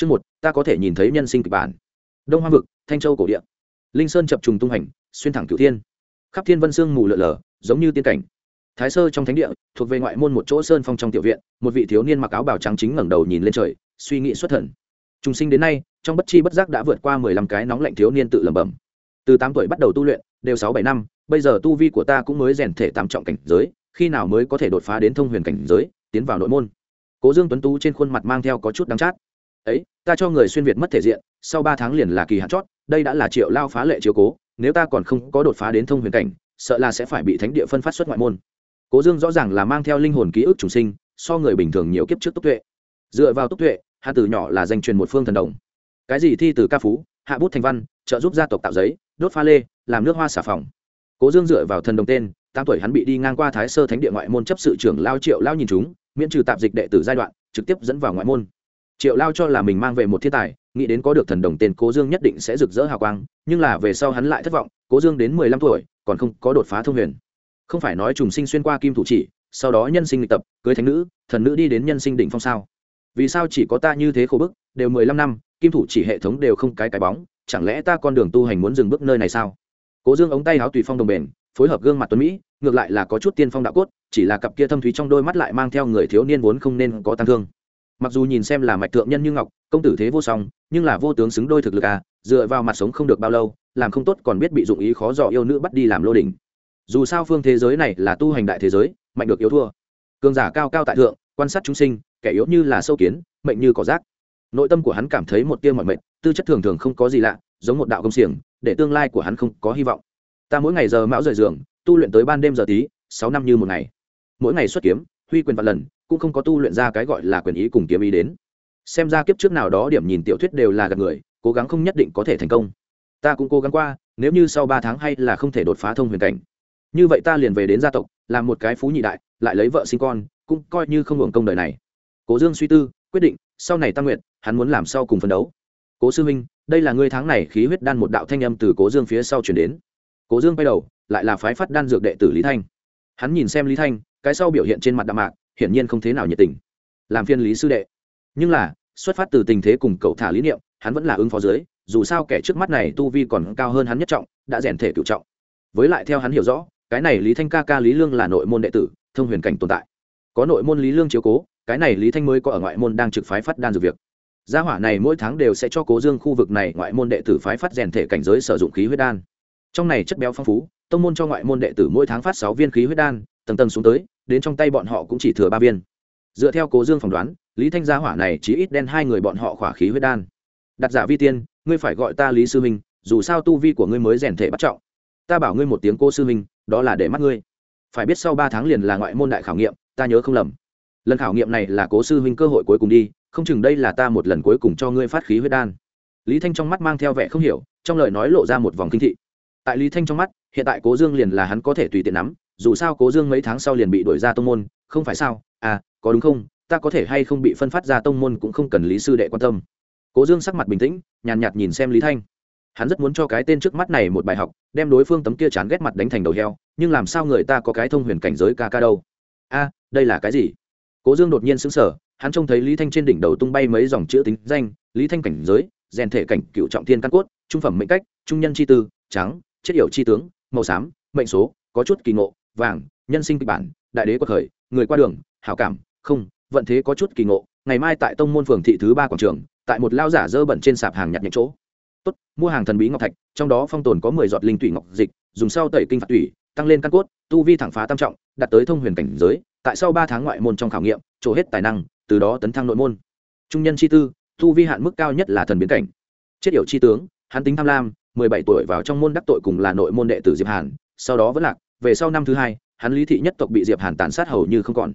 chương một, ta có thể nhìn thấy nhân sinh kịch bản. Đông hoa vực, thanh châu cổ địa. Linh sơn chập trùng tung hành, xuyên thẳng cửu thiên. Khắp thiên vân sương mù lợn lờ giống như tiên cảnh. Thái sơ trong thánh địa, thuộc về ngoại môn một chỗ sơn phong trong tiểu viện, một vị thiếu niên mặc áo bào trắng chính ngẩng đầu nhìn lên trời, suy nghĩ xuất thần. Trùng sinh đến nay, trong bất chi bất giác đã vượt qua mười lăm cái nóng lạnh thiếu niên tự lẩm bẩm. Từ tám tuổi bắt đầu tu luyện, đều sáu bảy năm, bây giờ tu vi của ta cũng mới rèn thể tám trọng cảnh giới, khi nào mới có thể đột phá đến thông huyền cảnh giới, tiến vào nội môn. Cố dương tuấn tú trên khuôn mặt mang theo có chút đắng chát ấy, ta cho người xuyên việt mất thể diện, sau ba tháng liền là kỳ hạn chót, đây đã là triệu lao phá lệ chiếu cố, nếu ta còn không có đột phá đến thông huyền cảnh, sợ là sẽ phải bị thánh địa phân phát xuất ngoại môn. Cố dương rõ ràng là mang theo linh hồn ký ức trùng sinh, so người bình thường nhiều kiếp trước túc tuệ. Dựa vào túc tuệ, hạ từ nhỏ là danh truyền một phương thần đồng. Cái gì thi từ ca phú, hạ bút thành văn, trợ giúp gia tộc tạo giấy, đốt pha lê, làm nước hoa xà phòng. Cố dương dựa vào thần đồng tên, tám tuổi hắn bị đi ngang qua thái sơ thánh địa ngoại môn chấp sự trưởng lao triệu lao nhìn chúng, miễn trừ tạp dịch đệ tử giai đoạn, trực tiếp dẫn vào ngoại môn triệu lao cho là mình mang về một thiên tài, nghĩ đến có được thần đồng tên cố dương nhất định sẽ rực rỡ hào quang, nhưng là về sau hắn lại thất vọng, cố dương đến mười lăm tuổi, còn không có đột phá thông huyền. Không phải nói trùng sinh xuyên qua kim thủ chỉ, sau đó nhân sinh lịch tập, cưới thánh nữ, thần nữ đi đến nhân sinh đỉnh phong sao? Vì sao chỉ có ta như thế khổ bức, đều mười lăm năm, kim thủ chỉ hệ thống đều không cái cái bóng, chẳng lẽ ta con đường tu hành muốn dừng bước nơi này sao? Cố dương ống tay áo tùy phong đồng bền, phối hợp gương mặt tuấn mỹ, ngược lại là có chút tiên phong đạo cốt, chỉ là cặp kia thâm thúy trong đôi mắt lại mang theo người thiếu niên vốn không nên có tăng thương mặc dù nhìn xem là mạch thượng nhân như ngọc, công tử thế vô song, nhưng là vô tướng xứng đôi thực lực à dựa vào mặt sống không được bao lâu, làm không tốt còn biết bị dụng ý khó dò yêu nữ bắt đi làm lô đỉnh. Dù sao phương thế giới này là tu hành đại thế giới, mạnh được yếu thua. Cường giả cao cao tại thượng, quan sát chúng sinh, kẻ yếu như là sâu kiến, mệnh như cỏ rác. Nội tâm của hắn cảm thấy một tia mọi mệnh tư chất thường thường không có gì lạ, giống một đạo công xiềng, để tương lai của hắn không có hy vọng. Ta mỗi ngày giờ mão rời giường, tu luyện tới ban đêm giờ tí, sáu năm như một ngày. Mỗi ngày xuất kiếm, huy quyền vạn lần cũng không có tu luyện ra cái gọi là quyền ý cùng kiếm ý đến. Xem ra kiếp trước nào đó điểm nhìn tiểu thuyết đều là gặp người, cố gắng không nhất định có thể thành công. Ta cũng cố gắng qua, nếu như sau ba tháng hay là không thể đột phá thông huyền cảnh. Như vậy ta liền về đến gia tộc, làm một cái phú nhị đại, lại lấy vợ sinh con, cũng coi như không hưởng công đời này. Cố dương suy tư, quyết định, sau này ta nguyện, hắn muốn làm sau cùng phấn đấu. Cố sư minh, đây là ngươi tháng này khí huyết đan một đạo thanh âm từ cố dương phía sau chuyển đến. Cố dương quay đầu, lại là phái phát đan dược đệ tử lý thanh. Hắn nhìn xem lý thanh, cái sau biểu hiện trên mặt đạm mạc hiển nhiên không thế nào nhiệt tình. Làm phiên lý sư đệ. Nhưng là, xuất phát từ tình thế cùng cậu thả lý niệm, hắn vẫn là ứng phó dưới, dù sao kẻ trước mắt này tu vi còn cao hơn hắn nhất trọng, đã rèn thể cựu trọng. Với lại theo hắn hiểu rõ, cái này lý thanh ca ca lý lương là nội môn đệ tử, thông huyền cảnh tồn tại. Có nội môn lý lương chiếu cố, cái này lý thanh mới có ở ngoại môn đang trực phái phát đan dược việc. Gia hỏa này mỗi tháng đều sẽ cho cố dương khu vực này ngoại môn đệ tử phái phát rèn thể cảnh giới sử dụng khí huyết đan. Trong này chất béo phong phú, tông môn cho ngoại môn đệ tử mỗi tháng phát sáu viên khí huyết đan, tầng tầng xuống tới đến trong tay bọn họ cũng chỉ thừa ba viên. Dựa theo cố dương phỏng đoán, lý thanh gia hỏa này chỉ ít đen hai người bọn họ khỏa khí huyết đan. Đặt giả vi tiên, ngươi phải gọi ta lý sư minh, dù sao tu vi của ngươi mới rèn thể bắt trọng. Ta bảo ngươi một tiếng cô sư minh, đó là để mắt ngươi. Phải biết sau ba tháng liền là ngoại môn đại khảo nghiệm, ta nhớ không lầm. Lần khảo nghiệm này là cố sư huynh cơ hội cuối cùng đi, không chừng đây là ta một lần cuối cùng cho ngươi phát khí huyết đan. Lý thanh trong mắt mang theo vẻ không hiểu, trong lời nói lộ ra một vòng kinh thị. Tại lý thanh trong mắt, hiện tại cố dương liền là hắn có thể tùy tiện nắm dù sao cố dương mấy tháng sau liền bị đổi ra tông môn không phải sao? À có đúng không? Ta có thể hay không bị phân phát ra tông môn cũng không cần lý sư đệ quan tâm. Cố dương sắc mặt bình tĩnh nhàn nhạt, nhìn xem lý thanh. Hắn rất muốn cho cái tên trước mắt này một bài học đem đối phương tấm kia chán ghét mặt đánh thành đầu heo nhưng làm sao người ta có cái thông huyền cảnh giới ca ca đâu? A đây là cái gì? Cố dương đột nhiên xứng sở hắn trông thấy lý thanh trên đỉnh đầu tung bay mấy dòng chữ tính danh lý thanh cảnh giới rèn thể cảnh cựu trọng thiên căn cốt trung phẩm mệnh cách trung nhân chi tư trắng chết yểu chi tướng màu xám mệnh số có chút kỳ ngộ vàng, nhân sinh kịch bản, đại đế quật khởi, người qua đường, hảo cảm, không, vận thế có chút kỳ ngộ, ngày mai tại tông môn phường thị thứ ba quảng trường, tại một lao giả dơ bẩn trên sạp hàng nhặt những chỗ. Tốt, mua hàng thần bí ngọc thạch, trong đó phong tồn có mười giọt linh tủy ngọc dịch, dùng sau tẩy kinh phạt tủy tăng lên căn cốt, tu vi thẳng phá tam trọng, đạt tới thông huyền cảnh giới, tại sau ba tháng ngoại môn trong khảo nghiệm, trổ hết tài năng, từ đó tấn thăng nội môn. Trung nhân chi tư, tu vi hạn mức cao nhất là thần biến cảnh. Chết yểu chi tướng, hắn tính tham lam, mười bảy tuổi vào trong môn đắc tội cùng là nội môn đệ tử diệp hàn, sau đó vẫn lạc về sau năm thứ hai, hắn lý thị nhất tộc bị diệp hàn tàn sát hầu như không còn.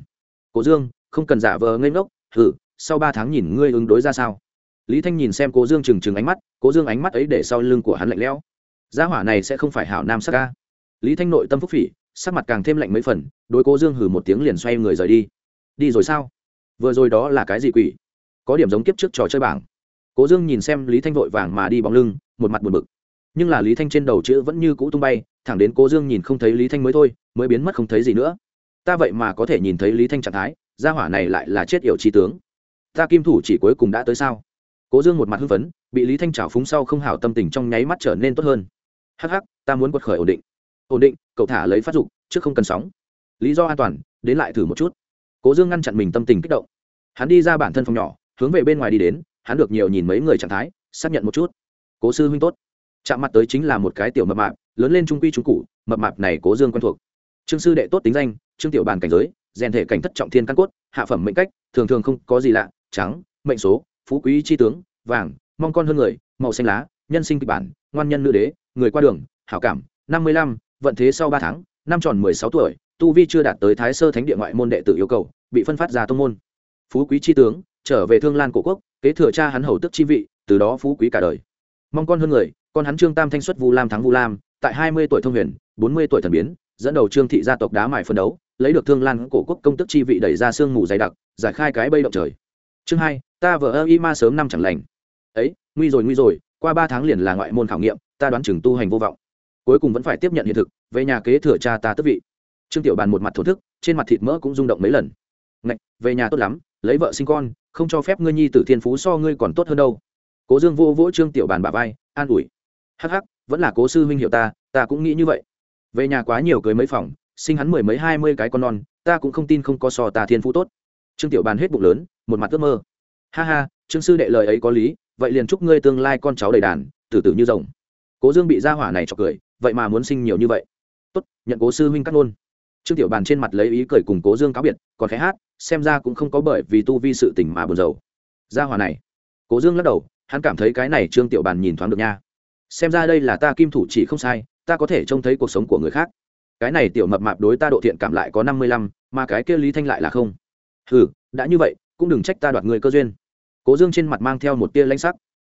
Cố dương, không cần giả vờ ngây ngốc thử sau ba tháng nhìn ngươi ứng đối ra sao? Lý thanh nhìn xem cố dương trừng trừng ánh mắt, cố dương ánh mắt ấy để sau lưng của hắn lạnh lẽo. Gia hỏa này sẽ không phải hảo nam sắc ca lý thanh nội tâm phúc phỉ, sắc mặt càng thêm lạnh mấy phần, đối cố dương hử một tiếng liền xoay người rời đi. Đi rồi sao? Vừa rồi đó là cái gì quỷ? Có điểm giống kiếp trước trò chơi bảng. Cố dương nhìn xem lý thanh vội vàng mà đi bóng lưng, một mặt buồn bực. Nhưng là lý thanh trên đầu chữ vẫn như cũ tung bay thẳng đến cố dương nhìn không thấy lý thanh mới thôi, mới biến mất không thấy gì nữa. Ta vậy mà có thể nhìn thấy lý thanh trạng thái, gia hỏa này lại là chết yểu trí tướng. Ta kim thủ chỉ cuối cùng đã tới sao? Cố dương một mặt hưng phấn, bị lý thanh trào phúng sau không hảo tâm tình trong nháy mắt trở nên tốt hơn. Hắc hắc, ta muốn quật khởi ổn định. Ổn định, cậu thả lấy phát dục, trước không cần sóng. Lý do an toàn, đến lại thử một chút. Cố dương ngăn chặn mình tâm tình kích động. Hắn đi ra bản thân phòng nhỏ, hướng về bên ngoài đi đến, hắn được nhiều nhìn mấy người trạng thái, xác nhận một chút. Cố sư huynh tốt. Chạm mặt tới chính là một cái tiểu mập mạp lớn lên trung quy trung cụ, mập mạp này cố dương quen thuộc. Trương sư đệ tốt tính danh, trương tiểu bàn cảnh giới, rèn thể cảnh thất trọng thiên căn cốt, hạ phẩm mệnh cách, thường thường không có gì lạ, trắng, mệnh số, phú quý tri tướng, vàng, mong con hơn người, màu xanh lá, nhân sinh kịch bản, ngoan nhân nữ đế, người qua đường, hảo cảm, năm mươi lăm, vận thế sau ba tháng, năm tròn mười sáu tuổi, tu vi chưa đạt tới thái sơ thánh địa ngoại môn đệ tử yêu cầu, bị phân phát ra tông môn. Phú quý tri tướng, trở về thương lan cổ quốc, kế thừa cha hắn hầu tức chi vị, từ đó phú quý cả đời. Mong con hơn người, con hắn trương tam thanh xuất vu lam thắng vu lam tại hai mươi tuổi thông huyền bốn mươi tuổi thần biến dẫn đầu trương thị gia tộc đá mài phân đấu lấy được thương lan cổ quốc công tức chi vị đẩy ra sương mù dày đặc giải khai cái bây động trời. Chương hai ta vợ ơ y ma sớm năm chẳng lành. Ấy nguy rồi nguy rồi qua ba tháng liền là ngoại môn khảo nghiệm ta đoán chừng tu hành vô vọng. Cuối cùng vẫn phải tiếp nhận hiện thực về nhà kế thừa cha ta tức vị. Trương tiểu bàn một mặt thổ thức trên mặt thịt mỡ cũng rung động mấy lần. Ngạch, về nhà tốt lắm lấy vợ sinh con không cho phép ngươi nhi tử thiên phú so ngươi còn tốt hơn đâu. Cố dương vô vỗ trương tiểu bàn bà vai an ủi. Hắc hắc vẫn là cố sư huynh hiệu ta ta cũng nghĩ như vậy. Về nhà quá nhiều cưới mấy phòng, sinh hắn mười mấy hai mươi cái con non, ta cũng không tin không có so ta thiên phú tốt. Trương tiểu bàn hết bụng lớn, một mặt ước mơ. Ha ha, trương sư đệ lời ấy có lý, vậy liền chúc ngươi tương lai con cháu đầy đàn, tử tử như rồng. Cố dương bị gia hỏa này cho cười, vậy mà muốn sinh nhiều như vậy. Tốt, nhận cố sư huynh cắt ngôn. Trương tiểu bàn trên mặt lấy ý cười cùng cố dương cáo biệt, còn khẽ hát, xem ra cũng không có bởi vì tu vi sự tình mà buồn rầu. Gia hỏa này, cố dương lắc đầu, hắn cảm thấy cái này trương tiểu bàn nhìn thoáng được nha xem ra đây là ta kim thủ chỉ không sai, ta có thể trông thấy cuộc sống của người khác. Cái này tiểu mập mạp đối ta độ thiện cảm lại có năm mươi lăm, mà cái kia lý thanh lại là không. Ừ đã như vậy, cũng đừng trách ta đoạt người cơ duyên. Cố dương trên mặt mang theo một tia lãnh sắc.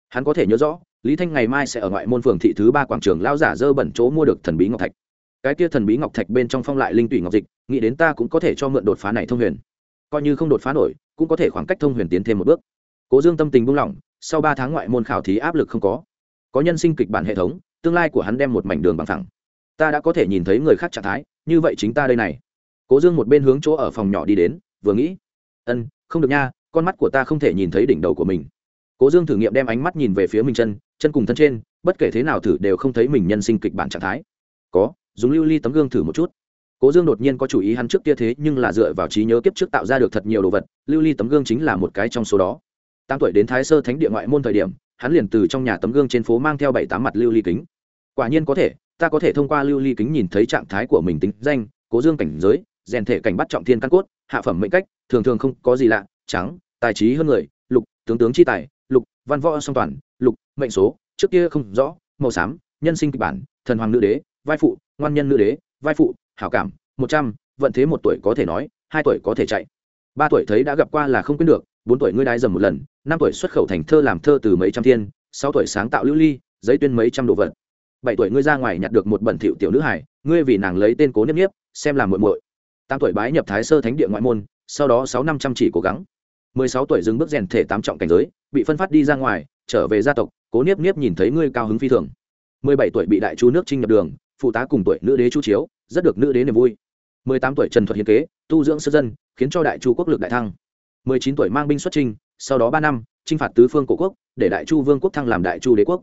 Hắn có thể nhớ rõ, lý thanh ngày mai sẽ ở ngoại môn phường thị thứ ba quảng trường lao giả dơ bẩn chỗ mua được thần bí ngọc thạch. Cái tia thần bí ngọc thạch bên trong phong lại linh tủy ngọc dịch, nghĩ đến ta cũng có thể cho mượn đột phá này thông huyền. Coi như không đột phá nổi, cũng có thể khoảng cách thông huyền tiến thêm một bước. Cố dương tâm tình buông lỏng, sau ba tháng ngoại môn khảo thí áp lực không có có nhân sinh kịch bản hệ thống, tương lai của hắn đem một mảnh đường bằng thẳng ta đã có thể nhìn thấy người khác trạng thái, như vậy chính ta đây này. Cố dương một bên hướng chỗ ở phòng nhỏ đi đến, vừa nghĩ, ân, không được nha, con mắt của ta không thể nhìn thấy đỉnh đầu của mình. Cố dương thử nghiệm đem ánh mắt nhìn về phía mình chân chân cùng thân trên, bất kể thế nào thử đều không thấy mình nhân sinh kịch bản trạng thái. Có, dùng lưu ly tấm gương thử một chút. Cố dương đột nhiên có chủ ý hắn trước kia thế, nhưng là dựa vào trí nhớ kiếp trước tạo ra được thật nhiều đồ vật, lưu ly tấm gương chính là một cái trong số đó. Tám tuổi đến thái sơ thánh địa ngoại môn thời điểm hắn liền từ trong nhà tấm gương trên phố mang theo bảy tám mặt lưu ly kính. Quả nhiên có thể, ta có thể thông qua lưu ly kính nhìn thấy trạng thái của mình tính danh, cố dương cảnh giới, rèn thể cảnh bắt trọng thiên căn cốt, hạ phẩm mệnh cách, thường thường không có gì lạ, trắng, tài trí hơn người, lục, tướng tướng chi tài, lục, văn võ song toàn, lục, mệnh số, trước kia không rõ, màu xám, nhân sinh kịch bản, thần hoàng nữ đế, vai phụ, ngoan nhân nữ đế, vai phụ, hảo cảm, một trăm, vận thế một tuổi có thể nói, hai tuổi có thể chạy. Ba tuổi thấy đã gặp qua là không quên được bốn tuổi ngươi đái dầm một lần năm tuổi xuất khẩu thành thơ làm thơ từ mấy trăm thiên sáu tuổi sáng tạo lưu ly giấy tuyên mấy trăm đồ vật. Bảy tuổi ngươi ra ngoài nhặt được một bẩn thỉu tiểu nữ hải ngươi vì nàng lấy tên cố nếp nếp, xem làm muội muội. Tám tuổi bái nhập thái sơ thánh địa ngoại môn sau đó sáu năm chăm chỉ cố gắng. Mười sáu tuổi dừng bước rèn thể tám trọng cảnh giới bị phân phát đi ra ngoài trở về gia tộc cố nếp nếp nhìn thấy ngươi cao hứng phi thường. Mười bảy tuổi bị đại chu nước trinh nhập đường phụ tá cùng tuổi nữ đế chu chiếu rất được nữ đế niềm vui. Mười tám tuổi trần thuật hiến kế tu dưỡng sơ dân khiến cho đại chu quốc lực đại thăng mười chín tuổi mang binh xuất trinh sau đó ba năm, chinh phạt tứ phương cổ quốc, để đại chu vương quốc thăng làm đại chu đế quốc.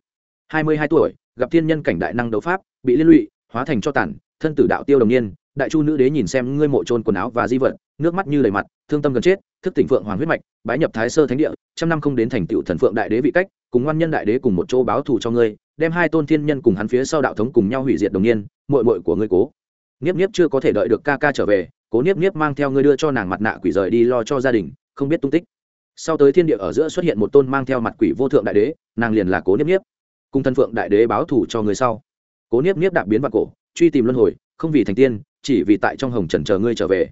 Hai mươi hai tuổi, gặp thiên nhân cảnh đại năng đấu pháp, bị liên lụy, hóa thành cho tản thân tử đạo tiêu đồng niên. Đại chu nữ đế nhìn xem ngươi mộ trôn quần áo và di vật, nước mắt như đầy mặt, thương tâm gần chết, thức tỉnh phượng hoàng huyết mạch, bái nhập thái sơ thánh địa, trăm năm không đến thành tựu thần phượng đại đế vị cách, cùng ngoan nhân đại đế cùng một chỗ báo thù cho ngươi, đem hai tôn thiên nhân cùng hắn phía sau đạo thống cùng nhau hủy diệt đồng niên mội mội của ngươi cố. Niếp niếp chưa có thể đợi được ca ca trở về, cố niếp niếp mang theo ngươi đưa cho nàng mặt nạ quỷ rời đi lo cho gia đình không biết tung tích. Sau tới thiên địa ở giữa xuất hiện một tôn mang theo mặt quỷ vô thượng đại đế, nàng liền là cố niếp niếp. Cùng thân phượng đại đế báo thù cho người sau. Cố niếp niếp đạp biến vào cổ, truy tìm luân hồi, không vì thành tiên, chỉ vì tại trong hồng trần chờ ngươi trở về.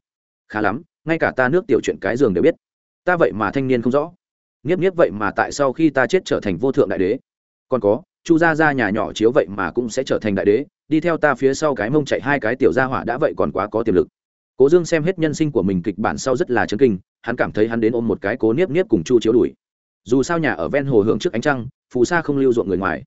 Khá lắm, ngay cả ta nước tiểu chuyện cái giường đều biết. Ta vậy mà thanh niên không rõ. Nghiếp nghiếp vậy mà tại sau khi ta chết trở thành vô thượng đại đế. Còn có, chu gia gia nhà nhỏ chiếu vậy mà cũng sẽ trở thành đại đế, đi theo ta phía sau cái mông chạy hai cái tiểu gia hỏa đã vậy còn quá có tiềm lực cố dương xem hết nhân sinh của mình kịch bản sau rất là chấn kinh, hắn cảm thấy hắn đến ôm một cái cố niếp niếp cùng chu chiếu đuổi. Dù sao nhà ở ven hồ hưởng trước ánh trăng, phù sa không lưu ruộng người ngoài.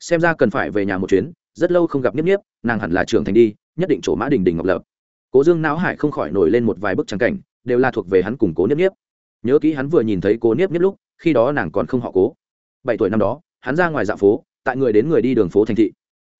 Xem ra cần phải về nhà một chuyến, rất lâu không gặp niếp niếp, nàng hẳn là trưởng thành đi, nhất định chỗ mã đình đình ngọc lập. Cố dương não hải không khỏi nổi lên một vài bức trắng cảnh, đều là thuộc về hắn cùng cố niếp niếp. Nhớ kỹ hắn vừa nhìn thấy cố niếp niếp lúc, khi đó nàng còn không họ cố. Bảy tuổi năm đó, hắn ra ngoài dạ phố, tại người đến người đi đường phố thành thị.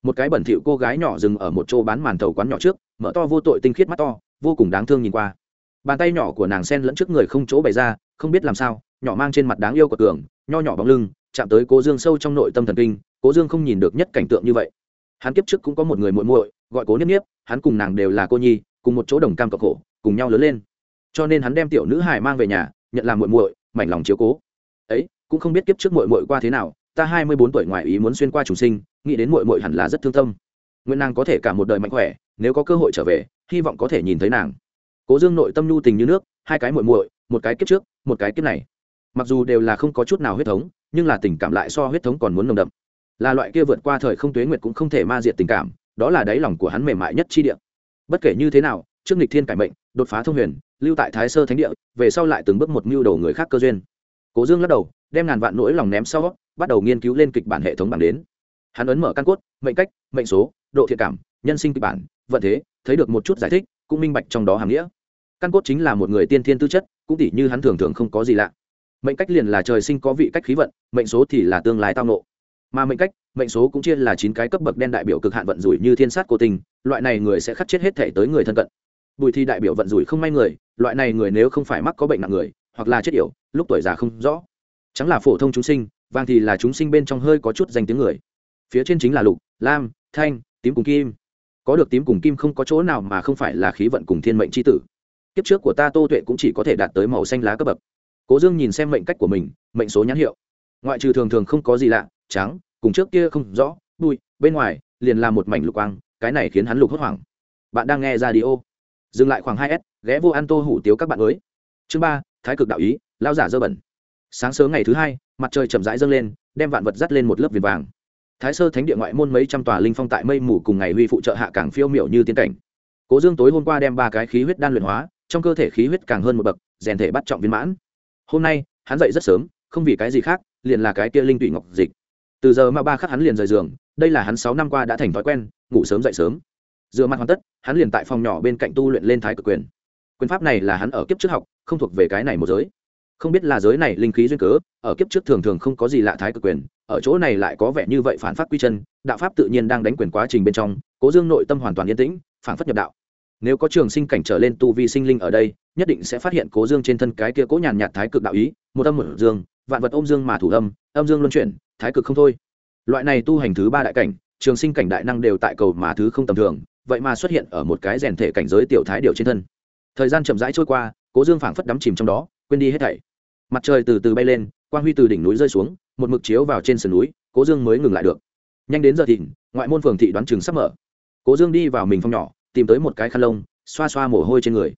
Một cái bẩn thỉu cô gái nhỏ dừng ở một chỗ bán màn thầu quán nhỏ trước, mở to vô tội tinh khiết mắt to vô cùng đáng thương nhìn qua. Bàn tay nhỏ của nàng sen lẫn trước người không chỗ bày ra, không biết làm sao, nhỏ mang trên mặt đáng yêu của tường nho nhỏ bóng lưng, chạm tới cố dương sâu trong nội tâm thần kinh, cố dương không nhìn được nhất cảnh tượng như vậy. Hắn kiếp trước cũng có một người muội muội, gọi cố niếp niếp, hắn cùng nàng đều là cô nhi, cùng một chỗ đồng cam cộng khổ, cùng nhau lớn lên. Cho nên hắn đem tiểu nữ hài mang về nhà, nhận làm muội muội, mảnh lòng chiếu cố. Ấy, cũng không biết kiếp trước muội muội qua thế nào, ta hai mươi bốn tuổi ngoài ý muốn xuyên qua trùng sinh, nghĩ đến muội muội hẳn là rất thương tâm. Nguyên nàng có thể cả một đời mạnh khỏe nếu có cơ hội trở về, hy vọng có thể nhìn thấy nàng. Cố dương nội tâm nhu tình như nước, hai cái muội muội, một cái kiếp trước, một cái kiếp này. Mặc dù đều là không có chút nào huyết thống, nhưng là tình cảm lại so huyết thống còn muốn nồng đậm. Là loại kia vượt qua thời không tuế nguyệt cũng không thể ma diệt tình cảm, đó là đáy lòng của hắn mềm mại nhất chi địa. Bất kể như thế nào, trước nghịch thiên cải mệnh, đột phá thông huyền, lưu tại thái sơ thánh địa, về sau lại từng bước một mưu đồ người khác cơ duyên. Cố dương lắc đầu, đem ngàn vạn nỗi lòng ném sau, bắt đầu nghiên cứu lên kịch bản hệ thống bảng đến. Hắn ấn mở căn cốt, mệnh cách, mệnh số, độ thiện cảm, nhân sinh kịch bản vận thế, thấy được một chút giải thích, cũng minh bạch trong đó hàm nghĩa. Căn cốt chính là một người tiên thiên tư chất, cũng tỉ như hắn thường thường không có gì lạ. Mệnh cách liền là trời sinh có vị cách khí vận, mệnh số thì là tương lai tao nộ mà mệnh cách, mệnh số cũng chia là chín cái cấp bậc đen đại biểu cực hạn vận rủi như thiên sát cô tình loại này người sẽ khắc chết hết thể tới người thân cận. Bùi thi đại biểu vận rủi không may người, loại này người nếu không phải mắc có bệnh nặng người, hoặc là chết yểu, lúc tuổi già không rõ. Trắng là phổ thông chúng sinh, vàng thì là chúng sinh bên trong hơi có chút danh tiếng người. Phía trên chính là lục, lam, thanh, tím cùng kim có được tím cùng kim không có chỗ nào mà không phải là khí vận cùng thiên mệnh c h i tử. Kiếp trước của ta tô tuệ cũng chỉ có thể đạt tới màu xanh lá cấp bậc. Cố dương nhìn xem mệnh cách của mình, mệnh số nhãn hiệu. Ngoại trừ thường thường không có gì lạ, trắng, cùng trước kia không rõ, bụi, bên ngoài, liền là một mảnh lục quang, cái này khiến hắn lục hốt hoảng. Bạn đang nghe ra đi ô dừng lại khoảng hai s, ghé vô ăn tô hủ tiếu các bạn mới. Chương ba, thái cực đạo ý, lao giả dơ bẩn. Sáng sớm ngày thứ hai, mặt trời chậm rãi dâng lên, đem vạn vật dắt lên một lớp viền vàng thái sơ thánh địa ngoại môn mấy trăm tòa linh phong tại mây mù cùng ngày huy phụ trợ hạ càng phiêu miểu như tiên cảnh. Cố dương tối hôm qua đem ba cái khí huyết đan luyện hóa, trong cơ thể khí huyết càng hơn một bậc, rèn thể bắt trọng viên mãn. Hôm nay, hắn dậy rất sớm, không vì cái gì khác, liền là cái kia linh tụy ngọc dịch. Từ giờ mà ba khắc hắn liền rời giường, đây là hắn sáu năm qua đã thành thói quen, ngủ sớm dậy sớm. Dựa mặt hoàn tất, hắn liền tại phòng nhỏ bên cạnh tu luyện lên thái cực quyền. Quyền pháp này là hắn ở kiếp trước học, không thuộc về cái này một giới không biết là giới này linh khí duyên cớ, ở kiếp trước thường thường không có gì lạ thái cực quyền, ở chỗ này lại có vẻ như vậy phản phát quy chân, đạo pháp tự nhiên đang đánh quyền quá trình bên trong, cố dương nội tâm hoàn toàn yên tĩnh phản phất nhập đạo. Nếu có trường sinh cảnh trở lên tu vi sinh linh ở đây, nhất định sẽ phát hiện cố dương trên thân cái kia cố nhàn nhạt thái cực đạo ý, một âm một dương, vạn vật ôm dương mà thủ âm âm dương luân chuyển, thái cực không thôi. Loại này tu hành thứ ba đại cảnh, trường sinh cảnh đại năng đều tại cầu mà thứ không tầm thường, vậy mà xuất hiện ở một cái rèn thể cảnh giới tiểu thái điều trên thân. Thời gian chậm rãi trôi qua, cố dương phảng phất đắm chìm trong đó, quên đi hết thảy mặt trời từ từ bay lên, quang huy từ đỉnh núi rơi xuống, một mực chiếu vào trên sườn núi, cố dương mới ngừng lại được. Nhanh đến giờ thìn, ngoại môn phường thị đoán chừng sắp mở. Cố dương đi vào mình phong nhỏ, tìm tới một cái khăn lông, xoa xoa mồ hôi trên người.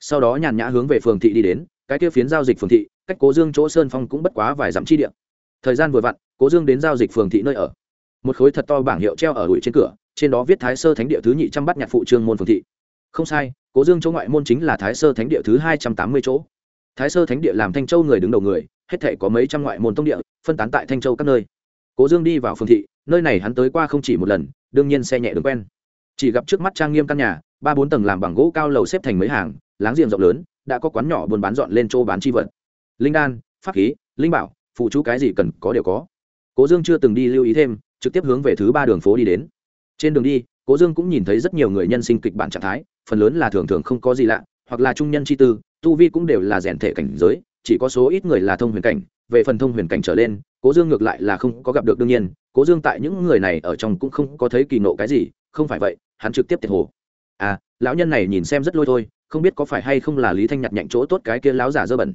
Sau đó nhàn nhã hướng về phường thị đi đến, cái kia phiến giao dịch phường thị, cách cố dương chỗ sơn phong cũng bất quá vài dặm chi địa. thời gian vừa vặn, cố dương đến giao dịch phường thị nơi ở. Một khối thật to bảng hiệu treo ở ủi trên cửa, trên đó viết thái sơ thánh địa thứ nhị trăm bắt nhạc phụ trương môn phường thị. Không sai, cố dương chỗ ngoại môn chính là thái sơ thánh địa thứ hai trăm tám mươi chỗ thái sơ thánh địa làm thanh châu người đứng đầu người, hết thể có mấy trăm ngoại môn tông địa, phân tán tại thanh châu các nơi. Cố dương đi vào phường thị, nơi này hắn tới qua không chỉ một lần, đương nhiên xe nhẹ đường quen. Chỉ gặp trước mắt trang nghiêm căn nhà, ba bốn tầng làm bằng gỗ cao lầu xếp thành mấy hàng, láng giềng rộng lớn, đã có quán nhỏ buôn bán dọn lên chỗ bán chi vật. Linh đan, pháp khí, linh bảo, phụ chú cái gì cần có đều có. Cố dương chưa từng đi lưu ý thêm, trực tiếp hướng về thứ ba đường phố đi đến. Trên đường đi, cố dương cũng nhìn thấy rất nhiều người nhân sinh kịch bản trạng thái, phần lớn là thường thường không có gì lạ, hoặc là trung nhân chi tư tu vi cũng đều là rèn thể cảnh giới, chỉ có số ít người là thông huyền cảnh, về phần thông huyền cảnh trở lên, cố dương ngược lại là không có gặp được đương nhiên, cố dương tại những người này ở trong cũng không có thấy kỳ nộ cái gì, không phải vậy, hắn trực tiếp tiệt hồ. À lão nhân này nhìn xem rất lôi thôi, không biết có phải hay không là lý thanh nhặt nhạnh chỗ tốt cái kia lão giả dơ bẩn.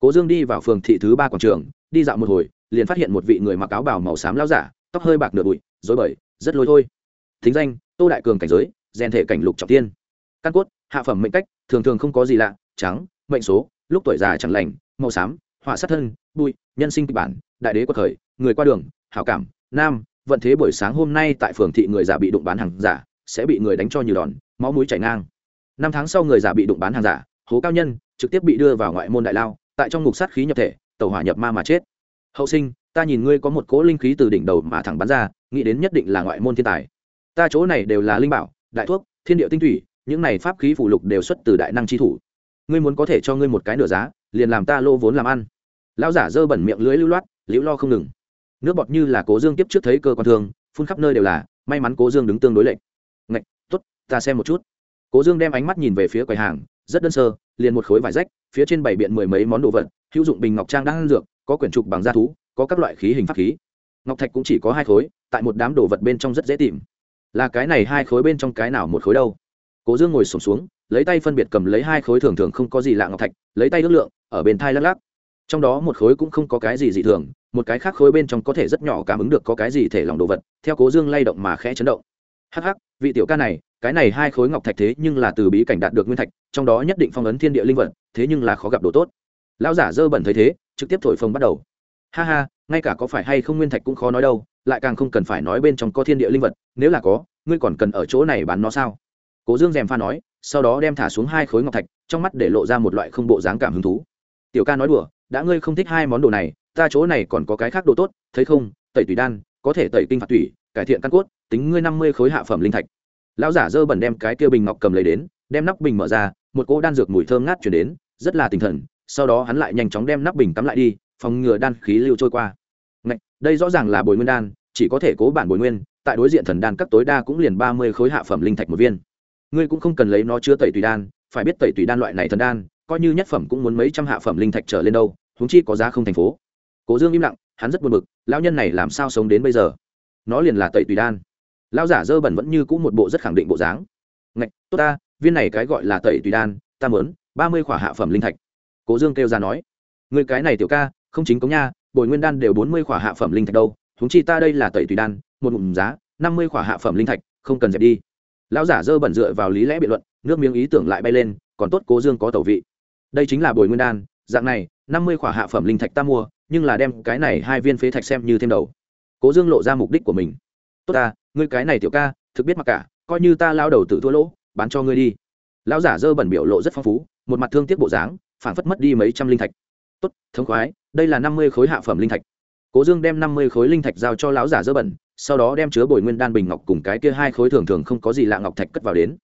Cố dương đi vào phường thị thứ ba quảng trường, đi dạo một hồi, liền phát hiện một vị người mặc áo bào màu xám lão giả, tóc hơi bạc nửa bụi dối bời, rất lôi thôi. Thính danh, tô đại cường cảnh giới, rèn thể cảnh lục trọng tiên. Căn cốt, hạ phẩm mệnh cách, thường thường không có gì lạ trắng, mệnh số, lúc tuổi già chẳng lành, màu xám, họa sát thân, bụi, nhân sinh kịch bản, đại đế quật khởi, người qua đường, hảo cảm, nam, vận thế buổi sáng hôm nay tại phường thị người giả bị đụng bán hàng giả, sẽ bị người đánh cho như đòn, máu mũi chảy ngang. Năm tháng sau người giả bị đụng bán hàng giả, hố cao nhân, trực tiếp bị đưa vào ngoại môn đại lao, tại trong ngục sát khí nhập thể tàu hỏa nhập ma mà chết. Hậu sinh, ta nhìn ngươi có một cỗ linh khí từ đỉnh đầu mà thẳng bắn ra, nghĩ đến nhất định là ngoại môn thiên tài. Ta chỗ này đều là linh bảo, đại thuốc, thiên địa tinh thủy, những này pháp khí phụ lục đều xuất từ đại năng chi thủ ngươi muốn có thể cho ngươi một cái nửa giá liền làm ta lô vốn làm ăn. Lão giả dơ bẩn miệng lưới lưu loát liễu lo không ngừng. Nước bọt như là cố dương tiếp trước thấy cơ quan thường, phun khắp nơi đều là may mắn cố dương đứng tương đối lệnh ngạch t ố t ta xem một chút. Cố dương đem ánh mắt nhìn về phía quầy hàng rất đơn sơ liền một khối vải rách phía trên bảy biện mười mấy món đồ vật hữu dụng bình ngọc trang đang ăn dược có quyển trục bằng da thú có các loại khí hình pháp khí. Ngọc thạch cũng chỉ có hai khối tại một đám đồ vật bên trong rất dễ tìm. Là cái này hai khối bên trong cái nào một khối đâu? Cố dương ngồi sổm xuống lấy tay phân biệt cầm lấy hai khối thường thường không có gì lạ ngọc thạch, lấy tay ước lượng, ở bên thai lắc lắc. Trong đó một khối cũng không có cái gì dị thường, một cái khác khối bên trong có thể rất nhỏ cảm ứng được có cái gì thể lòng đồ vật, theo cố dương lay động mà khẽ chấn động. Hắc hắc, vị tiểu ca này, cái này hai khối ngọc thạch thế nhưng là từ bí cảnh đạt được nguyên thạch, trong đó nhất định phong ấn thiên địa linh vật, thế nhưng là khó gặp đồ tốt. Lão giả dơ bẩn thấy thế, trực tiếp thổi phồng bắt đầu. Ha ha, ngay cả có phải hay không nguyên thạch cũng khó nói đâu, lại càng không cần phải nói bên trong có thiên địa linh vật, nếu là có, ngươi còn cần ở chỗ này bán nó sao? Cố dương dèm pha nói sau đó đem thả xuống hai khối ngọc thạch trong mắt để lộ ra một loại không bộ dáng cảm hứng thú. Tiểu ca nói đùa đã ngươi không thích hai món đồ này ta chỗ này còn có cái khác đồ tốt thấy không? Tẩy tùy đan có thể tẩy kinh phạt tủy cải thiện căn cốt tính ngươi năm mươi khối hạ phẩm linh thạch. Lão giả dơ bẩn đem cái kia bình ngọc cầm lấy đến đem nắp bình mở ra một cỗ đan dược mùi thơm ngát chuyển đến rất là tinh thần sau đó hắn lại nhanh chóng đem nắp bình cắm lại đi phòng ngừa đan khí lưu trôi qua. Ngạch, đây rõ ràng là bồi nguyên đan chỉ có thể cố bản bồi nguyên tại đối diện thần đan cấp tối đa cũng liền ba mươi khối hạ phẩm linh thạch một viên ngươi cũng không cần lấy nó chứa tẩy tùy đan, phải biết tẩy tùy đan loại này thần đan, coi như nhất phẩm cũng muốn mấy trăm hạ phẩm linh thạch trở lên đâu, huống chi có giá không thành phố. Cố dương im lặng, hắn rất buồn bực, lão nhân này làm sao sống đến bây giờ? Nó liền là tẩy tùy đan. Lão giả dơ bẩn vẫn như cũ một bộ rất khẳng định bộ dáng. Ngạch, tốt ta, viên này cái gọi là tẩy tùy đan, ta mớn ba mươi khỏa hạ phẩm linh thạch. Cố dương kêu ra nói, người cái này tiểu ca, không chính cống nha, bồi nguyên đan đều bốn mươi khỏa hạ phẩm linh thạch đâu húng chi ta đây là tẩy tùy đan, một ngụm giá, năm mươi khỏa hạ phẩm linh thạch, không cần dẹp đi lão giả dơ bẩn dựa vào lý lẽ biện luận, nước miếng ý tưởng lại bay lên, còn tốt cố dương có tẩu vị. Đây chính là bồi nguyên đan, dạng này, năm mươi khỏa hạ phẩm linh thạch ta mua, nhưng là đem cái này hai viên phế thạch xem như thêm đầu. Cố dương lộ ra mục đích của mình. Tốt ta, ngươi cái này tiểu ca, thực biết mặc cả, coi như ta lao đầu tự thua lỗ, bán cho ngươi đi. Lão giả dơ bẩn biểu lộ rất phong phú, một mặt thương tiếc bộ dáng phản phất mất đi mấy trăm linh thạch. Tốt, thống khoái, đây là năm mươi khối hạ phẩm linh thạch. Cố dương đem năm mươi khối linh thạch giao cho lão giả dơ bẩn sau đó đem chứa bồi nguyên đan bình ngọc cùng cái kia hai khối thường thường không có gì lạ ngọc thạch cất vào đến.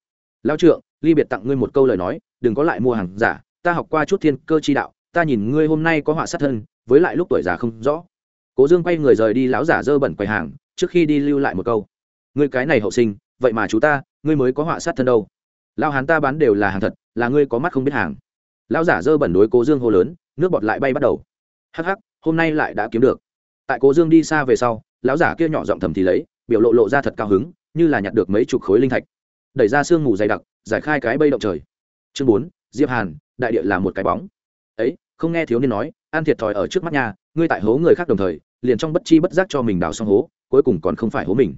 Lão trượng, ly biệt tặng ngươi một câu lời nói, đừng có lại mua hàng giả, ta học qua chút thiên cơ chi đạo, ta nhìn ngươi hôm nay có họa sát thân, với lại lúc tuổi già không rõ. Cố dương quay người rời đi lão giả dơ bẩn quầy hàng, trước khi đi lưu lại một câu. Ngươi cái này hậu sinh, vậy mà chú ta, ngươi mới có họa sát thân đâu. Lao hán ta bán đều là hàng thật, là ngươi có mắt không biết hàng. Lão giả dơ bẩn đối cố dương hô lớn, nước bọt lại bay bắt đầu. Hắc hắc, hôm nay lại đã kiếm được tại cố dương đi xa về sau, lão giả kia nhỏ giọng thầm thì lấy, biểu lộ lộ ra thật cao hứng, như là nhặt được mấy chục khối linh thạch. Đẩy ra sương mù dày đặc, giải khai cái bây động trời. Chương bốn, diệp hàn, đại địa là một cái bóng. Ấy, không nghe thiếu niên nói an thiệt thòi ở trước mắt nhà ngươi tại hố người khác đồng thời, liền trong bất chi bất giác cho mình đào xong hố, cuối cùng còn không phải hố mình.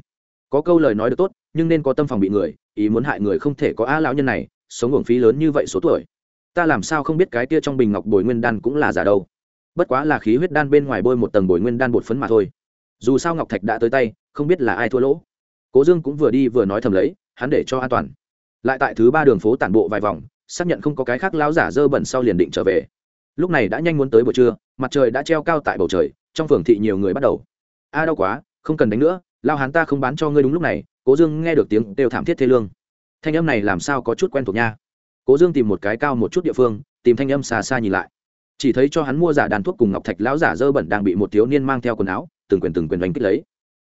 Có câu lời nói được tốt, nhưng nên có tâm phòng bị người, ý muốn hại người không thể có a lão nhân này, sống uổng phí lớn như vậy số tuổi. Ta làm sao không biết cái kia trong bình ngọc bồi nguyên đan cũng là giả đâu bất quá là khí huyết đan bên ngoài bôi một tầng bồi nguyên đan bột phấn mà thôi. Dù sao ngọc thạch đã tới tay, không biết là ai thua lỗ. Cố dương cũng vừa đi vừa nói thầm lấy, hắn để cho an toàn. Lại tại thứ ba đường phố tản bộ vài vòng, xác nhận không có cái khác lão giả dơ bẩn sau liền định trở về. Lúc này đã nhanh muốn tới buổi trưa, mặt trời đã treo cao tại bầu trời, trong phường thị nhiều người bắt đầu. A, đau quá, không cần đánh nữa lao hắn ta không bán cho ngươi đúng lúc này, cố dương nghe được tiếng đều thảm thiết thê lương. Thanh âm này làm sao có chút quen thuộc nha. Cố dương tìm một cái cao một chút địa phương, tìm thanh âm xa xa nhìn lại chỉ thấy cho hắn mua giả đàn thuốc cùng ngọc thạch lão giả dơ bẩn đang bị một thiếu niên mang theo quần áo, từng quyền từng quyền đánh kích lấy.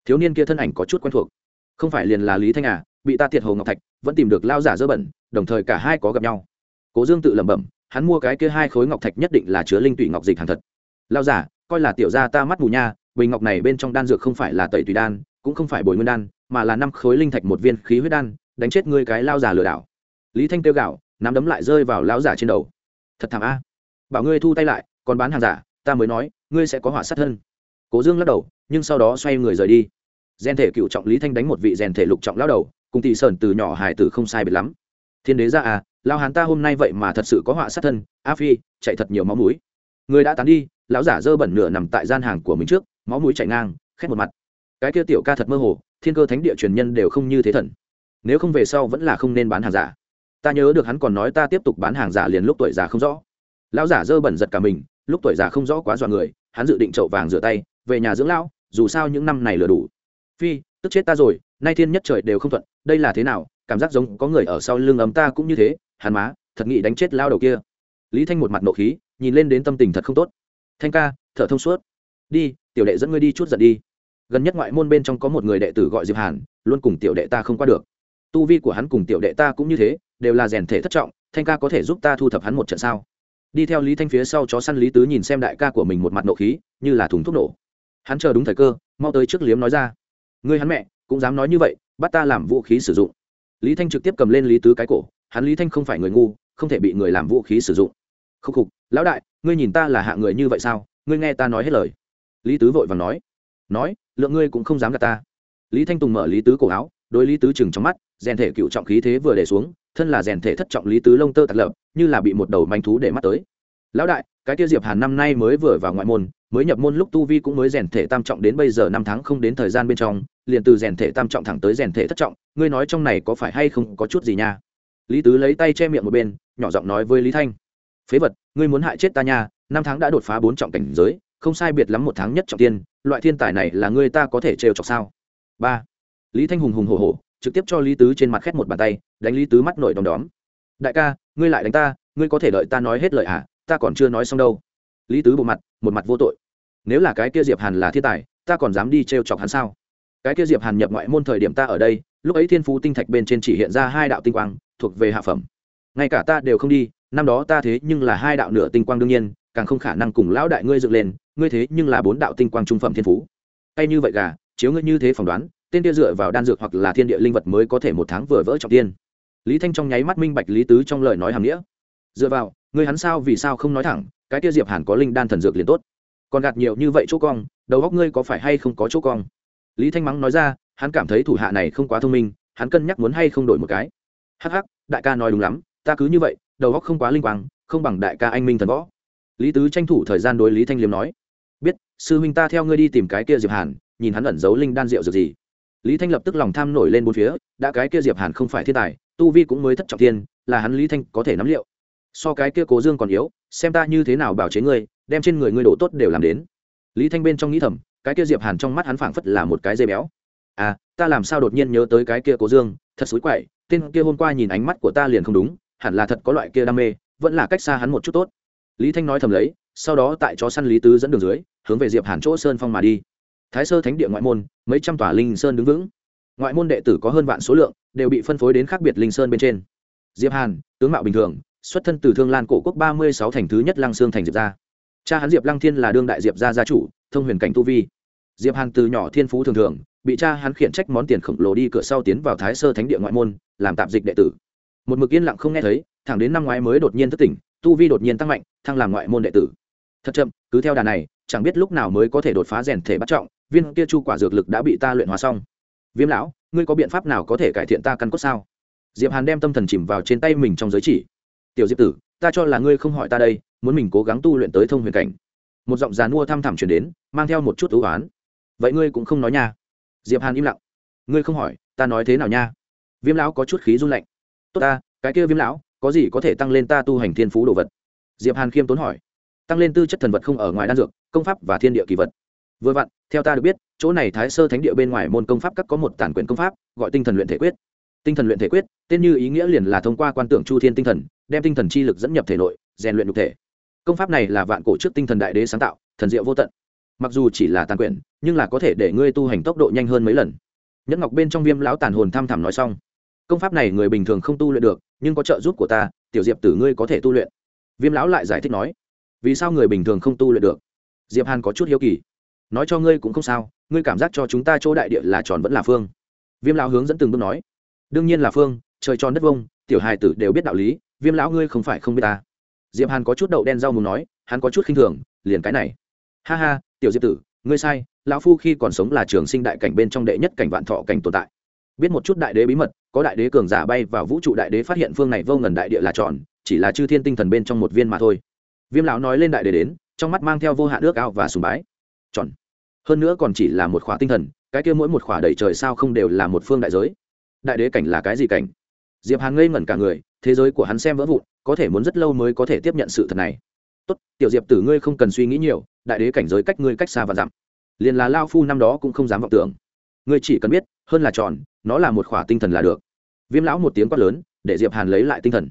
Thiếu niên kia thân ảnh có chút quen thuộc. Không phải liền là lý thanh à bị ta thiệt hồ ngọc thạch, vẫn tìm được lao giả dơ bẩn, đồng thời cả hai có gặp nhau. Cố dương tự lẩm bẩm, hắn mua cái kia hai khối ngọc thạch nhất định là chứa linh tụy ngọc dịch hàng thật. Lao giả, coi là tiểu gia ta mắt mù nha, bình ngọc này bên trong đan dược không phải là tẩy tùy đan, cũng không phải bồi nguyên đan, mà là năm khối linh thạch một viên khí huyết đan, đánh chết ngươi cái lao giả lừa đảo. Lý thanh tiêu gạo nắm đấm lại rơi vào lao giả trên đầu. Thật thảm a bảo ngươi thu tay lại, còn bán hàng giả, ta mới nói, ngươi sẽ có họa sát thân. Cố dương lắc đầu, nhưng sau đó xoay người rời đi. Gen thể cựu trọng lý thanh đánh một vị rèn thể lục trọng lao đầu, cùng tỷ sơn từ nhỏ hải tử không sai biệt lắm. Thiên đế ra à lao hán ta hôm nay vậy mà thật sự có họa sát thân, a phi, chạy thật nhiều máu mũi. Người đã tán đi, lão giả dơ bẩn nửa nằm tại gian hàng của mình trước, máu mũi chạy ngang, khét một mặt. Cái kia tiểu ca thật mơ hồ, thiên cơ thánh địa truyền nhân đều không như thế thần. Nếu không về sau vẫn là không nên bán hàng giả. Ta nhớ được hắn còn nói ta tiếp tục bán hàng giả liền lúc tuổi già không rõ lão giả dơ bẩn giật cả mình, lúc tuổi già không rõ quá dọa người, hắn dự định trậu vàng rửa tay, về nhà dưỡng lão, dù sao những năm này lừa đủ. Phi, tức chết ta rồi, nay thiên nhất trời đều không thuận, đây là thế nào? Cảm giác giống có người ở sau lưng ấm ta cũng như thế, hắn má, thật nghị đánh chết lao đầu kia. Lý thanh một mặt nộ khí, nhìn lên đến tâm tình thật không tốt. Thanh ca, thở thông suốt. Đi, tiểu đệ dẫn ngươi đi chút giận đi. Gần nhất ngoại môn bên trong có một người đệ tử gọi diệp hàn, luôn cùng tiểu đệ ta không qua được. Tu vi của hắn cùng tiểu đệ ta cũng như thế, đều là rèn thể thất trọng, thanh ca có thể giúp ta thu thập hắn một trận sao? Đi theo lý thanh phía sau chó săn lý tứ nhìn xem đại ca của mình một mặt nộ khí, như là thùng thuốc nổ. Hắn chờ đúng thời cơ, mau tới trước liếm nói ra. Ngươi hắn mẹ, cũng dám nói như vậy, bắt ta làm vũ khí sử dụng. Lý thanh trực tiếp cầm lên lý tứ cái cổ, hắn lý thanh không phải người ngu, không thể bị người làm vũ khí sử dụng. Khúc khục, lão đại, ngươi nhìn ta là hạ người như vậy sao? Ngươi nghe ta nói hết lời. Lý tứ vội và nói. Nói, lượng ngươi cũng không dám gạt ta. Lý thanh tùng mở lý tứ cổ áo, đối lý tứ chừng trong mắt, rèn thể cựu trọng khí thế vừa để xuống thân là rèn thể thất trọng lý tứ lông tơ tạt lập, như là bị một đầu manh thú để mắt tới. Lão đại, cái tiêu diệp hàn năm nay mới vừa vào ngoại môn, mới nhập môn lúc tu vi cũng mới rèn thể tam trọng đến bây giờ năm tháng không đến thời gian bên trong, liền từ rèn thể tam trọng thẳng tới rèn thể thất trọng, ngươi nói trong này có phải hay không có chút gì nha? Lý tứ lấy tay che miệng một bên, nhỏ giọng nói với lý thanh. Phế vật, ngươi muốn hại chết ta nha, năm tháng đã đột phá bốn trọng cảnh giới, không sai biệt lắm một tháng nhất trọng tiên, loại thiên tài này là ngươi ta có thể trêu chọc sao? Ba. Lý thanh hùng hùng hổ hổ trực tiếp cho lý tứ trên mặt khét một bàn tay, đánh lý tứ mắt nổi đom đóm. Đại ca, ngươi lại đánh ta, ngươi có thể đợi ta nói hết lời à? Ta còn chưa nói xong đâu. Lý tứ bộ mặt, một mặt vô tội. Nếu là cái kia diệp hàn là thiên tài, ta còn dám đi t chọc hắn sao? Cái kia diệp hàn nhập ngoại môn thời điểm ta ở đây, lúc ấy thiên phú tinh thạch bên trên chỉ hiện ra hai đạo tinh quang, thuộc về hạ phẩm. Ngay cả ta đều không đi, năm đó ta thế nhưng là hai đạo nửa tinh quang đương nhiên, càng không khả năng cùng lão đại ngươi dựng lên, ngươi thế nhưng là bốn đạo tinh quang trung phẩm thiên phú. Hay như vậy gà, chiếu ngươi như thế phỏng đoán tên kia dựa vào đan dược hoặc là thiên địa linh vật mới có thể một tháng vừa vỡ trọng tiên. Lý thanh trong nháy mắt minh bạch lý tứ trong lời nói hàm nghĩa. Dựa vào ngươi hắn sao vì sao không nói thẳng, cái kia diệp hàn có linh đan thần dược liền tốt. Còn gạt nhiều như vậy chỗ cong, đầu góc ngươi có phải hay không có chỗ cong? Lý thanh mắng nói ra, hắn cảm thấy thủ hạ này không quá thông minh, hắn cân nhắc muốn hay không đổi một cái. Hắc hắc, đại ca nói đúng lắm, ta cứ như vậy, đầu góc không quá linh quang, không bằng đại ca anh minh thần võ. Lý tứ tranh thủ thời gian đối lý thanh liêm nói, biết, sư huynh ta theo ngươi đi tìm cái kia diệp hàn, nhìn hắn ẩn giấu linh đan rượu dược gì lý thanh lập tức lòng tham nổi lên bốn phía, đã cái kia diệp hàn không phải thiên tài, tu vi cũng mới thất trọng thiên, là hắn lý thanh có thể nắm liệu. So cái kia cố dương còn yếu, xem ta như thế nào bảo chế ngươi, đem trên người ngươi đổ tốt đều làm đến. Lý thanh bên trong nghĩ thầm, cái kia diệp hàn trong mắt hắn phảng phất là một cái dây béo. À ta làm sao đột nhiên nhớ tới cái kia cố dương, thật xối quậy, tên kia hôm qua nhìn ánh mắt của ta liền không đúng, hẳn là thật có loại kia đam mê, vẫn là cách xa hắn một chút tốt. Lý thanh nói thầm lấy, sau đó tại chó săn lý tứ dẫn đường dưới, hướng về diệp hàn chỗ sơn phong mà đi thái sơ thánh địa ngoại môn, mấy trăm tòa linh sơn đứng vững. Ngoại môn đệ tử có hơn vạn số lượng, đều bị phân phối đến khác biệt linh sơn bên trên. Diệp hàn, tướng mạo bình thường, xuất thân từ thương lan cổ quốc ba mươi sáu thành thứ nhất lăng sương thành diệp gia. Cha hắn diệp lăng thiên là đương đại diệp gia gia chủ, thông huyền cảnh tu vi. Diệp hàn từ nhỏ thiên phú thường thường, bị cha hắn khiển trách món tiền khổng lồ đi cửa sau tiến vào thái sơ thánh địa ngoại môn, làm tạp dịch đệ tử. Một mực yên lặng không nghe thấy, thẳng đến năm ngoái mới đột nhiên thất tỉnh, tu vi đột nhiên tăng mạnh, thăng làm ngoại môn đệ tử. Thật chậm, cứ theo đà này, chẳng biết lúc nào mới có thể đột phá rèn thể bắt trọng viên kia chu quả dược lực đã bị ta luyện hóa xong. Viêm lão, ngươi có biện pháp nào có thể cải thiện ta căn cốt sao? Diệp hàn đem tâm thần chìm vào trên tay mình trong giới chỉ. Tiểu diệp tử, ta cho là ngươi không hỏi ta đây, muốn mình cố gắng tu luyện tới thông huyền cảnh. Một giọng giàn mua thăm thẳm chuyển đến, mang theo một chút ưu oán. Vậy ngươi cũng không nói nha. Diệp hàn im lặng. Ngươi không hỏi, ta nói thế nào nha? Viêm lão có chút khí run lạnh. Tốt ta, cái kia viêm lão, có gì có thể tăng lên ta tu hành thiên phú đồ vật? Diệp hàn khiêm tốn hỏi. Tăng lên tư chất thần vật không ở ngoài đan dược, công pháp và thiên địa kỳ vật vừa vặn, theo ta được biết, chỗ này thái sơ thánh địa bên ngoài môn công pháp các có một tản quyền công pháp, gọi tinh thần luyện thể quyết. Tinh thần luyện thể quyết, tên như ý nghĩa liền là thông qua quan tưởng chu thiên tinh thần, đem tinh thần chi lực dẫn nhập thể nội, rèn luyện nhục thể. Công pháp này là vạn cổ trước tinh thần đại đế sáng tạo, thần diệu vô tận. Mặc dù chỉ là tàn quyền, nhưng là có thể để ngươi tu hành tốc độ nhanh hơn mấy lần. Nhẫn ngọc bên trong viêm lão tàn hồn tham thảm nói xong. Công pháp này người bình thường không tu luyện được, nhưng có trợ giúp của ta, tiểu diệp tử ngươi có thể tu luyện. Viêm lão lại giải thích nói, vì sao người bình thường không tu luyện được? Diệp hàn có chút hiếu kỳ nói cho ngươi cũng không sao, ngươi cảm giác cho chúng ta chỗ đại địa là tròn vẫn là phương. Viêm lão hướng dẫn từng bước nói. Đương nhiên là phương, trời tròn đất vông, tiểu hài tử đều biết đạo lý, viêm lão ngươi không phải không biết ta. Diệp hàn có chút đậu đen rau muốn nói, hắn có chút khinh thường, liền cái này. Ha ha, tiểu diệp tử, ngươi sai, lão phu khi còn sống là trường sinh đại cảnh bên trong đệ nhất cảnh vạn thọ cảnh tồn tại. Biết một chút đại đế bí mật, có đại đế cường giả bay vào vũ trụ đại đế phát hiện phương này vô ngần đại địa là tròn, chỉ là chư thiên tinh thần bên trong một viên mà thôi. Viêm lão nói lên đại đế đến, trong mắt mang theo vô hạn ước ao và sùng bái tròn. Hơn nữa còn chỉ là một khỏa tinh thần, cái kia mỗi một khỏa đầy trời sao không đều là một phương đại giới. Đại đế cảnh là cái gì cảnh? Diệp hàn ngây ngẩn cả người, thế giới của hắn xem vỡ vụn, có thể muốn rất lâu mới có thể tiếp nhận sự thật này. Tốt, tiểu diệp tử ngươi không cần suy nghĩ nhiều, đại đế cảnh giới cách ngươi cách xa và dặm. Liền là lao phu năm đó cũng không dám vọng tưởng. Ngươi chỉ cần biết, hơn là tròn, nó là một khỏa tinh thần là được. Viêm lão một tiếng quát lớn, để diệp hàn lấy lại tinh thần.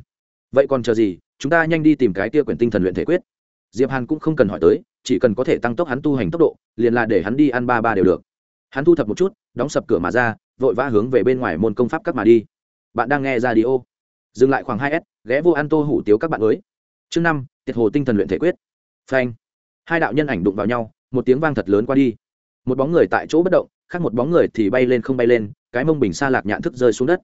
Vậy còn chờ gì, chúng ta nhanh đi tìm cái tia quyển tinh thần luyện thể quyết. Diệp hàn cũng không cần hỏi tới chỉ cần có thể tăng tốc hắn tu hành tốc độ, liền là để hắn đi ăn ba ba đều được. Hắn thu thập một chút, đóng sập cửa mà ra, vội vã hướng về bên ngoài môn công pháp các mà đi. Bạn đang nghe ra đi ô dừng lại khoảng hai s, ghé vô ăn tô hủ tiếu các bạn mới. Chương năm, tiệt hồ tinh thần luyện thể quyết. Phanh. Hai đạo nhân ảnh đụng vào nhau, một tiếng vang thật lớn qua đi. Một bóng người tại chỗ bất động, khác một bóng người thì bay lên không bay lên, cái mông bình xa lạc nhạn thức rơi xuống đất.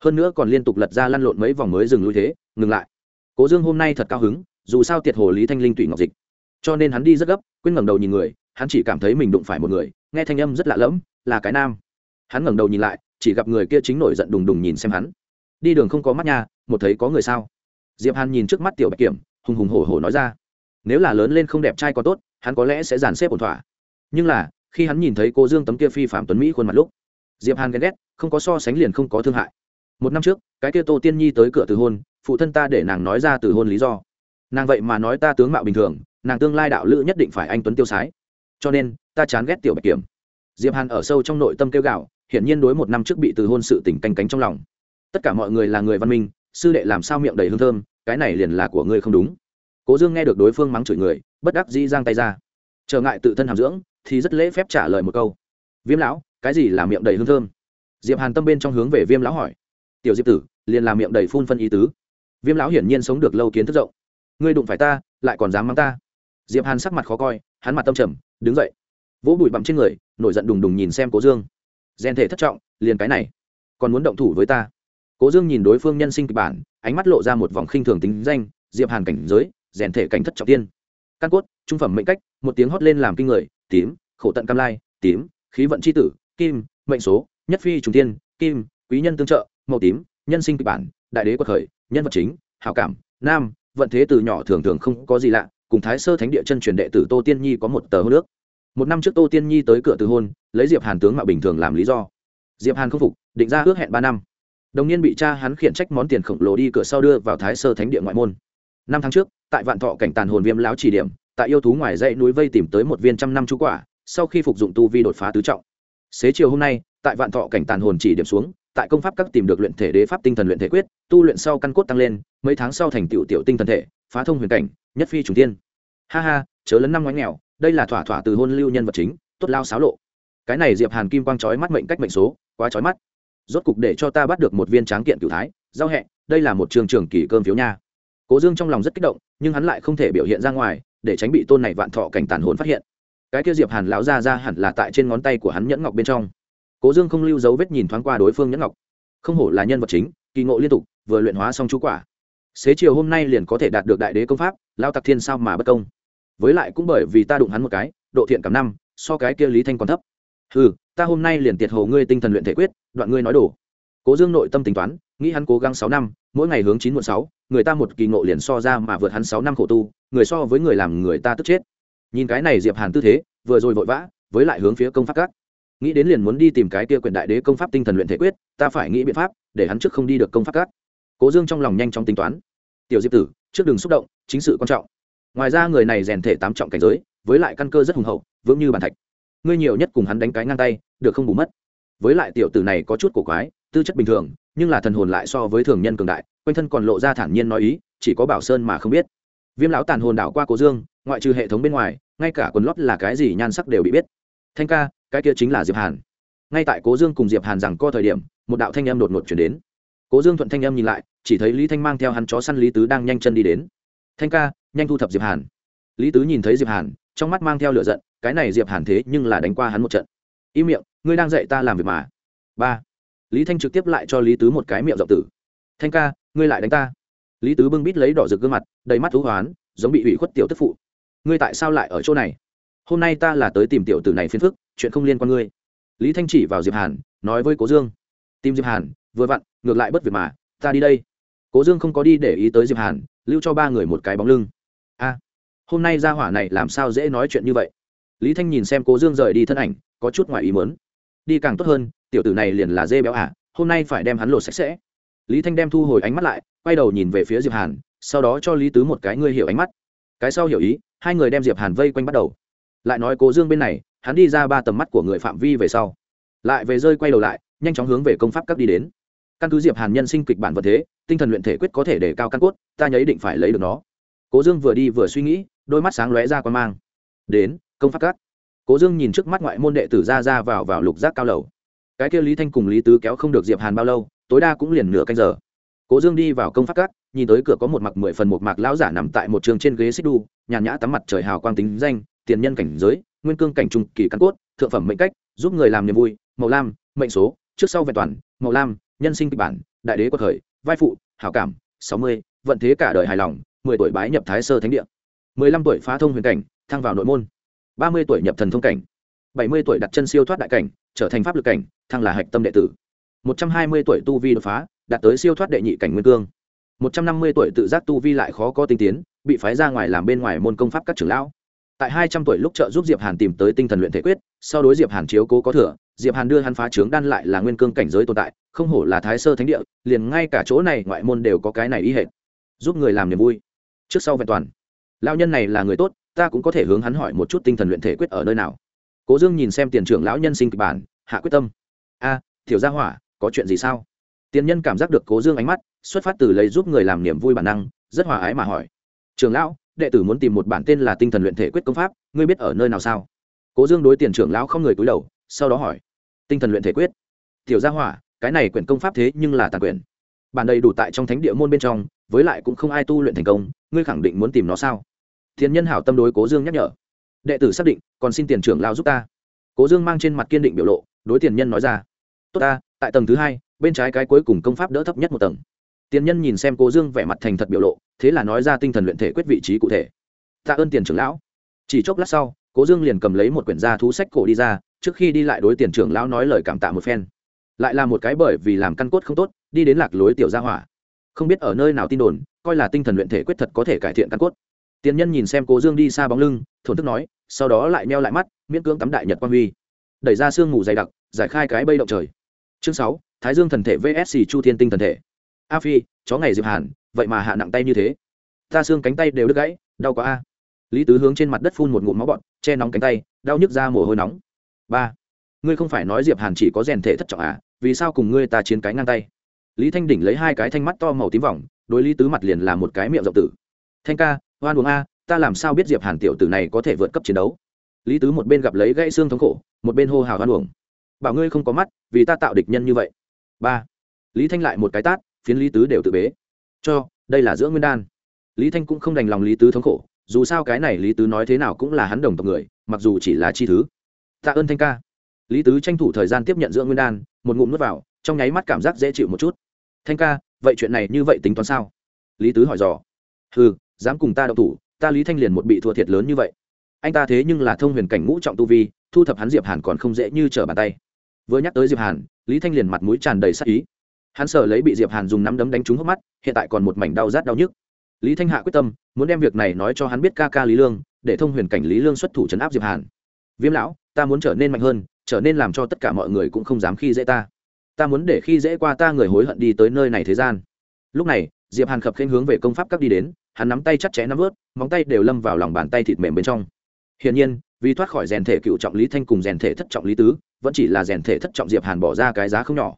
Hơn nữa còn liên tục lật ra lăn lộn mấy vòng mới dừng lui thế, ngừng lại. Cố dương hôm nay thật cao hứng, dù sao tiệt hồ lý thanh linh tụy ngọc dịch cho nên hắn đi rất gấp, quên ngẩng đầu nhìn người, hắn chỉ cảm thấy mình đụng phải một người, nghe thanh âm rất lạ lẫm, là cái nam. Hắn ngẩng đầu nhìn lại, chỉ gặp người kia chính nổi giận đùng đùng nhìn xem hắn. Đi đường không có mắt nha, một thấy có người sao? Diệp hàn nhìn trước mắt tiểu bạch kiểm, hùng hùng hổ hổ nói ra. Nếu là lớn lên không đẹp trai có tốt, hắn có lẽ sẽ dàn xếp ổn thỏa. Nhưng là, khi hắn nhìn thấy cô dương tấm kia phi phạm tuấn mỹ khuôn mặt lúc, diệp hàn ghen ghét, không có so sánh liền không có thương hại. Một năm trước, cái kia tô tiên nhi tới cửa từ hôn, phụ thân ta để nàng nói ra từ hôn lý do. Nàng vậy mà nói ta tướng mạo bình thường nàng tương lai đạo lữ nhất định phải anh tuấn tiêu sái. Cho nên, ta chán ghét tiểu bạch kiểm. Diệp hàn ở sâu trong nội tâm kêu gạo hiển nhiên đối một năm trước bị từ hôn sự tình canh cánh trong lòng. Tất cả mọi người là người văn minh, sư đệ làm sao miệng đầy hương thơm, cái này liền là của ngươi không đúng. Cố dương nghe được đối phương mắng chửi người, bất đắc dĩ giang tay ra. Trở ngại tự thân hàm dưỡng, thì rất lễ phép trả lời một câu. Viêm lão, cái gì là miệng đầy hương thơm? Diệp hàn tâm bên trong hướng về viêm lão hỏi. Tiểu diệp tử, liền làm miệng đầy phun phân ý tứ. Viêm lão hiển nhiên sống được lâu kiến thức rộng. Ngươi đụng phải ta, lại còn dám mắng ta diệp hàn sắc mặt khó coi, hắn mặt tâm trầm, đứng dậy. Vỗ bụi bặm trên người, nổi giận đùng đùng nhìn xem cố dương. Gen thể thất trọng, liền cái này. Còn muốn động thủ với ta? Cố dương nhìn đối phương nhân sinh kịch bản, ánh mắt lộ ra một vòng khinh thường tính danh, diệp hàn cảnh giới rèn thể cảnh thất trọng tiên. Căn cốt, trung phẩm mệnh cách, một tiếng hót lên làm kinh người, tím, khổ tận cam lai, tím, khí vận c h i tử, kim, mệnh số, nhất phi trùng tiên, kim, quý nhân tương trợ, màu tím, nhân sinh kịch bản, đại đế quật khởi, nhân vật chính, hảo cảm, nam, vận thế từ nhỏ thường thường không có gì lạ cùng thái sơ thánh địa chân truyền đệ tử tô tiên nhi có một tờ hô nước một năm trước tô tiên nhi tới cửa từ hôn, lấy diệp hàn tướng mạo bình thường làm lý do. Diệp hàn không phục, định ra ước hẹn ba năm. Đồng niên bị cha hắn khiển trách món tiền khổng lồ đi cửa sau đưa vào thái sơ thánh địa ngoại môn. Năm tháng trước, tại vạn thọ cảnh tàn hồn viêm Láo chỉ điểm, tại yêu thú ngoài dãy núi vây tìm tới một viên trăm năm chú quả, sau khi phục dụng tu vi đột phá tứ trọng. Xế chiều hôm nay, tại vạn thọ cảnh tàn hồn chỉ điểm xuống, tại công pháp các tìm được luyện thể đế pháp tinh thần luyện thể quyết, tu luyện sau căn cốt tăng lên, mấy tháng sau thành tựu tiểu tinh thần thể phá thông huyền cảnh, nhất phi trùng tiên ha ha, chớ lấn năm ngoái nghèo, đây là thỏa thỏa từ hôn lưu nhân vật chính, tốt lao xáo lộ. Cái này diệp hàn kim quang trói mắt mệnh cách mệnh số, quá trói mắt. Rốt cục để cho ta bắt được một viên tráng kiện cửu thái, giao hẹ, đây là một trường trường kỳ cơm phiếu nha. Cố dương trong lòng rất kích động, nhưng hắn lại không thể biểu hiện ra ngoài, để tránh bị tôn này vạn thọ cảnh tàn hồn phát hiện. Cái kia diệp hàn lão ra ra hẳn là tại trên ngón tay của hắn nhẫn ngọc bên trong. Cố dương không lưu dấu vết nhìn thoáng qua đối phương nhẫn ngọc. Không hổ là nhân vật chính, kỳ ngộ liên tục, vừa luyện hóa xong chú quả xế chiều hôm nay liền có thể đạt được đại đế công pháp, lao tặc thiên sao mà bất công. Với lại cũng bởi vì ta đụng hắn một cái, độ thiện cảm năm, so cái kia lý thanh còn thấp. Ừ ta hôm nay liền tiệt hồ ngươi tinh thần luyện thể quyết, đoạn ngươi nói đủ cố dương nội tâm tính toán, nghĩ hắn cố gắng sáu năm, mỗi ngày hướng chín muộn sáu, người ta một kỳ ngộ liền so ra mà vượt hắn sáu năm khổ tu, người so với người làm người ta tức chết. Nhìn cái này diệp hàn tư thế, vừa rồi vội vã, với lại hướng phía công pháp các. Nghĩ đến liền muốn đi tìm cái kia quyền đại đế công pháp tinh thần luyện thể quyết, ta phải nghĩ biện pháp, để hắn trước không đi được công pháp các cố dương trong lòng nhanh chóng tính toán. Tiểu diệp tử, trước đừng xúc động, chính sự quan trọng. Ngoài ra người này rèn thể tám trọng cảnh giới, với lại căn cơ rất hùng hậu, vững như bàn thạch. Ngươi nhiều nhất cùng hắn đánh cái ngang tay, được không bù mất. Với lại tiểu tử này có chút cổ quái, tư chất bình thường, nhưng là thần hồn lại so với thường nhân cường đại, quanh thân còn lộ ra thản nhiên nói ý, chỉ có bảo sơn mà không biết. Viêm lão tàn hồn đảo qua cố dương, ngoại trừ hệ thống bên ngoài, ngay cả quần lót là cái gì nhan sắc đều bị biết. Thanh ca, cái kia chính là diệp hàn. Ngay tại cố dương cùng diệp hàn rằng co thời điểm, một đạo thanh âm đột ngột chuyển đến. Cố dương thuận thanh âm nhìn lại chỉ thấy lý thanh mang theo hắn chó săn lý tứ đang nhanh chân đi đến. Thanh ca, nhanh thu thập diệp hàn. Lý tứ nhìn thấy diệp hàn, trong mắt mang theo lửa giận, cái này diệp hàn thế nhưng là đánh qua hắn một trận. Im miệng, ngươi đang dạy ta làm việc mà. Ba. Lý thanh trực tiếp lại cho lý tứ một cái miệng rộng tử. Thanh ca, ngươi lại đánh ta. Lý tứ bưng bít lấy đỏ rực gương mặt, đầy mắt thú hoán, giống bị ủy khuất tiểu tức phụ. Ngươi tại sao lại ở chỗ này? Hôm nay ta là tới tìm tiểu tử này phiền phức, chuyện không liên quan ngươi. Lý thanh chỉ vào diệp hàn, nói với cố dương. Tìm diệp hàn, vừa vặn, ngược lại bất việc mà, ta đi đây cố dương không có đi để ý tới diệp hàn, lưu cho ba người một cái bóng lưng. A, hôm nay ra hỏa này làm sao dễ nói chuyện như vậy? Lý thanh nhìn xem cố dương rời đi thân ảnh, có chút ngoài ý mớn đi càng tốt hơn, tiểu tử này liền là dê béo à hôm nay phải đem hắn lột sạch sẽ. Lý thanh đem thu hồi ánh mắt lại, quay đầu nhìn về phía diệp hàn, sau đó cho lý tứ một cái ngươi hiểu ánh mắt. Cái sau hiểu ý, hai người đem diệp hàn vây quanh bắt đầu. Lại nói cố dương bên này, hắn đi ra ba tầm mắt của người phạm vi về sau. Lại về rơi quay đầu lại, nhanh chóng hướng về công pháp cấp đi đến căn cứ diệp hàn nhân sinh kịch bản vật thế tinh thần luyện thể quyết có thể để cao căn cốt ta nhấy định phải lấy được nó cố dương vừa đi vừa suy nghĩ đôi mắt sáng lóe ra quan mang đến công pháp cắt. cố dương nhìn trước mắt ngoại môn đệ tử ra ra vào vào lục giác cao lầu cái kia lý thanh cùng lý tứ kéo không được diệp hàn bao lâu tối đa cũng liền nửa canh giờ cố dương đi vào công pháp cắt, nhìn tới cửa có một mặc mười phần một mạc lão giả nằm tại một trường trên ghế xích đu nhàn nhã tắm mặt trời hào quang tính danh tiền nhân cảnh giới nguyên cương cảnh trung kỳ căn cốt thượng phẩm mệnh cách giúp người làm niềm vui màu lam mệnh số trước sau vẹn toàn màu lam nhân sinh kịch bản, đại đế quật khởi, vai phụ, hảo cảm, sáu mươi, vận thế cả đời hài lòng, mười tuổi bái nhập thái sơ thánh địa. mười lăm tuổi phá thông huyền cảnh, thăng vào nội môn. ba mươi tuổi nhập thần thông cảnh. bảy mươi tuổi đặt chân siêu thoát đại cảnh, trở thành pháp lực cảnh, thăng là hạch tâm đệ tử. một trăm hai mươi tuổi tu vi đột phá, đạt tới siêu thoát đệ nhị cảnh nguyên cương. một trăm năm mươi tuổi tự giác tu vi lại khó có tinh tiến, bị phái ra ngoài làm bên ngoài môn công pháp các trưởng lão. tại hai trăm tuổi lúc trợ giúp diệp hàn tìm tới tinh thần luyện thể quyết, sau đối diệp hàn chiếu cố có thừa diệp hàn đưa hắn phá trướng đan lại là nguyên cương cảnh giới tồn tại không hổ là thái sơ thánh địa liền ngay cả chỗ này ngoại môn đều có cái này ý hệ giúp người làm niềm vui. Trước sau vẹn toàn. Lão nhân này là người tốt ta cũng có thể hướng hắn hỏi một chút tinh thần luyện thể quyết ở nơi nào. Cố dương nhìn xem tiền trưởng lão nhân sinh kịch bản hạ quyết tâm. A à, thiểu gia hỏa có chuyện gì sao? Tiền nhân cảm giác được cố dương ánh mắt xuất phát từ lấy giúp người làm niềm vui bản năng rất hòa ái mà hỏi. Trường lão đệ tử muốn tìm một bản tên là tinh thần luyện thể quyết công pháp ngươi biết ở nơi nào sao? Cố dương đối tiền trưởng lão không người cúi đầu sau đó hỏi, tinh thần luyện thể quyết. Tiểu gia hỏa, cái này quyển công pháp thế nhưng là tàn quyển. Bản đầy đủ tại trong thánh địa môn bên trong, với lại cũng không ai tu luyện thành công, ngươi khẳng định muốn tìm nó sao? Thiên nhân hảo tâm đối cố dương nhắc nhở. Đệ tử xác định, còn xin tiền trưởng lao giúp ta. Cố dương mang trên mặt kiên định biểu lộ, đối tiền nhân nói ra. Tốt ta, tại tầng thứ hai, bên trái cái cuối cùng công pháp đỡ thấp nhất một tầng. Tiền nhân nhìn xem cố dương vẻ mặt thành thật biểu lộ, thế là nói ra tinh thần luyện thể quyết vị trí cụ thể. Tạ ơn tiền trưởng lão. Chỉ chốc lát sau, cố dương liền cầm lấy một quyển gia thú sách cổ đi ra trước khi đi lại đối tiền trưởng lão nói lời cảm tạ một phen. Lại là một cái bởi vì làm căn cốt không tốt, đi đến lạc lối tiểu gia hỏa. Không biết ở nơi nào tin đồn, coi là tinh thần luyện thể quyết thật có thể cải thiện căn cốt. Tiền nhân nhìn xem cố dương đi xa bóng lưng, thổn thức nói, sau đó lại meo lại mắt, miễn cưỡng tắm đại nhật quang huy. Đẩy ra sương ngủ dày đặc, giải khai cái bây động trời. Chương sáu, thái dương thần thể vsc chu thiên tinh thần thể. A phi, chó ngày diệp hàn, vậy mà hạ nặng tay như thế. Ta xương cánh tay đều đứt gãy, đau quá a. Lý tứ hướng trên mặt đất phun một ngụm máu bọn che nóng cánh tay, đau nhức ra mồ hôi nóng ba. Ngươi không phải nói diệp hàn chỉ có rèn thể thất trọng à vì sao cùng ngươi ta chiến cái ngang tay? Lý thanh đỉnh lấy hai cái thanh mắt to màu tím vòng, đối lý tứ mặt liền là một cái miệng rộng tử. Thanh ca hoan uống a, ta làm sao biết diệp hàn tiểu tử này có thể vượt cấp chiến đấu? Lý tứ một bên gặp lấy gãy xương thống khổ, một bên hô hào hoan uổng. Bảo ngươi không có mắt, vì ta tạo địch nhân như vậy. Ba. Lý thanh lại một cái tát, phiến lý tứ đều tự bế. Cho, đây là giữa nguyên đan. Lý thanh cũng không đành lòng lý tứ thống khổ, dù sao cái này lý tứ nói thế nào cũng là hắn đồng tộc người, mặc dù chỉ là chi thứ tạ ơn thanh ca. Lý tứ tranh thủ thời gian tiếp nhận dưỡng nguyên đan, một ngụm n u ố t vào, trong nháy mắt cảm giác dễ chịu một chút. Thanh ca, vậy chuyện này như vậy tính toán sao? Lý tứ hỏi dò. Ừ dám cùng ta đậu thủ, ta lý thanh liền một bị thua thiệt lớn như vậy. Anh ta thế nhưng là thông huyền cảnh ngũ trọng tu vi, thu thập hắn diệp hàn còn không dễ như trở bàn tay. Vừa nhắc tới diệp hàn, lý thanh liền mặt mũi tràn đầy sắc ý. Hắn sợ lấy bị diệp hàn dùng nắm đấm đánh trúng hốc mắt, hiện tại còn một mảnh đau rát đau nhức. Lý thanh hạ quyết tâm, muốn đem việc này nói cho hắn biết ca ca lý lương, để thông huyền cảnh lý lương xuất thủ chấn áp diệp hàn viêm lão, ta muốn trở nên mạnh hơn, trở nên làm cho tất cả mọi người cũng không dám khi dễ ta. Ta muốn để khi dễ qua ta người hối hận đi tới nơi này thế gian. Lúc này, diệp hàn khập khênh hướng về công pháp các đi đến, hắn nắm tay chặt chẽ nắm vớt, móng tay đều lâm vào lòng bàn tay thịt mềm bên trong. Hiển nhiên, vì thoát khỏi rèn thể cựu trọng lý thanh cùng rèn thể thất trọng lý tứ, vẫn chỉ là rèn thể thất trọng diệp hàn bỏ ra cái giá không nhỏ.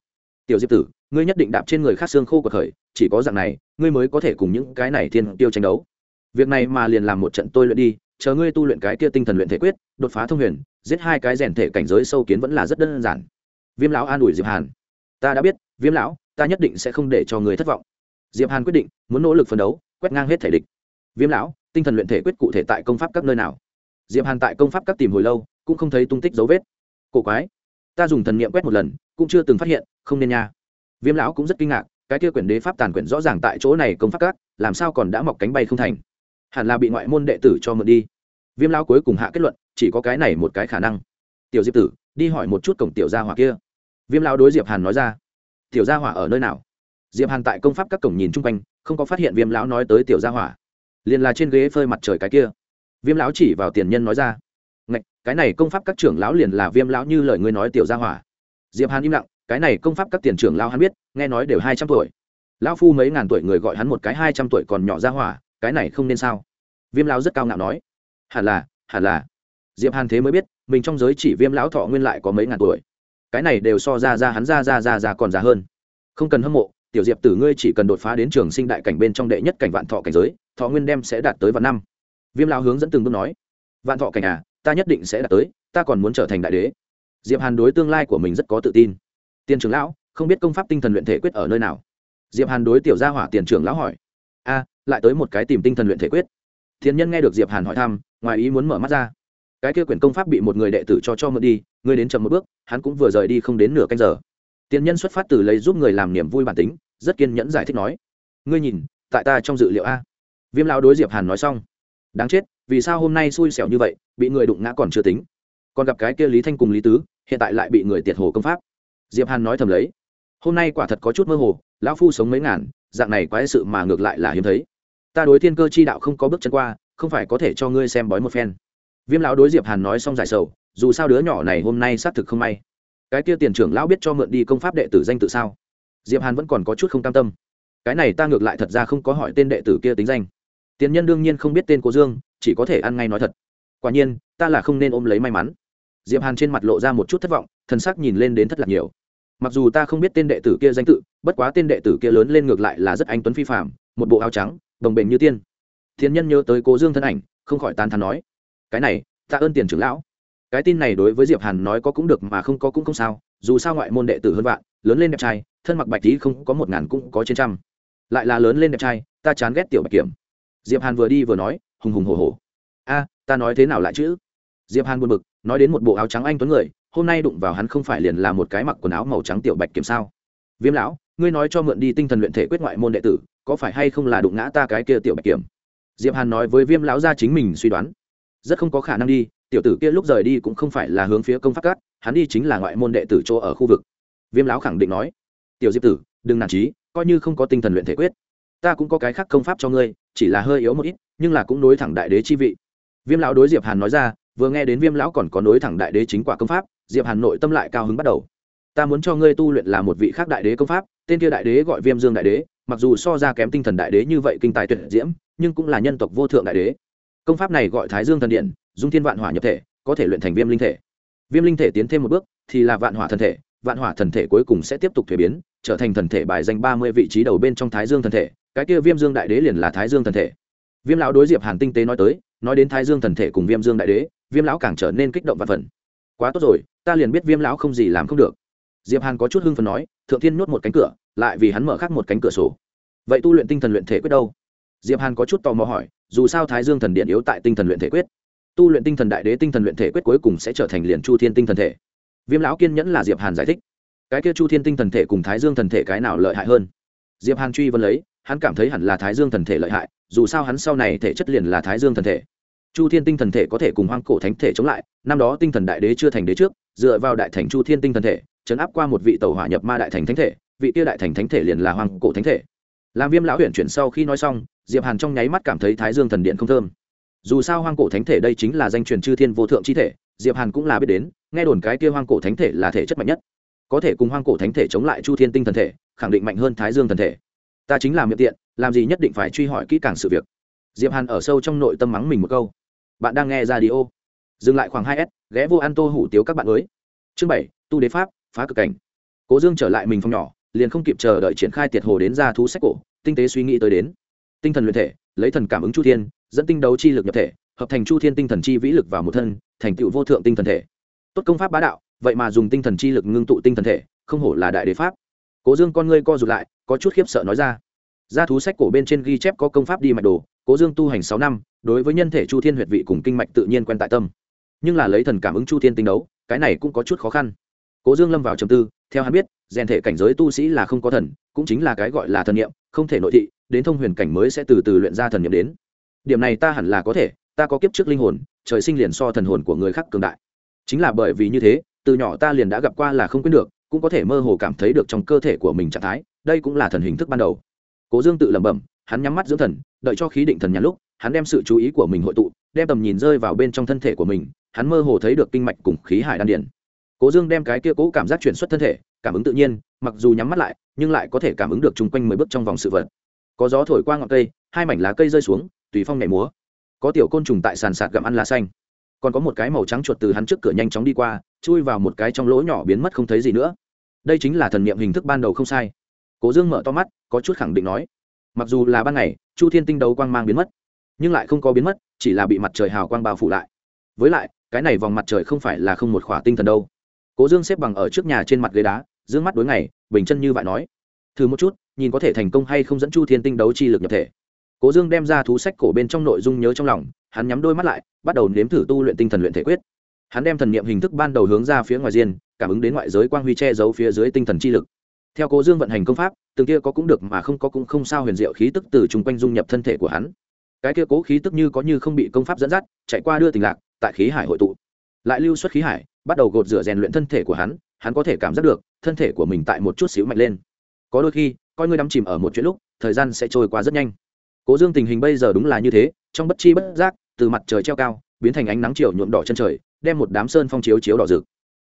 Tiểu diệp tử, ngươi nhất định đạp trên người khác xương khô của khởi, chỉ có dạng này, ngươi mới có thể cùng những cái này thiên tiêu tranh đấu. Việc này mà liền làm một trận tôi luyện đi chờ ngươi tu luyện cái kia tinh thần luyện thể quyết, đột phá thông huyền, giết hai cái rèn thể cảnh giới sâu kiến vẫn là rất đơn giản. Viêm lão an ủi diệp hàn. Ta đã biết, viêm lão, ta nhất định sẽ không để cho người thất vọng. Diệp hàn quyết định, muốn nỗ lực phấn đấu, quét ngang hết thể địch. Viêm lão, tinh thần luyện thể quyết cụ thể tại công pháp các nơi nào? Diệp hàn tại công pháp các tìm hồi lâu, cũng không thấy tung tích dấu vết. Cổ quái, ta dùng thần niệm quét một lần, cũng chưa từng phát hiện, không nên nha. Viêm lão cũng rất kinh ngạc, cái kia quyển đế pháp tàn quyển rõ ràng tại chỗ này công pháp các, làm sao còn đã mọc cánh bay không thành? Hẳn là bị ngoại môn đệ tử cho mượn đi. Viêm lão cuối cùng hạ kết luận, chỉ có cái này một cái khả năng. Tiểu diệp tử, đi hỏi một chút cổng tiểu gia hỏa kia. Viêm lão đối diệp hàn nói ra. Tiểu gia hỏa ở nơi nào? Diệp hàn tại công pháp các cổng nhìn chung quanh, không có phát hiện viêm lão nói tới tiểu gia hỏa. Liền là trên ghế phơi mặt trời cái kia. Viêm lão chỉ vào tiền nhân nói ra. Ngạch, cái này công pháp các trưởng lão liền là viêm lão như lời ngươi nói tiểu gia hỏa. Diệp hàn im lặng, cái này công pháp các tiền trưởng lão hắn biết, nghe nói đều hai trăm tuổi. Lão phu mấy ngàn tuổi người gọi hắn một cái hai trăm tuổi còn nhỏ gia hỏa cái này không nên sao? Viêm lão rất cao ngạo nói. Hẳn là hẳn là. Diệp hàn thế mới biết, mình trong giới chỉ viêm lão thọ nguyên lại có mấy ngàn tuổi. Cái này đều so ra ra hắn ra ra ra ra còn già hơn. Không cần hâm mộ, tiểu diệp tử ngươi chỉ cần đột phá đến trường sinh đại cảnh bên trong đệ nhất cảnh vạn thọ cảnh giới, thọ nguyên đem sẽ đạt tới vạn năm. Viêm lão hướng dẫn từng bước nói. Vạn thọ cảnh à ta nhất định sẽ đạt tới, ta còn muốn trở thành đại đế. Diệp hàn đối tương lai của mình rất có tự tin. Tiền trưởng lão, không biết công pháp tinh thần luyện thể quyết ở nơi nào? Diệp hàn đối tiểu gia hỏa tiền trưởng lão hỏi. A lại tới một cái tìm tinh thần luyện thể quyết. Thiên nhân nghe được diệp hàn hỏi thăm, ngoài ý muốn mở mắt ra. Cái kia quyển công pháp bị một người đệ tử cho cho mượn đi, ngươi đến chậm một bước, hắn cũng vừa rời đi không đến nửa canh giờ. Tiền nhân xuất phát từ lấy giúp người làm niềm vui bản tính, rất kiên nhẫn giải thích nói, ngươi nhìn, tại ta trong dự liệu a. Viêm lão đối diệp hàn nói xong, đáng chết, vì sao hôm nay xui xẻo như vậy, bị người đụng ngã còn chưa tính? Còn gặp cái kia lý thanh cùng lý tứ, hiện tại lại bị người tiệt hồ công pháp. Diệp hàn nói thầm lấy, hôm nay quả thật có chút mơ hồ, lão phu sống mấy ngàn, dạng này quái sự mà ngược lại là hiếm thấy ta đối thiên cơ chi đạo không có bước chân qua, không phải có thể cho ngươi xem bói một phen. Viêm lão đối diệp hàn nói xong giải sầu, dù sao đứa nhỏ này hôm nay xác thực không may. Cái kia tiền trưởng lão biết cho mượn đi công pháp đệ tử danh tự sao? Diệp hàn vẫn còn có chút không cam tâm. Cái này ta ngược lại thật ra không có hỏi tên đệ tử kia tính danh. Tiền nhân đương nhiên không biết tên cô dương, chỉ có thể ăn ngay nói thật. Quả nhiên, ta là không nên ôm lấy may mắn. Diệp hàn trên mặt lộ ra một chút thất vọng, thần sắc nhìn lên đến thất lạc nhiều. Mặc dù ta không biết tên đệ tử kia danh tự, bất quá tên đệ tử kia lớn lên ngược lại là rất anh tuấn phi phạm một bộ áo trắng đồng bền như tiên. Thiên nhân nhớ tới cố dương thân ảnh, không khỏi tán thán nói, cái này ta ơn tiền trưởng lão. Cái tin này đối với diệp hàn nói có cũng được mà không có cũng không sao, dù sao ngoại môn đệ tử hơn vạn, lớn lên đẹp trai, thân mặc bạch tí không có một ngàn cũng có trên trăm. Lại là lớn lên đẹp trai, ta chán ghét tiểu bạch kiểm. Diệp hàn vừa đi vừa nói, hùng hùng hổ hổ. A, ta nói thế nào lại chứ? Diệp hàn buồn bực, nói đến một bộ áo trắng anh tuấn người, hôm nay đụng vào hắn không phải liền là một cái mặc quần áo màu trắng tiểu bạch kiểm sao? Viêm lão, ngươi nói cho mượn đi tinh thần luyện thể quyết ngoại môn đệ tử, có phải hay không là đụng ngã ta cái kia tiểu bạch kiểm? Diệp hàn nói với viêm lão ra chính mình suy đoán. Rất không có khả năng đi, tiểu tử kia lúc rời đi cũng không phải là hướng phía công pháp cát hắn đi chính là ngoại môn đệ tử chỗ ở khu vực. Viêm lão khẳng định nói. Tiểu diệp tử, đừng nản trí, coi như không có tinh thần luyện thể quyết, ta cũng có cái khác công pháp cho ngươi, chỉ là hơi yếu một ít, nhưng là cũng đối thẳng đại đế chi vị. Viêm lão đối diệp hàn nói ra, vừa nghe đến viêm lão còn có đối thẳng đại đế chính quả công pháp, diệp hàn nội tâm lại cao hứng bắt đầu ta muốn cho ngươi tu luyện là một vị khác đại đế công pháp, tên kia đại đế gọi viêm dương đại đế, mặc dù so ra kém tinh thần đại đế như vậy kinh tài tuyệt diễm, nhưng cũng là nhân tộc vô thượng đại đế. Công pháp này gọi thái dương thần điện dung thiên vạn hỏa nhập thể, có thể luyện thành viêm linh thể. Viêm linh thể tiến thêm một bước, thì là vạn hỏa thần thể, vạn hỏa thần thể cuối cùng sẽ tiếp tục thuế biến, trở thành thần thể bài danh ba mươi vị trí đầu bên trong thái dương thần thể, cái kia viêm dương đại đế liền là thái dương thần thể. Viêm lão đối diệp hàn tinh tế nói tới, nói đến thái dương thần thể cùng viêm dương đại đế, viêm lão càng trở nên kích động và phần. Quá tốt rồi, ta liền biết viêm lão không gì làm không được diệp hàn có chút hưng phần nói, thượng thiên nhốt một cánh cửa, lại vì hắn mở khác một cánh cửa sổ. Vậy tu luyện tinh thần luyện thể quyết đâu? Diệp hàn có chút tò mò hỏi, dù sao thái dương thần điện yếu tại tinh thần luyện thể quyết. Tu luyện tinh thần đại đế tinh thần luyện thể quyết cuối cùng sẽ trở thành liền chu thiên tinh thần thể. Viêm lão kiên nhẫn là diệp hàn giải thích. Cái kia chu thiên tinh thần thể cùng thái dương thần thể cái nào lợi hại hơn? Diệp hàn truy vấn lấy, hắn cảm thấy hẳn là thái dương thần thể lợi hại, dù sao hắn sau này thể chất liền là thái dương thần thể. Chu thiên tinh thần thể có thể cùng hoang cổ thánh thể chống lại, năm đó tinh thần đại đế chưa thành đế trước, dựa vào đại thành chu thiên tinh thần thể chấn áp qua một vị tàu hỏa nhập ma đại thành thánh thể, vị kia đại thành thánh thể liền là hoàng cổ thánh thể. Làm viêm lão huyện chuyển sau khi nói xong, diệp hàn trong nháy mắt cảm thấy thái dương thần điện không thơm. Dù sao hoang cổ thánh thể đây chính là danh truyền chư thiên vô thượng chi thể, diệp hàn cũng là biết đến, nghe đồn cái kia hoang cổ thánh thể là thể chất mạnh nhất. Có thể cùng hoang cổ thánh thể chống lại chu thiên tinh thần thể, khẳng định mạnh hơn thái dương thần thể. Ta chính là miệng tiện, làm gì nhất định phải truy hỏi kỹ càng sự việc. Diệp hàn ở sâu trong nội tâm mắng mình một câu. Bạn đang nghe ra đi ô dừng lại khoảng hai s, ghé vô an tô hủ tiếu các bạn mới. Chương bảy, tu đế pháp phá cực cảnh. Cố dương trở lại mình phòng nhỏ, liền không kịp chờ đợi triển khai tiệt hồ đến ra thú sách cổ, tinh tế suy nghĩ tới đến. Tinh thần luyện thể, lấy thần cảm ứng chu thiên, dẫn tinh đấu chi lực nhập thể, hợp thành chu thiên tinh thần chi vĩ lực vào một thân, thành tựu vô thượng tinh thần thể. Tốt công pháp bá đạo, vậy mà dùng tinh thần chi lực ngưng tụ tinh thần thể, không hổ là đại đế pháp. Cố dương con ngươi co rụt lại, có chút khiếp sợ nói ra. Ra thú sách cổ bên trên ghi chép có công pháp đi mạch đồ, cố dương tu hành sáu năm, đối với nhân thể chu thiên huyệt vị cùng kinh mạch tự nhiên quen tại tâm. Nhưng là lấy thần cảm ứng chu thiên tinh đấu, cái này cũng có chút khó khăn cố dương lâm vào trầm tư, theo hắn biết, rèn thể cảnh giới tu sĩ là không có thần, cũng chính là cái gọi là thần niệm, không thể nội thị, đến thông huyền cảnh mới sẽ từ từ luyện ra thần niệm đến. Điểm này ta hẳn là có thể, ta có kiếp trước linh hồn, trời sinh liền so thần hồn của người khác cường đại. Chính là bởi vì như thế, từ nhỏ ta liền đã gặp qua là không quên được, cũng có thể mơ hồ cảm thấy được trong cơ thể của mình trạng thái, đây cũng là thần hình thức ban đầu. Cố dương tự lẩm bẩm, hắn nhắm mắt dưỡng thần, đợi cho khí định thần nhàn lúc, hắn đem sự chú ý của mình hội tụ, đem tầm nhìn rơi vào bên trong thân thể của mình, hắn mơ hồ thấy được kinh mạch cùng khí hải đan điển cố dương đem cái kia cố cảm giác chuyển xuất thân thể, cảm ứng tự nhiên, mặc dù nhắm mắt lại, nhưng lại có thể cảm ứng được chung quanh mười bước trong vòng sự vật. Có gió thổi qua ngọn cây, hai mảnh lá cây rơi xuống, tùy phong nhảy múa. Có tiểu côn trùng tại sàn sạt gặm ăn lá xanh. Còn có một cái màu trắng chuột từ hắn trước cửa nhanh chóng đi qua, chui vào một cái trong lỗ nhỏ biến mất không thấy gì nữa. Đây chính là thần niệm hình thức ban đầu không sai. Cố dương mở to mắt, có chút khẳng định nói. Mặc dù là ban ngày, chu thiên tinh đấu quang mang biến mất, nhưng lại không có biến mất, chỉ là bị mặt trời hào quang bao phủ lại. Với lại, cái này vòng mặt trời không phải là không một khỏa tinh thần đâu cố dương xếp bằng ở trước nhà trên mặt ghế đá d ư ơ n g mắt đối ngày, bình chân như vậy nói. Thử một chút, nhìn có thể thành công hay không dẫn chu thiên tinh đấu chi lực nhập thể. Cố dương đem ra thú sách cổ bên trong nội dung nhớ trong lòng, hắn nhắm đôi mắt lại, bắt đầu nếm thử tu luyện tinh thần luyện thể quyết. Hắn đem thần niệm hình thức ban đầu hướng ra phía ngoài diên, cảm ứng đến ngoại giới quang huy che giấu phía dưới tinh thần chi lực. Theo cố dương vận hành công pháp, từng kia có cũng được mà không có cũng không sao huyền diệu khí tức từ chung quanh dung nhập thân thể của hắn. Cái kia cố khí tức như có như không bị công pháp dẫn dắt, chạy qua đưa tình lạc, tại khí hải hội tụ lại lưu xuất khí hải, bắt đầu gột rửa rèn luyện thân thể của hắn hắn có thể cảm giác được, thân thể của mình tại một chút xíu mạnh lên. Có đôi khi, coi ngươi đắm chìm ở một chuyện lúc, thời gian sẽ trôi qua rất nhanh. Cố dương tình hình bây giờ đúng là như thế, trong bất chi bất giác, từ mặt trời treo cao, biến thành ánh nắng chiều nhuộm đỏ chân trời, đem một đám sơn phong chiếu chiếu đỏ rực.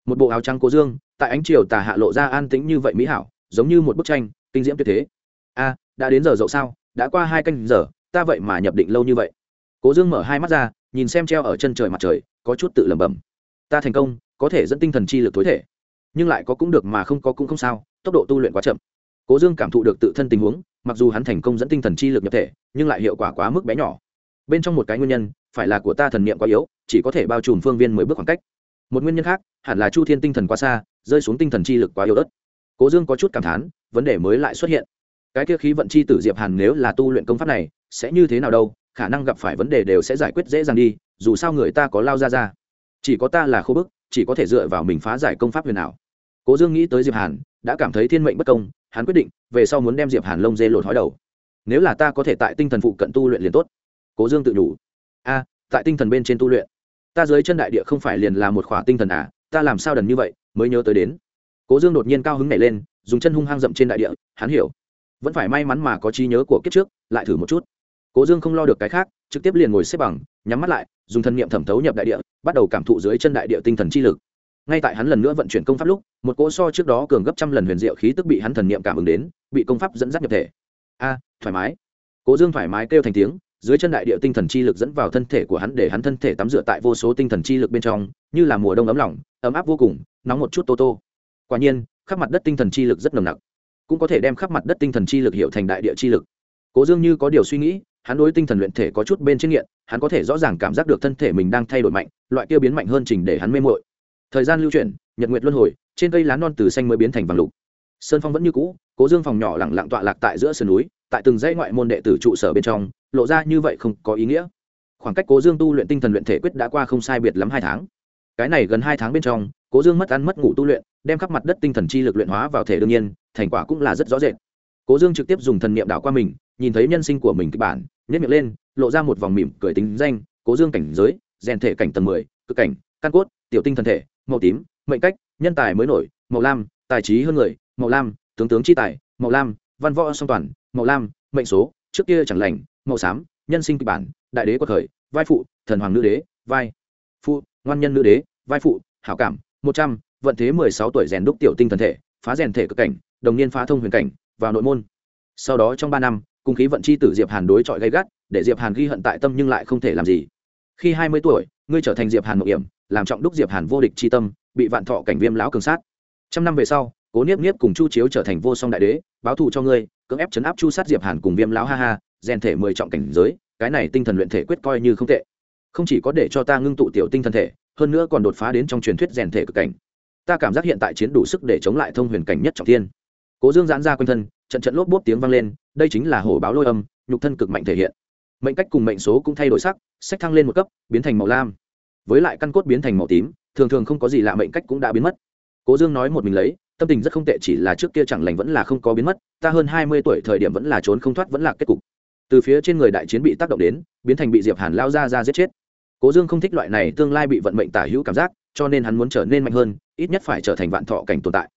Một bộ áo trắng cố dương, tại ánh chiều tà hạ lộ ra an tĩnh như vậy mỹ hảo, giống như một bức tranh, kinh diễm tuyệt thế. A, đã đến giờ dậu sao? Đã qua hai canh giờ, ta vậy mà nhập định lâu như vậy. Cố dương mở hai mắt ra, nhìn xem treo ở chân trời mặt trời, có chút tự lẩm bẩm ta thành công, có thể dẫn tinh thần chi lực tối thể. Nhưng lại có cũng được mà không có cũng không sao, tốc độ tu luyện quá chậm. Cố dương cảm thụ được tự thân tình huống, mặc dù hắn thành công dẫn tinh thần chi lực nhập thể, nhưng lại hiệu quả quá mức bé nhỏ. Bên trong một cái nguyên nhân, phải là của ta thần niệm quá yếu, chỉ có thể bao trùm phương viên mười bước khoảng cách. Một nguyên nhân khác, hẳn là chu thiên tinh thần quá xa, rơi xuống tinh thần chi lực quá yếu ớt. Cố dương có chút cảm thán, vấn đề mới lại xuất hiện. Cái kia khí vận chi tử diệp hàn nếu là tu luyện công pháp này, sẽ như thế nào đâu, khả năng gặp phải vấn đề đều sẽ giải quyết dễ dàng đi, dù sao người ta có lao ra ra chỉ có ta là khô bức, chỉ có thể dựa vào mình phá giải công pháp huyền ảo. Cố dương nghĩ tới diệp hàn, đã cảm thấy thiên mệnh bất công, hắn quyết định, về sau muốn đem diệp hàn lông dê lột hói đầu. Nếu là ta có thể tại tinh thần phụ cận tu luyện liền tốt. Cố dương tự đủ a, tại tinh thần bên trên tu luyện. Ta dưới chân đại địa không phải liền là một khỏa tinh thần à ta làm sao đần như vậy, mới nhớ tới đến. Cố dương đột nhiên cao hứng nảy lên, dùng chân hung hăng dậm trên đại địa, hắn hiểu. Vẫn phải may mắn mà có trí nhớ của kiếp trước, lại thử một chút cố dương không lo được cái khác, trực tiếp liền ngồi xếp bằng, nhắm mắt lại, dùng thân nhiệm thẩm thấu nhập đại địa, bắt đầu cảm thụ dưới chân đại địa tinh thần chi lực. Ngay tại hắn lần nữa vận chuyển công pháp lúc, một cỗ so trước đó cường gấp trăm lần huyền diệu khí tức bị hắn thần niệm cảm ứng đến, bị công pháp dẫn dắt nhập thể. A, thoải mái. Cố dương thoải mái kêu thành tiếng, dưới chân đại địa tinh thần chi lực dẫn vào thân thể của hắn để hắn thân thể tắm rửa tại vô số tinh thần chi lực bên trong, như là mùa đông ấm lỏng, ấm áp vô cùng, nóng một chút tô tô. Quả nhiên, khắp mặt đất tinh thần chi lực rất nồng nặc. Cũng có thể đem khắp mặt đất tinh thần chi lực hiệu thành đại địa chi lực cố dương như có điều suy nghĩ, hắn đối tinh thần luyện thể có chút bên trên nghiện, hắn có thể rõ ràng cảm giác được thân thể mình đang thay đổi mạnh, loại kia biến mạnh hơn trình để hắn mê mội thời gian lưu chuyển, nhật nguyệt luân hồi, trên cây lá non từ xanh mới biến thành vàng lục. Sơn phong vẫn như cũ, cố dương phòng nhỏ lẳng lặng tọa lạc tại giữa sườn núi, tại từng dãy ngoại môn đệ tử trụ sở bên trong, lộ ra như vậy không có ý nghĩa. Khoảng cách cố dương tu luyện tinh thần luyện thể quyết đã qua không sai biệt lắm hai tháng. Cái này gần hai tháng bên trong, cố dương mất ăn mất ngủ tu luyện, đem khắp mặt đất tinh thần chi lực luyện hóa vào thể đương nhiên, thành quả cũng là rất rõ rệt. Cố dương trực tiếp dùng thần niệm đảo qua mình nhìn thấy nhân sinh của mình kịch bản nhét miệng lên, lộ ra một vòng mỉm cười tính danh, cố dương cảnh giới, rèn thể cảnh tầng mười, cực cảnh, căn cốt, tiểu tinh thần thể, màu tím, mệnh cách, nhân tài mới nổi, màu lam, tài trí hơn người, màu lam, tướng tướng chi tài, màu lam, văn võ song toàn, màu lam, mệnh số, trước kia chẳng lành, màu xám, nhân sinh kịch bản, đại đế quật khởi, vai phụ, thần hoàng nữ đế, vai phụ, ngoan nhân nữ đế, vai phụ, hảo cảm, một trăm, vận thế mười sáu tuổi rèn đúc tiểu tinh thần thể, phá rèn thể cực cảnh, đồng niên phá thông huyền cảnh, vào nội môn. Sau đó trong ba năm cung khí vận chi tử diệp hàn đối chọi gay gắt, để diệp hàn ghi hận tại tâm nhưng lại không thể làm gì. Khi hai mươi tuổi, ngươi trở thành diệp hàn mộng hiểm, làm trọng đúc diệp hàn vô địch chi tâm, bị vạn thọ cảnh viêm lão cường sát. Trăm năm về sau, cố niếp niếp cùng chu chiếu trở thành vô song đại đế, báo thù cho ngươi, cưỡng ép chấn áp chu sát diệp hàn cùng viêm lão ha ha, rèn thể mười trọng cảnh giới, cái này tinh thần luyện thể quyết coi như không tệ. Không chỉ có để cho ta ngưng tụ tiểu tinh thần thể, hơn nữa còn đột phá đến trong truyền thuyết rèn thể cực cảnh. Ta cảm giác hiện tại chiến đủ sức để chống lại thông huyền cảnh nhất trọng thiên cố dương giãn ra quanh thân, trận trận lốp bốp tiếng vang lên, đây chính là hổ báo lôi âm, nhục thân cực mạnh thể hiện. Mệnh cách cùng mệnh số cũng thay đổi sắc, sách thăng lên một cấp, biến thành màu lam. Với lại căn cốt biến thành màu tím, thường thường không có gì lạ mệnh cách cũng đã biến mất. Cố dương nói một mình lấy, tâm tình rất không tệ, chỉ là trước kia chẳng lành vẫn là không có biến mất, ta hơn hai mươi tuổi thời điểm vẫn là trốn không thoát vẫn là kết cục. Từ phía trên người đại chiến bị tác động đến, biến thành bị diệp hàn lao ra ra giết chết. Cố dương không thích loại này tương lai bị vận mệnh tả hữu cảm giác, cho nên hắn muốn trở nên mạnh hơn, ít nhất phải trở thành vạn thọ cảnh tồn tại.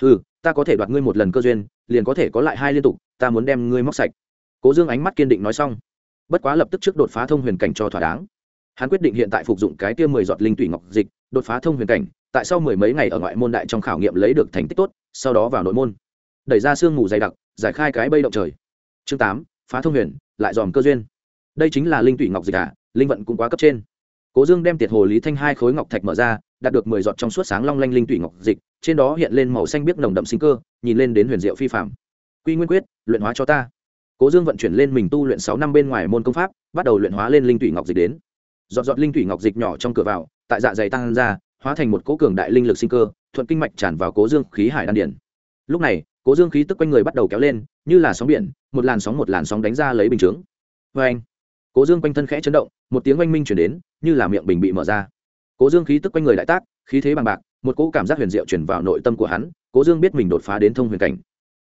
Ừ ta có thể đoạt ngươi một lần cơ duyên, liền có thể có lại hai liên tục, ta muốn đem ngươi móc sạch. Cố dương ánh mắt kiên định nói xong. Bất quá lập tức trước đột phá thông huyền cảnh cho thỏa đáng. Hắn quyết định hiện tại phục dụng cái tiêm mười giọt linh tủy ngọc dịch, đột phá thông huyền cảnh, tại sau mười mấy ngày ở ngoại môn đại trong khảo nghiệm lấy được thành tích tốt, sau đó vào nội môn. Đẩy ra sương mù dày đặc, giải khai cái bây động trời. Chương tám, phá thông huyền, lại dòm cơ duyên. Đây chính là linh tủy ngọc dịch à linh vận cũng quá cấp trên. Cố dương đem tiệt hồ lý thanh hai khối ngọc thạch mở ra đạt được mười giọt trong suốt sáng long lanh linh tủy ngọc dịch, trên đó hiện lên màu xanh biếc nồng đậm sinh cơ, nhìn lên đến huyền diệu phi phạm quy nguyên quyết, luyện hóa cho ta. Cố dương vận chuyển lên mình tu luyện sáu năm bên ngoài môn công pháp, bắt đầu luyện hóa lên linh tủy ngọc dịch đến. Giọt giọt linh thủy ngọc dịch nhỏ trong cửa vào, tại dạ dày tăng ra, hóa thành một cỗ cường đại linh lực sinh cơ, thuận kinh mạch tràn vào cố dương khí hải đan điển lúc này, cố dương khí tức quanh người bắt đầu kéo lên, như là sóng biển, một làn sóng một làn sóng đánh ra lấy bình chướng. Vê anh cố dương quanh thân khẽ chấn động, một tiếng oanh minh chuyển đến, như là miệng bình bị mở ra cố dương khí tức quanh người đại tác, khí thế bằng bạc, một cỗ cảm giác huyền diệu chuyển vào nội tâm của hắn, cố dương biết mình đột phá đến thông huyền cảnh.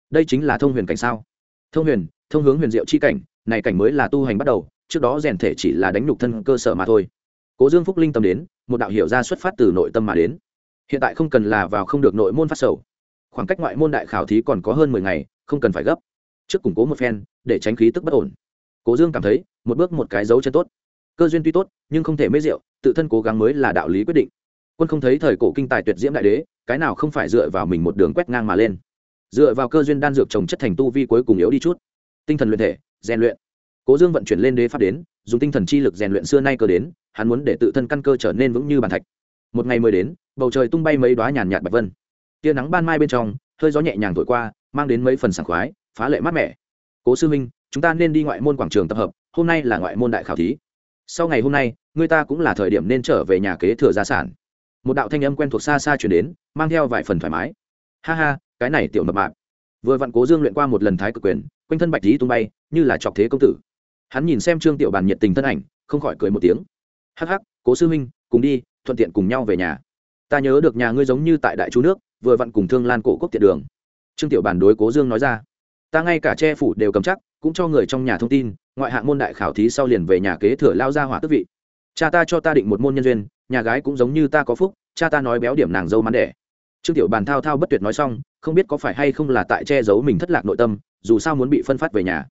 Đây chính là thông huyền cảnh sao? Thông huyền, thông hướng huyền diệu chi cảnh, này cảnh mới là tu hành bắt đầu, trước đó rèn thể chỉ là đánh nhục thân cơ sở mà thôi. Cố dương phúc linh tâm đến, một đạo hiểu ra xuất phát từ nội tâm mà đến. Hiện tại không cần là vào không được nội môn phát sầu. Khoảng cách ngoại môn đại khảo thí còn có hơn mười ngày, không cần phải gấp. Trước củng cố một phen, để tránh khí tức bất ổn. Cố dương cảm thấy, một bước một cái dấu chân tốt cơ duyên tuy tốt, nhưng không thể mê rượu, tự thân cố gắng mới là đạo lý quyết định. Quân không thấy thời cổ kinh tài tuyệt diễm đại đế, cái nào không phải dựa vào mình một đường quét ngang mà lên. Dựa vào cơ duyên đan dược trồng chất thành tu vi cuối cùng yếu đi chút. Tinh thần luyện thể, rèn luyện. Cố dương vận chuyển lên đế pháp đến, dùng tinh thần chi lực rèn luyện xưa nay cơ đến, hắn muốn để tự thân căn cơ trở nên vững như bàn thạch. Một ngày mới đến, bầu trời tung bay mấy đoá nhàn nhạt bạch vân. Tia nắng ban mai bên trong, hơi gió nhẹ nhàng thổi qua, mang đến mấy phần sảng khoái, phá lệ mát mẻ. Cố sư minh, chúng ta nên đi ngoại môn quảng trường tập hợp, hôm nay là ngoại môn đại khảo thí sau ngày hôm nay, người ta cũng là thời điểm nên trở về nhà kế thừa gia sản. Một đạo thanh âm quen thuộc xa xa chuyển đến, mang theo vài phần thoải mái. Ha ha, cái này tiểu mập mạp. Vừa vặn cố dương luyện qua một lần thái cực quyền, quanh thân bạch lý tung bay, như là chọc thế công tử. Hắn nhìn xem trương tiểu bàn nhiệt tình thân ảnh, không khỏi cười một tiếng. Hắc hắc, cố sư huynh, cùng đi, thuận tiện cùng nhau về nhà. Ta nhớ được nhà ngươi giống như tại đại chú nước, vừa vặn cùng thương lan cổ quốc tiện đường. Trương tiểu bàn đối cố dương nói ra. Ta ngay cả che phủ đều cầm chắc, cũng cho người trong nhà thông tin ngoại hạng môn đại khảo thí sau liền về nhà kế thừa lao ra hỏa tức vị. Cha ta cho ta định một môn nhân duyên, nhà gái cũng giống như ta có phúc, cha ta nói béo điểm nàng dâu mắn đẻ. Trương tiểu bàn thao thao bất tuyệt nói xong, không biết có phải hay không là tại che giấu mình thất lạc nội tâm, dù sao muốn bị phân phát về nhà.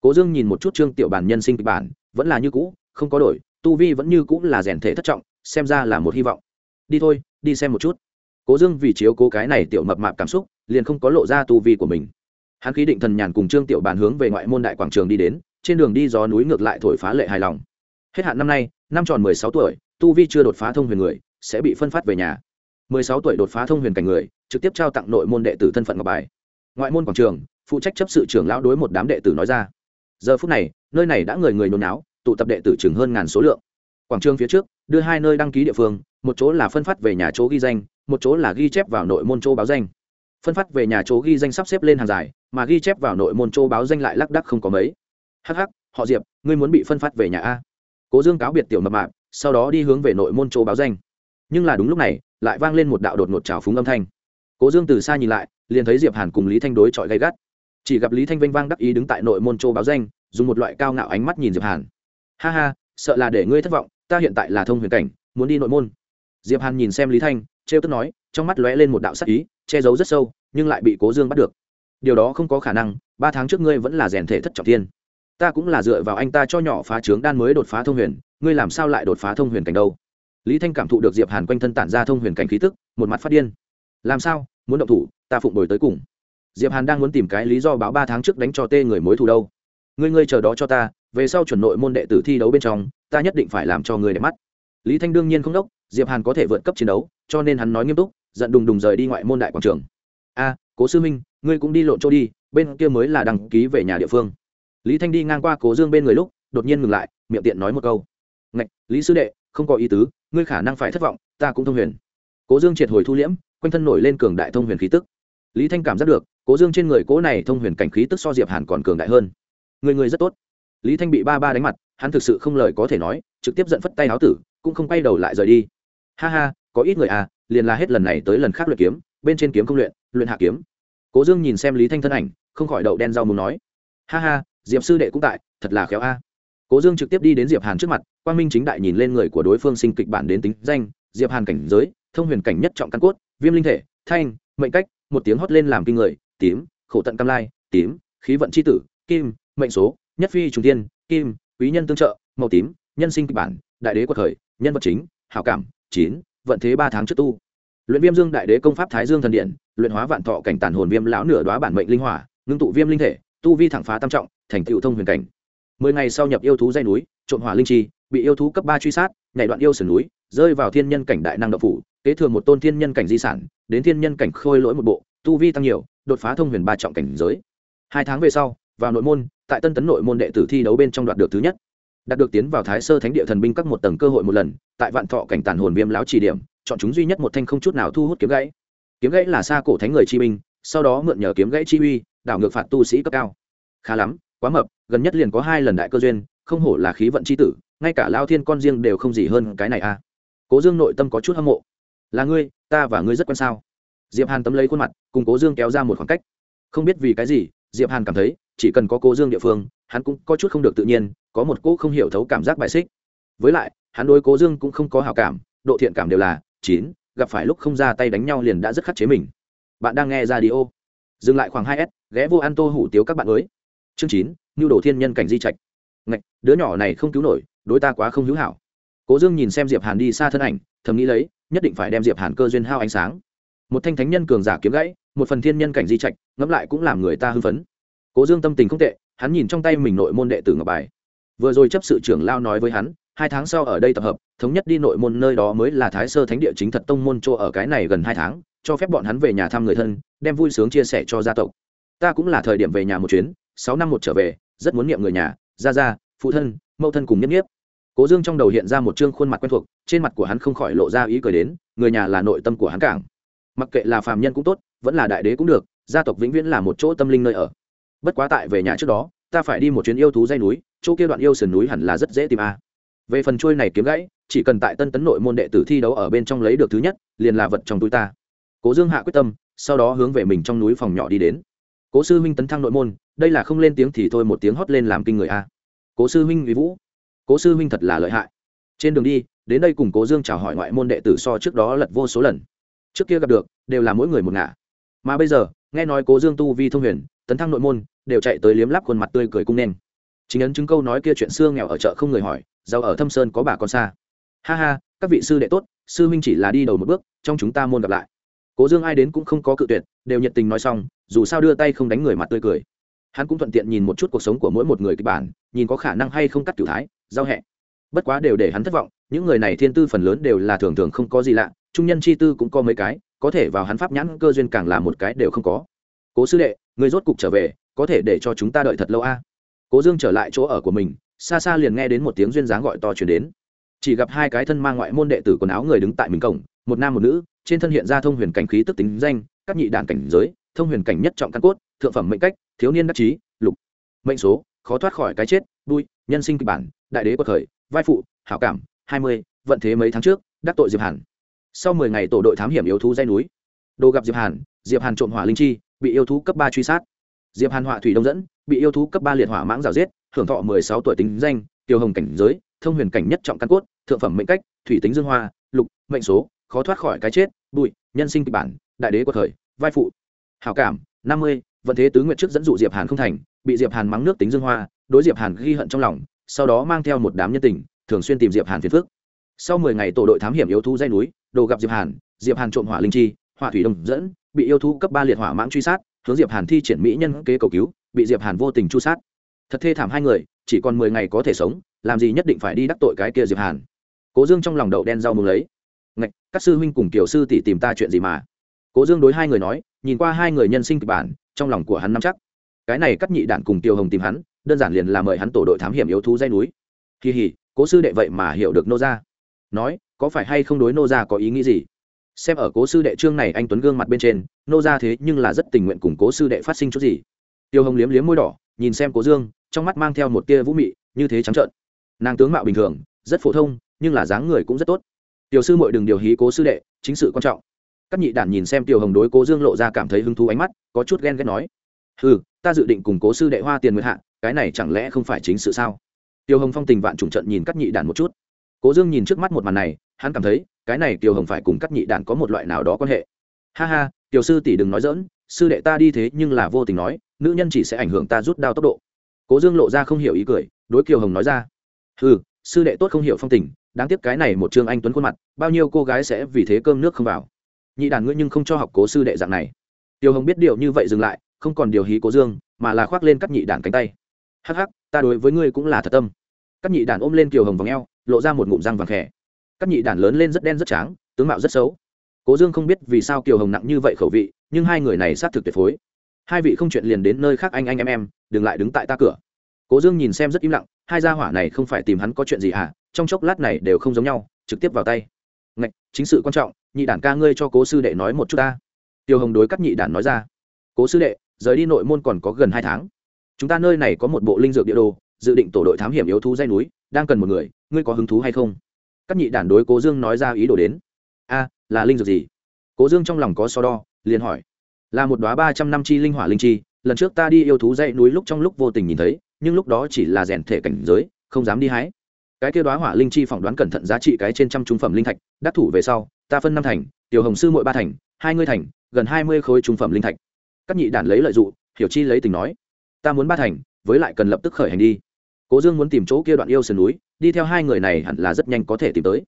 Cố dương nhìn một chút trương tiểu bàn nhân sinh kịch bản, vẫn là như cũ, không có đổi, tu vi vẫn như cũ là rèn thể thất trọng, xem ra là một hy vọng. Đi thôi, đi xem một chút. Cố dương vì chiếu cố cái này tiểu mập mạp cảm xúc, liền không có lộ ra tu vi của mình. Hắn khí định thần nhàn cùng trương tiểu bàn hướng về ngoại môn đại quảng trường đi đến trên đường đi gió núi ngược lại thổi phá lệ hài lòng. Hết hạn năm nay, năm tròn mười sáu tuổi, tu vi chưa đột phá thông huyền người, sẽ bị phân phát về nhà. mười sáu tuổi đột phá thông huyền cảnh người, trực tiếp trao tặng nội môn đệ tử thân phận ngọc bài. Ngoại môn quảng trường, phụ trách chấp sự trưởng lão đối một đám đệ tử nói ra. Giờ phút này, nơi này đã người người nôn náo, tụ tập đệ tử chừng hơn ngàn số lượng. Quảng trường phía trước, đưa hai nơi đăng ký địa phương, một chỗ là phân phát về nhà chỗ ghi danh, một chỗ là ghi chép vào nội môn chỗ báo danh. Phân phát về nhà chỗ ghi danh sắp xếp lên hàng dài, mà ghi chép vào nội môn chỗ báo danh lại lác đắc không có mấy. Hắc Hắc, họ diệp ngươi muốn bị phân phát về nhà a. Cố dương cáo biệt tiểu mập mạp sau đó đi hướng về nội môn chỗ báo danh. Nhưng là đúng lúc này lại vang lên một đạo đột ngột trào phúng âm thanh. Cố dương từ xa nhìn lại liền thấy diệp hàn cùng lý thanh đối chọi gay gắt. Chỉ gặp lý thanh vinh vang đắc ý đứng tại nội môn châu báo danh dùng một loại cao ngạo ánh mắt nhìn diệp hàn. Ha ha sợ là để ngươi thất vọng ta hiện tại là thông huyền cảnh muốn đi nội môn. Diệp hàn nhìn xem lý thanh trêu tức nói trong mắt lóe lên một đạo sắc ý che giấu rất sâu nhưng lại bị cố dương bắt được. Điều đó không có khả năng ba tháng trước ngươi vẫn là rèn thể thất trọng tiên ta cũng là dựa vào anh ta cho nhỏ phá trướng đan mới đột phá thông huyền, ngươi làm sao lại đột phá thông huyền cảnh đâu? Lý thanh cảm thụ được diệp hàn quanh thân tản ra thông huyền cảnh khí tức, một mặt phát điên. Làm sao? Muốn động thủ, ta phụng đổi tới cùng. Diệp hàn đang muốn tìm cái lý do báo ba tháng trước đánh cho tê người mối thù đâu. Ngươi ngươi chờ đó cho ta, về sau chuẩn nội môn đệ tử thi đấu bên trong, ta nhất định phải làm cho người đẹp mắt. Lý thanh đương nhiên không đốc, diệp hàn có thể vượt cấp chiến đấu, cho nên hắn nói nghiêm túc, giận đùng đùng rời đi ngoại môn đại quảng trường. A, cố sư minh, ngươi cũng đi lộn chỗ đi, bên kia mới là đăng ký về nhà địa phương lý thanh đi ngang qua cố dương bên người lúc, đột nhiên ngừng lại, miệng tiện nói một câu. Ngạch, lý sư đệ, không có ý tứ, ngươi khả năng phải thất vọng, ta cũng thông huyền. Cố dương triệt hồi thu liễm, quanh thân nổi lên cường đại thông huyền khí tức. Lý thanh cảm giác được, cố dương trên người cố này thông huyền cảnh khí tức so diệp hàn còn cường đại hơn. Người người rất tốt. Lý thanh bị ba ba đánh mặt, hắn thực sự không lời có thể nói, trực tiếp giận phất tay áo tử, cũng không quay đầu lại rời đi. Ha ha, có ít người à liền là hết lần này tới lần khác luyện kiếm, bên trên kiếm không luyện luyện hạ kiếm. Cố dương nhìn xem lý thanh thân ảnh, không khỏi đậu đen rau muốn nói. Ha ha diệp sư đệ cũng tại thật là khéo a cố dương trực tiếp đi đến diệp hàn trước mặt quang minh chính đại nhìn lên người của đối phương sinh kịch bản đến tính danh diệp hàn cảnh giới thông huyền cảnh nhất trọng căn cốt viêm linh thể thanh mệnh cách một tiếng hót lên làm kinh người tím khổ tận cam lai tím khí vận c h i tử kim mệnh số nhất phi trung tiên kim quý nhân tương trợ màu tím nhân sinh kịch bản đại đế quật khởi nhân vật chính hảo cảm chín vận thế ba tháng trước tu luyện viêm dương đại đế công pháp thái dương thần điện luyện hóa vạn thọ cảnh tàn hồn viêm lão nửa đoá bản mệnh linh hỏa ngưng tụ viêm linh thể tu vi thẳng phá tam trọng, thành tựu thông huyền cảnh. Mười ngày sau nhập yêu thú dây núi, trộm hỏa linh chi, bị yêu thú cấp ba truy sát, nhảy đoạn yêu sườn núi, rơi vào thiên nhân cảnh đại năng độ phủ, kế thừa một tôn thiên nhân cảnh di sản, đến thiên nhân cảnh khôi lỗi một bộ, tu vi tăng nhiều, đột phá thông huyền ba trọng cảnh giới. Hai tháng về sau, vào nội môn, tại tân tấn nội môn đệ tử thi đấu bên trong đoạt được thứ nhất. Đạt được tiến vào thái sơ thánh địa thần binh các một tầng cơ hội một lần, tại vạn thọ cảnh tàn hồn viêm lão chỉ điểm, chọn chúng duy nhất một thanh không chút nào thu hút kiếm gãy. Kiếm gãy là xa cổ thánh người chi binh, sau đó mượn nhờ kiếm gãy chi uy đảo ngược phạt tu sĩ cấp cao. Khá lắm, quá mập, gần nhất liền có hai lần đại cơ duyên, không hổ là khí vận c h i tử, ngay cả lao thiên con riêng đều không gì hơn cái này à. Cố dương nội tâm có chút hâm mộ. Là ngươi, ta và ngươi rất quan sao? Diệp hàn tấm lấy khuôn mặt, cùng cố dương kéo ra một khoảng cách. Không biết vì cái gì, diệp hàn cảm thấy, chỉ cần có cố dương địa phương, hắn cũng có chút không được tự nhiên, có một cỗ không hiểu thấu cảm giác bài xích. Với lại, hắn đối cố dương cũng không có hào cảm, độ thiện cảm đều là chín, gặp phải lúc không ra tay đánh nhau liền đã rất khắc chế mình. Bạn đang nghe ra đi ô dừng lại khoảng hai s, ghé vô ăn tô hủ tiếu các bạn mới. Chương chín nhu đồ thiên nhân cảnh di trạch. Ngạch, đứa nhỏ này không cứu nổi, đối ta quá không hữu hảo. Cố dương nhìn xem diệp hàn đi xa thân ảnh, thầm nghĩ lấy, nhất định phải đem diệp hàn cơ duyên hao ánh sáng. Một thanh thánh nhân cường giả kiếm gãy, một phần thiên nhân cảnh di trạch, ngẫm lại cũng làm người ta hưng phấn. Cố dương tâm tình không tệ, hắn nhìn trong tay mình nội môn đệ tử ngọc bài. Vừa rồi chấp sự trưởng lao nói với hắn, hai tháng sau ở đây tập hợp, thống nhất đi nội môn nơi đó mới là thái sơ thánh địa chính thật tông môn chỗ ở cái này gần hai tháng cho phép bọn hắn về nhà thăm người thân, đem vui sướng chia sẻ cho gia tộc. Ta cũng là thời điểm về nhà một chuyến, sáu năm một trở về, rất muốn niệm người nhà, gia gia, phụ thân, mẫu thân cùng nhất nhiếp. Cố dương trong đầu hiện ra một chương khuôn mặt quen thuộc, trên mặt của hắn không khỏi lộ ra ý cười đến, người nhà là nội tâm của hắn cảng. Mặc kệ là phàm nhân cũng tốt, vẫn là đại đế cũng được, gia tộc vĩnh viễn là một chỗ tâm linh nơi ở. Bất quá tại về nhà trước đó, ta phải đi một chuyến yêu thú dây núi, chỗ kia đoạn yêu sườn núi hẳn là rất dễ tìm a. Về phần trôi này kiếm gãy, chỉ cần tại tân tấn nội môn đệ tử thi đấu ở bên trong lấy được thứ nhất, liền là vật trong túi ta cố dương hạ quyết tâm, sau đó hướng về mình trong núi phòng nhỏ đi đến. Cố sư huynh tấn thăng nội môn, đây là không lên tiếng thì thôi một tiếng hót lên làm kinh người a. Cố sư huynh uy vũ. Cố sư huynh thật là lợi hại. Trên đường đi, đến đây cùng cố dương chào hỏi ngoại môn đệ tử so trước đó lật vô số lần. Trước kia gặp được, đều là mỗi người một ngả. Mà bây giờ, nghe nói cố dương tu vi thông huyền, tấn thăng nội môn, đều chạy tới liếm lắp khuôn mặt tươi cười cung nên. Chính ấn chứng câu nói kia chuyện xưa nghèo ở chợ không người hỏi, giàu ở thâm sơn có bà con xa. Ha ha, các vị sư đệ tốt, sư huynh chỉ là đi đầu một bước, trong chúng ta môn gặp lại cố dương ai đến cũng không có cự tuyệt, đều nhiệt tình nói xong, dù sao đưa tay không đánh người mặt tươi cười. Hắn cũng thuận tiện nhìn một chút cuộc sống của mỗi một người kịch bản, nhìn có khả năng hay không cắt cửu thái, giao hẹ bất quá đều để hắn thất vọng, những người này thiên tư phần lớn đều là thường thường không có gì lạ, trung nhân chi tư cũng có mấy cái, có thể vào hắn pháp nhãn cơ duyên càng là một cái đều không có. Cố sư đệ, người rốt cục trở về, có thể để cho chúng ta đợi thật lâu a? Cố dương trở lại chỗ ở của mình, xa xa liền nghe đến một tiếng duyên dáng gọi to chuyển đến. Chỉ gặp hai cái thân mang ngoại môn đệ tử quần áo người đứng tại mình cổng, một nam một nữ trên thân hiện ra thông huyền cảnh khí tức tính danh, các nhị đàn cảnh giới, thông huyền cảnh nhất trọng căn cốt, thượng phẩm mệnh cách, thiếu niên đắc chí, lục. Mệnh số, khó thoát khỏi cái chết đuôi nhân sinh kịch bản, đại đế quật khởi, vai phụ, hảo cảm, hai mươi, vận thế mấy tháng trước, đắc tội diệp hàn. Sau mười ngày tổ đội thám hiểm yêu thú dây núi. Đồ gặp diệp hàn diệp hàn trộm hỏa linh chi, bị yêu thú cấp ba truy sát. Diệp hàn họa thủy đông dẫn, bị yêu thú cấp ba liệt hỏa mãng rào giết, hưởng thọ mười sáu tuổi tính danh, tiêu hồng cảnh giới, thông huyền cảnh nhất trọng căn cốt, thượng phẩm mệnh cách, thủy tính dương hoa, lục, mệnh số khó thoát khỏi cái chết, bụi, nhân sinh kịch bản, đại đế của thời, vai phụ. Hảo cảm, năm mươi, vận thế tứ nguyện trước dẫn dụ diệp hàn không thành, bị diệp hàn mắng nước tính dương hoa, đối diệp hàn ghi hận trong lòng, sau đó mang theo một đám nhân tình, thường xuyên tìm diệp hàn phiền phức. Sau mười ngày tổ đội thám hiểm yêu thú dây núi, đồ gặp diệp hàn diệp hàn trộm hỏa linh chi, hỏa thủy đồng dẫn, bị yêu thú cấp ba liệt hỏa mãng truy sát, hướng diệp hàn thi triển mỹ nhân kế cầu cứu, bị diệp hàn vô tình chu sát. Thật thê thảm hai người, chỉ còn mười ngày có thể sống, làm gì nhất định phải đi đắc tội cái kia diệp hàn. Cố dương trong lòng đậu đen rau mừng lấy ngạch, các sư huynh cùng tiểu sư tỷ tìm ta chuyện gì mà? Cố dương đối hai người nói, nhìn qua hai người nhân sinh kịch bản, trong lòng của hắn nắm chắc. Cái này cắt nhị đạn cùng tiêu hồng tìm hắn, đơn giản liền là mời hắn tổ đội thám hiểm yếu thú dây núi. Kỳ hỉ, cố sư đệ vậy mà hiểu được nô gia. Nói, có phải hay không đối nô gia có ý nghĩ gì? Xem ở cố sư đệ trương này anh tuấn gương mặt bên trên, nô gia thế nhưng là rất tình nguyện cùng cố sư đệ phát sinh chút gì. Tiêu hồng liếm liếm môi đỏ, nhìn xem cố dương, trong mắt mang theo một tia vũ mị, như thế trắng trợn. Nàng tướng mạo bình thường, rất phổ thông, nhưng là dáng người cũng rất tốt tiểu sư muội đừng điều hí cố sư đệ, chính sự quan trọng. Các nhị đản nhìn xem tiểu hồng đối cố dương lộ ra cảm thấy hứng thú ánh mắt, có chút ghen ghét nói ừ ta dự định cùng cố sư đệ hoa tiền nguyệt hạ, cái này chẳng lẽ không phải chính sự sao? Tiểu hồng phong tình vạn trùng trận nhìn các nhị đản một chút. Cố dương nhìn trước mắt một màn này, hắn cảm thấy, cái này tiểu hồng phải cùng các nhị đản có một loại nào đó quan hệ. Ha ha, tiểu sư tỷ đừng nói dỡn sư đệ ta đi thế nhưng là vô tình nói, nữ nhân chỉ sẽ ảnh hưởng ta rút đao tốc độ. Cố dương lộ ra không hiểu ý cười, đối kiều hồng nói ra ừ sư đệ tốt không hiểu phong tình đáng tiếc cái này một trương anh tuấn khuôn mặt, bao nhiêu cô gái sẽ vì thế cơm nước không vào. Nhị đàn ngươi nhưng không cho học cố sư đệ dạng này. Tiêu hồng biết điều như vậy dừng lại, không còn điều hí cố dương, mà là khoác lên các nhị đàn cánh tay. Hắc hắc, ta đối với ngươi cũng là thật tâm. Các nhị đàn ôm lên kiều hồng vòng eo, lộ ra một ngụm răng vàng khẽ. Các nhị đàn lớn lên rất đen rất tráng tướng mạo rất xấu. Cố dương không biết vì sao kiều hồng nặng như vậy khẩu vị, nhưng hai người này xác thực tuyệt phối. Hai vị không chuyện liền đến nơi khác anh anh em em, đừng lại đứng tại ta cửa. Cố dương nhìn xem rất im lặng, hai gia hỏa này không phải tìm hắn có chuyện gì à? Trong chốc lát này đều không giống nhau, trực tiếp vào tay. Ngạch, chính sự quan trọng, nhị đản ca ngươi cho cố sư đệ nói một chút ta. Tiêu hồng đối cắt nhị đản nói ra. Cố sư đệ, rời đi nội môn còn có gần hai tháng. Chúng ta nơi này có một bộ linh dược địa đồ, dự định tổ đội thám hiểm yếu thú dây núi, đang cần một người, ngươi có hứng thú hay không? Các nhị đản đối cố dương nói ra ý đồ đến. A, là linh dược gì? Cố dương trong lòng có so đo, liền hỏi. Là một đoá ba trăm năm chi linh hỏa linh chi, lần trước ta đi yêu thú dãy núi lúc trong lúc vô tình nhìn thấy, nhưng lúc đó chỉ là rèn thể cảnh giới, không dám đi hái cái kia đoá hỏa linh chi phỏng đoán cẩn thận giá trị cái trên trăm trung phẩm linh thạch, đắc thủ về sau, ta phân năm thành, tiểu hồng sư mỗi ba thành, hai mươi thành, gần hai mươi khối trung phẩm linh thạch. Các nhị đản lấy lợi dụng, hiểu chi lấy tình nói, ta muốn ba thành, với lại cần lập tức khởi hành đi. Cố dương muốn tìm chỗ kia đoạn yêu sườn núi, đi theo hai người này hẳn là rất nhanh có thể tìm tới.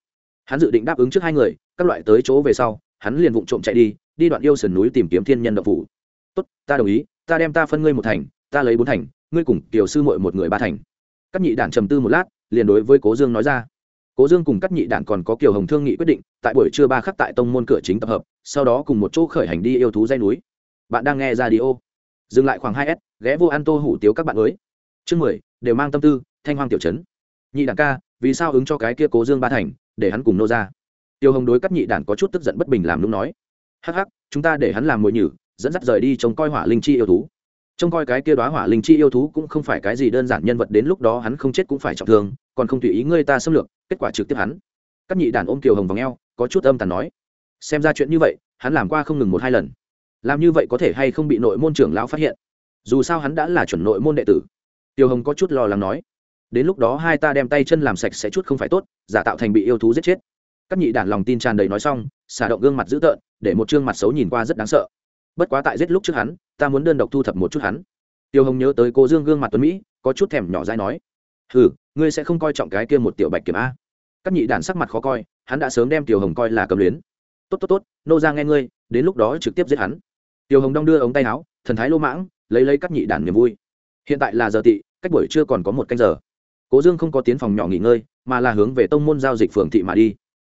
Hắn dự định đáp ứng trước hai người, các loại tới chỗ về sau, hắn liền vụng trộm chạy đi đi đoạn yêu sườn núi tìm kiếm thiên nhân đậu phủ. Tốt, ta đồng ý, ta đem ta phân ngươi một thành, ta lấy bốn thành, ngươi cùng kiều sư mội một người ba thành. Các nhị đản trầm tư một lát liền đối với cố dương nói ra. Cố dương cùng các nhị đản còn có kiều hồng thương nghị quyết định, tại buổi trưa ba khắc tại tông môn cửa chính tập hợp, sau đó cùng một chỗ khởi hành đi yêu thú dây núi. Bạn đang nghe ra đi ô dừng lại khoảng hai s, ghé vô ăn tô hủ tiếu các bạn mới chương mười, đều mang tâm tư, thanh hoang tiểu trấn. Nhị đản ca, vì sao ứng cho cái kia cố dương ba thành, để hắn cùng nô ra? Tiêu hồng đối các nhị đản có chút tức giận bất bình làm lúc nói. Hắc hắc, chúng ta để hắn làm mồi nhử, dẫn dắt rời đi trông coi hỏa linh chi yêu thú trông coi cái kia đoá hỏa linh chi yêu thú cũng không phải cái gì đơn giản nhân vật đến lúc đó hắn không chết cũng phải trọng thương, còn không tùy ý ngươi ta xâm lược, kết quả trực tiếp hắn. Các nhị đàn ôm kiều hồng vào ngheo có chút âm tàn nói. Xem ra chuyện như vậy, hắn làm qua không ngừng một hai lần. Làm như vậy có thể hay không bị nội môn trưởng lão phát hiện? Dù sao hắn đã là chuẩn nội môn đệ tử. Tiêu hồng có chút lo lắng nói. Đến lúc đó hai ta đem tay chân làm sạch sẽ chút không phải tốt, giả tạo thành bị yêu thú giết chết. Các nhị đản lòng tin tràn đầy nói xong, xả động gương mặt dữ tợn, để một chương mặt xấu nhìn qua rất đáng sợ bất quá tại giết lúc trước hắn, ta muốn đơn độc thu thập một chút hắn. Tiêu hồng nhớ tới cô dương gương mặt tuấn mỹ, có chút thèm nhỏ dai nói, hừ, ngươi sẽ không coi trọng cái kia một tiểu bạch kiểm a. Các nhị đản sắc mặt khó coi, hắn đã sớm đem tiểu hồng coi là cầm luyến. Tốt tốt tốt, nô ra nghe ngươi, đến lúc đó trực tiếp giết hắn. Tiểu hồng đong đưa ống tay áo, thần thái lô mãng, lấy lấy các nhị đản niềm vui. Hiện tại là giờ tị, cách buổi trưa còn có một canh giờ. Cố dương không có tiến phòng nhỏ nghỉ ngơi, mà là hướng về tông môn giao dịch phường thị mà đi.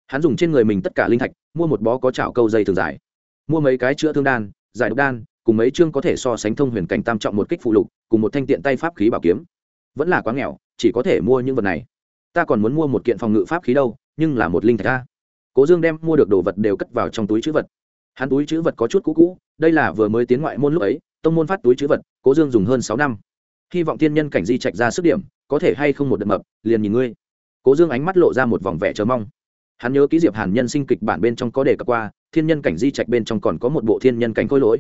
Hắn dùng trên người mình tất cả linh thạch, mua một bó có chảo câu dây thường dài, mua mấy cái chữa thương đan giải độc đan, cùng mấy chương có thể so sánh thông huyền cảnh tam trọng một kích phụ lục, cùng một thanh tiện tay pháp khí bảo kiếm. Vẫn là quá nghèo, chỉ có thể mua những vật này. Ta còn muốn mua một kiện phòng ngự pháp khí đâu, nhưng là một linh thạch ta cố dương đem mua được đồ vật đều cất vào trong túi chữ vật. Hắn túi chữ vật có chút cũ cũ, đây là vừa mới tiến ngoại môn lúc ấy, tông môn phát túi chữ vật, cố dương dùng hơn sáu năm. Hy vọng thiên nhân cảnh di trạch ra sức điểm, có thể hay không một đợt mập, liền nhìn ngươi. Cố dương ánh mắt lộ ra một vòng vẻ chờ mong hắn nhớ ký diệp hàn nhân sinh kịch bản bên trong có đề cập qua, thiên nhân cảnh di trạch bên trong còn có một bộ thiên nhân cảnh khôi lỗi.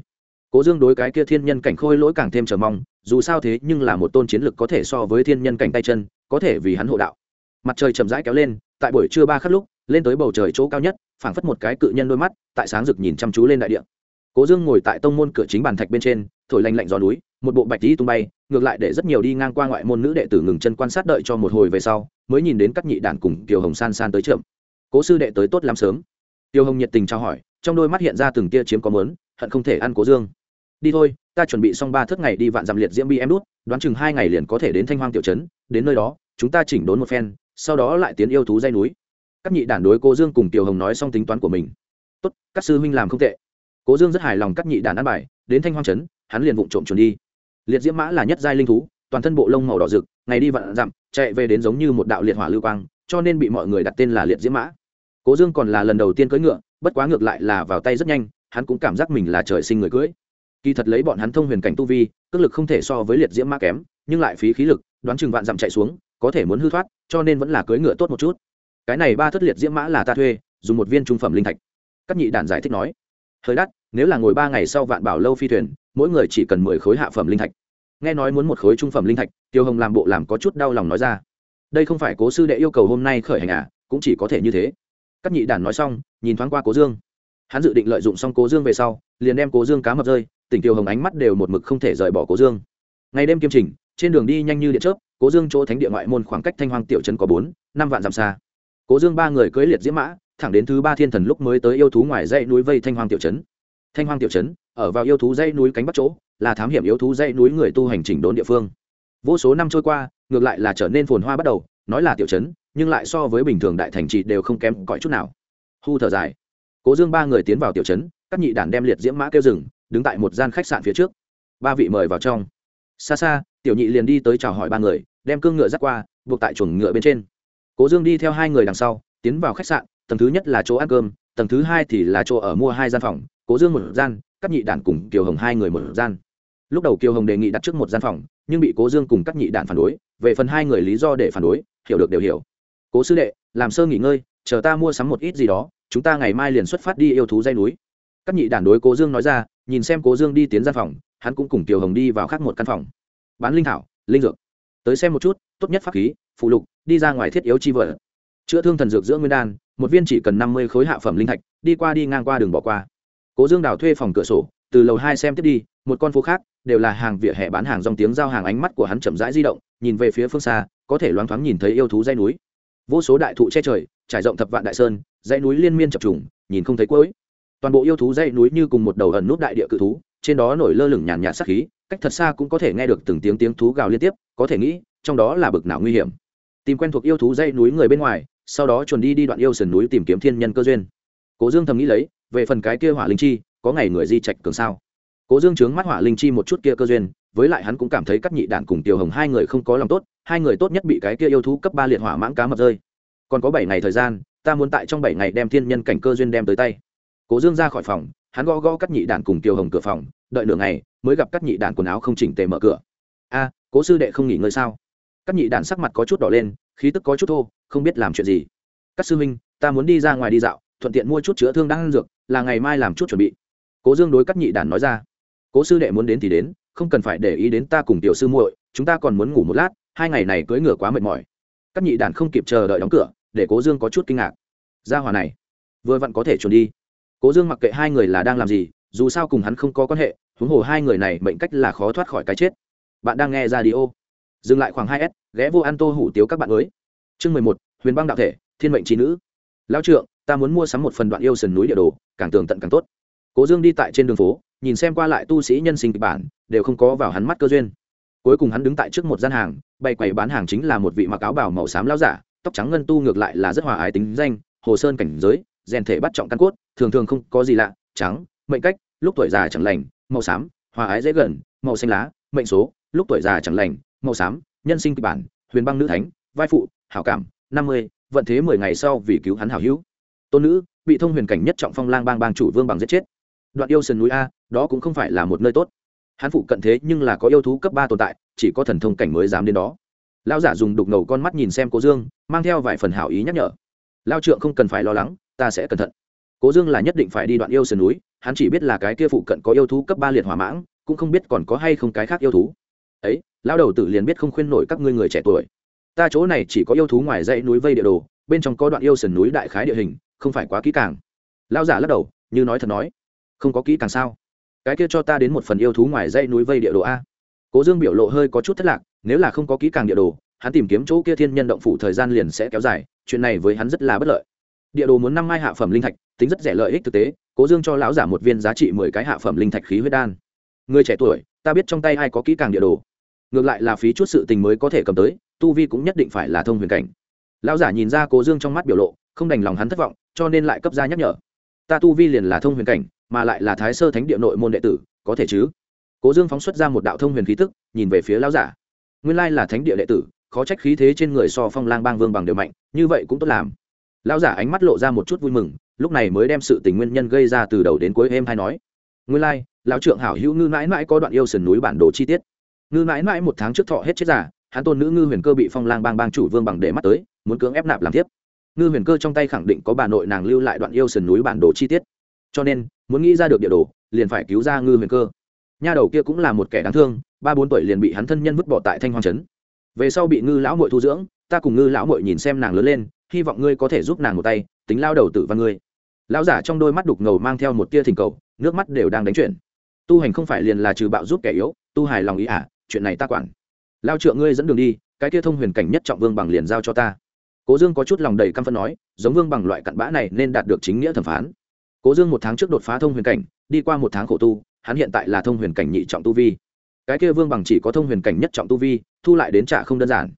Cố dương đối cái kia thiên nhân cảnh khôi lỗi càng thêm chờ mong, dù sao thế nhưng là một tôn chiến lực có thể so với thiên nhân cảnh tay chân, có thể vì hắn hộ đạo. Mặt trời chậm rãi kéo lên, tại buổi trưa ba khắc lúc, lên tới bầu trời chỗ cao nhất, phảng phất một cái cự nhân đôi mắt, tại sáng rực nhìn chăm chú lên đại địa. Cố dương ngồi tại tông môn cửa chính bàn thạch bên trên, thổi lạnh lạnh gió núi, một bộ bạch tí tung bay, ngược lại để rất nhiều đi ngang qua ngoại môn nữ đệ tử ngừng chân quan sát đợi cho một hồi về sau, mới nhìn đến các nhị đản cùng kiều hồng san san tới trượm cố sư đệ tới tốt lắm sớm. Tiêu hồng nhiệt tình trao hỏi, trong đôi mắt hiện ra từng tia chiếm có mớn hận không thể ăn cố dương. Đi thôi, ta chuẩn bị xong ba thất ngày đi vạn dặm liệt diễm bi em đút, đoán chừng hai ngày liền có thể đến thanh hoang tiểu trấn, đến nơi đó, chúng ta chỉnh đốn một phen, sau đó lại tiến yêu thú dây núi. Các nhị đản đối cố dương cùng tiểu hồng nói xong tính toán của mình. Tốt, các sư huynh làm không tệ. Cố dương rất hài lòng các nhị đản ăn bài, đến thanh hoang trấn, hắn liền vụng trộm chuẩn đi. Liệt diễm mã là nhất giai linh thú, toàn thân bộ lông màu đỏ rực, ngày đi vạn dặm, chạy về đến giống như một đạo liệt hỏa lưu quang, cho nên bị mọi người đặt tên là liệt diễm mã cố dương còn là lần đầu tiên cưỡi ngựa, bất quá ngược lại là vào tay rất nhanh, hắn cũng cảm giác mình là trời sinh người cưỡi. Kỳ thật lấy bọn hắn thông huyền cảnh tu vi, cước lực không thể so với liệt diễm ma kém, nhưng lại phí khí lực, đoán chừng vạn dặm chạy xuống, có thể muốn hư thoát, cho nên vẫn là cưỡi ngựa tốt một chút. Cái này ba thất liệt diễm mã là ta thuê, dùng một viên trung phẩm linh thạch. Các nhị đản giải thích nói, hơi đắt, nếu là ngồi ba ngày sau vạn bảo lâu phi thuyền, mỗi người chỉ cần mười khối hạ phẩm linh thạch. Nghe nói muốn một khối trung phẩm linh thạch, tiêu hồng làm bộ làm có chút đau lòng nói ra, đây không phải cố sư đệ yêu cầu hôm nay khởi hành à cũng chỉ có thể như thế các nhị đản nói xong, nhìn thoáng qua cố dương. Hắn dự định lợi dụng xong cố dương về sau, liền đem cố dương cá mập rơi, tỉnh tiêu hồng ánh mắt đều một mực không thể rời bỏ cố dương. Ngày đêm kiêm trình, trên đường đi nhanh như điện chớp, cố dương chỗ thánh địa ngoại môn khoảng cách thanh hoang tiểu trấn có bốn, năm vạn dặm xa. Cố dương ba người cưỡi liệt diễm mã, thẳng đến thứ ba thiên thần lúc mới tới yêu thú ngoài dãy núi vây thanh hoang tiểu trấn. Thanh hoang tiểu trấn, ở vào yêu thú dãy núi cánh bắc chỗ, là thám hiểm yêu thú dãy núi người tu hành trình đốn địa phương. Vô số năm trôi qua, ngược lại là trở nên phồn hoa bắt đầu nói là tiểu trấn, nhưng lại so với bình thường đại thành trị đều không kém cõi chút nào. Hu thở dài. Cố dương ba người tiến vào tiểu trấn, các nhị đản đem liệt diễm mã kêu rừng đứng tại một gian khách sạn phía trước. Ba vị mời vào trong. Xa xa, tiểu nhị liền đi tới chào hỏi ba người, đem cương ngựa dắt qua, buộc tại chuồng ngựa bên trên. Cố dương đi theo hai người đằng sau, tiến vào khách sạn, tầng thứ nhất là chỗ ăn cơm, tầng thứ hai thì là chỗ ở mua hai gian phòng, cố dương một gian, các nhị đản cùng kiều hồng hai người một gian. Lúc đầu kiều hồng đề nghị đặt trước một gian phòng, nhưng bị cố dương cùng các nhị đản phản đối, về phần hai người lý do để phản đối hiểu được đều hiểu. Cố sư đệ, làm sơ nghỉ ngơi, chờ ta mua sắm một ít gì đó, chúng ta ngày mai liền xuất phát đi yêu thú dây núi. Các nhị đản đối cố dương nói ra, nhìn xem cố dương đi tiến gian phòng, hắn cũng cùng tiểu hồng đi vào khác một căn phòng. Bán linh thảo, linh dược. Tới xem một chút, tốt nhất pháp khí, phụ lục, đi ra ngoài thiết yếu chi vợ chữa thương thần dược giữa nguyên đan, một viên chỉ cần năm mươi khối hạ phẩm linh thạch, đi qua đi ngang qua đường bỏ qua. Cố dương đào thuê phòng cửa sổ, từ lầu hai xem tiếp đi, một con phố khác, đều là hàng vỉa hè bán hàng dòng tiếng giao hàng ánh mắt của hắn chậm rãi di động, nhìn về phía phương xa có thể loáng thoáng nhìn thấy yêu thú dây núi. Vô số đại thụ che trời, trải rộng thập vạn đại sơn, dãy núi liên miên chập trùng, nhìn không thấy cuối. Toàn bộ yêu thú dãy núi như cùng một đầu ẩn nút đại địa cự thú, trên đó nổi lơ lửng nhàn nhạt sắc khí, cách thật xa cũng có thể nghe được từng tiếng tiếng thú gào liên tiếp, có thể nghĩ, trong đó là bực nào nguy hiểm. Tìm quen thuộc yêu thú dãy núi người bên ngoài, sau đó chuẩn đi đi đoạn yêu sườn núi tìm kiếm thiên nhân cơ duyên. Cố dương thầm nghĩ lấy, về phần cái kia hỏa linh chi, có ngày người di trạch cường sao? Cố dương trướng mắt hỏa linh chi một chút kia cơ duyên với lại hắn cũng cảm thấy các nhị đạn cùng tiểu hồng hai người không có lòng tốt, hai người tốt nhất bị cái kia yêu thú cấp ba liệt hỏa mãng cá mập rơi. Còn có bảy ngày thời gian, ta muốn tại trong bảy ngày đem thiên nhân cảnh cơ duyên đem tới tay. Cố dương ra khỏi phòng, hắn gõ gõ các nhị đạn cùng tiểu hồng cửa phòng, đợi nửa ngày, mới gặp các nhị đạn quần áo không chỉnh tề mở cửa. A, cố sư đệ không nghỉ ngơi sao? Các nhị đạn sắc mặt có chút đỏ lên, khí tức có chút thô, không biết làm chuyện gì. Các sư huynh, ta muốn đi ra ngoài đi dạo, thuận tiện mua chút chữa thương đang ăn dược, là ngày mai làm chút chuẩn bị. Cố dương đối các nhị đản nói ra. Cố sư đệ muốn đến thì đến không cần phải để ý đến ta cùng tiểu sư muội, chúng ta còn muốn ngủ một lát, hai ngày này cưỡi ngựa quá mệt mỏi. Các nhị đản không kịp chờ đợi đóng cửa, để cố dương có chút kinh ngạc. Gia hòa này, vừa vặn có thể chuẩn đi. Cố dương mặc kệ hai người là đang làm gì, dù sao cùng hắn không có quan hệ, huống hồ hai người này mệnh cách là khó thoát khỏi cái chết. Bạn đang nghe ra đi ô dừng lại khoảng hai s, ghé vô ăn tô hủ tiếu các bạn mới. Chương mười một, huyền băng đạo thể, thiên mệnh trí nữ. Lão trượng, ta muốn mua sắm một phần đoạn yêu sườn núi địa đồ, càng tường tận càng tốt cố dương đi tại trên đường phố, nhìn xem qua lại tu sĩ nhân sinh kịch bản, đều không có vào hắn mắt cơ duyên. Cuối cùng hắn đứng tại trước một gian hàng, bày quầy bán hàng chính là một vị mặc áo bảo màu xám lao giả, tóc trắng ngân tu ngược lại là rất hòa ái tính danh, hồ sơn cảnh giới, rèn thể bắt trọng căn cốt, thường thường không có gì lạ, trắng, mệnh cách, lúc tuổi già chẳng lành, màu xám, hòa ái dễ gần, màu xanh lá, mệnh số, lúc tuổi già chẳng lành, màu xám, nhân sinh kịch bản, huyền băng nữ thánh, vai phụ, hảo cảm, năm mươi, vận thế mười ngày sau vì cứu hắn hảo hữu. Tôn nữ, bị thông huyền cảnh nhất trọng phong lang bang bang chủ vương bằng giết chết đoạn yêu sườn núi a, đó cũng không phải là một nơi tốt. Hắn phụ cận thế nhưng là có yêu thú cấp ba tồn tại, chỉ có thần thông cảnh mới dám đến đó. Lão giả dùng đục ngầu con mắt nhìn xem cố dương, mang theo vài phần hảo ý nhắc nhở. Lao trượng không cần phải lo lắng, ta sẽ cẩn thận. Cố dương là nhất định phải đi đoạn yêu sườn núi, hắn chỉ biết là cái kia phụ cận có yêu thú cấp ba liệt hỏa mãng, cũng không biết còn có hay không cái khác yêu thú. Ấy lao đầu tử liền biết không khuyên nổi các ngươi người trẻ tuổi. Ta chỗ này chỉ có yêu thú ngoài dãy núi vây địa đồ, bên trong có đoạn yêu sườn núi đại khái địa hình, không phải quá kỹ càng. Lao giả lắc đầu, như nói thật nói không có kỹ càng sao? Cái kia cho ta đến một phần yêu thú ngoài dãy núi vây địa đồ a. Cố dương biểu lộ hơi có chút thất lạc, nếu là không có kỹ càng địa đồ, hắn tìm kiếm chỗ kia thiên nhân động phủ thời gian liền sẽ kéo dài, chuyện này với hắn rất là bất lợi. Địa đồ muốn năm mai hạ phẩm linh thạch, tính rất rẻ lợi ích thực tế, cố dương cho lão giả một viên giá trị mười cái hạ phẩm linh thạch khí huyết đan. Người trẻ tuổi, ta biết trong tay ai có kỹ càng địa đồ. Ngược lại là phí chút sự tình mới có thể cầm tới, tu vi cũng nhất định phải là thông huyền cảnh. Lão giả nhìn ra cố dương trong mắt biểu lộ, không đành lòng hắn thất vọng, cho nên lại cấp ra nhắc nhở. Ta tu vi liền là thông huyền cảnh mà lại là thái sơ thánh địa nội môn đệ tử, có thể chứ? Cố dương phóng xuất ra một đạo thông huyền khí tức, nhìn về phía lão giả. Nguyên lai là thánh địa đệ tử, khó trách khí thế trên người so phong lang bang vương bằng đều mạnh, như vậy cũng tốt làm. Lão giả ánh mắt lộ ra một chút vui mừng, lúc này mới đem sự tình nguyên nhân gây ra từ đầu đến cuối em hay nói. Nguyên lai, lão trượng hảo hữu ngư mãi mãi có đoạn yêu sườn núi bản đồ chi tiết. Ngư mãi mãi một tháng trước thọ hết chết giả hắn tôn nữ ngư huyền cơ bị phong lang bang bang chủ vương bằng để mắt tới, muốn cưỡng ép nạp làm tiếp ngư huyền cơ trong tay khẳng định có bà nội nàng lưu lại đoạn yêu sườn núi bản đồ chi tiết cho nên muốn nghĩ ra được địa đồ liền phải cứu ra ngư huyền cơ. Nha đầu kia cũng là một kẻ đáng thương ba bốn tuổi liền bị hắn thân nhân vứt bỏ tại thanh hoàng trấn. Về sau bị ngư lão mội thu dưỡng ta cùng ngư lão mội nhìn xem nàng lớn lên hy vọng ngươi có thể giúp nàng một tay tính lao đầu tử văn ngươi. Lão giả trong đôi mắt đục ngầu mang theo một tia thỉnh cầu nước mắt đều đang đánh chuyển. Tu hành không phải liền là trừ bạo giúp kẻ yếu tu hài lòng ý ả à, chuyện này ta quản. Lao trượng ngươi dẫn đường đi cái tia thông huyền cảnh nhất trọng vương bằng liền giao cho ta. Cố dương có chút lòng đầy căm phân nói giống vương bằng loại cặn bã này nên đạt được chính nghĩa thẩm phán cố dương một tháng trước đột phá thông huyền cảnh, đi qua một tháng khổ tu, hắn hiện tại là thông huyền cảnh nhị trọng tu vi. Cái kia vương bằng chỉ có thông huyền cảnh nhất trọng tu vi, thu lại đến trả không đơn giản.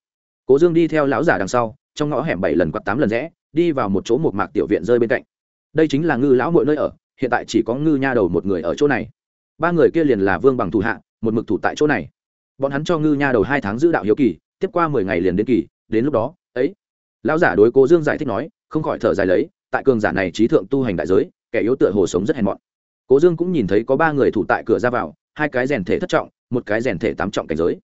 Cố dương đi theo lão giả đằng sau, trong ngõ hẻm bảy lần quạt tám lần rẽ, đi vào một chỗ một mạc tiểu viện rơi bên cạnh. Đây chính là ngư lão mỗi nơi ở, hiện tại chỉ có ngư nha đầu một người ở chỗ này. Ba người kia liền là vương bằng thủ hạ, một mực thủ tại chỗ này. Bọn hắn cho ngư nha đầu hai tháng giữ đạo hiếu kỳ, tiếp qua mười ngày liền đến kỳ, đến lúc đó, ấy. Lão giả đối cố dương giải thích nói, không khỏi thở dài lấy, tại cường giả này trí thượng tu hành đại giới kẻ yếu tựa hồ sống rất hèn mọn. Cố dương cũng nhìn thấy có ba người thủ tại cửa ra vào, hai cái rèn thể thất trọng, một cái rèn thể tám trọng cảnh giới.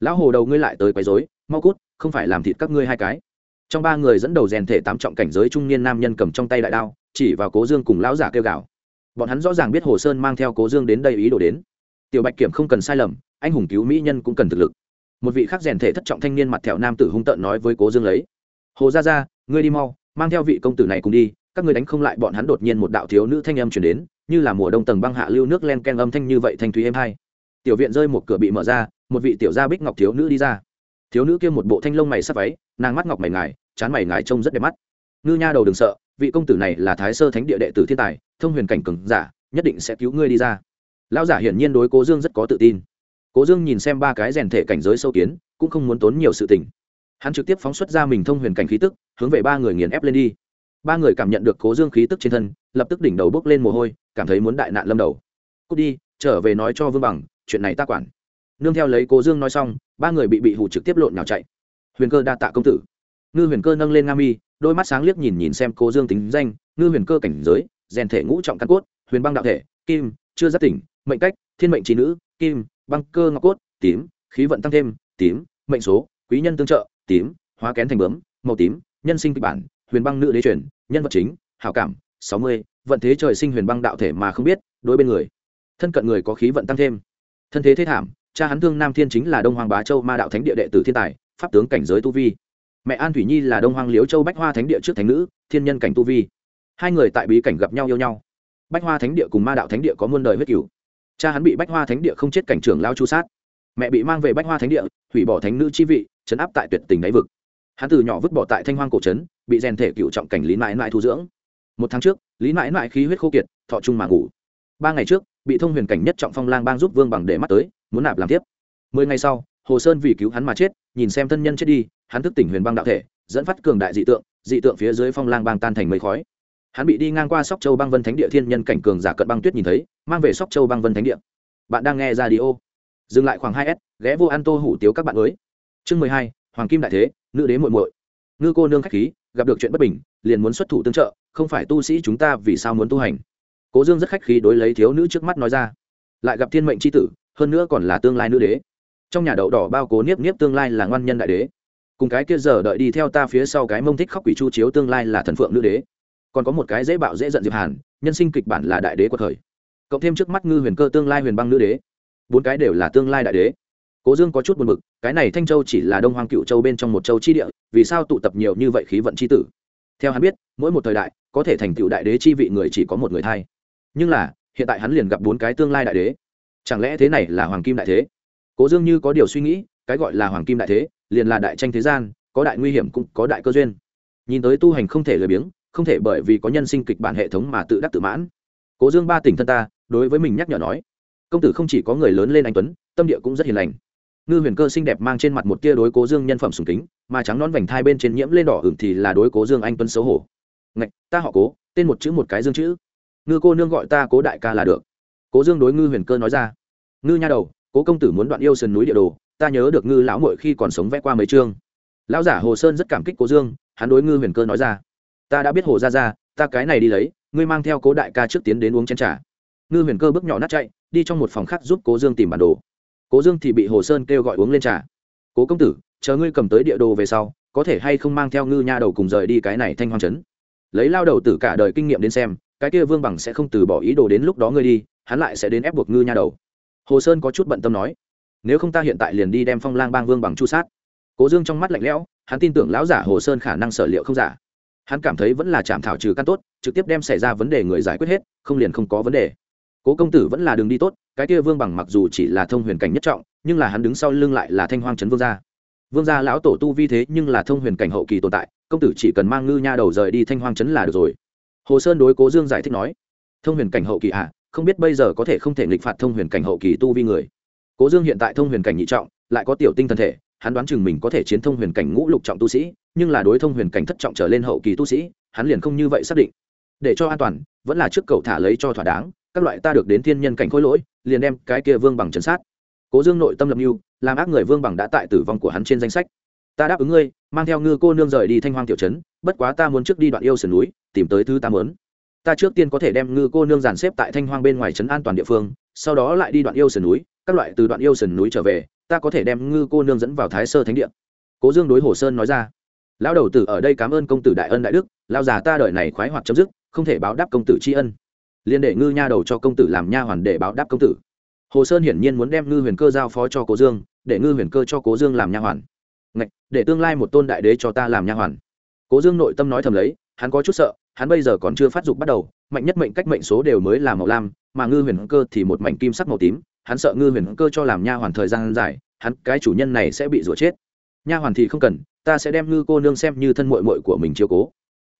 Lão hồ đầu ngươi lại tới quấy dối mau cút, không phải làm thịt các ngươi hai cái. Trong ba người dẫn đầu rèn thể tám trọng cảnh giới trung niên nam nhân cầm trong tay đại đao, chỉ vào cố dương cùng lão giả kêu gào. Bọn hắn rõ ràng biết hồ sơn mang theo cố dương đến đây ý đồ đến. Tiểu bạch kiểm không cần sai lầm, anh hùng cứu mỹ nhân cũng cần thực lực. Một vị khác rèn thể thất trọng thanh niên mặt thẹo nam tử hung tợn nói với cố dương lấy. Hồ ra ra ngươi đi mau, mang theo vị công tử này cùng đi các người đánh không lại bọn hắn đột nhiên một đạo thiếu nữ thanh âm chuyển đến, như là mùa đông tầng băng hạ lưu nước len ken âm thanh như vậy thanh thúy êm hai. Tiểu viện rơi một cửa bị mở ra, một vị tiểu gia bích ngọc thiếu nữ đi ra. Thiếu nữ kia một bộ thanh lông mày sắp váy, nàng mắt ngọc mày ngài chán mày ngài trông rất đẹp mắt. Ngư nha đầu đừng sợ, vị công tử này là thái sơ thánh địa đệ tử thiên tài, thông huyền cảnh cừng giả, nhất định sẽ cứu ngươi đi ra. Lão giả hiển nhiên đối cố dương rất có tự tin. Cố dương nhìn xem ba cái rèn thể cảnh giới sâu kiến, cũng không muốn tốn nhiều sự tình. Hắn trực tiếp phóng xuất ra mình thông huyền cảnh khí tức, hướng về ba người nghiền ép lên đi ba người cảm nhận được cố dương khí tức trên thân, lập tức đỉnh đầu bước lên mồ hôi, cảm thấy muốn đại nạn lâm đầu. Cút đi, trở về nói cho vương bằng, chuyện này ta quản. Nương theo lấy cố dương nói xong, ba người bị bị hụ trực tiếp lộn nhào chạy. Huyền cơ đa tạ công tử. Ngư huyền cơ nâng lên nga mi, đôi mắt sáng liếc nhìn nhìn xem cố dương tính danh, ngư huyền cơ cảnh giới, rèn thể ngũ trọng căn cốt, huyền băng đạo thể, kim, chưa giác tỉnh, mệnh cách, thiên mệnh trí nữ, kim, băng cơ ngọc cốt, tím, khí vận tăng thêm, tím, mệnh số, quý nhân tương trợ, tím, hóa kén thành bướm, màu tím, nhân sinh kịch bản, huyền băng nữ đế truyền nhân vật chính, hảo cảm, sáu mươi, vận thế trời sinh huyền băng đạo thể mà không biết, đối bên người. Thân cận người có khí vận tăng thêm. Thân thế thế thảm, cha hắn thương nam thiên chính là đông hoàng bá châu ma đạo thánh địa đệ tử thiên tài, pháp tướng cảnh giới tu vi. Mẹ an thủy nhi là đông hoàng liếu châu bách hoa thánh địa trước thánh nữ, thiên nhân cảnh tu vi. Hai người tại bí cảnh gặp nhau yêu nhau. Bách hoa thánh địa cùng ma đạo thánh địa có muôn đời huyết cửu. Cha hắn bị bách hoa thánh địa không chết cảnh trưởng lao chu sát. Mẹ bị mang về bách hoa thánh địa, hủy bỏ thánh nữ chi vị, chấn áp tại tuyệt tình đáy vực hắn từ nhỏ vứt bỏ tại thanh hoang cổ trấn, bị rèn thể cựu trọng cảnh lý mãi mãi thu dưỡng. Một tháng trước, lý mãi mãi khí huyết khô kiệt, thọ trung mà ngủ. Ba ngày trước, bị thông huyền cảnh nhất trọng phong lang bang giúp vương bằng để mắt tới, muốn nạp làm tiếp. Mười ngày sau, hồ sơn vì cứu hắn mà chết, nhìn xem thân nhân chết đi, hắn thức tỉnh huyền băng đạo thể, dẫn phát cường đại dị tượng dị tượng phía dưới phong lang bang tan thành mây khói. Hắn bị đi ngang qua sóc châu băng vân thánh địa thiên nhân cảnh cường giả cận băng tuyết nhìn thấy, mang về sóc châu băng vân thánh địa. Bạn đang nghe ra đi ô. Dừng lại khoảng hai s, ghé vô ăn tô hủ tiếu các bạn mới. Chương mười hai, hoàng kim đại thế nữ đế muội muội. Ngư cô nương khách khí, gặp được chuyện bất bình, liền muốn xuất thủ tương trợ, không phải tu sĩ chúng ta vì sao muốn tu hành? Cố dương rất khách khí đối lấy thiếu nữ trước mắt nói ra. Lại gặp thiên mệnh c h i tử, hơn nữa còn là tương lai nữ đế. Trong nhà đậu đỏ bao cố niếp niếp tương lai là ngoan nhân đại đế. Cùng cái kia giờ đợi đi theo ta phía sau cái mông thích khóc quỷ chu chiếu tương lai là thần phượng nữ đế. Còn có một cái dễ bạo dễ giận diệp hàn, nhân sinh kịch bản là đại đế của thời. Cộng thêm trước mắt ngư huyền cơ tương lai huyền băng nữ đế. Bốn cái đều là tương lai đại đế cố dương có chút buồn b ự c cái này thanh châu chỉ là đông hoàng cựu châu bên trong một châu chi địa, vì sao tụ tập nhiều như vậy khí vận c h i tử? Theo hắn biết, mỗi một thời đại, có thể thành tựu đại đế chi vị người chỉ có một người thay. Nhưng là, hiện tại hắn liền gặp bốn cái tương lai đại đế. Chẳng lẽ thế này là hoàng kim đại thế? Cố dương như có điều suy nghĩ, cái gọi là hoàng kim đại thế, liền là đại tranh thế gian, có đại nguy hiểm cũng có đại cơ duyên. Nhìn tới tu hành không thể lười biếng, không thể bởi vì có nhân sinh kịch bản hệ thống mà tự đắc tự mãn. Cố dương ba tỉnh thân ta, đối với mình nhắc nhở nói, công tử không chỉ có người lớn lên anh tuấn, tâm địa cũng rất hiền lành ngư huyền cơ xinh đẹp mang trên mặt một tia đối cố dương nhân phẩm sùng kính, mà trắng non vành thai bên trên nhiễm lên đỏ hưởng thì là đối cố dương anh tuấn xấu hổ. Ngạch, ta họ cố, tên một chữ một cái dương chữ. Ngư cô nương gọi ta cố đại ca là được. Cố dương đối ngư huyền cơ nói ra. Ngư nha đầu, cố công tử muốn đoạn yêu sườn núi địa đồ, ta nhớ được ngư lão mội khi còn sống vẽ qua mấy chương. Lão giả hồ sơn rất cảm kích cố dương, hắn đối ngư huyền cơ nói ra. Ta đã biết hồ ra ra ta cái này đi lấy, ngươi mang theo cố đại ca trước tiến đến uống chén t r à ngư huyền cơ bước nhỏ nát chạy, đi trong một phòng khác giúp cố dương tìm bản đồ cố dương thì bị hồ sơn kêu gọi uống lên trà. Cố công tử, chờ ngươi cầm tới địa đồ về sau, có thể hay không mang theo ngư nha đầu cùng rời đi cái này thanh hoang trấn? Lấy lao đầu tử cả đời kinh nghiệm đến xem, cái kia vương bằng sẽ không từ bỏ ý đồ đến lúc đó ngươi đi, hắn lại sẽ đến ép buộc ngư nha đầu. Hồ sơn có chút bận tâm nói. Nếu không ta hiện tại liền đi đem phong lang bang vương bằng chu sát. Cố dương trong mắt lạnh lẽo, hắn tin tưởng lão giả hồ sơn khả năng sở liệu không giả. Hắn cảm thấy vẫn là chạm thảo trừ căn tốt, trực tiếp đem xảy ra vấn đề người giải quyết hết, không liền không có vấn đề cố công tử vẫn là đường đi tốt cái kia vương bằng mặc dù chỉ là thông huyền cảnh nhất trọng nhưng là hắn đứng sau lưng lại là thanh hoang trấn vương gia. Vương gia lão tổ tu vi thế nhưng là thông huyền cảnh hậu kỳ tồn tại công tử chỉ cần mang ngư nha đầu rời đi thanh hoang trấn là được rồi. Hồ sơn đối cố dương giải thích nói thông huyền cảnh hậu kỳ ạ à, không biết bây giờ có thể không thể nghịch phạt thông huyền cảnh hậu kỳ tu vi người. Cố dương hiện tại thông huyền cảnh nhị trọng lại có tiểu tinh thần thể hắn đoán chừng mình có thể chiến thông huyền cảnh ngũ lục trọng tu sĩ nhưng là đối thông huyền cảnh thất trọng trở lên hậu kỳ tu sĩ hắn liền không như vậy xác định. Để cho an toàn vẫn là trước cầu thả lấy cho thỏa đáng các loại ta được đến thiên nhân cảnh khối lỗi, liền đem cái kia vương bằng chấn sát. Cố dương nội tâm lập mưu làm ác người vương bằng đã tại tử vong của hắn trên danh sách. Ta đáp ứng ngươi, mang theo ngư cô nương rời đi thanh hoang tiểu trấn, bất quá ta muốn trước đi đoạn yêu sườn núi, tìm tới thứ ta muốn. Ta trước tiên có thể đem ngư cô nương dàn xếp tại thanh hoang bên ngoài trấn an toàn địa phương, sau đó lại đi đoạn yêu sườn núi, các loại từ đoạn yêu sườn núi trở về, ta có thể đem ngư cô nương dẫn vào thái sơ thánh địa. Cố dương đối hồ sơn nói ra. Lão đầu tử ở đây cảm ơn công tử đại ân đại đức lao già ta đợi này khoái hoạt chấm dứt, không thể báo đáp công tử tri ân liên để ngư nha đầu cho công tử làm nha hoàn để báo đáp công tử. Hồ sơn hiển nhiên muốn đem ngư huyền cơ giao phó cho cố dương để ngư huyền cơ cho cố dương làm nha hoàn. Ngạch, để tương lai một tôn đại đế cho ta làm nha hoàn. Cố dương nội tâm nói thầm lấy hắn có chút sợ hắn bây giờ còn chưa phát dục bắt đầu mạnh nhất mệnh cách mệnh số đều mới là màu lam mà ngư huyền cơ thì một mảnh kim sắc màu tím hắn sợ ngư huyền cơ cho làm nha hoàn thời gian dài hắn cái chủ nhân này sẽ bị rủa chết. Nha hoàn thì không cần ta sẽ đem ngư cô nương xem như thân muội muội của mình chiếu cố.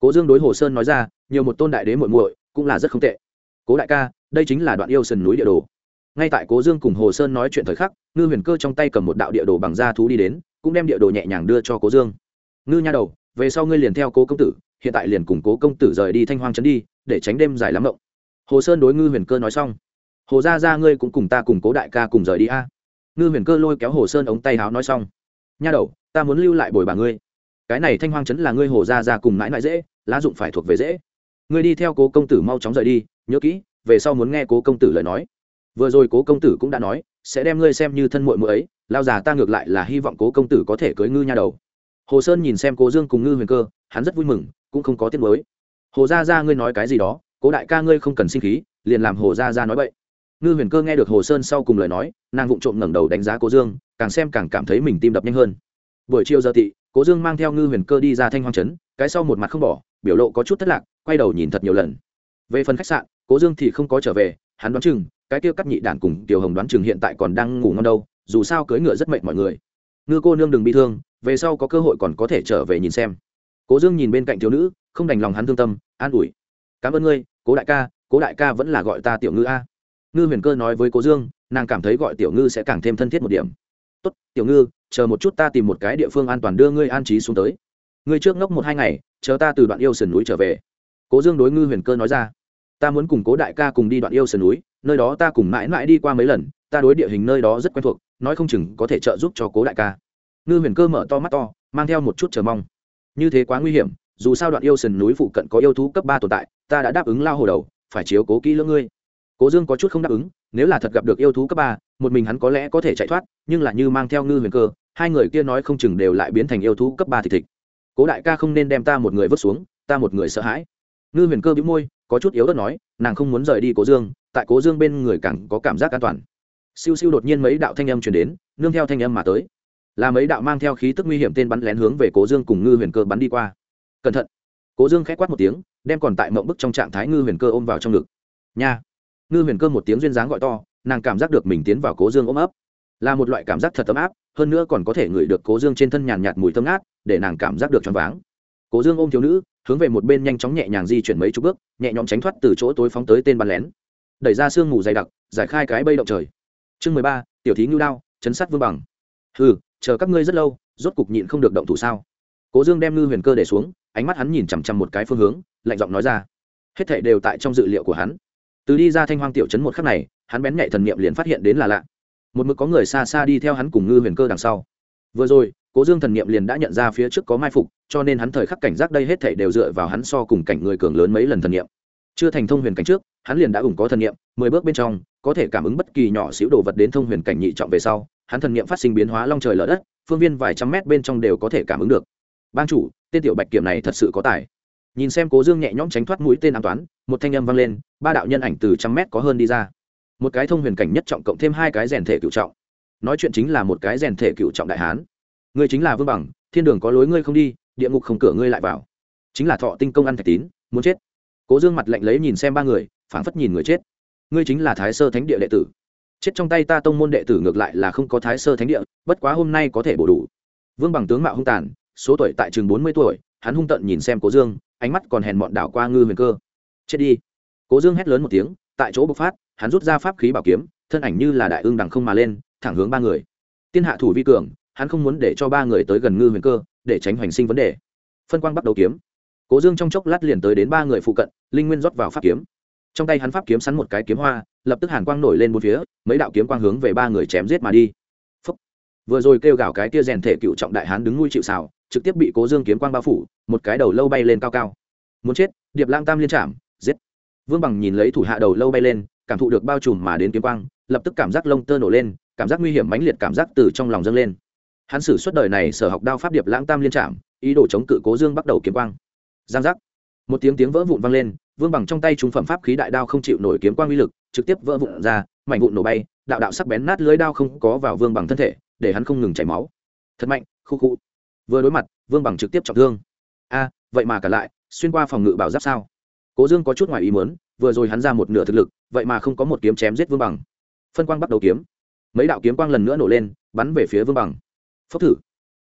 Cố dương đối hồ sơn nói ra nhiều một tôn đại đế muội muội cũng là rất không tệ cố đại ca, đây chính là đoạn yêu sườn núi địa đồ. Ngay tại cố dương cùng hồ sơn nói chuyện thời khắc, ngư huyền cơ trong tay cầm một đạo địa đồ bằng da thú đi đến, cũng đem địa đồ nhẹ nhàng đưa cho cố dương. Ngư nha đầu, về sau ngươi liền theo cố công tử, hiện tại liền cùng cố công tử rời đi thanh hoang trấn đi, để tránh đêm dài lắm động hồ sơn đối ngư huyền cơ nói xong, hồ ra ra ngươi cũng cùng ta cùng cố đại ca cùng rời đi a. Ngư huyền cơ lôi kéo hồ sơn ống tay háo nói xong, nha đầu, ta muốn lưu lại bồi bà ngươi. Cái này thanh hoang trấn là ngươi hồ ra ra cùng mãi mãi dễ, lá dụng phải thuộc về dễ ngươi đi theo cố công tử mau chóng rời đi, nhớ kỹ, về sau muốn nghe cố công tử lời nói. Vừa rồi cố công tử cũng đã nói, sẽ đem ngươi xem như thân muội muội ấy, lao già ta ngược lại là hy vọng cố công tử có thể cưới ngư nha đầu. Hồ sơn nhìn xem cố dương cùng ngư huyền cơ, hắn rất vui mừng, cũng không có tiếc mới hồ gia gia ngươi nói cái gì đó, cố đại ca ngươi không cần sinh khí, liền làm hồ gia gia nói vậy ngư huyền cơ nghe được hồ sơn sau cùng lời nói, nàng vụng trộm ngẩng đầu đánh giá cố dương, càng xem càng cảm thấy mình tim đập nhanh hơn. Buổi chiều giờ tị, cố dương mang theo ngư huyền cơ đi ra thanh hoang trấn, cái sau một mặt không bỏ, biểu lộ có chút thất lạc quay đầu nhìn thật nhiều lần. Về phần khách sạn, cố dương thì không có trở về, hắn đoán chừng, cái kia cắt nhị đản cùng tiểu hồng đoán chừng hiện tại còn đang ngủ ngon đâu, dù sao cưỡi ngựa rất mệt mọi người. Ngư cô nương đừng bị thương, về sau có cơ hội còn có thể trở về nhìn xem. Cố dương nhìn bên cạnh thiếu nữ, không đành lòng hắn thương tâm, an ủi. Cảm ơn ngươi, cố đại ca, cố đại ca vẫn là gọi ta tiểu ngư a. Ngư huyền cơ nói với cố dương, nàng cảm thấy gọi tiểu ngư sẽ càng thêm thân thiết một điểm. Tốt, tiểu ngư, chờ một chút ta tìm một cái địa phương an toàn đưa ngươi an trí xuống tới. Ngươi trước ngốc một hai ngày, chờ ta từ đoạn yêu sườn núi trở về cố dương đối ngư huyền cơ nói ra, ta muốn cùng cố đại ca cùng đi đoạn yêu sườn núi, nơi đó ta cùng mãi mãi đi qua mấy lần, ta đối địa hình nơi đó rất quen thuộc, nói không chừng có thể trợ giúp cho cố đại ca. Ngư huyền cơ mở to mắt to, mang theo một chút chờ mong. Như thế quá nguy hiểm, dù sao đoạn yêu sườn núi phụ cận có yêu thú cấp ba tồn tại, ta đã đáp ứng lao hồ đầu, phải chiếu cố kỹ lưỡng ngươi. Cố dương có chút không đáp ứng, nếu là thật gặp được yêu thú cấp ba, một mình hắn có lẽ có thể chạy thoát, nhưng là như mang theo ngư huyền cơ, hai người kia nói không chừng đều lại biến thành yêu thú cấp ba thịt thịt. Cố đại ca không nên đem ta một người vứt xuống, ta một người sợ hãi ngư huyền cơ bĩu môi, có chút yếu đất nói, nàng không muốn rời đi cố dương, tại cố dương bên người càng có cảm giác an toàn. Siêu siêu đột nhiên mấy đạo thanh âm chuyển đến, nương theo thanh âm mà tới. Là mấy đạo mang theo khí tức nguy hiểm tên bắn lén hướng về cố dương cùng ngư huyền cơ bắn đi qua. Cẩn thận! Cố dương k h á quát một tiếng, đem còn tại mộng bức trong trạng thái ngư huyền cơ ôm vào trong ngực. Nha! Ngư huyền cơ một tiếng duyên dáng gọi to, nàng cảm giác được mình tiến vào cố dương ôm ấp. Là một loại cảm giác thật ấm áp, hơn nữa còn có thể ngửi được cố dương trên thân nhàn nhạt mùi thơm ngát, để nàng cảm giác được choáng váng cố dương ôm thiếu nữ, hướng về một bên nhanh chóng nhẹ nhàng di chuyển mấy chục bước, nhẹ nhõm tránh thoát từ chỗ tối phóng tới tên bắn lén. Đẩy ra sương mù dày đặc, giải khai cái bây động trời. Chương mười ba, tiểu thí ngưu đao, chấn sát vương bằng. Ừ chờ các ngươi rất lâu, rốt cục nhịn không được động thủ sao? Cố dương đem ngư huyền cơ để xuống, ánh mắt hắn nhìn chằm chằm một cái phương hướng, lạnh giọng nói ra. Hết thảy đều tại trong dự liệu của hắn. Từ đi ra thanh hoang tiểu trấn một khắc này, hắn bén nhạy thần niệm liền phát hiện đến là lạ. Một mực có người xa xa đi theo hắn cùng ngư huyền cơ đằng sau. Vừa rồi cố dương thần niệm liền đã nhận ra phía trước có mai phục, cho nên hắn thời khắc cảnh giác đây hết thảy đều dựa vào hắn so cùng cảnh người cường lớn mấy lần thần niệm. Chưa thành thông huyền cảnh trước, hắn liền đã ủng có thần niệm, mười bước bên trong, có thể cảm ứng bất kỳ nhỏ xíu đồ vật đến thông huyền cảnh nhị trọng về sau, hắn thần niệm phát sinh biến hóa long trời lở đất, phương viên vài trăm mét bên trong đều có thể cảm ứng được. Ban chủ, tên tiểu bạch kiểm này thật sự có tài. Nhìn xem cố dương nhẹ nhõm tránh thoát mũi tên an toán, một thanh âm vang lên, ba đạo nhân ảnh từ trăm mét có hơn đi ra. Một cái thông huyền cảnh nhất trọng cộng thêm hai cái rèn thể cựu trọng. Nói chuyện chính là một cái rèn thể cựu trọng đại hán ngươi chính là vương bằng, thiên đường có lối ngươi không đi, địa ngục không cửa ngươi lại vào. Chính là thọ tinh công ăn thạch tín, muốn chết. Cố dương mặt lạnh lấy nhìn xem ba người, phảng phất nhìn người chết. Ngươi chính là thái sơ thánh địa đệ tử. Chết trong tay ta tông môn đệ tử ngược lại là không có thái sơ thánh địa, bất quá hôm nay có thể bổ đủ. Vương bằng tướng mạo hung tàn, số tuổi tại chừng bốn mươi tuổi, hắn hung tận nhìn xem cố dương, ánh mắt còn hèn mọn đảo qua ngư huyền cơ. Chết đi. Cố dương hét lớn một tiếng, tại chỗ bộc phát, hắn rút ra pháp khí bảo kiếm, thân ảnh như là đại ương đằng không mà lên, thẳng hướng ba người. Tiên hạ thủ vi cường hắn không muốn để cho ba người tới gần ngư huyền cơ để tránh hoành sinh vấn đề. Phân quang bắt đầu kiếm. Cố dương trong chốc lát liền tới đến ba người phụ cận linh nguyên rót vào pháp kiếm. Trong tay hắn pháp kiếm sắn một cái kiếm hoa lập tức hàn quang nổi lên một phía mấy đạo kiếm quang hướng về ba người chém giết mà đi. Phúc. vừa rồi kêu gào cái kia rèn thể cựu trọng đại hán đứng nuôi chịu xào trực tiếp bị cố dương kiếm quang bao phủ một cái đầu lâu bay lên cao cao. Muốn chết điệp lang tam liên chạm, giết. Vương bằng nhìn lấy thủ hạ đầu lâu bay lên cảm thụ được bao trùm mà đến kiếm quang lập tức cảm giác lông tơ nổ lên cảm giác nguy hiểm mãnh liệt cảm giác từ trong lòng dâng lên hắn sử suốt đời này sở học đao pháp điệp lãng tam liên trạm, ý đồ chống cự cố dương bắt đầu kiếm quang. Giang giác. Một tiếng tiếng vỡ vụn vang lên, vương bằng trong tay trung phẩm pháp khí đại đao không chịu nổi kiếm quang uy lực, trực tiếp vỡ vụn ra, mảnh vụn nổ bay, đạo đạo sắc bén nát lưới đao không có vào vương bằng thân thể, để hắn không ngừng chảy máu. Thật mạnh, khu khu. Vừa đối mặt, vương bằng trực tiếp trọng thương. A, vậy mà cả lại, xuyên qua phòng ngự bảo giáp sao? Cố dương có chút ngoài ý muốn, vừa rồi hắn ra một nửa thực lực, vậy mà không có một kiếm chém giết vương bằng. Phân quang bắt đầu kiếm. Mấy đạo kiếm quang lần nữa nổ lên, bắn về phía vương bằng phốc thử.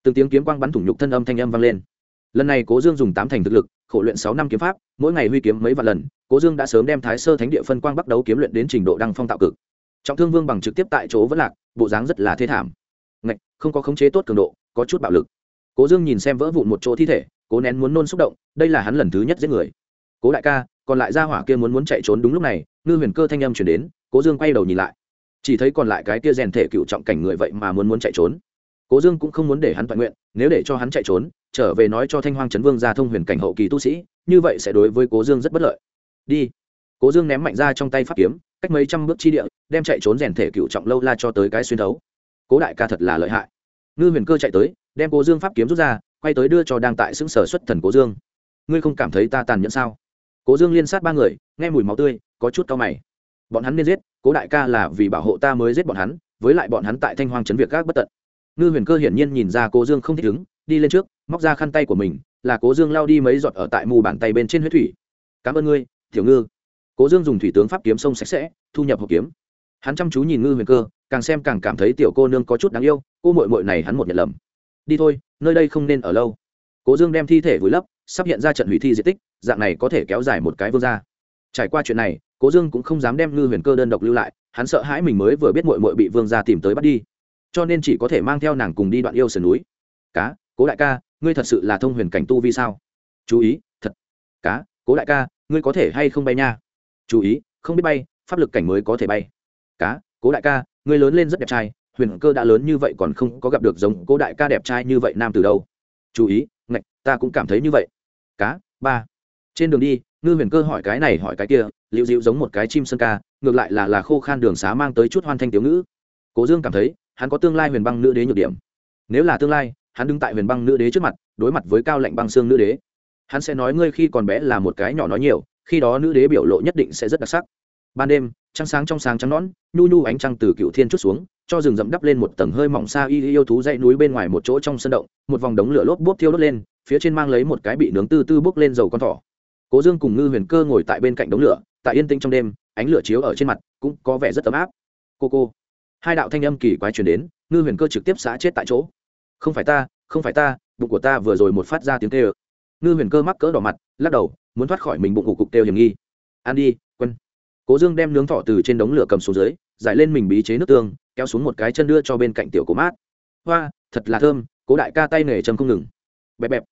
Từng tiếng kiếm quang bắn thủng nhục thân âm thanh âm vang lên. Lần này cố dương dùng tám thành thực lực khổ luyện sáu năm kiếm pháp mỗi ngày huy kiếm mấy vạn lần cố dương đã sớm đem thái sơ thánh địa phân quang bắt đầu kiếm luyện đến trình độ đăng phong tạo cực. Trọng thương vương bằng trực tiếp tại chỗ vẫn lạc bộ dáng rất là thê thảm. Ngạch, không có khống chế tốt cường độ có chút bạo lực. Cố dương nhìn xem vỡ vụn một chỗ thi thể cố nén muốn nôn xúc động đây là hắn lần thứ nhất giết người. Cố đại ca còn lại ra hỏa kia muốn muốn chạy trốn đúng lúc này ngư huyền cơ thanh âm chuyển đến cố dương quay đầu nhìn lại. Chỉ thấy còn lại cái kia rèn thể cựu trọng cảnh người vậy mà muốn muốn chạy trốn cố dương cũng không muốn để hắn toàn nguyện, nếu để cho hắn chạy trốn, trở về nói cho thanh hoang trấn vương ra thông huyền cảnh hậu kỳ tu sĩ, như vậy sẽ đối với cố dương rất bất lợi. Đi. Cố dương ném mạnh ra trong tay pháp kiếm, cách mấy trăm bước chi địa, đem chạy trốn rèn thể cựu trọng lâu la cho tới cái xuyên thấu. Cố đại ca thật là lợi hại. Ngư huyền cơ chạy tới, đem cố dương pháp kiếm rút ra, quay tới đưa cho đang tại xứng sở xuất thần cố dương. Ngươi không cảm thấy ta tàn nhẫn sao? Cố dương liên sát ba người, nghe mùi máu tươi, có chút cao mày. Bọn hắn nên giết, cố đại ca là vì bảo hộ ta mới giết bọn hắn, với lại bọn hắn tại thanh hoang Trấn việc gác bất tận ngư huyền cơ hiển nhiên nhìn ra cố dương không thích ứng, đi lên trước, móc ra khăn tay của mình, là cố dương lao đi mấy giọt ở tại mù bàn tay bên trên huyết thủy. Cảm ơn ngươi, tiểu ngư. Cố dương dùng thủy tướng pháp kiếm sông sạch sẽ, thu nhập hộp kiếm. Hắn chăm chú nhìn ngư huyền cơ, càng xem càng cảm thấy tiểu cô nương có chút đáng yêu, cô mội mội này hắn một nhận lầm. Đi thôi, nơi đây không nên ở lâu. Cố dương đem thi thể vùi lấp, sắp hiện ra trận hủy thi di tích, dạng này có thể kéo dài một cái vương ra trải qua chuyện này, cố dương cũng không dám đem ngư huyền cơ đơn độc lưu lại, hắn sợ hãi mình mới vừa biết mội mội bị vương ra tìm tới bắt đi cho nên chỉ có thể mang theo nàng cùng đi đoạn yêu sườn núi. Cá, cố đại ca, ngươi thật sự là thông huyền cảnh tu vi sao? Chú ý, thật. Cá, cố đại ca, ngươi có thể hay không bay nha? Chú ý, không biết bay, pháp lực cảnh mới có thể bay. Cá, cố đại ca, ngươi lớn lên rất đẹp trai, huyền cơ đã lớn như vậy còn không có gặp được giống cố đại ca đẹp trai như vậy nam từ đâu. Chú ý, ngạch, ta cũng cảm thấy như vậy. Cá, ba. Trên đường đi, ngư huyền cơ hỏi cái này hỏi cái kia liệu dịu giống một cái chim sơn ca, ngược lại là là khô khan đường xá mang tới chút hoan thanh tiểu ngữ. Cố dương cảm thấy hắn có tương lai huyền băng nữ đế nhược điểm. Nếu là tương lai, hắn đứng tại huyền băng nữ đế trước mặt, đối mặt với cao lệnh băng xương nữ đế, hắn sẽ nói ngươi khi còn bé là một cái nhỏ nói nhiều, khi đó nữ đế biểu lộ nhất định sẽ rất đặc sắc. Ban đêm, trăng sáng trong sáng trắng nón nhu nhu ánh trăng từ cựu thiên chút xuống, cho rừng rậm đắp lên một tầng hơi mỏng xa y yêu thú dãy núi bên ngoài một chỗ trong sân động, một vòng đống lửa lốp bốp thiêu đốt lên, phía trên mang lấy một cái bị nướng tư tư bốc lên dầu con thỏ. Cố dương cùng ngư huyền cơ ngồi tại bên cạnh đống lửa, tại yên tĩnh trong đêm, ánh lửa chiếu ở trên mặt, cũng có vẻ rất ấm áp. Cô cô hai đạo thanh âm kỳ quái truyền đến, ngư huyền cơ trực tiếp xã chết tại chỗ. Không phải ta, không phải ta, bụng của ta vừa rồi một phát ra tiếng kêu. Ngư huyền cơ mắc cỡ đỏ mặt, lắc đầu, muốn thoát khỏi mình bụng ủ cục kêu hiểm nghi. Ăn đi, quân. Cố dương đem nướng thọ từ trên đống lửa cầm xuống dưới, giải lên mình bí chế nước tương, kéo xuống một cái chân đưa cho bên cạnh tiểu cố mát. Hoa, thật là thơm, cố đại ca tay nghề châm không ngừng. Bẹp bẹp.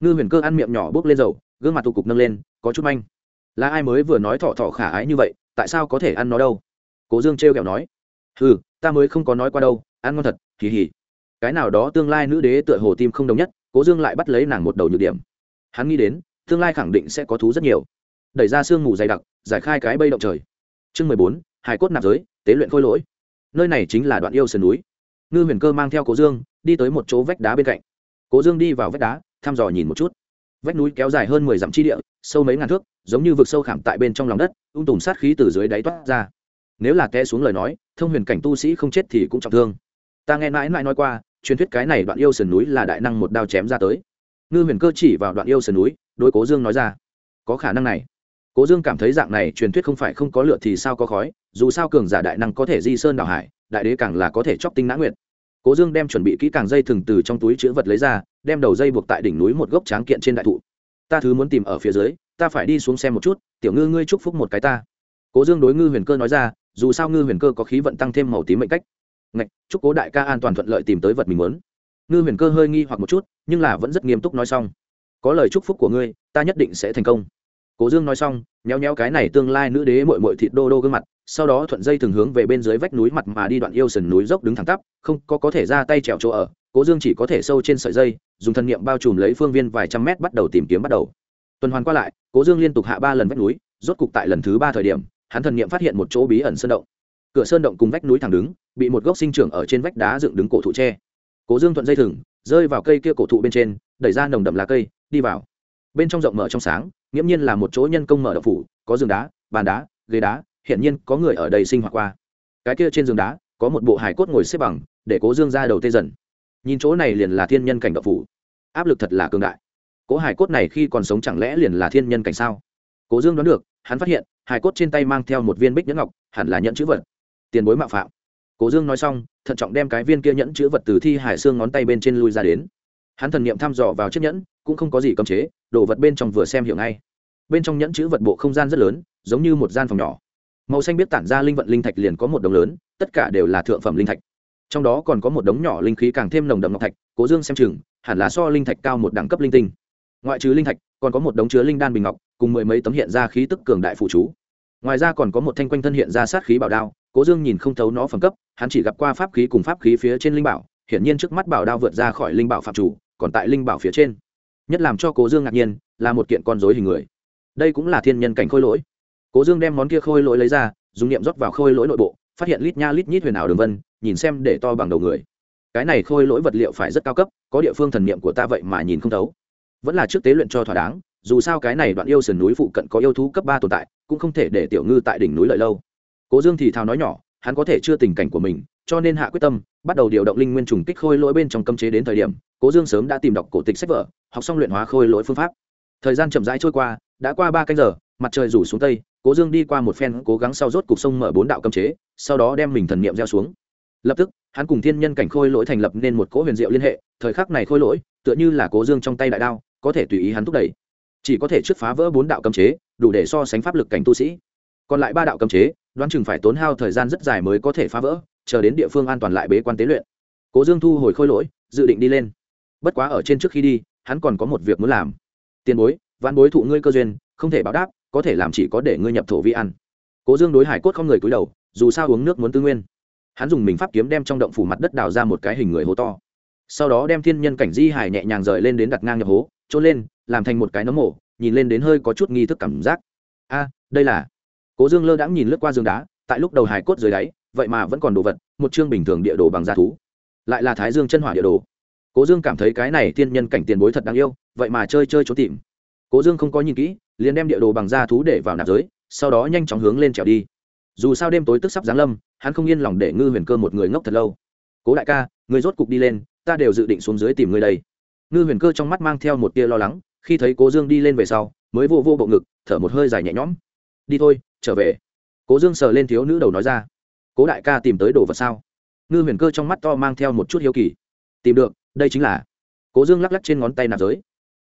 Ngư huyền cơ ăn miệng nhỏ bốc lên dầu, gương mặt tụ cục nâng lên, có chút manh. Là ai mới vừa nói thọ thọ khả ái như vậy, tại sao có thể ăn nó đâu? Cố dương trêu kẹo nói ừ ta mới không có nói qua đâu, ăn ngon thật kỳ hỉ cái nào đó tương lai nữ đế tựa hồ tim không đồng nhất, cố dương lại bắt lấy nàng một đầu nhược điểm. Hắn nghĩ đến, tương lai khẳng định sẽ có thú rất nhiều. Đẩy ra sương mù dày đặc, giải khai cái bây động trời. Chương mười bốn hải cốt nạp giới, tế luyện khôi lỗi. Nơi này chính là đoạn yêu sườn núi. Ngư huyền cơ mang theo cố dương, đi tới một chỗ vách đá bên cạnh. Cố dương đi vào vách đá, thăm dò nhìn một chút. Vách núi kéo dài hơn mười dặm chi địa, sâu mấy ngàn thước, giống như vực sâu khảm tại bên trong lòng đất, ung tùm sát khí từ dưới đáy toát ra nếu là té xuống lời nói, thông huyền cảnh tu sĩ không chết thì cũng trọng thương. Ta nghe mãi mãi nói qua, truyền thuyết cái này đoạn yêu sườn núi là đại năng một đao chém ra tới. Ngư huyền cơ chỉ vào đoạn yêu sườn núi, đối cố dương nói ra, có khả năng này. Cố dương cảm thấy dạng này truyền thuyết không phải không có lửa thì sao có khói, dù sao cường giả đại năng có thể di sơn đảo hải, đại đế càng là có thể chóc tinh nã nguyện cố dương đem chuẩn bị kỹ càng dây thừng từ trong túi chữ vật lấy ra, đem đầu dây buộc tại đỉnh núi một gốc tráng kiện trên đại thụ. Ta thứ muốn tìm ở phía dưới, ta phải đi xuống xem một chút, tiểu ngư ngươi chúc phúc một cái ta. Cố dương đối ngư huyền cơ nói ra dù sao ngư huyền cơ có khí vận tăng thêm màu tím mệnh cách. Ngạch, chúc cố đại ca an toàn thuận lợi tìm tới vật mình muốn. Ngư huyền cơ hơi nghi hoặc một chút, nhưng là vẫn rất nghiêm túc nói xong. Có lời chúc phúc của ngươi, ta nhất định sẽ thành công. Cố dương nói xong nhéo nhéo cái này tương lai nữ đế mội mội thịt đô đô gương mặt, sau đó thuận dây thường hướng về bên dưới vách núi mặt mà đi đoạn yêu sần núi dốc đứng thẳng tắp, không có có thể ra tay trèo chỗ ở, cố dương chỉ có thể sâu trên sợi dây, dùng thân nhiệm bao trùm lấy phương viên vài trăm mét bắt đầu tìm kiếm bắt đầu. Tuần hoàn qua lại, cố dương liên tục hạ ba lần vách núi, rốt cục tại lần thứ ba thời điểm hắn thần niệm phát hiện một chỗ bí ẩn sơn động. Cửa sơn động cùng vách núi thẳng đứng, bị một gốc sinh trưởng ở trên vách đá dựng đứng cổ thụ tre cố dương thuận dây thừng, rơi vào cây kia cổ thụ bên trên, đẩy ra nồng đậm lá cây, đi vào. Bên trong rộng mở trong sáng, nghiễm nhiên là một chỗ nhân công mở đậu phủ, có giường đá, bàn đá, ghế đá hiện nhiên có người ở đây sinh hoạt qua. Cái kia trên giường đá, có một bộ hài cốt ngồi xếp bằng, để cố dương ra đầu tê dần. Nhìn chỗ này liền là thiên nhân cảnh đậu phủ. Áp lực thật là cường đại. Cố hài cốt này khi còn sống chẳng lẽ liền là thiên nhân cảnh sao? Cố dương đoán được, hắn phát hiện, hài cốt trên tay mang theo một viên bích nhẫn ngọc, hẳn là nhẫn chữ vật. Tiền bối mạo phạm. Cố dương nói xong, thận trọng đem cái viên kia nhẫn chữ vật từ thi hải xương ngón tay bên trên lui ra đến. Hắn thần niệm thăm dò vào chiếc nhẫn, cũng không có gì cấm chế, đồ vật bên trong vừa xem hiểu ngay. Bên trong nhẫn chữ vật bộ không gian rất lớn, giống như một gian phòng nhỏ. Màu xanh biết tản ra linh vận linh thạch liền có một đồng lớn, tất cả đều là thượng phẩm linh thạch. Trong đó còn có một đống nhỏ linh khí càng thêm nồng đậm ngọc thạch, cố dương xem chừng, hẳn là so linh thạch cao một đẳng cấp linh tinh. Ngoại trừ linh thạch, còn có một đống chứa linh đan bình ngọc cùng mười mấy tấm hiện ra khí tức cường đại phụ chú. Ngoài ra còn có một thanh quanh thân hiện ra sát khí bảo đao, cố dương nhìn không thấu nó phẩm cấp, hắn chỉ gặp qua pháp khí cùng pháp khí phía trên linh bảo, hiển nhiên trước mắt bảo đao vượt ra khỏi linh bảo phạm chủ, còn tại linh bảo phía trên. Nhất làm cho cố dương ngạc nhiên, là một kiện con dối hình người. Đây cũng là thiên nhân cảnh khôi lỗi. Cố dương đem món kia khôi lỗi lấy ra, dùng niệm rót vào khôi lỗi nội bộ, phát hiện lít nha lít nhít huyền ảo đường vân, nhìn xem để to bằng đầu người. Cái này khôi lỗi vật liệu phải rất cao cấp, có địa phương thần niệm của ta vậy mà nhìn không thấu. Vẫn là trước tế luyện cho thỏa đáng dù sao cái này đoạn yêu sườn núi phụ cận có yêu thú cấp ba tồn tại, cũng không thể để tiểu ngư tại đỉnh núi lợi lâu. Cố dương thì thào nói nhỏ, hắn có thể chưa tình cảnh của mình, cho nên hạ quyết tâm, bắt đầu điều động linh nguyên trùng kích khôi lỗi bên trong cấm chế đến thời điểm, cố dương sớm đã tìm đọc cổ tịch sách vở, học xong luyện hóa khôi lỗi phương pháp. Thời gian chậm rãi trôi qua, đã qua ba canh giờ, mặt trời rủ xuống tây, cố dương đi qua một phen, cố gắng sau rốt cục sông mở bốn đạo cấm chế, sau đó đem mình thần niệm gieo xuống. Lập tức, hắn cùng thiên nhân cảnh khôi lỗi thành lập nên một cỗ huyền diệu liên hệ, thời khắc này khôi lỗi, tựa như là cố dương trong tay đại đao, có thể tùy ý hắn thúc đẩy chỉ có thể trước phá vỡ bốn đạo cấm chế, đủ để so sánh pháp lực cảnh tu sĩ. Còn lại ba đạo cấm chế, đoán chừng phải tốn hao thời gian rất dài mới có thể phá vỡ, chờ đến địa phương an toàn lại bế quan tế luyện. Cố dương thu hồi khôi lỗi, dự định đi lên. Bất quá ở trên trước khi đi, hắn còn có một việc muốn làm. Tiền bối văn bối thụ ngươi cơ duyên, không thể báo đáp, có thể làm chỉ có để ngươi nhập thổ vi ăn. Cố dương đối hải cốt không người cúi đầu, dù sao uống nước muốn tư nguyên. Hắn dùng mình pháp kiếm đem trong động phủ mặt đất đào ra một cái hình người hố to. Sau đó đem thiên nhân cảnh di hải nhẹ nhàng rời lên đến đặt ngang nhập hố trôn lên, làm thành một cái nấm mổ nhìn lên đến hơi có chút nghi thức cảm giác. A, đây là. Cố dương lơ đãng nhìn lướt qua giường đá, tại lúc đầu hải cốt dưới đáy, vậy mà vẫn còn đồ vật, một chương bình thường địa đồ bằng da thú. Lại là thái dương chân hỏa địa đồ. Cố dương cảm thấy cái này thiên nhân cảnh tiền bối thật đáng yêu, vậy mà chơi chơi trốn tìm. Cố dương không có nhìn kỹ, liền đem địa đồ bằng da thú để vào nạp giới, sau đó nhanh chóng hướng lên trèo đi. Dù sao đêm tối tức sắp giáng lâm, hắn không yên lòng để ngư huyền cơ một người ngốc thật lâu. Cố đại ca người rốt cục đi lên, ta đều dự định xuống dưới tìm người đây ngư huyền cơ trong mắt mang theo một tia lo lắng, khi thấy cố dương đi lên về sau, mới vô vô bộ ngực, thở một hơi dài nhẹ nhõm. Đi thôi, trở về. Cố dương sờ lên thiếu nữ đầu nói ra. Cố đại ca tìm tới đồ vật sao? Ngư huyền cơ trong mắt to mang theo một chút hiếu kỳ. Tìm được, đây chính là. Cố dương lắc lắc trên ngón tay nạp giới.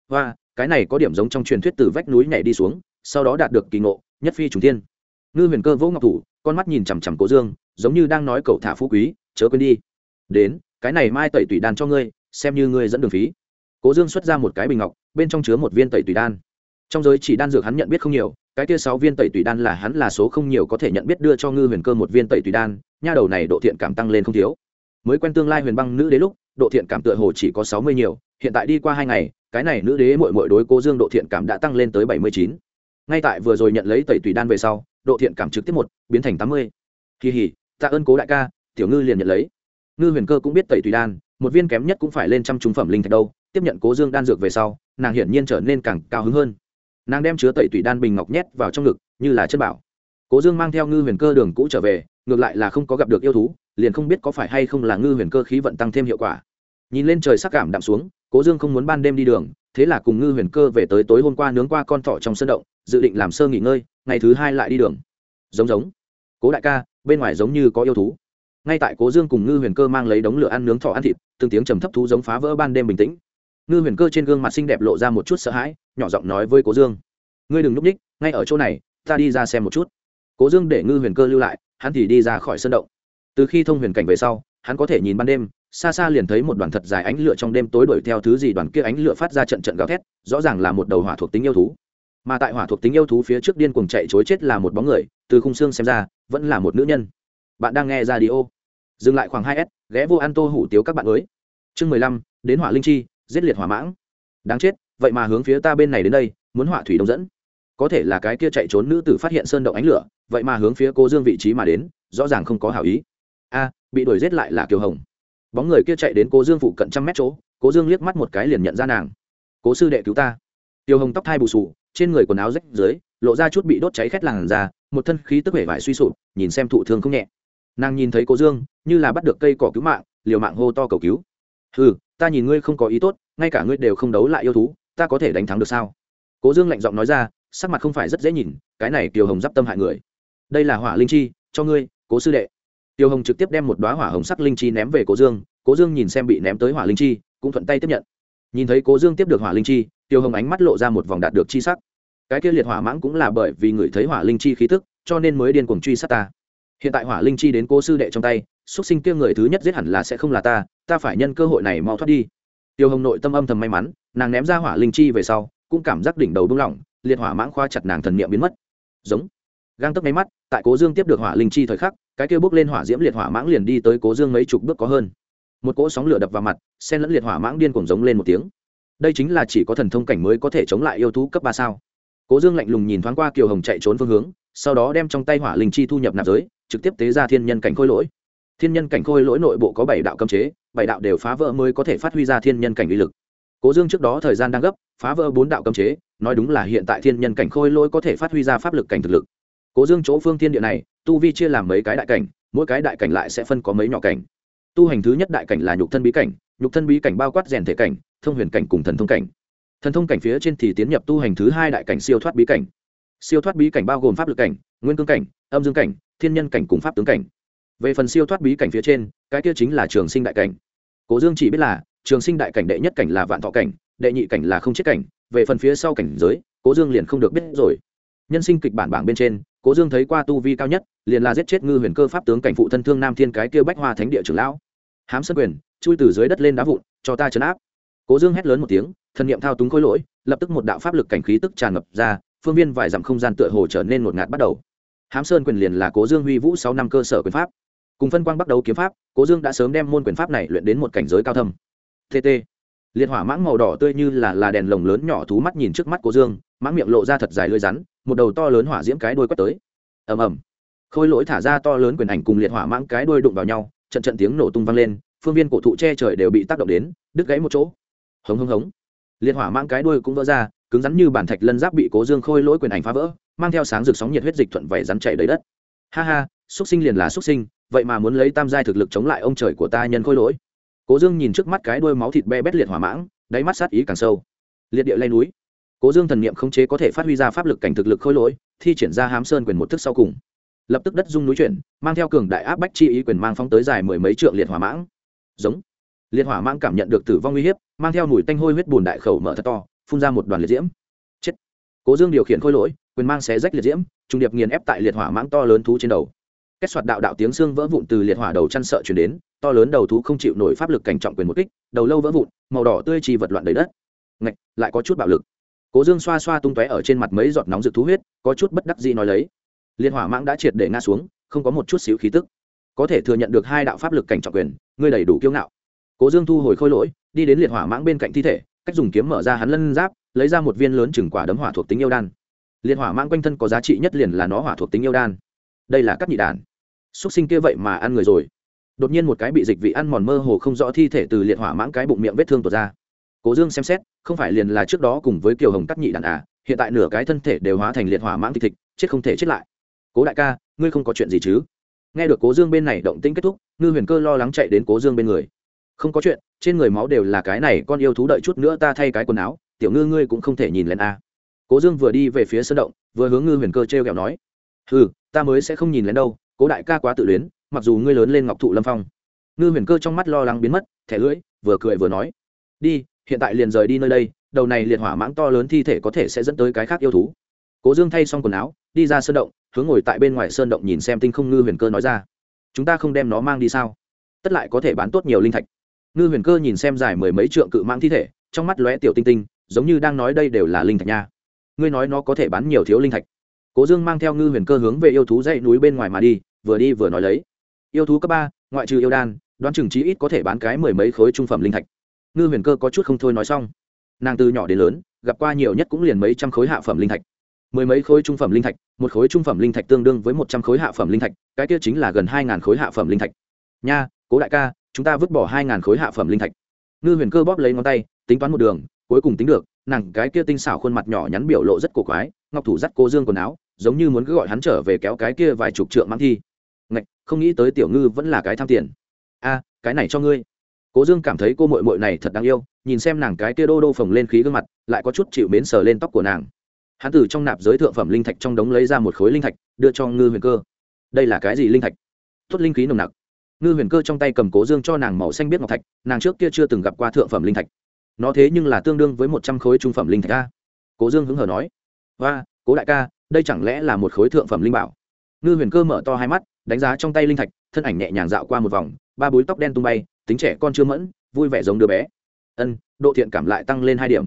Và cái này có điểm giống trong truyền thuyết từ vách núi nhảy đi xuống, sau đó đạt được kỳ ngộ, nhất phi trùng thiên. Ngư huyền cơ vỗ ngọc thủ, con mắt nhìn chằm chằm cố dương, giống như đang nói cậu thả phú quý, chớ quên đi. Đến, cái này mai tẩy tủy đàn cho ngươi, xem như ngươi dẫn đường phí cố dương xuất ra một cái bình ngọc, bên trong chứa một viên tẩy tùy đan. Trong giới chỉ đan dược hắn nhận biết không nhiều, cái kia sáu viên tẩy tùy đan là hắn là số không nhiều có thể nhận biết đưa cho ngư huyền cơ một viên tẩy tùy đan, nha đầu này độ thiện cảm tăng lên không thiếu. Mới quen tương lai huyền băng nữ đế lúc, độ thiện cảm tựa hồ chỉ có sáu mươi nhiều, hiện tại đi qua hai ngày, cái này nữ đế mội mội đối cố dương độ thiện cảm đã tăng lên tới bảy mươi chín. Ngay tại vừa rồi nhận lấy tẩy tùy đan về sau, độ thiện cảm trực tiếp một, biến thành tám mươi. Kỳ hỉ, tạ ơn cố đại ca, tiểu ngư liền nhận lấy. Ngư huyền cơ cũng biết tẩy tùy đan một viên kém nhất cũng phải lên trăm trung phẩm linh thạch đâu, tiếp nhận cố dương đan dược về sau, nàng hiển nhiên trở nên càng cao hứng hơn. Nàng đem chứa tẩy tùy đan bình ngọc nhét vào trong ngực, như là chất bảo. Cố dương mang theo ngư huyền cơ đường cũ trở về, ngược lại là không có gặp được yêu thú, liền không biết có phải hay không là ngư huyền cơ khí vận tăng thêm hiệu quả. Nhìn lên trời sắc cảm đạm xuống, cố dương không muốn ban đêm đi đường, thế là cùng ngư huyền cơ về tới tối hôm qua nướng qua con thỏ trong sân động, dự định làm sơ nghỉ ngơi, ngày thứ hai lại đi đường. Giống giống. Cố đại ca, bên ngoài giống như có yêu thú ngay tại cố dương cùng ngư huyền cơ mang lấy đống lửa ăn nướng thỏ ăn thịt, từng tiếng trầm thấp thú giống phá vỡ ban đêm bình tĩnh. Ngư huyền cơ trên gương mặt xinh đẹp lộ ra một chút sợ hãi, nhỏ giọng nói với cố dương. Ngươi đừng núp ních, ngay ở chỗ này, ta đi ra xem một chút. Cố dương để ngư huyền cơ lưu lại, hắn thì đi ra khỏi sân động. Từ khi thông huyền cảnh về sau, hắn có thể nhìn ban đêm, xa xa liền thấy một đoàn thật dài ánh lửa trong đêm tối đuổi theo thứ gì đoàn kia ánh lửa phát ra trận trận gào thét, rõ ràng là một đầu hỏa thuộc tính yêu thú. Mà tại hỏa thuộc tính yêu thú phía trước điên cuồng chạy chối chết là một bóng người, từ khung xương xem ra, vẫn là một nữ nhân. Bạn đang nghe ra đi ô dừng lại khoảng hai s, ghé vô ăn tô hủ tiếu các bạn mới. Chương mười lăm, đến hỏa linh chi, giết liệt hỏa mãng. Đáng chết, vậy mà hướng phía ta bên này đến đây, muốn hỏa thủy đông dẫn. Có thể là cái kia chạy trốn nữ tử phát hiện sơn động ánh lửa, vậy mà hướng phía cô dương vị trí mà đến, rõ ràng không có hảo ý. A, bị đuổi giết lại là kiều hồng. Bóng người kia chạy đến cô dương phụ cận trăm mét chỗ cố dương liếc mắt một cái liền nhận ra nàng. Cố sư đệ cứu ta. Tiêu hồng tóc thai bù sù trên người quần áo rách dưới lộ ra chút bị đốt cháy khét làn ra một thân khí tức vẻ vải suy sụp, nhìn xem thụ thương không nhẹ. Nàng nhìn thấy cố dương như là bắt được cây cỏ cứu mạng, liều mạng hô to cầu cứu. Ừ ta nhìn ngươi không có ý tốt, ngay cả ngươi đều không đấu lại yêu thú, ta có thể đánh thắng được sao? Cố dương lạnh giọng nói ra, sắc mặt không phải rất dễ nhìn, cái này tiêu hồng d i p tâm hại người. Đây là hỏa linh chi, cho ngươi, cố sư đệ. Tiêu hồng trực tiếp đem một đoá hỏa hồng sắc linh chi ném về cố dương cố dương nhìn xem bị ném tới hỏa linh chi, cũng thuận tay tiếp nhận. Nhìn thấy cố dương tiếp được hỏa linh chi tiêu hồng ánh mắt lộ ra một vòng đạt được chi sắc. Cái kia liệt hỏa mãng cũng là bởi vì người thấy hỏa linh chi khí tức, cho nên mới điên cuồng truy sát ta hiện tại hỏa linh chi đến cô sư đệ trong tay, xuất sinh kia người thứ nhất giết hẳn là sẽ không là ta ta phải nhân cơ hội này mau thoát đi. Tiêu hồng nội tâm âm thầm may mắn, nàng ném ra hỏa linh chi về sau, cũng cảm giác đỉnh đầu bung lỏng, liệt hỏa mãng khoa chặt nàng thần niệm biến mất. Giống. Gang tấp máy mắt, tại cố dương tiếp được hỏa linh chi thời khắc, cái kia bước lên hỏa diễm liệt hỏa mãng liền đi tới cố dương mấy chục bước có hơn. Một cỗ sóng lửa đập vào mặt sen lẫn liệt hỏa mãng điên cuồng giống lên một tiếng. Đây chính là chỉ có thần thông cảnh mới có thể chống lại yêu thú cấp ba sao? Cố dương lạnh lùng nhìn thoáng qua kiều hồng chạy trốn phương hướng, sau đó đem trong tay hỏa linh chi thu nhập nạp giới trực tiếp tế ra thiên nhân cảnh khôi lỗi. Thiên nhân cảnh khôi lỗi nội bộ có bảy đạo cấm chế, bảy đạo đều phá vỡ mới có thể phát huy ra thiên nhân cảnh uy lực. Cố dương trước đó thời gian đang gấp, phá vỡ bốn đạo cấm chế, nói đúng là hiện tại thiên nhân cảnh khôi lỗi có thể phát huy ra pháp lực cảnh thực lực. Cố dương chỗ phương thiên địa này, tu vi chia làm mấy cái đại cảnh, mỗi cái đại cảnh lại sẽ phân có mấy nhỏ cảnh. Tu hành thứ nhất đại cảnh là nhục thân bí cảnh, nhục thân bí cảnh bao quát rèn thể cảnh, thông huyền cảnh cùng thần thông cảnh. Thần thông cảnh phía trên thì tiến nhập tu hành thứ hai đại cảnh siêu thoát bí cảnh. Siêu thoát bí cảnh bao gồm pháp lực cảnh, nguyên cương cảnh, âm dương cảnh thiên nhân cảnh cùng pháp tướng cảnh. Về phần siêu thoát bí cảnh phía trên, cái kia chính là trường sinh đại cảnh. Cố dương chỉ biết là, trường sinh đại cảnh đệ nhất cảnh là vạn thọ cảnh, đệ nhị cảnh là không chết cảnh. Về phần phía sau cảnh giới, cố dương liền không được biết rồi. Nhân sinh kịch bản bảng bên trên, cố dương thấy qua tu vi cao nhất, liền là giết chết ngư huyền cơ pháp tướng cảnh phụ thân thương nam thiên cái kia bách hoa thánh địa trưởng lão. Hám sân quyền, chui từ dưới đất lên đá vụn, cho ta chấn áp. Cố dương hét lớn một tiếng, thần niệm thao túng khối lỗi, lập tức một đạo pháp lực cảnh khí tức tràn ngập ra, phương viên vài dặm không gian tựa hồ trở nên ngột ngạt bắt đầu hám sơn quyền liền là cố dương huy vũ sáu năm cơ sở quyền pháp. Cùng phân quang bắt đầu kiếm pháp, cố dương đã sớm đem môn quyền pháp này luyện đến một cảnh giới cao thâm. Tt liệt hỏa mãng màu đỏ tươi như là là đèn lồng lớn nhỏ thú mắt nhìn trước mắt cố dương, mãng miệng lộ ra thật dài lưỡi rắn, một đầu to lớn hỏa diễm cái đuôi quét tới. Ầm ầm. Khôi lỗi thả ra to lớn quyền ảnh cùng liệt hỏa mãng cái đuôi đụng vào nhau, trận trận tiếng nổ tung vang lên, phương viên cổ thụ che trời đều bị tác động đến, đứt gãy một chỗ. Hống hống hống. Liệt hỏa mãng cái đuôi cũng vỡ ra, cứng rắn như bản thạch lân giáp bị cố dương khôi lỗi quyền ảnh phá vỡ mang theo sáng rực sóng nhiệt huyết dịch thuận vẩy rắn chảy đầy đất. Ha ha xuất sinh liền là xuất sinh, vậy mà muốn lấy tam giai thực lực chống lại ông trời của ta nhân khôi lỗi. Cố dương nhìn trước mắt cái đuôi máu thịt be bét liệt hỏa mãng, đáy mắt sát ý càng sâu. Liệt địa lay núi. Cố dương thần niệm khống chế có thể phát huy ra pháp lực cảnh thực lực khôi lỗi, thi triển ra hám sơn quyền một thức sau cùng. Lập tức đất dung núi chuyển, mang theo cường đại áp bách chi ý quyền mang phóng tới dài mười mấy trượng liệt hỏa mãng. Giống. Liệt hỏa mãng cảm nhận được tử vong uy hiếp, mang theo mùi tanh hôi huyết bùn đại khẩu mở thật to, phun ra một đoàn liệt diễm. Chết. Cố dương điều khiển khôi lỗi quyền mang xé rách liệt diễm, trung điệp nghiền ép tại liệt hỏa mãng to lớn thú trên đầu. Kết soạt đạo đạo tiếng xương vỡ vụn từ liệt hỏa đầu chăn sợ chuyển đến, to lớn đầu thú không chịu nổi pháp lực cảnh trọng quyền một kích, đầu lâu vỡ vụn, màu đỏ tươi trì vật loạn đầy đất. Ngạch, lại có chút bạo lực. Cố dương xoa xoa tung tóe ở trên mặt mấy giọt nóng rực thú huyết, có chút bất đắc dĩ nói lấy. Liệt hỏa mãng đã triệt để ngã xuống, không có một chút xíu khí tức. Có thể thừa nhận được hai đạo pháp lực cảnh trọng quyền, ngươi đầy đủ kiêu ngạo. Cố dương thu hồi khôi lỗi, đi đến liệt hỏa mãng bên cạnh thi thể, cách dùng kiếm mở ra hắn lân giáp, lấy ra một viên lớn chừng quả đấm hỏa thuộc tính yêu đan liệt hỏa mãng quanh thân có giá trị nhất liền là nó hỏa thuộc tính yêu đan. Đây là cắt nhị đàn. Xúc sinh kia vậy mà ăn người rồi. Đột nhiên một cái bị dịch vị ăn mòn mơ hồ không rõ thi thể từ liệt hỏa mãng cái bụng miệng vết thương tuột ra. Cố dương xem xét, không phải liền là trước đó cùng với kiều hồng cắt nhị đàn à hiện tại nửa cái thân thể đều hóa thành liệt hỏa mãng thịt thịt, chết không thể chết lại. Cố đại ca, ngươi không có chuyện gì chứ? Nghe được cố dương bên này động tĩnh kết thúc, ngư huyền cơ lo lắng chạy đến cố dương bên người. Không có chuyện, trên người máu đều là cái này, con yêu thú đợi chút nữa ta thay cái quần áo, tiểu ngư ngươi cũng không thể nhìn lên a cố dương vừa đi về phía sân động, vừa hướng ngư huyền cơ t r e o kẹo nói ừ ta mới sẽ không nhìn lén đâu, cố đại ca quá tự luyến, mặc dù ngươi lớn lên ngọc thụ lâm phong. Ngư huyền cơ trong mắt lo lắng biến mất, thẻ lưỡi, vừa cười vừa nói, đi, hiện tại liền rời đi nơi đây, đầu này liệt hỏa mãng to lớn thi thể có thể sẽ dẫn tới cái khác yêu thú. Cố dương thay xong quần áo, đi ra sơn động, hướng ngồi tại bên ngoài sơn động nhìn xem tinh không ngư huyền cơ nói ra, chúng ta không đem nó mang đi sao? Tất lại có thể bán tốt nhiều linh thạch. Ngư huyền cơ nhìn xem dài mười mấy trượng cự mãng thi thể, trong mắt lóe tiểu tinh tinh, giống như đang nói đây đều là linh thạch nha ngươi nói nó có thể bán nhiều thiếu linh thạch. Cố dương mang theo ngư huyền cơ hướng về yêu thú dãy núi bên ngoài mà đi, vừa đi vừa nói lấy. Yêu thú cấp ba, ngoại trừ yêu đan, đoán chừng chí ít có thể bán cái mười mấy khối trung phẩm linh thạch. Ngư huyền cơ có chút không thôi nói xong. Nàng từ nhỏ đến lớn, gặp qua nhiều nhất cũng liền mấy trăm khối hạ phẩm linh thạch. Mười mấy khối trung phẩm linh thạch, một khối trung phẩm linh thạch tương đương với một trăm khối hạ phẩm linh thạch, cái kia chính là gần hai ngàn khối hạ phẩm linh thạch. Nha, cố đại ca, chúng ta vứt bỏ hai ngàn khối hạ phẩm linh thạch. Ngư huyền cơ bóp lấy ngón tay, tính toán một đường cuối cùng tính được, nàng cái kia tinh xảo khuôn mặt nhỏ nhắn biểu lộ rất cổ quái, ngọc thủ dắt cô dương quần áo, giống như muốn cứ gọi hắn trở về kéo cái kia vài chục trượng mang thi. Ngạch, không nghĩ tới tiểu ngư vẫn là cái tham tiền. A, cái này cho ngươi. Cố dương cảm thấy cô mội mội này thật đáng yêu, nhìn xem nàng cái kia đô đô phồng lên khí gương mặt, lại có chút chịu mến sờ lên tóc của nàng. Hắn từ trong nạp giới thượng phẩm linh thạch trong đống lấy ra một khối linh thạch, đưa cho ngư huyền cơ. Đây là cái gì linh thạch? Tốt linh khí nồng nặc. Ngư huyền cơ trong tay cầm cố dương cho nàng màu xanh biết ngọc thạch, nàng trước kia chưa từng gặp qua thượng phẩm linh thạch nó thế nhưng là tương đương với một trăm khối trung phẩm linh thạch ca. Cố dương hứng hờ nói và cố đại ca, đây chẳng lẽ là một khối thượng phẩm linh bảo? Ngư huyền cơ mở to hai mắt, đánh giá trong tay linh thạch, thân ảnh nhẹ nhàng dạo qua một vòng, ba búi tóc đen tung bay, tính trẻ con chưa mẫn, vui vẻ giống đứa bé. Ân, độ thiện cảm lại tăng lên hai điểm.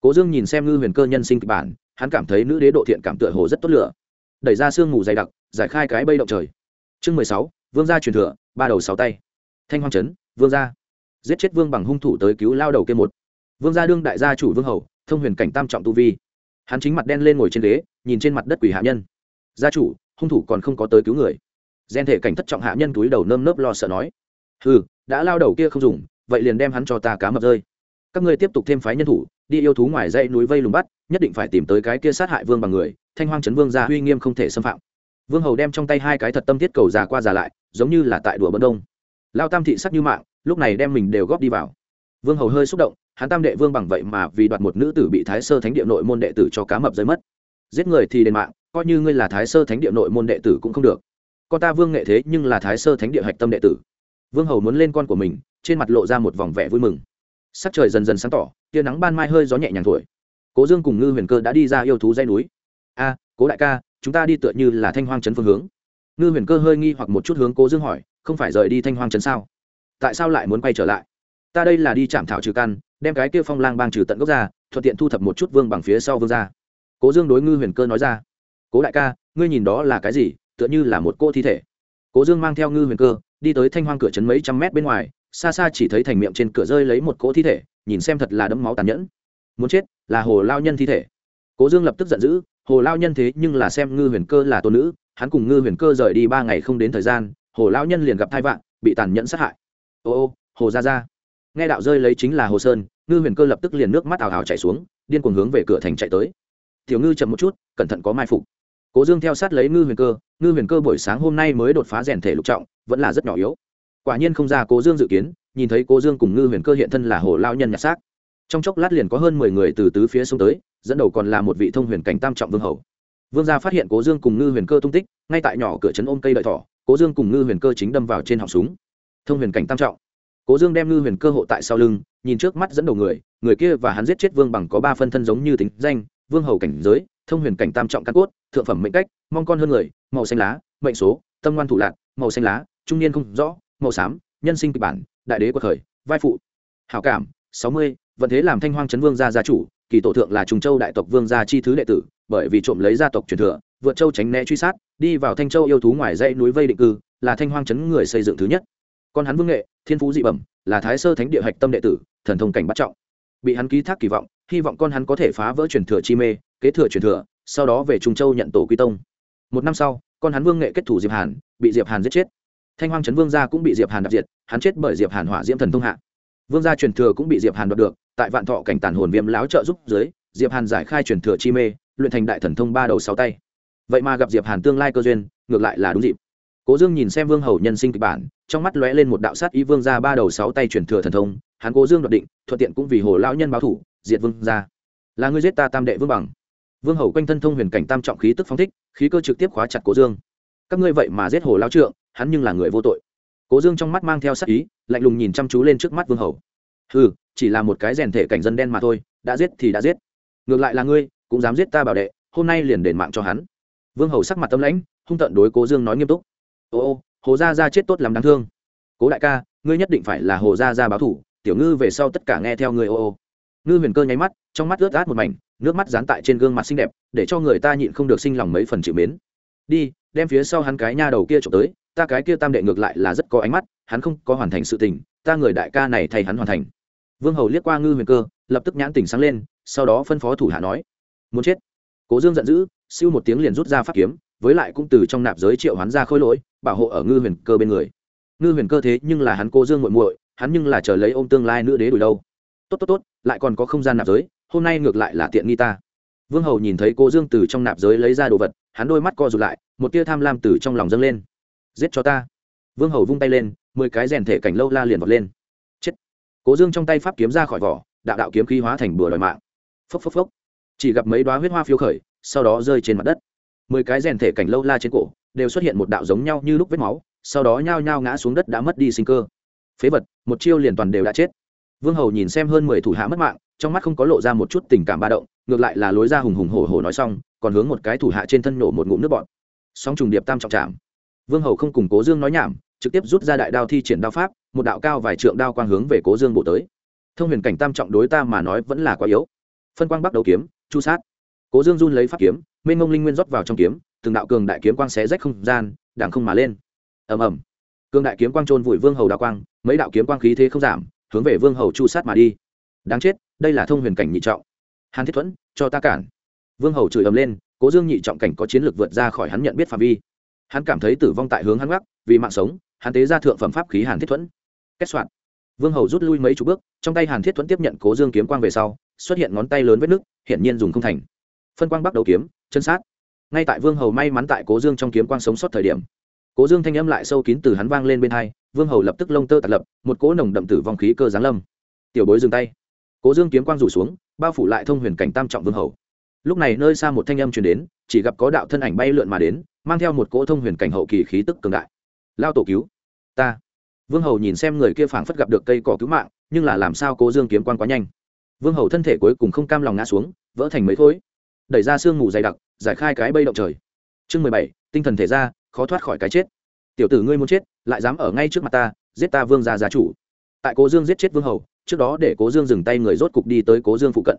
Cố dương nhìn xem ngư huyền cơ nhân sinh kịch bản, hắn cảm thấy nữ đế độ thiện cảm tựa hồ rất tốt lửa. Đẩy ra sương mù dày đặc, giải khai cái bây động trời. Chương mười sáu, vương gia truyền thừa, ba đầu sáu tay. Thanh hoang trấn vương gia. Giết chết vương bằng hung thủ tới cứu lao đầu kia một vương gia đương đại gia chủ vương hầu, thông huyền cảnh tam trọng tu vi. Hắn chính mặt đen lên ngồi trên ghế, nhìn trên mặt đất quỷ hạ nhân. Gia chủ, hung thủ còn không có tới cứu người. Gen thể cảnh thất trọng hạ nhân túi đầu nơm nớp lo sợ nói. Ừ đã lao đầu kia không dùng, vậy liền đem hắn cho ta cá mập rơi. Các ngươi tiếp tục thêm phái nhân thủ, đi yêu thú ngoài dãy núi vây lùng bắt, nhất định phải tìm tới cái kia sát hại vương bằng người, thanh hoang trấn vương gia uy nghiêm không thể xâm phạm. Vương hầu đem trong tay hai cái thật tâm thiết cầu già qua già lại, giống như là tại đùa bấn đông. Lao tam thị sắc như mạng, lúc này đem mình đều góp đi vào. Vương hầu hơi xúc động hắn tam đệ vương bằng vậy mà vì đoạt một nữ tử bị thái sơ thánh địa nội môn đệ tử cho cá mập rơi mất. Giết người thì đền mạng, coi như ngươi là thái sơ thánh địa nội môn đệ tử cũng không được. Con ta vương nghệ thế nhưng là thái sơ thánh địa hạch tâm đệ tử. Vương hầu muốn lên con của mình, trên mặt lộ ra một vòng vẻ vui mừng. Sắc trời dần dần sáng tỏ, tia nắng ban mai hơi gió nhẹ nhàng thổi. Cố dương cùng ngư huyền cơ đã đi ra yêu thú dây núi. A, cố đại ca, chúng ta đi tựa như là thanh hoang trấn phương hướng. Ngư huyền cơ hơi nghi hoặc một chút hướng cố dương hỏi, không phải rời đi thanh hoang trấn sao? Tại sao lại muốn quay trở lại? Ta đây là đi chạm thảo trừ căn, đem cái kia phong lang bang trừ tận gốc ra, thuận tiện thu thập một chút vương bằng phía sau vương ra cố dương đối ngư huyền cơ nói ra. Cố đại ca, ngươi nhìn đó là cái gì, tựa như là một cô thi thể. Cố dương mang theo ngư huyền cơ, đi tới thanh hoang cửa trấn mấy trăm mét bên ngoài, xa xa chỉ thấy thành miệng trên cửa rơi lấy một cỗ thi thể, nhìn xem thật là đẫm máu tàn nhẫn. Muốn chết, là hồ lao nhân thi thể. Cố dương lập tức giận dữ, hồ lao nhân thế nhưng là xem ngư huyền cơ là tôn nữ, hắn cùng ngư huyền cơ rời đi ba ngày không đến thời gian, hồ lao nhân liền gặp thai vạn bị tàn nhẫn sát hại. Ô ô, hồ ra ra nghe đạo rơi lấy chính là hồ sơn, ngư huyền cơ lập tức liền nước mắt ào ào chạy xuống, điên cuồng hướng về cửa thành chạy tới. Tiểu ngư chậm một chút, cẩn thận có mai phục. Cố dương theo sát lấy ngư huyền cơ, ngư huyền cơ buổi sáng hôm nay mới đột phá rèn thể lục trọng, vẫn là rất nhỏ yếu. Quả nhiên không ra cố dương dự kiến, nhìn thấy cố dương cùng ngư huyền cơ hiện thân là hồ lao nhân nhặt xác. Trong chốc lát liền có hơn mười người từ tứ phía xuống tới, dẫn đầu còn là một vị thông huyền cảnh tam trọng vương hầu. Vương gia phát hiện cố dương cùng ngư huyền cơ tung tích, ngay tại nhỏ cửa trấn ôm cây đợi thỏ, cố dương cùng ngư huyền cơ chính đâm vào trên họng súng. Thông huyền cảnh tam trọng cố dương đem ngư huyền cơ hộ tại sau lưng, nhìn trước mắt dẫn đầu người người kia và hắn giết chết vương bằng có ba phân thân giống như tính danh, vương hầu cảnh giới, thông huyền cảnh tam trọng căn cốt, thượng phẩm mệnh cách, mong con hơn người, màu xanh lá, mệnh số, tâm ngoan thủ lạc, màu xanh lá, trung niên không rõ, màu xám, nhân sinh kịch bản, đại đế của khởi vai phụ. Hảo cảm, sáu mươi, vận thế làm thanh hoang trấn vương gia gia chủ, kỳ tổ thượng là trùng châu đại tộc vương gia chi thứ đệ tử, bởi vì trộm lấy gia tộc truyền thừa, vượt châu tránh né truy sát, đi vào thanh châu yêu thú ngoài dãy núi vây định cư, là thanh hoang trấn người xây dựng thứ nhất con hắn vương nghệ, thiên phú dị bẩm, là thái sơ thánh địa hạch tâm đệ tử, thần thông cảnh bắt trọng. Bị hắn ký thác kỳ vọng, hy vọng con hắn có thể phá vỡ truyền thừa chi mê, kế thừa truyền thừa, sau đó về trung châu nhận tổ quy tông. Một năm sau, con hắn vương nghệ kết thủ diệp hàn, bị diệp hàn giết chết. Thanh hoang trấn vương gia cũng bị diệp hàn đập diệt, hắn chết bởi diệp hàn hỏa diễm thần thông hạ. Vương gia truyền thừa cũng bị diệp hàn đoạt được, tại vạn thọ cảnh tàn hồn viêm láo trợ giúp dưới, diệp hàn giải khai truyền thừa chi mê, luyện thành đại thần thông ba đầu sáu tay. Vậy mà gặp diệp hàn tương lai cơ duyên, ngược lại là đúng dịp cố dương nhìn xem vương hầu nhân sinh kịch bản, trong mắt lóe lên một đạo sát ý vương gia ba đầu sáu tay chuyển thừa thần thông, hắn cố dương đoạt định, thuận tiện cũng vì hồ lão nhân báo thủ, diệt vương gia. Là ngươi giết ta tam đệ vương bằng. Vương hầu quanh thân thông huyền cảnh tam trọng khí tức phóng thích, khí cơ trực tiếp khóa chặt cố dương. Các ngươi vậy mà giết hồ lao trượng, hắn nhưng là người vô tội. Cố dương trong mắt mang theo sắc ý, lạnh lùng nhìn chăm chú lên trước mắt vương hầu. Ừ chỉ là một cái rèn thể cảnh dân đen mà thôi, đã giết thì đã giết. Ngược lại là ngươi, cũng dám giết ta bảo đệ, hôm nay liền đền mạng cho hắn. Vương hầu sắc mặt tâm lãnh, hung tận đối cố dương nói nghiêm túc ô ô, hồ gia gia chết tốt lắm đáng thương. Cố đại ca, ngươi nhất định phải là hồ gia gia báo thủ, tiểu ngư về sau tất cả nghe theo ngươi, ô ô. Ngư huyền cơ nháy mắt, trong mắt ướt át một mảnh, nước mắt dán tại trên gương mặt xinh đẹp, để cho người ta nhịn không được sinh lòng mấy phần chịu mến. Đi, đem phía sau hắn cái nha đầu kia trộm tới, ta cái kia tam đệ ngược lại là rất có ánh mắt, hắn không có hoàn thành sự tình, ta người đại ca này thay hắn hoàn thành. Vương hầu liếc qua ngư huyền cơ, lập tức nhãn tỉnh sáng lên, sau đó phân phó thủ hạ nói, muốn chết. Cố dương giận dữ, siêu một tiếng liền rút ra pháp kiếm với lại cũng từ trong nạp giới triệu hắn ra khôi lỗi, bảo hộ ở ngư huyền cơ bên người. Ngư huyền cơ thế nhưng là hắn cô dương muội muội, hắn nhưng là chờ lấy ôm tương lai nữ đế đuổi đâu. Tốt tốt tốt, lại còn có không gian nạp giới, hôm nay ngược lại là tiện nghi ta. Vương hầu nhìn thấy cô dương từ trong nạp giới lấy ra đồ vật, hắn đôi mắt co rụt lại, một tia tham lam từ trong lòng dâng lên. Giết cho ta. Vương hầu vung tay lên, mười cái rèn thể cảnh lâu la liền vọt lên. Chết. Cố dương trong tay pháp kiếm ra khỏi vỏ, đạo đạo kiếm khí hóa thành bừa đòi mạng. Phốc phốc phốc. Chỉ gặp mấy đoá huyết hoa phiêu khởi, sau đó rơi trên mặt đất mười cái rèn thể cảnh lâu la trên cổ, đều xuất hiện một đạo giống nhau như lúc vết máu, sau đó nhao nhao ngã xuống đất đã mất đi sinh cơ. Phế vật, một chiêu liền toàn đều đã chết. Vương hầu nhìn xem hơn mười thủ hạ mất mạng, trong mắt không có lộ ra một chút tình cảm ba động, ngược lại là lối ra hùng hùng hổ hổ nói xong, còn hướng một cái thủ hạ trên thân nổ một ngụm nước bọt. song trùng điệp tam trọng chạm. vương hầu không cùng cố dương nói nhảm, trực tiếp rút ra đại đao thi triển đao pháp, một đạo cao vài trượng đao quang hướng về cố dương bộ tới. Thông huyền cảnh tam trọng đối ta mà nói vẫn là quá yếu. Phân quang bắt đầu kiếm, chu sát cố dương run lấy pháp kiếm mênh mông linh nguyên rót vào trong kiếm từng đạo cường đại kiếm quang xé rách không gian đảng không mà lên. Ầm ầm. Cường đại kiếm quang trôn vùi vương hầu đạo quang mấy đạo kiếm quang khí thế không giảm hướng về vương hầu chu sát mà đi. Đáng chết đây là thông huyền cảnh nhị trọng. Hàn thiết thuẫn cho ta cản. Vương hầu chửi ầm lên cố dương nhị trọng cảnh có chiến lược vượt ra khỏi hắn nhận biết phạm vi. Hắn cảm thấy tử vong tại hướng hắn gác vì mạng sống hắn tế ra thượng phẩm pháp khí hàn thiết thuẫn. Kết soạn. Vương hầu rút lui mấy chục bước trong tay hàn thiết thuẫn tiếp nhận cố dương kiếm quang về sau xuất hiện ngón tay lớn vết nứt, hiển nhiên dùng không thành phân quang bắt đầu kiếm, chân sát. Ngay tại vương hầu may mắn tại cố dương trong kiếm quang sống sót thời điểm, cố dương thanh âm lại sâu kín từ hắn vang lên bên hai, vương hầu lập tức lông tơ tạt lập, một cỗ nồng đậm tử vong khí cơ giáng lâm. Tiểu bối dừng tay. Cố dương kiếm quang rủ xuống, bao phủ lại thông huyền cảnh tam trọng vương hầu. Lúc này nơi xa một thanh âm truyền đến, chỉ gặp có đạo thân ảnh bay lượn mà đến, mang theo một cỗ thông huyền cảnh hậu kỳ khí tức cường đại. Lao tổ cứu, ta. Vương hầu nhìn xem người kia phảng phất gặp được cây cỏ cứu mạng, nhưng là làm sao cố dương kiếm quan quá nhanh. Vương hầu thân thể cuối cùng không cam lòng ngã xuống, vỡ thành mấy khối đẩy ra sương mù dày đặc, giải khai cái bây động trời. Chương mười bảy, tinh thần thể ra, khó thoát khỏi cái chết. Tiểu tử ngươi muốn chết, lại dám ở ngay trước mặt ta, giết ta vương gia gia chủ. Tại cố dương giết chết vương hầu, trước đó để cố dương dừng tay người rốt cục đi tới cố dương phụ cận.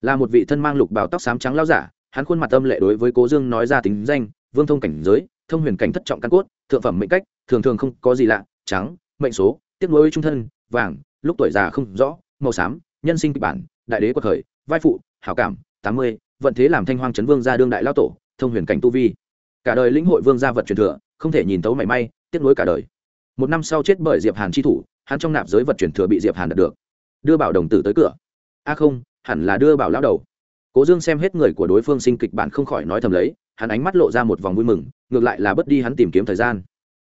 Là một vị thân mang lục bào tóc xám trắng lao giả, hắn khuôn mặt âm lệ đối với cố dương nói ra tính danh, vương thông cảnh giới, thông huyền cảnh thất trọng căn cốt, thượng phẩm mệnh cách, thường thường không có gì lạ, trắng, mệnh số tiếc nuối trung thân, vàng, lúc tuổi già không rõ, màu xám, nhân sinh kịch bản, đại đế quật khởi, vai phụ, hảo cảm, tám mươi vận thế làm thanh hoang trấn vương gia đương đại lao tổ, thông huyền cảnh tu vi. Cả đời lĩnh hội vương gia vật truyền thừa, không thể nhìn tấu mảy may, tiếc nuối cả đời. Một năm sau chết bởi diệp hàn chi thủ, hắn trong nạp giới vật truyền thừa bị diệp hàn đạt được. Đưa bảo đồng tử tới cửa. A không, hẳn là đưa bảo lão đầu. Cố dương xem hết người của đối phương sinh kịch bản không khỏi nói thầm lấy, hắn ánh mắt lộ ra một vòng vui mừng, ngược lại là bất đi hắn tìm kiếm thời gian.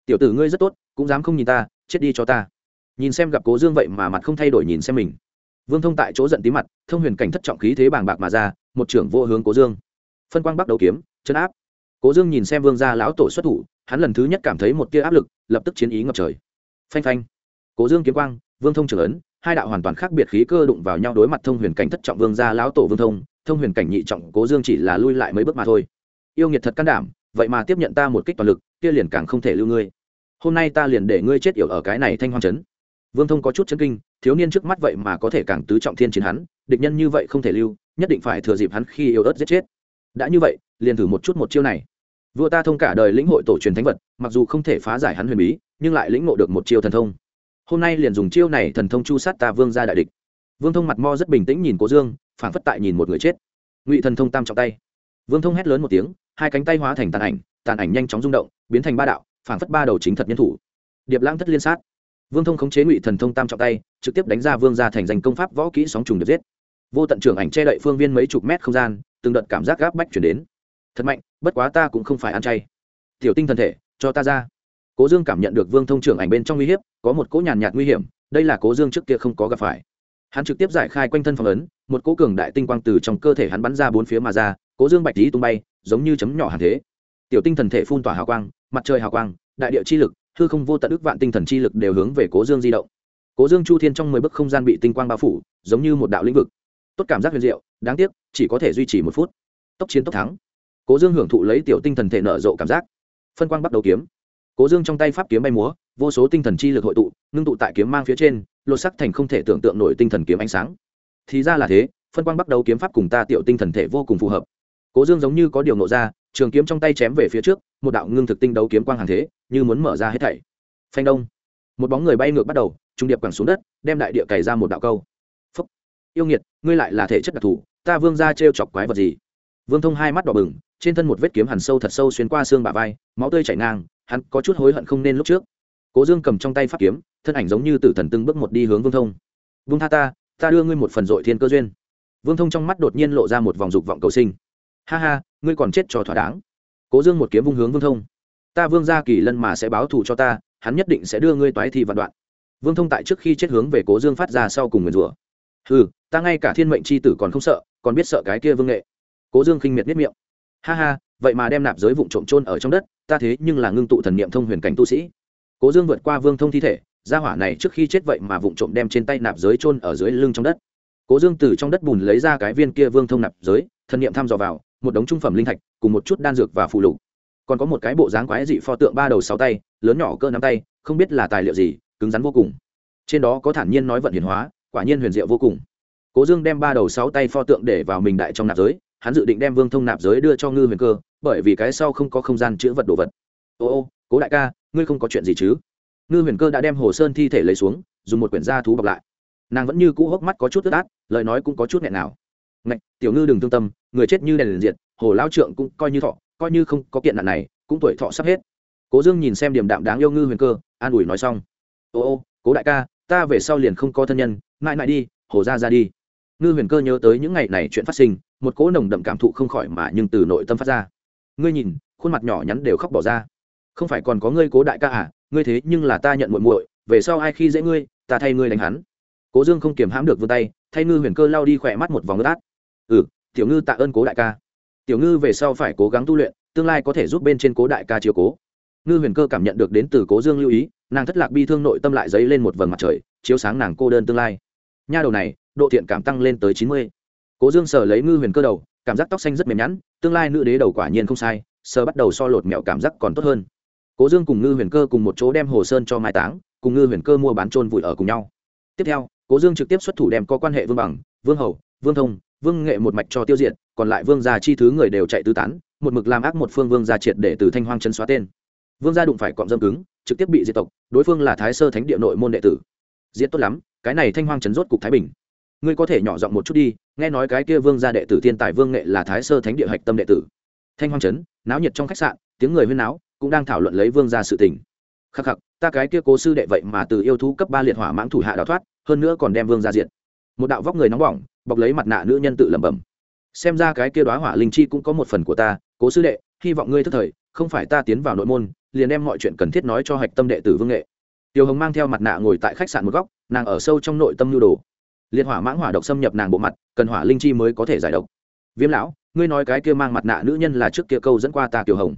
Tiểu tử ngươi rất tốt, cũng dám không nhìn ta, chết đi cho ta. Nhìn xem gặp cố dương vậy mà mặt không thay đổi nhìn xem mình vương thông tại chỗ giận tí mặt, thông huyền cảnh thất trọng khí thế bàng bạc mà ra, một trưởng vô hướng cố dương. Phân quang bắt đầu kiếm, chân áp. Cố dương nhìn xem vương gia lão tổ xuất thủ, hắn lần thứ nhất cảm thấy một tia áp lực, lập tức chiến ý ngập trời. Phanh phanh. Cố dương kiếm quang, vương thông trưởng ấn, hai đạo hoàn toàn khác biệt khí cơ đụng vào nhau đối mặt thông huyền cảnh thất trọng vương gia lão tổ vương thông thông huyền cảnh nhị trọng cố dương chỉ là lui lại mấy bước mà thôi. Yêu nghiệt thật can đảm, vậy mà tiếp nhận ta một kích toàn lực, kia liền càng không thể lưu ngươi. Hôm nay ta liền để ngươi chết yểu ở cái này thanh hoang trấn. Vương thông có chút chấn kinh thiếu niên trước mắt vậy mà có thể càng tứ trọng thiên chiến hắn, địch nhân như vậy không thể lưu, nhất định phải thừa dịp hắn khi yêu ớt giết chết. Đã như vậy, liền thử một chút một chiêu này. Vua ta thông cả đời lĩnh hội tổ truyền thánh vật, mặc dù không thể phá giải hắn huyền bí, nhưng lại lĩnh ngộ được một chiêu thần thông. Hôm nay liền dùng chiêu này thần thông chu sát ta vương ra đại địch. Vương thông mặt mo rất bình tĩnh nhìn cố dương, phảng phất tại nhìn một người chết. Ngụy thần thông tam trọng tay. Vương thông hét lớn một tiếng, hai cánh tay hóa thành tàn ảnh tàn ảnh nhanh chóng rung động, biến thành ba đạo, phảng phất ba đầu chính thật nhân thủ. Điệp lãng thất liên sát vương thông khống chế ngụy thần thông tam trọng tay, trực tiếp đánh ra vương ra thành danh công pháp võ kỹ sóng trùng được giết. Vô tận trưởng ảnh che đậy phương viên mấy chục mét không gian, từng đợt cảm giác gáp bách chuyển đến. Thật mạnh, bất quá ta cũng không phải ăn chay. Tiểu tinh thần thể, cho ta ra. Cố dương cảm nhận được vương thông trưởng ảnh bên trong uy hiếp, có một cỗ nhàn nhạt nguy hiểm, đây là cố dương trước kia không có gặp phải. Hắn trực tiếp giải khai quanh thân phong ấn, một cỗ cường đại tinh quang từ trong cơ thể hắn bắn ra bốn phía mà ra, cố dương bạch lý tung bay, giống như chấm nhỏ hàn thế. Tiểu tinh thần thể phun tỏa hào quang, mặt trời hào quang, đại địa chi lực hư không vô tận ức vạn tinh thần chi lực đều hướng về cố dương di động. Cố dương chu thiên trong mười bức không gian bị tinh quang bao phủ, giống như một đạo lĩnh vực. Tốt cảm giác huyền diệu, đáng tiếc, chỉ có thể duy trì một phút. Tốc chiến tốc thắng. Cố dương hưởng thụ lấy tiểu tinh thần thể nở rộ cảm giác. Phân quang bắt đầu kiếm. Cố dương trong tay pháp kiếm bay múa, vô số tinh thần chi lực hội tụ, ngưng tụ tại kiếm mang phía trên, lột sắc thành không thể tưởng tượng nổi tinh thần kiếm ánh sáng. Thì ra là thế, phân quang bắt đầu kiếm pháp cùng ta tiểu tinh thần thể vô cùng phù hợp. Cố dương giống như có điều nộ ra trường kiếm trong tay chém về phía trước, một đạo ngưng thực tinh đấu kiếm quang hàng thế, như muốn mở ra hết thảy. Phanh đông. Một bóng người bay ngược bắt đầu, trung điệp quẳng xuống đất, đem đại địa cày ra một đạo câu. Phúc. Yêu nghiệt, ngươi lại là thể chất đặc thù, ta vương ra trêu chọc quái vật gì? Vương thông hai mắt đỏ bừng, trên thân một vết kiếm hẳn sâu thật sâu xuyên qua xương bả vai, máu tươi chảy ngang, hắn có chút hối hận không nên lúc trước. Cố dương cầm trong tay pháp kiếm, thân ảnh giống như tử thần từng bước một đi hướng vương thông. Vương tha ta ta đưa ngươi một phần dội thiên cơ duyên. Vương thông trong mắt đột nhiên lộ ra một vòng dục vọng cầu sinh ha ha, ngươi còn chết cho thỏa đáng. Cố dương một kiếm vung hướng vương thông. Ta vương ra kỳ lân mà sẽ báo thù cho ta, hắn nhất định sẽ đưa ngươi toái thị vạn đoạn. Vương thông tại trước khi chết hướng về cố dương phát ra sau cùng nguyền rủa. Ừ ta ngay cả thiên mệnh c h i tử còn không sợ, còn biết sợ cái kia vương nghệ. Cố dương khinh miệt miết miệng. Ha ha, vậy mà đem nạp giới vụ trộm trôn ở trong đất, ta thế nhưng là ngưng tụ thần niệm thông huyền cảnh tu sĩ. Cố dương vượt qua vương thông thi thể, gia hỏa này trước khi chết vậy mà vụ trộm đem trên tay nạp giới trôn ở dưới lưng trong đất. Cố dương từ trong đất bùn lấy ra cái viên kia vương thông nạp giới, thần niệm thăm dò vào một đống trung phẩm linh thạch, cùng một chút đan dược và phụ lục. Còn có một cái bộ dáng quái dị pho tượng ba đầu sáu tay, lớn nhỏ cơ nắm tay, không biết là tài liệu gì, cứng rắn vô cùng. Trên đó có thản nhiên nói vận hiển hóa, quả nhiên huyền diệu vô cùng. Cố dương đem ba đầu sáu tay pho tượng để vào mình đại trong nạp giới, hắn dự định đem vương thông nạp giới đưa cho ngư huyền cơ, bởi vì cái sau không có không gian chữ vật đồ vật. Ô ô, cố đại ca, ngươi không có chuyện gì chứ? Ngư huyền cơ đã đem hồ sơn thi thể lấy xuống, dùng một quyển da thú bọc lại. Nàng vẫn như cũ hốc mắt có chút tức át, lời nói cũng có chút nghẹn nào ngạch, tiểu ngư đừng thương tâm, người chết như đèn liền diệt, hồ lao trượng cũng coi như thọ, coi như không có kiện nạn này, cũng tuổi thọ sắp hết. Cố dương nhìn xem điểm đạm đáng yêu ngư huyền cơ, an ủi nói xong. Ô ô, cố đại ca, ta về sau liền không có thân nhân, mãi mãi đi, hồ ra ra đi. Ngư huyền cơ nhớ tới những ngày này chuyện phát sinh, một cỗ nồng đậm cảm thụ không khỏi mà nhưng từ nội tâm phát ra. Ngươi nhìn, khuôn mặt nhỏ nhắn đều khóc bỏ ra. Không phải còn có ngươi cố đại ca à ngươi thế nhưng là ta nhận muội muội, về sau ai khi dễ ngươi, ta thay ngươi đánh hắn. Cố dương không kiềm hãm được vươn tay, thay ngư huyền cơ lao đi khỏe mắt một vòng nước át ừ tiểu ngư tạ ơn cố đại ca. Tiểu ngư về sau phải cố gắng tu luyện, tương lai có thể giúp bên trên cố đại ca chiều cố. Ngư huyền cơ cảm nhận được đến từ cố dương lưu ý, nàng thất lạc bi thương nội tâm lại dấy lên một vầng mặt trời, chiếu sáng nàng cô đơn tương lai. Nha đầu này, độ thiện cảm tăng lên tới chín mươi. Cố dương sờ lấy ngư huyền cơ đầu, cảm giác tóc xanh rất mềm nhẵn, tương lai nữ đế đầu quả nhiên không sai, sờ bắt đầu so lột mẹo cảm giác còn tốt hơn. Cố dương cùng ngư huyền cơ cùng một chỗ đem hồ sơn cho mai táng, cùng ngư huyền cơ mua bán trôn vùi ở cùng nhau. Tiếp theo, cố dương trực tiếp xuất thủ đem có quan hệ vương bằng, vương hầu, vương thông vương nghệ một mạch cho tiêu diệt, còn lại vương gia chi thứ người đều chạy tứ tán, một mực làm ác một phương vương gia triệt để từ thanh hoang chân xóa tên. Vương gia đụng phải cọm dâm cứng, trực tiếp bị diệt tộc, đối phương là thái sơ thánh địa nội môn đệ tử. Diệt tốt lắm, cái này thanh hoang chấn rốt cục thái bình. Ngươi có thể nhỏ giọng một chút đi, nghe nói cái kia vương gia đệ tử thiên tài vương nghệ là thái sơ thánh địa hạch tâm đệ tử. Thanh hoang chấn náo nhiệt trong khách sạn, tiếng người huyên náo, cũng đang thảo luận lấy vương gia sự tình. Khắc khắc, ta cái kia cố sư đệ vậy mà từ yêu thú cấp ba liệt hỏa mãng thủ hạ đào thoát, hơn nữa còn đem vương gia diệt. Một đạo vóc người nóng bỏng bọc lấy mặt nạ nữ nhân tự lẩm bẩm. Xem ra cái kia đoá hỏa linh chi cũng có một phần của ta, cố sư đệ, hy vọng ngươi thức thời, không phải ta tiến vào nội môn, liền đem mọi chuyện cần thiết nói cho hạch tâm đệ tử vương nghệ. Tiểu hồng mang theo mặt nạ ngồi tại khách sạn một góc, nàng ở sâu trong nội tâm nhu đồ. Liệt hỏa mãng hỏa độc xâm nhập nàng bộ mặt, cần hỏa linh chi mới có thể giải độc. Viêm lão, ngươi nói cái kia mang mặt nạ nữ nhân là trước kia câu dẫn qua ta tiểu hồng.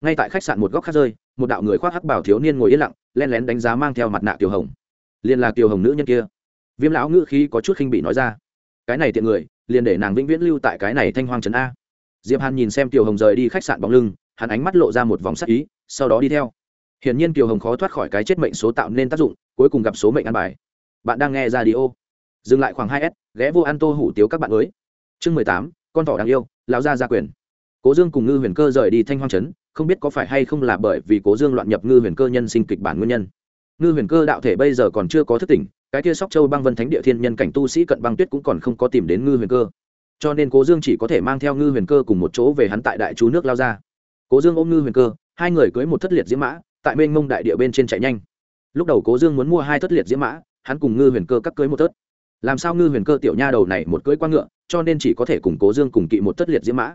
Ngay tại khách sạn một góc khác rơi, một đạo người khoác hắc bảo thiếu niên ngồi yên lặng len lén đánh giá mang theo mặt nạ tiểu hồng. Liền là tiểu hồng nữ nhân kia. Viêm lão ngữ khí có chút khinh bị nói ra cái này tiện người, liền để nàng vĩnh viễn lưu tại cái này thanh hoang trấn a. Diệp hàn nhìn xem tiểu hồng rời đi khách sạn bóng lưng, hắn ánh mắt lộ ra một vòng sắc ý, sau đó đi theo. Hiển nhiên tiểu hồng khó thoát khỏi cái chết mệnh số tạo nên tác dụng, cuối cùng gặp số mệnh ăn bài. Bạn đang nghe ra đi ô dừng lại khoảng hai s, ghé vô ăn tô hủ tiếu các bạn mới. Chương mười tám, con thỏ đáng yêu, lão gia gia quyền. Cố dương cùng ngư huyền cơ rời đi thanh hoang trấn, không biết có phải hay không là bởi vì cố dương loạn nhập ngư huyền cơ nhân sinh kịch bản nguyên nhân. Ngư huyền cơ đạo thể bây giờ còn chưa có thức tỉnh cái kia sóc châu băng vân thánh địa thiên nhân cảnh tu sĩ cận băng tuyết cũng còn không có tìm đến ngư huyền cơ. Cho nên cố dương chỉ có thể mang theo ngư huyền cơ cùng một chỗ về hắn tại đại chú nước lao ra. Cố dương ôm ngư huyền cơ, hai người cưới một thất liệt diễm mã, tại mênh mông đại địa bên trên chạy nhanh. Lúc đầu cố dương muốn mua hai thất liệt diễm mã, hắn cùng ngư huyền cơ cắt cưới một thất. Làm sao ngư huyền cơ tiểu nha đầu này một cưỡi qua ngựa, cho nên chỉ có thể cùng cố dương cùng kỵ một thất liệt diễm mã.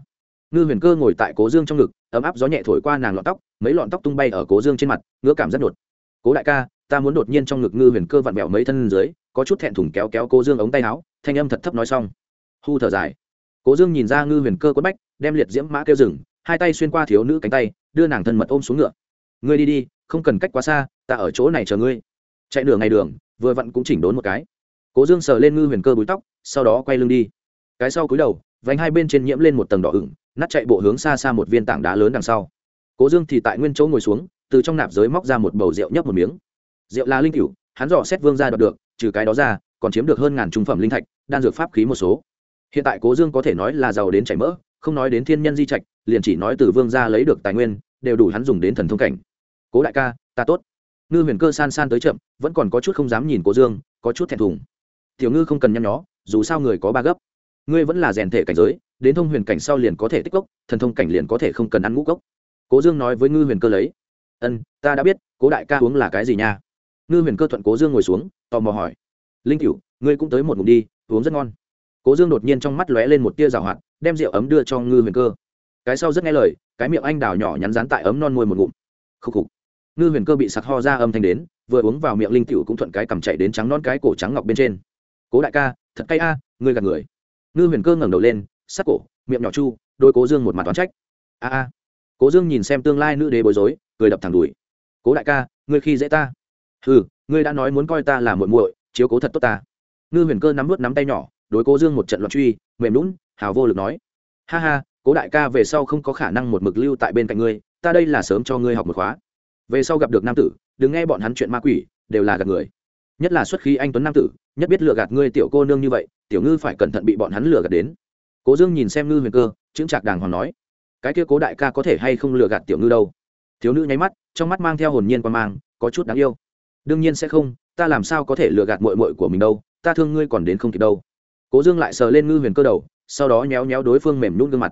Ngư huyền cơ ngồi tại cố dương trong ngực, ấm áp gió nhẹ thổi qua nàng lọn tóc, mấy lọn tóc tung bay ở cố dương trên mặt, ngứa cảm rất đột. Cố đại ca ta muốn đột nhiên trong ngực ngư huyền cơ vặn vẹo mấy thân dưới, có chút thẹn thùng kéo kéo cố dương ống tay áo, thanh âm thật thấp nói xong. Hu thở dài. Cố dương nhìn ra ngư huyền cơ quất bách, đem liệt diễm mã kêu rừng hai tay xuyên qua thiếu nữ cánh tay, đưa nàng thân mật ôm xuống ngựa. Ngươi đi đi, không cần cách quá xa, ta ở chỗ này chờ ngươi. Chạy đường ngày đường, vừa vặn cũng chỉnh đốn một cái. Cố dương sờ lên ngư huyền cơ búi tóc, sau đó quay lưng đi. Cái sau cúi đầu vánh hai bên trên nhiễm lên một tầng đỏ ửng, nát chạy bộ hướng xa xa một viên tảng đá lớn đằng sau. Cố dương thì tại nguyên chỗ ngồi xuống, từ trong nạp giới móc ra một bầu rượu nhấp một miếng rượu là linh cửu, hắn dò xét vương Gia đoạt được, trừ cái đó ra, còn chiếm được hơn ngàn trung phẩm linh thạch, đan dược pháp khí một số. Hiện tại cố dương có thể nói là giàu đến chảy mỡ, không nói đến thiên nhân di trạch, liền chỉ nói từ vương gia lấy được tài nguyên, đều đủ hắn dùng đến thần thông cảnh. Cố đại ca, ta tốt. Ngư huyền cơ san san tới chậm, vẫn còn có chút không dám nhìn cố dương, có chút thẹn thùng. Tiểu ngư không cần nhăn nhó, dù sao người có ba gấp. Ngươi vẫn là rèn thể cảnh giới, đến thông huyền cảnh sau liền có thể tích cốc, thần thông cảnh liền có thể không cần ăn ngũ cốc. Cố dương nói với ngư huyền cơ lấy. Ân, ta đã biết, cố đại ca uống là cái gì nha? Ngư huyền cơ thuận cố dương ngồi xuống, tò mò hỏi. Linh cựu ngươi cũng tới một ngụm đi, uống rất ngon. Cố dương đột nhiên trong mắt lóe lên một tia rào hoạt, đem rượu ấm đưa cho ngư huyền cơ. Cái sau rất nghe lời, cái miệng anh đào nhỏ nhắn rán tại ấm non môi một ngụm. Khúc khục. Ngư huyền cơ bị sặc ho ra âm thanh đến, vừa uống vào miệng linh cựu cũng thuận cái cầm chạy đến trắng non cái cổ trắng ngọc bên trên. Cố đại ca, thật cay a, ngươi gạt người. Ngư huyền cơ ngẩng đầu lên, sắc cổ, miệng nhỏ chu, đôi cố dương một mặt toán trách. A a. Cố dương nhìn xem tương lai nữ đế bối rối, cười đập thẳng đùi. Cố đại ca, ngươi khi dễ ta ừ ngươi đã nói muốn coi ta là muội muội, chiếu cố thật tốt ta. Ngư huyền cơ nắm vút nắm tay nhỏ, đối cố dương một trận loạn truy, mềm lún hào vô lực nói. Ha ha, cố đại ca về sau không có khả năng một mực lưu tại bên cạnh ngươi, ta đây là sớm cho ngươi học một khóa. Về sau gặp được nam tử, đừng nghe bọn hắn chuyện ma quỷ, đều là gạt người. Nhất là xuất khí anh tuấn nam tử, nhất biết lừa gạt ngươi tiểu cô nương như vậy, tiểu ngư phải cẩn thận bị bọn hắn lừa gạt đến. Cố dương nhìn xem ngư huyền cơ, chững chạc đàng hoàng nói. Cái kia cố đại ca có thể hay không lừa gạt tiểu ngư đâu? Thiếu nữ nháy mắt, trong mắt mang theo hồn nhiên qua mang, có chút đáng yêu đương nhiên sẽ không, ta làm sao có thể lừa gạt mội mội của mình đâu, ta thương ngươi còn đến không kịp đâu. Cố dương lại sờ lên ngư huyền cơ đầu, sau đó nhéo nhéo đối phương mềm nhún gương mặt.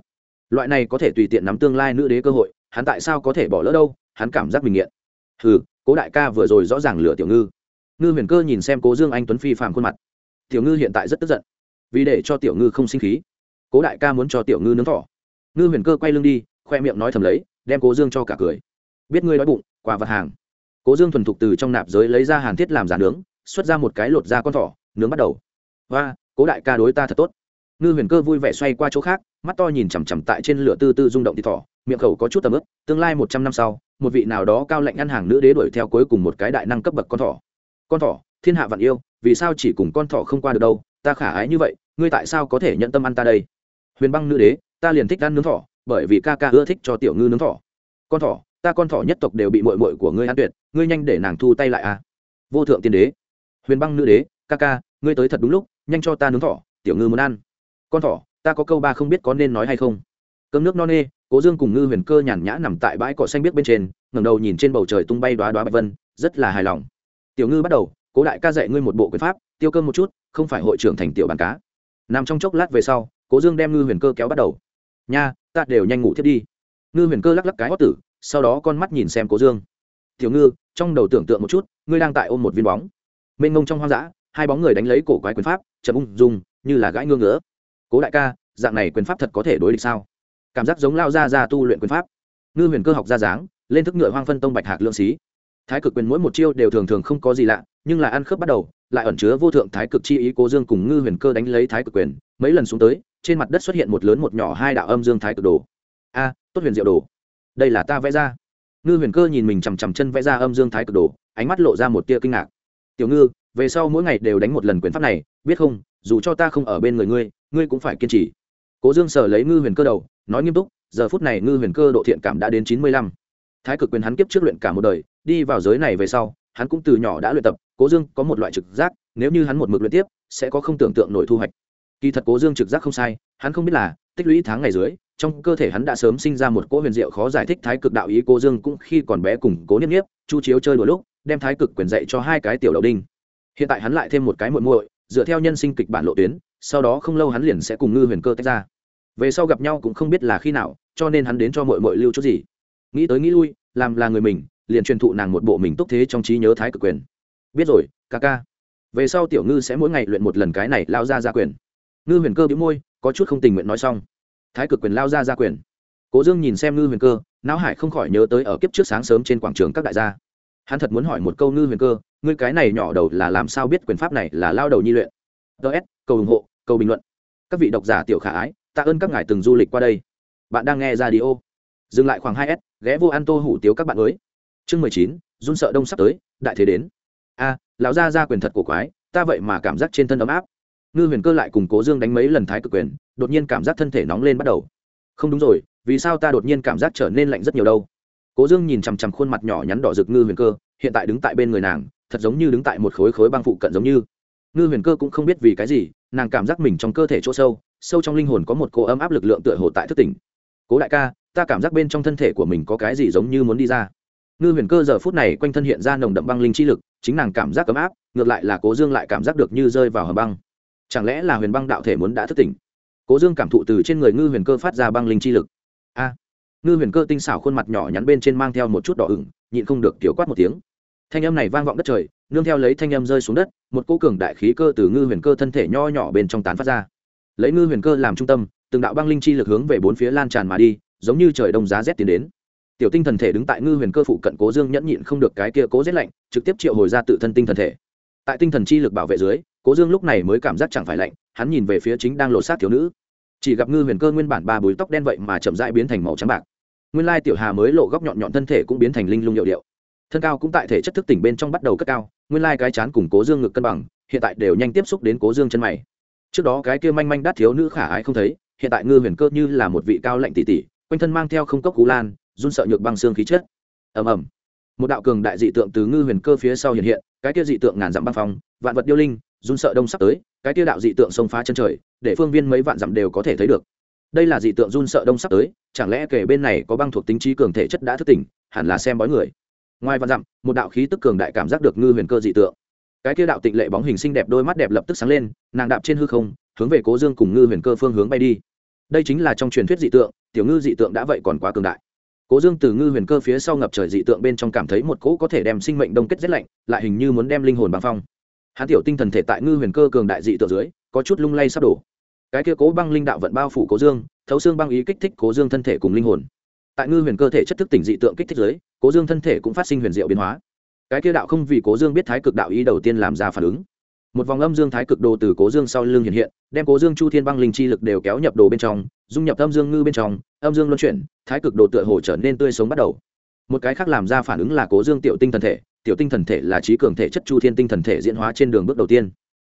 Loại này có thể tùy tiện nắm tương lai nữ đế cơ hội, hắn tại sao có thể bỏ lỡ đâu, hắn cảm giác mình nghiện. Hừ, cố đại ca vừa rồi rõ ràng lừa tiểu ngư. Ngư huyền cơ nhìn xem cố dương anh tuấn phi phàm khuôn mặt. Tiểu ngư hiện tại rất tức giận. Vì để cho tiểu ngư không sinh khí, cố đại ca muốn cho tiểu ngư nướng thỏ. Ngư huyền cơ quay lưng đi, khoe miệng nói thầm lấy, đem cố dương cho cả cười. Biết ngươi nói bụng, quà vật hàng cố dương thuần thục từ trong nạp giới lấy ra hàn thiết làm giả nướng, xuất ra một cái lột da con thỏ, nướng bắt đầu. Và cố đại ca đối ta thật tốt. Ngư huyền cơ vui vẻ xoay qua chỗ khác, mắt to nhìn chằm chằm tại trên lửa tư tư rung động thịt thỏ, miệng khẩu có chút tầm ướp, tương lai một trăm năm sau, một vị nào đó cao lệnh ăn hàng nữ đế đuổi theo cuối cùng một cái đại năng cấp bậc con thỏ. Con thỏ, thiên hạ vạn yêu, vì sao chỉ cùng con thỏ không qua được đâu, ta khả ái như vậy, ngươi tại sao có thể nhận tâm ăn ta đây? Huyền băng nữ đế, ta liền thích ăn nướng thỏ, bởi vì ca ca ưa thích cho tiểu ngư nướng thỏ. Con thỏ ta con thỏ nhất tộc đều bị mội mội của ngươi ăn tuyệt, ngươi nhanh để nàng thu tay lại à. Vô thượng tiên đế, huyền băng nữ đế, ca ca, ngươi tới thật đúng lúc, nhanh cho ta nướng thỏ, tiểu ngư muốn ăn. Con thỏ, ta có câu ba không biết có nên nói hay không. Cơm nước no nê, cố dương cùng ngư huyền cơ nhàn nhã nằm tại bãi cỏ xanh biếc bên trên, ngẩng đầu nhìn trên bầu trời tung bay đoá đoá bạch vân, rất là hài lòng. Tiểu ngư bắt đầu, cố đại ca dạy ngươi một bộ quyền pháp, tiêu cơm một chút, không phải hội trưởng thành tiểu bàn cá. Nằm trong chốc lát về sau, cố dương đem ngư huyền cơ kéo bắt đầu. Nha, ta đều nhanh ngủ thiết đi. Ngư huyền cơ lắc lắc cái hót tử sau đó con mắt nhìn xem cố dương. Tiểu ngư, trong đầu tưởng tượng một chút, ngươi đang tại ôm một viên bóng. Mênh ngông trong hoang dã, hai bóng người đánh lấy cổ quái quyền pháp, chậm ung dung, như là gãi ngương ngỡ cố đại ca, dạng này quyền pháp thật có thể đối địch sao? Cảm giác giống lao ra ra tu luyện quyền pháp. Ngư huyền cơ học ra dáng, lên thức ngựa hoang phân tông bạch hạc lượng xí. Thái cực quyền mỗi một chiêu đều thường thường không có gì lạ, nhưng lại ăn khớp bắt đầu, lại ẩn chứa vô thượng thái cực chi ý cố dương cùng ngư huyền cơ đánh lấy thái cực quyền. Mấy lần xuống tới, trên mặt đất xuất hiện một lớn một nhỏ hai đạo âm dương thái cực đồ. A, tốt huyền diệu đồ đây là ta vẽ ra. Ngư huyền cơ nhìn mình chằm chằm chân vẽ ra âm dương thái cực đồ, ánh mắt lộ ra một tia kinh ngạc. Tiểu ngư, về sau mỗi ngày đều đánh một lần quyền pháp này, biết không, dù cho ta không ở bên người ngươi ngươi cũng phải kiên trì. Cố dương sờ lấy ngư huyền cơ đầu, nói nghiêm túc, giờ phút này ngư huyền cơ độ thiện cảm đã đến chín mươi lăm. Thái cực quyền hắn kiếp trước luyện cả một đời, đi vào giới này về sau, hắn cũng từ nhỏ đã luyện tập, cố dương có một loại trực giác, nếu như hắn một mực luyện tiếp, sẽ có không tưởng tượng nổi thu hoạch. Kỳ thật cố dương trực giác không sai, hắn không biết là, tích lũy tháng ngày dưới trong cơ thể hắn đã sớm sinh ra một cỗ huyền diệu khó giải thích thái cực đạo ý cố dương cũng khi còn bé cùng cố niếp niếp chu chiếu chơi đôi lúc, đem thái cực quyền dạy cho hai cái tiểu đầu đinh. Hiện tại hắn lại thêm một cái muội muội, dựa theo nhân sinh kịch bản lộ tuyến, sau đó không lâu hắn liền sẽ cùng ngư huyền cơ tách ra. Về sau gặp nhau cũng không biết là khi nào, cho nên hắn đến cho muội muội lưu chút gì. Nghĩ tới nghĩ lui, làm là người mình, liền truyền thụ nàng một bộ mình túc thế trong trí nhớ thái cực quyền. Biết rồi, ca ca. Về sau tiểu ngư sẽ mỗi ngày luyện một lần cái này, lao ra ra quyền. Ngư huyền cơ bị môi, có chút không tình nguyện nói xong thái cực quyền lao ra ra quyền. Cố dương nhìn xem ngư huyền cơ, não hải không khỏi nhớ tới ở kiếp trước sáng sớm trên quảng trường các đại gia. Hắn thật muốn hỏi một câu ngư huyền cơ, ngươi cái này nhỏ đầu là làm sao biết quyền pháp này là lao đầu nhi luyện? Ts cầu ủng hộ, cầu bình luận. Các vị độc giả tiểu khả ái, tạ ơn các ngài từng du lịch qua đây. Bạn đang nghe ra đi ô dừng lại khoảng hai s, ghé vô an tô hủ tiếu các bạn mới. Chương mười chín, run sợ đông sắp tới, đại thế đến. A, lão gia ra quyền thật của quái, ta vậy mà cảm giác trên thân ấm áp ngư huyền cơ lại cùng cố dương đánh mấy lần thái cực quyền, đột nhiên cảm giác thân thể nóng lên bắt đầu. Không đúng rồi, vì sao ta đột nhiên cảm giác trở nên lạnh rất nhiều đâu? Cố dương nhìn chằm chằm khuôn mặt nhỏ nhắn đỏ rực ngư huyền cơ, hiện tại đứng tại bên người nàng, thật giống như đứng tại một khối khối băng phụ cận giống như. Ngư huyền cơ cũng không biết vì cái gì, nàng cảm giác mình trong cơ thể chỗ sâu sâu trong linh hồn có một cỗ ấm áp lực lượng tựa hồ tại thức tỉnh. Cố đại ca, ta cảm giác bên trong thân thể của mình có cái gì giống như muốn đi ra. Ngư huyền cơ giờ phút này quanh thân hiện ra nồng đậm băng linh chi lực, chính nàng cảm giác ấm áp, ngược lại là cố dương lại cảm giác được như rơi vào hầm băng chẳng lẽ là huyền băng đạo thể muốn đã thức tỉnh? Cố dương cảm thụ từ trên người ngư huyền cơ phát ra băng linh chi lực. A! Ngư huyền cơ tinh xảo khuôn mặt nhỏ nhắn bên trên mang theo một chút đỏ ửng, nhịn không được kiểu quát một tiếng. Thanh âm này vang vọng đất trời, nương theo lấy thanh âm rơi xuống đất, một cô cường đại khí cơ từ ngư huyền cơ thân thể nho nhỏ bên trong tán phát ra. Lấy ngư huyền cơ làm trung tâm, từng đạo băng linh chi lực hướng về bốn phía lan tràn mà đi, giống như trời đông giá rét tiến đến. Tiểu tinh thần thể đứng tại ngư huyền cơ phụ cận cố dương nhẫn nhịn không được cái kia cố rét lạnh, trực tiếp triệu hồi ra tự thân tinh thần thể. Tại tinh thần chi lực bảo vệ dưới cố dương lúc này mới cảm giác chẳng phải lạnh, hắn nhìn về phía chính đang lột xác thiếu nữ. Chỉ gặp ngư huyền cơ nguyên bản ba bùi tóc đen vậy mà chậm rãi biến thành màu trắng bạc. Nguyên lai tiểu hà mới lộ góc nhọn nhọn thân thể cũng biến thành linh lung hiệu điệu. Thân cao cũng tại thể chất thức tỉnh bên trong bắt đầu cất cao, nguyên lai cái chán cùng cố dương ngực cân bằng, hiện tại đều nhanh tiếp xúc đến cố dương chân mày. Trước đó cái kia manh manh đắt thiếu nữ khả ái không thấy, hiện tại ngư huyền cơ như là một vị cao lạnh tỷ tỷ, quanh thân mang theo không cốc cú lan, run sợ nhược băng xương khí chất. Ầm ầm. Một đạo cường đại dị tượng từ ngư huyền cơ phía sau hiện hiện, cái kia dị tượng ngàn dặm băng phong, vạn vật điêu linh run sợ đông sắp tới, cái tiêu đạo dị tượng xông phá chân trời, để phương viên mấy vạn dặm đều có thể thấy được. Đây là dị tượng run sợ đông sắp tới, chẳng lẽ kể bên này có băng thuộc tính trí cường thể chất đã thức tỉnh, hẳn là xem bói người. Ngoài vạn dặm, một đạo khí tức cường đại cảm giác được ngư huyền cơ dị tượng. Cái kia đạo tịnh lệ bóng hình xinh đẹp đôi mắt đẹp lập tức sáng lên, nàng đạp trên hư không, hướng về cố dương cùng ngư huyền cơ phương hướng bay đi. Đây chính là trong truyền thuyết dị tượng, tiểu ngư dị tượng đã vậy còn quá cường đại. Cố dương từ ngư huyền cơ phía sau ngập trời dị tượng bên trong cảm thấy một cỗ có thể đem sinh mệnh đông kết rét lạnh, lại hình như muốn đem linh hồn bằng phong hắn tiểu tinh thần thể tại ngư huyền cơ cường đại dị tượng dưới, có chút lung lay sắp đổ. Cái kia cố băng linh đạo vận bao phủ cố dương, thấu xương băng ý kích thích cố dương thân thể cùng linh hồn. Tại ngư huyền cơ thể chất thức tỉnh dị tượng kích thích dưới, cố dương thân thể cũng phát sinh huyền diệu biến hóa. Cái kia đạo không vì cố dương biết thái cực đạo ý đầu tiên làm ra phản ứng. Một vòng âm dương thái cực đồ từ cố dương sau lưng hiện hiện, đem cố dương chu thiên băng linh chi lực đều kéo nhập đồ bên trong, dung nhập âm dương ngư bên trong, âm dương luân chuyển, thái cực đồ tựa hồ trở nên tươi sống bắt đầu. Một cái khác làm ra phản ứng là cố dương tiểu tinh thần thể tiểu tinh thần thể là trí cường thể chất chu thiên tinh thần thể diễn hóa trên đường bước đầu tiên.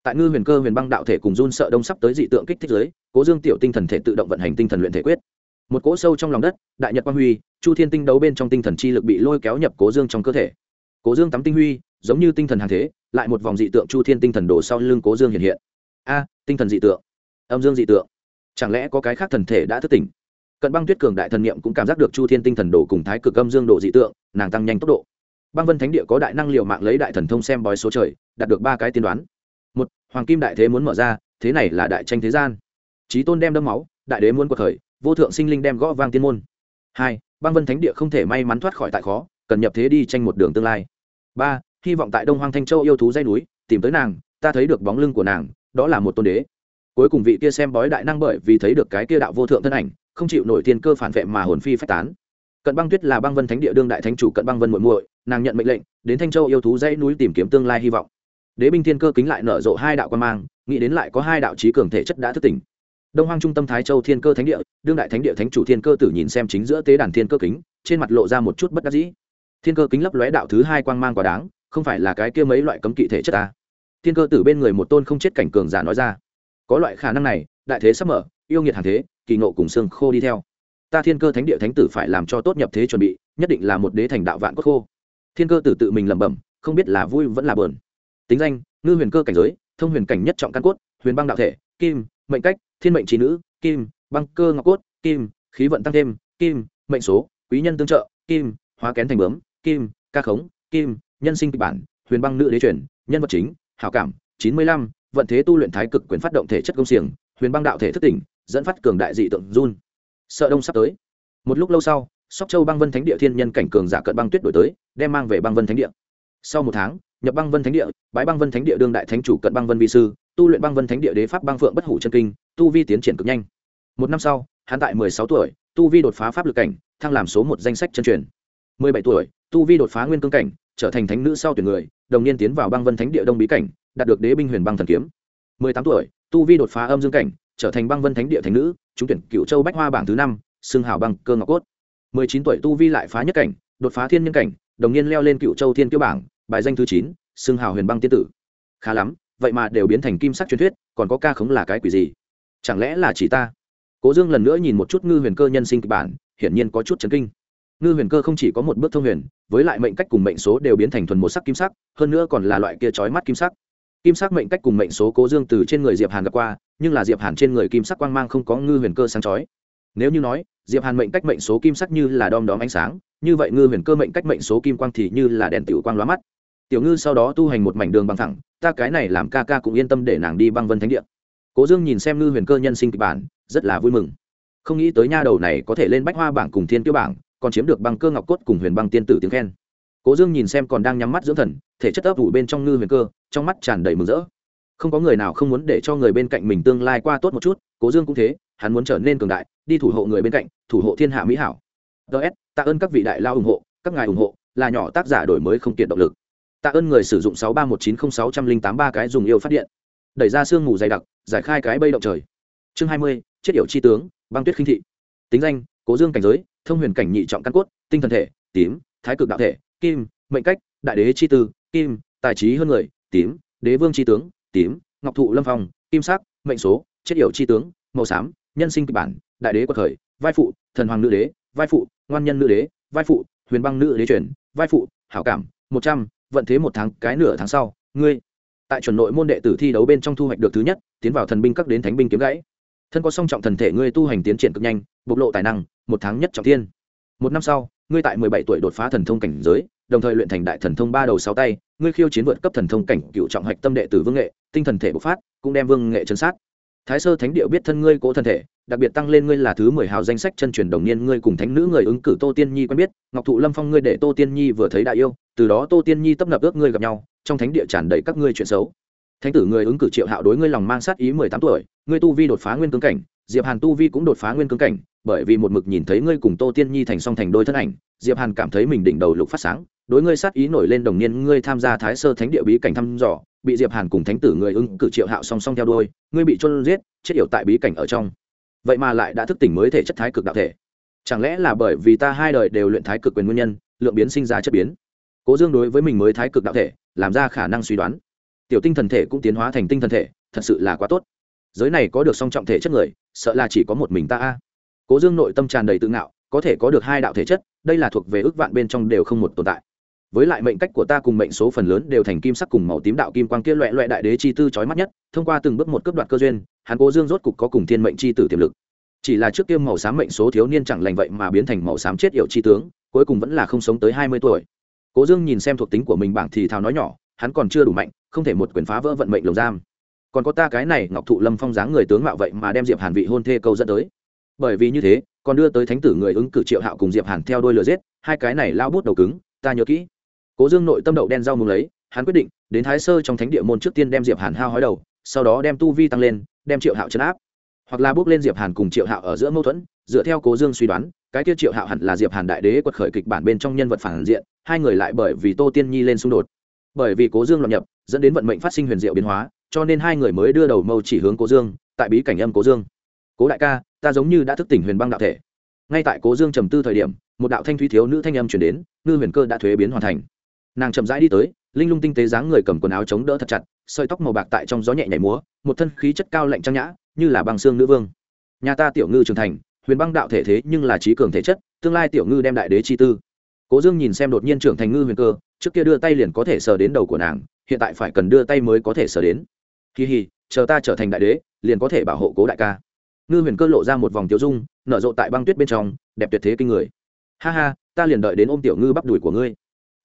Tại ngư huyền cơ huyền băng đạo thể cùng run sợ đông sắp tới dị tượng kích thích giới, cố dương tiểu tinh thần thể tự động vận hành tinh thần luyện thể quyết. Một cỗ sâu trong lòng đất, đại nhật quang huy, chu thiên tinh đấu bên trong tinh thần chi lực bị lôi kéo nhập cố dương trong cơ thể. Cố dương tắm tinh huy, giống như tinh thần hàng thế, lại một vòng dị tượng chu thiên tinh thần đổ sau lưng cố dương hiện hiện. A, tinh thần dị tượng. Âm dương dị tượng. Chẳng lẽ có cái khác thần thể đã thức tỉnh? Cận băng tuyết cường đại thần niệm cũng cảm giác được chu thiên tinh thần đổ cùng thái cực âm dương độ dị tượng, nàng tăng nhanh tốc độ băng vân thánh địa có đại năng liệu mạng lấy đại thần thông xem bói số trời, đạt được ba cái tiên đoán. Một, hoàng kim đại thế muốn mở ra, thế này là đại tranh thế gian. Trí tôn đem đâm máu, đại đế muốn cuộc khởi, vô thượng sinh linh đem gõ vang tiên môn. Hai, băng vân thánh địa không thể may mắn thoát khỏi tại khó, cần nhập thế đi tranh một đường tương lai. Ba, hy vọng tại đông hoàng thanh châu yêu thú dây núi, tìm tới nàng, ta thấy được bóng lưng của nàng, đó là một tôn đế. Cuối cùng vị kia xem bói đại năng bởi vì thấy được cái kia đạo vô thượng thân ảnh, không chịu nổi thiên cơ phản vệ mà hồn phi phách tán. Cận băng tuyết là băng vân thánh địa đương đại thánh chủ cận băng vân muội muội nàng nhận mệnh lệnh, đến thanh châu yêu thú dãy núi tìm kiếm tương lai hy vọng. Đế binh thiên cơ kính lại nở rộ hai đạo quan mang, nghĩ đến lại có hai đạo trí cường thể chất đã thức tỉnh. Đông hoang trung tâm thái châu thiên cơ thánh địa, đương đại thánh địa thánh chủ thiên cơ tử nhìn xem chính giữa tế đàn thiên cơ kính, trên mặt lộ ra một chút bất đắc dĩ. Thiên cơ kính lấp lóe đạo thứ hai quang mang quá đáng, không phải là cái kia mấy loại cấm kỵ thể chất ta thiên cơ tử bên người một tôn không chết cảnh cường giả nói ra. Có loại khả năng này, đại thế sắp mở, yêu nghiệt hàng thế, kỳ nộ cùng xương khô đi theo. Ta thiên cơ thánh địa thánh tử phải làm cho tốt nhập thế chuẩn bị, nhất định là một đế thành đạo vạn cốt khô thiên cơ tử tự mình lẩm bẩm, không biết là vui vẫn là bờn tính danh, ngư huyền cơ cảnh giới, thông huyền cảnh nhất trọng căn cốt, huyền băng đạo thể, kim, mệnh cách, thiên mệnh trí nữ, kim, băng cơ ngọc cốt, kim, khí vận tăng thêm, kim, mệnh số, quý nhân tương trợ, kim, hóa kén thành bướm, kim, ca khống, kim, nhân sinh kịch bản, huyền băng nữ đế truyền, nhân vật chính, hảo cảm, chín mươi lăm, vận thế tu luyện thái cực quyền phát động thể chất công xiềng, huyền băng đạo thể thức tỉnh, dẫn phát cường đại dị tượng run. Sợ đông sắp tới. Một lúc lâu sau sóc châu băng vân thánh địa thiên nhân cảnh cường giả cận băng tuyết đổi tới, đem mang về băng vân thánh địa. Sau một tháng, nhập băng vân thánh địa bãi băng vân thánh địa đương đại thánh chủ cận băng vân vi sư, tu luyện băng vân thánh địa đế pháp băng phượng bất hủ chân kinh, tu vi tiến triển cực nhanh. Một năm sau, hắn tại mười sáu tuổi, tu vi đột phá pháp lực cảnh, thăng làm số một danh sách chân truyền. Mười bảy tuổi, tu vi đột phá nguyên cương cảnh, trở thành thánh nữ sau tuyển người, đồng niên tiến vào băng vân thánh địa đông bí cảnh, đạt được đế binh huyền băng thần kiếm. Mười tám tuổi, tu vi đột phá âm dương cảnh, trở thành băng vân thánh địa thánh nữ, trúng tuyển cựu châu bách hoa bảng thứ năm, xưng hào băng cơ ngọc cốt mười chín tuổi tu vi lại phá nhất cảnh, đột phá thiên nhân cảnh, đồng niên leo lên cựu châu thiên kiêu bảng, bài danh thứ chín, xưng hào huyền băng tiên tử. Khá lắm, vậy mà đều biến thành kim sắc truyền thuyết, còn có ca khống là cái quỷ gì? Chẳng lẽ là chỉ ta? Cố dương lần nữa nhìn một chút ngư huyền cơ nhân sinh kịch bản, hiển nhiên có chút chấn kinh. Ngư huyền cơ không chỉ có một bước thông huyền, với lại mệnh cách cùng mệnh số đều biến thành thuần một sắc kim sắc, hơn nữa còn là loại kia trói mắt kim sắc. Kim sắc mệnh cách cùng mệnh số cố dương từ trên người diệp hàn gặp qua, nhưng là diệp hàn trên người kim sắc quang mang không có ngư huyền cơ sáng chói. Nếu như nói diệp hàn mệnh cách mệnh số kim sắc như là đom đóm ánh sáng, như vậy ngư huyền cơ mệnh cách mệnh số kim quang thì như là đèn tiểu quang lóa mắt. Tiểu ngư sau đó tu hành một mảnh đường bằng thẳng, ta cái này làm ca ca cũng yên tâm để nàng đi băng vân thánh địa. Cố dương nhìn xem ngư huyền cơ nhân sinh kịch bản, rất là vui mừng. Không nghĩ tới nha đầu này có thể lên bách hoa bảng cùng thiên tiêu bảng, còn chiếm được băng cơ ngọc cốt cùng huyền băng tiên tử tiếng khen. Cố dương nhìn xem còn đang nhắm mắt dưỡng thần, thể chất ấp ủ bên trong ngư huyền cơ, trong mắt tràn đầy mừng rỡ. Không có người nào không muốn để cho người bên cạnh mình tương lai qua tốt một chút, cố dương cũng thế, hắn muốn trở nên cường đại đi thủ hộ người bên cạnh, thủ hộ thiên hạ mỹ hảo. Ts tạ ơn các vị đại lao ủng hộ, các ngài ủng hộ, là nhỏ tác giả đổi mới không kiệt động lực. Tạ ơn người sử dụng sáu ba một chín không sáu trăm linh tám ba cái dùng yêu phát điện. Đẩy ra sương mù dày đặc, giải khai cái bây động trời. Chương hai mươi, chết yểu chi tướng, băng tuyết khinh thị. Tính danh, cố dương cảnh giới, thông huyền cảnh nhị trọng căn cốt, tinh thần thể, tím, thái cực đạo thể, kim, mệnh cách, đại đế chi tư, kim, tài trí hơn người, tím, đế vương chi tướng, tím, ngọc thụ lâm phong, kim sắc, mệnh số, chết yểu chi tướng, màu xám nhân sinh kịch bản, đại đế quật khởi, vai phụ, thần hoàng nữ đế, vai phụ, ngoan nhân nữ đế, vai phụ, huyền băng nữ đế truyền, vai phụ, hảo cảm, một trăm, vận thế một tháng, cái nửa tháng sau, ngươi. Tại chuẩn nội môn đệ tử thi đấu bên trong thu hoạch được thứ nhất, tiến vào thần binh các đến thánh binh kiếm gãy. Thân có song trọng thần thể ngươi tu hành tiến triển cực nhanh, bộc lộ tài năng, một tháng nhất trọng thiên. Một năm sau, ngươi tại mười bảy tuổi đột phá thần thông cảnh giới, đồng thời luyện thành đại thần thông ba đầu sáu tay, ngươi khiêu chiến vượt cấp thần thông cảnh cựu trọng hạch tâm đệ tử vương nghệ, tinh thần thể bộc phát, cũng đem vương nghệ chấn sát thái sơ thánh địa biết thân ngươi cố thân thể, đặc biệt tăng lên ngươi là thứ mười hào danh sách chân truyền đồng niên ngươi cùng thánh nữ người ứng cử tô tiên nhi quen biết, ngọc thụ lâm phong ngươi để tô tiên nhi vừa thấy đại yêu, từ đó tô tiên nhi tấp nập ước ngươi gặp nhau, trong thánh địa tràn đầy các ngươi chuyện xấu. Thánh tử người ứng cử triệu hạo đối ngươi lòng mang sát ý mười tám tuổi, ngươi tu vi đột phá nguyên cương cảnh, diệp hàn tu vi cũng đột phá nguyên cương cảnh, bởi vì một mực nhìn thấy ngươi cùng tô tiên nhi thành song thành đôi thân ảnh, diệp hàn cảm thấy mình đỉnh đầu lục phát sáng, đối ngươi sát ý nổi lên đồng niên ngươi tham gia thái sơ thánh địa bí cảnh thăm dò bị diệp hàn cùng thánh tử người ưng cử triệu hạo song song theo đuôi, ngươi bị chôn giết chết yểu tại bí cảnh ở trong. Vậy mà lại đã thức tỉnh mới thể chất thái cực đạo thể. Chẳng lẽ là bởi vì ta hai đời đều luyện thái cực quyền nguyên nhân lượng biến sinh ra chất biến? Cố dương đối với mình mới thái cực đạo thể làm ra khả năng suy đoán. Tiểu tinh thần thể cũng tiến hóa thành tinh thần thể thật sự là quá tốt. Giới này có được song trọng thể chất người sợ là chỉ có một mình ta a. Cố dương nội tâm tràn đầy tự ngạo có thể có được hai đạo thể chất đây là thuộc về ước vạn bên trong đều không một tồn tại với lại mệnh cách của ta cùng mệnh số phần lớn đều thành kim sắc cùng màu tím đạo kim quang kia loẹ loẹ đại đế chi tư chói mắt nhất, thông qua từng bước một cấp đoạt cơ duyên, hắn cố dương rốt cục có cùng thiên mệnh chi tử tiềm lực. Chỉ là trước kia màu xám mệnh số thiếu niên chẳng lành vậy mà biến thành màu xám chết yểu chi tướng, cuối cùng vẫn là không sống tới hai mươi tuổi. Cố dương nhìn xem thuộc tính của mình bảng thì thào nói nhỏ, hắn còn chưa đủ mạnh, không thể một quyền phá vỡ vận mệnh lồng giam. Còn có ta cái này, ngọc thụ lâm phong dáng người tướng mạo vậy mà đem diệp hàn vị hôn thê câu dẫn tới. Bởi vì như thế, còn đưa tới thánh tử người ứng cử triệu hạo cùng diệp hàn theo đôi lừa giết, hai cái này lao bút đầu cứng, ta nhớ kỹ cố dương nội tâm đậu đen rau mùng lấy, hắn quyết định, đến thái sơ trong thánh địa môn trước tiên đem diệp hàn hao hói đầu, sau đó đem tu vi tăng lên, đem triệu hạo chấn áp. Hoặc là bước lên diệp hàn cùng triệu hạo ở giữa mâu thuẫn, dựa theo cố dương suy đoán, cái kia triệu hạo hẳn là diệp hàn đại đế quật khởi kịch bản bên trong nhân vật phản diện, hai người lại bởi vì tô tiên nhi lên xung đột. Bởi vì cố dương lập nhập, dẫn đến vận mệnh phát sinh huyền diệu biến hóa, cho nên hai người mới đưa đầu mâu chỉ hướng cố dương, tại bí cảnh âm cố dương. Cố đại ca, ta giống như đã thức tỉnh huyền băng đạo thể. Ngay tại cố dương trầm tư thời điểm, một đạo thanh thúy thiếu nữ thanh âm chuyển đến, ngư huyền cơ đã thuế biến hoàn thành nàng chậm rãi đi tới, linh lung tinh tế dáng người cầm quần áo chống đỡ thật chặt, sợi tóc màu bạc tại trong gió nhẹ nhảy múa, một thân khí chất cao lạnh trang nhã, như là băng xương nữ vương. Nhà ta tiểu ngư trưởng thành, huyền băng đạo thể thế nhưng là trí cường thể chất, tương lai tiểu ngư đem đại đế chi tư. Cố dương nhìn xem đột nhiên trưởng thành ngư huyền cơ, trước kia đưa tay liền có thể sờ đến đầu của nàng, hiện tại phải cần đưa tay mới có thể sờ đến. Kỳ hì, chờ ta trở thành đại đế, liền có thể bảo hộ cố đại ca. Ngư huyền cơ lộ ra một vòng tiểu dung, nở rộ tại băng tuyết bên trong, đẹp tuyệt thế kinh người. Ha ha, ta liền đợi đến ôm tiểu ngư bắp đùi của ngươi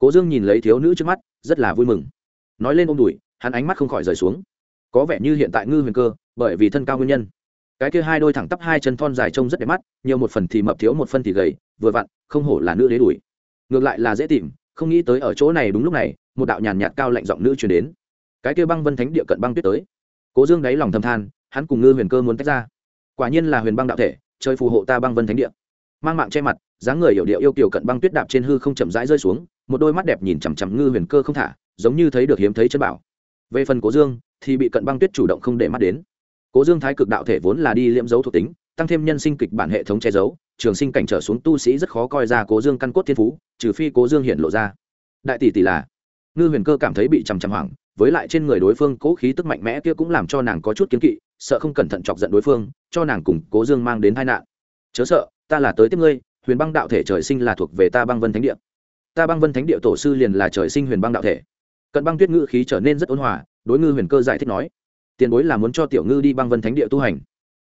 cố dương nhìn lấy thiếu nữ trước mắt, rất là vui mừng. Nói lên ôm đùi, hắn ánh mắt không khỏi rời xuống. Có vẻ như hiện tại ngư huyền cơ, bởi vì thân cao nguyên nhân. Cái kia hai đôi thẳng tắp hai chân thon dài trông rất đẹp mắt, nhiều một phần thì mập thiếu một phân thì gầy, vừa vặn, không hổ là nữ đế đùi ngược lại là dễ tìm, không nghĩ tới ở chỗ này đúng lúc này, một đạo nhàn nhạt cao lạnh giọng nữ truyền đến. Cái kia băng vân thánh địa cận băng tuyết tới. Cố dương đáy lòng thầm than, hắn cùng ngư huyền cơ muốn tách ra. Quả nhiên là huyền băng đạo thể, chơi phù hộ ta băng vân thánh địa. Mang mạng che mặt, dáng người hiểu điệu yêu kiều cận băng tuyết đạp trên hư không chậm rãi rơi xuống một đôi mắt đẹp nhìn chằm chằm ngư huyền cơ không thả, giống như thấy được hiếm thấy chân bảo. Về phần cố dương, thì bị cận băng tuyết chủ động không để mắt đến. Cố dương thái cực đạo thể vốn là đi liễm dấu thuộc tính, tăng thêm nhân sinh kịch bản hệ thống che giấu, trường sinh cảnh trở xuống tu sĩ rất khó coi ra cố dương căn cốt thiên phú, trừ phi cố dương hiện lộ ra. Đại tỷ tỷ là, ngư huyền cơ cảm thấy bị chằm chằm hoảng, với lại trên người đối phương cố khí tức mạnh mẽ kia cũng làm cho nàng có chút kiến kỵ, sợ không cẩn thận chọc giận đối phương, cho nàng cùng cố dương mang đến tai nạn. Chớ sợ, ta là tới tiếp ngươi, huyền băng đạo thể trời sinh là thuộc về ta băng vân thánh địa ta băng vân thánh địa tổ sư liền là trời sinh huyền băng đạo thể. Cận băng tuyết ngữ khí trở nên rất ôn hòa, đối ngư huyền cơ giải thích nói, tiền bối là muốn cho tiểu ngư đi băng vân thánh địa tu hành.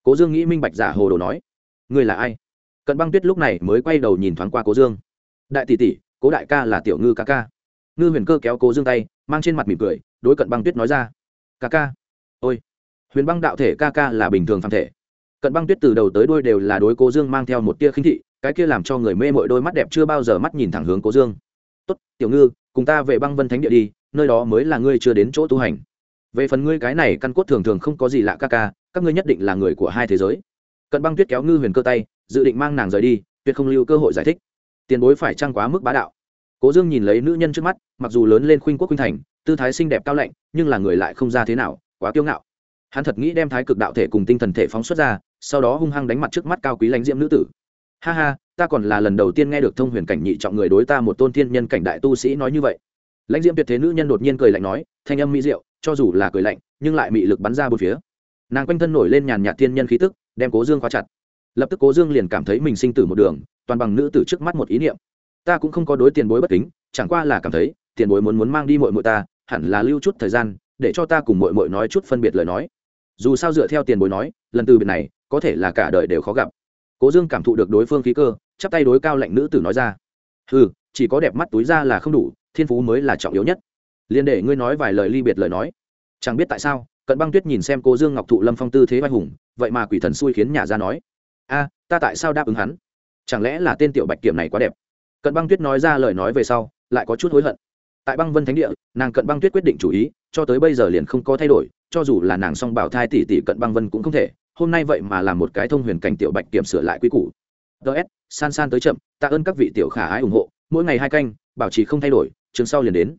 Cố dương nghĩ minh bạch giả hồ đồ nói, ngươi là ai? Cận băng tuyết lúc này mới quay đầu nhìn thoáng qua cố dương. Đại tỷ tỷ, cố đại ca là tiểu ngư ca ca. Ngư huyền cơ kéo cố dương tay, mang trên mặt mỉm cười, đối cận băng tuyết nói ra, ca ca, ôi, huyền băng đạo thể ca ca là bình thường phạm thể. Cận băng tuyết từ đầu tới đuôi đều là đối cố dương mang theo một tia khinh thị cái kia làm cho người mê mội đôi mắt đẹp chưa bao giờ mắt nhìn thẳng hướng cố dương. Tốt, tiểu ngư, cùng ta về băng vân thánh địa đi, nơi đó mới là ngươi chưa đến chỗ tu hành. Về phần ngươi cái này căn cốt thường thường không có gì lạ ca ca, các ngươi nhất định là người của hai thế giới. Cận băng tuyết kéo ngư huyền cơ tay, dự định mang nàng rời đi, tuyệt không lưu cơ hội giải thích. Tiền bối phải trăng quá mức bá đạo? Cố dương nhìn lấy nữ nhân trước mắt, mặc dù lớn lên khuynh quốc khuynh thành, tư thái xinh đẹp cao lạnh, nhưng là người lại không ra thế nào, quá kiêu ngạo. Hắn thật nghĩ đem thái cực đạo thể cùng tinh thần thể phóng xuất ra, sau đó hung hăng đánh mặt trước mắt cao quý lãnh diễm nữ tử ha ha, ta còn là lần đầu tiên nghe được thông huyền cảnh nhị trọng người đối ta một tôn thiên nhân cảnh đại tu sĩ nói như vậy. Lãnh diễm tuyệt thế nữ nhân đột nhiên cười lạnh nói, thanh âm mỹ diệu, cho dù là cười lạnh, nhưng lại bị lực bắn ra bốn phía. Nàng quanh thân nổi lên nhàn nhạt thiên nhân khí tức, đem cố dương khóa chặt. Lập tức cố dương liền cảm thấy mình sinh tử một đường, toàn bằng nữ tử trước mắt một ý niệm. Ta cũng không có đối tiền bối bất kính, chẳng qua là cảm thấy, tiền bối muốn muốn mang đi mội mội ta, hẳn là lưu chút thời gian, để cho ta cùng mội mội nói chút phân biệt lời nói. Dù sao dựa theo tiền bối nói, lần từ biệt này, có thể là cả đời đều khó gặp cố dương cảm thụ được đối phương khí cơ, chắp tay đối cao lạnh nữ tử nói ra. Ừ chỉ có đẹp mắt túi ra là không đủ, thiên phú mới là trọng yếu nhất. Liền để ngươi nói vài lời ly biệt lời nói. Chẳng biết tại sao, cận băng tuyết nhìn xem cô dương ngọc thụ lâm phong tư thế vai hùng, vậy mà quỷ thần xui khiến nhà ra nói. A, ta tại sao đáp ứng hắn? Chẳng lẽ là tên tiểu bạch kiểm này quá đẹp? Cận băng tuyết nói ra lời nói về sau, lại có chút hối hận. Tại băng vân thánh địa, nàng cận băng tuyết quyết định chủ ý, cho tới bây giờ liền không có thay đổi, cho dù là nàng song bảo thai tỷ tỷ cận băng vân cũng không thể hôm nay vậy mà làm một cái thông huyền cảnh tiểu bạch kiểm sửa lại quy củ. Ts san san tới chậm, tạ ơn các vị tiểu khả ái ủng hộ, mỗi ngày hai canh, bảo trì không thay đổi chương sau liền đến.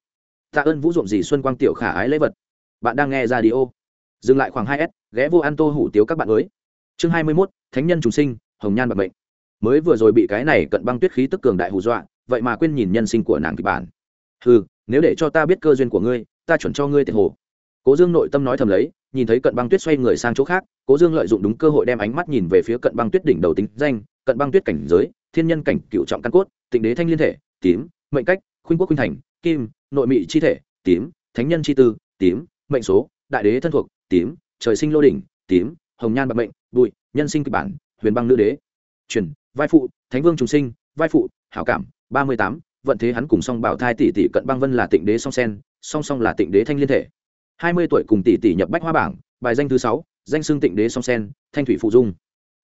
Tạ ơn vũ dụng gì xuân quang tiểu khả ái lễ vật. Bạn đang nghe ra đi ô dừng lại khoảng hai s, ghé vô ăn tô hủ tiếu các bạn mới. Chương hai mươi mốt, thánh nhân trùng sinh, hồng nhan bạc mệnh. Mới vừa rồi bị cái này cận băng tuyết khí tức cường đại hù dọa, vậy mà quên nhìn nhân sinh của nàng kịch bản. Ừ nếu để cho ta biết cơ duyên của ngươi, ta chuẩn cho ngươi tiền hồ. Cố dương nội tâm nói thầm lấy nhìn thấy cận băng tuyết xoay người sang chỗ khác, cố dương lợi dụng đúng cơ hội đem ánh mắt nhìn về phía cận băng tuyết đỉnh đầu tính danh, cận băng tuyết cảnh giới, thiên nhân cảnh cựu trọng căn cốt, tịnh đế thanh liên thể, tím, mệnh cách, khuynh quốc khuynh thành, kim, nội mị chi thể, tím, thánh nhân chi tư, tím, mệnh số, đại đế thân thuộc, tím, trời sinh lô đỉnh, tím, hồng nhan bạc mệnh, bụi, nhân sinh kịch bản, huyền băng nữ đế. Truyền, vai phụ, thánh vương trùng sinh, vai phụ, hảo cảm, ba mươi tám, vận thế hắn cùng song bảo thai tỷ tỷ cận băng vân là tịnh đế song sen, song song là tịnh đế thanh liên thể hai mươi tuổi cùng tỷ tỷ nhập bách hoa bảng, bài danh thứ sáu, danh xưng tịnh đế song sen, thanh thủy phụ dung.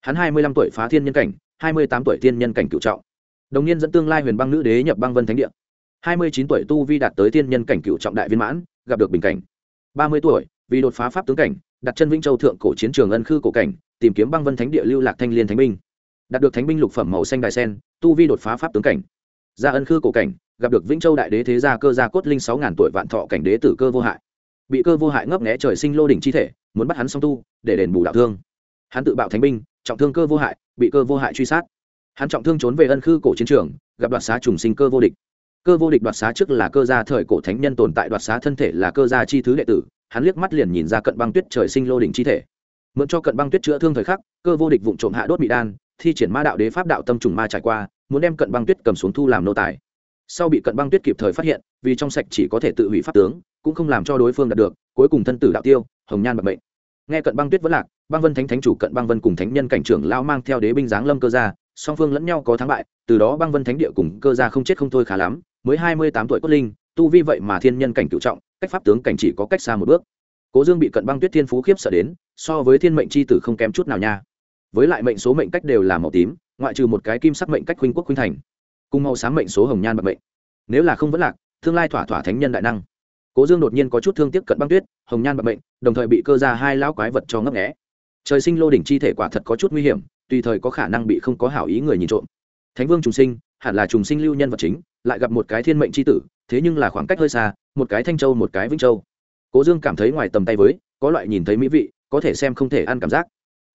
Hắn hai mươi lăm tuổi phá thiên nhân cảnh, hai mươi tám tuổi thiên nhân cảnh cựu trọng. Đồng niên dẫn tương lai huyền băng nữ đế nhập băng vân thánh địa. Hai mươi chín tuổi tu vi đạt tới thiên nhân cảnh cựu trọng đại viên mãn, gặp được bình cảnh. Ba mươi tuổi, vì đột phá pháp tướng cảnh, đặt chân vĩnh châu thượng cổ chiến trường ân khư cổ cảnh, tìm kiếm băng vân thánh địa lưu lạc thanh liên thánh binh. Đạt được thánh binh lục phẩm màu xanh đài sen, tu vi đột phá pháp tướng cảnh. Ra ân khư cổ cảnh, gặp được vĩnh châu đại đế thế gia cơ gia cốt linh sáu ngàn tuổi vạn thọ cảnh đế tử cơ vô hại bị cơ vô hại ngấp nghé trời sinh lô đỉnh chi thể, muốn bắt hắn song tu, để đền bù đạo thương. Hắn tự bạo thánh binh, trọng thương cơ vô hại, bị cơ vô hại truy sát. Hắn trọng thương trốn về ân khư cổ chiến trường, gặp đoạt xá trùng sinh cơ vô địch. Cơ vô địch đoạt xá trước là cơ gia thời cổ thánh nhân tồn tại đoạt xá thân thể là cơ gia chi thứ đệ tử, hắn liếc mắt liền nhìn ra cận băng tuyết trời sinh lô đỉnh chi thể. Mượn cho cận băng tuyết chữa thương thời khắc, cơ vô địch vụng trộm hạ đốt bị đan, thi triển ma đạo đế pháp đạo tâm trùng ma trải qua, muốn đem cận băng tuyết cầm xuống thu làm nô tài sau bị cận băng tuyết kịp thời phát hiện, vì trong sạch chỉ có thể tự hủy pháp tướng, cũng không làm cho đối phương đạt được, cuối cùng thân tử đạo tiêu, hồng nhan bật bệnh nghe cận băng tuyết vẫn lạc, băng vân thánh thánh chủ cận băng vân cùng thánh nhân cảnh trưởng lao mang theo đế binh giáng lâm cơ gia, song phương lẫn nhau có thắng bại, từ đó băng vân thánh địa cùng cơ gia không chết không thôi khá lắm, mới hai mươi tám tuổi cốt linh, tu vi vậy mà thiên nhân cảnh cựu trọng, cách pháp tướng cảnh chỉ có cách xa một bước. Cố dương bị cận băng tuyết thiên phú khiếp sợ đến, so với thiên mệnh c h i tử không kém chút nào nha. Với lại mệnh số mệnh cách đều là màu tím, ngoại trừ một cái kim sắc mệnh cách huynh quốc huynh thành cùng màu sáng mệnh số hồng nhan bạc mệnh. Nếu là không vẫn lạc, tương lai thỏa thỏa thánh nhân đại năng. Cố dương đột nhiên có chút thương tiếc cận băng tuyết, hồng nhan bạc mệnh, đồng thời bị cơ ra hai lão quái vật cho ngấp nghẽ trời sinh lô đỉnh chi thể quả thật có chút nguy hiểm, tùy thời có khả năng bị không có hảo ý người nhìn trộm. Thánh vương trùng sinh, hẳn là trùng sinh lưu nhân vật chính, lại gặp một cái thiên mệnh c h i tử, thế nhưng là khoảng cách hơi xa, một cái thanh châu, một cái vĩnh châu. Cố dương cảm thấy ngoài tầm tay với, có loại nhìn thấy mỹ vị, có thể xem không thể ăn cảm giác.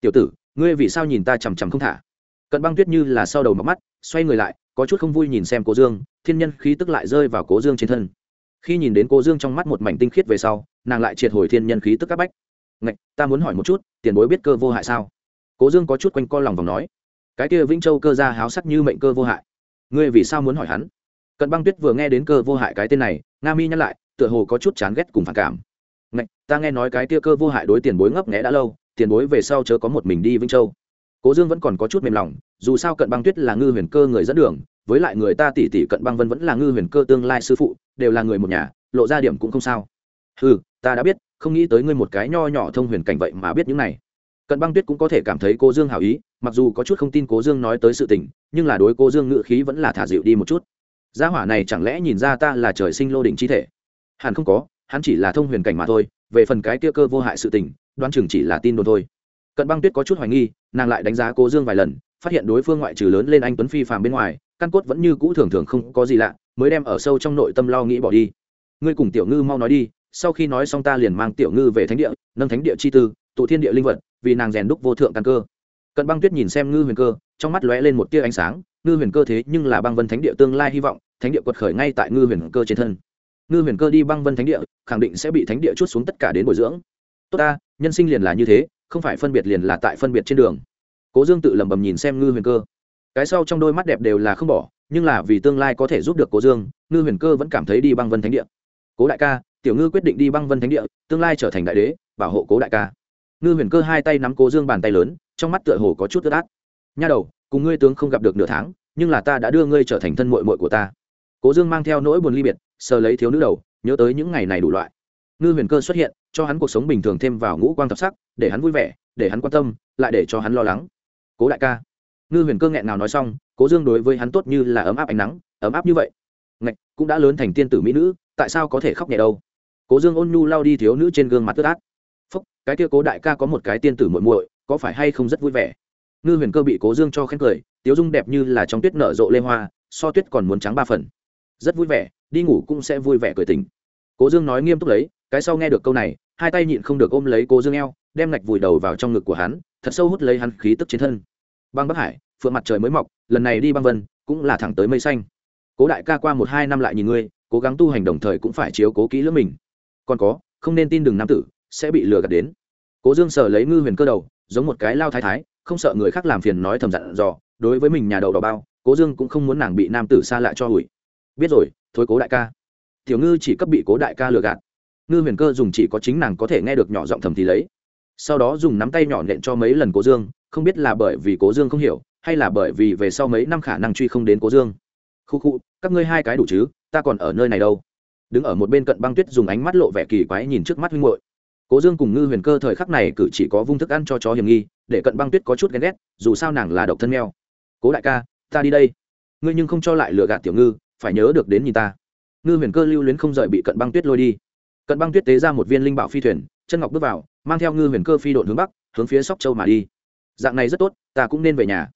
Tiểu tử, ngươi vì sao nhìn ta chằm chằm không thả? Cận băng tuyết như là sau đầu mọc mắt, xoay người lại có chút không vui nhìn xem cố dương, thiên nhân khí tức lại rơi vào cố dương trên thân. Khi nhìn đến cố dương trong mắt một mảnh tinh khiết về sau, nàng lại triệt hồi thiên nhân khí tức áp bách. Ngạch, ta muốn hỏi một chút, tiền bối biết cơ vô hại sao? Cố dương có chút quanh co lòng vòng nói. Cái kia vĩnh châu cơ ra háo sắc như mệnh cơ vô hại. Ngươi vì sao muốn hỏi hắn? Cận băng tuyết vừa nghe đến cơ vô hại cái tên này, nga mi nhắc lại, tựa hồ có chút chán ghét cùng phản cảm. Ngạch, ta nghe nói cái kia cơ vô hại đối tiền bối ngấp nghẽ đã lâu, tiền bối về sau chớ có một mình đi vĩnh châu. Cố dương vẫn còn có chút mềm lòng dù sao cận băng tuyết là ngư huyền cơ người dẫn đường, với lại người ta tỷ tỷ cận băng vân vẫn là ngư huyền cơ tương lai sư phụ, đều là người một nhà, lộ ra điểm cũng không sao. Ừ ta đã biết, không nghĩ tới ngươi một cái nho nhỏ thông huyền cảnh vậy mà biết những này. Cận băng tuyết cũng có thể cảm thấy cô dương hảo ý, mặc dù có chút không tin cố dương nói tới sự tình, nhưng là đối cô dương ngự khí vẫn là thả dịu đi một chút. Gia hỏa này chẳng lẽ nhìn ra ta là trời sinh lô đỉnh chi thể? Hẳn không có, hắn chỉ là thông huyền cảnh mà thôi, về phần cái kia cơ vô hại sự tình, đoán chừng chỉ là tin đồn thôi. Cận băng tuyết có chút hoài nghi, nàng lại đánh giá cố dương vài lần phát hiện đối phương ngoại trừ lớn lên anh tuấn phi phàm bên ngoài, căn cốt vẫn như cũ thường thường không có gì lạ, mới đem ở sâu trong nội tâm lo nghĩ bỏ đi. Ngươi cùng tiểu ngư mau nói đi, sau khi nói xong ta liền mang tiểu ngư về thánh địa, nâng thánh địa chi tư, tụ thiên địa linh vật, vì nàng rèn đúc vô thượng căn cơ. Cận băng tuyết nhìn xem ngư huyền cơ, trong mắt lóe lên một tia ánh sáng, ngư huyền cơ thế nhưng là băng vân thánh địa tương lai hy vọng, thánh địa quật khởi ngay tại ngư huyền cơ trên thân. Ngư huyền cơ đi băng vân thánh địa, khẳng định sẽ bị thánh địa chút xuống tất cả đến bồi dưỡng. Tốt ta, nhân sinh liền là như thế, không phải phân biệt liền là tại phân biệt trên đường cố dương tự lẩm bẩm nhìn xem ngư huyền cơ. Cái sau trong đôi mắt đẹp đều là không bỏ, nhưng là vì tương lai có thể giúp được cố dương, ngư huyền cơ vẫn cảm thấy đi băng vân thánh địa. Cố đại ca, tiểu ngư quyết định đi băng vân thánh địa, tương lai trở thành đại đế, bảo hộ cố đại ca. Ngư huyền cơ hai tay nắm cố dương bàn tay lớn, trong mắt tựa hồ có chút ướt át. Nha đầu, cùng ngươi tướng không gặp được nửa tháng, nhưng là ta đã đưa ngươi trở thành thân mội mội của ta. Cố dương mang theo nỗi buồn ly biệt, sờ lấy thiếu nữ đầu, nhớ tới những ngày này đủ loại. Ngư huyền cơ xuất hiện, cho hắn cuộc sống bình thường thêm vào ngũ quang thập sắc, để hắn vui vẻ, để hắn quan tâm, lại để cho hắn lo lắng cố đại ca. Ngư huyền cơ nghẹn nào nói xong, cố dương đối với hắn tốt như là ấm áp ánh nắng, ấm áp như vậy. Ngạch, cũng đã lớn thành tiên tử mỹ nữ, tại sao có thể khóc nhẹ đâu? Cố dương ôn nhu lao đi thiếu nữ trên gương mặt tức át phúc, cái kia cố đại ca có một cái tiên tử muội muội, có phải hay không rất vui vẻ? Ngư huyền cơ bị cố dương cho khen cười, tiếu dung đẹp như là trong tuyết nở rộ lê hoa, so tuyết còn muốn trắng ba phần. Rất vui vẻ, đi ngủ cũng sẽ vui vẻ cười tình cố dương nói nghiêm túc lấy, cái sau nghe được câu này, hai tay nhịn không được ôm lấy cố dương eo đem ngạch vùi đầu vào trong ngực của hắn, thật sâu hút lấy hắn khí tức trên thân. Băng bắc hải, phượng mặt trời mới mọc, lần này đi băng vân, cũng là thẳng tới mây xanh. Cố đại ca qua một hai năm lại nhìn ngươi, cố gắng tu hành đồng thời cũng phải chiếu cố kỹ lưỡng mình. Còn có, không nên tin đừng nam tử, sẽ bị lừa gạt đến. Cố dương sờ lấy ngư huyền cơ đầu, giống một cái lao thái thái, không sợ người khác làm phiền nói thầm dặn dò, đối với mình nhà đầu đỏ bao, cố dương cũng không muốn nàng bị nam tử xa lạ cho hủi. Biết rồi, thôi cố đại ca. Tiểu ngư chỉ cấp bị cố đại ca lừa gạt. Ngư huyền cơ dùng chỉ có chính nàng có thể nghe được nhỏ giọng thầm thì lấy sau đó dùng nắm tay nhỏ nện cho mấy lần cố dương, không biết là bởi vì cố dương không hiểu, hay là bởi vì về sau mấy năm khả năng truy không đến cố dương. Khu khu, các ngươi hai cái đủ chứ, ta còn ở nơi này đâu. Đứng ở một bên cận băng tuyết dùng ánh mắt lộ vẻ kỳ quái nhìn trước mắt huynh hội cố dương cùng ngư huyền cơ thời khắc này cử chỉ có vung thức ăn cho chó hiểm nghi, để cận băng tuyết có chút ghen ghét, dù sao nàng là độc thân mèo. Cố đại ca, ta đi đây. Ngươi nhưng không cho lại lựa gạt tiểu ngư, phải nhớ được đến nhìn ta. Ngư huyền cơ lưu luyến không rời bị cận băng tuyết lôi đi. Cận băng tuyết tế ra một viên linh bảo phi thuyền, chân ngọc bước vào mang theo ngư huyền cơ phi đội hướng bắc, hướng phía sóc châu mà đi. Dạng này rất tốt, ta cũng nên về nhà.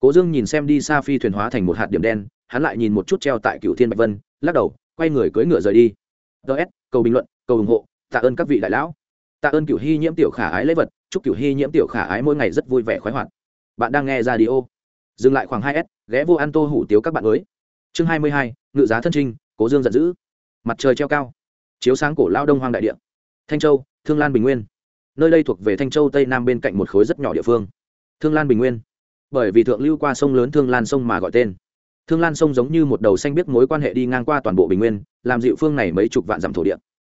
Cố dương nhìn xem đi xa phi thuyền hóa thành một hạt điểm đen, hắn lại nhìn một chút treo tại cựu thiên bạch vân, lắc đầu, quay người cưỡi ngựa rời đi. Ts cầu bình luận, cầu ủng hộ, tạ ơn các vị đại lão. Tạ ơn cựu hy nhiễm tiểu khả ái lấy vật, chúc cựu hy nhiễm tiểu khả ái mỗi ngày rất vui vẻ khoái hoạt. Bạn đang nghe ra đi ô dừng lại khoảng hai s ghé vô ăn tô hủ tiếu các bạn mới. Chương hai mươi hai, ngự giá thân trinh, cố dương giận dữ. Mặt trời treo cao. Chiếu sáng cổ lao đông hoang đại địa. Thanh châu, thương lan bình nguyên nơi đây thuộc về thanh châu tây nam bên cạnh một khối rất nhỏ địa phương. Thương lan bình nguyên. Bởi vì thượng lưu qua sông lớn thương lan sông mà gọi tên. Thương lan sông giống như một đầu xanh biết mối quan hệ đi ngang qua toàn bộ bình nguyên, làm dịu phương này mấy chục vạn dặm thổ địa.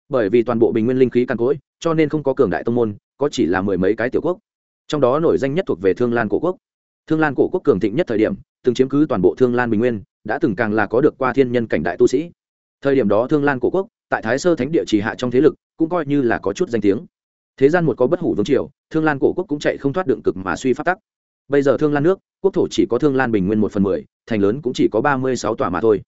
Bởi vì toàn bộ bình nguyên linh khí căn cỗi, cho nên không có cường đại tông môn, có chỉ là mười mấy cái tiểu quốc. Trong đó nổi danh nhất thuộc về thương lan cổ quốc. Thương lan cổ quốc cường thịnh nhất thời điểm, từng chiếm cứ toàn bộ thương lan bình nguyên, đã từng càng là có được qua thiên nhân cảnh đại tu sĩ. Thời điểm đó thương lan cổ quốc, tại thái sơ thánh địa trì hạ trong thế lực, cũng coi như là có chút danh tiếng thế gian một có bất hủ vương triều, thương lan cổ quốc cũng chạy không thoát đựng cực mà suy phát tắc. Bây giờ thương lan nước, quốc thổ chỉ có thương lan bình nguyên một phần mười, thành lớn cũng chỉ có ba mươi sáu tòa mà thôi.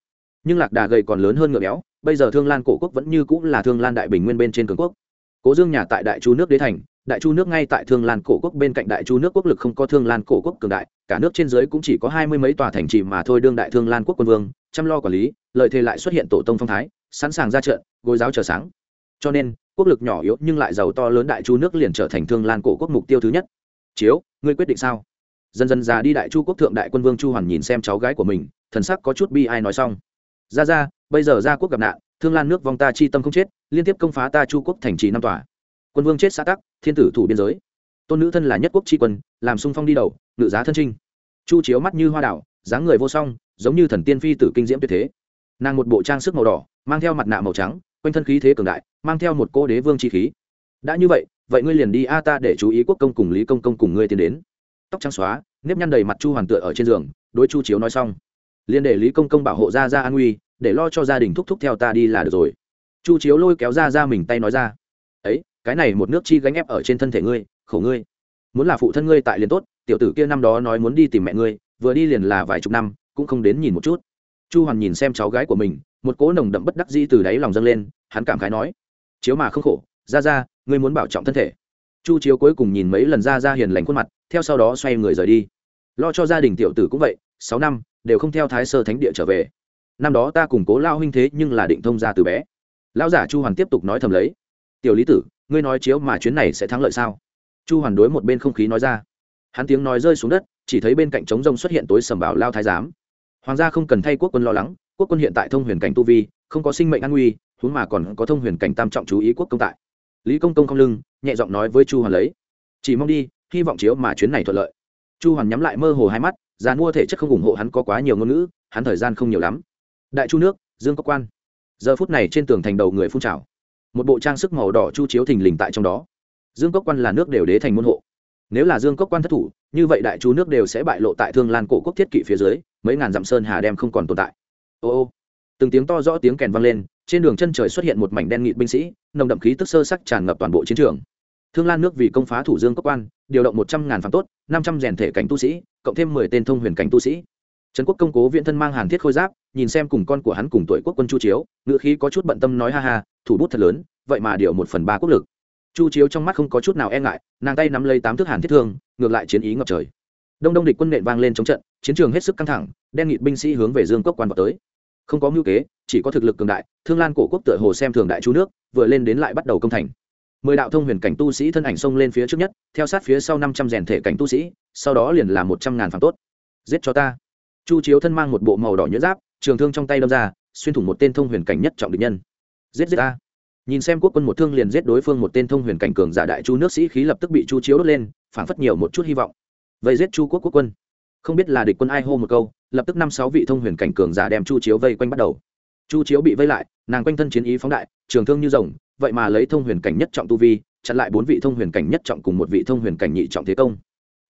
Nhưng lạc đà gầy còn lớn hơn ngựa béo, bây giờ thương lan cổ quốc vẫn như cũng là thương lan đại bình nguyên bên trên cường quốc. Cố dương nhà tại đại chu nước đế thành, đại chu nước ngay tại thương lan cổ quốc bên cạnh đại chu nước quốc lực không có thương lan cổ quốc cường đại, cả nước trên dưới cũng chỉ có hai mươi mấy tòa thành trì mà thôi đương đại thương lan quốc quân vương, chăm lo quản lý, lợi thế lại xuất hiện tổ tông phong thái, sẵn sàng ra trận, gối giáo chờ sáng. Cho nên quốc lực nhỏ yếu nhưng lại giàu to lớn đại chu nước liền trở thành thương lan cổ quốc mục tiêu thứ nhất. Chiếu, ngươi quyết định sao? Dần dần già đi đại chu quốc thượng đại quân vương chu hoàn nhìn xem cháu gái của mình, thần sắc có chút bi ai nói xong. Ra ra, bây giờ ra quốc gặp nạn, thương lan nước vong ta chi tâm không chết, liên tiếp công phá ta chu quốc thành trì năm tòa. Quân vương chết xã tắc, thiên tử thủ biên giới. Tôn nữ thân là nhất quốc tri quân, làm sung phong đi đầu, ngự giá thân trinh. Chu chiếu mắt như hoa đảo, dáng người vô song, giống như thần tiên phi tử kinh diễm tuyệt thế. Nàng một bộ trang sức màu đỏ, mang theo mặt nạ màu trắng quanh thân khí thế cường đại, mang theo một cô đế vương chi khí. Đã như vậy vậy ngươi liền đi a ta để chú ý quốc công cùng lý công công cùng ngươi tiến đến. Tóc trắng xóa, nếp nhăn đầy mặt chu hoàn tựa ở trên giường, đối chu chiếu nói xong. Liền để lý công công bảo hộ ra ra an nguy, để lo cho gia đình thúc thúc theo ta đi là được rồi. Chu chiếu lôi kéo ra ra mình tay nói ra. Ấy, cái này một nước chi gánh ép ở trên thân thể ngươi, khổ ngươi. Muốn là phụ thân ngươi tại liền tốt, tiểu tử kia năm đó nói muốn đi tìm mẹ ngươi, vừa đi liền là vài chục năm, cũng không đến nhìn một chút. Chu hoàn nhìn xem cháu gái của mình một cỗ nồng đậm bất đắc dĩ từ đáy lòng dâng lên, hắn cảm khái nói, chiếu mà không khổ ra ra ngươi muốn bảo trọng thân thể. Chu chiếu cuối cùng nhìn mấy lần ra ra hiền lành khuôn mặt, theo sau đó xoay người rời đi. Lo cho gia đình tiểu tử cũng vậy, sáu năm, đều không theo thái sơ thánh địa trở về. Năm đó ta củng cố lao huynh thế nhưng là định thông ra từ bé. Lão giả chu hoàn tiếp tục nói thầm lấy, tiểu lý tử, ngươi nói chiếu mà chuyến này sẽ thắng lợi sao? Chu hoàn đối một bên không khí nói ra. Hắn tiếng nói rơi xuống đất, chỉ thấy bên cạnh trống rông xuất hiện tối sầm bảo lao thái giám. Hoàng gia không cần thay quốc quân lo lắng quốc quân hiện tại thông huyền cảnh tu vi, không có sinh mệnh an nguy, huống mà còn có thông huyền cảnh tam trọng chú ý quốc công tại. Lý công công không lưng, nhẹ giọng nói với chu hoàn lấy. Chỉ mong đi, hy vọng chiếu mà chuyến này thuận lợi. Chu hoàn nhắm lại mơ hồ hai mắt, già mua thể chất không ủng hộ hắn có quá nhiều ngôn ngữ, hắn thời gian không nhiều lắm. Đại chu nước, dương có quan. Giờ phút này trên tường thành đầu người phun trào. Một bộ trang sức màu đỏ chu chiếu thình lình tại trong đó. Dương cốc quan là nước đều đế thành môn hộ. Nếu là dương cốc quan thất thủ, như vậy đại chu nước đều sẽ bại lộ tại thương lan cổ quốc thiết kỵ phía dưới, mấy ngàn dặm sơn hà đem không còn tồn tại ô ô. Từng tiếng to rõ tiếng kèn vang lên, trên đường chân trời xuất hiện một mảnh đen nghịt binh sĩ, nồng đậm khí tức sơ sắc tràn ngập toàn bộ chiến trường. Thương lan nước vì công phá thủ dương cơ quan, điều động một trăm ngàn phạm tốt, năm trăm rèn thể cảnh tu sĩ, cộng thêm mười tên thông huyền cảnh tu sĩ. Trần quốc công cố viện thân mang hàn thiết khôi giáp, nhìn xem cùng con của hắn cùng tuổi quốc quân chu chiếu ngựa khí có chút bận tâm nói ha ha, thủ bút thật lớn, vậy mà điều một phần ba quốc lực. Chu chiếu trong mắt không có chút nào e ngại, nàng tay nắm lấy tám thước hàn thiết thương, ngược lại chiến ý ngập trời. Đông đông địch quân nện vang lên chống trận, chiến trường hết sức căng thẳng, đen nghịt binh sĩ hướng về dương cốc quan vào tới không có mưu kế, chỉ có thực lực cường đại, thương lan cổ quốc tựa hồ xem thường đại Chu nước, vừa lên đến lại bắt đầu công thành. Mười đạo thông huyền cảnh tu sĩ thân ảnh xông lên phía trước nhất, theo sát phía sau năm trăm rèn thể cảnh tu sĩ, sau đó liền là một trăm ngàn phạm tốt. Giết cho ta. Chu chiếu thân mang một bộ màu đỏ nhuyễn giáp, trường thương trong tay đâm ra, xuyên thủng một tên thông huyền cảnh nhất trọng địch nhân. Giết giết ta. Nhìn xem quốc quân một thương liền giết đối phương một tên thông huyền cảnh cường giả đại chu nước sĩ khí lập tức bị chu chiếu đốt lên, phảng phất nhiều một chút hy vọng. Vậy giết chu quốc quốc quân. Không biết là địch quân ai hô một câu lập tức năm sáu vị thông huyền cảnh cường giả đem chu chiếu vây quanh bắt đầu. Chu chiếu bị vây lại, nàng quanh thân chiến ý phóng đại, trường thương như rồng, vậy mà lấy thông huyền cảnh nhất trọng tu vi, chặn lại bốn vị thông huyền cảnh nhất trọng cùng một vị thông huyền cảnh nhị trọng thế công.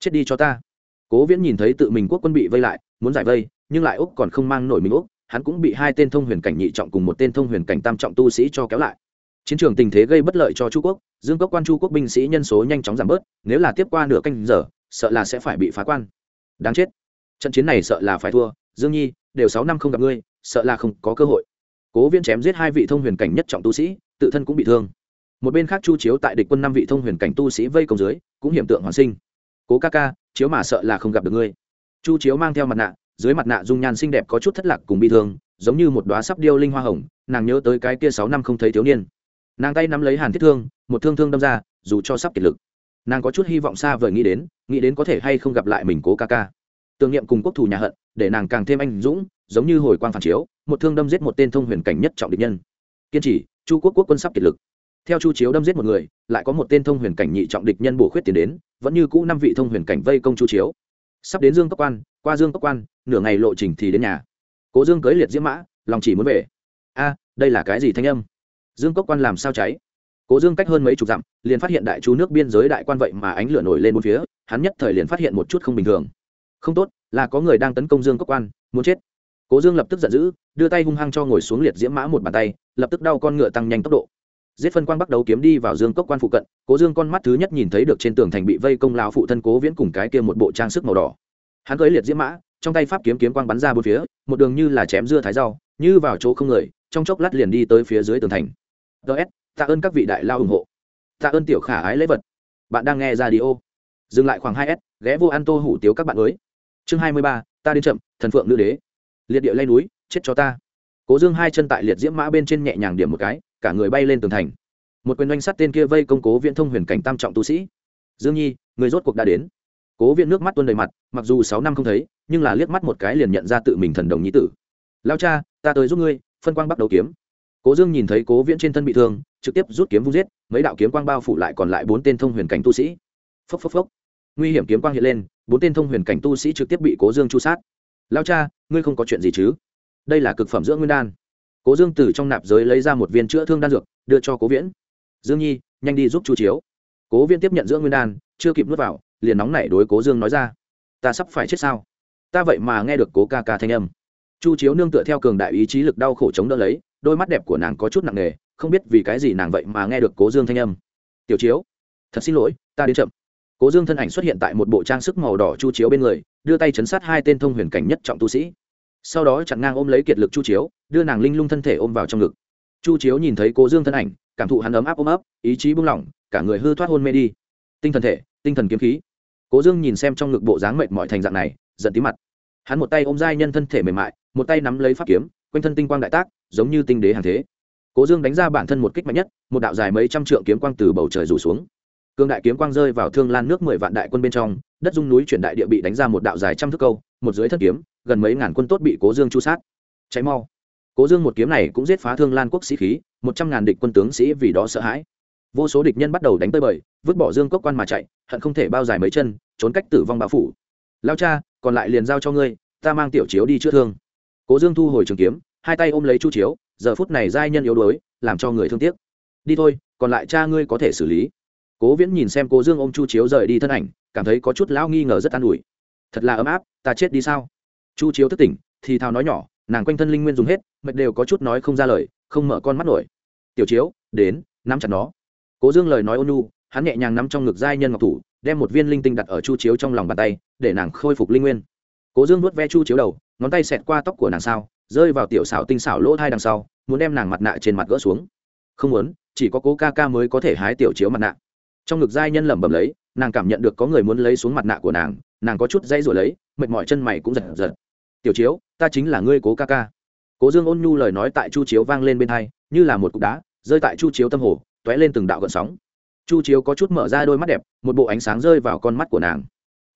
Chết đi cho ta. Cố viễn nhìn thấy tự mình quốc quân bị vây lại, muốn giải vây, nhưng lại úc còn không mang nổi mình úc, hắn cũng bị hai tên thông huyền cảnh nhị trọng cùng một tên thông huyền cảnh tam trọng tu sĩ cho kéo lại. Chiến trường tình thế gây bất lợi cho chu quốc, dương cốc quan chu quốc binh sĩ nhân số nhanh chóng giảm bớt, nếu là tiếp qua nửa canh giờ, sợ là sẽ phải bị phá quan. Đáng chết trận chiến này sợ là phải thua, dương nhi, đều sáu năm không gặp ngươi, sợ là không có cơ hội. Cố viễn chém giết hai vị thông huyền cảnh nhất trọng tu sĩ, tự thân cũng bị thương. Một bên khác chu chiếu tại địch quân năm vị thông huyền cảnh tu sĩ vây công dưới, cũng hiểm tượng hoàn sinh. Cố ca ca, chiếu mà sợ là không gặp được ngươi. Chu chiếu mang theo mặt nạ, dưới mặt nạ dung nhan xinh đẹp có chút thất lạc cùng bị thương, giống như một đoá sắp điêu linh hoa hồng, nàng nhớ tới cái kia sáu năm không thấy thiếu niên. Nàng tay nắm lấy hàn thiết thương, một thương thương đâm ra, dù cho sắp kiệt lực. Nàng có chút hy vọng xa vời nghĩ đến nghĩ đến có thể hay không gặp lại mình cố ca ca tưởng niệm cùng quốc thủ nhà hận, để nàng càng thêm anh dũng, giống như hồi quang phản chiếu, một thương đâm giết một tên thông huyền cảnh nhất trọng địch nhân. Kiên trì, chu quốc quốc quân sắp kiệt lực. Theo chu chiếu đâm giết một người, lại có một tên thông huyền cảnh nhị trọng địch nhân bổ khuyết tiền đến, vẫn như cũ năm vị thông huyền cảnh vây công chu chiếu. Sắp đến dương cấp quan, qua dương cấp quan, nửa ngày lộ trình thì đến nhà. Cố dương cưới liệt diễm mã, lòng chỉ muốn về. A, đây là cái gì thanh âm? Dương cốc quan làm sao cháy? Cố dương cách hơn mấy chục dặm, liền phát hiện đại chu nước biên giới đại quan vậy mà ánh lửa nổi lên bốn phía, hắn nhất thời liền phát hiện một chút không bình thường không tốt, là có người đang tấn công dương cốc quan, muốn chết. Cố dương lập tức giận dữ, đưa tay hung hăng cho ngồi xuống liệt diễm mã một bàn tay, lập tức đau con ngựa tăng nhanh tốc độ. Giết phân quan bắt đầu kiếm đi vào dương cốc quan phụ cận, cố dương con mắt thứ nhất nhìn thấy được trên tường thành bị vây công lao phụ thân cố viễn cùng cái kia một bộ trang sức màu đỏ. Hắn cưới liệt diễm mã, trong tay pháp kiếm kiếm quang bắn ra bốn phía, một đường như là chém dưa thái rau, như vào chỗ không người, trong chốc lát liền đi tới phía dưới tường thành. Ts tạ ơn các vị đại lao ủng hộ. Tạ ơn tiểu khả ái lễ vật. Bạn đang nghe ra đi ô dừng lại khoảng hai s, ghé vô ăn tô hủ tiếu các bạn mới chương hai mươi ba, ta đến chậm, thần phượng nữ đế. Liệt địa lay núi, chết cho ta. Cố dương hai chân tại liệt diễm mã bên trên nhẹ nhàng điểm một cái, cả người bay lên tường thành. Một quyền oanh sắt tên kia vây công cố viễn thông huyền cảnh tam trọng tu sĩ. Dương nhi, người rốt cuộc đã đến. Cố viễn nước mắt tuôn đầy mặt, mặc dù sáu năm không thấy, nhưng là liếc mắt một cái liền nhận ra tự mình thần đồng nhí tử. Lao cha, ta tới giúp ngươi, phân quang bắt đầu kiếm. Cố dương nhìn thấy cố viễn trên thân bị thương, trực tiếp rút kiếm vung giết, mấy đạo kiếm quang bao phủ lại còn lại bốn tên thông huyền cảnh tu sĩ. Phốc phốc phốc. Nguy hiểm kiếm quang hiện lên bốn tên thông huyền cảnh tu sĩ trực tiếp bị cố dương chu sát. Lao cha, ngươi không có chuyện gì chứ? Đây là cực phẩm dưỡng nguyên đan. Cố dương từ trong nạp giới lấy ra một viên chữa thương đan dược, đưa cho cố viễn. Dương nhi, nhanh đi giúp chu chiếu. Cố Viễn tiếp nhận dưỡng nguyên đan, chưa kịp nuốt vào, liền nóng nảy đối cố dương nói ra. Ta sắp phải chết sao? Ta vậy mà nghe được cố ca ca thanh âm. Chu chiếu nương tựa theo cường đại ý chí lực đau khổ chống đỡ lấy, đôi mắt đẹp của nàng có chút nặng nề, không biết vì cái gì nàng vậy mà nghe được cố dương thanh âm. Tiểu chiếu, thật xin lỗi, ta đến chậm cố dương thân ảnh xuất hiện tại một bộ trang sức màu đỏ chu chiếu bên người, đưa tay chấn sát hai tên thông huyền cảnh nhất trọng tu sĩ. Sau đó chặn ngang ôm lấy kiệt lực chu chiếu, đưa nàng linh lung thân thể ôm vào trong ngực. Chu chiếu nhìn thấy cố dương thân ảnh, cảm thụ hắn ấm áp ôm ấp, ý chí buông lỏng, cả người hư thoát hôn mê đi. Tinh thần thể, tinh thần kiếm khí. Cố dương nhìn xem trong ngực bộ dáng mệt mọi thành dạng này, giận tí mặt. Hắn một tay ôm giai nhân thân thể mềm mại, một tay nắm lấy pháp kiếm, quanh thân tinh quang đại tác, giống như tinh đế hàng thế. Cố dương đánh ra bản thân một kích mạnh nhất, một đạo dài mấy trăm trượng kiếm quang từ bầu trời rủ xuống cương đại kiếm quang rơi vào thương lan nước mười vạn đại quân bên trong, đất dung núi chuyển đại địa bị đánh ra một đạo dài trăm thước câu, một dưới thân kiếm, gần mấy ngàn quân tốt bị cố dương chu sát. Cháy mau. Cố dương một kiếm này cũng giết phá thương lan quốc sĩ khí, một trăm ngàn địch quân tướng sĩ vì đó sợ hãi. Vô số địch nhân bắt đầu đánh tơi bời, vứt bỏ dương cốc quan mà chạy, hận không thể bao dài mấy chân, trốn cách tử vong bão phủ. Lao cha, còn lại liền giao cho ngươi, ta mang tiểu chiếu đi chữa thương. Cố dương thu hồi trường kiếm, hai tay ôm lấy chu chiếu, giờ phút này giai nhân yếu đuối, làm cho người thương tiếc. Đi thôi, còn lại cha ngươi có thể xử lý cố viễn nhìn xem cố dương ôm chu chiếu rời đi thân ảnh, cảm thấy có chút lão nghi ngờ rất an ủi. Thật là ấm áp, ta chết đi sao? Chu chiếu thức tỉnh, thì thào nói nhỏ, nàng quanh thân linh nguyên dùng hết, mệt đều có chút nói không ra lời, không mở con mắt nổi. Tiểu chiếu, đến, nắm chặt nó. Cố dương lời nói ôn nhu, hắn nhẹ nhàng nắm trong ngực giai nhân ngọc thủ, đem một viên linh tinh đặt ở chu chiếu trong lòng bàn tay, để nàng khôi phục linh nguyên. Cố dương nuốt ve chu chiếu đầu, ngón tay xẹt qua tóc của nàng sao rơi vào tiểu xảo tinh xảo lỗ thai đằng sau, muốn đem nàng mặt nạ trên mặt gỡ xuống. Không muốn, chỉ có cố ca ca mới có thể hái tiểu chiếu mặt nạ trong ngực giai nhân lẩm bẩm lấy, nàng cảm nhận được có người muốn lấy xuống mặt nạ của nàng nàng có chút dây rồi lấy, mệt mỏi chân mày cũng giật giật. Tiểu chiếu, ta chính là ngươi cố ca ca. Cố dương ôn nhu lời nói tại chu chiếu vang lên bên hai, như là một cục đá, rơi tại chu chiếu tâm hồ t ó é lên từng đạo gợn sóng. Chu chiếu có chút mở ra đôi mắt đẹp, một bộ ánh sáng rơi vào con mắt của nàng.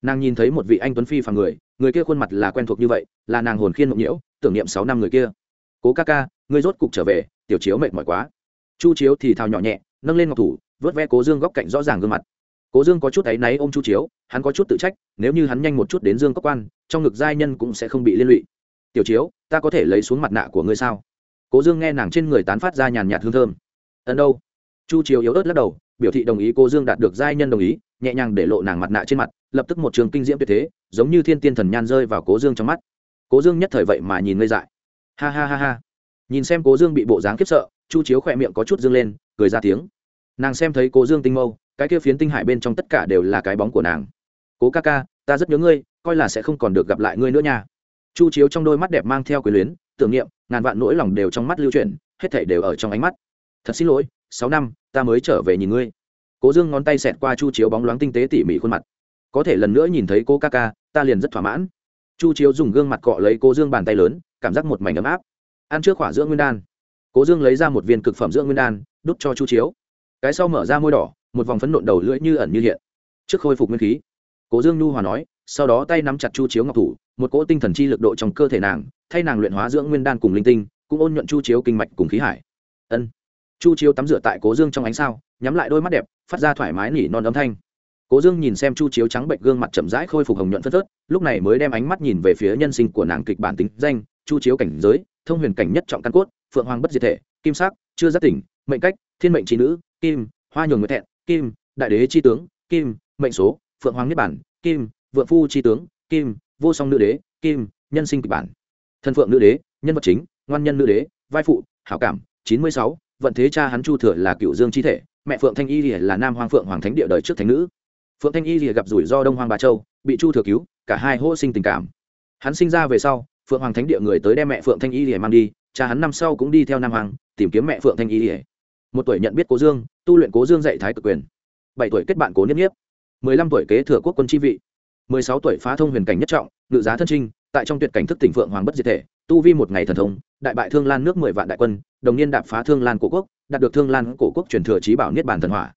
Nàng nhìn thấy một vị anh tuấn phi phàm người người kia khuôn mặt là quen thuộc như vậy, là nàng hồn khiên mộng nhiễu, tưởng niệm sáu năm người kia. Cố ca ca, ngươi rốt cục trở về, tiểu chiếu mệt mỏi quá. Chu chiếu thì thào nhỏ nhẹ, nâng lên ngọc thủ vớt ve cố dương góc cạnh rõ ràng gương mặt cố dương có chút áy náy ôm chu chiếu hắn có chút tự trách nếu như hắn nhanh một chút đến dương cốc quan trong ngực giai nhân cũng sẽ không bị liên lụy tiểu chiếu ta có thể lấy xuống mặt nạ của ngươi sao cố dương nghe nàng trên người tán phát ra nhàn nhạt hương thơm ẩn đâu chu chiếu yếu ớt lắc đầu biểu thị đồng ý cô dương đạt được giai nhân đồng ý nhẹ nhàng để lộ nàng mặt nạ trên mặt lập tức một trường kinh diễm tuyệt thế giống như thiên tiên thần nhan rơi vào cố dương trong mắt cố dương nhất thời vậy mà nhìn ngây dại ha ha ha ha nhìn xem cố dương bị bộ dáng khiếp sợ chu chiếu khỏe miệng có chút dương lên cười ra tiếng nàng xem thấy cố dương tinh mâu, cái kia phiến tinh hải bên trong tất cả đều là cái bóng của nàng. Cố ca ca, ta rất nhớ ngươi, coi là sẽ không còn được gặp lại ngươi nữa nha. Chu chiếu trong đôi mắt đẹp mang theo quyền luyến, tưởng niệm, ngàn vạn nỗi lòng đều trong mắt lưu chuyển, hết thảy đều ở trong ánh mắt. Thật xin lỗi, sáu năm, ta mới trở về nhìn ngươi. Cố dương ngón tay xẹt qua chu chiếu bóng loáng tinh tế tỉ mỉ khuôn mặt. Có thể lần nữa nhìn thấy cô ca ca, ta liền rất thỏa mãn. Chu chiếu dùng gương mặt cọ lấy cô dương bàn tay lớn, cảm giác một mảnh ấm áp. Ăn trước khỏa dưỡng nguyên đan. Cố dương lấy ra một viên cực phẩm dưỡng nguyên đan, đút cho chu chiếu cái sau mở ra môi đỏ, một vòng phấn nộn đầu lưỡi như ẩn như hiện. Trước khôi phục nguyên khí, cố dương nhu hòa nói, sau đó tay nắm chặt chu chiếu ngọc thủ, một cỗ tinh thần chi lực độ trong cơ thể nàng, thay nàng luyện hóa dưỡng nguyên đan cùng linh tinh, cũng ôn nhuận chu chiếu kinh mạch cùng khí hải. Ân. Chu chiếu tắm rửa tại cố dương trong ánh sao, nhắm lại đôi mắt đẹp, phát ra thoải mái nỉ non âm thanh. Cố dương nhìn xem chu chiếu trắng bệnh gương mặt chậm rãi khôi phục hồng nhuận phất phớt, lúc này mới đem ánh mắt nhìn về phía nhân sinh của nàng kịch bản tính danh, chu chiếu cảnh giới, thông huyền cảnh nhất trọng căn cốt, phượng hoàng bất diệt thể, kim sắc, chưa giác tỉnh, mệnh cách, thiên mệnh trí nữ kim, hoa nhường nguyệt thẹn, kim, đại đế chi tướng, kim, mệnh số, phượng hoàng niết bản, kim, vượng phu chi tướng, kim, vô song nữ đế, kim, nhân sinh kịch bản. Thân phượng nữ đế, nhân vật chính, ngoan nhân nữ đế, vai phụ, hảo cảm, chín mươi sáu, vận thế cha hắn chu thừa là cựu dương chi thể, mẹ phượng thanh y lìa là nam hoàng phượng hoàng thánh địa đời trước thánh nữ. Phượng thanh y lìa gặp rủi ro đông hoàng bà châu, bị chu thừa cứu, cả hai hô sinh tình cảm. Hắn sinh ra về sau, phượng hoàng thánh địa người tới đem mẹ phượng thanh y lìa mang đi, cha hắn năm sau cũng đi theo nam hoàng tìm kiếm mẹ phượng thanh y lìa. Một tuổi nhận biết cố dương tu luyện cố dương dạy thái cực quyền. Bảy tuổi kết bạn cố niếp nhiếp mười lăm tuổi kế thừa quốc quân tri vị. Mười sáu tuổi phá thông huyền cảnh nhất trọng, ngự giá thân trinh, tại trong tuyệt cảnh thức tỉnh phượng hoàng bất diệt thể, tu vi một ngày thần thông, đại bại thương lan nước mười vạn đại quân, đồng niên đạp phá thương lan cổ quốc, đạt được thương lan cổ quốc truyền thừa trí bảo niết bàn thần hỏa.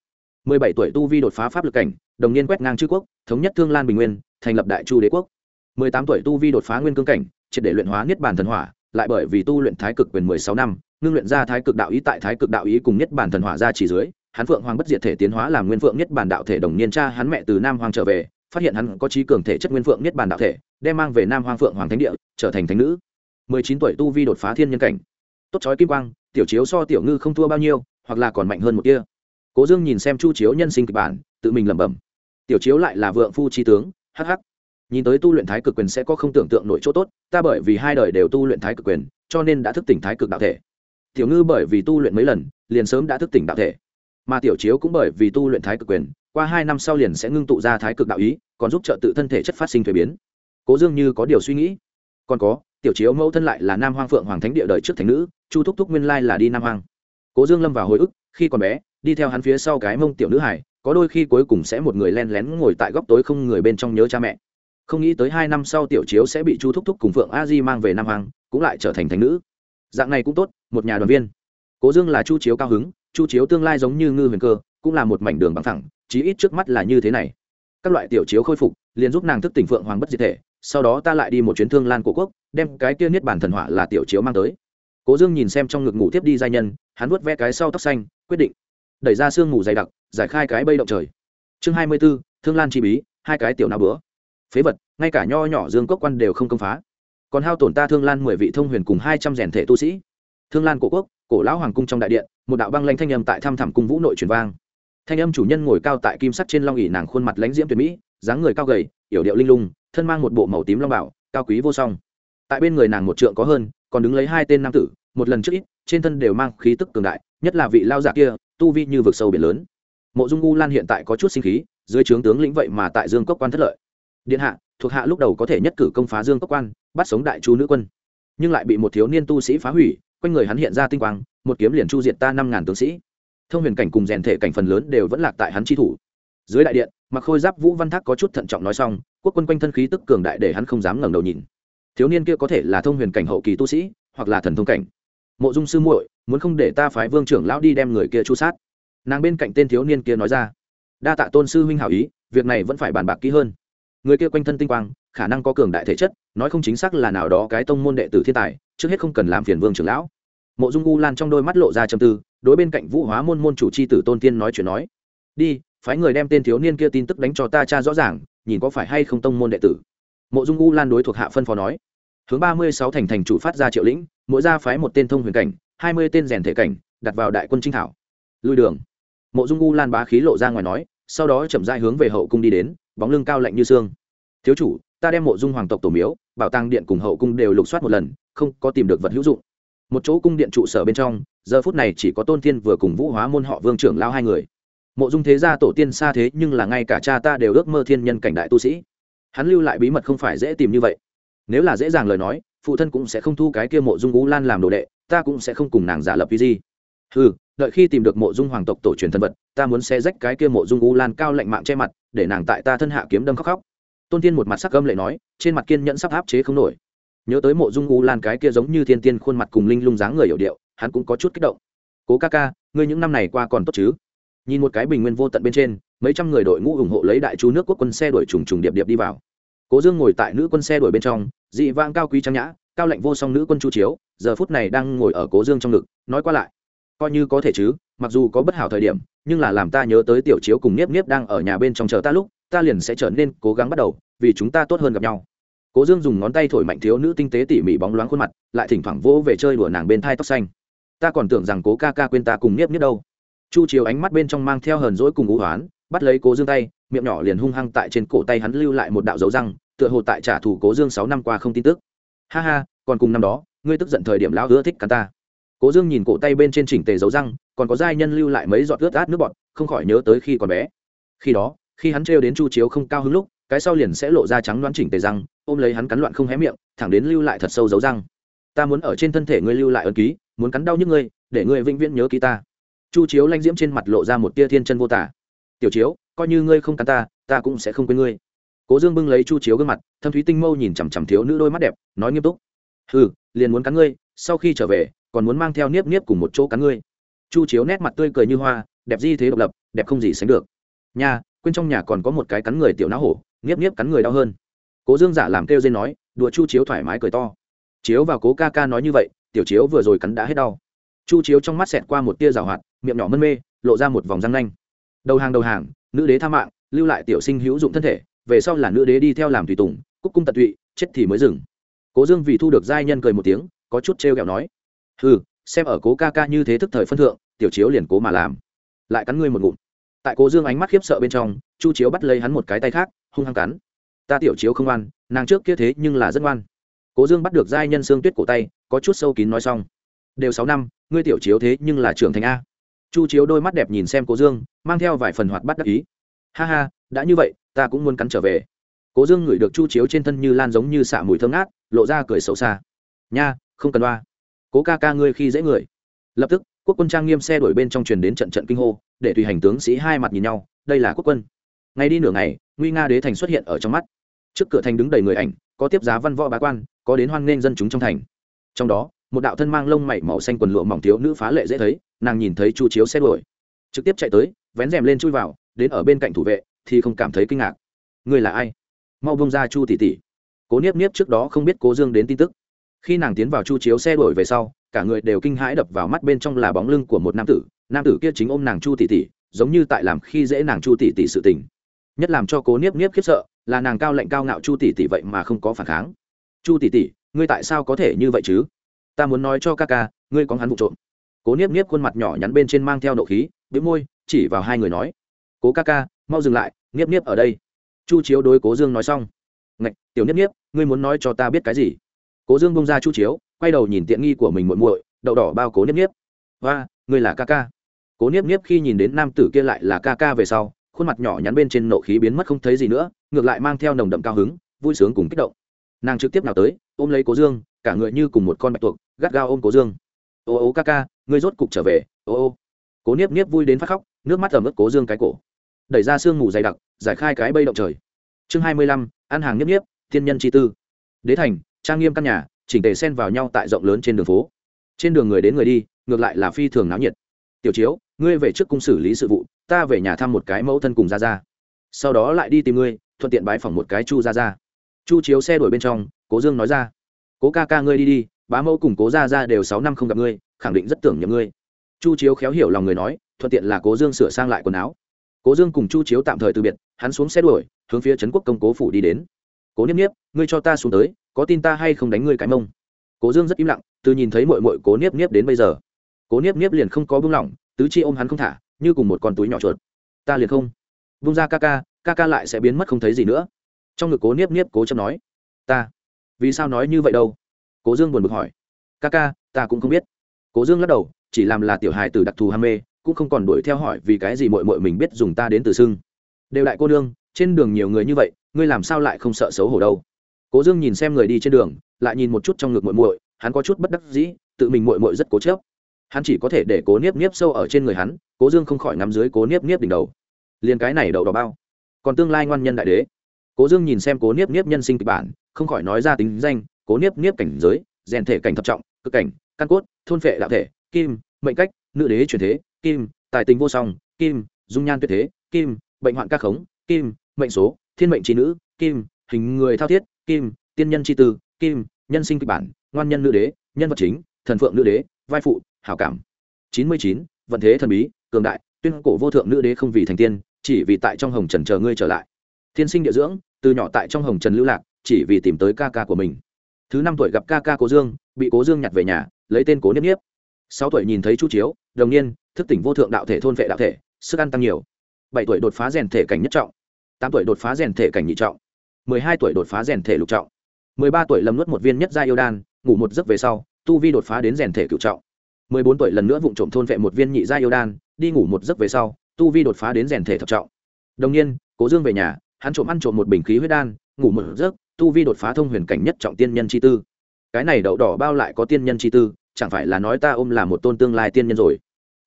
Mười bảy tuổi tu vi đột phá pháp lực cảnh, đồng niên quét ngang chư quốc, thống nhất thương lan bình nguyên, thành lập đại chu đế quốc. Mười tám tuổi tu vi đột phá nguyên cương cảnh, triệt để luyện hóa niết bàn thần hỏa, lại bởi vì tu luyện thái cực quyền mười sáu năm, ngưng luyện ra thái cực đạo ý tại thái cực đạo ý cùng niết bàn thần hỏa ra chỉ dưới hắn phượng hoàng bất diệt thể tiến hóa làm nguyên phượng Nhất bản đạo thể đồng niên cha hắn mẹ từ nam hoàng trở về, phát hiện hắn có trí cường thể chất nguyên phượng Nhất bản đạo thể, đem mang về nam hoàng phượng hoàng thánh địa, trở thành thánh nữ. Mười chín tuổi tu vi đột phá thiên nhân cảnh. Tốt chói kim quang, tiểu chiếu so tiểu ngư không thua bao nhiêu, hoặc là còn mạnh hơn một kia cố dương nhìn xem chu chiếu nhân sinh kịch bản, tự mình lẩm bẩm. Tiểu chiếu lại là vượng phu trí tướng hh nhìn tới tu luyện thái cực quyền sẽ có không tưởng tượng nổi chỗ tốt, ta bởi vì hai đời đều tu luyện thái cực quyền, cho nên đã thức tỉnh thái cực đạo thể. Tiểu ngư bởi vì tu luyện mấy lần, liền sớm đã thức tỉnh đạo thể mà tiểu chiếu cũng bởi vì tu luyện thái cực quyền, qua hai năm sau liền sẽ ngưng tụ ra thái cực đạo ý, còn giúp trợ tự thân thể chất phát sinh thuế biến. Cố dương như có điều suy nghĩ. Còn có, tiểu chiếu mẫu thân lại là nam hoang phượng hoàng thánh địa đời trước thành nữ, chu thúc thúc nguyên lai là đi nam hoang. Cố dương lâm vào hồi ức, khi còn bé, đi theo hắn phía sau cái mông tiểu nữ hải có đôi khi cuối cùng sẽ một người len lén ngồi tại góc tối không người bên trong nhớ cha mẹ. Không nghĩ tới hai năm sau tiểu chiếu sẽ bị chu thúc thúc cùng phượng a di mang về nam hoàng cũng lại trở thành thành nữ. Dạng này cũng tốt, một nhà đoàn viên. Cố dương là chu chiếu cao hứng chu chiếu tương lai giống như ngư huyền cơ, cũng là một mảnh đường bằng thẳng chí ít trước mắt là như thế này. Các loại tiểu chiếu khôi phục, liền giúp nàng thức tỉnh phượng hoàng bất diệt thể, sau đó ta lại đi một chuyến thương lan của quốc, đem cái kia niết bản thần hỏa là tiểu chiếu mang tới. Cố dương nhìn xem trong ngực ngủ tiếp đi giai nhân, hắn vuốt ve cái sau tóc xanh, quyết định đẩy ra sương ngủ dày đặc, giải khai cái bây động trời. Chương hai mươi b ố thương lan chi bí, hai cái tiểu nào bữa. Phế vật, ngay cả nho nhỏ dương cốc quan đều không công phá. Còn hao tổn ta thương lan mười vị thông huyền cùng hai trăm rèn thể tu sĩ. Thương lan cổ quốc, cổ lão hoàng cung trong đại điện một đạo băng lanh thanh âm tại thăm thẳm cung vũ nội truyền vang. Thanh âm chủ nhân ngồi cao tại kim sắt trên long ỉ nàng khuôn mặt lãnh diễm tuyệt mỹ, dáng người cao gầy, yểu điệu linh lung, thân mang một bộ màu tím long bảo, cao quý vô song. Tại bên người nàng một trượng có hơn, còn đứng lấy hai tên nam tử, một lần trước ít, trên thân đều mang khí tức cường đại, nhất là vị lao giả kia, tu vi như vực sâu biển lớn. Mộ dung u lan hiện tại có chút sinh khí, dưới trướng tướng lĩnh vậy mà tại dương cốc quan thất lợi. Điện hạ, thuộc hạ lúc đầu có thể nhất cử công phá dương cốc quan, bắt sống đại chu nữ quân, nhưng lại bị một thiếu niên tu sĩ phá hủy quanh người hắn hiện ra tinh quang, một kiếm liền chu diệt ta năm ngàn tướng sĩ. Thông huyền cảnh cùng rèn thể cảnh phần lớn đều vẫn lạc tại hắn chi thủ. Dưới đại điện mặc khôi giáp vũ văn thác có chút thận trọng nói xong, quốc quân quanh thân khí tức cường đại để hắn không dám ngẩng đầu nhìn. Thiếu niên kia có thể là thông huyền cảnh hậu kỳ tu sĩ, hoặc là thần thông cảnh. Mộ dung sư muội, muốn không để ta phái vương trưởng lão đi đem người kia chu sát? Nàng bên cạnh tên thiếu niên kia nói ra. Đa tạ tôn sư huynh hảo ý, việc này vẫn phải bàn bạc kỹ hơn. Người kia quanh thân tinh quang khả năng có cường đại thể chất, nói không chính xác là nào đó cái tông môn đệ tử thiên tài, trước hết không cần làm phiền vương trưởng lão. Mộ dung u lan trong đôi mắt lộ ra châm tư, đối bên cạnh vũ hóa môn môn chủ c h i tử tôn tiên nói chuyện nói, đi, phái người đem tên thiếu niên kia tin tức đánh cho ta cha rõ ràng, nhìn có phải hay không tông môn đệ tử. Mộ dung u lan đối thuộc hạ phân phó nói, hướng ba mươi sáu thành thành chủ phát ra triệu lĩnh, mỗi ra phái một tên thông huyền cảnh, hai mươi tên rèn thể cảnh, đặt vào đại quân trinh thảo. Lui đường. Mộ dung u lan bá khí lộ ra ngoài nói, sau đó chậm dại hướng về hậu cung đi đến, bóng lưng cao lạnh như xương. Thiếu chủ ta đem mộ dung hoàng tộc tổ miếu, bảo tàng điện cùng hậu cung đều lục soát một lần, không có tìm được vật hữu dụng. Một chỗ cung điện trụ sở bên trong, giờ phút này chỉ có tôn thiên vừa cùng vũ hóa môn họ vương trưởng lao hai người. Mộ dung thế gia tổ tiên xa thế nhưng là ngay cả cha ta đều ước mơ thiên nhân cảnh đại tu sĩ. Hắn lưu lại bí mật không phải dễ tìm như vậy. Nếu là dễ dàng lời nói, phụ thân cũng sẽ không thu cái kia mộ dung ú lan làm đồ đệ, ta cũng sẽ không cùng nàng giả lập vì gì ừ đợi khi tìm được mộ dung hoàng tộc tổ truyền thân vật, ta muốn xe rách cái kia mộ dung ú lan cao lạnh mạng che mặt, để nàng tại ta thân hạ kiếm đâm khóc khóc tôn tiên một mặt sắc âm lệ nói, trên mặt kiên nhẫn sắp áp chế không nổi. Nhớ tới mộ dung u lan cái kia giống như thiên tiên khuôn mặt cùng linh lung dáng người hiểu điệu, hắn cũng có chút kích động. Cố ca ca, ngươi những năm này qua còn tốt chứ? Nhìn một cái bình nguyên vô tận bên trên, mấy trăm người đội ngũ ủng hộ lấy đại chú nước quốc quân xe đuổi trùng trùng điệp điệp đi vào. Cố dương ngồi tại nữ quân xe đuổi bên trong, dị vang cao quý trang nhã, cao lệnh vô song nữ quân chu chiếu, giờ phút này đang ngồi ở cố dương trong ngực, nói qua lại. Coi như có thể chứ, mặc dù có bất hảo thời điểm, nhưng là làm ta nhớ tới tiểu chiếu cùng nếp nếp đang ở nhà bên trong chờ ta lúc ta liền sẽ trở nên cố gắng bắt đầu, vì chúng ta tốt hơn gặp nhau. Cố dương dùng ngón tay thổi mạnh thiếu nữ tinh tế tỉ mỉ bóng loáng khuôn mặt, lại thỉnh thoảng vỗ về chơi đùa nàng bên thai tóc xanh. Ta còn tưởng rằng cố ca ca quên ta cùng nếp nếp đâu. Chu chiếu ánh mắt bên trong mang theo hờn dỗi cùng ngũ hoán, bắt lấy cố dương tay, miệng nhỏ liền hung hăng tại trên cổ tay hắn lưu lại một đạo dấu răng, tựa hồ tại trả thù cố dương sáu năm qua không tin tức. Ha ha, còn cùng năm đó, ngươi tức giận thời điểm lão ưa thích cắn ta. Cố dương nhìn cổ tay bên trên chỉnh tề dấu răng, còn có giai nhân lưu lại mấy giọt ướt át nước bọt, không khỏi nhớ tới khi còn bé. Khi đó khi hắn trêu đến chu chiếu không cao hứng lúc, cái sau liền sẽ lộ ra trắng đoán chỉnh tề răng, ôm lấy hắn cắn loạn không hé miệng, thẳng đến lưu lại thật sâu dấu răng. Ta muốn ở trên thân thể ngươi lưu lại ấn ký, muốn cắn đau những ngươi, để ngươi vĩnh viễn nhớ ký ta. Chu chiếu lanh diễm trên mặt lộ ra một tia thiên chân vô tả. Tiểu chiếu, coi như ngươi không cắn ta ta cũng sẽ không quên ngươi. Cố dương bưng lấy chu chiếu gương mặt, thâm thúy tinh mâu nhìn chằm chằm thiếu nữ đôi mắt đẹp, nói nghiêm túc. Ừ liền muốn cắn ngươi, sau khi trở về, còn muốn mang theo niếp niếp cùng một chỗ cắn ngươi. Chu chiếu nét mặt tươi cười như hoa, đẹp di thế độc lập, đẹp không gì sánh được. Nha quên trong nhà còn có một cái cắn người tiểu não hổ, nghiếp nghiếp cắn người đau hơn. Cố dương giả làm kêu dên nói, đùa chu chiếu thoải mái cười to. Chiếu vào cố ca ca nói như vậy, tiểu chiếu vừa rồi cắn đã hết đau. Chu chiếu trong mắt xẹt qua một tia rào hoạt, miệng nhỏ mân mê, lộ ra một vòng răng nanh. Đầu hàng đầu hàng, nữ đế tha mạng, lưu lại tiểu sinh hữu dụng thân thể, về sau là nữ đế đi theo làm tùy tùng, cúc cung tận tụy, chết thì mới dừng. Cố dương vì thu được giai nhân cười một tiếng, có chút t r nói ừ xem ở cố ca ca như thế thức thời phân thượng, tiểu chiếu liền cố mà làm. Lại cắn ngươi một ngụm tại cố dương ánh mắt khiếp sợ bên trong, chu chiếu bắt lấy hắn một cái tay khác, hung hăng cắn. Ta tiểu chiếu không ngoan, nàng trước kia thế nhưng là rất ngoan. Cố dương bắt được giai nhân xương tuyết cổ tay, có chút sâu kín nói xong. Đều sáu năm, ngươi tiểu chiếu thế nhưng là trưởng thành a. Chu chiếu đôi mắt đẹp nhìn xem cố dương, mang theo vài phần hoạt bắt đắc ý. Ha ha, đã như vậy, ta cũng muốn cắn trở về. Cố dương ngửi được chu chiếu trên thân như lan giống như xạ mùi thơm ngát, lộ ra cười xấu xa. Nha, không cần đoa cố ca ca ngươi khi dễ người. Lập tức quốc quân trang nghiêm xe đuổi bên trong truyền đến trận trận kinh hô, để tùy hành tướng sĩ hai mặt nhìn nhau, đây là quốc quân. Ngay đi nửa ngày, nguy nga đế thành xuất hiện ở trong mắt. Trước cửa thành đứng đầy người ảnh, có tiếp giá văn võ bá quan, có đến hoan nghênh dân chúng trong thành. Trong đó, một đạo thân mang lông mảy màu xanh quần lụa mỏng thiếu nữ phá lệ dễ thấy, nàng nhìn thấy chu chiếu xe đuổi. Trực tiếp chạy tới, vén rèm lên chui vào, đến ở bên cạnh thủ vệ, thì không cảm thấy kinh ngạc. Người là ai? Mau bông ra chu tỷ tỷ. Cố niếp niếp trước đó không biết cố dương đến tin tức. Khi nàng tiến vào chu chiếu xe đuổi về sau cả người đều kinh hãi đập vào mắt bên trong là bóng lưng của một nam tử nam tử kia chính ôm nàng chu tỷ tỷ, giống như tại làm khi dễ nàng chu tỷ tỷ sự tình. Nhất làm cho cố niếp niếp khiếp sợ, là nàng cao lệnh cao ngạo chu tỷ tỷ vậy mà không có phản kháng. Chu tỷ tỷ, ngươi tại sao có thể như vậy chứ? Ta muốn nói cho ca ca, ngươi có hắn vụ trộm. Cố niếp niếp khuôn mặt nhỏ nhắn bên trên mang theo nộ khí, bĩu môi, chỉ vào hai người nói, cố ca ca, mau dừng lại, niếp niếp ở đây. Chu chiếu đối cố dương nói xong, ngạch, tiểu niếp niếp, ngươi muốn nói cho ta biết cái gì? Cố dương bông ra chu chiếu quay đầu nhìn tiện nghi của mình muội muội, đậu đỏ bao cố niếp niếp. Và ngươi là ca ca. Cố niếp niếp khi nhìn đến nam tử kia lại là ca ca về sau, khuôn mặt nhỏ nhắn bên trên nộ khí biến mất không thấy gì nữa, ngược lại mang theo nồng đậm cao hứng, vui sướng cùng kích động. Nàng trực tiếp nào tới, ôm lấy cố dương, cả người như cùng một con bạch tuộc, gắt gao ôm cố dương. Ô ô ca ca, ngươi rốt cục trở về, ô ô. Cố niếp niếp vui đến phát khóc, nước mắt ẩm ướt cố dương cái cổ. Đẩy ra sương mù dày đặc, giải khai cái bây động trời. Chương hai mươi lăm, ăn hàng niếp niếp, thiên nhân chi tư. Đế thành, trang nghiêm căn nhà chỉnh tề xen vào nhau tại rộng lớn trên đường phố. Trên đường người đến người đi, ngược lại là phi thường náo nhiệt. Tiểu chiếu, ngươi về trước cung xử lý sự vụ, ta về nhà thăm một cái mẫu thân cùng ra ra sau đó lại đi tìm ngươi, thuận tiện bái phỏng một cái chu ra ra chu chiếu xe đuổi bên trong, cố dương nói ra, cố ca ca ngươi đi đi, bá mẫu cùng cố ra ra đều sáu năm không gặp ngươi, khẳng định rất tưởng nhầm ngươi. Chu chiếu khéo hiểu lòng người nói, thuận tiện là cố dương sửa sang lại quần áo. Cố dương cùng chu chiếu tạm thời từ biệt, hắn xuống xe đuổi, hướng phía trấn quốc công cố phủ đi đến. Cố niếp niếp, ngươi cho ta xuống tới có tin ta hay không đánh ngươi cái mông? Cố dương rất im lặng, từ nhìn thấy mội mội cố niếp niếp đến bây giờ, cố niếp niếp liền không có buông lỏng, tứ chi ôm hắn không thả, như cùng một con túi nhỏ chuột. Ta liền không. Vung ra ca ca ca ca lại sẽ biến mất không thấy gì nữa. Trong ngực cố niếp niếp cố chấp nói, ta, vì sao nói như vậy đâu? Cố dương buồn bực hỏi, ca ca, ta cũng không biết. Cố dương lắc đầu, chỉ làm là tiểu hài từ đặc thù ham mê, cũng không còn đuổi theo hỏi vì cái gì mội mội mình biết dùng ta đến từ xưng đều đại cô nương, trên đường nhiều người như vậy, ngươi làm sao lại không sợ xấu hổ đâu? Cố dương nhìn xem người đi trên đường lại nhìn một chút trong ngực muội muội, hắn có chút bất đắc dĩ tự mình muội muội rất cố chớp hắn chỉ có thể để cố niếp niếp sâu ở trên người hắn cố dương không khỏi ngắm dưới cố niếp niếp đỉnh đầu. Liền cái này đậu đỏ bao. Còn tương lai ngoan nhân đại đế. Cố dương nhìn xem cố niếp niếp nhân sinh kịch bản không khỏi nói ra tính danh cố niếp niếp cảnh giới rèn thể cảnh thập trọng cực cảnh căn cốt thôn phệ đạo thể kim mệnh cách nữ đế truyền thế kim tài tình vô song kim dung nhan tuyệt thế kim bệnh hoạn ca khống kim mệnh số thiên mệnh trí nữ kim hình người thao thiết kim, tiên nhân c h i tư, kim, nhân sinh kịch bản, ngoan nhân nữ đế, nhân vật chính, thần phượng nữ đế, vai phụ, hảo cảm. Chín mươi chín, vận thế thần bí, cường đại, tuyên cổ vô thượng nữ đế không vì thành tiên, chỉ vì tại trong hồng trần chờ ngươi trở lại. Thiên sinh địa dưỡng, từ nhỏ tại trong hồng trần lưu lạc, chỉ vì tìm tới ca ca của mình. Thứ năm tuổi gặp ca ca cố dương, bị cố dương nhặt về nhà, lấy tên cố niếp niếp. Sáu tuổi nhìn thấy chu chiếu, đồng niên, thức tỉnh vô thượng đạo thể thôn vệ đạo thể, sức ăn tăng nhiều. Bảy tuổi đột phá rèn thể cảnh nhất trọng. Tám tuổi đột phá rèn thể cảnh nhị trọng mười hai tuổi đột phá rèn thể lục trọng. mười ba tuổi lầm nuốt một viên nhất gia yêu đan, ngủ một giấc về sau, tu vi đột phá đến rèn thể cửu trọng. mười bốn tuổi lần nữa vụng trộm thôn vệ một viên nhị gia yêu đan, đi ngủ một giấc về sau, tu vi đột phá đến rèn thể thập trọng. Đồng nhiên, cố dương về nhà, hắn trộm ăn trộm một bình khí huyết đan, ngủ một giấc, tu vi đột phá thông huyền cảnh nhất trọng tiên nhân chi tư. Cái này đậu đỏ bao lại có tiên nhân chi tư, chẳng phải là nói ta ôm là một tôn tương lai tiên nhân rồi.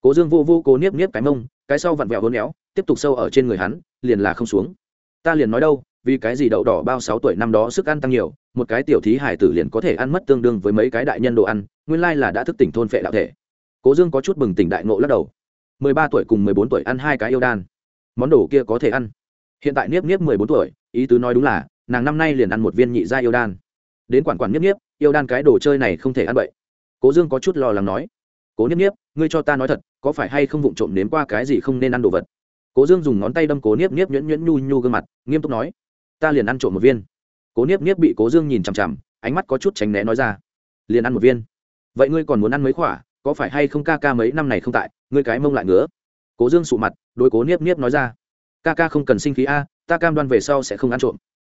Cố dương vô vô cố niếp niếp cái mông, cái sau vặn vẹo uốn éo, tiếp tục sâu ở trên người hắn, liền là không xuống. Ta liền nói đâu vì cái gì đậu đỏ bao sáu tuổi năm đó sức ăn tăng nhiều, một cái tiểu thí hải tử liền có thể ăn mất tương đương với mấy cái đại nhân đồ ăn, nguyên lai là đã thức tỉnh thôn phệ đạo thể. Cố dương có chút bừng tỉnh đại ngộ lắc đầu. Mười ba tuổi cùng mười bốn tuổi ăn hai cái yêu đan. Món đồ kia có thể ăn. Hiện tại niếp niếp mười bốn tuổi, ý tứ nói đúng là, nàng năm nay liền ăn một viên nhị gia yêu đan. Đến quản quản niếp niếp, yêu đan cái đồ chơi này không thể ăn bậy. Cố dương có chút lo lắng nói. Cố niếp niếp, ngươi cho ta nói thật, có phải hay không vụng trộm nếm qua cái gì không nên ăn đồ vật? Cố dương dùng ngón tay đâm cố niếp niếp nhuyễn nhuyễn nhu nhu gương mặt, nghiêm túc nói ta liền ăn trộm một viên. Cố niếp niếp bị cố dương nhìn chằm chằm, ánh mắt có chút tránh né nói ra, liền ăn một viên. Vậy ngươi còn muốn ăn mấy khỏa có phải hay không ca ca mấy năm này không tại, ngươi cái mông lại ngứa? Cố dương sụ mặt đôi cố niếp niếp nói ra, ca ca không cần sinh khí a, ta cam đoan về sau sẽ không ăn trộm.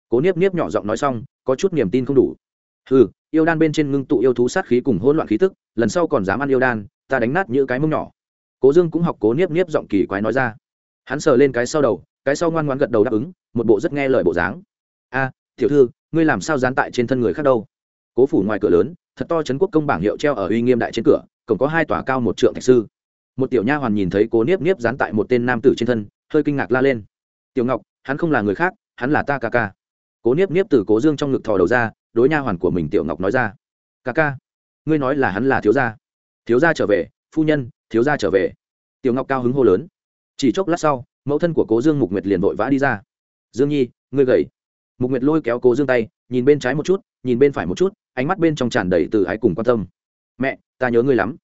Cố niếp niếp nhỏ giọng nói xong, có chút niềm tin không đủ. Ừ yêu đan bên trên ngưng tụ yêu thú sát khí cùng hỗn loạn khí tức, lần sau còn dám ăn yêu đan, ta đánh nát những cái mông nhỏ. Cố dương cũng học cố niếp niếp giọng kỳ quái nói ra. Hắn sờ lên cái sau đầu, cái sau ngoan ngoan gật đầu đáp ứng một bộ rất nghe lời bộ dáng. A, tiểu thư, ngươi làm sao dán tại trên thân người khác đâu? Cố phủ ngoài cửa lớn, thật to trấn quốc công bảng hiệu treo ở uy nghiêm đại trên cửa, cổng có hai tòa cao một trượng thạch sư. Một tiểu nha hoàn nhìn thấy cố niếp niếp dán tại một tên nam tử trên thân, hơi kinh ngạc la lên. Tiểu ngọc, hắn không là người khác, hắn là ta ca ca. Cố niếp niếp từ cố dương trong ngực thò đầu ra, đối nha hoàn của mình tiểu ngọc nói ra. Ca ca, ngươi nói là hắn là thiếu gia. Thiếu gia trở về, phu nhân, thiếu gia trở về. Tiểu ngọc cao hứng hô lớn. Chỉ chốc lát sau, mẫu thân của cố dương mục nguyệt liền vội vã đi ra dương nhi, ngươi gầy. Mục nguyệt lôi kéo cố dương tay, nhìn bên trái một chút, nhìn bên phải một chút, ánh mắt bên trong tràn đầy từ ái cùng quan tâm. Mẹ, ta nhớ ngươi lắm.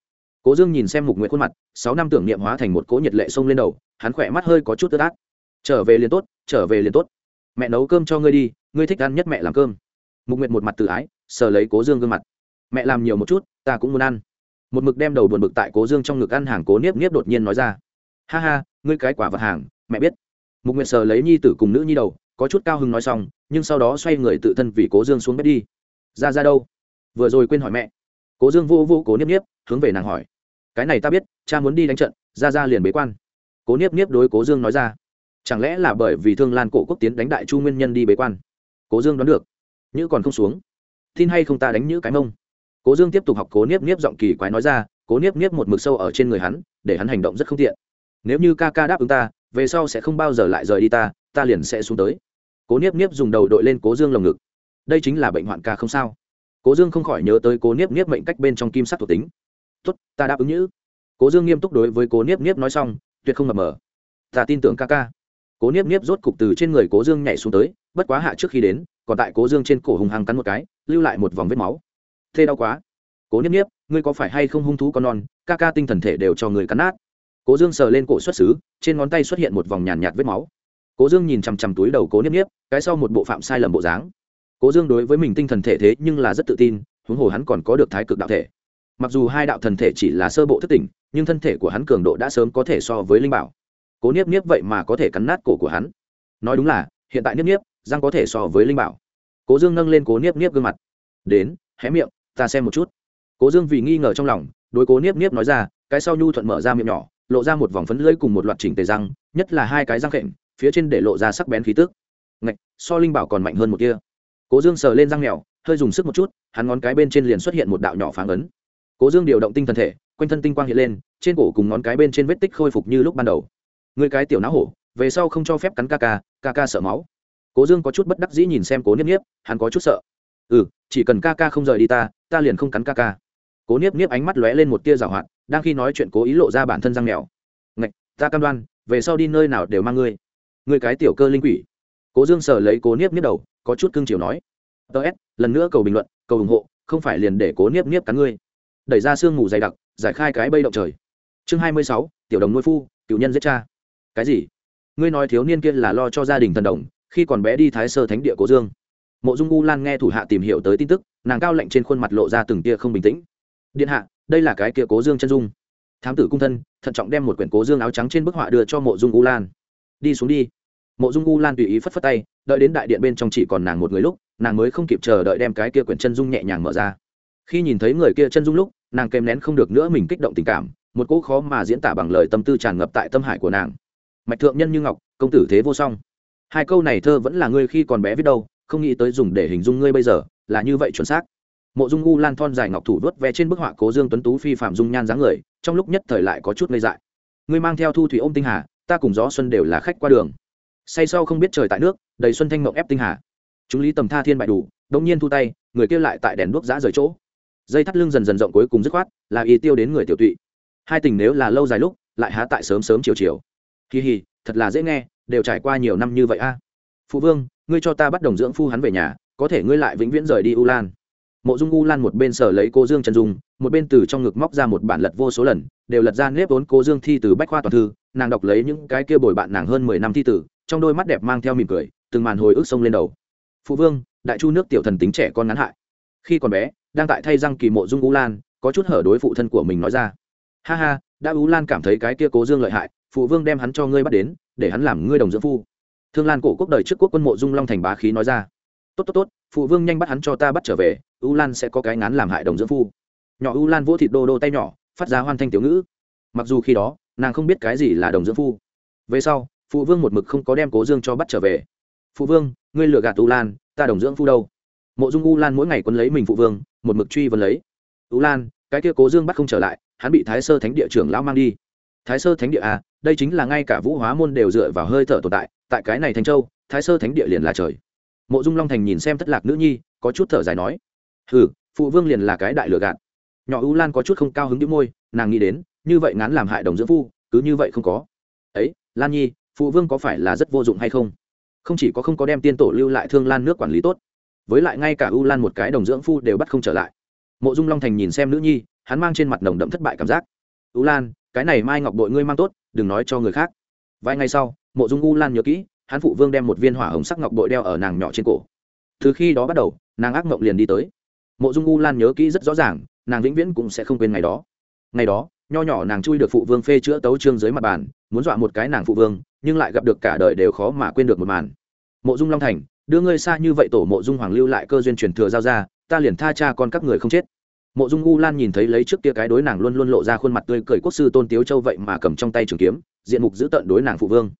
Cố dương nhìn xem mục nguyệt khuôn mặt, sáu năm tưởng niệm hóa thành một cỗ nhiệt lệ xông lên đầu, hắn khỏe mắt hơi có chút tớt át trở về liền tốt, trở về liền tốt. Mẹ nấu cơm cho ngươi đi, ngươi thích ăn nhất mẹ làm cơm. Mục nguyệt một mặt tự ái, sờ lấy cố dương gương mặt. Mẹ làm nhiều một chút, ta cũng muốn ăn. Một mực đem đầu buồn bực tại cố dương trong ngực ăn hàng cố niếp niếp đột nhiên nói ra. Ha ha, ngươi cái quả vật hàng, mẹ biết mục nguyệt sờ lấy nhi tử cùng nữ nhi đầu, có chút cao hứng nói xong, nhưng sau đó xoay người tự thân vì cố dương xuống bếp đi. Ra ra đâu? Vừa rồi quên hỏi mẹ. Cố dương vô vô cố niếp niếp, hướng về nàng hỏi. Cái này ta biết, cha muốn đi đánh trận, ra ra liền bế quan. Cố niếp niếp đối cố dương nói ra. Chẳng lẽ là bởi vì thương lan cổ quốc tiến đánh đại chu nguyên nhân đi bế quan? Cố dương đoán được. Nhữ còn không xuống. Tin hay không ta đánh nhữ cái mông? Cố dương tiếp tục học cố niếp niếp giọng kỳ quái nói ra, cố niếp niếp một mực sâu ở trên người hắn, để hắn hành động rất không tiện. Nếu như ca ca đáp ứng ta về sau sẽ không bao giờ lại rời đi ta ta liền sẽ xuống tới. Cố niếp niếp dùng đầu đội lên cố dương lồng ngực. Đây chính là bệnh hoạn ca không sao. Cố dương không khỏi nhớ tới cố niếp niếp mệnh cách bên trong kim sắc thuộc tính. Tốt, ta đáp ứng nhữ. Cố dương nghiêm túc đối với cố niếp niếp nói xong, tuyệt không mập mờ. Ta tin tưởng ca ca. Cố niếp niếp rốt cục từ trên người cố dương nhảy xuống tới, bất quá hạ trước khi đến, còn tại cố dương trên cổ hùng hăng cắn một cái, lưu lại một vòng vết máu. Thê đau quá. Cố niếp niếp, ngươi có phải hay không hung thú con non? Ca ca tinh thần thể đều cho người cắn nát cố dương sờ lên cổ xuất xứ trên ngón tay xuất hiện một vòng nhàn nhạt, nhạt vết máu. Cố dương nhìn chằm chằm túi đầu cố niếp niếp cái sau một bộ phạm sai lầm bộ dáng. Cố dương đối với mình tinh thần thể thế nhưng là rất tự tin huống hồ hắn còn có được thái cực đạo thể. Mặc dù hai đạo thần thể chỉ là sơ bộ thất tỉnh nhưng thân thể của hắn cường độ đã sớm có thể so với linh bảo. Cố niếp niếp vậy mà có thể cắn nát cổ của hắn. Nói đúng là hiện tại niếp niếp giang có thể so với linh bảo. Cố dương nâng lên cố niếp niếp gương mặt. Đến hé miệng ta xem một chút. Cố dương vì nghi ngờ trong lòng đối cố niếp niếp nói ra cái sau nhu thuận mở ra miệng nhỏ lộ ra một vòng phấn lưỡi cùng một loạt chỉnh tề răng, nhất là hai cái răng khệnh phía trên để lộ ra sắc bén khí tức. Ngạch, so linh bảo còn mạnh hơn một kia cố dương sờ lên răng mèo, hơi dùng sức một chút, hắn ngón cái bên trên liền xuất hiện một đạo nhỏ pháng ấn. Cố dương điều động tinh thần thể, quanh thân tinh quang hiện lên, trên cổ cùng ngón cái bên trên vết tích khôi phục như lúc ban đầu. Người cái tiểu não hổ, về sau không cho phép cắn ca ca ca ca sợ máu. Cố dương có chút bất đắc dĩ nhìn xem cố niếp niếp, hắn có chút sợ. Ừ chỉ cần ca ca không rời đi ta ta liền không cắn ca ca. Cố niếp niếp ánh mắt lóe lên một tia rào hoạt đang khi nói chuyện cố ý lộ ra bản thân răng mèo. Ngạch, ta cam đoan, về sau đi nơi nào đều mang ngươi. Ngươi cái tiểu cơ linh quỷ. Cố dương sờ lấy cố niếp niếp đầu, có chút cưng chiều nói. Ts lần nữa cầu bình luận, cầu ủng hộ, không phải liền để cố niếp niếp cắn ngươi. Đẩy ra sương mù dày đặc, giải khai cái bây động trời. Chương hai mươi sáu, tiểu đồng nuôi phu, cựu nhân giết cha. Cái gì? Ngươi nói thiếu niên kia là lo cho gia đình thần đồng, khi còn bé đi thái sơ thánh địa cố dương. Mộ dung u lan nghe thủ hạ tìm hiểu tới tin tức, nàng cao lạnh trên khuôn mặt lộ ra từng tia không bình tĩnh. Điện hạ đây là cái kia cố dương chân dung thám tử cung thân thận trọng đem một quyển cố dương áo trắng trên bức họa đưa cho mộ dung u lan đi xuống đi mộ dung u lan tùy ý phất phất tay đợi đến đại điện bên trong chỉ còn nàng một người lúc nàng mới không kịp chờ đợi đem cái kia quyển chân dung nhẹ nhàng mở ra khi nhìn thấy người kia chân dung lúc nàng kèm nén không được nữa mình kích động tình cảm một cỗ khó mà diễn tả bằng lời tâm tư tràn ngập tại tâm hải của nàng mạch thượng nhân như ngọc công tử thế vô song hai câu này thơ vẫn là ngươi khi còn bé viết đâu không nghĩ tới dùng để hình dung ngươi bây giờ là như vậy chuẩn xác mộ dung u lan thon dài ngọc thủ vớt ve trên bức họa cố dương tuấn tú phi phạm dung nhan dáng người, trong lúc nhất thời lại có chút ngây dại. Ngươi mang theo thu thủy ôm tinh hà, ta cùng gió xuân đều là khách qua đường. Say sau không biết trời tại nước, đầy xuân thanh mộng ép tinh hà. Chúng lý tầm tha thiên bại đủ đông nhiên thu tay, người kia lại tại đèn đuốc giã rời chỗ. Dây thắt lưng dần dần rộng cuối cùng dứt khoát, là ý tiêu đến người tiểu tụy. Hai tình nếu là lâu dài lúc, lại há tại sớm sớm chiều chiều. Kỳ hì thật là dễ nghe, đều trải qua nhiều năm như vậy a. Phụ vương, ngươi cho ta bắt đồng dưỡng phu hắn về nhà, có thể ngươi lại vĩnh viễn rời đi u lan mộ dung u lan một bên sở lấy cô dương chân dung, một bên từ trong ngực móc ra một bản lật vô số lần, đều lật ra nếp vốn cô dương thi từ bách khoa toàn thư, nàng đọc lấy những cái kia bồi bạn nàng hơn mười năm thi tử trong đôi mắt đẹp mang theo mỉm cười, từng màn hồi ức sông lên đầu. Phụ vương, đại chu nước tiểu thần tính trẻ con ngắn hại. Khi còn bé, đang tại thay răng kỳ mộ dung u lan, có chút hở đối phụ thân của mình nói ra. Ha ha, đã u lan cảm thấy cái kia cố dương lợi hại, phụ vương đem hắn cho ngươi bắt đến, để hắn làm ngươi đồng dưỡng phu. Thương lan cổ quốc đời trước quốc quân mộ dung long thành bá khí nói ra. Tốt tốt tốt, phụ vương nhanh bắt hắn cho ta bắt trở về u lan sẽ có cái ngán làm hại đồng dưỡng phu. Nhỏ u lan vỗ thịt đô đô tay nhỏ, phát ra hoan thanh tiểu ngữ. Mặc dù khi đó, nàng không biết cái gì là đồng dưỡng phu. Về sau, phụ vương một mực không có đem cố dương cho bắt trở về. Phụ vương, ngươi lừa gạt u lan, ta đồng dưỡng phu đâu? Mộ dung u lan mỗi ngày quân lấy mình phụ vương, một mực truy vấn lấy. U lan, cái kia cố dương bắt không trở lại, hắn bị thái sơ thánh địa trưởng lão mang đi. Thái sơ thánh địa à đây chính là ngay cả vũ hóa môn đều dựa vào hơi thở tồn tại tại cái này thành châu, thái sơ thánh địa liền là trời. Mộ dung long thành nhìn xem thất lạc nữ nhi, có chút thở dài nói hừ, phụ vương liền là cái đại lừa gạt. Nhỏ u lan có chút không cao hứng đĩu môi, nàng nghĩ đến, như vậy ngán làm hại đồng dưỡng phu, cứ như vậy không có. Ấy, lan nhi, phụ vương có phải là rất vô dụng hay không? Không chỉ có không có đem tiên tổ lưu lại thương lan nước quản lý tốt, với lại ngay cả u lan một cái đồng dưỡng phu đều bắt không trở lại. Mộ dung long thành nhìn xem nữ nhi, hắn mang trên mặt nồng đậm thất bại cảm giác. U lan, cái này mai ngọc đội ngươi mang tốt, đừng nói cho người khác. Vài ngày sau, mộ dung u lan nhớ kỹ, hắn phụ vương đem một viên hỏa hồng sắc ngọc bội đeo ở nàng nhỏ trên cổ. Từ khi đó bắt đầu, nàng ác mộng liền đi tới mộ dung u lan nhớ kỹ rất rõ ràng, nàng vĩnh viễn cũng sẽ không quên ngày đó. Ngày đó, nho nhỏ nàng chui được phụ vương phê chữa tấu trương dưới mặt bàn, muốn dọa một cái nàng phụ vương, nhưng lại gặp được cả đời đều khó mà quên được một màn. Mộ dung long thành, đưa ngươi xa như vậy tổ mộ dung hoàng lưu lại cơ duyên truyền thừa giao ra, ta liền tha cha con các người không chết. Mộ dung u lan nhìn thấy lấy trước kia cái đối nàng luôn luôn lộ ra khuôn mặt tươi cười quốc sư tôn tiếu châu vậy mà cầm trong tay trường kiếm, diện mục giữ tận đối nàng phụ vương.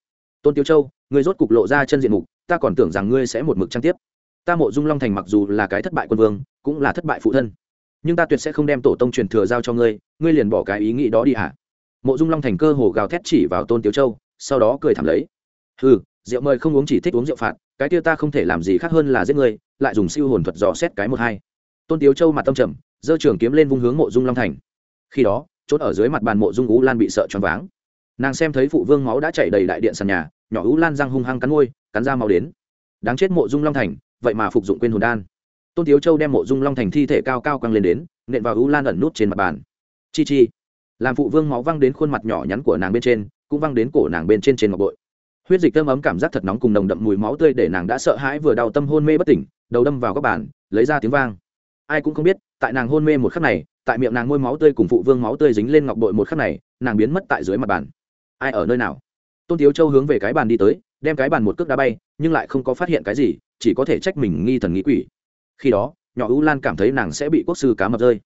Tôn tiếu châu, ngươi rốt cục lộ ra chân diện mục, ta còn tưởng rằng ngươi sẽ một mực trang tiếp ta mộ dung long thành mặc dù là cái thất bại quân vương, cũng là thất bại phụ thân. Nhưng ta tuyệt sẽ không đem tổ tông truyền thừa giao cho ngươi ngươi liền bỏ cái ý nghĩ đó đi hả? Mộ dung long thành cơ hồ gào thét chỉ vào tôn tiếu châu, sau đó cười thảm lấy. Ừ rượu mời không uống chỉ thích uống rượu phạt, cái kia ta không thể làm gì khác hơn là giết ngươi, lại dùng siêu hồn thuật dò xét cái một hai. Tôn tiếu châu mặt tâm trầm, giơ trường kiếm lên vung hướng mộ dung long thành. Khi đó, chốt ở dưới mặt bàn mộ dung ú lan bị sợ choáng váng. Nàng xem thấy phụ vương máu đã chảy đầy đại điện sàn nhà, nhỏ ú lan răng hung hăng cắn môi, cắn ra máu đến. Đáng chết mộ dung long thành vậy mà phục dụng quên hồn đan. Tôn tiếu châu đem mộ dung long thành thi thể cao cao căng lên đến, nện vào u lan ẩn nút trên mặt bàn. Chi chi. Làm phụ vương máu văng đến khuôn mặt nhỏ nhắn của nàng bên trên, cũng văng đến cổ nàng bên trên trên ngọc bội. Huyết dịch thơm ấm cảm giác thật nóng cùng nồng đậm mùi máu tươi để nàng đã sợ hãi vừa đau tâm hôn mê bất tỉnh, đầu đâm vào các bàn, lấy ra tiếng vang. Ai cũng không biết, tại nàng hôn mê một khắc này, tại miệng nàng môi máu tươi cùng phụ vương máu tươi dính lên ngọc bội một khắc này, nàng biến mất tại dưới mặt bàn. Ai ở nơi nào? Tôn tiếu châu hướng về cái bàn đi tới, đem cái bàn một cước đá bay, nhưng lại không có phát hiện cái gì chỉ có thể trách mình nghi thần nghĩ quỷ. Khi đó, nhỏ u lan cảm thấy nàng sẽ bị quốc sư cá mập rơi.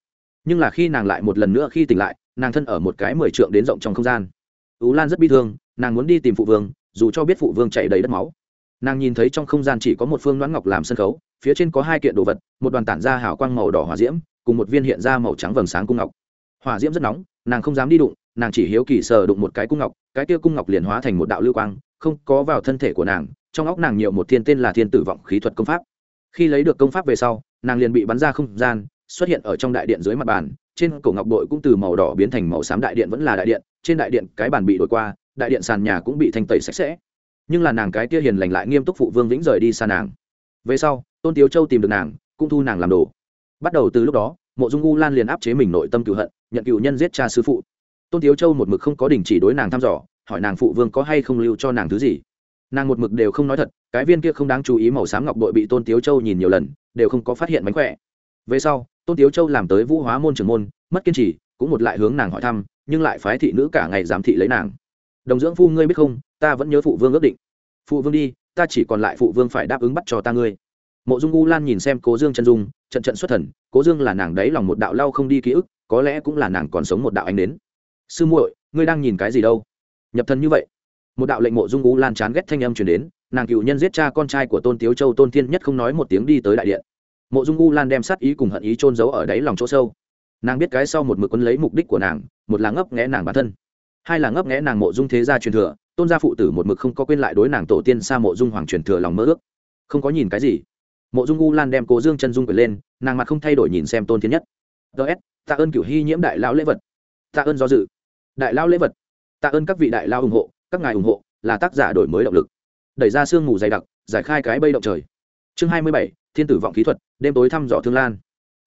Nhưng là khi nàng lại một lần nữa khi tỉnh lại, nàng thân ở một cái mười trượng đến rộng trong không gian. U lan rất bi thương, nàng muốn đi tìm phụ vương, dù cho biết phụ vương chạy đầy đất máu. Nàng nhìn thấy trong không gian chỉ có một phương đoán ngọc làm sân khấu, phía trên có hai kiện đồ vật, một đoàn tản ra hào quang màu đỏ hỏa diễm, cùng một viên hiện ra màu trắng vầng sáng cung ngọc. Hỏa diễm rất nóng, nàng không dám đi đụng, nàng chỉ hiếu kỳ sờ đụng một cái cung ngọc, cái kia cung ngọc liền hóa thành một đạo lưu quang, không có vào thân thể của nàng trong óc nàng nhiều một thiên tên là thiên tử vọng khí thuật công pháp. Khi lấy được công pháp về sau, nàng liền bị bắn ra không gian, xuất hiện ở trong đại điện dưới mặt bàn, trên cổ ngọc bội cũng từ màu đỏ biến thành màu xám đại điện vẫn là đại điện, trên đại điện cái bàn bị đổi qua, đại điện sàn nhà cũng bị thanh tẩy sạch sẽ. Nhưng là nàng cái kia hiền lành lại nghiêm túc phụ vương vĩnh rời đi xa nàng. Về sau, tôn tiếu châu tìm được nàng, cũng thu nàng làm đồ. Bắt đầu từ lúc đó, mộ dung u lan liền áp chế mình nội tâm cựu hận, nhận cựu nhân giết cha sư phụ. Tôn tiếu châu một mực không có đình chỉ đối nàng thăm dò, hỏi nàng phụ vương có hay không lưu cho nàng thứ gì nàng một mực đều không nói thật, cái viên kia không đáng chú ý màu xám ngọc bội bị tôn tiếu châu nhìn nhiều lần, đều không có phát hiện mánh khỏe. Về sau, tôn tiếu châu làm tới vũ hóa môn trưởng môn, mất kiên trì, cũng một lại hướng nàng hỏi thăm, nhưng lại phái thị nữ cả ngày giám thị lấy nàng. Đồng dưỡng phu ngươi biết không, ta vẫn nhớ phụ vương ước định. Phụ vương đi, ta chỉ còn lại phụ vương phải đáp ứng bắt cho ta ngươi. Mộ dung u lan nhìn xem cố dương chân dung, trận trận xuất thần, cố dương là nàng đấy lòng một đạo lau không đi ký ức, có lẽ cũng là nàng còn sống một đạo anh đến. Sư muội, ngươi đang nhìn cái gì đâu? Nhập thần như vậy một đạo lệnh mộ dung u lan chán ghét thanh âm chuyển đến, nàng cựu nhân giết cha con trai của tôn tiếu châu, tôn thiên nhất không nói một tiếng đi tới đại điện. Mộ dung u lan đem sát ý cùng hận ý trôn giấu ở đáy lòng chỗ sâu. Nàng biết cái sau một mực quân lấy mục đích của nàng, một là ngấp nghẽ nàng bản thân, hai là ngấp nghẽ nàng mộ dung thế gia truyền thừa, tôn gia phụ tử một mực không có quên lại đối nàng tổ tiên xa mộ dung hoàng truyền thừa lòng mơ ước. Không có nhìn cái gì. Mộ dung u lan đem cố dương chân dung quyền lên, nàng mặt không thay đổi nhìn xem tôn thiên nhất. Ts tạ ơn cửu hy nhiễm đại lão lễ vật. Tạ ơn do dự. Đại lão lễ vật. Tạ ơn các vị đại lao ủng hộ các ngài ủng hộ, là tác giả đổi mới động lực. Đẩy ra sương mù dày đặc, giải khai cái bây động trời. Chương hai mươi bảy, thiên tử vọng kỹ thuật, đêm tối thăm dò thương lan.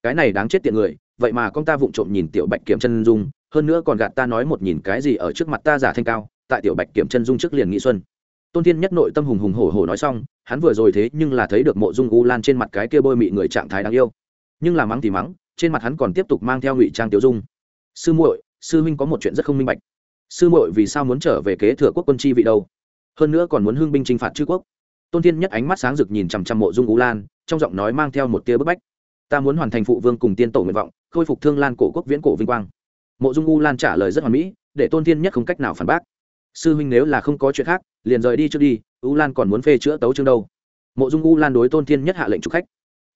Cái này đáng chết tiện người, vậy mà con ta vụng trộm nhìn tiểu bạch kiểm chân dung, hơn nữa còn gạt ta nói một nhìn cái gì ở trước mặt ta giả thanh cao, tại tiểu bạch kiểm chân dung trước liền nghị xuân. Tôn thiên nhất nội tâm hùng hùng hổ hổ nói xong, hắn vừa rồi thế nhưng là thấy được mộ dung u lan trên mặt cái kia bôi mị người trạng thái đáng yêu. Nhưng là mắng thì mắng, trên mặt hắn còn tiếp tục mang theo ngụy trang tiểu dung. Sư muội, sư huynh có một chuyện rất không minh bạch sư muội vì sao muốn trở về kế thừa quốc quân chi vị đâu? Hơn nữa còn muốn hưng binh chinh phạt chư quốc. Tôn thiên nhất ánh mắt sáng rực nhìn chằm chằm mộ dung ú lan, trong giọng nói mang theo một tia bức bách. Ta muốn hoàn thành phụ vương cùng tiên tổ nguyện vọng, khôi phục thương lan cổ quốc viễn cổ vinh quang. Mộ dung u lan trả lời rất hoàn mỹ, để tôn thiên nhất không cách nào phản bác. Sư huynh nếu là không có chuyện khác, liền rời đi trước đi u lan còn muốn phê chữa tấu chương đâu? Mộ dung u lan đối tôn thiên nhất hạ lệnh trục khách.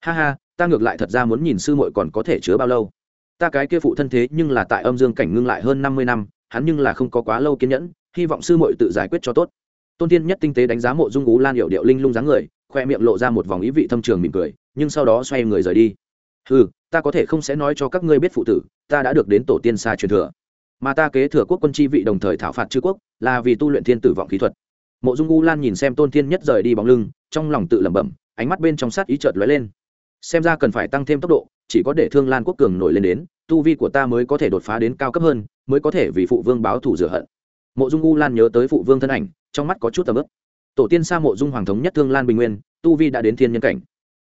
Ha ha, ta ngược lại thật ra muốn nhìn sư muội còn có thể chứa bao lâu. Ta cái kia phụ thân thế nhưng là tại âm dương cảnh ngưng lại hơn năm mươi năm hắn nhưng là không có quá lâu kiên nhẫn, hy vọng sư muội tự giải quyết cho tốt. Tôn thiên nhất tinh tế đánh giá mộ dung ú lan hiệu điệu linh lung dáng người, khoe miệng lộ ra một vòng ý vị thâm trường mỉm cười, nhưng sau đó xoay người rời đi. Ừ ta có thể không sẽ nói cho các ngươi biết phụ tử, ta đã được đến tổ tiên xa truyền thừa. Mà ta kế thừa quốc quân chi vị đồng thời thảo phạt chư quốc, là vì tu luyện thiên tử vọng khí thuật. Mộ dung u lan nhìn xem tôn thiên nhất rời đi bóng lưng, trong lòng tự lẩm bẩm, ánh mắt bên trong sát ý chợt lóe lên. Xem ra cần phải tăng thêm tốc độ, chỉ có để thương lan quốc cường nổi lên đến tu vi của ta mới có thể đột phá đến cao cấp hơn, mới có thể vì phụ vương báo thủ rửa hận. Mộ dung u lan nhớ tới phụ vương thân ảnh, trong mắt có chút tầm ức tổ tiên sa mộ dung hoàng thống nhất thương lan bình nguyên, tu vi đã đến thiên nhân cảnh.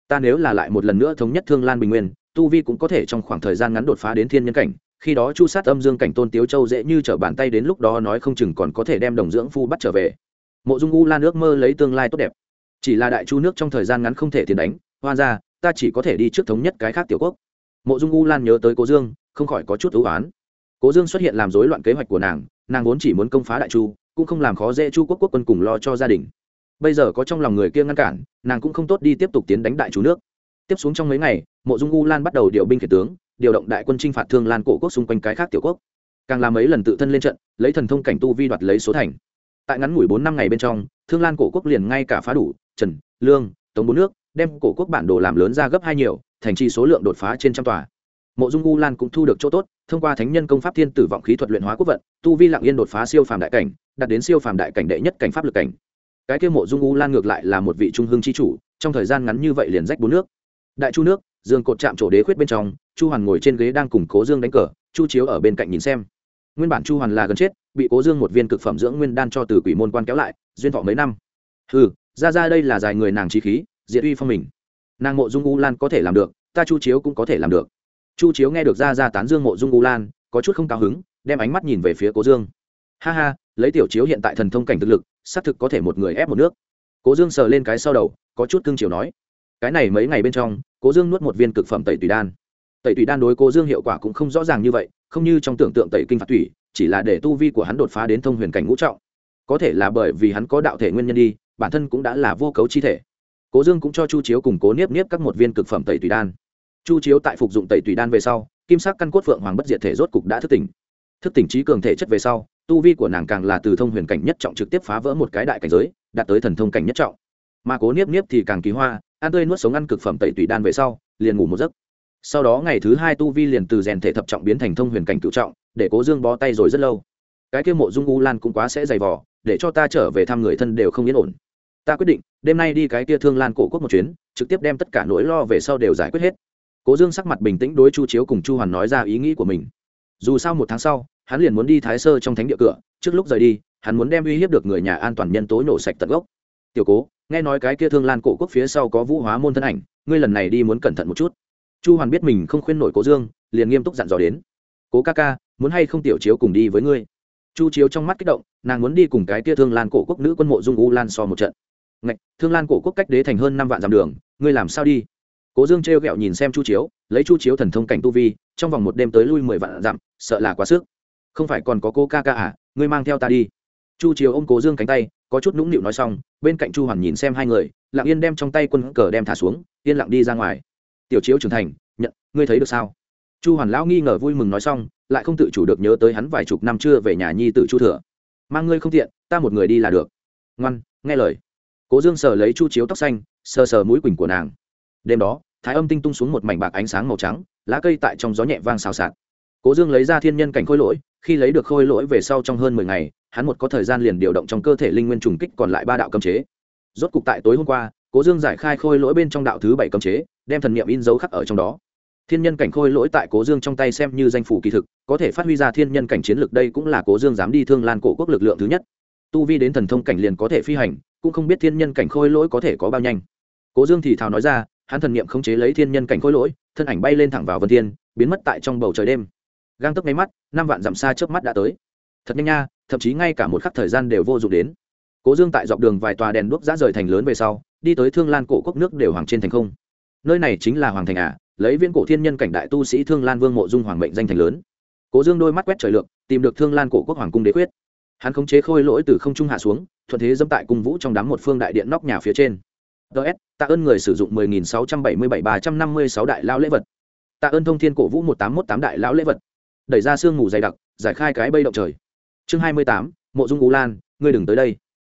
Ta nếu là lại một lần nữa thống nhất thương lan bình nguyên, tu vi cũng có thể trong khoảng thời gian ngắn đột phá đến thiên nhân cảnh, khi đó chu sát âm dương cảnh tôn tiếu châu dễ như trở bàn tay đến lúc đó nói không chừng còn có thể đem đồng dưỡng phu bắt trở về. Mộ dung u lan ước mơ lấy tương lai tốt đẹp. Chỉ là đại chu nước trong thời gian ngắn không thể tiền đánh hoa ra, ta chỉ có thể đi trước thống nhất cái khác tiểu quốc mộ dung u lan nhớ tới cố dương, không khỏi có chút ưu oán. Cố dương xuất hiện làm rối loạn kế hoạch của nàng nàng vốn chỉ muốn công phá đại chu, cũng không làm khó dễ chu quốc quốc quân cùng lo cho gia đình. Bây giờ có trong lòng người kia ngăn cản, nàng cũng không tốt đi tiếp tục tiến đánh đại chu nước. Tiếp xuống trong mấy ngày, mộ dung u lan bắt đầu điều binh khiển tướng, điều động đại quân chinh phạt thương lan cổ quốc xung quanh cái khác tiểu quốc. Càng làm mấy lần tự thân lên trận, lấy thần thông cảnh tu vi đoạt lấy số thành. Tại ngắn ngủi bốn năm ngày bên trong, thương lan cổ quốc liền ngay cả phá đủ, trần, lương, tống bốn nước đem cổ quốc bản đồ làm lớn ra gấp hai nhiều, thành trì số lượng đột phá trên trăm tòa. Mộ dung u lan cũng thu được chỗ tốt, thông qua thánh nhân công pháp thiên tử vọng khí thuật luyện hóa quốc vận, tu vi lặng yên đột phá siêu phàm đại cảnh, đạt đến siêu phàm đại cảnh đệ nhất cảnh pháp lực cảnh. Cái kia mộ dung u lan ngược lại là một vị trung hương chi chủ, trong thời gian ngắn như vậy liền rách bốn nước. Đại chu nước, dương cột chạm chỗ đế khuyết bên trong, chu hoàn ngồi trên ghế đang cùng cố dương đánh cờ, chu chiếu ở bên cạnh nhìn xem. Nguyên bản chu hoàn là gần chết, bị cố dương một viên cực phẩm dưỡng nguyên đan cho từ quỷ môn quan kéo lại, duyên thọ mấy năm. Ừ ra ra đây là dài người nàng trí khí diệt uy phong mình. Nàng mộ dung u lan có thể làm được, ta chu chiếu cũng có thể làm được. Chu chiếu nghe được ra ra tán dương mộ dung u lan, có chút không cao hứng, đem ánh mắt nhìn về phía cố dương. Ha ha, lấy tiểu chiếu hiện tại thần thông cảnh thực lực, xác thực có thể một người ép một nước. Cố dương sờ lên cái sau đầu, có chút cưng chiều nói. Cái này mấy ngày bên trong, cố dương nuốt một viên cực phẩm tẩy tùy đan. Tẩy tùy đan đối cố dương hiệu quả cũng không rõ ràng như vậy, không như trong tưởng tượng tẩy kinh phạt tủy, chỉ là để tu vi của hắn đột phá đến thông huyền cảnh ngũ trọng. Có thể là bởi vì hắn có đạo thể nguyên nhân đi, bản thân cũng đã là vô cấu chi thể cố dương cũng cho chu chiếu cùng cố niếp niếp các một viên cực phẩm tẩy tùy đan. Chu chiếu tại phục dụng tẩy tùy đan về sau, kim sắc căn cốt phượng hoàng bất diệt thể rốt cục đã thức tỉnh. Thức tỉnh trí cường thể chất về sau, tu vi của nàng càng là từ thông huyền cảnh nhất trọng trực tiếp phá vỡ một cái đại cảnh giới, đạt tới thần thông cảnh nhất trọng. Mà cố niếp niếp thì càng kỳ hoa, ăn tươi nuốt sống ăn cực phẩm tẩy tùy đan về sau, liền ngủ một giấc. Sau đó ngày thứ hai tu vi liền từ rèn thể thập trọng biến thành thông huyền cảnh cựu trọng, để cố dương bó tay rồi rất lâu. Cái kia mộ dung u lan cũng quá sẽ dày vỏ để cho ta trở về thăm người thân đều không yên ổn ta quyết định, đêm nay đi cái kia thương lan cổ quốc một chuyến, trực tiếp đem tất cả nỗi lo về sau đều giải quyết hết. Cố dương sắc mặt bình tĩnh đối chu chiếu cùng chu hoàn nói ra ý nghĩ của mình. Dù sao một tháng sau, hắn liền muốn đi thái sơ trong thánh địa cửa, trước lúc rời đi, hắn muốn đem uy hiếp được người nhà an toàn nhân tố nổ sạch tận gốc. Tiểu cố, nghe nói cái kia thương lan cổ quốc phía sau có vũ hóa môn thân ảnh, ngươi lần này đi muốn cẩn thận một chút. Chu hoàn biết mình không khuyên nổi cố dương, liền nghiêm túc dặn dò đến. Cố ca ca, muốn hay không tiểu chiếu cùng đi với ngươi? Chu chiếu trong mắt kích động, nàng muốn đi cùng cái kia thương lan cổ quốc nữ quân mộ dung u lan so một trận ngạch, thương lan cổ quốc cách đế thành hơn năm vạn dặm đường, ngươi làm sao đi? Cố dương treo ghẹo nhìn xem chu chiếu, lấy chu chiếu thần thông cảnh tu vi, trong vòng một đêm tới lui mười vạn dặm, sợ là quá sức. Không phải còn có cô ca ca à ngươi mang theo ta đi. Chu chiếu ôm cố dương cánh tay, có chút nũng nịu nói xong, bên cạnh chu hoàn nhìn xem hai người, lặng yên đem trong tay quân cờ đem thả xuống, yên lặng đi ra ngoài. Tiểu chiếu trưởng thành, nhận, ngươi thấy được sao? Chu hoàn lão nghi ngờ vui mừng nói xong, lại không tự chủ được nhớ tới hắn vài chục năm chưa về nhà nhi t chu thừa. Mang ngươi không tiện, ta một người đi là được. Ngoan, nghe lời cố dương sờ lấy chu chiếu tóc xanh, sờ sờ mũi quỳnh của nàng. Đêm đó, thái âm tinh tung xuống một mảnh bạc ánh sáng màu trắng, lá cây tại trong gió nhẹ vang xào xạc. Cố dương lấy ra thiên nhân cảnh khôi lỗi, khi lấy được khôi lỗi về sau trong hơn mười ngày, hắn một có thời gian liền điều động trong cơ thể linh nguyên trùng kích còn lại ba đạo cấm chế. Rốt cục tại tối hôm qua, cố dương giải khai khôi lỗi bên trong đạo thứ bảy cấm chế, đem thần niệm in dấu khắc ở trong đó. Thiên nhân cảnh khôi lỗi tại cố dương trong tay xem như danh phủ kỳ thực, có thể phát huy ra thiên nhân cảnh chiến lược đây cũng là cố dương dám đi thương lan cổ quốc lực lượng thứ nhất tu vi đến thần thông cảnh liền có thể phi hành, cũng không biết thiên nhân cảnh khôi lỗi có thể có bao nhanh. Cố dương thì thào nói ra, hắn thần niệm khống chế lấy thiên nhân cảnh khôi lỗi, thân ảnh bay lên thẳng vào vân thiên, biến mất tại trong bầu trời đêm. Gang tấc máy mắt, năm vạn dặm xa trước mắt đã tới. Thật nhanh nha, thậm chí ngay cả một khắc thời gian đều vô dụng đến. Cố dương tại dọc đường vài tòa đèn đuốc giã rời thành lớn về sau, đi tới thương lan cổ quốc nước đều hoàng trên thành không. Nơi này chính là hoàng thành ả lấy viễn cổ thiên nhân cảnh đại tu sĩ thương lan vương mộ dung hoàng mệnh danh thành lớn. Cố dương đôi mắt quét trời lượng tìm được thương lan cổ quốc hoàng cung đế quyết hắn khống chế khôi lỗi từ không trung hạ xuống thuận thế dẫm tại cung vũ trong đám một phương đại điện nóc nhà phía trên. Ts tạ ơn người sử dụng 10.677-356 đại lao lễ vật. Tạ ơn thông thiên cổ vũ 1818 đại lao lễ vật. Đẩy ra sương mù dày đặc giải khai cái bây động trời. Chương 28, mộ dung ú lan ngươi đừng tới đây.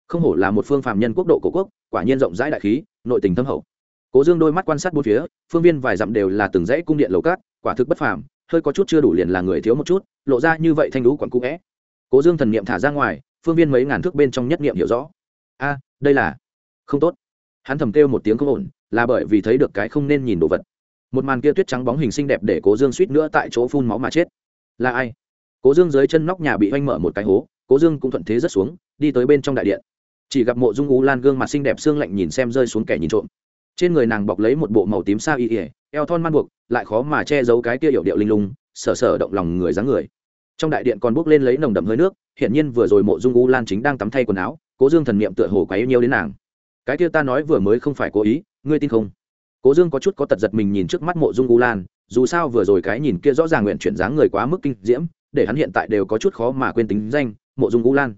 Không hổ là một phương phạm nhân quốc độ cổ quốc quả nhiên rộng rãi đại khí nội tình thâm hậu. Cố dương đôi mắt quan sát bốn phía phương viên vài dặm đều là từng dãy cung điện lầu cát quả thực bất phàm hơi có chút chưa đủ liền là người thiếu một chút lộ ra như vậy thanh lũ quặn cũ vẽ cố dương thần niệm thả ra ngoài, phương viên mấy ngàn thước bên trong nhất niệm hiểu rõ. A, đây là không tốt. Hắn thầm kêu một tiếng không ổn, là bởi vì thấy được cái không nên nhìn đồ vật. Một màn kia tuyết trắng bóng hình xinh đẹp để cố dương suýt nữa tại chỗ phun máu mà chết. Là ai? Cố dương dưới chân nóc nhà bị oanh mở một cái hố, cố dương cũng thuận thế rất xuống, đi tới bên trong đại điện. Chỉ gặp mộ dung ú lan gương mặt xinh đẹp xương lạnh nhìn xem rơi xuống kẻ nhìn trộm. Trên người nàng bọc lấy một bộ màu tím sa y ỉa eo thon man buộc, lại khó mà che giấu cái kia hiệu điệu linh lung sở sở động lòng người dáng người trong đại điện còn bốc lên lấy nồng đậm hơi nước hiện nhiên vừa rồi mộ dung u lan chính đang tắm thay quần áo, cố dương thần niệm tựa hồ quá yêu nhiều đến nàng. Cái kia ta nói vừa mới không phải cố ý, ngươi tin không? Cố dương có chút có tật giật mình nhìn trước mắt mộ dung u lan, dù sao vừa rồi cái nhìn kia rõ ràng nguyện chuyển dáng người quá mức kinh diễm, để hắn hiện tại đều có chút khó mà quên tính danh, mộ dung u lan.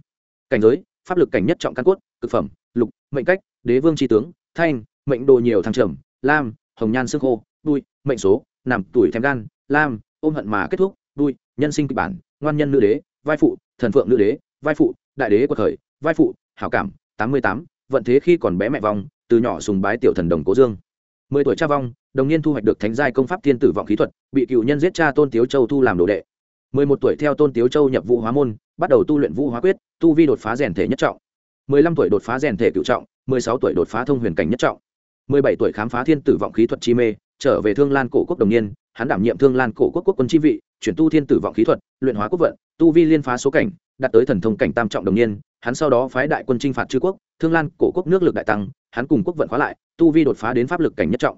Cảnh giới, pháp lực cảnh nhất trọng căn cốt, cực phẩm, lục, mệnh cách, đế vương tri tướng, thanh, mệnh đồ nhiều thăng trầm, lam, hồng nhan xương khô, đuôi, mệnh số, nằm tuổi thèm gan, lam, ôm hận mà kết thúc, đuôi, nhân sinh kịch bản ngoan nhân nữ đế, vai phụ, thần phượng nữ đế, vai phụ, đại đế của thời, vai phụ, hảo cảm, tám mươi tám, vận thế khi còn bé mẹ vong, từ nhỏ sùng bái tiểu thần đồng cố dương. mười tuổi cha vong, đồng niên thu hoạch được thánh giai công pháp thiên tử vọng khí thuật, bị cựu nhân giết cha tôn tiếu châu thu làm đồ đệ. mười một tuổi theo tôn tiếu châu nhập vũ hóa môn, bắt đầu tu luyện vũ hóa quyết, tu vi đột phá rèn thể nhất trọng. mười lăm tuổi đột phá rèn thể cựu trọng, mười sáu tuổi đột phá thông huyền cảnh nhất trọng. mười bảy tuổi khám phá thiên tử vọng khí thuật chi mê, trở về thương lan cổ quốc đồng niên, hắn đảm nhiệm thương lan cổ quốc quốc quân chi vị chuyển tu thiên tử vọng khí thuật, luyện hóa quốc vận, tu vi liên phá số cảnh, đạt tới thần thông cảnh tam trọng đồng niên, hắn sau đó phái đại quân chinh phạt chư quốc, thương lan, cổ quốc nước lực đại tăng, hắn cùng quốc vận khóa lại, tu vi đột phá đến pháp lực cảnh nhất trọng.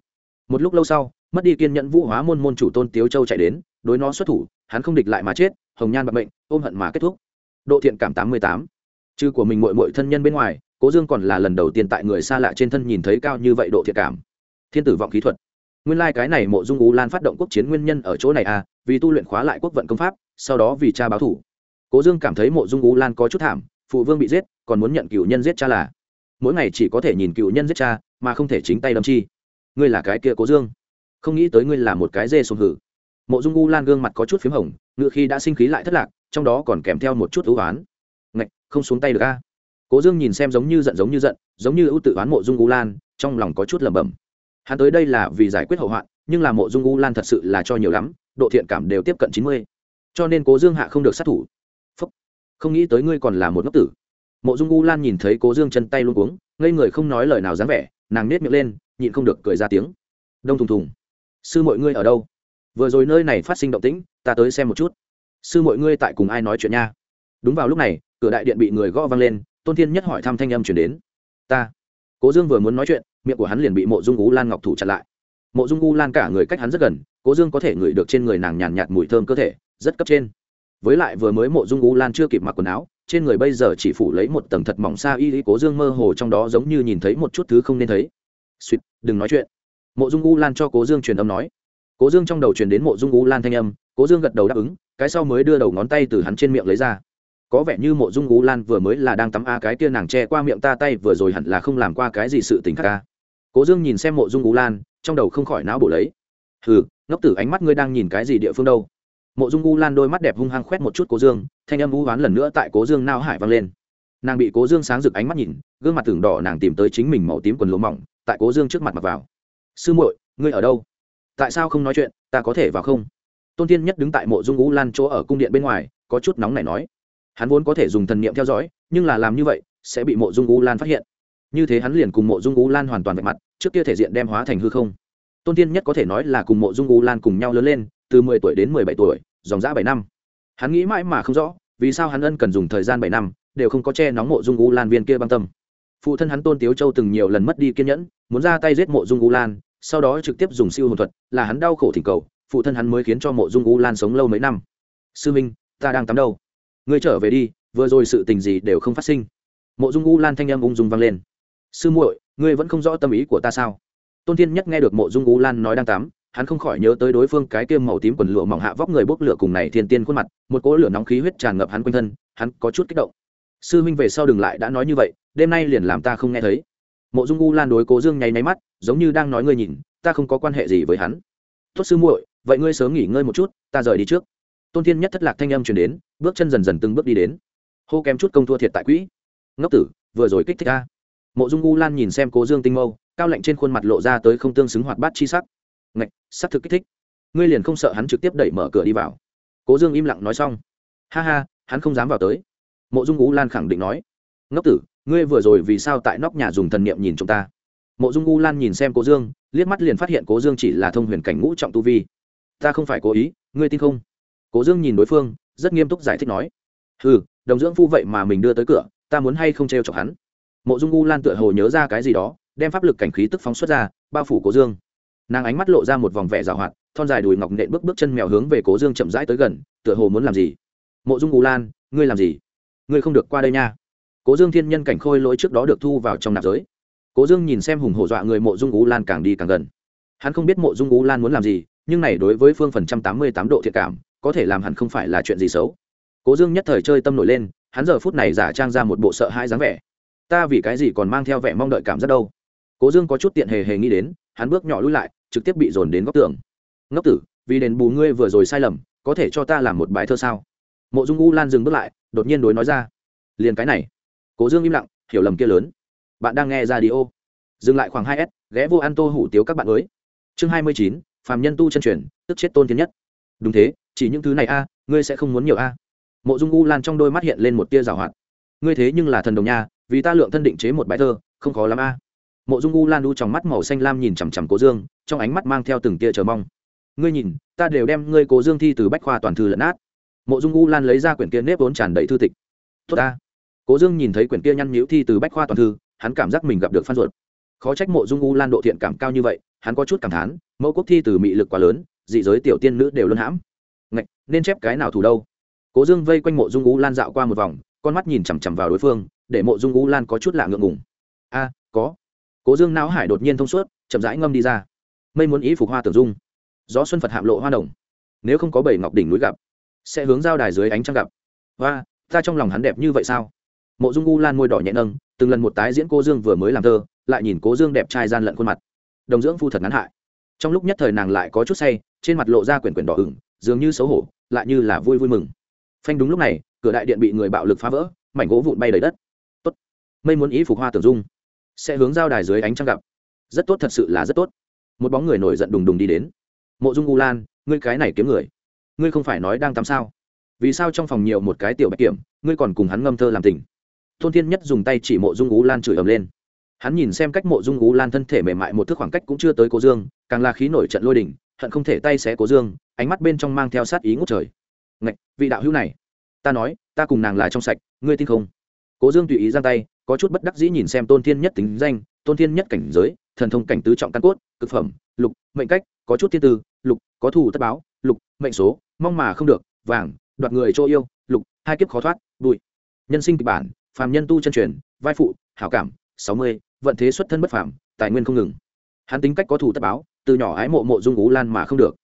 Một lúc lâu sau, mất đi kiên nhẫn vũ hóa môn môn chủ tôn tiếu châu chạy đến, đối nó xuất thủ, hắn không địch lại mà chết, hồng nhan bạc mệnh, ôm hận mà kết thúc. Độ thiện cảm tám mươi tám. Chư của mình mội mội thân nhân bên ngoài, cố dương còn là lần đầu tiên tại người xa lạ trên thân nhìn thấy cao như vậy độ thiện cảm. Thiên tử vọng khí thuật nguyên lai、like、cái này mộ dung ú lan phát động quốc chiến nguyên nhân ở chỗ này à vì tu luyện khóa lại quốc vận công pháp, sau đó vì cha báo thủ. Cố dương cảm thấy mộ dung ú lan có chút thảm, phụ vương bị giết, còn muốn nhận cựu nhân giết cha là. Mỗi ngày chỉ có thể nhìn cựu nhân giết cha, mà không thể chính tay đâm chi. Ngươi là cái kia cố dương. Không nghĩ tới ngươi là một cái dê sùng hử. Mộ dung u lan gương mặt có chút p h í m hồng, ngựa khi đã sinh khí lại thất lạc, trong đó còn kèm theo một chút ưu oán. Ngạch, không xuống tay được a. Cố dương nhìn xem giống như giận, giống như giận, giống như ưu tự oán mộ dung u lan, trong lòng có chút lẩm bẩm hắn tới đây là vì giải quyết hậu hoạn, nhưng là mộ dung u lan thật sự là cho nhiều lắm, độ thiện cảm đều tiếp cận chín mươi. Cho nên cố dương hạ không được sát thủ. Phúc. không nghĩ tới ngươi còn là một ngốc tử. Mộ dung u lan nhìn thấy cố dương chân tay luôn cuống, ngây người không nói lời nào dám vẻ, nàng nết miệng lên, nhịn không được cười ra tiếng. Đông thùng thùng. Sư mọi ngươi ở đâu? Vừa rồi nơi này phát sinh động tĩnh, ta tới xem một chút. Sư mọi ngươi tại cùng ai nói chuyện nha? Đúng vào lúc này, cửa đại điện bị người gõ văng lên, tôn thiên nhất hỏi thăm thanh âm chuyển đến. Ta. Cố dương vừa muốn nói chuyện miệng của hắn liền bị mộ dung u lan ngọc thủ chặn lại mộ dung u lan cả người cách hắn rất gần cố dương có thể ngửi được trên người nàng nhàn nhạt mùi thơm cơ thể rất cấp trên với lại vừa mới mộ dung u lan chưa kịp mặc quần áo trên người bây giờ chỉ phủ lấy một tầng thật mỏng xa y lý cố dương mơ hồ trong đó giống như nhìn thấy một chút thứ không nên thấy suýt, đừng nói chuyện mộ dung u lan cho cố dương truyền âm nói cố dương trong đầu truyền đến mộ dung u lan thanh âm cố dương gật đầu đáp ứng cái sau mới đưa đầu ngón tay từ hắn trên miệng lấy ra có vẻ như mộ dung u lan vừa mới là đang tắm a cái kia nàng che qua miệng ta tay vừa rồi hẳn là không làm qua cái gì sự tình khác ca cố dương nhìn xem mộ dung u lan, trong đầu không khỏi não bổ lấy. Hừ, ngốc tử, ánh mắt ngươi đang nhìn cái gì địa phương đâu? Mộ dung u lan đôi mắt đẹp hung hăng khoét một chút cố dương, thanh âm u hoán lần nữa tại cố dương nao hải vang lên. Nàng bị cố dương sáng rực ánh mắt nhìn, gương mặt tưởng đỏ nàng tìm tới chính mình màu tím quần lúa mỏng, tại cố dương trước mặt mặc vào. Sư muội, ngươi ở đâu? Tại sao không nói chuyện? Ta có thể vào không? Tôn tiên nhất đứng tại mộ dung u lan chỗ ở cung điện bên ngoài, có chút nóng này nói. Hắn vốn có thể dùng thần niệm theo dõi, nhưng là làm như vậy, sẽ bị mộ dung u lan phát hiện như thế hắn liền cùng mộ dung u lan hoàn toàn vạch mặt, trước kia thể diện đem hóa thành hư không. Tôn tiên nhất có thể nói là cùng mộ dung u lan cùng nhau lớn lên, từ mười tuổi đến mười bảy tuổi, dòng dã bảy năm. Hắn nghĩ mãi mà không rõ, vì sao hắn ân cần dùng thời gian bảy năm, đều không có che nóng mộ dung u lan viên kia băng tâm. Phụ thân hắn tôn tiếu châu từng nhiều lần mất đi kiên nhẫn, muốn ra tay giết mộ dung u lan, sau đó trực tiếp dùng siêu hồn thuật, là hắn đau khổ thỉnh cầu, phụ thân hắn mới khiến cho mộ dung u lan sống lâu mấy năm. Sư minh, ta đang tắm đâu? Ngươi trở về đi, vừa rồi sự tình gì đều không phát sinh. Mộ dung u lan thanh âm ung dung vang lên sư muội, ngươi vẫn không rõ tâm ý của ta sao? Tôn thiên nhất nghe được mộ dung u lan nói đang tắm, hắn không khỏi nhớ tới đối phương cái kiêm màu tím quần lụa mỏng hạ vóc người bốc lửa cùng này thiên tiên khuôn mặt, một cỗ lửa nóng khí huyết tràn ngập hắn quanh thân, hắn có chút kích động. Sư minh về sau đừng lại đã nói như vậy, đêm nay liền làm ta không nghe thấy. Mộ dung u lan đối cố dương nháy nháy mắt, giống như đang nói ngươi nhìn, ta không có quan hệ gì với hắn. Tốt sư muội, vậy ngươi sớm nghỉ ngơi một chút, ta rời đi trước. Tôn thiên nhất thất lạc thanh âm chuyển đến, bước chân dần dần từng bước đi đến. Hô kém chút công thua thiệt tại quỹ. Ngốc tử, vừa rồi kích thích ta mộ dung u lan nhìn xem cố dương tinh mâu, cao lạnh trên khuôn mặt lộ ra tới không tương xứng hoạt bát chi sắc. Ngạch sắc thực kích thích. Ngươi liền không sợ hắn trực tiếp đẩy mở cửa đi vào. Cố dương im lặng nói xong. Ha ha, hắn không dám vào tới. Mộ dung u lan khẳng định nói. Ngốc tử, ngươi vừa rồi vì sao tại nóc nhà dùng thần niệm nhìn chúng ta? Mộ dung u lan nhìn xem cố dương, liếc mắt liền phát hiện cố dương chỉ là thông huyền cảnh ngũ trọng tu vi. Ta không phải cố ý, ngươi tin không? Cố dương nhìn đối phương, rất nghiêm túc giải thích nói. Ừ đồng dưỡng phu vậy mà mình đưa tới cửa, ta muốn hay không t r e o chọc hắn? Mộ dung u lan tựa hồ nhớ ra cái gì đó, đem pháp lực cảnh khí tức phóng xuất ra, bao phủ cố dương. Nàng ánh mắt lộ ra một vòng vẻ rào hoạt, thon dài đùi ngọc nện bước bước chân mèo hướng về cố dương chậm rãi tới gần, tựa hồ muốn làm gì? Mộ dung u lan, ngươi làm gì? Ngươi không được qua đây nha. Cố dương thiên nhân cảnh khôi lỗi trước đó được thu vào trong nạp giới. Cố dương nhìn xem hùng hổ dọa người mộ dung u lan càng đi càng gần. Hắn không biết mộ dung u lan muốn làm gì, nhưng này đối với phương phần trăm tám mươi tám độ thiệt cảm, có thể làm hẳn không phải là chuyện gì xấu. Cố dương nhất thời chơi tâm nổi lên, hắn giờ phút này giả trang ra một bộ sợ hãi dáng vẻ ta vì cái gì còn mang theo vẻ mong đợi cảm giác đâu? Cố dương có chút tiện hề hề nghĩ đến, hắn bước nhỏ lui lại, trực tiếp bị dồn đến góc tường. Ngốc tử, vì đền bù ngươi vừa rồi sai lầm, có thể cho ta làm một bài thơ sao? Mộ dung u lan dừng bước lại, đột nhiên đối nói ra. Liền cái này. Cố dương im lặng, hiểu lầm kia lớn. Bạn đang nghe ra đi ô dừng lại khoảng hai s, ghé vô an tô hủ tiếu các bạn mới. Chương hai mươi chín, phàm nhân tu chân truyền, tức chết tôn thiên nhất. Đúng thế, chỉ những thứ này a, ngươi sẽ không muốn nhiều a. Mộ dung u lan trong đôi mắt hiện lên một tia rào hoạt. Ngươi thế nhưng là thần đồng nha vì ta lượng thân định chế một bài thơ, không khó lắm a. Mộ dung u lan u trong mắt màu xanh lam nhìn chằm chằm cố dương, trong ánh mắt mang theo từng tia chờ mong. Ngươi nhìn, ta đều đem ngươi cố dương thi từ bách khoa toàn thư lẫn át mộ dung u lan lấy ra quyển kia nếp vốn tràn đầy thư tịch. Tốt ta. Cố dương nhìn thấy quyển kia nhăn nhữ thi từ bách khoa toàn thư, hắn cảm giác mình gặp được phan ruột. Khó trách mộ dung u lan độ thiện cảm cao như vậy, hắn có chút cảm thán, mẫu quốc thi từ mị lực quá lớn, dị giới tiểu tiên nữ đều luân hãm. Ngạch, nên chép cái nào thủ đâu? Cố dương vây quanh mộ dung u lan dạo qua một vòng, con mắt nhìn chằm chằm vào đối phương để mộ dung u lan có chút lạ ngượng ngùng. A, có. Cố dương não hải đột nhiên thông suốt, chậm rãi ngâm đi ra. Mây muốn ý phục hoa tưởng dung. Gió xuân phật hạm lộ hoa đồng. Nếu không có bảy ngọc đỉnh núi gặp, sẽ hướng giao đài dưới ánh trăng gặp. Và ta trong lòng hắn đẹp như vậy sao? Mộ dung u lan môi đỏ nhẹ nâng, từng lần một tái diễn cô dương vừa mới làm thơ, lại nhìn cố dương đẹp trai gian lận khuôn mặt. Đồng dưỡng phu thật ngắn hại. Trong lúc nhất thời nàng lại có chút say, trên mặt lộ ra quyển quyển đỏ ửng, dường như xấu hổ, lại như là vui vui mừng. Phanh đúng lúc này, cửa đại điện bị người bạo lực phá vỡ, mảnh gỗ vụn bay đầy đất mây muốn ý phục hoa tưởng dung, sẽ hướng giao đài dưới ánh trăng gặp. Rất tốt, thật sự là rất tốt. Một bóng người nổi giận đùng đùng đi đến. Mộ dung u lan, ngươi cái này kiếm người, ngươi không phải nói đang tắm sao? Vì sao trong phòng nhiều một cái tiểu bạch kiểm, ngươi còn cùng hắn ngâm thơ làm tình? Tôn thiên nhất dùng tay chỉ mộ dung u lan chửi ầm lên. Hắn nhìn xem cách mộ dung u lan thân thể mềm mại một thước khoảng cách cũng chưa tới cố dương, càng là khí nổi trận lôi đỉnh hận không thể tay xé cố dương, ánh mắt bên trong mang theo sát ý ngút trời. Ngạch, vị đạo hữu này, ta nói, ta cùng nàng là trong sạch, ngươi tin không? Cố dương tùy ý giang tay có chút bất đắc dĩ nhìn xem tôn thiên nhất tính danh, tôn thiên nhất cảnh giới, thần thông cảnh tứ trọng căn cốt, cực phẩm, lục, mệnh cách, có chút thiên tư, lục, có thù tất báo, lục, mệnh số, mong mà không được, vàng, đoạt người chỗ yêu, lục, hai kiếp khó thoát, bụi. Nhân sinh kịch bản, phàm nhân tu chân truyền, vai phụ, hảo cảm, sáu mươi, vận thế xuất thân bất phàm, tài nguyên không ngừng. Hắn tính cách có thù tất báo, từ nhỏ ái mộ mộ dung ú lan mà không được.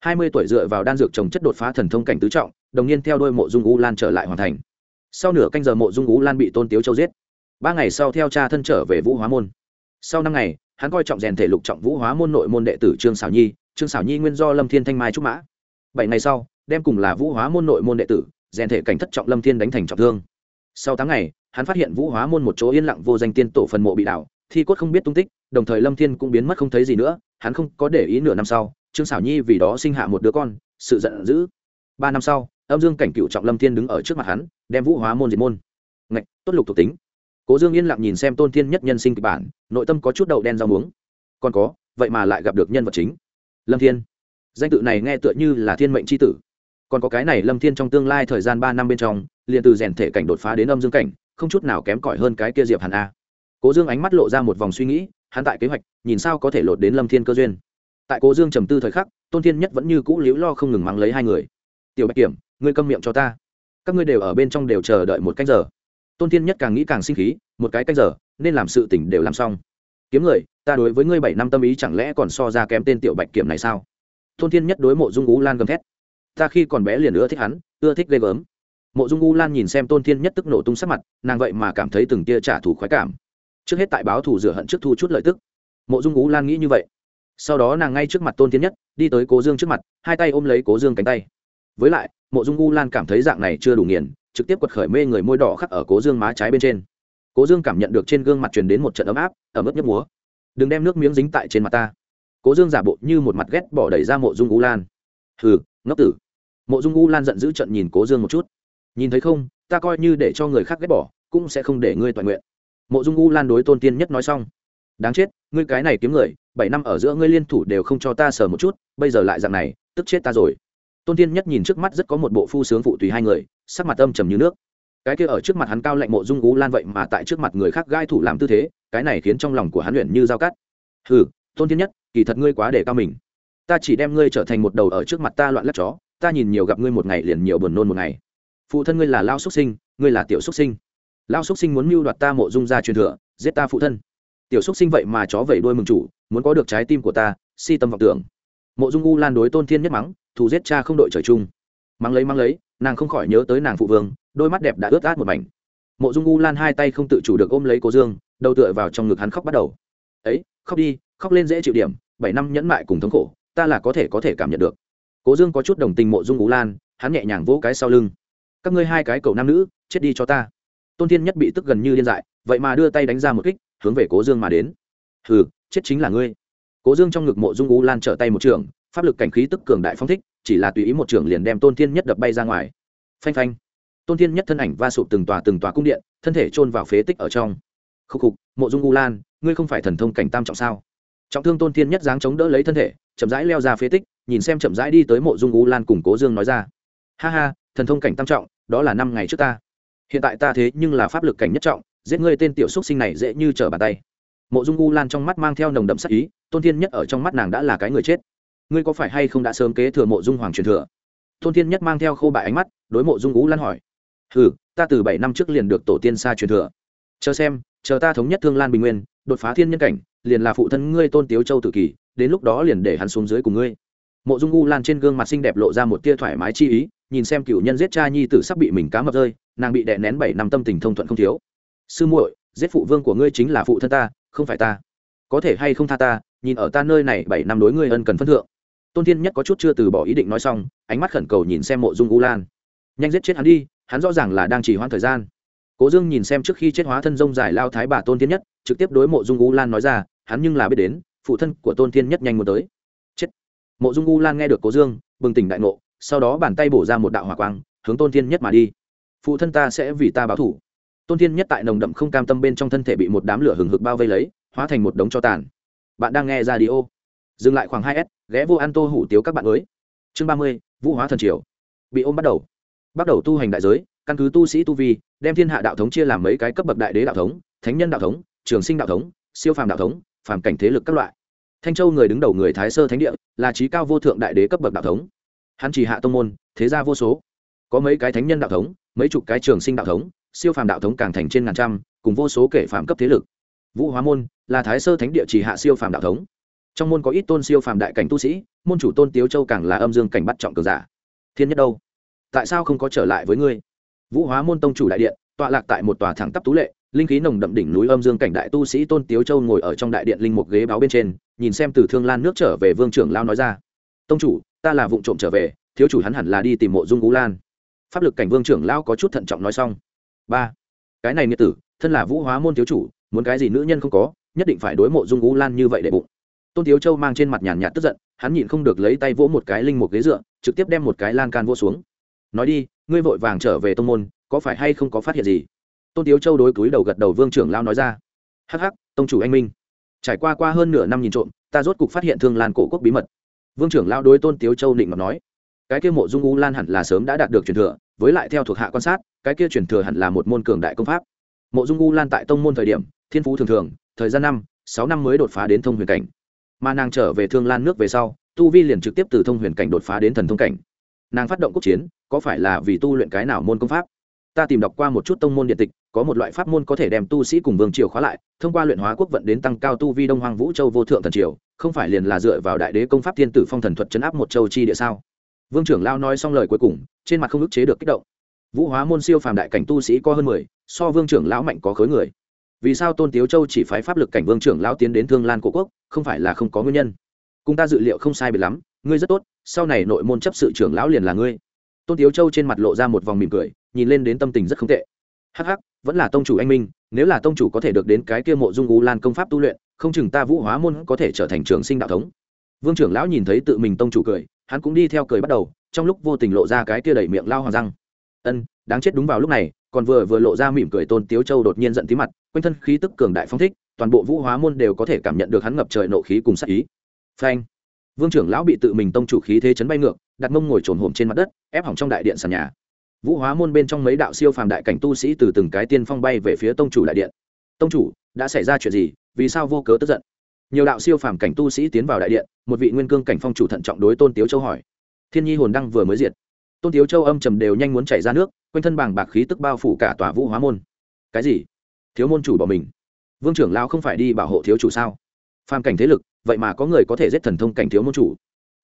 Hai mươi tuổi dựa vào đan dược trồng chất đột phá thần thông cảnh tứ trọng, đồng nhiên theo đôi mộ dung ú lan trở lại hoàn thành. Sau nửa canh giờ mộ dung ú lan bị tôn tiếu châu giết ba ngày sau theo cha thân trở về vũ hóa môn. Sau năm ngày, hắn coi trọng rèn thể lục trọng vũ hóa môn nội môn đệ tử trương xảo nhi, trương xảo nhi nguyên do lâm thiên thanh mai trúc mã. Bảy ngày sau, đem cùng là vũ hóa môn nội môn đệ tử, rèn thể cảnh thất trọng lâm thiên đánh thành trọng thương. Sau tháng ngày, hắn phát hiện vũ hóa môn một chỗ yên lặng vô danh tiên tổ phần mộ bị đảo, thi cốt không biết tung tích, đồng thời lâm thiên cũng biến mất không thấy gì nữa, hắn không có để ý nửa năm sau, trương xảo nhi vì đó sinh hạ một đứa con, sự giận dữ. Ba năm sau, âm dương cảnh cựu trọng lâm thiên đứng ở trước mặt hắn, đem vũ hóa môn diệt môn. Ngạch, tốt lục thuộc tính cố dương yên lặng nhìn xem tôn thiên nhất nhân sinh kịch bản, nội tâm có chút đậu đen rau muống. Còn có, vậy mà lại gặp được nhân vật chính. Lâm thiên. Danh tự này nghe tựa như là thiên mệnh c h i tử. Còn có cái này lâm thiên trong tương lai thời gian ba năm bên trong, liền từ rèn thể cảnh đột phá đến âm dương cảnh, không chút nào kém cỏi hơn cái kia diệp hàn a. Cố dương ánh mắt lộ ra một vòng suy nghĩ, hắn tại kế hoạch, nhìn sao có thể lột đến lâm thiên cơ duyên. Tại cố dương trầm tư thời khắc, tôn thiên nhất vẫn như cũ liễu lo không ngừng mắng lấy hai người. Tiểu bạch kiểm, ngươi câm miệng cho ta. Các ngươi đều ở bên trong đều chờ đợi một canh giờ tôn thiên nhất càng nghĩ càng sinh khí, một cái canh giờ, nên làm sự tỉnh đều làm xong. Kiếm người ta đối với ngươi bảy năm tâm ý chẳng lẽ còn so ra kém tên tiểu bạch kiểm này sao? Tôn thiên nhất đối mộ dung ú lan gầm thét. Ta khi còn bé liền ưa thích hắn, ưa thích ghê gớm. Mộ dung u lan nhìn xem tôn thiên nhất tức nổ tung sắc mặt, nàng vậy mà cảm thấy từng tia trả thù khoái cảm. Trước hết tại báo thù rửa hận trước thu chút lợi tức. Mộ dung u lan nghĩ như vậy. Sau đó nàng ngay trước mặt tôn thiên nhất, đi tới cố dương trước mặt, hai tay ôm lấy cố dương cánh tay. Với lại, mộ dung u lan cảm thấy dạng này chưa đủ nghiền trực tiếp quật khởi mê người môi đỏ khắc ở cố dương má trái bên trên. Cố dương cảm nhận được trên gương mặt truyền đến một trận ấm áp ở mức nhấp múa. Đừng đem nước miếng dính tại trên mặt ta. Cố dương giả bộ như một mặt ghét bỏ đẩy ra mộ dung u lan. Hừ, ngốc tử. Mộ dung u lan giận dữ trận nhìn cố dương một chút. Nhìn thấy không, ta coi như để cho người khác ghét bỏ, cũng sẽ không để ngươi toàn nguyện. Mộ dung u lan đối tôn tiên nhất nói xong. Đáng chết, ngươi cái này kiếm người, bảy năm ở giữa ngươi liên thủ đều không cho ta sờ một chút, bây giờ lại dạng này, tức chết ta rồi tôn tiên nhất nhìn trước mắt rất có một bộ phu sướng phụ tùy hai người, sắc mặt âm trầm như nước. Cái kia ở trước mặt hắn cao lạnh mộ dung gú lan vậy mà tại trước mặt người khác gai thủ làm tư thế, cái này khiến trong lòng của hắn luyện như dao cắt. Hừ, tôn tiên nhất, kỳ thật ngươi quá để cao mình. Ta chỉ đem ngươi trở thành một đầu ở trước mặt ta loạn lắc chó, ta nhìn nhiều gặp ngươi một ngày liền nhiều buồn nôn một ngày. Phụ thân ngươi là lao xuất sinh, ngươi là tiểu xuất sinh. Lao xuất sinh muốn mưu đoạt ta mộ dung ra truyền thừa, giết ta phụ thân. Tiểu xuất sinh vậy mà chó vẩy đuôi mừng chủ, muốn có được trái tim của ta, si tâm vọng tưởng. Mộ dung u lan đối tôn thiên nhất mắng thù giết cha không đội trời chung. Mang lấy mang lấy, nàng không khỏi nhớ tới nàng phụ vương, đôi mắt đẹp đã ướt át một mảnh. Mộ dung u lan hai tay không tự chủ được ôm lấy cố dương, đầu tựa vào trong ngực hắn khóc bắt đầu. Ấy, khóc đi, khóc lên dễ chịu điểm, bảy năm nhẫn mại cùng thống khổ, ta là có thể có thể cảm nhận được. Cố dương có chút đồng tình mộ dung u lan, hắn nhẹ nhàng vỗ cái sau lưng. Các ngươi hai cái cậu nam nữ, chết đi cho ta. Tôn thiên nhất bị tức gần như điên dại, vậy mà đưa tay đánh ra một kích, hướng về cố dương mà đến. Hừ, chết chính là ngươi. Cố dương trong ngực mộ dung u lan trở tay một trường pháp lực cảnh khí tức cường đại phong thích, chỉ là tùy ý một trường liền đem tôn thiên nhất đập bay ra ngoài. Phanh phanh. Tôn thiên nhất thân ảnh va sụp từng tòa từng tòa cung điện, thân thể chôn vào phế tích ở trong. Khúc khục, mộ dung u lan, ngươi không phải thần thông cảnh tam trọng sao? Trọng thương tôn thiên nhất dáng chống đỡ lấy thân thể, chậm rãi leo ra phế tích, nhìn xem chậm rãi đi tới mộ dung u lan cùng cố dương nói ra. Ha ha, thần thông cảnh tam trọng, đó là năm ngày trước ta. Hiện tại ta thế nhưng là pháp lực cảnh nhất trọng, giết ngươi tên tiểu xúc sinh này dễ như trở bàn tay. Mộ dung u lan trong mắt mang theo nồng đậm sắc ý, tôn thiên nhất ở trong mắt nàng đã là cái người chết ngươi có phải hay không đã sớm kế thừa mộ dung hoàng truyền thừa? Tôn thiên nhất mang theo khô bại ánh mắt, đối mộ dung u lan hỏi. Ừ ta từ bảy năm trước liền được tổ tiên xa truyền thừa. Chờ xem, chờ ta thống nhất thương lan bình nguyên, đột phá thiên nhân cảnh, liền là phụ thân ngươi tôn tiếu châu tự kỷ, đến lúc đó liền để hắn xuống dưới cùng ngươi. Mộ dung u lan trên gương mặt xinh đẹp lộ ra một tia thoải mái chi ý, nhìn xem cựu nhân giết cha nhi tử sắp bị mình cá mập rơi, nàng bị đè nén bảy năm tâm tình thông thuận không thiếu. Sư muội, giết phụ vương của ngươi chính là phụ thân ta, không phải ta. Có thể hay không tha ta, nhìn ở ta nơi này bảy năm đối ngươi ân cần phân thượng tôn thiên nhất có chút chưa từ bỏ ý định nói xong, ánh mắt khẩn cầu nhìn xem mộ dung u lan. Nhanh giết chết hắn đi, hắn rõ ràng là đang chỉ hoãn thời gian. Cố dương nhìn xem trước khi chết hóa thân rông dài lao thái bà tôn thiên nhất, trực tiếp đối mộ dung u lan nói ra, hắn nhưng là biết đến, phụ thân của tôn thiên nhất nhanh muốn tới. Chết. Mộ dung u lan nghe được cố dương, bừng tỉnh đại ngộ, sau đó bàn tay bổ ra một đạo hỏa quang, hướng tôn thiên nhất mà đi. Phụ thân ta sẽ vì ta báo thủ tôn thiên nhất tại nồng đậm không cam tâm bên trong thân thể bị một đám lửa hừng hực bao vây lấy, hóa thành một đống cho tàn. Bạn đang nghe ra đi ô dừng lại khoảng hai s ghé vô ăn tô hủ tiếu các bạn mới. Chương ba mươi, vũ hóa thần triều. Bị ôm bắt đầu. Bắt đầu tu hành đại giới, căn cứ tu sĩ tu vi, đem thiên hạ đạo thống chia làm mấy cái cấp bậc đại đế đạo thống, thánh nhân đạo thống, trường sinh đạo thống, siêu phàm đạo thống, phàm cảnh thế lực các loại. Thanh châu người đứng đầu người thái sơ thánh địa, là trí cao vô thượng đại đế cấp bậc đạo thống. Hắn chỉ hạ tông môn, thế gia vô số. Có mấy cái thánh nhân đạo thống, mấy chục cái trường sinh đạo thống, siêu phàm đạo thống càng thành trên ngàn trăm, cùng vô số kể phàm cấp thế lực. Vũ hóa môn là thái sơ thánh địa chỉ hạ siêu phàm đạo thống trong môn có ít tôn siêu phàm đại cảnh tu sĩ, môn chủ tôn tiếu châu càng là âm dương cảnh bắt trọng cường giả. Thiên nhất đâu? Tại sao không có trở lại với ngươi? Vũ hóa môn tông chủ đại điện, tọa lạc tại một tòa thẳng tắp tú lệ, linh khí nồng đậm đỉnh núi âm dương cảnh đại tu sĩ tôn tiếu châu ngồi ở trong đại điện linh một ghế báo bên trên, nhìn xem từ thương lan nước trở về vương trưởng lao nói ra. Tông chủ, ta là vụ trộm trở về, thiếu chủ hắn hẳn là đi tìm mộ dung ú lan. Pháp lực cảnh vương trưởng lao có chút thận trọng nói xong. Ba. Cái này nghĩa tử, thân là vũ hóa môn thiếu chủ, muốn cái gì nữ nhân không có, nhất định phải đối mộ dung ú lan như vậy để bụng tôn thiếu châu mang trên mặt nhàn nhạt tức giận, hắn nhịn không được lấy tay vỗ một cái linh một ghế dựa, trực tiếp đem một cái lan can vô xuống. Nói đi, ngươi vội vàng trở về tông môn, có phải hay không có phát hiện gì? Tôn tiếu châu đối cúi đầu gật đầu vương trưởng lao nói ra. Hắc hắc, tông chủ anh minh. Trải qua qua hơn nửa năm nhìn trộm, ta rốt cục phát hiện thương lan cổ quốc bí mật. Vương trưởng lao đối tôn tiếu châu định mà nói, cái kia mộ dung u lan hẳn là sớm đã đạt được truyền thừa, với lại theo thuộc hạ quan sát, cái kia truyền thừa hẳn là một môn cường đại công pháp. Mộ dung u lan tại tông môn thời điểm, thiên phú thường thường, thời gian năm, sáu năm mới đột phá đến thông huyền cảnh mà nàng trở về thương lan nước về sau, tu vi liền trực tiếp từ thông huyền cảnh đột phá đến thần thông cảnh. Nàng phát động quốc chiến, có phải là vì tu luyện cái nào môn công pháp? Ta tìm đọc qua một chút tông môn điện tịch, có một loại pháp môn có thể đem tu sĩ cùng vương triều khóa lại, thông qua luyện hóa quốc vận đến tăng cao tu vi đông hoàng vũ châu vô thượng thần triều, không phải liền là dựa vào đại đế công pháp thiên tử phong thần thuật chấn áp một châu chi địa sao? Vương trưởng lao nói xong lời cuối cùng, trên mặt không ức chế được kích động. Vũ hóa môn siêu phàm đại cảnh tu sĩ có hơn mười, so vương trưởng lão mạnh có khối người vì sao tôn tiếu châu chỉ phái pháp lực cảnh vương trưởng lão tiến đến thương lan cổ quốc, không phải là không có nguyên nhân? Cùng ta dự liệu không sai biệt lắm, ngươi rất tốt, sau này nội môn chấp sự trưởng lão liền là ngươi. Tôn tiếu châu trên mặt lộ ra một vòng mỉm cười, nhìn lên đến tâm tình rất không tệ. Hắc hắc, vẫn là tông chủ anh minh, nếu là tông chủ có thể được đến cái kia mộ dung u lan công pháp tu luyện, không chừng ta vũ hóa môn có thể trở thành trường sinh đạo thống. Vương trưởng lão nhìn thấy tự mình tông chủ cười, hắn cũng đi theo cười bắt đầu, trong lúc vô tình lộ ra cái kia đẩy miệng lao hoàng răng. Ân, đáng chết đúng vào lúc này còn vừa vừa lộ ra mỉm cười tôn tiếu châu đột nhiên giận tí mặt, quanh thân khí tức cường đại phong thích, toàn bộ vũ hóa môn đều có thể cảm nhận được hắn ngập trời nộ khí cùng sắc ý. Phanh! Vương trưởng lão bị tự mình tông chủ khí thế chấn bay ngược, đặt mông ngồi trồn hổm trên mặt đất, ép hỏng trong đại điện sàn nhà. Vũ hóa môn bên trong mấy đạo siêu phàm đại cảnh tu sĩ từ từng cái tiên phong bay về phía tông chủ đại điện. Tông chủ, đã xảy ra chuyện gì? Vì sao vô cớ tức giận? Nhiều đạo siêu phàm cảnh tu sĩ tiến vào đại điện, một vị nguyên cương cảnh phong chủ thận trọng đối tôn tiếu châu hỏi. Thiên nhi hồn đăng vừa mới diệt. Tôn tiếu châu âm trầm đều nhanh muốn chảy ra nước quanh thân bàng bạc khí tức bao phủ cả tòa vũ hóa môn. Cái gì? Thiếu môn chủ bỏ mình. Vương trưởng lao không phải đi bảo hộ thiếu chủ sao? Phàm cảnh thế lực, vậy mà có người có thể giết thần thông cảnh thiếu môn chủ.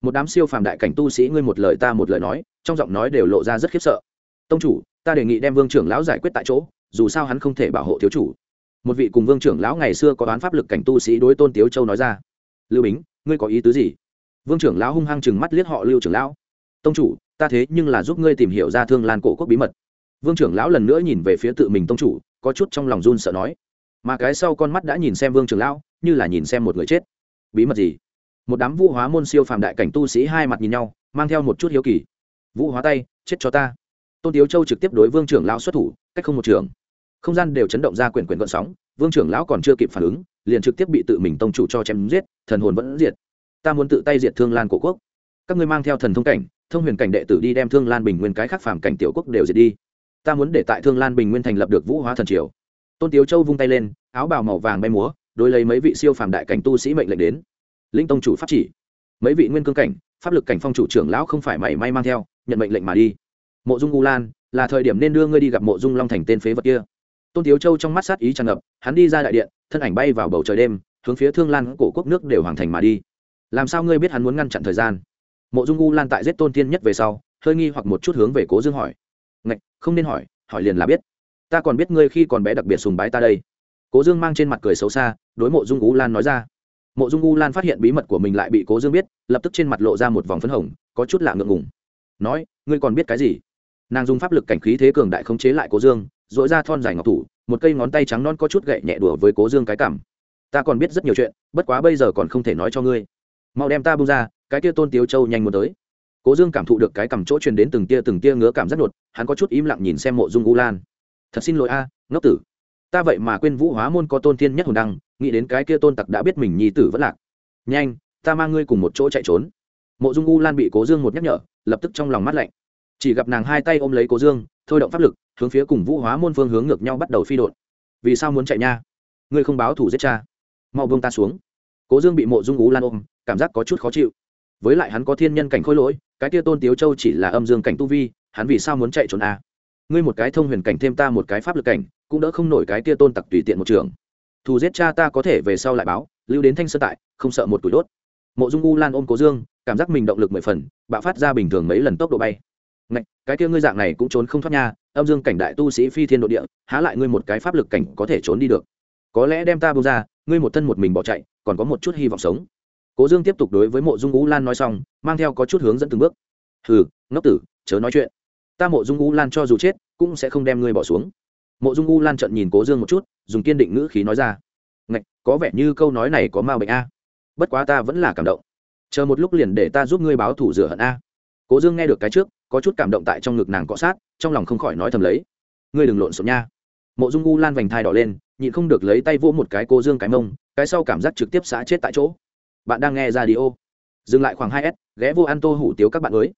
Một đám siêu phàm đại cảnh tu sĩ ngươi một lời ta một lời nói, trong giọng nói đều lộ ra rất khiếp sợ. Tông chủ, ta đề nghị đem vương trưởng lão giải quyết tại chỗ, dù sao hắn không thể bảo hộ thiếu chủ. Một vị cùng vương trưởng lão ngày xưa có đoán pháp lực cảnh tu sĩ đối tôn tiếu châu nói ra. Lưu bính, ngươi có ý tứ gì? Vương trưởng lão hung hăng chừng mắt liếc họ lưu trưởng lão. Tông chủ ta thế nhưng là giúp ngươi tìm hiểu ra thương lan cổ quốc bí mật. Vương trưởng lão lần nữa nhìn về phía tự mình tông chủ, có chút trong lòng run sợ nói. Mà cái sau con mắt đã nhìn xem vương trưởng lão, như là nhìn xem một người chết. Bí mật gì? Một đám vũ hóa môn siêu phàm đại cảnh tu sĩ hai mặt nhìn nhau, mang theo một chút hiếu kỳ. Vũ hóa tay, chết cho ta. Tôn tiếu châu trực tiếp đối vương trưởng lão xuất thủ, cách không một trường. Không gian đều chấn động ra quyển quyển gợn sóng, vương trưởng lão còn chưa kịp phản ứng, liền trực tiếp bị tự mình tông chủ cho chém giết, thần hồn vẫn diệt. Ta muốn tự tay diệt thương lan cổ quốc. Các ngươi mang theo thần thông cảnh thông huyền cảnh đệ tử đi đem thương lan bình nguyên cái khác phàm cảnh tiểu quốc đều diệt đi ta muốn để tại thương lan bình nguyên thành lập được vũ hóa thần triều tôn tiếu châu vung tay lên áo bào màu vàng bay múa đối lấy mấy vị siêu phàm đại cảnh tu sĩ mệnh lệnh đến linh tông chủ pháp chỉ mấy vị nguyên cương cảnh pháp lực cảnh phong chủ trưởng lão không phải mảy may mang theo nhận mệnh lệnh mà đi mộ dung u lan là thời điểm nên đưa ngươi đi gặp mộ dung long thành tên phế vật kia tôn tiếu châu trong mắt sát ý tràn ngập hắn đi ra đại điện thân ảnh bay vào bầu trời đêm hướng phía thương lan cổ quốc nước đều hoàn thành mà đi làm sao ngươi biết hắn muốn ngăn chặn thời gian mộ dung u lan tại giết tôn tiên nhất về sau, hơi nghi hoặc một chút hướng về cố dương hỏi. Ngạch, không nên hỏi hỏi liền là biết. Ta còn biết ngươi khi còn bé đặc biệt sùng bái ta đây. Cố dương mang trên mặt cười xấu xa, đối mộ dung u lan nói ra. Mộ dung u lan phát hiện bí mật của mình lại bị cố dương biết, lập tức trên mặt lộ ra một vòng phấn hồng, có chút lạ ngượng ngùng. Nói, ngươi còn biết cái gì? Nàng dùng pháp lực cảnh khí thế cường đại khống chế lại cố dương dội ra thon dài ngọc thủ, một cây ngón tay trắng non có chút gậy nhẹ đùa với cố dương cái cảm ta còn biết rất nhiều chuyện, bất quá bây giờ còn không thể nói cho ngươi. Mau đem ta bung ra cái tia tôn tiếu châu nhanh muốn tới. Cố dương cảm thụ được cái cầm chỗ truyền đến từng tia từng tia ngứa cảm rất đột, hắn có chút im lặng nhìn xem mộ dung u lan. Thật xin lỗi a, ngốc tử. Ta vậy mà quên vũ hóa môn có tôn thiên nhất hồn đăng, nghĩ đến cái kia tôn tặc đã biết mình nhi tử vẫn lạc. Nhanh, ta mang ngươi cùng một chỗ chạy trốn. Mộ dung u lan bị cố dương một nhắc nhở, lập tức trong lòng mắt lạnh. Chỉ gặp nàng hai tay ôm lấy cố dương, thôi động pháp lực, hướng phía cùng vũ hóa môn phương hướng ngược nhau bắt đầu phi đột vì sao muốn chạy nha? Ngươi không báo thủ giết cha. Mau vương ta xuống. Cố dương bị mộ dung u lan ôm, cảm giác có chút khó chịu với lại hắn có thiên nhân cảnh khôi lỗi cái kia tôn tiếu châu chỉ là âm dương cảnh tu vi hắn vì sao muốn chạy trốn a ngươi một cái thông huyền cảnh thêm ta một cái pháp lực cảnh cũng đỡ không nổi cái kia tôn tặc tùy tiện một trường. Thù giết cha ta có thể về sau lại báo lưu đến thanh sơ tại không sợ một tuổi đốt. Mộ dung u lan ôm cố dương cảm giác mình động lực mười phần bạo phát ra bình thường mấy lần tốc độ bay. Ngạch, cái kia ngươi dạng này cũng trốn không thoát nha âm dương cảnh đại tu sĩ phi thiên độ địa há lại ngươi một cái pháp lực cảnh có thể trốn đi được? Có lẽ đem ta bông ra ngươi một thân một mình bỏ chạy còn có một chút hy vọng sống cố dương tiếp tục đối với mộ dung u lan nói xong, mang theo có chút hướng dẫn từng bước. Hừ, ngốc tử, chớ nói chuyện. Ta mộ dung u lan cho dù chết, cũng sẽ không đem ngươi bỏ xuống. Mộ dung u lan trận nhìn cố dương một chút, dùng kiên định ngữ khí nói ra. Ngạch, có vẻ như câu nói này có ma bệnh a. Bất quá ta vẫn là cảm động. Chờ một lúc liền để ta giúp ngươi báo thủ rửa hận a. Cố dương nghe được cái trước, có chút cảm động tại trong ngực nàng cọ sát, trong lòng không khỏi nói thầm lấy. Ngươi đừng lộn xộn nha. Mộ dung u lan vành thai đỏ lên, nhịn không được lấy tay vỗ một cái cố dương cái mông, cái sau cảm giác trực tiếp xã chết tại chỗ bạn đang nghe ra đi ô dừng lại khoảng hai s, ghé vô ăn tô hủ tiếu các bạn mới.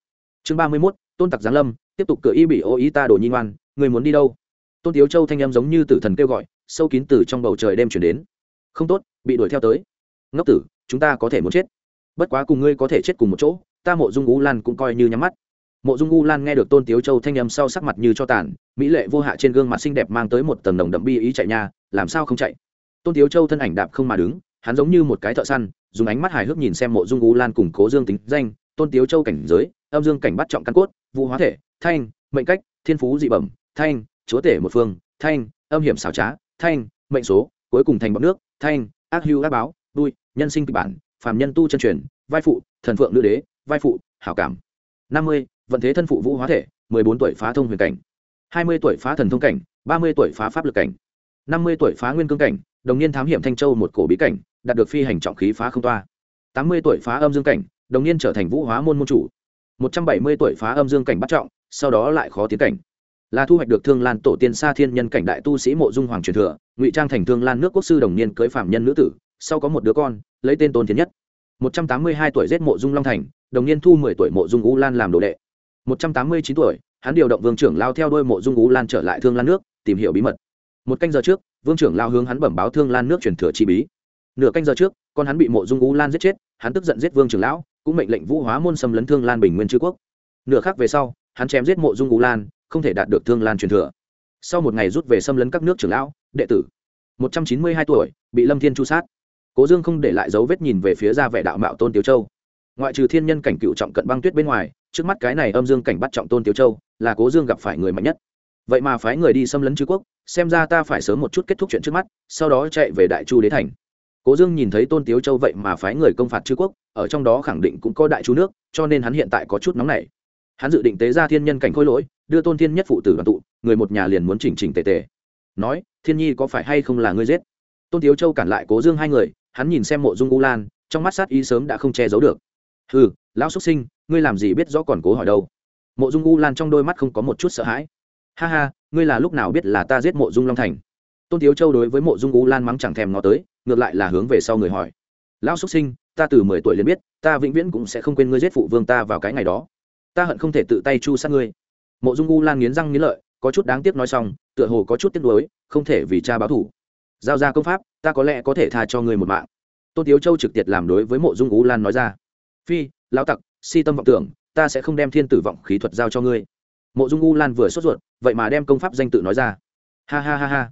Chương ba mươi mốt, tôn tặc giáng lâm, tiếp tục cửa y bị ô ý ta đổ nhi ngoan, người muốn đi đâu? Tôn tiếu châu thanh em giống như tử thần kêu gọi, sâu kín từ trong bầu trời đêm chuyển đến. Không tốt, bị đuổi theo tới. Ngốc tử, chúng ta có thể muốn chết. Bất quá cùng ngươi có thể chết cùng một chỗ, ta mộ dung u lan cũng coi như nhắm mắt. Mộ dung u lan nghe được tôn tiếu châu thanh âm sau sắc mặt như cho tàn, mỹ lệ vô hạ trên gương mặt xinh đẹp mang tới một tầng đồng đậm bi ý chạy nha, làm sao không chạy? Tôn tiếu châu thân ảnh đạp không mà đứng hắn giống như một cái thợ săn, dùng ánh mắt hài hước nhìn xem mộ dung u lan củng cố dương tính danh, tôn tiếu châu cảnh giới, âm dương cảnh bắt trọng căn cốt, vũ hóa thể, thanh, mệnh cách, thiên phú dị bẩm, thanh, chúa tể một phương, thanh, âm hiểm xảo trá, thanh, mệnh số, cuối cùng thành bọc nước, thanh, ác hưu ác báo đuôi nhân sinh kịch bản, phàm nhân tu chân truyền, vai phụ, thần phượng nữ đế, vai phụ, hảo cảm. Năm mươi, vận thế thân phụ vũ hóa thể, mười bốn tuổi phá thông huyền cảnh. Hai mươi tuổi phá thần thông cảnh, ba mươi tuổi phá pháp lực cảnh. Năm mươi tuổi phá nguyên cương cảnh đồng niên thám hiểm thanh châu một cổ bí cảnh, đạt được phi hành trọng khí phá không toa. Tám mươi tuổi phá âm dương cảnh, đồng niên trở thành vũ hóa môn môn chủ. Một trăm bảy mươi tuổi phá âm dương cảnh bắt trọng, sau đó lại khó tiến cảnh. Là thu hoạch được thương lan tổ tiên sa thiên nhân cảnh đại tu sĩ mộ dung hoàng truyền thừa, ngụy trang thành thương lan nước quốc sư đồng niên cưới phạm nhân nữ tử, sau có một đứa con, lấy tên tôn thiên nhất. Một trăm tám mươi hai tuổi giết mộ dung long thành, đồng niên thu mười tuổi mộ dung u lan làm đồ đệ. Một trăm tám mươi chín tuổi, hắn điều động vương trưởng lao theo đôi mộ dung u lan trở lại thương lan nước, tìm hiểu bí mật một canh giờ trước, vương trưởng lao hướng hắn bẩm báo thương lan nước truyền thừa chi bí. Nửa canh giờ trước, con hắn bị mộ dung u lan giết chết, hắn tức giận giết vương trưởng lão, cũng mệnh lệnh vũ hóa môn xâm lấn thương lan bình nguyên chư quốc. Nửa khác về sau, hắn chém giết mộ dung u lan, không thể đạt được thương lan truyền thừa. Sau một ngày rút về xâm lấn các nước trưởng lão, đệ tử. Một trăm chín mươi hai tuổi, bị lâm thiên chu sát. Cố dương không để lại dấu vết nhìn về phía ra vẻ đạo mạo tôn tiếu châu. Ngoại trừ thiên nhân cảnh cựu trọng cận băng tuyết bên ngoài, trước mắt cái này âm dương cảnh bắt trọng tôn tiếu châu, là cố dương gặp phải người mạnh nhất vậy mà phái người đi xâm lấn chư quốc, xem ra ta phải sớm một chút kết thúc chuyện trước mắt, sau đó chạy về đại chu đế thành. Cố dương nhìn thấy tôn tiếu châu vậy mà phái người công phạt chư quốc, ở trong đó khẳng định cũng có đại chu nước, cho nên hắn hiện tại có chút nóng nảy. Hắn dự định tế ra thiên nhân cảnh khôi lỗi, đưa tôn thiên nhất phụ tử đoàn tụ, người một nhà liền muốn chỉnh chỉnh tề tề. Nói, thiên nhi có phải hay không là ngươi giết? Tôn tiếu châu cản lại cố dương hai người, hắn nhìn xem mộ dung u lan, trong mắt sát ý sớm đã không che giấu được. Ừ lão xuất sinh, ngươi làm gì biết rõ còn cố hỏi đâu? Mộ dung u lan trong đôi mắt không có một chút sợ hãi ha ha, ngươi là lúc nào biết là ta giết mộ dung long thành? Tôn tiếu châu đối với mộ dung u lan mắng chẳng thèm ngó tới, ngược lại là hướng về sau người hỏi. Lão xuất sinh, ta từ mười tuổi liền biết, ta vĩnh viễn cũng sẽ không quên ngươi giết phụ vương ta vào cái ngày đó. Ta hận không thể tự tay chu sát ngươi. Mộ dung u lan nghiến răng nghiến lợi, có chút đáng tiếc nói xong, tựa hồ có chút tiếc nuối, không thể vì cha báo thủ. Giao ra công pháp, ta có lẽ có thể tha cho ngươi một mạng. Tôn tiếu châu trực tiệt làm đối với mộ dung u lan nói ra. Phi, lão tặc, si tâm vọng tưởng, ta sẽ không đem thiên tử vọng khí thuật giao cho ngươi mộ dung u lan vừa sốt ruột, vậy mà đem công pháp danh tự nói ra. Ha ha ha ha.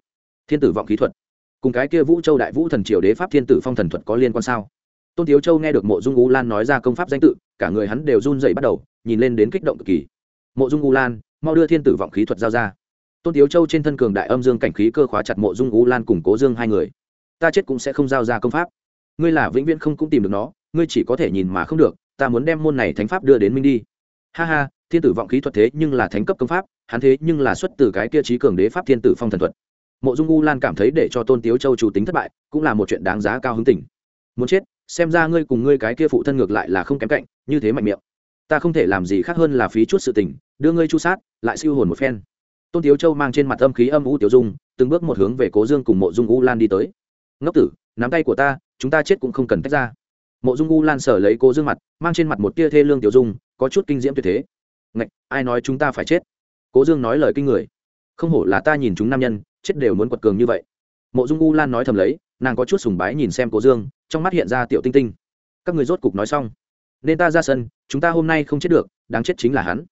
Thiên tử vọng khí thuật. Cùng cái kia vũ châu đại vũ thần triều đế pháp thiên tử phong thần thuật có liên quan sao? Tôn tiếu châu nghe được mộ dung u lan nói ra công pháp danh tự, cả người hắn đều run dậy bắt đầu, nhìn lên đến kích động cực kỳ. Mộ dung u lan, mau đưa thiên tử vọng khí thuật giao ra. Tôn tiếu châu trên thân cường đại âm dương cảnh khí cơ khóa chặt mộ dung u lan cùng cố dương hai người. Ta chết cũng sẽ không giao ra công pháp. Ngươi là vĩnh viễn không cũng tìm được nó, ngươi chỉ có thể nhìn mà không được, ta muốn đem môn này thánh pháp đưa đến minh đi. Ha ha thiên tử vọng khí thuật thế nhưng là thánh cấp công pháp, hắn thế nhưng là xuất từ cái kia trí cường đế pháp thiên tử phong thần thuật. Mộ dung u lan cảm thấy để cho tôn tiếu châu chủ tính thất bại, cũng là một chuyện đáng giá cao hứng tình muốn chết, xem ra ngươi cùng ngươi cái kia phụ thân ngược lại là không kém cạnh, như thế mạnh miệng. Ta không thể làm gì khác hơn là phí chút sự tình, đưa ngươi chu sát, lại siêu hồn một phen. Tôn tiếu châu mang trên mặt âm khí âm u tiểu dung, từng bước một hướng về cố dương cùng mộ dung u lan đi tới. Ngốc tử, nắm tay của ta, chúng ta chết cũng không cần tách ra. Mộ dung u lan sở lấy cố dương mặt, mang trên mặt một tia thê lương tiểu dung, có chút kinh diễm tuyệt thế ngạch, ai nói chúng ta phải chết? Cố dương nói lời kinh người. Không hổ là ta nhìn chúng nam nhân, chết đều muốn quật cường như vậy. Mộ dung u lan nói thầm lấy, nàng có chút sùng bái nhìn xem cố dương, trong mắt hiện ra tiểu tinh tinh. Các người rốt cục nói xong. Nên ta ra sân, chúng ta hôm nay không chết được, đáng chết chính là hắn.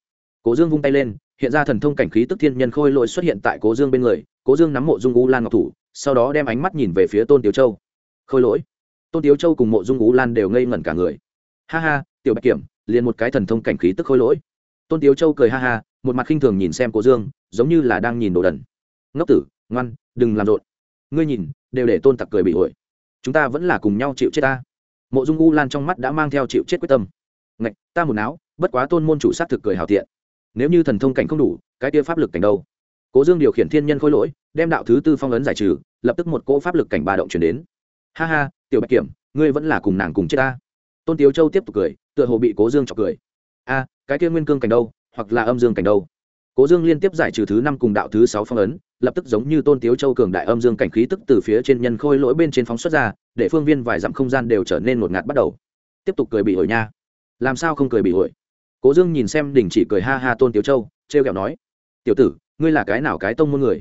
Cố dương vung tay lên, hiện ra thần thông cảnh khí tức thiên nhân khôi lỗi xuất hiện tại cố dương bên người. Cố dương nắm mộ dung u lan ngọc thủ, sau đó đem ánh mắt nhìn về phía tôn tiếu châu. Khôi lỗi. Tôn tiếu châu cùng mộ dung u lan đều ngây ngẩn cả người. Ha ha, tiểu bạch kiểm, liền một cái thần thông cảnh khí tức khôi lỗi tôn tiếu châu cười ha ha, một mặt khinh thường nhìn xem cố dương, giống như là đang nhìn đồ đần. Ngốc tử, ngoan, đừng làm rộn. Ngươi nhìn, đều để tôn tặc cười bị ổi. Chúng ta vẫn là cùng nhau chịu chết ta. Mộ dung u lan trong mắt đã mang theo chịu chết quyết tâm. Ngạch, ta một não bất quá tôn môn chủ sát thực cười hào thiện. nếu như thần thông cảnh không đủ, cái tia pháp lực cảnh đâu? Cố dương điều khiển thiên nhân khôi lỗi, đem đạo thứ tư phong ấn giải trừ, lập tức một cỗ pháp lực cảnh ba động chuyển đến. Ha ha, tiểu bạch kiểm, ngươi vẫn là cùng nàng cùng chết ta. Tôn tiếu châu tiếp tục cười, tựa hồ bị cố dương chọc cười. A cái kia nguyên cương cảnh đâu, hoặc là âm dương cảnh đâu. Cố dương liên tiếp giải trừ thứ năm cùng đạo thứ sáu phong ấn, lập tức giống như tôn tiếu châu cường đại âm dương cảnh khí tức từ phía trên nhân khôi lỗi bên trên phóng xuất ra, để phương viên vài dặm không gian đều trở nên ngột ngạt bắt đầu. Tiếp tục cười bị ổi nha. Làm sao không cười bị ổi cố dương nhìn xem đình chỉ cười ha ha tôn tiếu châu t r e o kẹo nói, tiểu tử, ngươi là cái nào cái tông môn người?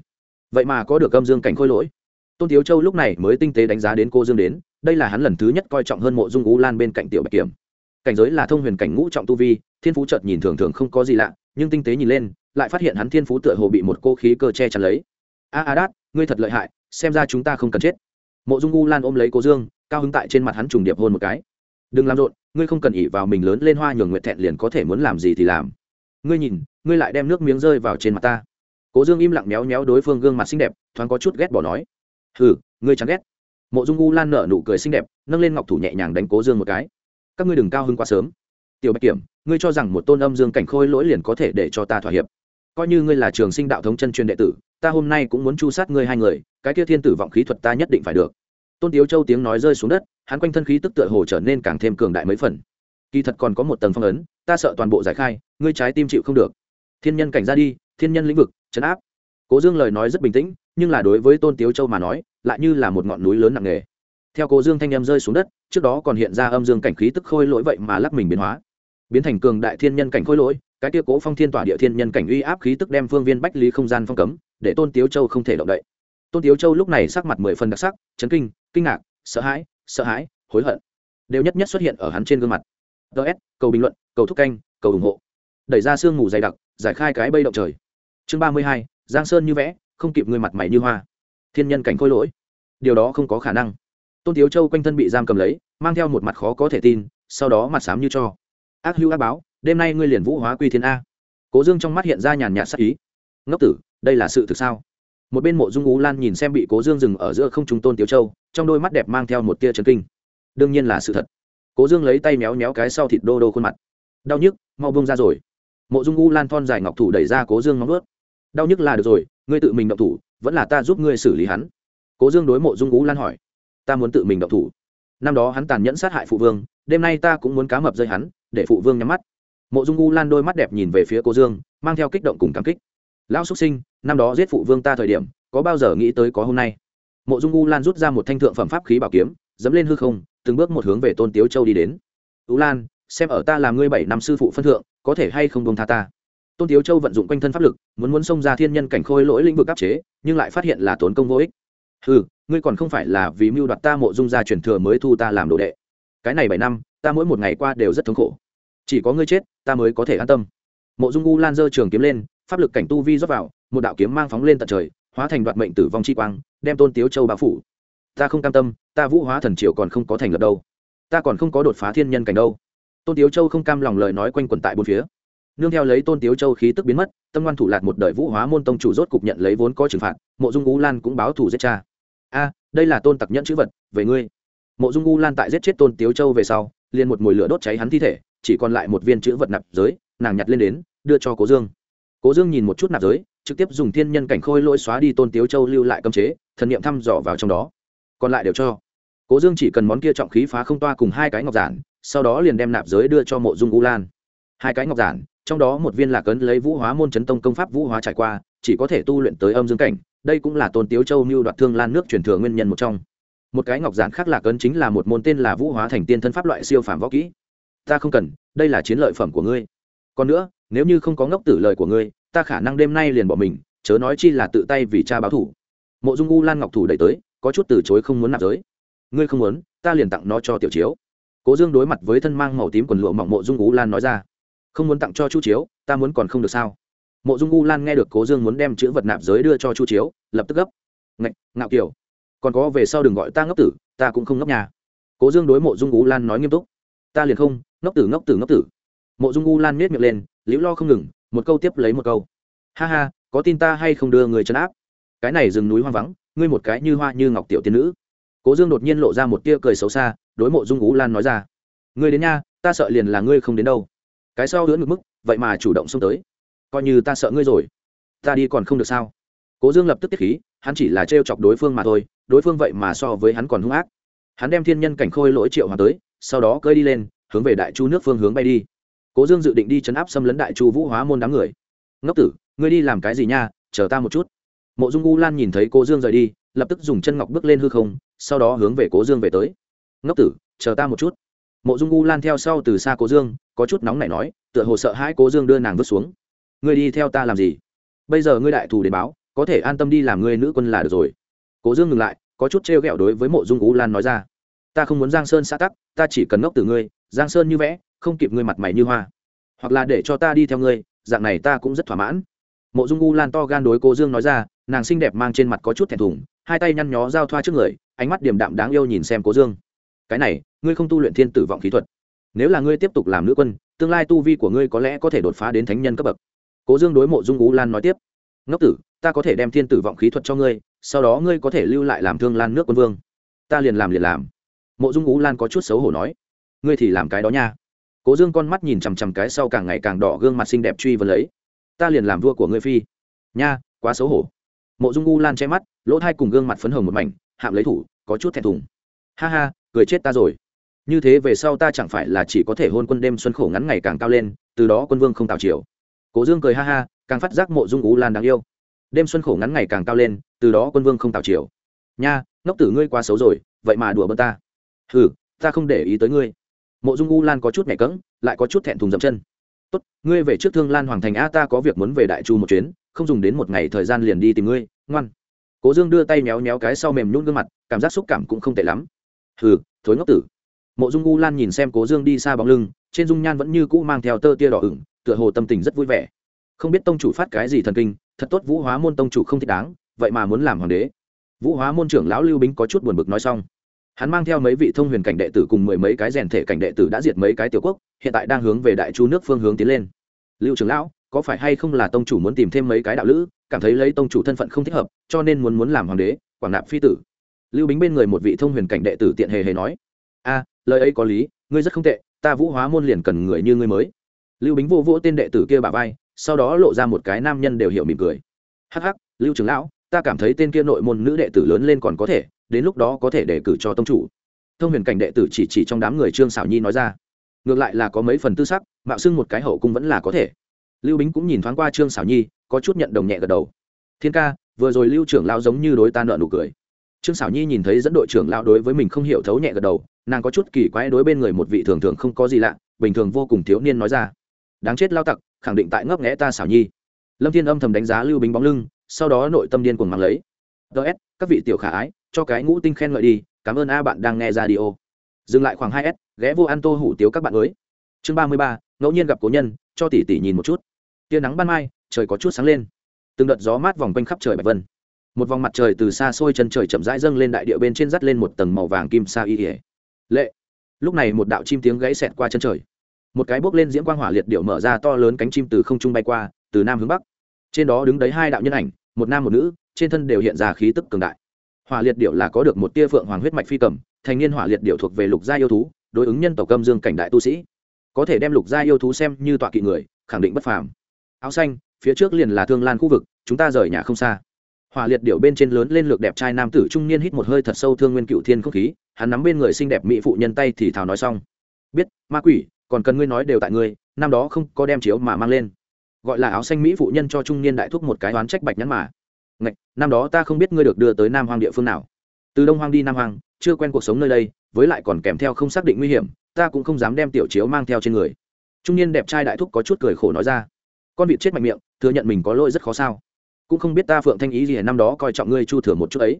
Vậy mà có được âm dương cảnh khôi lỗi. Tôn tiếu châu lúc này mới tinh tế đánh giá đến cô dương đến, đây là hắn lần thứ nhất coi trọng hơn mộ dung ú lan bên cạnh tiểu bạch kiểm cảnh giới là thông huyền cảnh ngũ trọng tu vi, thiên phú chợt nhìn thường thường không có gì lạ, nhưng tinh tế nhìn lên, lại phát hiện hắn thiên phú tựa hồ bị một cô khí cơ che chắn lấy. A a đát, ngươi thật lợi hại, xem ra chúng ta không cần chết. Mộ dung u lan ôm lấy cố dương, cao hứng tại trên mặt hắn trùng điệp hôn một cái. Đừng làm rộn, ngươi không cần ỉ vào mình lớn lên hoa nhường nguyện thẹn liền có thể muốn làm gì thì làm. Ngươi nhìn, ngươi lại đem nước miếng rơi vào trên mặt ta. Cố dương im lặng méo méo đối phương gương mặt xinh đẹp, thoáng có chút ghét bỏ nói. Hừ, ngươi chẳng ghét. Mộ dung u lan nở nụ cười xinh đẹp, nâng lên ngọc thủ nhẹ nhàng đánh cố dương một cái các ngươi đừng cao hứng quá sớm. Tiểu bạch kiểm, ngươi cho rằng một tôn âm dương cảnh khôi lỗi liền có thể để cho ta thỏa hiệp. Coi như ngươi là trường sinh đạo thống chân truyền đệ tử, ta hôm nay cũng muốn chu sát ngươi hai người, cái kia thiên tử vọng khí thuật ta nhất định phải được. Tôn tiếu châu tiếng nói rơi xuống đất, hắn quanh thân khí tức tựa hồ trở nên càng thêm cường đại mấy phần. Kỳ thật còn có một tầng phong ấn, ta sợ toàn bộ giải khai, ngươi trái tim chịu không được. Thiên nhân cảnh ra đi, thiên nhân lĩnh vực, chấn áp. Cố dương lời nói rất bình tĩnh, nhưng là đối với tôn tiếu châu mà nói, lại như là một ngọn núi lớn nặng nề theo cố dương thanh em rơi xuống đất, trước đó còn hiện ra âm dương cảnh khí tức khôi lỗi vậy mà lắc mình biến hóa. Biến thành cường đại thiên nhân cảnh khôi lỗi, cái tia cố phong thiên tỏa địa thiên nhân cảnh uy áp khí tức đem phương viên bách lý không gian phong cấm, để tôn tiếu châu không thể động đậy. Tôn tiếu châu lúc này sắc mặt mười phần đặc sắc, chấn kinh kinh ngạc, sợ hãi sợ hãi, hối hận. Đều nhất nhất xuất hiện ở hắn trên gương mặt. Ts cầu bình luận, cầu thúc canh, cầu ủng hộ. Đẩy ra sương mù dày đặc, giải khai cái bây động trời. Chương ba mươi hai, giang sơn như vẽ, không kịp người mặt mày như hoa. Thiên nhân cảnh khôi lỗi. Điều đó không có khả năng tôn thiếu châu quanh thân bị giam cầm lấy, mang theo một mặt khó có thể tin, sau đó mặt sám như cho. Ác hữu ác báo, đêm nay ngươi liền vũ hóa quy thiên a. Cố dương trong mắt hiện ra nhàn nhạt sắc ý. Ngốc tử, đây là sự thực sao? Một bên mộ dung ú lan nhìn xem bị cố dương dừng ở giữa không trung tôn tiếu châu, trong đôi mắt đẹp mang theo một tia trần kinh. Đương nhiên là sự thật. Cố dương lấy tay méo méo cái sau thịt đô đô khuôn mặt. Đau nhức, mau bông ra rồi. Mộ dung u lan thon dài ngọc thủ đẩy ra cố dương móng ướt đau nhức là được rồi, ngươi tự mình động thủ, vẫn là ta giúp ngươi xử lý hắn. Cố dương đối mộ dung u lan hỏi ta muốn tự mình động thủ. Năm đó hắn tàn nhẫn sát hại phụ vương, đêm nay ta cũng muốn cá mập rơi hắn, để phụ vương nhắm mắt. Mộ dung u lan đôi mắt đẹp nhìn về phía cố dương, mang theo kích động cùng cảm kích. Lão xuất sinh, năm đó giết phụ vương ta thời điểm, có bao giờ nghĩ tới có hôm nay? Mộ dung u lan rút ra một thanh thượng phẩm pháp khí bảo kiếm, dẫm lên hư không, từng bước một hướng về tôn tiếu châu đi đến. U lan, xem ở ta làm ngươi bảy năm sư phụ phân thượng, có thể hay không bông tha ta? Tôn tiếu châu vận dụng quanh thân pháp lực, muốn muốn xông ra thiên nhân cảnh khôi lỗi lĩnh vực áp chế, nhưng lại phát hiện là tốn công vô ích ừ ngươi còn không phải là vì mưu đoạt ta mộ dung gia truyền thừa mới thu ta làm đồ đệ. Cái này bảy năm, ta mỗi một ngày qua đều rất thống khổ. Chỉ có ngươi chết, ta mới có thể an tâm. Mộ dung u lan dơ trường kiếm lên, pháp lực cảnh tu vi rót vào, một đạo kiếm mang phóng lên tận trời, hóa thành đoạt mệnh tử vong chi quang, đem tôn tiếu châu bao phủ. Ta không cam tâm, ta vũ hóa thần triều còn không có thành lập đâu. Ta còn không có đột phá thiên nhân cảnh đâu. Tôn tiếu châu không cam lòng lời nói quanh quẩn tại bốn phía. Nương theo lấy tôn tiếu châu khí tức biến mất, tâm ngoan thủ lạc một đời vũ hóa môn tông chủ rốt cục nhận lấy vốn có trừng phạt, mộ dung u lan cũng báo thủ giết cha a, đây là tôn tặc nhẫn chữ vật, về ngươi. Mộ dung u lan tại giết chết tôn tiếu châu về sau, liền một mùi lửa đốt cháy hắn thi thể, chỉ còn lại một viên chữ vật nạp giới, nàng nhặt lên đến, đưa cho cố dương. Cố dương nhìn một chút nạp giới, trực tiếp dùng thiên nhân cảnh khôi lỗi xóa đi tôn tiếu châu lưu lại cơm chế, thần n i ệ m thăm dò vào trong đó. Còn lại đều cho. Cố dương chỉ cần món kia trọng khí phá không toa cùng hai cái ngọc giản, sau đó liền đem nạp giới đưa cho mộ dung u lan. Hai cái ngọc giản, trong đó một viên là cấn lấy vũ hóa môn chấn tông công pháp vũ hóa trải qua, chỉ có thể tu luyện tới âm dương cảnh đây cũng là tôn tiếu châu mưu đoạt thương lan nước truyền thừa nguyên nhân một trong. Một cái ngọc giản khác là cấn chính là một môn tên là vũ hóa thành tiên thân pháp loại siêu phàm võ kỹ. Ta không cần, đây là chiến lợi phẩm của ngươi. Còn nữa, nếu như không có ngốc tử lời của ngươi, ta khả năng đêm nay liền bỏ mình, chớ nói chi là tự tay vì cha báo thủ. Mộ dung u lan ngọc thủ đẩy tới, có chút từ chối không muốn nạp giới. Ngươi không muốn, ta liền tặng nó cho tiểu chiếu. Cố dương đối mặt với thân mang màu tím quần lụa mỏng mộ dung u lan nói ra. Không muốn tặng cho chu chiếu, ta muốn còn không được sao? Mộ dung u lan nghe được cố dương muốn đem chữ vật nạp giới đưa cho chu chiếu, lập tức gấp. Ngạch, ngạo kiều, còn có về sau đừng gọi ta ngốc tử, ta cũng không ngốc nhà cố dương đối mộ dung u lan nói nghiêm túc. Ta liền không, ngốc tử ngốc tử ngốc tử. Mộ dung u lan miết miệng lên, liễu lo không ngừng, một câu tiếp lấy một câu. Ha ha, có tin ta hay không đưa người chấn áp? Cái này rừng núi hoang vắng, ngươi một cái như hoa như ngọc tiểu tiên nữ. Cố dương đột nhiên lộ ra một tia cười xấu xa, đối mộ dung U lan nói ra. Ngươi đến nha, ta sợ liền là ngươi không đến đâu. Cái sau hứa ngực mức, vậy mà chủ động xông tới coi như ta sợ ngươi rồi. Ta đi còn không được sao? Cố dương lập tức tiết khí, hắn chỉ là trêu chọc đối phương mà thôi, đối phương vậy mà so với hắn còn hung ác. Hắn đem thiên nhân cảnh khôi lỗi triệu hòa tới, sau đó cơi đi lên, hướng về đại chu nước phương hướng bay đi. Cố dương dự định đi chấn áp xâm lấn đại chu vũ hóa môn đám người. Ngốc tử, ngươi đi làm cái gì nha? Chờ ta một chút. Mộ dung u lan nhìn thấy cố dương rời đi, lập tức dùng chân ngọc bước lên hư không, sau đó hướng về cố dương về tới. Ngốc tử, chờ ta một chút. Mộ dung u lan theo sau từ xa cố dương, có chút nóng nảy nói, tựa hồ sợ hãi cố dương đưa nàng vứt xuống ngươi đi theo ta làm gì? Bây giờ ngươi đại thù đến báo, có thể an tâm đi làm ngươi nữ quân là được rồi. Cố dương ngừng lại, có chút trêu ghẹo đối với mộ dung ú lan nói ra. Ta không muốn giang sơn xã tắc, ta chỉ cần ngốc từ ngươi, giang sơn như vẽ, không kịp ngươi mặt mày như hoa. Hoặc là để cho ta đi theo ngươi, dạng này ta cũng rất thỏa mãn. Mộ dung u lan to gan đối cô dương nói ra, nàng xinh đẹp mang trên mặt có chút thẹn thùng, hai tay nhăn nhó giao thoa trước người, ánh mắt điềm đạm đáng yêu nhìn xem cố dương. Cái này, ngươi không tu luyện thiên tử vọng khí thuật. Nếu là ngươi tiếp tục làm nữ quân, tương lai tu vi của ngươi có lẽ có thể đột phá đến thánh nhân cấp bậc cố dương đối mộ dung u lan nói tiếp, ngốc tử, ta có thể đem thiên tử vọng khí thuật cho ngươi, sau đó ngươi có thể lưu lại làm thương lan nước quân vương. Ta liền làm liền làm. Mộ dung u lan có chút xấu hổ nói, ngươi thì làm cái đó nha. Cố dương con mắt nhìn chằm chằm cái sau càng ngày càng đỏ gương mặt xinh đẹp truy vấn lấy, ta liền làm vua của ngươi phi. Nha, quá xấu hổ. Mộ dung u lan che mắt, lỗ thai cùng gương mặt phấn hồng một mảnh, hạm lấy thủ, có chút thẹn thùng. Ha ha, cười chết ta rồi. Như thế về sau ta chẳng phải là chỉ có thể hôn quân đêm xuân khổ ngắn ngày càng cao lên, từ đó quân vương không tạo chiều cố dương cười ha ha, càng phát giác mộ dung ú lan đáng yêu. Đêm xuân khổ ngắn ngày càng cao lên, từ đó quân vương không tào chiều nha, ngốc tử ngươi quá xấu rồi, vậy mà đùa bơ ta. Hừ, ta không để ý tới ngươi. Mộ dung u lan có chút nhẹ cẫng, lại có chút thẹn thùng dậm chân. Tốt, ngươi về trước thương lan hoàng thành a, ta có việc muốn về đại chu một chuyến, không dùng đến một ngày thời gian liền đi tìm ngươi, ngoan. Cố dương đưa tay méo méo cái sau mềm nhún gương mặt, cảm giác xúc cảm cũng không tệ lắm. Hừ, thối ngốc tử. Mộ dung u lan nhìn xem cố dương đi xa bóng lưng, trên dung nhan vẫn như cũ mang theo tơ tia đỏ ửng tựa hồ tâm tình rất vui vẻ. Không biết tông chủ phát cái gì thần kinh, thật tốt vũ hóa môn tông chủ không thích đáng, vậy mà muốn làm hoàng đế. Vũ hóa môn trưởng lão lưu bính có chút buồn bực nói xong. Hắn mang theo mấy vị thông huyền cảnh đệ tử cùng mười mấy cái rèn thể cảnh đệ tử đã diệt mấy cái tiểu quốc, hiện tại đang hướng về đại chu nước phương hướng tiến lên. Lưu trưởng lão, có phải hay không là tông chủ muốn tìm thêm mấy cái đạo lữ, cảm thấy lấy tông chủ thân phận không thích hợp, cho nên muốn muốn làm hoàng đế, quảng nạp phi tử. Lưu bính bên người một vị thông huyền cảnh đệ tử tiện hề hề nói. A, lời ấy có lý, ngươi rất không tệ, ta vũ hóa môn liền cần người như ngươi mới lưu bính vô vỗ tên đệ tử kia bà vai, sau đó lộ ra một cái nam nhân đều hiểu mỉm cười. Hắc hắc, lưu trưởng lão, ta cảm thấy tên kia nội môn nữ đệ tử lớn lên còn có thể, đến lúc đó có thể đề cử cho tông chủ. Thông huyền cảnh đệ tử chỉ chỉ trong đám người trương xảo nhi nói ra. Ngược lại là có mấy phần tư sắc, mạo xưng một cái hậu cung vẫn là có thể. Lưu bính cũng nhìn thoáng qua trương xảo nhi, có chút nhận đồng nhẹ gật đầu. Thiên ca, vừa rồi lưu trưởng lao giống như đối ta nợ nụ cười. Trương xảo nhi nhìn thấy dẫn đội trưởng lao đối với mình không hiểu thấu nhẹ gật đầu, nàng có chút kỳ quái đối bên người một vị thường thường không có gì lạ, bình thường vô cùng thiếu niên nói ra đáng chết lao tặc, khẳng định tại ngấp nghẽ ta xảo nhi. Lâm thiên âm thầm đánh giá lưu bính bóng lưng, sau đó nội tâm điên cuồng mắng lấy. Ts các vị tiểu khả ái, cho cái ngũ tinh khen ngợi đi, cảm ơn a bạn đang nghe ra đi ô dừng lại khoảng hai s, ghé vô ăn tô hủ tiếu các bạn mới. Chương ba mươi ba, ngẫu nhiên gặp cố nhân, cho tỷ tỷ nhìn một chút. Tia nắng ban mai, trời có chút sáng lên. Từng đợt gió mát vòng quanh khắp trời bạch vân. Một vòng mặt trời từ xa xôi chân trời chậm rãi dâng lên đại địa bên trên dắt lên một tầng màu vàng kim sa y ỉa lệ. Lúc này một đạo chim tiếng gãy xẹt qua chân trời một cái bốc lên diễm quang hỏa liệt điệu mở ra to lớn cánh chim từ không trung bay qua, từ nam hướng bắc. Trên đó đứng đấy hai đạo nhân ảnh, một nam một nữ, trên thân đều hiện ra khí tức cường đại. Hỏa liệt điệu là có được một tia phượng hoàng huyết mạch phi cầm, thành niên hỏa liệt điệu thuộc về lục gia yêu thú, đối ứng nhân tộc âm dương cảnh đại tu sĩ. Có thể đem lục gia yêu thú xem như tọa kỵ người, khẳng định bất phàm. Áo xanh, phía trước liền là thương lan khu vực, chúng ta rời nhà không xa. Hỏa liệt điệu bên trên lớn lên lược đẹp trai nam tử trung niên hít một hơi thật sâu thương nguyên cựu thiên không khí, hắn nắm bên người xinh đẹp mỹ phụ nhân tay thì thào nói xong. Biết, ma quỷ còn cần ngươi nói đều tại ngươi năm đó không có đem chiếu mà mang lên. Gọi là áo xanh mỹ phụ nhân cho trung niên đại thúc một cái oán trách bạch nhắn mà. Ngạch, năm đó ta không biết ngươi được đưa tới nam hoang địa phương nào. Từ đông hoang đi nam hoang chưa quen cuộc sống nơi đây với lại còn kèm theo không xác định nguy hiểm ta cũng không dám đem tiểu chiếu mang theo trên người. Trung niên đẹp trai đại thúc có chút cười khổ nói ra. Con vịt chết mạnh miệng thừa nhận mình có lỗi rất khó sao. Cũng không biết ta phượng thanh ý gì năm đó coi trọng ngươi chu thừa một chút ấy.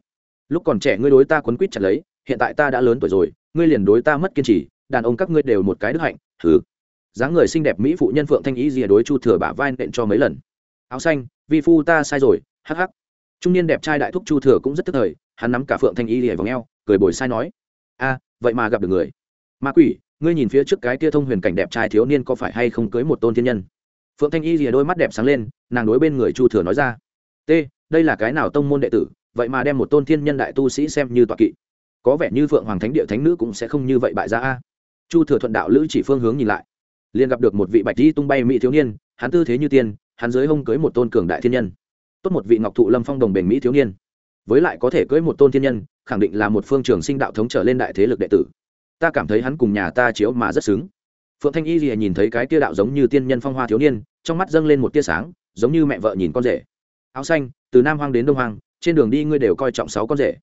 Lúc còn trẻ ngươi đối ta quấn quýt chặt lấy hiện tại ta đã lớn tuổi rồi ngươi liền đối ta mất kiên trì đàn ông các ngươi đều một cái đức hạnh thử dáng người xinh đẹp mỹ phụ nhân phượng thanh ý rìa đối chu thừa bả vai nện cho mấy lần. Áo xanh, vi phu ta sai rồi, hắc hắc. Trung niên đẹp trai đại thúc chu thừa cũng rất tức thời, hắn nắm cả phượng thanh y lìa vào ngheo cười bồi sai nói. A, vậy mà gặp được người. Ma quỷ, ngươi nhìn phía trước cái tia thông huyền cảnh đẹp trai thiếu niên có phải hay không cưới một tôn thiên nhân? Phượng thanh y rìa đôi mắt đẹp sáng lên, nàng đối bên người chu thừa nói ra. T, đây là cái nào tông môn đệ tử, vậy mà đem một tôn thiên nhân đại tu sĩ xem như tọa kỵ. Có vẻ như phượng hoàng thánh địa thánh nữ cũng sẽ không như vậy bại ra a chu thừa thuận đạo lữ chỉ phương hướng nhìn lại. Liền gặp được một vị bạch di tung bay mỹ thiếu niên, hắn tư thế như tiên, hắn dưới hông cưới một tôn cường đại thiên nhân. Tốt một vị ngọc thụ lâm phong đồng bền mỹ thiếu niên. Với lại có thể cưới một tôn thiên nhân, khẳng định là một phương trường sinh đạo thống trở lên đại thế lực đệ tử. Ta cảm thấy hắn cùng nhà ta chiếu mà rất xứng. Phượng thanh y lìa nhìn thấy cái tia đạo giống như tiên nhân phong hoa thiếu niên, trong mắt dâng lên một tia sáng, giống như mẹ vợ nhìn con rể. Áo xanh, từ nam hoang đến đông hoang, trên đường đi ngươi đều coi trọng sáu con rể.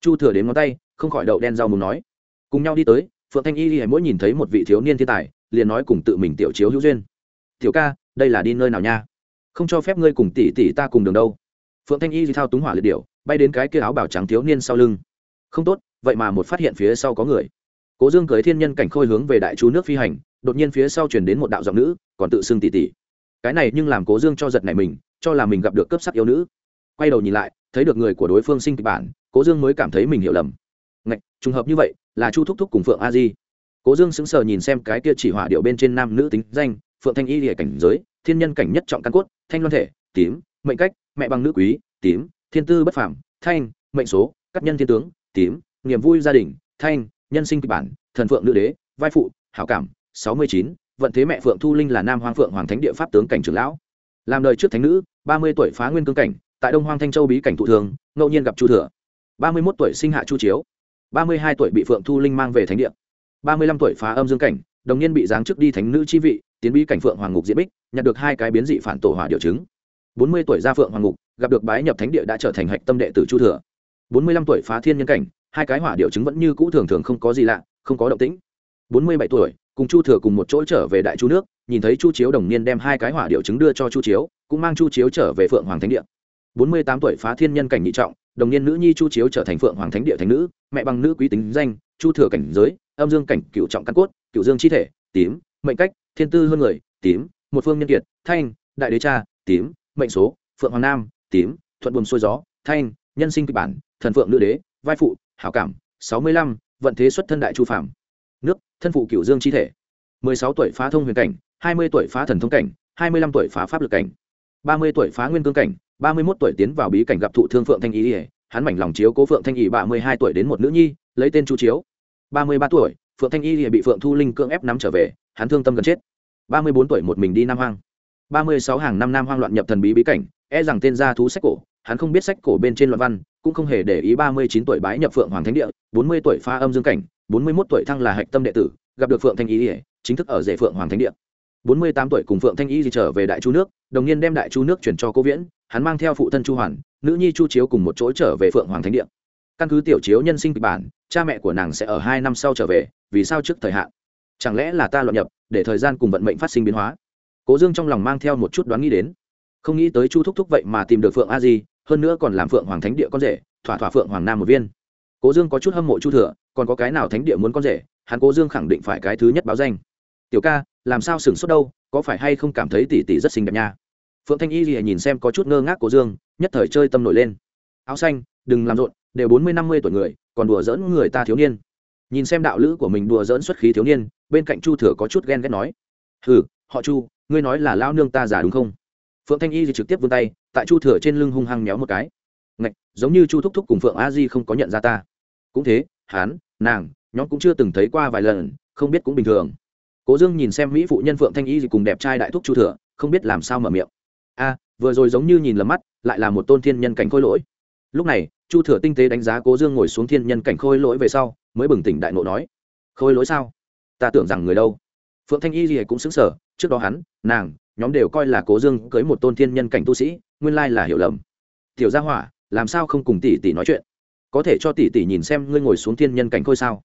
Chu thừa đến ngón tay, không khỏi đậu đen rau mù nói. Cùng nhau đi tới phượng thanh y lìa mỗi nhìn thấy một vị thiếu niên thiên tài, liền nói cùng tự mình tiểu chiếu hữu duyên. Tiểu ca, đây là đi nơi nào nha? Không cho phép ngươi cùng tỷ tỷ ta cùng đường đâu. Phượng thanh y thao túng hỏa liệt điệu bay đến cái kia áo bảo trắng thiếu niên sau lưng. Không tốt, vậy mà một phát hiện phía sau có người. Cố dương cưới thiên nhân cảnh khôi hướng về đại chú nước phi hành, đột nhiên phía sau truyền đến một đạo giọng nữ, còn tự xưng tỷ tỷ. cái này nhưng làm cố dương cho giật này mình, cho là mình gặp được cấp sắc yêu nữ. Quay đầu nhìn lại, thấy được người của đối phương sinh kịch bản, cố dương mới cảm thấy mình hiểu lầm. Ngạch, trùng hợp như vậy là chu thúc thúc cùng phượng a di. Cố dương sững sờ nhìn xem cái kia chỉ hỏa điệu bên trên nam nữ tính danh, phượng thanh y địa cảnh giới, thiên nhân cảnh nhất trọng căn cốt, thanh loan thể, tím, mệnh cách, mẹ bằng nữ quý, tím, thiên tư bất phảm thanh, mệnh số các nhân thiên tướng, tím, niềm vui gia đình, thanh, nhân sinh kịch bản, thần phượng nữ đế, vai phụ, hảo cảm, sáu mươi chín, vận thế mẹ phượng thu linh là nam hoàng phượng hoàng thánh địa pháp tướng cảnh trưởng lão. Làm đời trước thánh nữ, ba mươi tuổi phá nguyên cương cảnh, tại đông hoang thanh châu bí cảnh thụ thường, ngẫu nhiên gặp chu thừa. ba mươi mốt tuổi sinh hạ chu chiếu ba mươi hai tuổi bị phượng thu linh mang về thánh địa. ba mươi lăm tuổi phá âm dương cảnh, đồng nhiên bị giáng chức đi thánh nữ chi vị, tiến bí cảnh phượng hoàng ngục diễn bích nhận được hai cái biến dị phản tổ hỏa điều chứng. bốn mươi tuổi ra phượng hoàng ngục, gặp được bái nhập thánh địa đã trở thành hạch tâm đệ tử chu thừa. bốn mươi lăm tuổi phá thiên nhân cảnh, hai cái hỏa điều chứng vẫn như cũ thường thường không có gì lạ, không có động tĩnh. bốn mươi bảy tuổi, cùng chu thừa cùng một chỗ trở về đại chu nước, nhìn thấy chu chiếu đồng niên đem hai cái hỏa điều chứng đưa cho chu chiếu, cũng mang chu chiếu trở về phượng hoàng thánh địa. bốn mươi tám tuổi phá thiên nhân cảnh nhị trọng đồng niên nữ nhi chu chiếu trở thành phượng hoàng thánh địa thánh nữ, mẹ bằng nữ quý tính danh, chu thừa cảnh giới, âm dương cảnh cựu trọng căn cốt cựu dương chi thể, tím, mệnh cách, thiên tư hơn người, tím, một phương nhân kiệt, thanh, đại đế cha, tím, mệnh số, phượng hoàng nam, tím, thuận buồm xuôi gió, thanh, nhân sinh kịch bản, thần phượng nữ đế, vai phụ, hảo cảm, sáu mươi lăm, vận thế xuất thân đại chu phạm nước, thân phụ cựu dương chi thể. mười sáu tuổi phá thông huyền cảnh, hai mươi tuổi phá thần thông cảnh, hai mươi lăm tuổi phá pháp lực cảnh. ba mươi tuổi phá nguyên cương cảnh ba mươi mốt tuổi tiến vào bí cảnh gặp thụ thương phượng thanh ý ỉa hắn mảnh lòng chiếu cố phượng thanh ý ba mươi hai tuổi đến một nữ nhi, lấy tên chu chiếu. ba mươi ba tuổi, phượng thanh y ỉa bị phượng thu linh cưỡng ép nắm trở về, hắn thương tâm gần chết. ba mươi bốn tuổi một mình đi nam hoang. ba mươi sáu hàng năm nam hoang loạn nhập thần bí bí cảnh e rằng tên gia thú sách cổ, hắn không biết sách cổ bên trên loạn văn, cũng không hề để ý ba mươi chín tuổi bái nhập phượng hoàng thánh địa, bốn mươi tuổi pha âm dương cảnh, bốn mươi mốt tuổi thăng là hạch tâm đệ tử, gặp được phượng thanh y ỉa chính thức ở rể phượng hoàng thánh địa. bốn mươi tám tuổi cùng phượng thanh y trở về đại chu nước, đồng niên đem đại chu nước chuyển cho cô viễn hắn mang theo phụ thân chu hoàn, nữ nhi chu chiếu cùng một chỗ trở về phượng hoàng thánh địa. Căn cứ tiểu chiếu nhân sinh kịch bản, cha mẹ của nàng sẽ ở hai năm sau trở về, vì sao trước thời hạn? Chẳng lẽ là ta luận nhập, để thời gian cùng vận mệnh phát sinh biến hóa? Cố dương trong lòng mang theo một chút đoán nghĩ đến. Không nghĩ tới chu thúc thúc vậy mà tìm được phượng a di, hơn nữa còn làm phượng hoàng thánh địa con rể, thỏa thỏa phượng hoàng nam một viên. Cố dương có chút hâm mộ chu thừa, còn có cái nào thánh địa muốn con rể, hắn cố dương khẳng định phải cái thứ nhất báo danh. Tiểu ca, làm sao sửng sốt đâu, có phải hay không cảm thấy tỷ tỷ rất xinh đẹp nha? Phượng thanh y gì nhìn xem có chút ngơ ngác cố dương, nhất thời chơi tâm nổi lên. Áo xanh, đừng làm rộn, đều bốn mươi, năm mươi tuổi người, còn đùa dỡn người ta thiếu niên. Nhìn xem đạo lữ của mình đùa dỡn xuất khí thiếu niên, bên cạnh chu thừa có chút ghen ghét nói. Hừ, họ chu, ngươi nói là lao nương ta giả đúng không? Phượng thanh y thì trực tiếp vươn tay, tại chu thừa trên lưng hung hăng méo một cái. Ngạch, giống như chu thúc thúc cùng phượng a di không có nhận ra ta. Cũng thế hán nàng, nhóm cũng chưa từng thấy qua vài lần, không biết cũng bình thường. Cố dương nhìn xem mỹ phụ nhân phượng thanh y gì cùng đẹp trai đại thúc chu thừa, không biết làm sao mở miệng a vừa rồi giống như nhìn lầm mắt, lại là một tôn thiên nhân cảnh khôi lỗi. Lúc này, chu thừa tinh tế đánh giá cố dương ngồi xuống thiên nhân cảnh khôi lỗi về sau, mới bừng tỉnh đại ngộ nói, khôi lỗi sao? Ta tưởng rằng người đâu? Phượng thanh y gì cũng xứng sở trước đó hắn, nàng, nhóm đều coi là cố dương cưới một tôn thiên nhân cảnh tu sĩ, nguyên lai là hiểu lầm. Tiểu gia hỏa, làm sao không cùng tỷ tỷ nói chuyện? Có thể cho tỷ tỷ nhìn xem ngươi ngồi xuống thiên nhân cảnh khôi sao?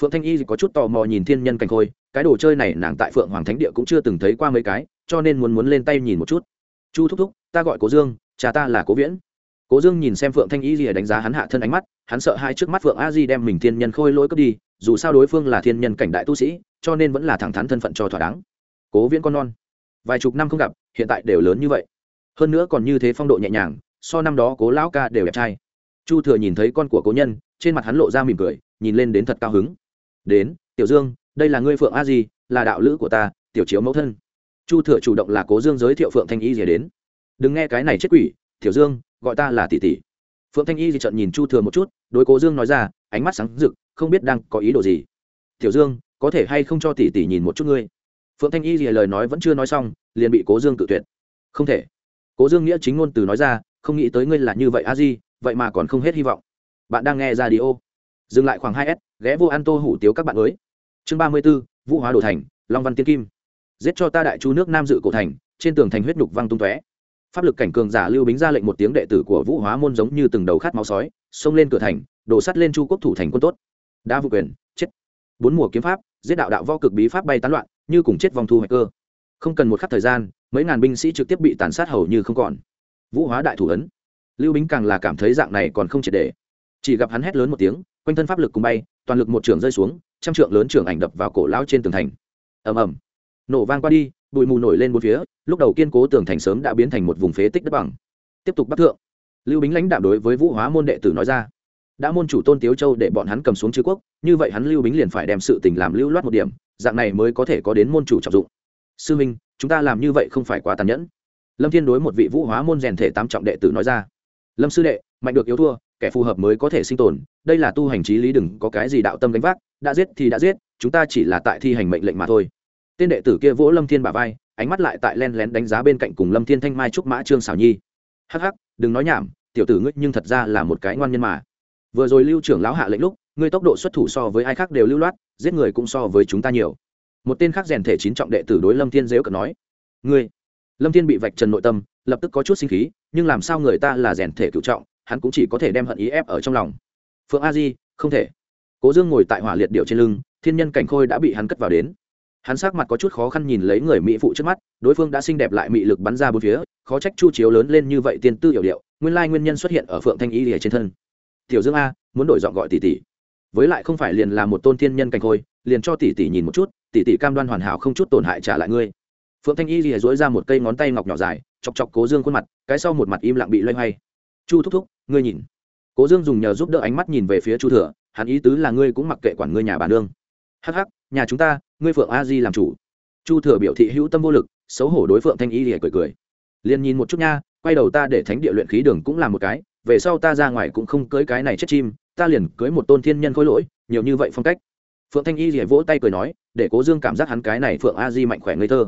Phượng thanh y có chút tò mò nhìn thiên nhân cảnh khôi, cái đồ chơi này nàng tại phượng hoàng thánh địa cũng chưa từng thấy qua mấy cái, cho nên muốn muốn lên tay nhìn một chút chu thúc thúc, ta gọi cố dương, cha ta là cố viễn. Cố dương nhìn xem phượng thanh y gì đánh giá hắn hạ thân ánh mắt, hắn sợ hai trước mắt phượng a di đem mình thiên nhân khôi lỗi cướp đi, dù sao đối phương là thiên nhân cảnh đại tu sĩ, cho nên vẫn là thẳng thắn thân phận cho thỏa đáng. Cố viễn con non, vài chục năm không gặp, hiện tại đều lớn như vậy. Hơn nữa còn như thế phong độ nhẹ nhàng, so năm đó cố lão ca đều đẹp trai. Chu thừa nhìn thấy con của cố nhân, trên mặt hắn lộ ra mỉm cười, nhìn lên đến thật cao hứng. Đến, tiểu dương, đây là ngươi phượng a di, là đạo lữ của ta, tiểu chiếu mẫu thân chu thừa chủ động là cố dương giới thiệu phượng thanh y gì đến. Đừng nghe cái này chết quỷ, tiểu dương, gọi ta là tỷ tỷ. Phượng thanh y gì trận nhìn chu thừa một chút, đối cố dương nói ra, ánh mắt sáng rực, không biết đang có ý đồ gì. Tiểu dương, có thể hay không cho tỷ tỷ nhìn một chút ngươi? Phượng thanh y gì lời nói vẫn chưa nói xong, liền bị cố dương tự tuyệt. Không thể. Cố dương nghĩa chính ngôn từ nói ra, không nghĩ tới ngươi là như vậy a di, vậy mà còn không hết hy vọng. Bạn đang nghe ra đi ô dừng lại khoảng hai s, ghé vô ăn tô hủ tiếu các bạn mới. Chương ba mươi b ố vũ hóa đồ thành, long văn tiên kim giết cho ta đại chu nước nam dự cổ thành, trên tường thành huyết nhục văng tung tóe. Pháp lực cảnh cường giả lưu bính ra lệnh một tiếng đệ tử của vũ hóa môn giống như từng đầu khát máu sói, xông lên cửa thành, đổ sắt lên chu quốc thủ thành quân tốt. Đa vụ quyền, chết. Bốn mùa kiếm pháp, giết đạo đạo vo cực bí pháp bay tán loạn, như cùng chết vòng thu hoạch cơ. Không cần một khắc thời gian, mấy ngàn binh sĩ trực tiếp bị tàn sát hầu như không còn. Vũ hóa đại thủ ấn. Lưu bính càng là cảm thấy dạng này còn không triệt để. Chỉ gặp hắn hét lớn một tiếng, quanh thân pháp lực cùng bay, toàn lực một trường rơi xuống, trăm trượng lớn trường ảnh đập vào cổ lao trên tường thành. Ầm ầm nổ vang qua đi, bụi mù nổi lên bốn phía, lúc đầu kiên cố tường thành sớm đã biến thành một vùng phế tích đất bằng. Tiếp tục bắt thượng, lưu bính lãnh đạo đối với vũ hóa môn đệ tử nói ra, đã môn chủ tôn tiếu châu để bọn hắn cầm xuống chư quốc, như vậy hắn lưu bính liền phải đem sự tình làm lưu loát một điểm, dạng này mới có thể có đến môn chủ trọng dụng. Sư minh, chúng ta làm như vậy không phải quá tàn nhẫn. Lâm thiên đối một vị vũ hóa môn rèn thể tám trọng đệ tử nói ra, lâm sư đệ, mạnh được yếu thua, kẻ phù hợp mới có thể sinh tồn, đây là tu hành trí lý đừng có cái gì đạo tâm gánh vác, đã giết thì đã giết, chúng ta chỉ là tại thi hành mệnh lệnh mà thôi tên đệ tử kia vỗ lâm thiên bà vai, ánh mắt lại tại len lén đánh giá bên cạnh cùng lâm thiên thanh mai trúc mã trương xảo nhi. Hắc hắc, đừng nói nhảm, tiểu tử ngươi nhưng thật ra là một cái ngoan nhân mà. Vừa rồi lưu trưởng lão hạ lệnh lúc, ngươi tốc độ xuất thủ so với ai khác đều lưu loát, giết người cũng so với chúng ta nhiều. Một tên khác rèn thể chín trọng đệ tử đối lâm thiên dếu cận nói. Ngươi. Lâm thiên bị vạch trần nội tâm, lập tức có chút sinh khí, nhưng làm sao người ta là rèn thể cựu trọng, hắn cũng chỉ có thể đem hận ý ép ở trong lòng. Phượng a di, không thể. Cố dương ngồi tại hỏa liệt điệu trên lưng, thiên nhân cảnh khôi đã bị hắn cất vào đến hắn sắc mặt có chút khó khăn nhìn lấy người mỹ phụ trước mắt, đối phương đã xinh đẹp lại mị lực bắn ra bốn phía, khó trách chu chiếu lớn lên như vậy tiên tư hiểu điệu, nguyên lai nguyên nhân xuất hiện ở phượng thanh y lìa trên thân. Tiểu dương a, muốn đổi dọn gọi tỷ tỷ. Với lại không phải liền là một tôn thiên nhân cảnh khôi liền cho tỷ tỷ nhìn một chút, tỷ tỷ cam đoan hoàn hảo không chút tổn hại trả lại ngươi. Phượng thanh y lìa dối ra một cây ngón tay ngọc nhỏ dài, chọc chọc cố dương khuôn mặt, cái sau một mặt im lặng bị loay hoay. Chu thúc thúc, ngươi nhìn. Cố dương dùng nhờ giúp đỡ ánh mắt nhìn về phía chu thừa, hắn ý tứ là ngươi cũng mặc kệ quản ngươi nhà bà nương hắc hắc, nhà chúng ta, ngươi phượng a di làm chủ. Chu thừa biểu thị hữu tâm vô lực, xấu hổ đối phượng thanh y lìa cười cười. Liền nhìn một chút nha, quay đầu ta để thánh địa luyện khí đường cũng làm một cái, về sau ta ra ngoài cũng không cưới cái này chết chim, ta liền cưới một tôn thiên nhân khối lỗi, nhiều như vậy phong cách. Phượng thanh y lìa vỗ tay cười nói, để cố dương cảm giác hắn cái này phượng a di mạnh khỏe ngây thơ.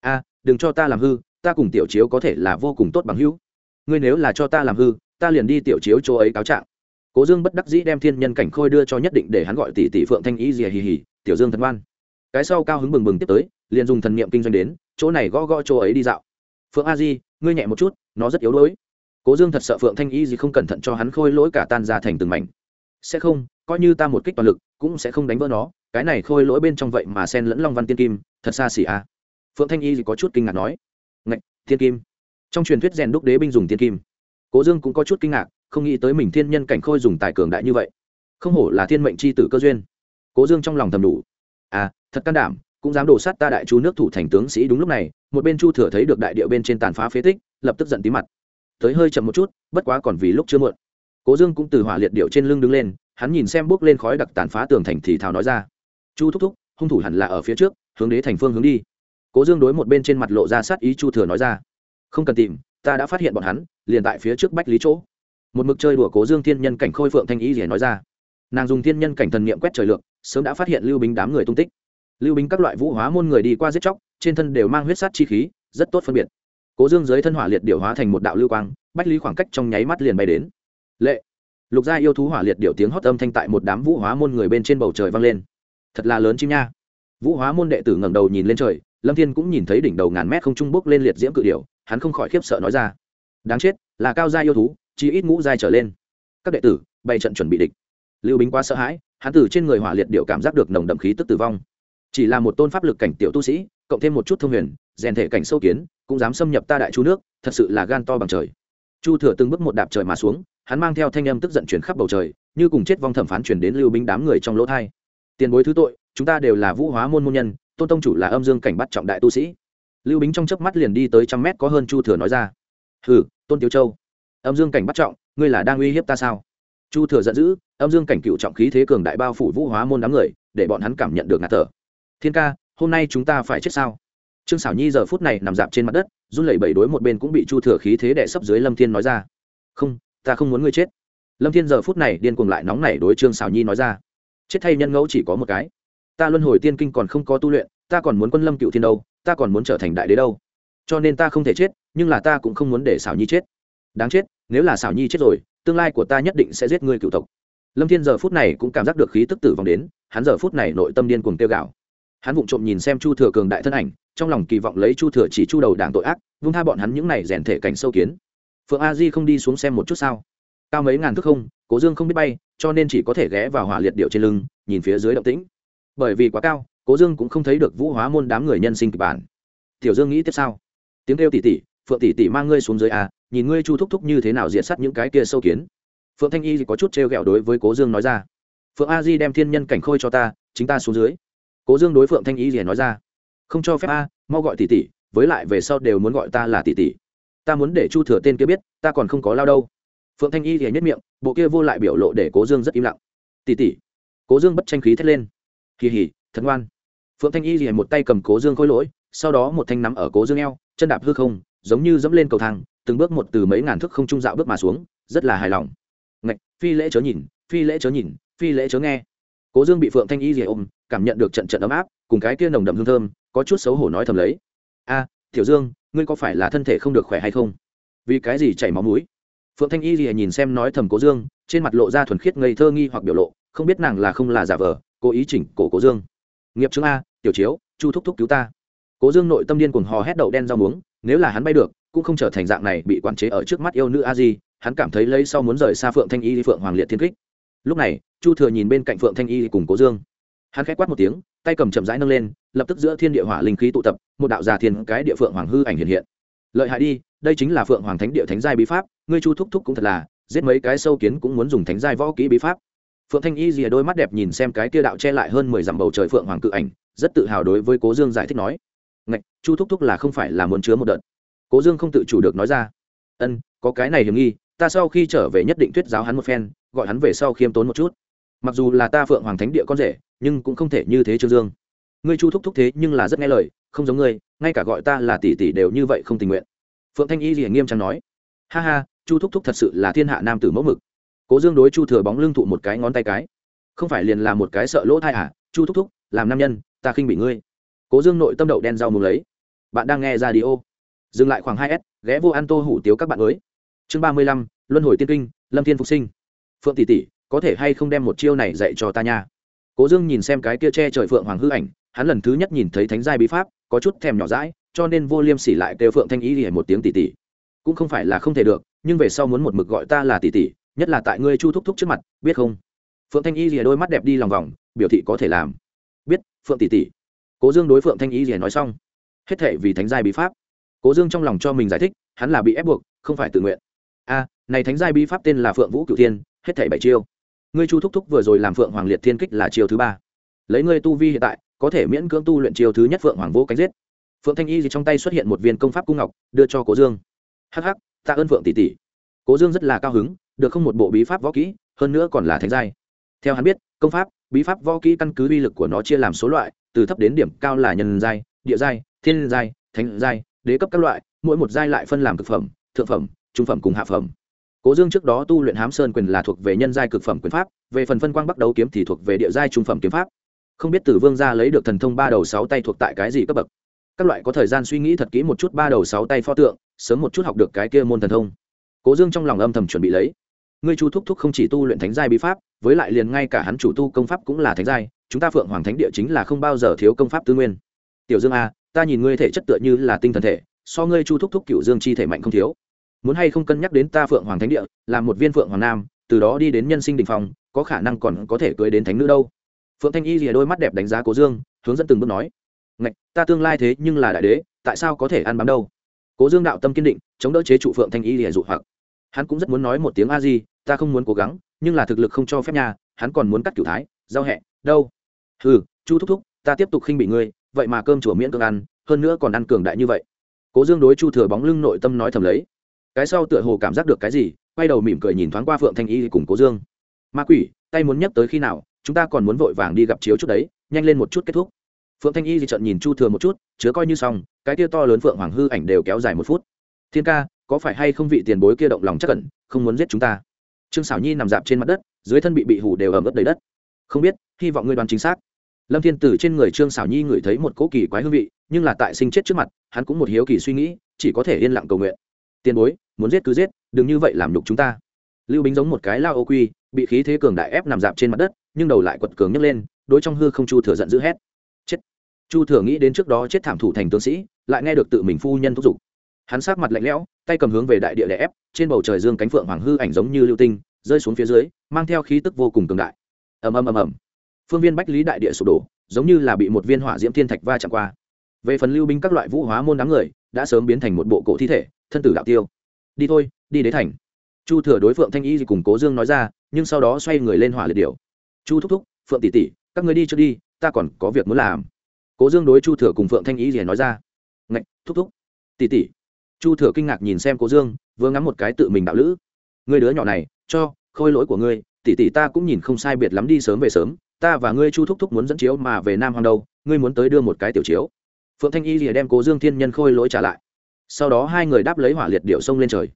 A, đừng cho ta làm hư, ta cùng tiểu chiếu có thể là vô cùng tốt bằng hữu. Ngươi nếu là cho ta làm hư, ta liền đi tiểu chiếu chỗ ấy cáo trạng cố dương bất đắc dĩ đem thiên nhân cảnh khôi đưa cho nhất định để hắn gọi tỷ tỷ phượng thanh y rìa hì hì, tiểu dương thần ngoan. Cái sau cao hứng bừng bừng tiếp tới, liền dùng thần niệm kinh doanh đến, chỗ này gõ gõ chỗ ấy đi dạo. Phượng a di, ngươi nhẹ một chút, nó rất yếu đuối. Cố dương thật sợ phượng thanh y gì không cẩn thận cho hắn khôi lỗi cả tan ra thành từng mảnh. Sẽ không, coi như ta một kích toàn lực, cũng sẽ không đánh vỡ nó, cái này khôi lỗi bên trong vậy mà sen lẫn long văn tiên kim, thật xa xỉ a phượng thanh y gì có chút kinh ngạc nói. Ngạch, tiên kim. Trong truyền thuyết rèn đúc đế binh dùng tiên kim. Cố dương cũng có chút kinh ngạc không nghĩ tới mình thiên nhân cảnh khôi dùng tài cường đại như vậy. Không hổ là thiên mệnh c h i tử cơ duyên. Cố dương trong lòng thầm đủ. À thật can đảm, cũng dám đổ sát ta đại chu nước thủ thành tướng sĩ đúng lúc này, một bên chu thừa thấy được đại điệu bên trên tàn phá phế tích, lập tức giận tí mặt. Tới hơi chậm một chút, bất quá còn vì lúc chưa muộn. Cố dương cũng từ hỏa liệt điệu trên lưng đứng lên, hắn nhìn xem bước lên khói đặc tàn phá tường thành thì thào nói ra. Chu thúc thúc, hung thủ hẳn là ở phía trước, hướng đế thành phương hướng đi. Cố dương đối một bên trên mặt lộ ra sát ý chu thừa nói ra. Không cần tìm, ta đã phát hiện bọn hắn, liền tại phía trước bách lý chỗ một mực chơi đùa cố dương thiên nhân cảnh khôi phượng thanh ý rỉa nói ra. Nàng dùng thiên nhân cảnh thần niệm quét trời lược, sớm đã phát hiện lưu bính đám người tung tích. Lưu bính các loại vũ hóa môn người đi qua giết chóc, trên thân đều mang huyết sát chi khí, rất tốt phân biệt. Cố dương dưới thân hỏa liệt điệu hóa thành một đạo lưu quang, bách lý khoảng cách trong nháy mắt liền bay đến. Lệ! Lục gia yêu thú hỏa liệt điệu tiếng hót âm thanh tại một đám vũ hóa môn người bên trên bầu trời vang lên. Thật là lớn chim nha. Vũ hóa môn đệ tử ngẩng đầu nhìn lên trời, lâm thiên cũng nhìn thấy đỉnh đầu ngàn mét không trung bốc lên liệt diễm cự điệu hắn không khỏi khiếp sợ nói ra. Đáng chết, là cao gia yêu thú chi ít ngũ giai trở lên. Các đệ tử, bày trận chuẩn bị địch. Lưu bính quá sợ hãi, hắn từ trên người hỏa liệt điệu cảm giác được nồng đậm khí tức tử vong. Chỉ là một tôn pháp lực cảnh tiểu tu sĩ, cộng thêm một chút thông huyền, rèn thể cảnh sâu kiến, cũng dám xâm nhập ta đại chu nước, thật sự là gan to bằng trời. Chu thừa từng bước một đạp trời mà xuống, hắn mang theo thanh âm tức giận chuyển khắp bầu trời, như cùng chết vong thẩm phán chuyển đến lưu binh đám người trong lỗ thai. Tiền bối thứ tội, chúng ta đều là vũ hóa môn môn nhân, tôn tông chủ là âm dương cảnh bắt trọng đại tu sĩ. Lưu bính trong chớp mắt liền đi tới trăm mét, có hơn chu thừa nói ra. Hừ, tôn tiếu châu âm dương cảnh bắt trọng, ngươi là đang uy hiếp ta sao? Chu thừa giận dữ, âm dương cảnh cựu trọng khí thế cường đại bao phủ vũ hóa môn đám người, để bọn hắn cảm nhận được ngạt thở. Thiên ca, hôm nay chúng ta phải chết sao? Trương xảo nhi giờ phút này nằm dạp trên mặt đất, run lẩy bẩy đối một bên cũng bị chu thừa khí thế đè sấp dưới lâm thiên nói ra. Không, ta không muốn ngươi chết. Lâm thiên giờ phút này điên cuồng lại nóng nảy đối trương xảo nhi nói ra. Chết thay nhân ngẫu chỉ có một cái. Ta luân hồi tiên kinh còn không có tu luyện, ta còn muốn quân lâm cựu thiên đâu, ta còn muốn trở thành đại đế đâu. Cho nên ta không thể chết, nhưng là ta cũng không muốn để xảo nhi chết đáng chết, nếu là xảo nhi chết rồi, tương lai của ta nhất định sẽ giết ngươi cựu tộc. Lâm thiên giờ phút này cũng cảm giác được khí tức tử vong đến, hắn giờ phút này nội tâm điên cuồng tiêu gạo hắn vụng trộm nhìn xem chu thừa cường đại thân ảnh, trong lòng kỳ vọng lấy chu thừa chỉ chu đầu đảng tội ác, vung tha bọn hắn những này rèn thể cảnh sâu kiến. Phượng a di không đi xuống xem một chút sao? Cao mấy ngàn thước không, cố dương không biết bay, cho nên chỉ có thể ghé vào hỏa liệt điệu trên lưng, nhìn phía dưới động tĩnh. Bởi vì quá cao, cố dương cũng không thấy được vũ hóa môn đám người nhân sinh kịch bản. Tiểu dương nghĩ tiếp sao? Tiếng kêu tỉ tỉ, phượng tỉ tỉ mang ngươi xuống dưới à nhìn ngươi chu thúc thúc như thế nào diệt sắt những cái kia sâu kiến. Phượng thanh y có chút t r g ẹ o đối với cố dương nói ra. Phượng a di đem thiên nhân cảnh khôi cho ta, chính ta xuống dưới. Cố dương đối phượng thanh y thì nói ra. Không cho phép a, mau gọi tỷ tỷ, với lại về sau đều muốn gọi ta là tỷ tỷ. Ta muốn để chu thừa tên kia biết, ta còn không có lao đâu. Phượng thanh y thì nhất miệng, bộ kia vô lại biểu lộ để cố dương rất im lặng. Tỷ tỷ. Cố dương bất tranh khí thét lên. Kỳ hỉ, thật ngoan. Phượng thanh y thì một tay cầm cố dương khôi lỗi, sau đó một thanh nắm ở cố dương eo, chân đạp hư không, giống như dẫm lên cầu thang từng bước một từ mấy ngàn thước không trung dạo bước mà xuống, rất là hài lòng. Ngạch, phi lễ chớ nhìn, phi lễ chớ nhìn, phi lễ chớ nghe. Cố dương bị phượng thanh y rìa ôm, cảm nhận được trận trận ấm áp, cùng cái kia nồng đậm hương thơm, có chút xấu hổ nói thầm lấy. A, tiểu dương, ngươi có phải là thân thể không được khỏe hay không? Vì cái gì chảy máu mũi? Phượng thanh y rìa nhìn xem nói thầm cố dương, trên mặt lộ ra thuần khiết ngây thơ nghi hoặc biểu lộ, không biết nàng là không là giả vờ, cố ý chỉnh cổ cố dương. Nghiệp chứng a, tiểu chiếu, chu thúc thúc cứu ta. Cố dương nội tâm điên cuồng hò hét đậu đen rau muống, nếu là hắn bay được cũng không trở thành dạng này bị quản chế ở trước mắt yêu nữ a di, hắn cảm thấy lấy sau muốn rời xa phượng thanh y phượng hoàng liệt thiên kích. Lúc này, chu thừa nhìn bên cạnh phượng thanh y cùng cố dương. Hắn k h á quát một tiếng, tay cầm chậm rãi nâng lên, lập tức giữa thiên địa hỏa linh khí tụ tập, một đạo già thiên cái địa phượng hoàng hư ảnh hiện hiện. Lợi hại đi, đây chính là phượng hoàng thánh địa thánh giai bí pháp, ngươi chu thúc thúc cũng thật là, giết mấy cái sâu kiến cũng muốn dùng thánh giai võ kỹ bí pháp. Phượng thanh y rìa đôi mắt đẹp nhìn xem cái kia đạo che lại hơn mười dặm bầu trời phượng hoàng cự ảnh, rất tự hào đối với cố dương giải thích nói, ngạch, chu thúc thúc là không phải là muốn chứa một đợt cố dương không tự chủ được nói ra. Ân, có cái này hiểm nghi, ta sau khi trở về nhất định thuyết giáo hắn một phen, gọi hắn về sau khiêm tốn một chút. Mặc dù là ta phượng hoàng thánh địa con rể, nhưng cũng không thể như thế trương dương. Ngươi chu thúc thúc thế nhưng là rất nghe lời, không giống ngươi, ngay cả gọi ta là tỷ tỷ đều như vậy không tình nguyện. Phượng thanh y liền nghiêm trang nói. Ha ha, chu thúc thúc thật sự là thiên hạ nam tử mẫu mực. Cố dương đối chu thừa bóng lưng thụ một cái ngón tay cái. Không phải liền là một cái sợ lỗ thai à chu thúc thúc, làm nam nhân, ta khinh bị ngươi. Cố dương nội tâm đậu đen rau mù lấy. Bạn đang nghe ra đi ô dừng lại khoảng hai s, ghé vô an tô hủ tiếu các bạn mới. Chương ba mươi lăm, luân hồi tiên kinh, lâm thiên phục sinh. Phượng tỷ tỷ, có thể hay không đem một chiêu này dạy cho ta nha? Cố dương nhìn xem cái kia che trời phượng hoàng hư ảnh, hắn lần thứ nhất nhìn thấy thánh giai bí pháp, có chút thèm nhỏ rãi cho nên vô liêm sỉ lại kêu phượng thanh ý để một tiếng tỷ tỷ. Cũng không phải là không thể được, nhưng về sau muốn một mực gọi ta là tỷ tỷ, nhất là tại ngươi chu thúc thúc trước mặt, biết không? Phượng thanh y rìa đôi mắt đẹp đi lòng vòng, biểu thị có thể làm. Biết, phượng tỷ tỷ. Cố dương đối phượng thanh y rìa nói xong. Hết thể vì thánh giai bí pháp cố dương trong lòng cho mình giải thích, hắn là bị ép buộc, không phải tự nguyện. A này thánh giai bí pháp tên là phượng vũ cửu thiên, hết thảy bảy chiêu. Ngươi chu thúc thúc vừa rồi làm phượng hoàng liệt thiên kích là chiêu thứ ba. Lấy ngươi tu vi hiện tại, có thể miễn cưỡng tu luyện chiêu thứ nhất phượng hoàng vô cánh giết. Phượng thanh y gì trong tay xuất hiện một viên công pháp cung ngọc, đưa cho cố dương. Hh tạ ơn phượng tỷ tỷ. Cố dương rất là cao hứng, được không một bộ bí pháp võ kỹ, hơn nữa còn là thánh giai. Theo hắn biết, công pháp, bí pháp võ kỹ căn cứ uy lực của nó chia làm số loại, từ thấp đến điểm cao là nhân giai, địa giai, thiên giai, thánh giai đế cấp các loại, mỗi một giai lại phân làm cực phẩm, thượng phẩm, trung phẩm cùng hạ phẩm. Cố dương trước đó tu luyện hám sơn quyền là thuộc về nhân giai cực phẩm quyền pháp, về phần phân quang bắt đầu kiếm thì thuộc về địa giai trung phẩm kiếm pháp. Không biết tử vương gia lấy được thần thông ba đầu sáu tay thuộc tại cái gì cấp bậc? Các loại có thời gian suy nghĩ thật kỹ một chút ba đầu sáu tay pho tượng, sớm một chút học được cái kia môn thần thông. Cố dương trong lòng âm thầm chuẩn bị lấy. Ngươi chu thúc thúc không chỉ tu luyện thánh giai bí pháp, với lại liền ngay cả hắn chủ tu công pháp cũng là thánh giai, chúng ta phượng hoàng thánh địa chính là không bao giờ thiếu công pháp tư nguyên. Tiểu dương a ta nhìn ngươi thể chất tựa như là tinh thần thể, so ngươi chu thúc thúc cựu dương chi thể mạnh không thiếu. Muốn hay không cân nhắc đến ta phượng hoàng thánh địa làm một viên phượng hoàng nam, từ đó đi đến nhân sinh đình phòng có khả năng còn có thể cưới đến thánh nữ đâu. Phượng thanh y rìa đôi mắt đẹp đánh giá cố dương, hướng dẫn từng bước nói, ngạch, ta tương lai thế nhưng là đại đế, tại sao có thể ăn bám đâu? Cố dương đạo tâm kiên định, chống đỡ chế trụ phượng thanh y rìa dụ hoặc. Hắn cũng rất muốn nói một tiếng a di, ta không muốn cố gắng, nhưng là thực lực không cho phép nhà hắn còn muốn cắt cửu thái, giao hẹ, đâu? Ừ chu thúc thúc, ta tiếp tục khinh bị ngươi vậy mà cơm chùa miễn cưỡng ăn, hơn nữa còn ăn cường đại như vậy. Cố dương đối chu thừa bóng lưng nội tâm nói thầm lấy. Cái sau tựa hồ cảm giác được cái gì, quay đầu mỉm cười nhìn thoáng qua phượng thanh y cùng cố dương. Ma quỷ, tay muốn nhắc tới khi nào, chúng ta còn muốn vội vàng đi gặp chiếu chút đấy, nhanh lên một chút kết thúc. Phượng thanh y thì trận nhìn chu thừa một chút, chứa coi như xong, cái kia to lớn phượng hoàng hư ảnh đều kéo dài một phút. Thiên ca, có phải hay không vị tiền bối kia động lòng chắc cẩn không muốn giết chúng ta? Trương xảo nhi nằm dạp trên mặt đất, dưới thân bị bị hủ đều ẩm ướt đầy đất. Không biết, hy vọng ngươi đoán chính xác lâm thiên tử trên người trương xảo nhi ngửi thấy một cỗ kỳ quái hương vị, nhưng là tại sinh chết trước mặt, hắn cũng một hiếu kỳ suy nghĩ, chỉ có thể yên lặng cầu nguyện. Tiền bối, muốn giết cứ giết, đừng như vậy làm nhục chúng ta. Lưu bính giống một cái lao ô quy, bị khí thế cường đại ép nằm dạp trên mặt đất, nhưng đầu lại quật cường nhấc lên, đối trong hư không chu thừa giận dữ hét. Chết. Chu thừa nghĩ đến trước đó chết thảm thủ thành tướng sĩ, lại nghe được tự mình phu nhân thúc giục. Hắn sát mặt lạnh lẽo, tay cầm hướng về đại địa đè ép, trên bầu trời dương cánh phượng hoàng hư ảnh giống như lưu tinh, rơi xuống phía dưới, mang theo khí tức vô cùng cường đại. Ầm ầm ầm ầm phương viên bách lý đại địa sụp đổ, giống như là bị một viên hỏa diễm thiên thạch va chạm qua. Về phần lưu binh các loại vũ hóa môn đám người, đã sớm biến thành một bộ cổ thi thể, thân tử đạo tiêu. Đi thôi, đi đế thành. Chu thừa đối phượng thanh y cùng cố dương nói ra, nhưng sau đó xoay người lên hỏa liệt điều chu thúc thúc, phượng tỷ tỷ, các người đi trước đi, ta còn có việc muốn làm. Cố dương đối chu thừa cùng phượng thanh Y gì nói ra. Ngạch, thúc thúc. Tỷ tỷ. chu thừa kinh ngạc nhìn xem cố dương, vừa ngắm một cái tự mình đạo lữ. Người đứa nhỏ này, cho, khôi lỗi của ngươi, tỷ tỷ ta cũng nhìn không sai biệt lắm đi sớm về sớm ta và ngươi chu thúc thúc muốn dẫn chiếu mà về nam hoàng đâu, ngươi muốn tới đưa một cái tiểu chiếu. Phượng thanh y rìa đem cố dương thiên nhân khôi lỗi trả lại. Sau đó hai người đáp lấy hỏa liệt điệu sông lên trời.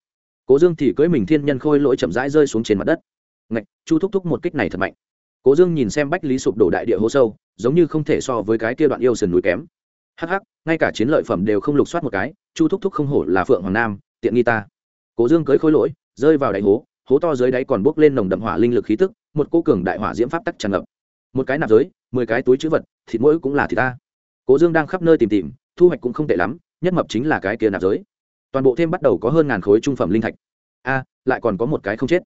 Cố dương thì cưới mình thiên nhân khôi lỗi chậm rãi rơi xuống trên mặt đất. Ngạch, chu thúc thúc một kích này thật mạnh. Cố dương nhìn xem bách lý sụp đổ đại địa hố sâu, giống như không thể so với cái kia đoạn yêu sườn núi kém. Hắc hắc, ngay cả chiến lợi phẩm đều không lục soát một cái, chu thúc thúc không hổ là phượng hoàng nam, tiện nghi ta. Cố dương cưới khôi lỗi, rơi vào đáy hố hố to dưới đáy còn bốc lên nồng đậm hỏa linh lực khí tức, một cô cường đại hỏa diễm pháp tắc tràn ngập một cái nạp giới, mười cái túi chữ vật, thịt mỗi cũng là thịt ta. Cố dương đang khắp nơi tìm tìm, thu hoạch cũng không tệ lắm, nhất mập chính là cái kia nạp giới. Toàn bộ thêm bắt đầu có hơn ngàn khối trung phẩm linh thạch. A, lại còn có một cái không chết.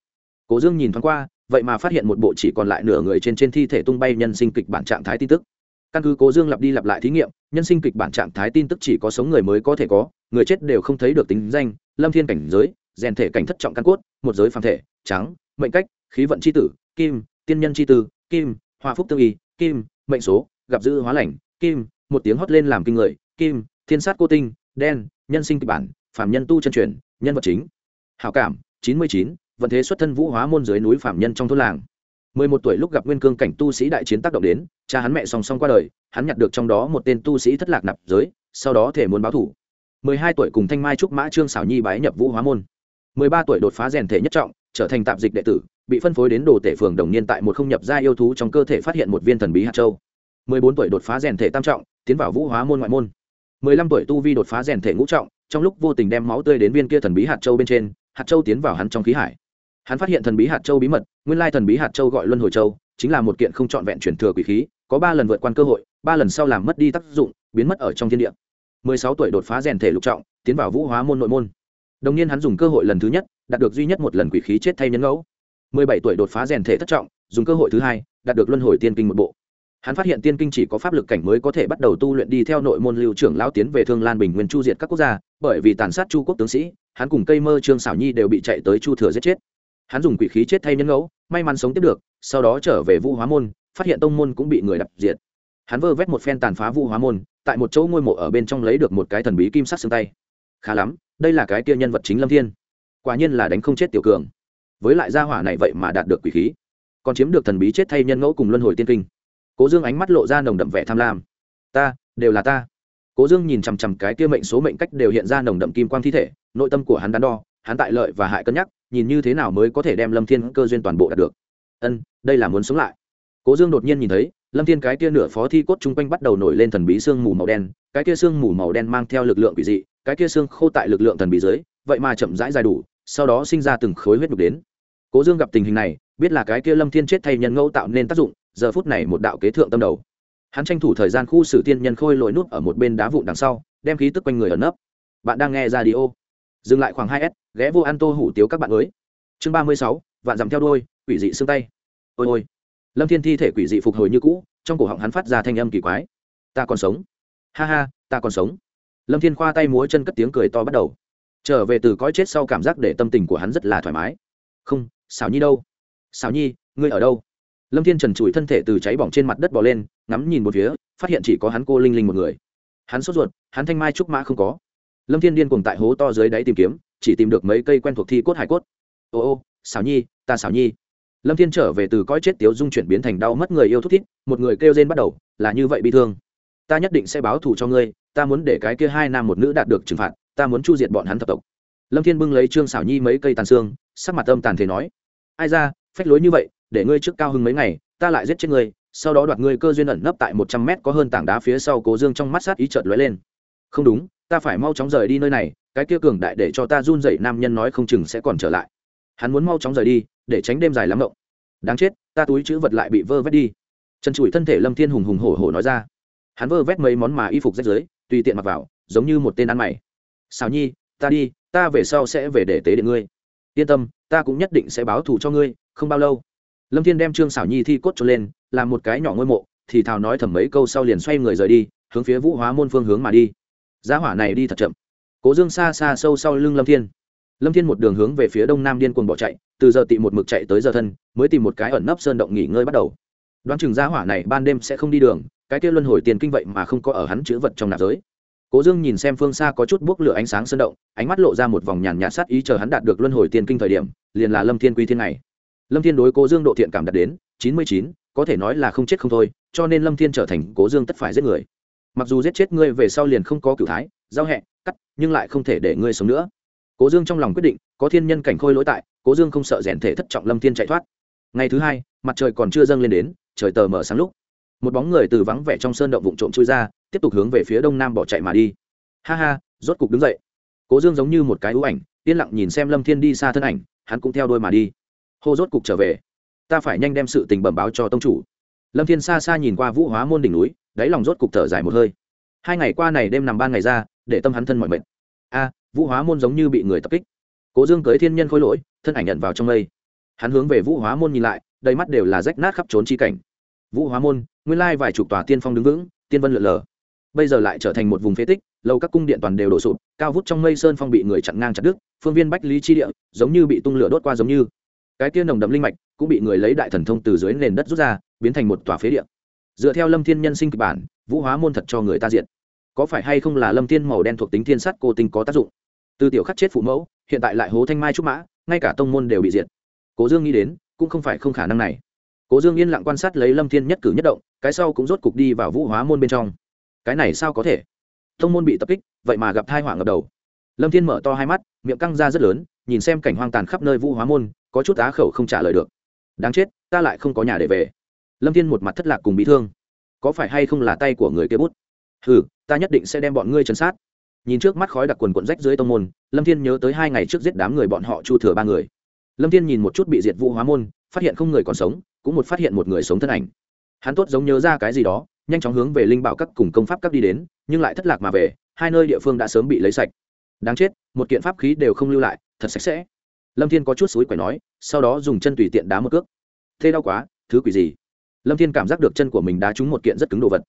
Cố dương nhìn thoáng qua, vậy mà phát hiện một bộ chỉ còn lại nửa người trên trên thi thể tung bay nhân sinh kịch bản trạng thái tin tức. Căn cứ cố dương lặp đi lặp lại thí nghiệm, nhân sinh kịch bản trạng thái tin tức chỉ có sống người mới có thể có, người chết đều không thấy được tính danh, lâm thiên cảnh giới, rèn thể cảnh thất trọng căn cốt, một giới phàm thể, trắng, mệnh cách, khí vận c h i tử, kim, tiên nhân c h i tử kim hòa phúc tương y, kim, mệnh số, gặp dữ hóa lành, kim, một tiếng hót lên làm kinh người, kim, thiên sát cô tinh, đen, nhân sinh kịch bản, phạm nhân tu chân truyền, nhân vật chính. Hảo cảm, chín mươi chín, vận thế xuất thân vũ hóa môn dưới núi phạm nhân trong thôn làng. mười một tuổi lúc gặp nguyên cương cảnh tu sĩ đại chiến tác động đến, cha hắn mẹ song song qua đời, hắn nhặt được trong đó một tên tu sĩ thất lạc nạp giới, sau đó thể muốn báo thủ. mười hai tuổi cùng thanh mai trúc mã trương xảo nhi bái nhập vũ hóa môn. mười ba tuổi đột phá rèn thể nhất trọng trở thành tạp dịch đệ tử, bị phân phối đến đồ tể phường đồng niên tại một không nhập gia yêu thú trong cơ thể phát hiện một viên thần bí hạt châu. Mười bốn tuổi đột phá rèn thể tam trọng, tiến vào vũ hóa môn ngoại môn. Mười lăm tuổi tu vi đột phá rèn thể ngũ trọng, trong lúc vô tình đem máu tươi đến viên kia thần bí hạt châu bên trên, hạt châu tiến vào hắn trong khí hải. Hắn phát hiện thần bí hạt châu bí mật, nguyên lai thần bí hạt châu gọi luân hồi châu, chính là một kiện không trọn vẹn chuyển thừa quỷ khí, có ba lần vượt qua cơ hội, ba lần sau làm mất đi tác dụng, biến mất ở trong thiên địa. Mười sáu tuổi đột phá rèn thể lục trọng, tiến vào vũ hóa môn nội môn đồng niên hắn dùng cơ hội lần thứ nhất, đạt được duy nhất một lần quỷ khí chết thay nhân ngẫu. Mười bảy tuổi đột phá rèn thể thất trọng, dùng cơ hội thứ hai, đạt được luân hồi tiên kinh một bộ. Hắn phát hiện tiên kinh chỉ có pháp lực cảnh mới có thể bắt đầu tu luyện đi theo nội môn lưu trưởng lao tiến về thương lan bình nguyên chu diệt các quốc gia, bởi vì tàn sát chu quốc tướng sĩ, hắn cùng cây mơ trương xảo nhi đều bị chạy tới chu thừa giết chết. Hắn dùng quỷ khí chết thay nhân ngẫu, may mắn sống tiếp được, sau đó trở về vũ hóa môn, phát hiện tông môn cũng bị người đập diệt. Hắn vơ vét một phen tàn phá vũ hóa môn, tại một chỗ ngôi mộ ở bên trong lấy được một cái thần bí kim sắc xương tay. Khá lắm đây là cái kia nhân vật chính lâm thiên. Quả nhiên là đánh không chết tiểu cường. Với lại gia hỏa này vậy mà đạt được quỷ khí. Còn chiếm được thần bí chết thay nhân ngẫu cùng luân hồi tiên kinh. Cố dương ánh mắt lộ ra nồng đậm vẻ tham lam. Ta, đều là ta. Cố dương nhìn chằm chằm cái kia mệnh số mệnh cách đều hiện ra nồng đậm kim quang thi thể, nội tâm của hắn đắn đo, hắn tại lợi và hại cân nhắc, nhìn như thế nào mới có thể đem lâm thiên cơ duyên toàn bộ đạt được. Ân, đây là muốn sống lại. Cố dương đột nhiên nhìn thấy, lâm thiên cái kia nửa phó thi cốt chung quanh bắt đầu nổi lên thần bí sương mù màu đen, cái kia sương mù màu đen mang theo lực lượng quỷ dị cái kia xương khô tại lực lượng thần bí dưới, vậy mà chậm rãi dài đủ, sau đó sinh ra từng khối huyết nhục đến. Cố dương gặp tình hình này, biết là cái kia lâm thiên chết thay nhân ngẫu tạo nên tác dụng, giờ phút này một đạo kế thượng tâm đầu. Hắn tranh thủ thời gian khu sử tiên nhân khôi lội nút ở một bên đá vụn đằng sau, đem khí tức quanh người ẩn nấp. Bạn đang nghe ra đi ô dừng lại khoảng hai s, ghé vô ăn tô hủ tiếu các bạn mới chương ba mươi sáu, vạn dằm theo đôi quỷ dị xương tay. Ôi ôi. Lâm thiên thi thể quỷ dị phục hồi như cũ, trong cổ họng hắn phát ra thanh âm kỳ quái. Ta còn sống. Ha ha, ta còn sống lâm thiên khoa tay múa chân cất tiếng cười to bắt đầu. Trở về từ cõi chết sau cảm giác để tâm tình của hắn rất là thoải mái. Không xảo nhi đâu? Xảo nhi, ngươi ở đâu? Lâm thiên trần trụi thân thể từ cháy bỏng trên mặt đất bỏ lên, ngắm nhìn một phía, phát hiện chỉ có hắn cô linh linh một người. Hắn sốt ruột, hắn thanh mai trúc mã không có. Lâm thiên điên cùng tại hố to dưới đáy tìm kiếm, chỉ tìm được mấy cây quen thuộc thi cốt hải cốt. Ô ô xảo nhi, ta xảo nhi. Lâm thiên trở về từ cõi chết tiếu dung chuyển biến thành đau mất người yêu thúc thiết một người kêu rên bắt đầu, là như vậy bị thương. Ta nhất định sẽ báo thù cho ngươi ta muốn để cái kia hai nam một nữ đạt được trừng phạt, ta muốn chu diệt bọn hắn thập tộc. Lâm thiên bưng lấy trương xảo nhi mấy cây tàn xương, sắc mặt âm tàn thế nói, ai ra, phách lối như vậy, để ngươi trước cao hưng mấy ngày, ta lại giết chết ngươi, sau đó đoạt ngươi cơ duyên ẩn nấp tại một trăm mét có hơn tảng đá phía sau cố dương trong mắt sát ý trợt lóe lên. Không đúng, ta phải mau chóng rời đi nơi này, cái kia cường đại để cho ta run dậy nam nhân nói không chừng sẽ còn trở lại. Hắn muốn mau chóng rời đi, để tránh đêm dài lắm động đáng chết, ta túi chữ vật lại bị vơ vét đi. Trần trụi thân thể lâm thiên hùng hùng hổ hổ nói ra. Hắn vơ vét mấy món mà y phục rách dưới tùy tiện mặc vào, giống như một tên ăn mày. Xào nhi, ta đi, ta về sau sẽ về để tế điện ngươi. Yên tâm, ta cũng nhất định sẽ báo thù cho ngươi, không bao lâu. Lâm thiên đem trương xảo nhi thi cốt cho lên, làm một cái nhỏ ngôi mộ, thì thào nói thầm mấy câu sau liền xoay người rời đi, hướng phía vũ hóa môn phương hướng mà đi. Giá hỏa này đi thật chậm. Cố dương xa xa sâu sau lưng lâm thiên. Lâm thiên một đường hướng về phía đông nam điên cuồng bỏ chạy, từ giờ tị một mực chạy tới giờ thân, mới tìm một cái ẩn nấp sơn động nghỉ ngơi bắt đầu. Đoán chừng giá hỏa này ban đêm sẽ không đi đường cái kia luân hồi tiền kinh vậy mà không có ở hắn chữ vật trong nạp giới. Cố dương nhìn xem phương xa có chút bốc lửa ánh sáng sơn động, ánh mắt lộ ra một vòng nhàn nhạt sát ý chờ hắn đạt được luân hồi tiền kinh thời điểm, liền là lâm thiên quy thiên này. Lâm thiên đối cố dương độ thiện cảm đạt đến chín mươi chín, có thể nói là không chết không thôi, cho nên lâm thiên trở thành cố dương tất phải giết người. Mặc dù giết chết ngươi về sau liền không có cửu thái, giao hẹ, cắt, nhưng lại không thể để ngươi sống nữa. Cố dương trong lòng quyết định, có thiên nhân cảnh khôi lỗi tại, cố dương không sợ rèn thể thất trọng lâm thiên chạy thoát. Ngày thứ hai, mặt trời còn chưa dâng lên đến, trời tờ mở sáng lúc một bóng người từ vắng vẻ trong sơn động vụn trộm chui ra, tiếp tục hướng về phía đông nam bỏ chạy mà đi. Ha ha, rốt cục đứng dậy. Cố dương giống như một cái ưu ảnh, yên lặng nhìn xem lâm thiên đi xa thân ảnh, hắn cũng theo đôi mà đi. Hô rốt cục trở về. Ta phải nhanh đem sự tình bẩm báo cho tông chủ. Lâm thiên xa xa nhìn qua vũ hóa môn đỉnh núi, đáy lòng rốt cục thở dài một hơi. Hai ngày qua này đêm nằm ban ngày ra, để tâm hắn thân mọi mệt. A, vũ hóa môn giống như bị người tập kích. Cố dương cưới thiên nhân khôi lỗi, thân ảnh nhận vào trong mây. Hắn hướng về vũ hóa môn nhìn lại, đầy mắt đều là rách nát khắp trốn chi cảnh. Vũ hóa môn nguyên lai vài chục tòa tiên phong đứng vững, tiên vân lượn lờ. Bây giờ lại trở thành một vùng phế tích, lâu các cung điện toàn đều đổ sụp, cao vút trong mây sơn phong bị người chặn ngang chặt đứt, phương viên bách lý chi địa, giống như bị tung lửa đốt qua giống như. Cái tiên nồng đậm linh mạch cũng bị người lấy đại thần thông từ dưới nền đất rút ra, biến thành một tòa phế địa. Dựa theo lâm thiên nhân sinh kịch bản, vũ hóa môn thật cho người ta diện có phải hay không là lâm thiên màu đen thuộc tính thiên sắt cô tinh có tác dụng? Từ tiểu khắc chết phụ mẫu, hiện tại lại hố thanh mai trúc mã, ngay cả tông môn đều bị diệt. Cố dương nghĩ đến, cũng không phải không khả năng này cố dương yên lặng quan sát lấy lâm thiên nhất cử nhất động, cái sau cũng rốt cục đi vào vũ hóa môn bên trong. Cái này sao có thể? Thông môn bị tập kích, vậy mà gặp thai họa ngập đầu. Lâm thiên mở to hai mắt, miệng căng ra rất lớn, nhìn xem cảnh hoang tàn khắp nơi vũ hóa môn, có chút á khẩu không trả lời được. Đáng chết, ta lại không có nhà để về. Lâm thiên một mặt thất lạc cùng bị thương. Có phải hay không là tay của người kia bút? Ừ ta nhất định sẽ đem bọn ngươi chấn sát. Nhìn trước mắt khói đặc quần quận rách dưới tông môn, lâm thiên nhớ tới hai ngày trước giết đám người bọn họ chu thừa ba người. Lâm thiên nhìn một chút bị diệt vũ hóa môn, phát hiện không người còn sống cũng một phát hiện một người sống thân ảnh. Hắn tốt giống nhớ ra cái gì đó, nhanh chóng hướng về linh bảo các cùng công pháp các đi đến, nhưng lại thất lạc mà về, hai nơi địa phương đã sớm bị lấy sạch. Đáng chết, một kiện pháp khí đều không lưu lại, thật sạch sẽ. Lâm thiên có chút suối quẻ nói, sau đó dùng chân tùy tiện đá một cước. Thế đau quá, thứ quỷ gì? Lâm thiên cảm giác được chân của mình đá trúng một kiện rất cứng đồ vật.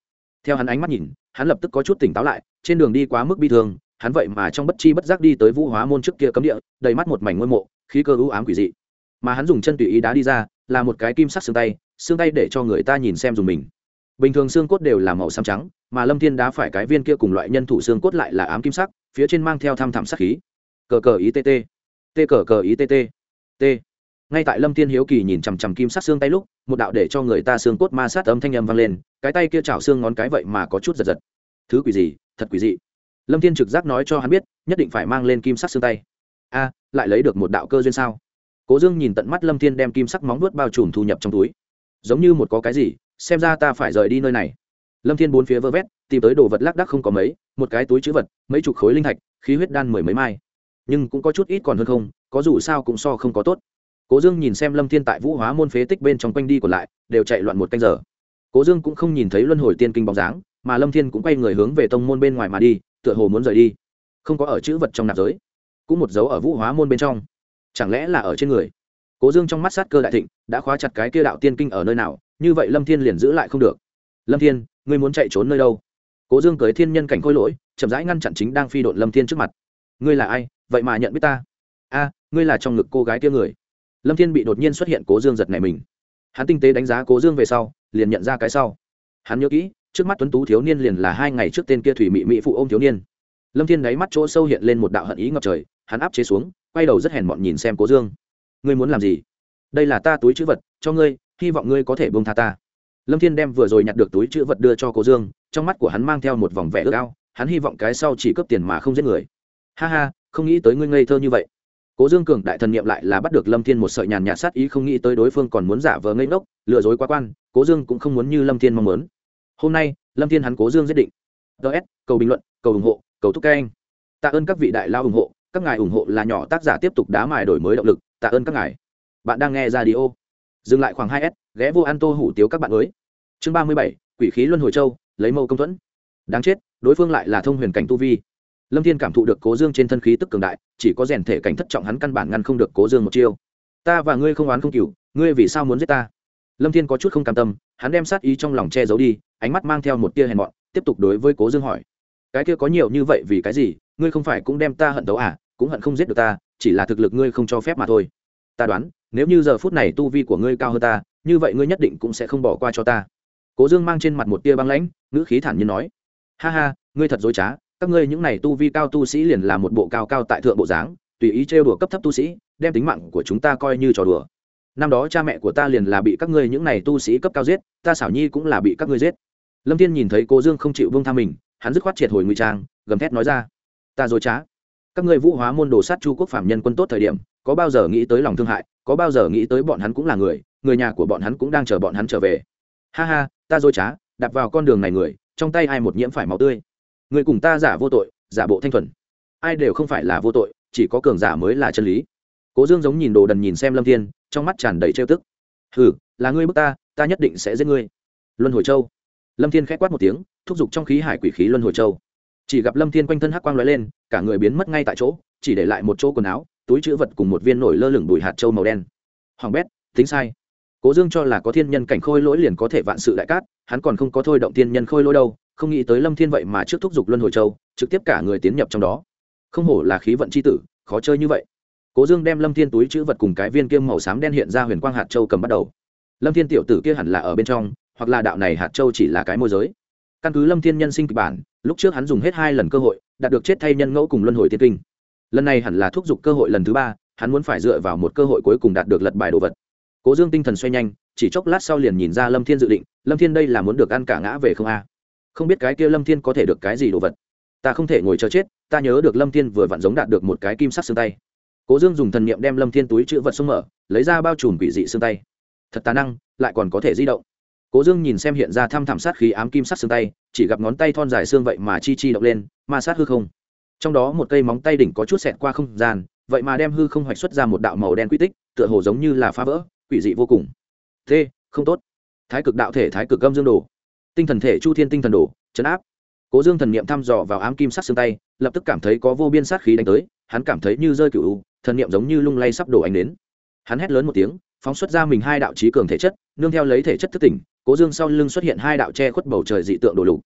Theo hắn ánh mắt nhìn, hắn lập tức có chút tỉnh táo lại, trên đường đi quá mức bi thương, hắn vậy mà trong bất chi bất giác đi tới vũ hóa môn trước kia cấm địa, đầy mắt một mảnh ngôi mộ, khí cơ ưu ám quỷ dị. Mà hắn dùng chân tùy ý đá đi ra là một cái kim sắc xương tay xương tay để cho người ta nhìn xem dùng mình. Bình thường xương cốt đều là màu xám trắng, mà lâm thiên đá phải cái viên kia cùng loại nhân thủ xương cốt lại là ám kim sắc, phía trên mang theo thăm thẳm sắc khí. Cờ cờ ý tt t cờ cờ ý tt t. Ngay tại lâm thiên hiếu kỳ nhìn chằm chằm kim sắc xương tay lúc, một đạo để cho người ta xương cốt ma sát âm thanh âm vang lên, cái tay kia chảo xương ngón cái vậy mà có chút giật giật. Thứ quỷ gì, thật quỷ dị. Lâm thiên trực giác nói cho hắn biết, nhất định phải mang lên kim sắc xương tay. A, lại lấy được một đạo cơ duyên sao? Cố dương nhìn tận mắt lâm thiên đem kim sắc móng nuốt bao trùm thu nhập trong túi. Giống như một có cái gì, xem ra ta phải rời đi nơi này. Lâm thiên bốn phía vơ vét, tìm tới đồ vật lác đắc không có mấy, một cái túi chữ vật, mấy chục khối linh thạch, khí huyết đan mười mấy mai. Nhưng cũng có chút ít còn hơn không, có dù sao cũng so không có tốt. Cố dương nhìn xem lâm thiên tại vũ hóa môn phế tích bên trong quanh đi còn lại, đều chạy loạn một canh giờ. Cố dương cũng không nhìn thấy luân hồi tiên kinh bóng dáng, mà lâm thiên cũng quay người hướng về tông môn bên ngoài mà đi, tựa hồ muốn rời đi. Không có ở chữ vật trong nạp giới, cũng một dấu ở vũ hóa môn bên trong chẳng lẽ là ở trên người? Cố dương trong mắt sát cơ đại thịnh, đã khóa chặt cái kia đạo tiên kinh ở nơi nào, như vậy lâm thiên liền giữ lại không được. Lâm thiên, ngươi muốn chạy trốn nơi đâu? Cố dương cưới thiên nhân cảnh khôi lỗi, chậm rãi ngăn chặn chính đang phi đội lâm thiên trước mặt. Ngươi là ai? Vậy mà nhận biết ta. A, ngươi là trong ngực cô gái kia người. Lâm thiên bị đột nhiên xuất hiện, cố dương giật nảy mình. Hắn tinh tế đánh giá cố dương về sau, liền nhận ra cái sau. Hắn nhớ kỹ, trước mắt tuấn tú thiếu niên liền là hai ngày trước tên kia thủy mỹ mỹ phụ ô m thiếu niên. Lâm thiên đáy mắt chỗ sâu hiện lên một đạo hận ý ngập trời, hắn áp chế xuống quay đầu rất hèn mọn nhìn xem cố dương. Ngươi muốn làm gì? Đây là ta túi chữ vật, cho ngươi, hy vọng ngươi có thể bông tha ta. Lâm thiên đem vừa rồi nhặt được túi chữ vật đưa cho cố dương, trong mắt của hắn mang theo một vòng vẻ ước ao, hắn hy vọng cái sau chỉ cướp tiền mà không giết người. Ha ha, không nghĩ tới ngươi ngây thơ như vậy. Cố dương cường đại thần niệm lại là bắt được lâm thiên một sợi nhàn nhạt sát ý, không nghĩ tới đối phương còn muốn giả vờ ngây ngốc, lừa dối quá quan, cố dương cũng không muốn như lâm thiên mong muốn. Hôm nay, lâm thiên hắn cố dương giết định. Ts cầu bình luận, cầu ủng hộ, cầu thúc các anh. Tạ ơn các vị đại lao ủng hộ các ngài ủng hộ là nhỏ tác giả tiếp tục đá mài đổi mới động lực, tạ ơn các ngài. Bạn đang nghe ra đi ô dừng lại khoảng hai s, ghé vô ăn tô hủ tiếu các bạn mới. Chương ba mươi bảy, quỷ khí luân hồi châu, lấy mâu công thuẫn. Đáng chết, đối phương lại là thông huyền cảnh tu vi. Lâm thiên cảm thụ được cố dương trên thân khí tức cường đại, chỉ có rèn thể cảnh thất trọng hắn căn bản ngăn không được cố dương một chiêu. Ta và ngươi không oán không cừu, ngươi vì sao muốn giết ta? Lâm thiên có chút không cam tâm, hắn đem sát ý trong lòng che giấu đi, ánh mắt mang theo một tia hèn mọn, tiếp tục đối với cố dương hỏi. Cái kia có nhiều như vậy vì cái gì? Ngươi không phải cũng đem ta hận đấu à? Cũng hận không giết được ta, chỉ là thực lực ngươi không cho phép mà thôi. Ta đoán, nếu như giờ phút này tu vi của ngươi cao hơn ta, như vậy ngươi nhất định cũng sẽ không bỏ qua cho ta. Cố dương mang trên mặt một tia băng lãnh, ngữ khí thản nhiên nói, ha ha, ngươi thật dối trá, các ngươi những này tu vi cao tu sĩ liền là một bộ cao cao tại thượng bộ dáng, tùy ý trêu đùa cấp thấp tu sĩ, đem tính mạng của chúng ta coi như trò đùa. Năm đó cha mẹ của ta liền là bị các ngươi những này tu sĩ cấp cao giết, ta xảo nhi cũng là bị các ngươi giết. Lâm thiên nhìn thấy cố dương không chịu vương tham mình, hắn dứt khoát triệt hồi ngụy trang, gầm thét nói ra, ta dối trá các ngươi vũ hóa môn đồ sát chu quốc phạm nhân quân tốt thời điểm, có bao giờ nghĩ tới lòng thương hại, có bao giờ nghĩ tới bọn hắn cũng là người người nhà của bọn hắn cũng đang chờ bọn hắn trở về. Ha ha, ta dối trá, đạp vào con đường này người, trong tay ai một nhiễm phải máu tươi. Người cùng ta giả vô tội, giả bộ thanh thuần. Ai đều không phải là vô tội, chỉ có cường giả mới là chân lý. Cố dương giống nhìn đồ đần nhìn xem lâm thiên, trong mắt tràn đầy trêu tức. Hừ, là ngươi bức ta ta nhất định sẽ giết ngươi. Luân hồi châu. Lâm thiên k h á c quát một tiếng, thúc giục trong khí hải quỷ khí luân hồi châu chỉ gặp lâm thiên quanh thân hắc quang lóe lên, cả người biến mất ngay tại chỗ, chỉ để lại một chỗ quần áo, túi chữ vật cùng một viên nổi lơ lửng đùi hạt châu màu đen. Hoàng bét, tính sai. Cố dương cho là có thiên nhân cảnh khôi lỗi liền có thể vạn sự đại cát, hắn còn không có thôi động thiên nhân khôi lỗi đâu, không nghĩ tới lâm thiên vậy mà trước thúc giục luân hồi châu, trực tiếp cả người tiến nhập trong đó. Không hổ là khí vận c h i tử, khó chơi như vậy. Cố dương đem lâm thiên túi chữ vật cùng cái viên kiêm màu xám đen hiện ra huyền quang hạt châu cầm bắt đầu. Lâm thiên tiểu tử kia hẳn là ở bên trong, hoặc là đạo này hạt châu chỉ là cái môi giới. Căn cứ lâm thiên nhân sinh kịch bản lúc trước hắn dùng hết hai lần cơ hội, đạt được chết thay nhân ngẫu cùng luân hồi tiên kinh. Lần này hẳn là thúc giục cơ hội lần thứ ba, hắn muốn phải dựa vào một cơ hội cuối cùng đạt được lật bài đồ vật. Cố dương tinh thần xoay nhanh, chỉ chốc lát sau liền nhìn ra lâm thiên dự định, lâm thiên đây là muốn được ăn cả ngã về không a? Không biết cái kia lâm thiên có thể được cái gì đồ vật? Ta không thể ngồi chờ chết, ta nhớ được lâm thiên vừa vặn giống đạt được một cái kim sắc xương tay. Cố dương dùng thần niệm đem lâm thiên túi chữ vật xông mở, lấy ra bao trùm quỷ dị xương tay. Thật tà năng, lại còn có thể di động cố dương nhìn xem hiện ra thăm thảm sát khí ám kim sắc xương tay, chỉ gặp ngón tay thon dài xương vậy mà chi chi động lên, ma sát hư không. Trong đó một cây móng tay đỉnh có chút xẹt qua không gian, vậy mà đem hư không hoạch xuất ra một đạo màu đen quy tích, tựa hồ giống như là phá vỡ, quỷ dị vô cùng. T không tốt. Thái cực đạo thể, thái cực âm dương đồ. Tinh thần thể, chu thiên tinh thần đồ, chấn áp. Cố dương thần niệm thăm dò vào ám kim sắc xương tay, lập tức cảm thấy có vô biên sát khí đánh tới, hắn cảm thấy như rơi cựu thần niệm giống như lung lay sắp đổ ánh đến. Hắn hét lớn một tiếng, phóng xuất ra mình hai đạo trí cường thể chất, nương theo lấy thể chất thức tỉnh cố dương sau lưng xuất hiện hai đạo che khuất bầu trời dị tượng đổ lục.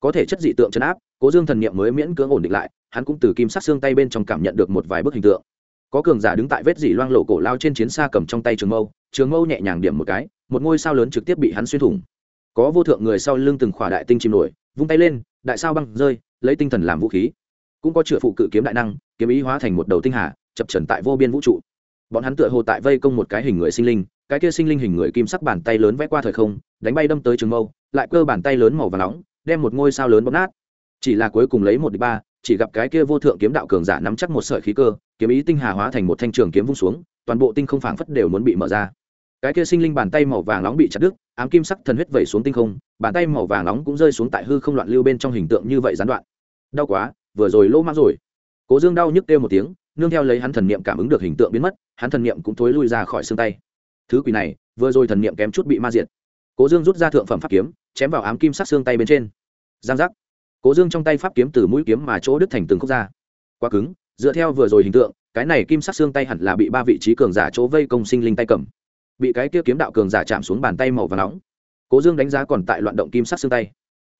Có thể chất dị tượng chấn áp, cố dương thần niệm mới miễn cưỡng ổn định lại, hắn cũng từ kim sắc xương tay bên trong cảm nhận được một vài bức hình tượng. Có cường giả đứng tại vết dỉ loang lộ cổ lao trên chiến xa cầm trong tay trường mâu trường mâu nhẹ nhàng điểm một cái, một ngôi sao lớn trực tiếp bị hắn xuyên thủng. Có vô thượng người sau lưng từng khỏa đại tinh chìm nổi, vung tay lên, đại sao băng rơi, lấy tinh thần làm vũ khí. Cũng có chữa phụ cự kiếm đại năng, kiếm ý hóa thành một đầu tinh hà, chập trần tại vô biên vũ trụ. Bọn hắn tựa hồ tại vây công một cái hình người sinh linh, cái kia sinh linh hình người kim sắc bàn tay lớn vẽ qua thời không đánh bay đâm tới trường mâu, lại cơ bàn tay lớn màu và nóng, đem một ngôi sao lớn bóp nát. Chỉ là cuối cùng lấy một đi ba, chỉ gặp cái kia vô thượng kiếm đạo cường giả nắm chắc một sợi khí cơ, kiếm ý tinh hà hóa thành một thanh trường kiếm vung xuống, toàn bộ tinh không phảng phất đều muốn bị mở ra. Cái kia sinh linh bàn tay màu vàng nóng bị chặt đứt, ám kim sắc thần huyết vẩy xuống tinh không, bàn tay màu vàng nóng cũng rơi xuống tại hư không loạn lưu bên trong hình tượng như vậy gián đoạn. Đau quá, vừa rồi lỗ mang rồi. Cố dương đau nhức kêu một tiếng, nương theo lấy hắn thần niệm cảm ứng được hình tượng biến mất, hắn thần niệm cũng thối lui ra khỏi xương tay. Thứ quỷ này, vừa rồi thần niệm kém chút bị ma diệt cố dương rút ra thượng phẩm pháp kiếm, chém vào ám kim sắc xương tay bên trên. Giang giác. Cố dương trong tay pháp kiếm từ mũi kiếm mà chỗ đứt thành từng khúc ra. Quá cứng, dựa theo vừa rồi hình tượng, cái này kim sắc xương tay hẳn là bị ba vị trí cường giả chỗ vây công sinh linh tay cầm. Bị cái kia kiếm đạo cường giả chạm xuống bàn tay màu và nóng. Cố dương đánh giá còn tại loạn động kim sắc xương tay.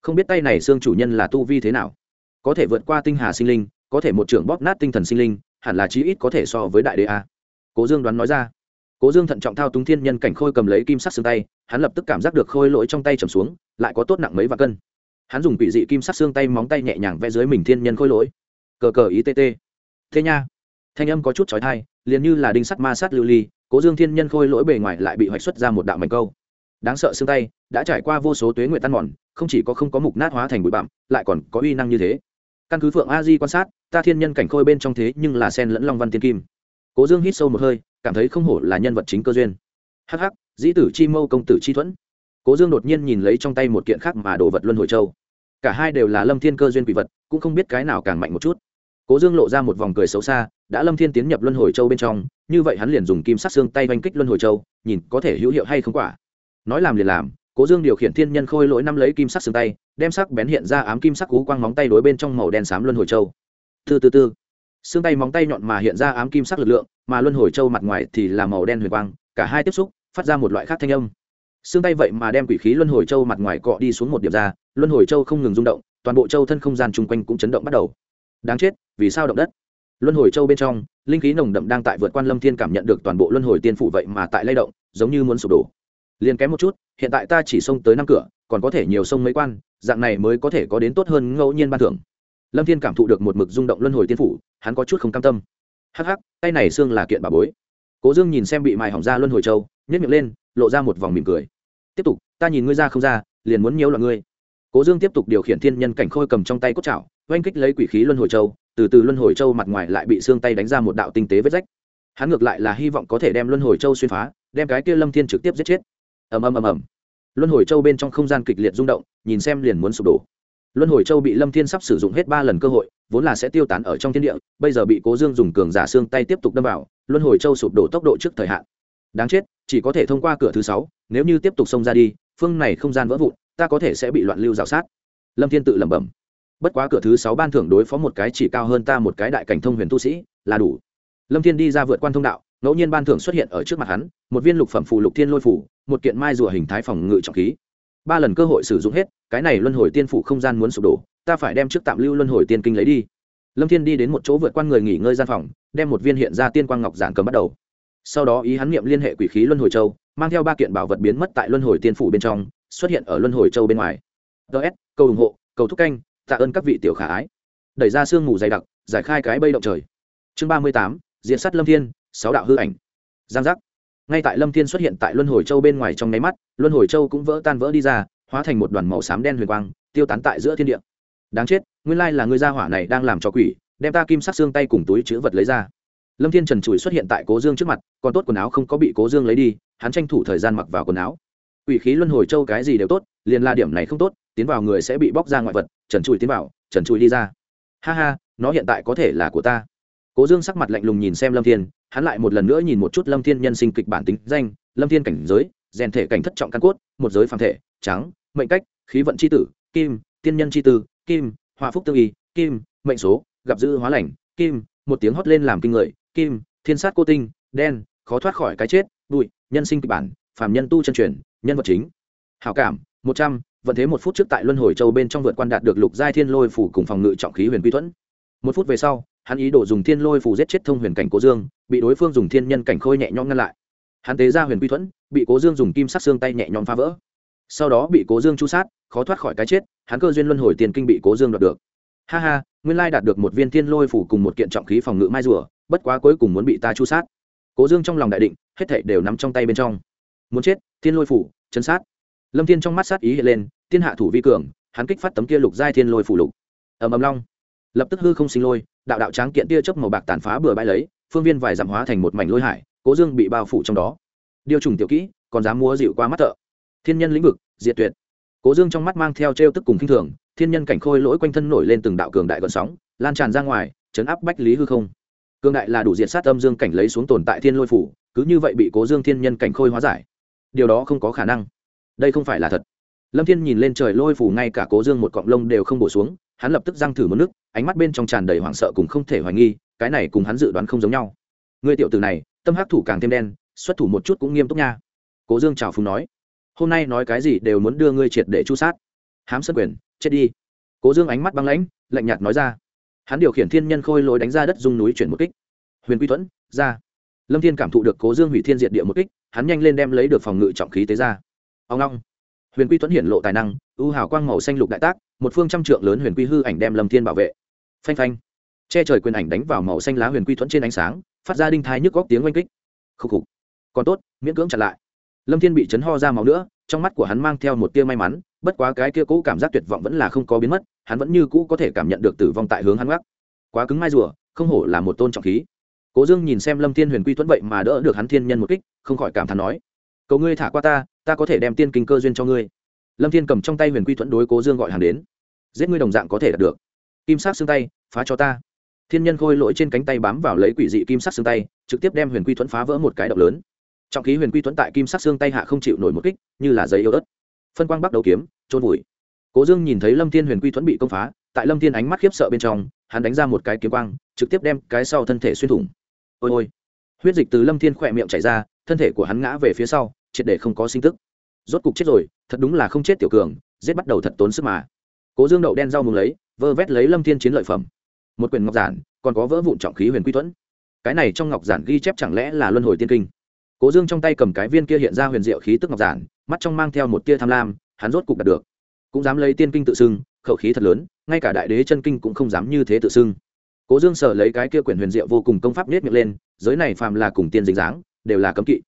Không biết tay này xương chủ nhân là tu vi thế nào. Có thể vượt qua tinh hà sinh linh, có thể một trưởng bóp nát tinh thần sinh linh, hẳn là chí ít có thể so với đại đế a. Cố dương đoán nói ra cố dương thận trọng thao túng thiên nhân cảnh khôi cầm lấy kim sắc xương tay, hắn lập tức cảm giác được khôi lỗi trong tay trầm xuống, lại có tốt nặng mấy và cân. Hắn dùng quỷ dị kim sắc xương tay móng tay nhẹ nhàng vẽ dưới mình thiên nhân khôi lỗi. Cờ cờ ý tê. thế nha. Thanh âm có chút trói thai liền như là đinh sắt ma sát lưu ly, cố dương thiên nhân khôi lỗi bề ngoài lại bị hoạch xuất ra một đạo mảnh câu. Đáng sợ xương tay, đã trải qua vô số tuế nguyện tan mòn, không chỉ có không có mục nát hóa thành bụi bặm, lại còn có uy năng như thế. Căn cứ phượng a di quan sát, ta thiên nhân cảnh khôi bên trong thế nhưng là sen lẫn long văn tiên kim. Cố dương hít sâu một hơi cảm thấy không hổ là nhân vật chính cơ duyên. Hắc hắc, dĩ tử chi mâu công tử chi thuẫn. Cố dương đột nhiên nhìn lấy trong tay một kiện khác mà đồ vật luân hồi châu. Cả hai đều là lâm thiên cơ duyên quỷ vật, cũng không biết cái nào càng mạnh một chút. Cố dương lộ ra một vòng cười xấu xa, đã lâm thiên tiến nhập luân hồi châu bên trong, như vậy hắn liền dùng kim sắc xương tay oanh kích luân hồi châu, nhìn có thể hữu hiệu hay không quả. Nói làm liền làm, cố dương điều khiển thiên nhân khôi lỗi năm lấy kim sắc xương tay, đem sắc bén hiện ra ám kim sắc cú quang móng tay đối bên trong màu đen xám luân hồi châu. Từ từ từ xương tay móng tay nhọn mà hiện ra ám kim sắc lực lượng, mà luân hồi châu mặt ngoài thì là màu đen huyền quang, cả hai tiếp xúc, phát ra một loại khác thanh âm. Xương tay vậy mà đem quỷ khí luân hồi châu mặt ngoài cọ đi xuống một điểm ra, luân hồi châu không ngừng rung động, toàn bộ châu thân không gian chung quanh cũng chấn động bắt đầu. Đáng chết, vì sao động đất? Luân hồi châu bên trong, linh khí nồng đậm đang tại vượt quan lâm thiên cảm nhận được toàn bộ luân hồi tiên phủ vậy mà tại lay động, giống như muốn sụp đổ. Liền kém một chút, hiện tại ta chỉ xông tới năm cửa, còn có thể nhiều sông mấy quan, dạng này mới có thể có đến tốt hơn ngẫu nhiên ban thưởng lâm thiên cảm thụ được một mực rung động luân hồi tiên phủ, hắn có chút không cam tâm. Hắc hắc, tay này xương là kiện bà bối. Cố dương nhìn xem bị mài hỏng ra luân hồi châu nhét miệng lên, lộ ra một vòng mỉm cười. Tiếp tục, ta nhìn ngươi ra không ra, liền muốn nhiều loạn ngươi. Cố dương tiếp tục điều khiển thiên nhân cảnh khôi cầm trong tay cốt chảo, oanh kích lấy quỷ khí luân hồi châu, từ từ luân hồi châu mặt ngoài lại bị xương tay đánh ra một đạo tinh tế vết rách. Hắn ngược lại là hy vọng có thể đem luân hồi châu xuyên phá, đem cái kia lâm thiên trực tiếp giết chết. Ầm ầm ầm ầm. Luân hồi châu bên trong không gian kịch liệt rung động, nhìn xem liền muốn sụp đổ luân hồi châu bị lâm thiên sắp sử dụng hết ba lần cơ hội, vốn là sẽ tiêu tán ở trong thiên địa, bây giờ bị cố dương dùng cường giả xương tay tiếp tục đâm vào, luân hồi châu sụp đổ tốc độ trước thời hạn. Đáng chết, chỉ có thể thông qua cửa thứ sáu, nếu như tiếp tục xông ra đi, phương này không gian vỡ vụn, ta có thể sẽ bị loạn lưu rào sát. Lâm thiên tự lẩm bẩm. Bất quá cửa thứ sáu ban thưởng đối phó một cái chỉ cao hơn ta một cái đại cảnh thông huyền tu sĩ, là đủ. Lâm thiên đi ra vượt quan thông đạo, ngẫu nhiên ban thưởng xuất hiện ở trước mặt hắn, một viên lục phẩm phù lục thiên lôi phủ một kiện mai rùa hình thái phòng ngự trọng khí ba lần cơ hội sử dụng hết, cái này luân hồi tiên phủ không gian muốn sụp đổ, ta phải đem trước tạm lưu luân hồi tiên kinh lấy đi. Lâm thiên đi đến một chỗ vượt qua người nghỉ ngơi gian phòng, đem một viên hiện ra tiên quang ngọc giản cầm bắt đầu. Sau đó ý hắn nghiệm liên hệ quỷ khí luân hồi châu, mang theo ba kiện bảo vật biến mất tại luân hồi tiên phủ bên trong, xuất hiện ở luân hồi châu bên ngoài. Ts cầu ủng hộ, cầu thúc canh, tạ ơn các vị tiểu khả ái. Đẩy ra sương mù dày đặc, giải khai cái bây động trời. Chương ba mươi tám diện sắt lâm thiên, sáu đạo hư ảnh. Giang giác ngay tại lâm thiên xuất hiện tại luân hồi châu bên ngoài trong nháy mắt, luân hồi châu cũng vỡ tan vỡ đi ra, hóa thành một đoàn màu xám đen huyền quang, tiêu tán tại giữa thiên địa. Đáng chết, nguyên lai là người gia hỏa này đang làm cho quỷ, đem ta kim sắc xương tay cùng túi chữ vật lấy ra. Lâm thiên trần trụi xuất hiện tại cố dương trước mặt, còn tốt quần áo không có bị cố dương lấy đi, hắn tranh thủ thời gian mặc vào quần áo. Quỷ khí luân hồi châu cái gì đều tốt, liền la điểm này không tốt, tiến vào người sẽ bị bóc ra ngoại vật, trần trụi tiến vào, trần trụi đi ra. Ha ha, nó hiện tại có thể là của ta cố dương sắc mặt lạnh lùng nhìn xem lâm thiên, hắn lại một lần nữa nhìn một chút lâm thiên nhân sinh kịch bản tính danh, lâm thiên cảnh giới, rèn thể cảnh thất trọng căn cốt, một giới phàm thể, trắng, mệnh cách, khí vận c h i tử, kim, tiên nhân c h i tử kim hòa phúc tương y, kim, mệnh số, gặp dữ hóa lành, kim, một tiếng hót lên làm kinh người, kim, thiên sát cô tinh, đen, khó thoát khỏi cái chết, bụi, nhân sinh kịch bản, phàm nhân tu chân truyền, nhân vật chính. Hảo cảm, một trăm, vận thế một phút trước tại luân hồi châu bên trong vượt quan đạt được lục giai thiên lôi phủ cùng phòng ngự trọng khí huyền quy thuẫn một phút về sau, hắn ý đồ dùng thiên lôi phủ giết chết thông huyền cảnh cố dương, bị đối phương dùng thiên nhân cảnh khôi nhẹ nhõm ngăn lại. Hắn tế ra huyền quy thuẫn, bị cố dương dùng kim sắc xương tay nhẹ nhõm phá vỡ. Sau đó bị cố dương chu sát, khó thoát khỏi cái chết, hắn cơ duyên luân hồi tiền kinh bị cố dương đoạt được. Ha ha, nguyên lai đạt được một viên thiên lôi phủ cùng một kiện trọng khí phòng ngự mai rùa, bất quá cuối cùng muốn bị ta chu sát. Cố dương trong lòng đại định, hết thảy đều nắm trong tay bên trong. Muốn chết, thiên lôi phủ chân sát. Lâm thiên trong mắt sát ý hiện lên, thiên hạ thủ vi cường, hắn kích phát tấm kia lục giai thiên lôi phủ lục. Ầm ầm long lập tức hư không sinh lôi, đạo đạo tráng kiện tia chớp màu bạc tàn phá bừa bãi lấy, phương viên vài giảm hóa thành một mảnh lôi hải, cố dương bị bao phủ trong đó. Điều trùng tiểu kỹ, còn dám múa dịu qua mắt thợ. Thiên nhân lĩnh vực, diệt tuyệt. Cố dương trong mắt mang theo t tức cùng k i n h thường, thiên nhân cảnh khôi lỗi quanh thân nổi lên từng đạo cường đại gọn sóng, lan tràn ra ngoài, chấn áp bách lý hư không. Cường đại là đủ diệt sát âm dương cảnh lấy xuống tồn tại thiên lôi phủ, cứ như vậy bị cố dương thiên nhân cảnh khôi hóa giải. Điều đó không có khả năng. Đây không phải là thật. Lâm thiên nhìn lên trời lôi phủ, ngay cả cố dương một cọng lông đều không bổ xuống, hắn lập tức răng thử mất nước ánh mắt bên trong tràn đầy hoảng sợ cùng không thể hoài nghi, cái này cùng hắn dự đoán không giống nhau. Người tiểu tử này, tâm hắc thủ càng thêm đen, xuất thủ một chút cũng nghiêm túc nha. Cố dương chào phúng nói. Hôm nay nói cái gì đều muốn đưa ngươi triệt để chu sát. Hám sân quyền, chết đi. Cố dương ánh mắt băng lãnh, lạnh nhạt nói ra. Hắn điều khiển thiên nhân khôi lối đánh ra đất dung núi chuyển một kích. Huyền quy thuẫn, ra. Lâm thiên cảm thụ được cố dương hủy thiên diệt địa một kích, hắn nhanh lên đem lấy được phòng ngự trọng khí tế ra. Ông long huyền quy thuẫn hiển lộ tài năng, ưu hào quang màu xanh lục đại tác, một phương trăm trượng lớn huyền quy hư ảnh đem lâm thiên bảo vệ phanh phanh. Che trời quyền ảnh đánh vào màu xanh lá huyền quy thuẫn trên ánh sáng, phát ra đinh thai nhức góc tiếng oanh kích. Khúc khục. Còn tốt, miễn cưỡng chặn lại. Lâm thiên bị chấn ho ra máu nữa, trong mắt của hắn mang theo một tia may mắn, bất quá cái kia cũ cảm giác tuyệt vọng vẫn là không có biến mất, hắn vẫn như cũ có thể cảm nhận được tử vong tại hướng hắn gác. Quá cứng mai rùa, không hổ là một tôn trọng khí. Cố dương nhìn xem lâm thiên huyền quy thuẫn vậy mà đỡ được hắn thiên nhân một kích, không khỏi cảm thán nói, cầu ngươi thả qua ta ta có thể đem tiên kinh cơ duyên cho ngươi. Lâm thiên cầm trong tay huyền quy thuẫn đối cố dương gọi hàng đến. Giết ngươi đồng dạng có thể đạt được kim sắc xương tay, phá cho ta. Thiên nhân khôi lỗi trên cánh tay bám vào lấy quỷ dị kim sắc xương tay, trực tiếp đem huyền quy thuẫn phá vỡ một cái động lớn. Trọng khí huyền quy thuẫn tại kim sắc xương tay hạ không chịu nổi một kích, như là giấy yếu ớt phân quang bắt đầu kiếm trôn vùi. Cố dương nhìn thấy lâm thiên huyền quy thuẫn bị công phá, tại lâm thiên ánh mắt khiếp sợ bên trong, hắn đánh ra một cái kiếm quang, trực tiếp đem cái sau thân thể xuyên thủng. Ôi ôi. Huyết dịch từ lâm thiên khỏe miệng chảy ra, thân thể của hắn ngã về phía sau, triệt để không có sinh tức. Rốt cục chết rồi, thật đúng là không chết tiểu cường, giết bắt đầu thật tốn sức mà. Cố dương đậu đen rau mùng lấy vơ vét lấy lâm thiên chiến lợi phẩm. Một quyển ngọc giản, còn có vỡ vụn trọng khí huyền quy thuẫn. Cái này trong ngọc giản ghi chép chẳng lẽ là luân hồi tiên kinh? Cố dương trong tay cầm cái viên kia hiện ra huyền diệu khí tức ngọc giản, mắt trong mang theo một tia tham lam, hắn rốt cục đạt được. Cũng dám lấy tiên kinh tự xưng, khẩu khí thật lớn, ngay cả đại đế chân kinh cũng không dám như thế tự xưng. Cố dương sở lấy cái kia quyển huyền diệu vô cùng công pháp nết miệng lên, giới này phàm là cùng tiên dính dáng, đều là cấm kỵ.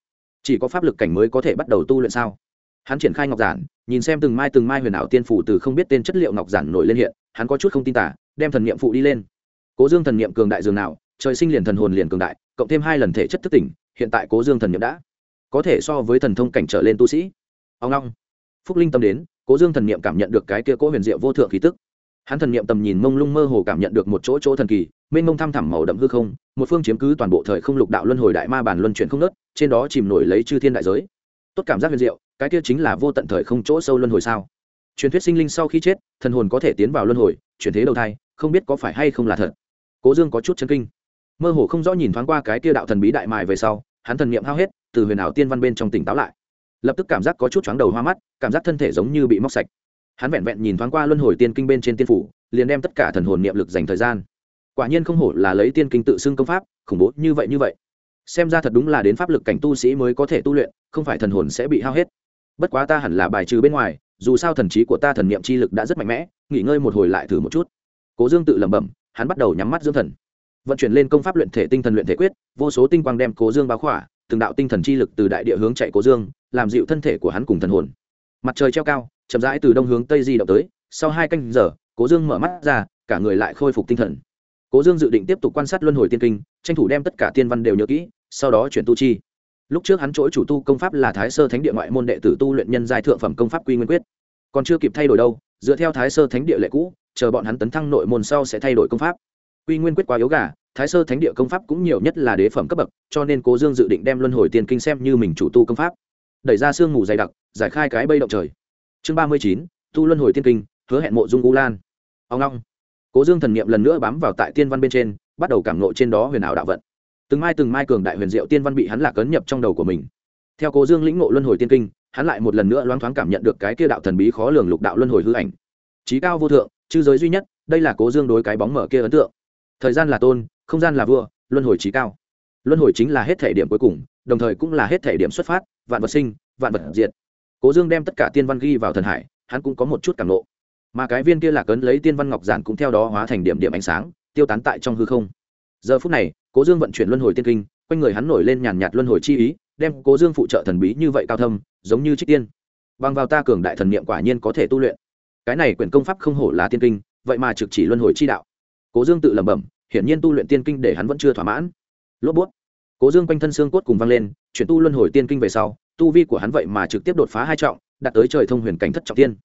Chỉ có pháp lực cảnh mới có thể bắt đầu tu luyện sao? Hắn triển khai ngọc giản nhìn xem từng mai từng mai huyền ảo tiên phủ từ không biết tên chất liệu ngọc giản nổi lên hiện, hắn có chút không tin tả, đem thần niệm phụ đi lên. Cố dương thần niệm cường đại dường nào, trời sinh liền thần hồn liền cường đại, cộng thêm hai lần thể chất thức tỉnh, hiện tại cố dương thần niệm đã có thể so với thần thông cảnh trở lên tu sĩ. Ông long. Phúc linh tâm đến, cố dương thần niệm cảm nhận được cái kia cố huyền diệu vô thượng khí tức. Hắn thần niệm tầm nhìn mông lung mơ hồ cảm nhận được một chỗ chỗ thần kỳ, mênh mông thăm thẳm màu đậm hư không, một phương chiếm cứ toàn bộ thời không lục đạo luân hồi đại ma bản luân chuyển không nớt trên đó chìm nổi lấy chư thiên đại giới. Tốt cảm giác huyền diệu cái kia chính là vô tận thời không chỗ sâu luân hồi sao? Truyền thuyết sinh linh sau khi chết, thần hồn có thể tiến vào luân hồi, chuyển thế đầu thai, không biết có phải hay không là thật. Cố dương có chút chân kinh. Mơ hồ không rõ nhìn thoáng qua cái kia đạo thần bí đại mài về sau, hắn thần niệm hao hết, từ huyền ảo tiên văn bên trong tỉnh táo lại. Lập tức cảm giác có chút chóng đầu hoa mắt, cảm giác thân thể giống như bị móc sạch. Hắn vẹn vẹn nhìn thoáng qua luân hồi tiên kinh bên trên tiên phủ, liền đem tất cả thần hồn niệm lực dành thời gian. Quả nhiên không hổ là lấy tiên kinh tự xưng công pháp, khủng bố như vậy như vậy. Xem ra thật đúng là đến pháp lực cảnh tu sĩ mới có thể tu luyện, không phải thần hồn sẽ bị hao hết bất quá ta hẳn là bài trừ bên ngoài, dù sao thần trí của ta thần niệm chi lực đã rất mạnh mẽ, nghỉ ngơi một hồi lại thử một chút. Cố dương tự lẩm bẩm, hắn bắt đầu nhắm mắt dưỡng thần. Vận chuyển lên công pháp luyện thể tinh thần luyện thể quyết, vô số tinh quang đem cố dương báo khỏa, từng đạo tinh thần chi lực từ đại địa hướng chạy cố dương, làm dịu thân thể của hắn cùng thần hồn. Mặt trời treo cao, chậm rãi từ đông hướng tây di động tới, sau hai canh giờ, cố dương mở mắt ra, cả người lại khôi phục tinh thần. Cố dương dự định tiếp tục quan sát luân hồi tiên kinh, tranh thủ đem tất cả tiên văn đều nhớ kỹ, sau đó chuyển tu chi lúc trước hắn chỗ chủ tu công pháp là thái sơ thánh địa ngoại môn đệ tử tu luyện nhân giai thượng phẩm công pháp quy nguyên quyết. Còn chưa kịp thay đổi đâu, dựa theo thái sơ thánh địa lệ cũ, chờ bọn hắn tấn thăng nội môn sau sẽ thay đổi công pháp. Quy nguyên quyết quá yếu gà, thái sơ thánh địa công pháp cũng nhiều nhất là đế phẩm cấp bậc, cho nên cố dương dự định đem luân hồi tiền kinh xem như mình chủ tu công pháp. Đẩy ra sương mù dày đặc, giải khai cái bây động trời. Chương ba mươi chín, tu luân hồi tiên kinh, hứa hẹn mộ dung u lan. Ông long. Cố dương thần niệm lần nữa bám vào tại tiên văn bên trên, bắt đầu cảm nộ trên đó huyền ảo đạo vận từng mai từng mai cường đại huyền diệu tiên văn bị hắn lạc ấn nhập trong đầu của mình. Theo cố dương lĩnh ngộ luân hồi tiên kinh, hắn lại một lần nữa loáng thoáng cảm nhận được cái kia đạo thần bí khó lường lục đạo luân hồi hư ảnh. Trí cao vô thượng, chư giới duy nhất, đây là cố dương đối cái bóng mở kia ấn tượng. Thời gian là tôn, không gian là vua, luân hồi trí cao. Luân hồi chính là hết thể điểm cuối cùng, đồng thời cũng là hết thể điểm xuất phát, vạn vật sinh, vạn vật diệt. Cố dương đem tất cả tiên văn ghi vào thần hải, hắn cũng có một chút cảm lộ mà cái viên kia lạc ấn lấy tiên văn ngọc giản cũng theo đó hóa thành điểm điểm ánh sáng, tiêu tán tại trong hư không giờ phút này, cố dương vận chuyển luân hồi tiên kinh, quanh người hắn nổi lên nhàn nhạt luân hồi chi ý, đem cố dương phụ trợ thần bí như vậy cao thâm, giống như trích tiên. Bằng vào ta cường đại thần niệm quả nhiên có thể tu luyện. Cái này quyển công pháp không hổ là tiên kinh, vậy mà trực chỉ luân hồi chi đạo. Cố dương tự lẩm bẩm, hiển nhiên tu luyện tiên kinh để hắn vẫn chưa thỏa mãn. Lốp bút. Cố dương quanh thân xương cốt cùng vang lên, chuyển tu luân hồi tiên kinh về sau, tu vi của hắn vậy mà trực tiếp đột phá hai trọng, đạt tới trời thông huyền cảnh thất trọng tiên.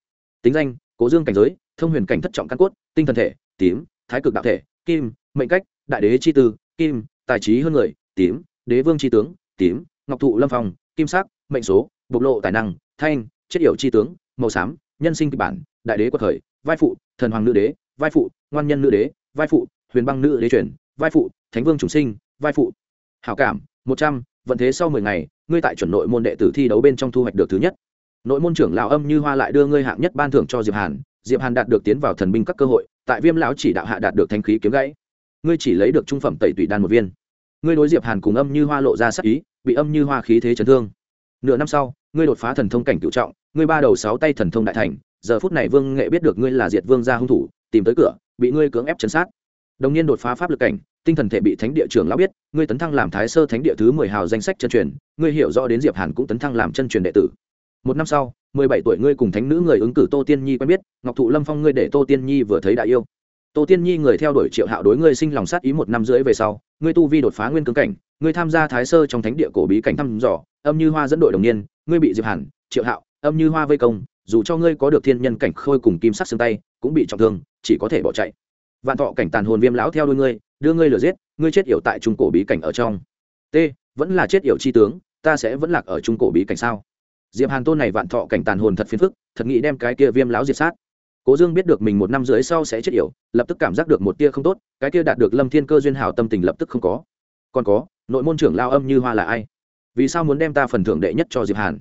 Tính danh, cố dương cảnh giới, thông huyền cảnh thất trọng căn cốt, tinh thần thể, tím, thái cực đạo thể, kim, mệnh cách đại đế chi tư, kim, tài trí hơn người, tím, đế vương chi tướng, tím, ngọc thụ lâm phong, kim sắc, mệnh số, bộc lộ tài năng, thanh, chết yểu chi tướng, màu xám, nhân sinh kịch bản, đại đế quật khởi, vai phụ, thần hoàng nữ đế, vai phụ, ngoan nhân nữ đế, vai phụ, huyền băng nữ đế truyền, vai phụ, thánh vương chủng sinh, vai phụ. Hảo cảm, một trăm, vận thế sau mười ngày, ngươi tại chuẩn nội môn đệ tử thi đấu bên trong thu hoạch được thứ nhất. Nội môn trưởng lão âm như hoa lại đưa ngươi hạng nhất ban thưởng cho diệp hàn diệp hàn đạt được tiến vào thần binh các cơ hội, tại viêm lão chỉ đạo hạ đạt được thanh khí kiếm gãy ngươi chỉ lấy được trung phẩm tẩy tủy đan một viên. Ngươi đối diệp hàn cùng âm như hoa lộ ra sắc ý, bị âm như hoa khí thế chấn thương. Nửa năm sau, ngươi đột phá thần thông cảnh cựu trọng, ngươi ba đầu sáu tay thần thông đại thành, giờ phút này vương nghệ biết được ngươi là diệt vương gia hung thủ, tìm tới cửa, bị ngươi cưỡng ép chấn sát. Đồng nhiên đột phá pháp lực cảnh, tinh thần thể bị thánh địa trưởng lão biết, ngươi tấn thăng làm thái sơ thánh địa thứ mười hào danh sách chân truyền, ngươi hiểu rõ đến diệp hàn cũng tấn thăng làm chân truyền đệ tử. Một năm sau, mười bảy tuổi ngươi cùng thánh nữ người ứng cử tô tiên nhi quen biết, ngọc thụ lâm phong ngươi để tô tiên nhi vừa thấy đại yêu tô tiên nhi người theo đuổi triệu hạo đối ngươi sinh lòng sát ý một năm rưỡi về sau, ngươi tu vi đột phá nguyên cương cảnh, ngươi tham gia thái sơ trong thánh địa cổ bí cảnh thăm dò, âm như hoa dẫn đội đồng niên, ngươi bị diệp hàn, triệu hạo, âm như hoa vây công, dù cho ngươi có được thiên nhân cảnh khôi cùng kim sắc xương tay, cũng bị trọng thương, chỉ có thể bỏ chạy. Vạn thọ cảnh tàn hồn viêm lão theo đuôi ngươi, đưa ngươi lừa giết, ngươi chết yểu tại trung cổ bí cảnh ở trong. T, vẫn là chết yểu chi tướng, ta sẽ vẫn lạc ở trung cổ bí cảnh sao? Diệp hàn tôn này vạn thọ cảnh tàn hồn thật phiền phức, thật nghĩ đem cái kia viêm lão diệt sát cố dương biết được mình một năm rưỡi sau sẽ chết yểu, lập tức cảm giác được một tia không tốt, cái kia đạt được lâm thiên cơ duyên hảo tâm tình lập tức không có. Còn có, nội môn trưởng lao âm như hoa là ai? Vì sao muốn đem ta phần thưởng đệ nhất cho diệp hàn?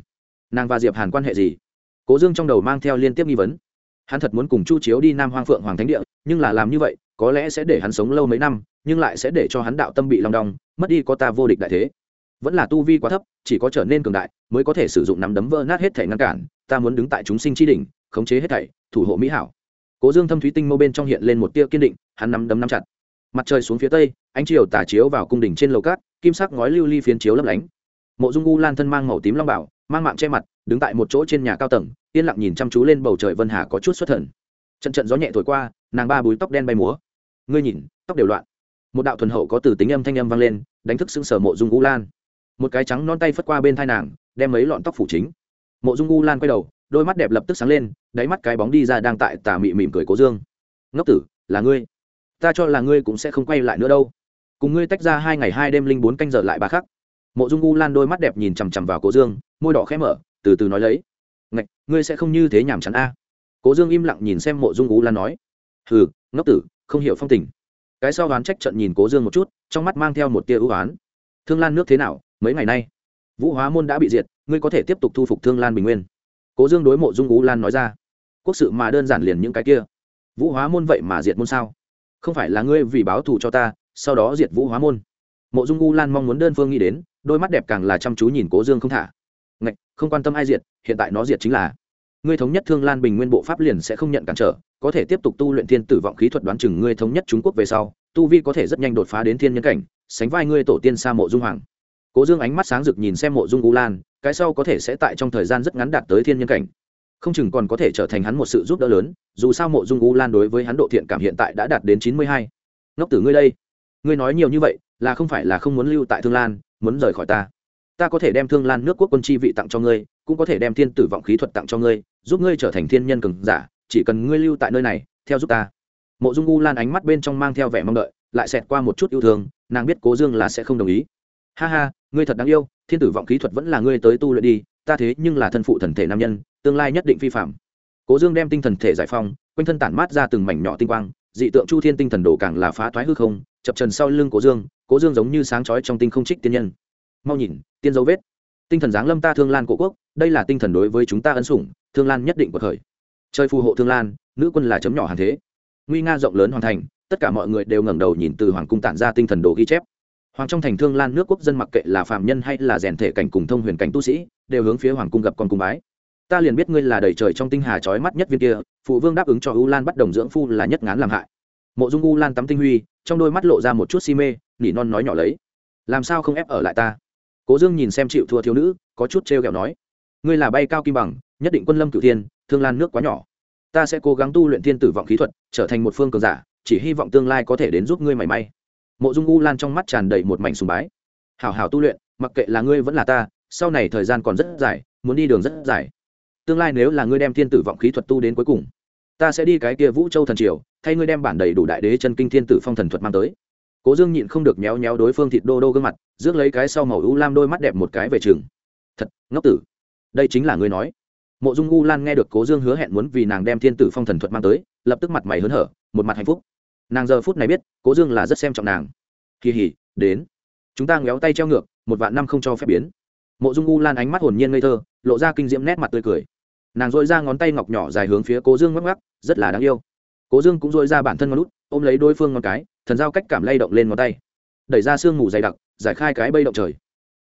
Nàng và diệp hàn quan hệ gì? Cố dương trong đầu mang theo liên tiếp nghi vấn. Hắn thật muốn cùng chu chiếu đi nam hoang phượng hoàng thánh địa, nhưng là làm như vậy, có lẽ sẽ để hắn sống lâu mấy năm, nhưng lại sẽ để cho hắn đạo tâm bị long đong, mất đi có ta vô địch đại thế. Vẫn là tu vi quá thấp, chỉ có trở nên cường đại, mới có thể sử dụng nắm đấm vỡ nát hết thể ngăn cản, ta muốn đứng tại chúng sinh chi đỉnh khống chế hết thảy, thủ hộ mỹ hảo. Cố dương thâm thúy tinh mâu bên trong hiện lên một tia kiên định, hắn nắm đấm nắm chặt. Mặt trời xuống phía tây, ánh chiều tả chiếu vào cung đỉnh trên lầu cát, kim sắc ngói lưu ly phiến chiếu lấp lánh. Mộ dung u lan thân mang màu tím long bảo, mang mạng che mặt, đứng tại một chỗ trên nhà cao tầng, yên lặng nhìn chăm chú lên bầu trời vân hà có chút xuất thần. Trận trận gió nhẹ thổi qua, nàng ba búi tóc đen bay múa. Ngươi nhìn, tóc đều loạn. Một đạo thuần hậu có từ tính âm thanh âm vang lên, đánh thức sững sờ mộ dung u lan. Một cái trắng non tay phất qua bên thai nàng, đem mấy lọn tóc phủ chính. Mộ dung u lan quay đầu đôi mắt đẹp lập tức sáng lên, đáy mắt cái bóng đi ra đang tại tà mị mỉm cười cố dương. Ngốc tử, là ngươi. Ta cho là ngươi cũng sẽ không quay lại nữa đâu. Cùng ngươi tách ra hai ngày hai đêm linh bốn canh giờ lại ba khắc. Mộ dung u lan đôi mắt đẹp nhìn chằm chằm vào cố dương, môi đỏ khẽ mở, từ từ nói lấy. Ngạch, ngươi sẽ không như thế nhàm chán a. Cố dương im lặng nhìn xem mộ dung u lan nói. Hừ, ngốc tử, không hiểu phong tình. Cái sau đoán trách trận nhìn cố dương một chút, trong mắt mang theo một tia ưu oán. Thương lan nước thế nào? Mấy ngày nay? Vũ hóa môn đã bị diệt, ngươi có thể tiếp tục thu phục thương lan bình nguyên cố dương đối mộ dung ú lan nói ra, quốc sự mà đơn giản liền những cái kia. Vũ hóa môn vậy mà diệt môn sao? Không phải là ngươi vì báo thù cho ta, sau đó diệt vũ hóa môn. Mộ dung u lan mong muốn đơn phương nghĩ đến, đôi mắt đẹp càng là chăm chú nhìn cố dương không thả. Ngạch, không quan tâm ai diệt, hiện tại nó diệt chính là. Ngươi thống nhất thương lan bình nguyên bộ pháp liền sẽ không nhận cản trở, có thể tiếp tục tu luyện thiên tử vọng khí thuật đoán chừng ngươi thống nhất trung quốc về sau, tu vi có thể rất nhanh đột phá đến thiên nhân cảnh, sánh vai ngươi tổ tiên xa mộ dung hoàng. Cố dương ánh mắt sáng rực nhìn xem mộ dung u lan cái sau có thể sẽ tại trong thời gian rất ngắn đạt tới thiên nhân cảnh. Không chừng còn có thể trở thành hắn một sự giúp đỡ lớn, dù sao mộ dung u lan đối với hắn độ thiện cảm hiện tại đã đạt đến chín mươi hai. Ngốc tử ngươi đây, ngươi nói nhiều như vậy, là không phải là không muốn lưu tại thương lan, muốn rời khỏi ta. Ta có thể đem thương lan nước quốc quân chi vị tặng cho ngươi, cũng có thể đem thiên tử vọng khí thuật tặng cho ngươi, giúp ngươi trở thành thiên nhân cường giả, chỉ cần ngươi lưu tại nơi này, theo giúp ta. Mộ dung u lan ánh mắt bên trong mang theo vẻ mong đợi, lại xẹt qua một chút yêu thương, nàng biết cố dương là sẽ không đồng ý. Ha ha ngươi thật đáng yêu, thiên tử vọng khí thuật vẫn là ngươi tới tu luyện đi, ta thế nhưng là thân phụ thần thể nam nhân, tương lai nhất định phi phạm. Cố dương đem tinh thần thể giải phong quanh thân tản mát ra từng mảnh nhỏ tinh quang, dị tượng chu thiên tinh thần đồ càng là phá thoái hư không, chập trần sau lưng cố dương cố dương giống như sáng chói trong tinh không trích tiên nhân. Mau nhìn, tiên dấu vết. Tinh thần giáng lâm ta thương lan cổ quốc, đây là tinh thần đối với chúng ta ân sủng, thương lan nhất định của khởi. Chơi phù hộ thương lan, nữ quân là chấm nhỏ hàng thế. Nguy nga rộng lớn hoàn thành, tất cả mọi người đều ngẩng đầu nhìn từ hoàng cung tản ra tinh thần đồ ghi chép hoàng trong thành thương lan nước quốc dân mặc kệ là phạm nhân hay là rèn thể cảnh cùng thông huyền cảnh tu sĩ, đều hướng phía hoàng cung gặp con cung bái. Ta liền biết ngươi là đầy trời trong tinh hà trói mắt nhất viên kia, phụ vương đáp ứng cho u lan bắt đồng dưỡng phu là nhất ngán làm hại. Mộ dung u lan tắm tinh huy, trong đôi mắt lộ ra một chút si mê, nỉ non nói nhỏ lấy. Làm sao không ép ở lại ta? Cố dương nhìn xem chịu thua thiếu nữ, có chút trêu ghẹo nói. Ngươi là bay cao kim bằng, nhất định quân lâm cửu thiên, thương lan nước quá nhỏ. Ta sẽ cố gắng tu luyện thiên tử vọng khí thuật, trở thành một phương cường giả, chỉ hy vọng tương lai có thể đến giúp ngươi mảy may mộ dung u lan trong mắt tràn đầy một mảnh sùng bái. Hảo hảo tu luyện, mặc kệ là ngươi vẫn là ta, sau này thời gian còn rất dài, muốn đi đường rất dài. Tương lai nếu là ngươi đem thiên tử vọng khí thuật tu đến cuối cùng, ta sẽ đi cái kia vũ châu thần triều, thay ngươi đem bản đầy đủ đại đế chân kinh thiên tử phong thần thuật mang tới. Cố dương nhịn không được méo méo đối phương thịt đô đô gương mặt, rước lấy cái sau màu u lam đôi mắt đẹp một cái về trường. thật, ngốc tử. Đây chính là ngươi nói. Mộ dung u lan nghe được cố dương hứa hẹn muốn vì nàng đem thiên tử phong thần thuật mang tới, lập tức mặt mày hớn hở, một mặt hạnh phúc nàng giờ phút này biết, cố dương là rất xem trọng nàng. Kỳ hỉ, đến. Chúng ta ngéo tay treo ngược, một vạn năm không cho phép biến. Mộ dung u lan ánh mắt hồn nhiên ngây thơ, lộ ra kinh diễm nét mặt tươi cười. Nàng dội ra ngón tay ngọc nhỏ dài hướng phía cố dương ngắc ngắc rất là đáng yêu. Cố dương cũng dội ra bản thân ngón lút ôm lấy đối phương ngón cái, thần giao cách cảm lay động lên ngón tay. Đẩy ra sương mù dày đặc, giải khai cái bây động trời.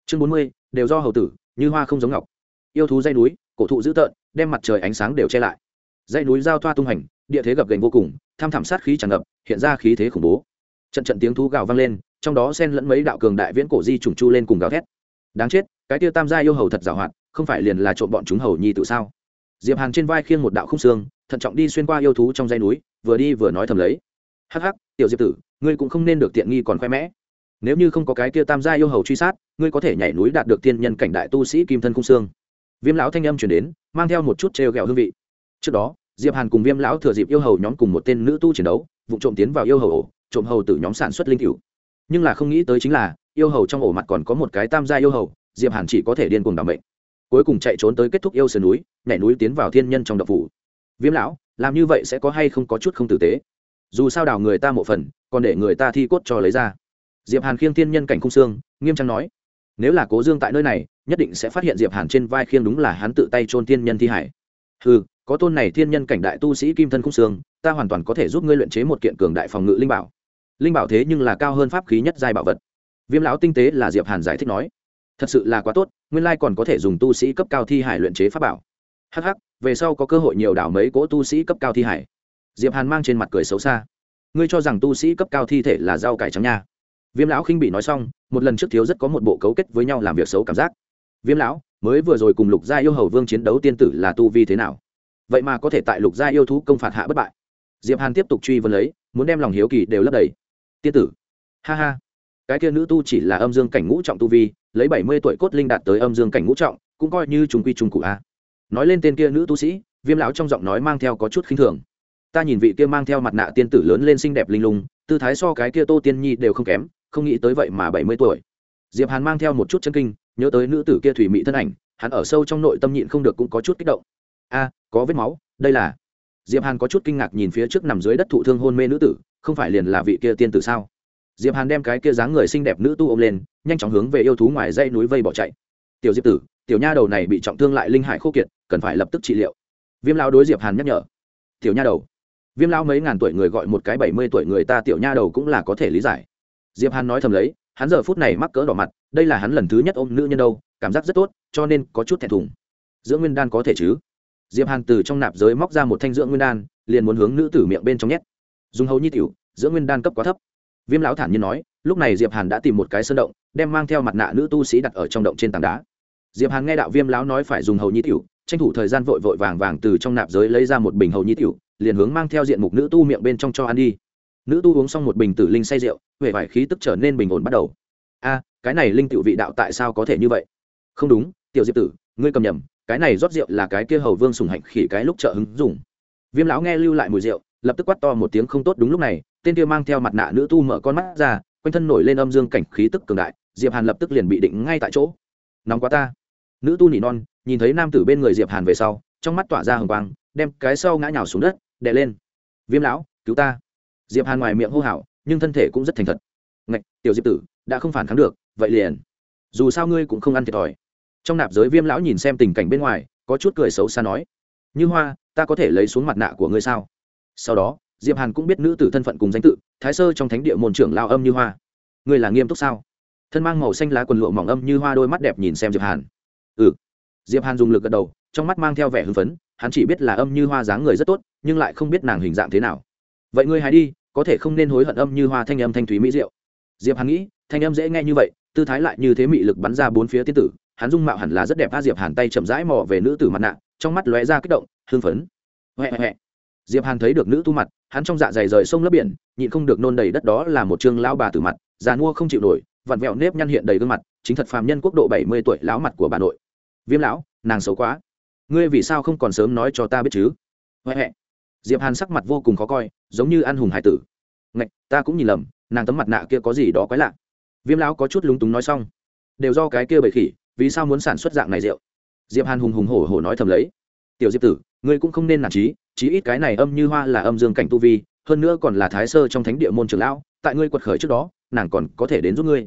Chương bốn mươi, đều do hầu tử, như hoa không giống ngọc. Yêu thú dây núi, cổ thụ dữ tợn, đem mặt trời ánh sáng đều che lại. Dây núi giao thoa tung hành, địa thế gập ghềnh vô cùng tham thảm sát khí tràn ngập, hiện ra khí thế khủng bố. Trận trận tiếng thú gào vang lên, trong đó xen lẫn mấy đạo cường đại viễn cổ di trùng chu lên cùng gào thét. Đáng chết, cái tiêu tam gia yêu hầu thật giàu hoạt, không phải liền là trộm bọn chúng hầu nhi tự sao? Diệp hàn trên vai khiêng một đạo khung xương, thận trọng đi xuyên qua yêu thú trong dãy núi, vừa đi vừa nói thầm lấy. Hắc hắc, tiểu diệp tử, ngươi cũng không nên được tiện nghi còn khoe mẽ. Nếu như không có cái kia tam gia yêu hầu truy sát, ngươi có thể nhảy núi đạt được tiên nhân cảnh đại tu sĩ kim thân khung xương. Viêm lão thanh âm chuyển đến, mang theo một chút trêu ghẹo hương vị. Trước đó diệp hàn cùng viêm lão thừa dịp yêu hầu nhóm cùng một tên nữ tu chiến đấu, vụ trộm tiến vào yêu hầu ổ, trộm hầu từ nhóm sản xuất linh cựu nhưng là không nghĩ tới chính là, yêu hầu trong ổ mặt còn có một cái tam gia yêu hầu, diệp hàn chỉ có thể điên cuồng đảm bệnh cuối cùng chạy trốn tới kết thúc yêu sườn núi, nhảy núi tiến vào thiên nhân trong độc phủ. Viêm lão, làm như vậy sẽ có hay không có chút không tử tế? Dù sao đào người ta một phần, còn để người ta thi cốt cho lấy ra. Diệp hàn khiêng thiên nhân cảnh khung xương, nghiêm trang nói, nếu là cố dương tại nơi này, nhất định sẽ phát hiện diệp hàn trên vai khiêng đúng là hắn tự tay trôn thiên nhân thi hải ừ có tôn này thiên nhân cảnh đại tu sĩ kim thân khung xương, ta hoàn toàn có thể giúp ngươi luyện chế một kiện cường đại phòng ngự linh bảo. Linh bảo thế nhưng là cao hơn pháp khí nhất giai bảo vật. Viêm lão tinh tế là diệp hàn giải thích nói. Thật sự là quá tốt, nguyên lai còn có thể dùng tu sĩ cấp cao thi hải luyện chế pháp bảo. Hh về sau có cơ hội nhiều đảo mấy cỗ tu sĩ cấp cao thi hải. Diệp hàn mang trên mặt cười xấu xa. Ngươi cho rằng tu sĩ cấp cao thi thể là rau cải trắng nha. Viêm lão khinh bị nói xong, một lần trước thiếu rất có một bộ cấu kết với nhau làm việc xấu cảm giác. Viêm lão mới vừa rồi cùng lục gia yêu hầu vương chiến đấu tiên tử là tu vi thế nào? Vậy mà có thể tại lục gia yêu thú công phạt hạ bất bại. Diệp hàn tiếp tục truy vấn lấy, muốn đem lòng hiếu kỳ đều lấp đầy. Tiên tử. Ha ha. Cái kia nữ tu chỉ là âm dương cảnh ngũ trọng tu vi, lấy bảy mươi tuổi cốt linh đạt tới âm dương cảnh ngũ trọng, cũng coi như trùng quy trùng cụ a. Nói lên tên kia nữ tu sĩ, viêm lão trong giọng nói mang theo có chút khinh thường. Ta nhìn vị kia mang theo mặt nạ tiên tử lớn lên xinh đẹp linh lung, tư thái so cái kia tô tiên nhi đều không kém, không nghĩ tới vậy mà bảy mươi tuổi. Diệp hàn mang theo một chút chân kinh nhớ tới nữ tử kia thủy mị thân ảnh, hắn ở sâu trong nội tâm nhịn không được cũng có chút kích động. A, có vết máu, đây là. Diệp hàn có chút kinh ngạc nhìn phía trước nằm dưới đất thụ thương hôn mê nữ tử, không phải liền là vị kia tiên tử sao? Diệp hàn đem cái kia dáng người xinh đẹp nữ tu ôm lên, nhanh chóng hướng về yêu thú ngoài dãy núi vây bỏ chạy. Tiểu diệp tử, tiểu nha đầu này bị trọng thương lại linh hải khô kiệt, cần phải lập tức trị liệu. Viêm lao đối diệp hàn nhắc nhở. Tiểu nha đầu. Viêm lao mấy ngàn tuổi người gọi một cái bảy mươi tuổi người ta tiểu nha đầu cũng là có thể lý giải. Diệp hàn nói thầm lấy, hắn giờ phút này mắc cỡ đỏ mặt đây là hắn lần thứ nhất ôm nữ nhân đâu, cảm giác rất tốt, cho nên có chút thẹn thùng. Dưỡng nguyên đan có thể chứ? Diệp hàn từ trong nạp giới móc ra một thanh dưỡng nguyên đan, liền muốn hướng nữ tử miệng bên trong nhét. Dùng hầu nhi tiểu dưỡng nguyên đan cấp quá thấp. Viêm lão thản nhiên nói, lúc này diệp hàn đã tìm một cái sơn động, đem mang theo mặt nạ nữ tu sĩ đặt ở trong động trên tảng đá. Diệp hàn nghe đạo viêm lão nói phải dùng hầu nhi tiểu, tranh thủ thời gian vội vội vàng vàng từ trong nạp giới lấy ra một bình hầu nhi tiểu, liền hướng mang theo diện mục nữ tu miệng bên trong cho ăn đi. Nữ tu uống xong một bình tử linh say rượu huệ vải khí tức trở nên bình ổn bắt đầu. A cái này linh tiểu vị đạo tại sao có thể như vậy? Không đúng, tiểu diệp tử, ngươi cầm nhầm, cái này rót rượu là cái kia hầu vương sùng hạnh khỉ cái lúc trợ hứng dùng. Viêm lão nghe lưu lại mùi rượu, lập tức quát to một tiếng không tốt đúng lúc này, tên kia mang theo mặt nạ nữ tu mở con mắt ra, quanh thân nổi lên âm dương cảnh khí tức cường đại, diệp hàn lập tức liền bị định ngay tại chỗ. Nóng quá ta. Nữ tu nỉ non, nhìn thấy nam tử bên người diệp hàn về sau, trong mắt tỏa ra hồng quang, đem cái sau ngã nhào xuống đất, đè lên. Viêm lão, cứu ta. Diệp hàn ngoài miệng hô hào, nhưng thân thể cũng rất thành thật ngạch, tiểu diệp tử, đã không phản kháng được, vậy liền. Dù sao ngươi cũng không ăn thiệt thòi. Trong nạp giới viêm lão nhìn xem tình cảnh bên ngoài, có chút cười xấu xa nói, như hoa, ta có thể lấy xuống mặt nạ của ngươi sao? Sau đó, diệp hàn cũng biết nữ tử thân phận cùng danh tự, thái sơ trong thánh địa môn trưởng lao âm như hoa. Ngươi là nghiêm túc sao? Thân mang màu xanh lá quần lụa mỏng âm như hoa đôi mắt đẹp nhìn xem diệp hàn. Ừ. Diệp hàn dùng lực gật đầu, trong mắt mang theo vẻ hưng phấn, hắn chỉ biết là âm như hoa dáng người rất tốt, nhưng lại không biết nàng hình dạng thế nào. Vậy ngươi hãy đi, có thể không nên hối hận âm như hoa thanh âm thanh thúy mỹ diệu diệp hàn nghĩ, thanh âm dễ nghe như vậy, tư thái lại như thế mị lực bắn ra bốn phía tiên tử, hắn dung mạo hẳn là rất đẹp a diệp hàn tay chậm rãi mò về nữ tử mặt nạ, trong mắt lóe ra kích động, hưng phấn. Huệ huệ diệp hàn thấy được nữ tu mặt, hắn trong dạ dày rời sông lấp biển, nhịn không được nôn đầy đất đó là một trương lão bà tử mặt, già mua không chịu nổi, vặn vẹo nếp nhăn hiện đầy gương mặt, chính thật phàm nhân quốc độ bảy mươi tuổi lão mặt của bà nội. Viêm lão, nàng xấu quá. Ngươi vì sao không còn sớm nói cho ta biết chứ? Huệ huệ diệp hàn sắc mặt vô cùng khó coi, giống như ăn hùng hải tử. Ngạch, ta cũng nhìn lầm nàng tấm mặt nạ kia có gì đó quái lạ. Viêm lão có chút lúng túng nói xong. Đều do cái kia bậy khỉ, vì sao muốn sản xuất dạng này rượu? Diệp hàn hùng hùng hổ hổ nói thầm lấy. Tiểu diệp tử, ngươi cũng không nên nản trí chí ít cái này âm như hoa là âm dương cảnh tu vi, hơn nữa còn là thái sơ trong thánh địa môn trường lão, tại ngươi quật khởi trước đó, nàng còn có thể đến giúp ngươi.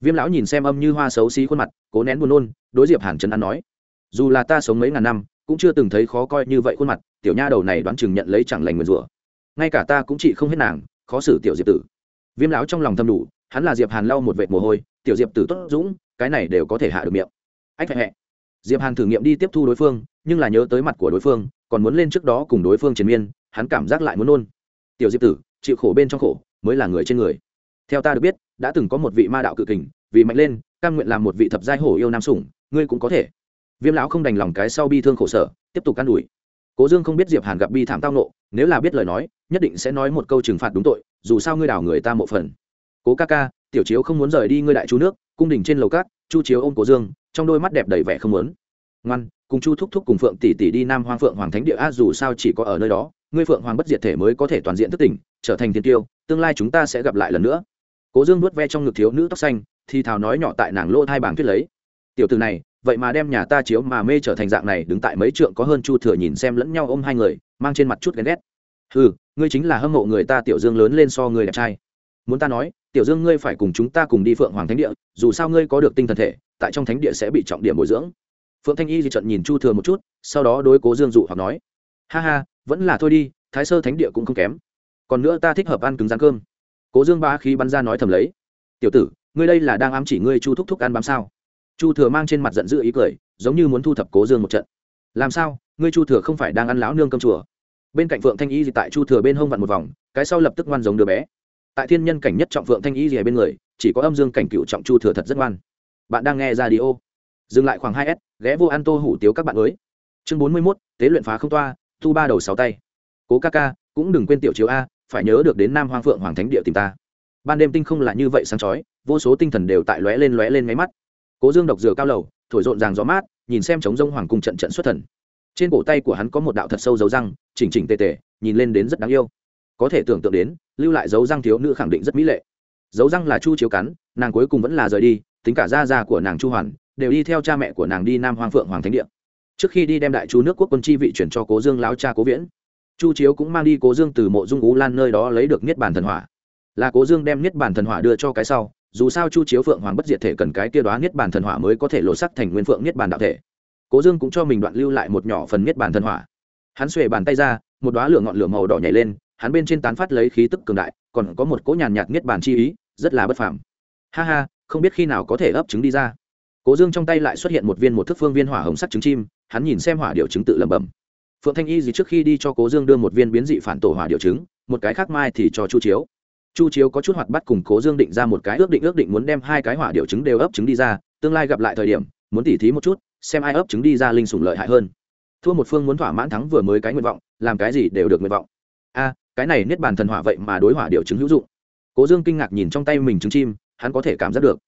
Viêm lão nhìn xem âm như hoa xấu xí khuôn mặt, cố nén buồn nôn, đối diệp hàn trấn an nói. Dù là ta sống mấy ngàn năm, cũng chưa từng thấy khó coi như vậy khuôn mặt, tiểu nha đầu này đoán chừng nhận lấy chẳng lành nguyền rủa. Ngay cả ta cũng chỉ không hết nàng, khó xử tiểu diệp tử viêm lão trong lòng thầm đủ, hắn là diệp hàn lau một vệt mồ hôi, tiểu diệp tử tốt dũng, cái này đều có thể hạ được miệng. Ách hẹ diệp hàn thử nghiệm đi tiếp thu đối phương, nhưng là nhớ tới mặt của đối phương, còn muốn lên trước đó cùng đối phương triền miên, hắn cảm giác lại muốn nôn. Tiểu diệp tử, chịu khổ bên trong khổ, mới là người trên người. Theo ta được biết, đã từng có một vị ma đạo cự kình, vì mạnh lên căn nguyện làm một vị thập giai hổ yêu nam sủng, ngươi cũng có thể. Viêm lão không đành lòng cái sau bi thương khổ sở, tiếp tục can đuổi cố dương không biết diệp hàn gặp bi thảm tao nộ nếu là biết lời nói, nhất định sẽ nói một câu trừng phạt đúng tội dù sao ngươi đảo người ta mộ phần. Cố ca ca, tiểu chiếu không muốn rời đi ngươi đại chú nước, cung đình trên lầu cát, chu chiếu ôm cố dương, trong đôi mắt đẹp đầy vẻ không muốn. Ngoan, cùng chu thúc thúc cùng phượng tỷ tỷ đi nam hoang phượng hoàng thánh địa a, dù sao chỉ có ở nơi đó, ngươi phượng hoàng bất diệt thể mới có thể toàn diện thức tỉnh, trở thành thiên tiêu, tương lai chúng ta sẽ gặp lại lần nữa. Cố dương nuốt ve trong ngực thiếu nữ tóc xanh, thì thào nói nhỏ tại nàng lỗ hai bảng tuyết lấy. Tiểu từ này, vậy mà đem nhà ta chiếu mà mê trở thành dạng này, đứng tại mấy trượng có hơn chu thừa nhìn xem lẫn nhau ôm hai người, mang trên mặt chút ghen ghét ừ ngươi chính là hâm mộ người ta tiểu dương lớn lên so người đẹp trai. Muốn ta nói, tiểu dương ngươi phải cùng chúng ta cùng đi phượng hoàng thánh địa, dù sao ngươi có được tinh thần thể, tại trong thánh địa sẽ bị trọng điểm bồi dưỡng. Phượng thanh y di trận nhìn chu thừa một chút, sau đó đối cố dương dụ hoặc nói, ha ha, vẫn là thôi đi, thái sơ thánh địa cũng không kém. Còn nữa ta thích hợp ăn cứng rán cơm. Cố dương ba khí bắn ra nói thầm lấy, tiểu tử, ngươi đây là đang ám chỉ ngươi chu thúc thúc ăn bám sao? Chu thừa mang trên mặt giận dữ ý cười, giống như muốn thu thập cố dương một trận. Làm sao? Ngươi chu thừa không phải đang ăn lão nương cơm chùa? Bên cạnh phượng thanh y gì tại chu thừa bên hông vặn một vòng, cái sau lập tức ngoan giống đứa bé. Tại thiên nhân cảnh nhất trọng phượng thanh y gì bên người, chỉ có âm dương cảnh cựu trọng chu thừa thật rất ngoan. Bạn đang nghe ra đi ô dừng lại khoảng hai s, ghé vô ăn tô hủ tiếu các bạn mới. Chương bốn mươi mốt, tế luyện phá không toa, thu ba đầu sáu tay. Cố ca ca, cũng đừng quên tiểu chiếu a, phải nhớ được đến nam hoang phượng hoàng thánh địa tìm ta. Ban đêm tinh không là như vậy sáng chói, vô số tinh thần đều tại lóe lên lóe lên máy mắt. Cố dương độc dừa cao lầu, thổi rộn ràng gió mát, nhìn xem trống rông hoàng cung trận trận xuất thần trên cổ tay của hắn có một đạo thật sâu dấu răng, chỉnh chỉnh tề tề, nhìn lên đến rất đáng yêu. Có thể tưởng tượng đến, lưu lại dấu răng thiếu nữ khẳng định rất mỹ lệ. Dấu răng là chu chiếu cắn, nàng cuối cùng vẫn là rời đi, tính cả gia gia của nàng chu hoàn, đều đi theo cha mẹ của nàng đi nam hoàng phượng hoàng thánh địa. Trước khi đi đem đại chu nước quốc quân chi vị chuyển cho cố dương láo cha cố viễn, chu chiếu cũng mang đi cố dương từ mộ dung ú lan nơi đó lấy được niết bàn thần hỏa. Là cố dương đem niết bàn thần hỏa đưa cho cái sau, dù sao chu chiếu phượng hoàng bất diệt thể cần cái tiêu đoá niết bàn thần hỏa mới có thể lộ sắc thành nguyên phượng niết bàn đạo thể cố dương cũng cho mình đoạn lưu lại một nhỏ phần miết bàn thần hỏa. Hắn xuề bàn tay ra, một đoá lửa ngọn lửa màu đỏ nhảy lên, hắn bên trên tán phát lấy khí tức cường đại, còn có một cỗ nhàn nhạt niết bàn chi ý, rất là bất phàm. Ha ha, không biết khi nào có thể ấp trứng đi ra. Cố dương trong tay lại xuất hiện một viên một thức phương viên hỏa hồng sắc trứng chim, hắn nhìn xem hỏa điệu trứng tự lẩm bẩm. Phượng thanh y gì trước khi đi cho cố dương đưa một viên biến dị phản tổ hỏa điệu trứng, một cái khác mai thì cho chu chiếu. Chu chiếu có chút hoạt bắt cùng cố dương định ra một cái ước định ước định muốn đem hai cái hỏa điệu trứng đều ấp trứng đi ra, tương lai gặp lại thời điểm, muốn tỉ thí một chút xem ai ấp trứng đi ra linh sủng lợi hại hơn. Thua một phương muốn thỏa mãn thắng vừa mới cái nguyện vọng, làm cái gì đều được nguyện vọng. A, cái này niết bàn thần hỏa vậy mà đối hỏa điều trứng hữu dụng. Cố dương kinh ngạc nhìn trong tay mình trứng chim, hắn có thể cảm giác được.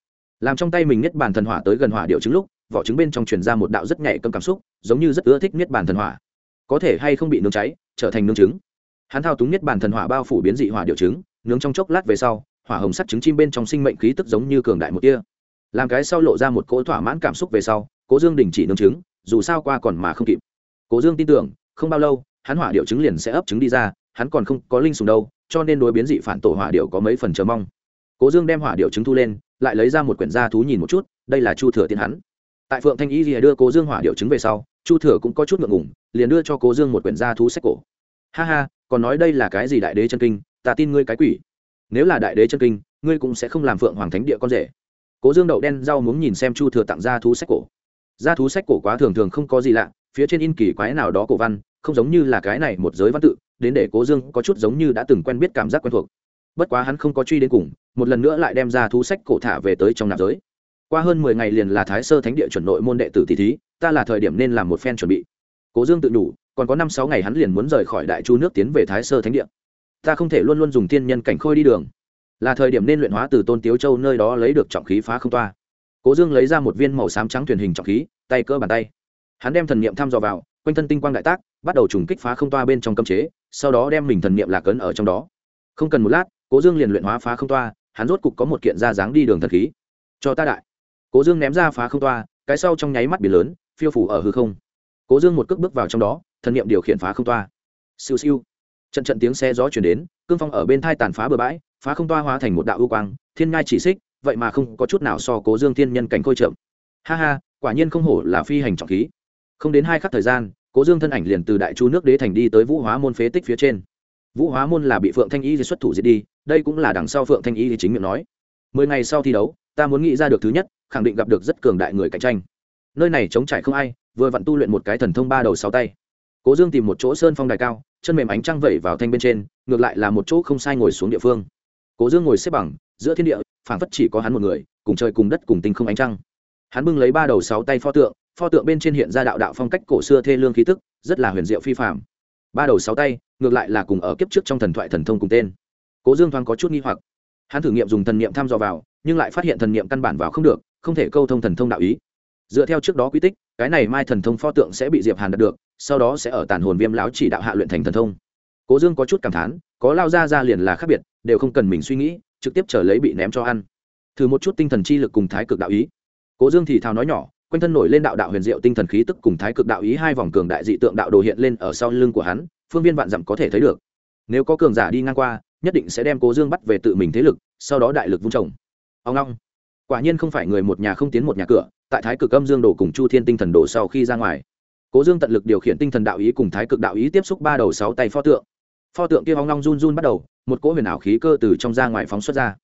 Làm trong tay mình niết bàn thần hỏa tới gần hỏa điều trứng lúc, vỏ trứng bên trong truyền ra một đạo rất nhạy câm cảm xúc, giống như rất ưa thích niết bàn thần hỏa. Có thể hay không bị nướng cháy, trở thành nướng trứng. Hắn thao túng niết bàn thần hỏa bao phủ biến dị hỏa điều trứng, nướng trong chốc lát về sau, hỏa hồng sắt trứng chim bên trong sinh mệnh khí tức giống như cường đại một tia. Làm cái sau lộ ra một cỗ thỏa mãn cảm xúc về sau cố dương đình chỉ nương trứng dù sao qua còn mà không kịp. Cố dương tin tưởng, không bao lâu, hắn hỏa điệu trứng liền sẽ ấp trứng đi ra, hắn còn không có linh sùng đâu, cho nên đối biến dị phản tổ hỏa điệu có mấy phần chờ mong. Cố dương đem hỏa điệu trứng thu lên, lại lấy ra một quyển da thú nhìn một chút, đây là chu thừa tiên hắn. Tại phượng thanh y lìa đưa cố dương hỏa điệu trứng về sau, chu thừa cũng có chút ngượng ngủng liền đưa cho cố dương một quyển da thú sách cổ. Ha ha, còn nói đây là cái gì đại đế chân kinh, ta tin ngươi cái quỷ. Nếu là đại đế chân kinh, ngươi cũng sẽ không làm phượng hoàng thánh địa con rể. Cố dương đậu đen rau muốn nhìn xem chu thừa tặng da thú sách cổ gia thú sách cổ quá thường thường không có gì lạ, phía trên in kỳ quái nào đó cổ văn, không giống như là cái này một giới văn tự, đến để cố dương có chút giống như đã từng quen biết cảm giác quen thuộc. Bất quá hắn không có truy đến cùng, một lần nữa lại đem ra thú sách cổ thả về tới trong nạp giới. Qua hơn mười ngày liền là thái sơ thánh địa chuẩn nội môn đệ tử tỷ thí, ta là thời điểm nên làm một phen chuẩn bị. Cố dương tự đủ, còn có năm sáu ngày hắn liền muốn rời khỏi đại chu nước tiến về thái sơ thánh địa. Ta không thể luôn luôn dùng tiên nhân cảnh khôi đi đường. Là thời điểm nên luyện hóa từ tôn tiếu châu nơi đó lấy được trọng khí phá không toa cố dương lấy ra một viên màu xám trắng thuyền hình trọng khí, tay cơ bàn tay. Hắn đem thần niệm thăm dò vào, quanh thân tinh quang đại tác, bắt đầu trùng kích phá không toa bên trong cấm chế, sau đó đem mình thần niệm lạc ấn ở trong đó. Không cần một lát, cố dương liền luyện hóa phá không toa, hắn rốt cục có một kiện ra dáng đi đường thần khí. Cho ta đại. Cố dương ném ra phá không toa, cái sau trong nháy mắt biển lớn, phiêu phủ ở hư không. Cố dương một cước bước vào trong đó, thần niệm điều khiển phá không toa. Siêu siêu. Trận trận tiếng xe gió chuyển đến, cương phong ở bên thai tàn phá bừa bãi, phá không toa hóa thành một đạo ưu quang, thiên ngai chỉ xích vậy mà không có chút nào so cố dương thiên nhân cảnh khôi trộm ha ha, quả nhiên không hổ là phi hành trọng khí. Không đến hai khắc thời gian, cố dương thân ảnh liền từ đại chu nước đế thành đi tới vũ hóa môn phế tích phía trên. Vũ hóa môn là bị phượng thanh y xuất thủ diệt đi, đây cũng là đằng sau phượng thanh y chính miệng nói. Mười ngày sau thi đấu, ta muốn nghĩ ra được thứ nhất, khẳng định gặp được rất cường đại người cạnh tranh. Nơi này chống trải không ai, vừa vặn tu luyện một cái thần thông ba đầu sáu tay. Cố dương tìm một chỗ sơn phong đài cao, chân mềm ánh trăng vẩy vào thanh bên trên, ngược lại là một chỗ không sai ngồi xuống địa phương. Cố dương ngồi xếp bằng, giữa thiên địa phảng phất chỉ có hắn một người, cùng trời cùng đất cùng tinh không ánh trăng. Hắn bưng lấy ba đầu sáu tay pho tượng pho tượng bên trên hiện ra đạo đạo phong cách cổ xưa thê lương khí tức, rất là huyền diệu phi phạm ba đầu sáu tay, ngược lại là cùng ở kiếp trước trong thần thoại thần thông cùng tên. Cố dương thoáng có chút nghi hoặc. Hắn thử nghiệm dùng thần niệm thăm dò vào, nhưng lại phát hiện thần niệm căn bản vào không được, không thể câu thông thần thông đạo ý. Dựa theo trước đó quy tích, cái này mai thần thông pho tượng sẽ bị diệp hàn đạt được, sau đó sẽ ở tàn hồn viêm lão chỉ đạo hạ luyện thành thần thông. Cố dương có chút cảm thán, có lao ra ra liền là khác biệt, đều không cần mình suy nghĩ trực tiếp trở lấy bị ném cho ăn. Thử một chút tinh thần chi lực cùng thái cực đạo ý. Cố dương thì thào nói nhỏ, quanh thân nổi lên đạo đạo huyền diệu tinh thần khí tức cùng thái cực đạo ý hai vòng cường đại dị tượng đạo đồ hiện lên ở sau lưng của hắn, phương viên vạn dặm có thể thấy được. Nếu có cường giả đi ngang qua, nhất định sẽ đem cố dương bắt về tự mình thế lực, sau đó đại lực vung trồng. Ông long quả nhiên không phải người một nhà không tiến một nhà cửa, tại thái cực âm dương đồ cùng chu thiên tinh thần đồ sau khi ra ngoài. Cố dương tận lực điều khiển tinh thần đạo ý cùng thái cực đạo ý tiếp xúc ba đầu sáu tay pho tượng. Pho tượng kia ông long run run bắt đầu một cỗ huyền ảo khí cơ từ trong ra ngoài phóng xuất ra.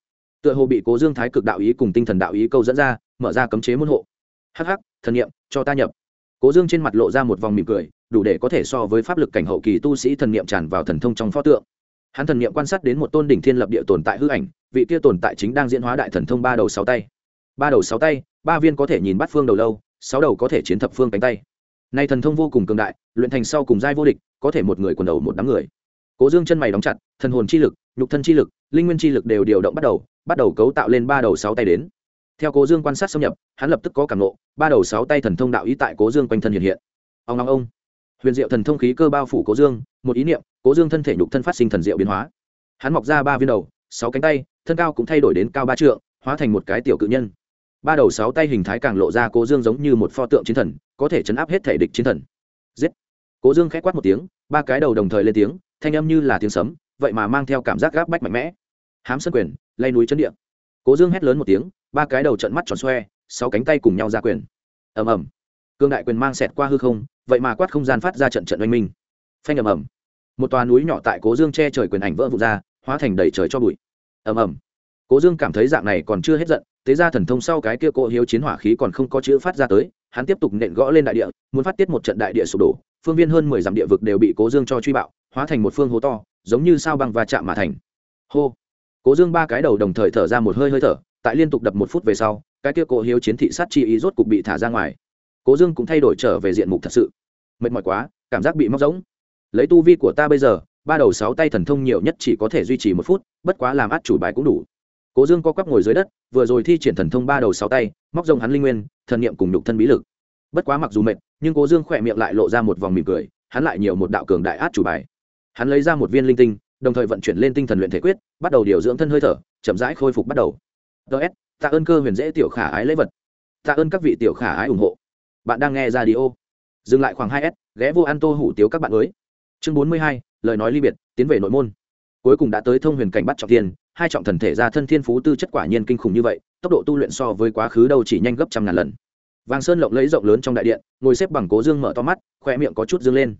Tựa hồ bị cố dương thái cực đạo ý cùng tinh thần đạo ý câu dẫn ra, mở ra cấm chế môn hộ. Hắc hắc, thần nghiệm cho ta nhập. Cố dương trên mặt lộ ra một vòng mỉm cười, đủ để có thể so với pháp lực cảnh hậu kỳ tu sĩ thần niệm tràn vào thần thông trong pho tượng. Hắn thần niệm quan sát đến một tôn đỉnh thiên lập địa tồn tại hư ảnh, vị kia tồn tại chính đang diễn hóa đại thần thông ba đầu sáu tay. Ba đầu sáu tay, ba viên có thể nhìn bắt phương đầu lâu, sáu đầu có thể chiến thập phương cánh tay. Nay thần thông vô cùng cường đại, luyện thành sau cùng giai vô địch, có thể một người quần đầu một đám người. Cố dương chân mày đóng chặt thần hồn chi lực, nhục thân chi lực, linh nguyên chi lực đều điều động bắt đầu bắt đầu cấu tạo lên ba đầu sáu tay đến. Theo cố dương quan sát xâm nhập, hắn lập tức có cảm nộ ba đầu sáu tay thần thông đạo ý tại cố dương quanh thân hiện hiện. Ông ông ông. Huyền diệu thần thông khí cơ bao phủ cố dương, một ý niệm, cố dương thân thể nhục thân phát sinh thần diệu biến hóa. Hắn mọc ra ba viên đầu, sáu cánh tay, thân cao cũng thay đổi đến cao ba trượng, hóa thành một cái tiểu cự nhân. Ba đầu sáu tay hình thái càng lộ ra cố dương giống như một pho tượng chiến thần, có thể chấn áp hết thể địch chiến thần. Giết. Cố dương k h quát một tiếng, ba cái đầu đồng thời lên tiếng, thanh âm như là tiếng sấm vậy mà mang theo cảm giác gáp bách mạnh mẽ. Hám sân quyền lay núi chấn địa, cố dương hét lớn một tiếng ba cái đầu trận mắt tròn xoe sáu cánh tay cùng nhau ra quyền. Ầm ầm. Cương đại quyền mang xẹt qua hư không vậy mà quát không gian phát ra trận trận oanh minh. Phanh ầm ầm. Một tòa núi nhỏ tại cố dương che trời quyền ảnh vỡ vụt ra hóa thành đầy trời cho bụi. Ầm ầm. Cố dương cảm thấy dạng này còn chưa hết giận tế ra thần thông sau cái kia cỗ hiếu chiến hỏa khí còn không có chữ phát ra tới hắn tiếp tục nện gõ lên đại địa muốn phát tiết một trận đại địa sụp đổ phương viên hơn mười dặm địa vực đều bị cố dương cho truy bạo hóa thành một phương hố to giống như sao băng và chạm mà thành. Hô. Cố dương ba cái đầu đồng thời thở ra một hơi hơi thở, tại liên tục đập một phút về sau, cái kia cổ hiếu chiến thị sát chi ý rốt cục bị thả ra ngoài. Cố dương cũng thay đổi trở về diện mục thật sự. Mệt mỏi quá, cảm giác bị móc giống lấy tu vi của ta bây giờ, ba đầu sáu tay thần thông nhiều nhất chỉ có thể duy trì một phút, bất quá làm át chủ bài cũng đủ. Cố dương co quắp ngồi dưới đất, vừa rồi thi triển thần thông ba đầu sáu tay, móc rông hắn linh nguyên, thần niệm cùng nhục thân bí lực. Bất quá mặc dù mệt, nhưng cố dương khỏe miệng lại lộ ra một vòng mỉm cười, hắn lại nhiều một đạo cường đại át chủ bài hắn lấy ra một viên linh tinh, đồng thời vận chuyển lên tinh thần luyện thể quyết, bắt đầu điều dưỡng thân hơi thở, chậm rãi khôi phục bắt đầu. Ts tạ ơn cơ huyền dễ tiểu khả ái lấy vật. Tạ ơn các vị tiểu khả ái ủng hộ. Bạn đang nghe ra đi ô dừng lại khoảng hai s, ghé vô ăn tô hủ tiếu các bạn mới. Chương bốn mươi hai, lời nói ly biệt, tiến về nội môn. Cuối cùng đã tới thông huyền cảnh bắt trọng thiên, hai trọng thần thể ra thân thiên phú tư chất quả nhiên kinh khủng như vậy, tốc độ tu luyện so với quá khứ đâu chỉ nhanh gấp trăm ngàn lần. Vàng sơn lộng lấy rộng lớn trong đại điện, ngồi xếp bằng cố dương mở to mắt, khoe miệng có chút dương lên.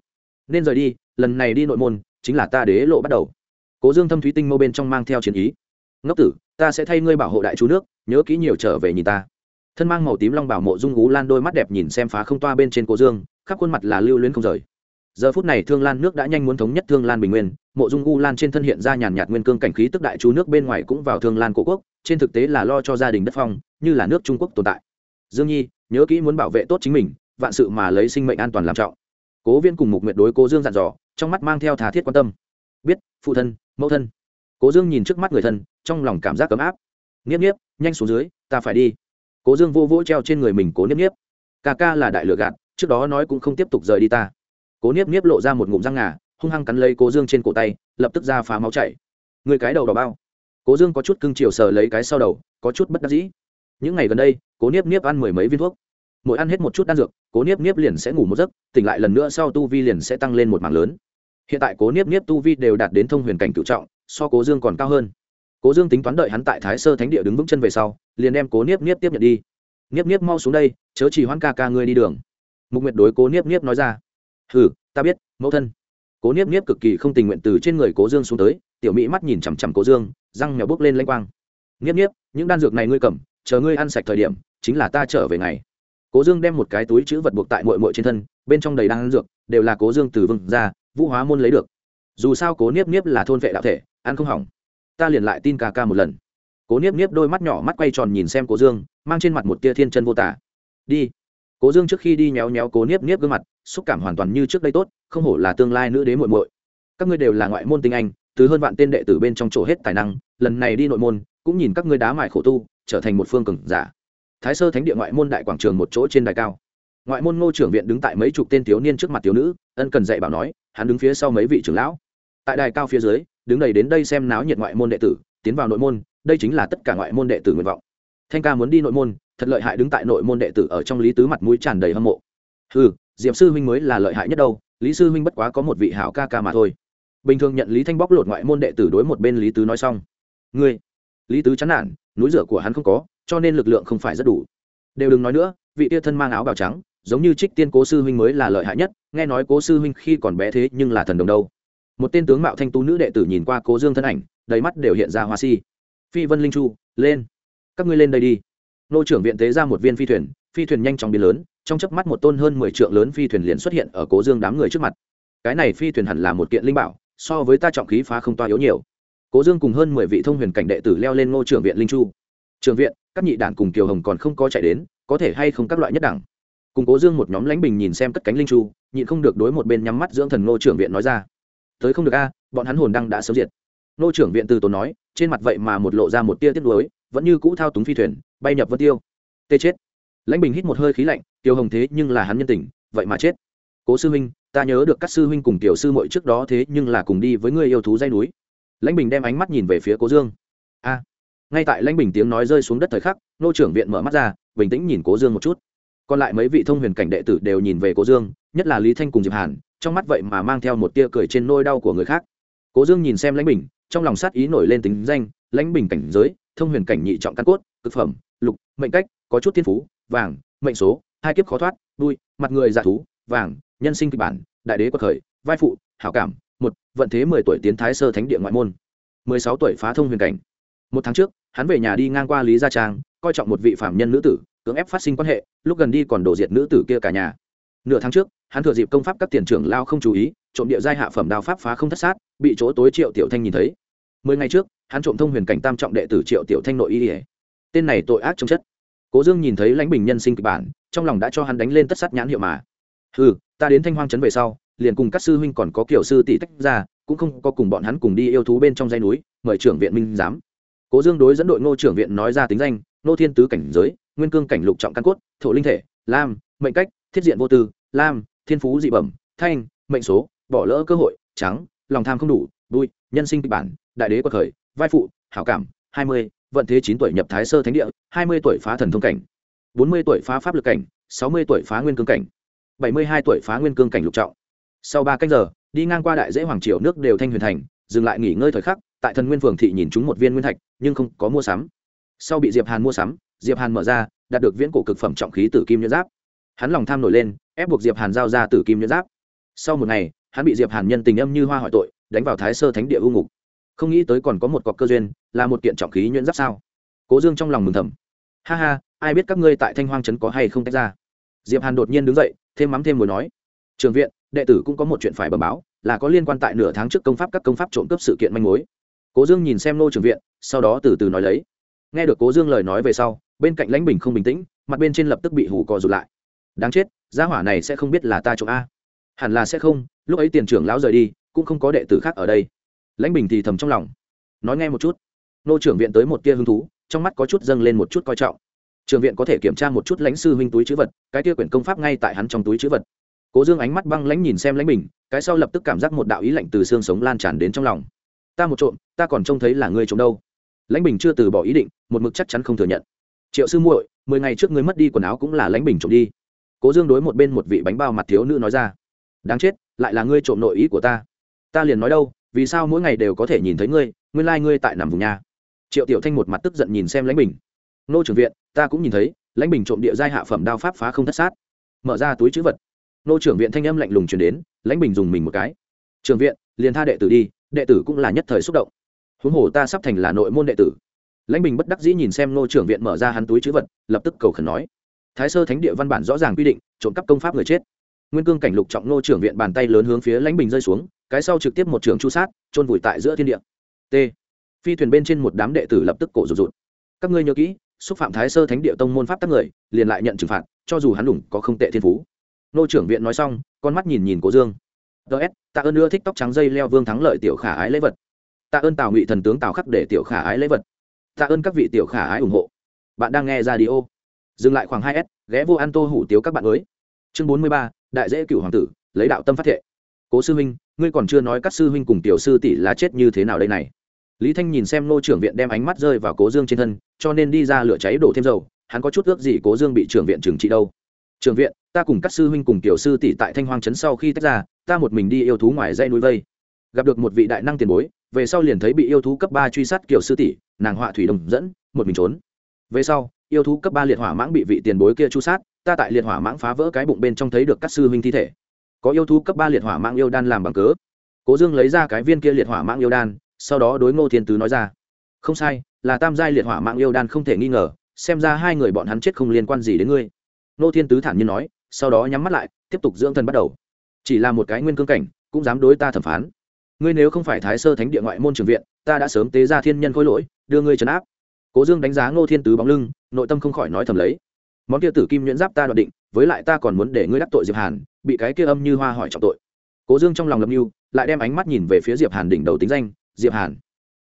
Nên rời đi lần này đi nội môn, chính là ta đế lộ bắt đầu. Cố dương thâm thúy tinh mâu bên trong mang theo chiến ý. Ngốc tử, ta sẽ thay ngươi bảo hộ đại chú nước, nhớ kỹ nhiều trở về nhìn ta. Thân mang màu tím long bảo mộ dung ú lan đôi mắt đẹp nhìn xem phá không toa bên trên cố dương, khắp khuôn mặt là lưu luyến không rời. Giờ phút này thương lan nước đã nhanh muốn thống nhất thương lan bình nguyên, mộ dung u lan trên thân hiện ra nhàn nhạt nguyên cương cảnh khí tức đại chú nước bên ngoài cũng vào thương lan cổ quốc, trên thực tế là lo cho gia đình đất phong, như là nước trung quốc tồn tại. Dương nhi, nhớ kỹ muốn bảo vệ tốt chính mình, vạn sự mà lấy sinh mệnh an toàn làm trọng. Cố viên cùng mục nguyện đối cố dương dặn dò trong mắt mang theo thà thiết quan tâm. Biết, phụ thân, mẫu thân. Cố dương nhìn trước mắt người thân, trong lòng cảm giác ấm áp. Nghiếp nghiếp nhanh xuống dưới, ta phải đi. Cố dương vô vỗ treo trên người mình cố niếp niếp. Ca ca là đại lựa gạt, trước đó nói cũng không tiếp tục rời đi ta. Cố niếp niếp lộ ra một ngụm răng ngà, hung hăng cắn lấy cố dương trên cổ tay, lập tức ra phá máu chảy. Người cái đầu đỏ bao. Cố dương có chút cưng chiều sờ lấy cái sau đầu, có chút bất đắc dĩ. Những ngày gần đây, cố niếp niếp ăn mười mấy viên thuốc mỗi ăn hết một chút đan dược, cố niếp niếp liền sẽ ngủ một giấc, tỉnh lại lần nữa sau tu vi liền sẽ tăng lên một mảng lớn. Hiện tại cố niếp niếp tu vi đều đạt đến thông huyền cảnh cựu trọng, so cố dương còn cao hơn. Cố dương tính toán đợi hắn tại thái sơ thánh địa đứng vững chân về sau, liền đem cố niếp niếp tiếp nhận đi. Niếp niếp mau xuống đây, chớ chỉ hoãn ca ca ngươi đi đường. Mục nguyệt đối cố niếp niếp nói ra. Ừ ta biết, mẫu thân. Cố niếp niếp cực kỳ không tình nguyện từ trên người cố dương xuống tới, tiểu mỹ mắt nhìn chằm chằm cố dương, răng mèo bước lên lanh quang. Niếp niếp, những đan dược này ngươi cầm, chờ ngươi ăn sạch thời điểm, chính là ta trở về ngày cố dương đem một cái túi chữ vật buộc tại mội mội trên thân, bên trong đầy đan dược, đều là cố dương từ vừng ra, vũ hóa môn lấy được. Dù sao cố niếp niếp là thôn vệ đạo thể, ăn không hỏng. Ta liền lại tin ca ca một lần. Cố niếp niếp đôi mắt nhỏ mắt quay tròn nhìn xem cố dương, mang trên mặt một tia thiên chân vô tả. Đi. Cố dương trước khi đi nhéo nhéo cố niếp niếp gương mặt, xúc cảm hoàn toàn như trước đây tốt, không hổ là tương lai nữ đế muội muội. Các ngươi đều là ngoại môn tinh anh, từ hơn vạn tên đệ tử bên trong chỗ hết tài năng, lần này đi nội môn, cũng nhìn các ngươi đá mại khổ tu, trở thành một phương cường giả thái sơ thánh địa ngoại môn đại quảng trường một chỗ trên đài cao. Ngoại môn ngô trưởng viện đứng tại mấy chục tên thiếu niên trước mặt thiếu nữ, ân cần dạy bảo nói, hắn đứng phía sau mấy vị trưởng lão. Tại đài cao phía dưới, đứng đầy đến đây xem náo nhiệt ngoại môn đệ tử, tiến vào nội môn, đây chính là tất cả ngoại môn đệ tử nguyện vọng. Thanh ca muốn đi nội môn, thật lợi hại đứng tại nội môn đệ tử ở trong lý tứ mặt mũi tràn đầy hâm mộ. Ừ diệp sư huynh mới là lợi hại nhất đâu, lý sư huynh bất quá có một vị hảo ca ca mà thôi. Bình thường nhận lý thanh bóc lột ngoại môn đệ tử đối một bên lý tứ nói xong. Ngươi, lý tứ chán nản, núi rửa của hắn không có cho nên lực lượng không phải rất đủ. Đều đừng nói nữa, vị tia thân mang áo bào trắng, giống như trích tiên cố sư huynh mới là lợi hại nhất, nghe nói cố sư huynh khi còn bé thế nhưng là thần đồng đâu. Một tên tướng mạo thanh tú nữ đệ tử nhìn qua cố dương thân ảnh, đầy mắt đều hiện ra hoa si. Phi vân linh chu, lên. Các ngươi lên đây đi. Nô trưởng viện tế ra một viên phi thuyền phi thuyền nhanh chóng biến lớn, trong chớp mắt một tôn hơn mười trượng lớn phi thuyền liền xuất hiện ở cố dương đám người trước mặt. Cái này phi thuyền hẳn là một kiện linh bảo, so với ta trọng khí phá không toa yếu nhiều. Cố dương cùng hơn mười vị thông huyền cảnh đệ tử leo lên ngô trưởng viện linh chu. Trường viện các nhị đản cùng kiều hồng còn không có chạy đến, có thể hay không các loại nhất đẳng cùng cố dương một nhóm lãnh bình nhìn xem cất cánh linh chu, nhịn không được đối một bên nhắm mắt dưỡng thần ngô trưởng viện nói ra. Tới không được a, bọn hắn hồn đăng đã sớm diệt. Ngô trưởng viện từ tốn nói, trên mặt vậy mà một lộ ra một tia tiết lối vẫn như cũ thao túng phi thuyền, bay nhập vân tiêu. Tê chết. Lãnh bình hít một hơi khí lạnh tiêu hồng thế nhưng là hắn nhân tình, vậy mà chết. Cố sư huynh, ta nhớ được các sư huynh cùng tiểu sư muội trước đó thế nhưng là cùng đi với người yêu thú dây núi. Lãnh bình đem ánh mắt nhìn về phía cố dương. A ngay tại lãnh bình tiếng nói rơi xuống đất thời khắc, nô trưởng viện mở mắt ra, bình tĩnh nhìn cố dương một chút. Còn lại mấy vị thông huyền cảnh đệ tử đều nhìn về cố dương, nhất là lý thanh cùng diệp hàn, trong mắt vậy mà mang theo một tia cười trên nôi đau của người khác. Cố dương nhìn xem lãnh bình, trong lòng sát ý nổi lên tính danh, lãnh bình cảnh giới, thông huyền cảnh nhị trọng căn cốt, cực phẩm, lục, mệnh cách, có chút thiên phú, vàng, mệnh số, hai kiếp khó thoát, đuôi, mặt người dạ thú, vàng, nhân sinh kịch bản, đại đế quật khởi, vai phụ, hảo cảm, một, vận thế mười tuổi tiến thái sơ thánh địa ngoại môn. mười sáu tuổi phá thông huyền cảnh. Một tháng trước hắn về nhà đi ngang qua lý gia trang, coi trọng một vị phạm nhân nữ tử, cưỡng ép phát sinh quan hệ, lúc gần đi còn đổ diệt nữ tử kia cả nhà. Nửa tháng trước, hắn thừa dịp công pháp các tiền trưởng lao không chú ý, trộm địa giai hạ phẩm đao pháp phá không thất sát, bị chỗ tối triệu tiểu thanh nhìn thấy. Mười ngày trước, hắn trộm thông huyền cảnh tam trọng đệ tử triệu tiểu thanh nội y ỉa tên này tội ác trong chất. Cố dương nhìn thấy lãnh bình nhân sinh kịch bản, trong lòng đã cho hắn đánh lên tất sát nhãn hiệu mà. Ừ ta đến thanh hoang trấn về sau, liền cùng các sư huynh còn có kiểu sư tỷ tách ra, cũng không có cùng bọn hắn cùng đi yêu thú bên trong dây núi, mời trưởng viện minh giám cố dương đối dẫn đội ngô trưởng viện nói ra tính danh, Ngô thiên tứ cảnh giới, nguyên cương cảnh lục trọng căn cốt, thổ linh thể, lam, mệnh cách, thiết diện vô tư, lam, thiên phú dị bẩm, thanh, mệnh số, bỏ lỡ cơ hội, trắng, lòng tham không đủ đuôi nhân sinh kịch bản, đại đế quật khởi, vai phụ, hảo cảm, hai mươi, vận thế chín tuổi nhập thái sơ thánh địa, hai mươi tuổi phá thần thông cảnh, bốn mươi tuổi phá pháp lực cảnh, sáu mươi tuổi phá nguyên cương cảnh, bảy mươi hai tuổi phá nguyên cương cảnh lục trọng. Sau ba cách giờ, đi ngang qua đại dễ hoàng triều nước đều thanh huyền thành, dừng lại nghỉ ngơi thời khắc tại thần nguyên phường thị nhìn chúng một viên nguyên thạch, nhưng không có mua sắm. Sau bị diệp hàn mua sắm, diệp hàn mở ra, đạt được viễn cổ cực phẩm trọng khí tử kim nhuyễn giáp. Hắn lòng tham nổi lên, ép buộc diệp hàn giao ra tử kim nhuyễn giáp. Sau một ngày, hắn bị diệp hàn nhân tình âm như hoa hỏi tội, đánh vào thái sơ thánh địa u ngục. Không nghĩ tới còn có một cọc cơ duyên, là một kiện trọng khí nhuyễn giáp sao? Cố dương trong lòng mừng thầm. Ha ha, ai biết các ngươi tại thanh hoang trấn có hay không tách ra? Diệp hàn đột nhiên đứng dậy, thêm mắm thêm mùi nói. Trường viện, đệ tử cũng có một chuyện phải bẩm báo, là có liên quan tại nửa tháng trước công pháp các công pháp trộm cướp sự kiện manh mối cố dương nhìn xem nô trường viện, sau đó từ từ nói lấy. Nghe được cố dương lời nói về sau, bên cạnh lãnh bình không bình tĩnh, mặt bên trên lập tức bị hủ cò rụt lại. Đáng chết, gia hỏa này sẽ không biết là ta trộm a. Hẳn là sẽ không, lúc ấy tiền trưởng lão rời đi, cũng không có đệ tử khác ở đây. Lãnh bình thì thầm trong lòng. Nói nghe một chút. Nô trưởng viện tới một tia hứng thú, trong mắt có chút dâng lên một chút coi trọng. Trường viện có thể kiểm tra một chút lãnh sư huynh túi chữ vật, cái tia quyển công pháp ngay tại hắn trong túi chữ vật. Cố dương ánh mắt băng lãnh nhìn xem lãnh bình, cái sau lập tức cảm giác một đạo ý lạnh từ xương sống lan tràn đến trong lòng ta một trộm, ta còn trông thấy là ngươi trộm đâu. Lãnh bình chưa từ bỏ ý định, một mực chắc chắn không thừa nhận. Triệu sư muội, mười ngày trước ngươi mất đi quần áo cũng là lãnh bình trộm đi. Cố dương đối một bên một vị bánh bao mặt thiếu nữ nói ra. Đáng chết, lại là ngươi trộm nội ý của ta. Ta liền nói đâu, vì sao mỗi ngày đều có thể nhìn thấy ngươi, nguyên lai、like、ngươi tại nằm vùng nhà. Triệu tiểu thanh một mặt tức giận nhìn xem lãnh bình. Nô trưởng viện, ta cũng nhìn thấy, lãnh bình trộm địa giai hạ phẩm đao pháp phá không thất sát. Mở ra túi chữ vật. Nô trưởng viện thanh âm lạnh lùng chuyển đến, lãnh bình dùng mình một cái. Trường viện liền tha đệ tử đi, đệ tử cũng là nhất thời xúc động. Huống hồ ta sắp thành là nội môn đệ tử. Lãnh bình bất đắc dĩ nhìn xem nô trưởng viện mở ra hắn túi chữ vật, lập tức cầu khẩn nói. Thái sơ thánh địa văn bản rõ ràng quy định, trộm cắp công pháp người chết. Nguyên cương cảnh lục trọng nô trưởng viện bàn tay lớn hướng phía lãnh bình rơi xuống, cái sau trực tiếp một trường chu sát trôn vùi tại giữa thiên địa. T. Phi thuyền bên trên một đám đệ tử lập tức cổ rụt rụt. Các ngươi nhớ kỹ, xúc phạm thái sơ thánh địa tông môn pháp tắc người, liền lại nhận trừng phạt, cho dù hắn đủng có không tệ thiên phú. Nô trưởng viện nói xong, con mắt nhìn nhìn cố dương ts tạ ơn ưa thích tóc trắng dây leo vương thắng lợi tiểu khả ái lễ vật. Tạ ơn tào ngụy thần tướng tào khắc để tiểu khả ái lễ vật. Tạ ơn các vị tiểu khả ái ủng hộ. Bạn đang nghe ra đi ô dừng lại khoảng hai s, ghé vô ăn tô hủ tiếu các bạn mới. Chương bốn mươi ba, đại dễ cựu hoàng tử, lấy đạo tâm phát thệ. Cố sư huynh, ngươi còn chưa nói các sư huynh cùng tiểu sư tỷ lá chết như thế nào đây này. Lý thanh nhìn xem nô trưởng viện đem ánh mắt rơi vào cố dương trên thân, cho nên đi ra lửa cháy đổ thêm dầu. Hắn có chút ước gì cố dương bị trưởng viện trừng trị đâu. Trường viện ta cùng các sư huynh cùng tiểu sư tỷ tại thanh hoang trấn sau khi tách ra, ta một mình đi yêu thú ngoài dây núi vây. Gặp được một vị đại năng tiền bối, về sau liền thấy bị yêu thú cấp ba truy sát kiểu sư tỷ, nàng họa thủy đồng dẫn, một mình trốn. Về sau, yêu thú cấp ba liệt hỏa mãng bị vị tiền bối kia chu sát, ta tại liệt hỏa mãng phá vỡ cái bụng bên trong thấy được các sư huynh thi thể. Có yêu thú cấp ba liệt hỏa mãng yêu đan làm bằng cớ. Cố dương lấy ra cái viên kia liệt hỏa mãng yêu đan, sau đó đối ngô thiên tứ nói ra, không sai, là tam giai liệt hỏa mãng yêu đan không thể nghi ngờ, xem ra hai người bọn hắn chết không liên quan gì đến ngươi. Nô thiên tứ thản nhiên nói sau đó nhắm mắt lại, tiếp tục dưỡng thần bắt đầu. Chỉ là một cái nguyên cương cảnh, cũng dám đối ta thẩm phán. Ngươi nếu không phải thái sơ thánh địa ngoại môn trường viện, ta đã sớm tế ra thiên nhân khôi lỗi, đưa ngươi trấn áp. Cố dương đánh giá ngô thiên tứ bóng lưng, nội tâm không khỏi nói thầm lấy. Món kia tử kim nhuyễn giáp ta đoạn định, với lại ta còn muốn để ngươi đắc tội diệp hàn, bị cái kia âm như hoa hỏi trọng tội. Cố dương trong lòng lâm mưu lại đem ánh mắt nhìn về phía diệp hàn đỉnh đầu tính danh, diệp hàn.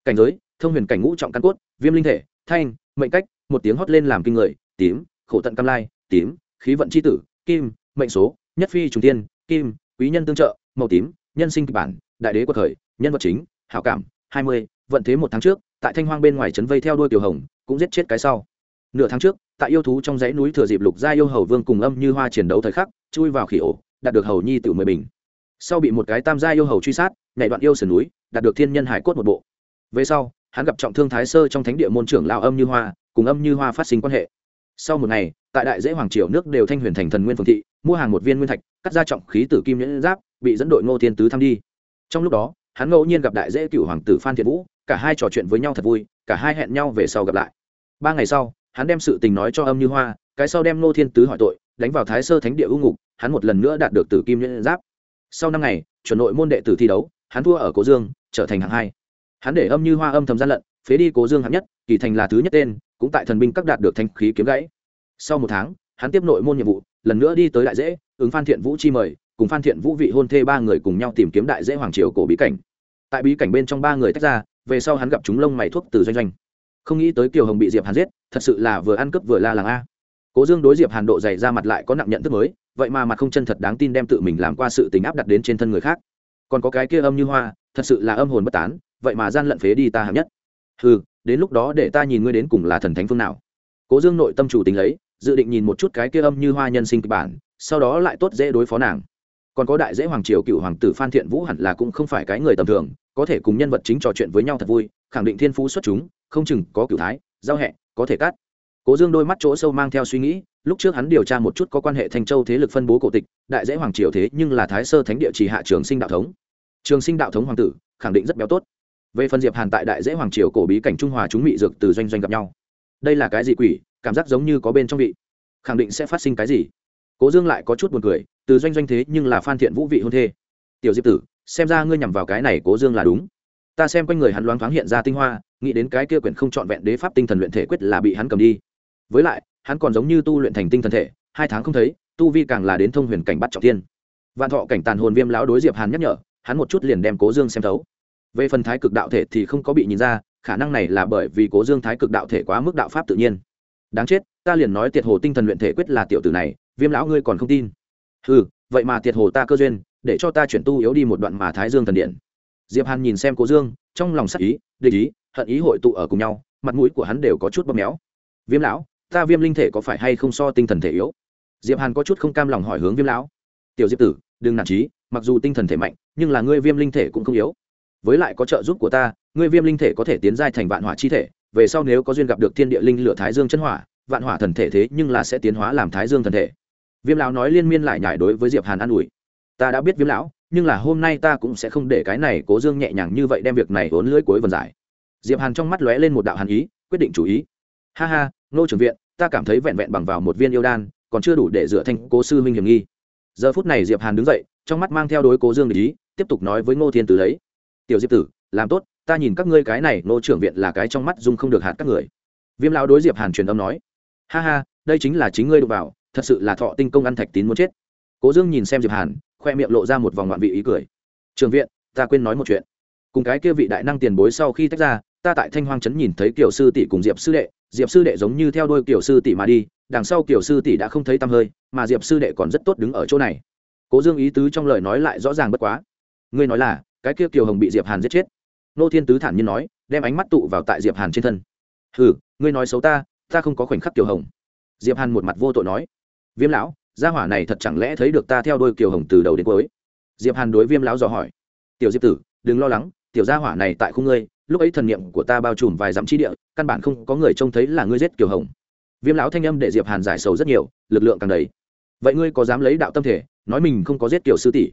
Cảnh giới, thông huyền cảnh ngũ trọng căn cốt, viêm linh thể, thanh, mệnh cách, một tiếng hót lên làm kinh người, tím, khổ tận cam lai, tím, khí vận c h i tử kim, mệnh số, nhất phi trùng tiên, kim, quý nhân tương trợ, màu tím, nhân sinh kịch bản, đại đế quật khởi nhân vật chính, hảo cảm, hai mươi, vận thế một tháng trước, tại thanh hoang bên ngoài trấn vây theo đuôi tiểu hồng, cũng giết chết cái sau. Nửa tháng trước, tại yêu thú trong dãy núi thừa dịp lục gia yêu hầu vương cùng âm như hoa chiến đấu thời khắc, chui vào khỉ ổ, đạt được hầu nhi tiểu mười bình. Sau bị một cái tam gia yêu hầu truy sát, nhảy đoạn yêu sườn núi, đạt được thiên nhân hải cốt một bộ. Về sau, hắn gặp trọng thương thái sơ trong thánh địa môn trưởng lao âm như hoa, cùng âm như hoa phát sinh quan hệ. Sau một ngày tại đại dễ hoàng triều nước đều thanh huyền thành thần nguyên phương thị, mua hàng một viên nguyên thạch, cắt ra trọng khí tử kim nhẫn giáp, bị dẫn đội ngô thiên tứ thăm đi. Trong lúc đó, hắn ngẫu nhiên gặp đại dễ cựu hoàng tử phan thiện vũ, cả hai trò chuyện với nhau thật vui, cả hai hẹn nhau về sau gặp lại. Ba ngày sau, hắn đem sự tình nói cho âm như hoa, cái sau đem ngô thiên tứ hỏi tội, đánh vào thái sơ thánh địa ưu ngục, hắn một lần nữa đạt được tử kim nhẫn giáp. Sau năm ngày, chuẩn nội môn đệ tử thi đấu, hắn thua ở cố dương, trở thành hạng hai. Hắn để âm như hoa âm thầm gian lận, phế đi cố dương hạng nhất, kỳ thành là thứ nhất tên, cũng tại thần binh các đạt được thanh khí kiếm gãy sau một tháng, hắn tiếp nội môn nhiệm vụ, lần nữa đi tới đại dễ, ứng phan thiện vũ chi mời, cùng phan thiện vũ vị hôn thê ba người cùng nhau tìm kiếm đại dễ hoàng triều cổ bí cảnh. Tại bí cảnh bên trong ba người tách ra, về sau hắn gặp chúng lông mày thuốc từ doanh doanh. Không nghĩ tới kiều hồng bị diệp hàn giết, thật sự là vừa ăn cướp vừa la làng a. Cố dương đối diệp hàn độ dày ra mặt lại có nặng nhận thức mới, vậy mà mặt không chân thật đáng tin đem tự mình làm qua sự tình áp đặt đến trên thân người khác. Còn có cái kia âm như hoa, thật sự là âm hồn bất tán, vậy mà gian lận phế đi ta hạng nhất. Ừ đến lúc đó để ta nhìn ngươi đến cùng là thần thánh phương nào. Cố dương nội tâm chủ tính lấy dự định nhìn một chút cái kia âm như hoa nhân sinh kịch bản, sau đó lại tốt dễ đối phó nàng. Còn có đại dễ hoàng triều cựu hoàng tử phan thiện vũ hẳn là cũng không phải cái người tầm thường, có thể cùng nhân vật chính trò chuyện với nhau thật vui, khẳng định thiên phú xuất chúng, không chừng có cựu thái, giao hẹ, có thể cắt. Cố dương đôi mắt chỗ sâu mang theo suy nghĩ, lúc trước hắn điều tra một chút có quan hệ thanh châu thế lực phân bố cổ tịch, đại dễ hoàng triều thế nhưng là thái sơ thánh địa chỉ hạ trường sinh đạo thống. Trường sinh đạo thống hoàng tử, khẳng định rất béo tốt. Về phần diệp hàn tại đại dễ hoàng triều cổ bí cảnh trung hòa chúng mị dược từ doanh doanh gặp nhau. Đây là cái gì quỷ? Cảm giác giống như có bên trong vị. Khẳng định sẽ phát sinh cái gì? Cố dương lại có chút buồn cười, từ doanh doanh thế nhưng là phan thiện vũ vị hôn thê. Tiểu diệp tử, xem ra ngươi nhằm vào cái này cố dương là đúng. Ta xem quanh người hắn loáng thoáng hiện ra tinh hoa, nghĩ đến cái kia quyển không trọn vẹn đế pháp tinh thần luyện thể quyết là bị hắn cầm đi. Với lại, hắn còn giống như tu luyện thành tinh thần thể, hai tháng không thấy, tu vi càng là đến thông huyền cảnh bắt trọng tiên vạn thọ cảnh tàn hồn viêm lão đối diệp hàn nhắc nhở, hắn một chút liền đem cố dương xem thấu. Về phần thái cực đạo thể thì không có bị nhìn ra, khả năng này là bởi vì cố dương thái cực đạo thể quá mức đạo pháp tự nhiên đáng chết, ta liền nói tiệt hồ tinh thần luyện thể quyết là tiểu tử này, viêm lão ngươi còn không tin. Ừ vậy mà tiệt hồ ta cơ duyên, để cho ta chuyển tu yếu đi một đoạn mà thái dương thần điện. Diệp hàn nhìn xem cố dương, trong lòng sắc ý địch ý, hận ý hội tụ ở cùng nhau, mặt mũi của hắn đều có chút bóp méo. Viêm lão, ta viêm linh thể có phải hay không so tinh thần thể yếu? Diệp hàn có chút không cam lòng hỏi hướng viêm lão. Tiểu diệp tử, đừng nản trí, mặc dù tinh thần thể mạnh, nhưng là ngươi viêm linh thể cũng không yếu. Với lại có trợ giúp của ta, ngươi viêm linh thể có thể tiến giai thành vạn hỏa chi thể về sau nếu có duyên gặp được thiên địa linh lửa thái dương chân hỏa, vạn hỏa thần thể thế nhưng là sẽ tiến hóa làm thái dương thần thể. Viêm lão nói liên miên lại nhải đối với diệp hàn an ủi. Ta đã biết viêm lão, nhưng là hôm nay ta cũng sẽ không để cái này cố dương nhẹ nhàng như vậy đem việc này vốn lưỡi cuối vần giải. Diệp hàn trong mắt lóe lên một đạo hàn ý, quyết định chủ ý. Ha ha, nô trưởng viện, ta cảm thấy vẹn vẹn bằng vào một viên yêu đan, còn chưa đủ để dựa thành cố sư minh hiểm nghi. Giờ phút này diệp hàn đứng dậy, trong mắt mang theo đối cố dương để ý, tiếp tục nói với ngô thiên tử lấy. Tiểu diệp tử, làm tốt ta nhìn các ngươi cái này, nô trưởng viện là cái trong mắt dung không được hạt các người. Viêm lão đối diệp hàn truyền âm nói, ha ha, đây chính là chính ngươi đụng vào, thật sự là thọ tinh công ăn thạch tín muốn chết. Cố dương nhìn xem diệp hàn, khoe miệng lộ ra một vòng ngoạn vị ý cười. Trường viện, ta quên nói một chuyện. Cùng cái kia vị đại năng tiền bối sau khi tách ra, ta tại thanh hoang trấn nhìn thấy kiểu sư tỷ cùng diệp sư đệ. Diệp sư đệ giống như theo đôi kiểu sư tỷ mà đi, đằng sau kiểu sư tỷ đã không thấy tăm hơi, mà diệp sư đệ còn rất tốt đứng ở chỗ này. Cố dương ý tứ trong lời nói lại rõ ràng bất quá. Ngươi nói là, cái kia kiều hồng bị diệp hàn giết chết nô thiên tứ thản nhiên nói, đem ánh mắt tụ vào tại diệp hàn trên thân. Ừ ngươi nói xấu ta ta không có khoảnh khắc kiều hồng. Diệp hàn một mặt vô tội nói, viêm lão, gia hỏa này thật chẳng lẽ thấy được ta theo đôi kiều hồng từ đầu đến cuối? Diệp hàn đối viêm lão dò hỏi, tiểu diệp tử, đừng lo lắng, tiểu gia hỏa này tại khung ngươi, lúc ấy thần niệm của ta bao trùm vài dặm chi địa, căn bản không có người trông thấy là ngươi giết kiều hồng. Viêm lão thanh âm để diệp hàn giải sầu rất nhiều, lực lượng càng đầy. Vậy ngươi có dám lấy đạo tâm thể, nói mình không có giết kiều sư tỷ?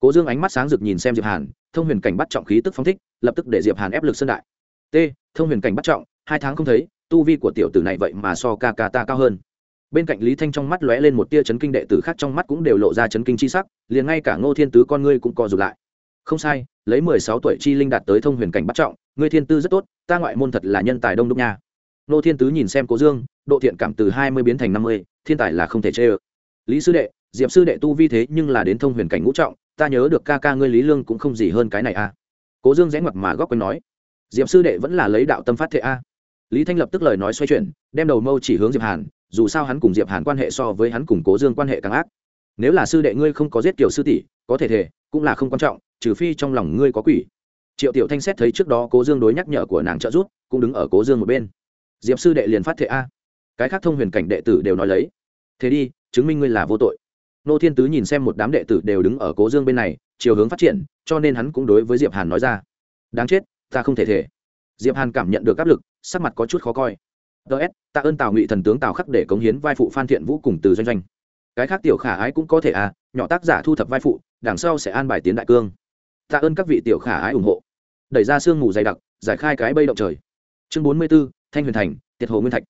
Cố dương ánh mắt sáng rực nhìn xem diệp hàn thông huyền cảnh bắt trọng khí tức phóng thích, lập tức để diệp hàn ép lực sơn đại. T, thông huyền cảnh bắt trọng, hai tháng không thấy, tu vi của tiểu tử này vậy mà so ca ca ta cao hơn. Bên cạnh lý thanh trong mắt lóe lên một tia chấn kinh đệ tử khác trong mắt cũng đều lộ ra chấn kinh chi sắc, liền ngay cả ngô thiên tứ con ngươi cũng co rụt lại. Không sai, lấy mười sáu tuổi chi linh đạt tới thông huyền cảnh bắt trọng, ngươi thiên tư rất tốt, ta ngoại môn thật là nhân tài đông đúc nha. Ngô thiên tứ nhìn xem cố dương, độ thiện cảm từ hai mươi biến thành năm mươi, thiên tài là không thể chê ơ. Lý sư đệ diệp sư đệ tu vi thế nhưng là đến thông huyền cảnh ngũ trọng, ta nhớ được ca ca ngươi lý lương cũng không gì hơn cái này a à. cố dương rẽ ngoặt mà góc quanh nói. Diệp sư đệ vẫn là lấy đạo tâm phát thệ a. Lý thanh lập tức lời nói xoay chuyển, đem đầu mâu chỉ hướng diệp hàn, dù sao hắn cùng diệp hàn quan hệ so với hắn cùng cố dương quan hệ càng ác. Nếu là sư đệ ngươi không có giết kiểu sư tỷ, có thể thể cũng là không quan trọng, trừ phi trong lòng ngươi có quỷ. Triệu tiểu thanh xét thấy trước đó cố dương đối nhắc nhở của nàng trợ giúp, cũng đứng ở cố dương một bên. Diệp sư đệ liền phát thệ a. Cái khác thông huyền cảnh đệ tử đều nói lấy. Thế đi, chứng minh ngươi là vô tội nô thiên tứ nhìn xem một đám đệ tử đều đứng ở cố dương bên này chiều hướng phát triển cho nên hắn cũng đối với diệp hàn nói ra. Đáng chết ta không thể thể. Diệp hàn cảm nhận được áp lực sắc mặt có chút khó coi. Ts ta ơn tào ngụy thần tướng tào khắc để cống hiến vai phụ phan thiện vũ cùng từ doanh doanh. Cái khác tiểu khả ái cũng có thể à nhỏ tác giả thu thập vai phụ đằng sau sẽ an bài tiến đại cương. Tạ ơn các vị tiểu khả ái ủng hộ. Đẩy ra sương mù dày đặc giải khai cái bây động trời. Chương bốn mươi 44, thanh huyền thành tiệt hồ nguyên thạch.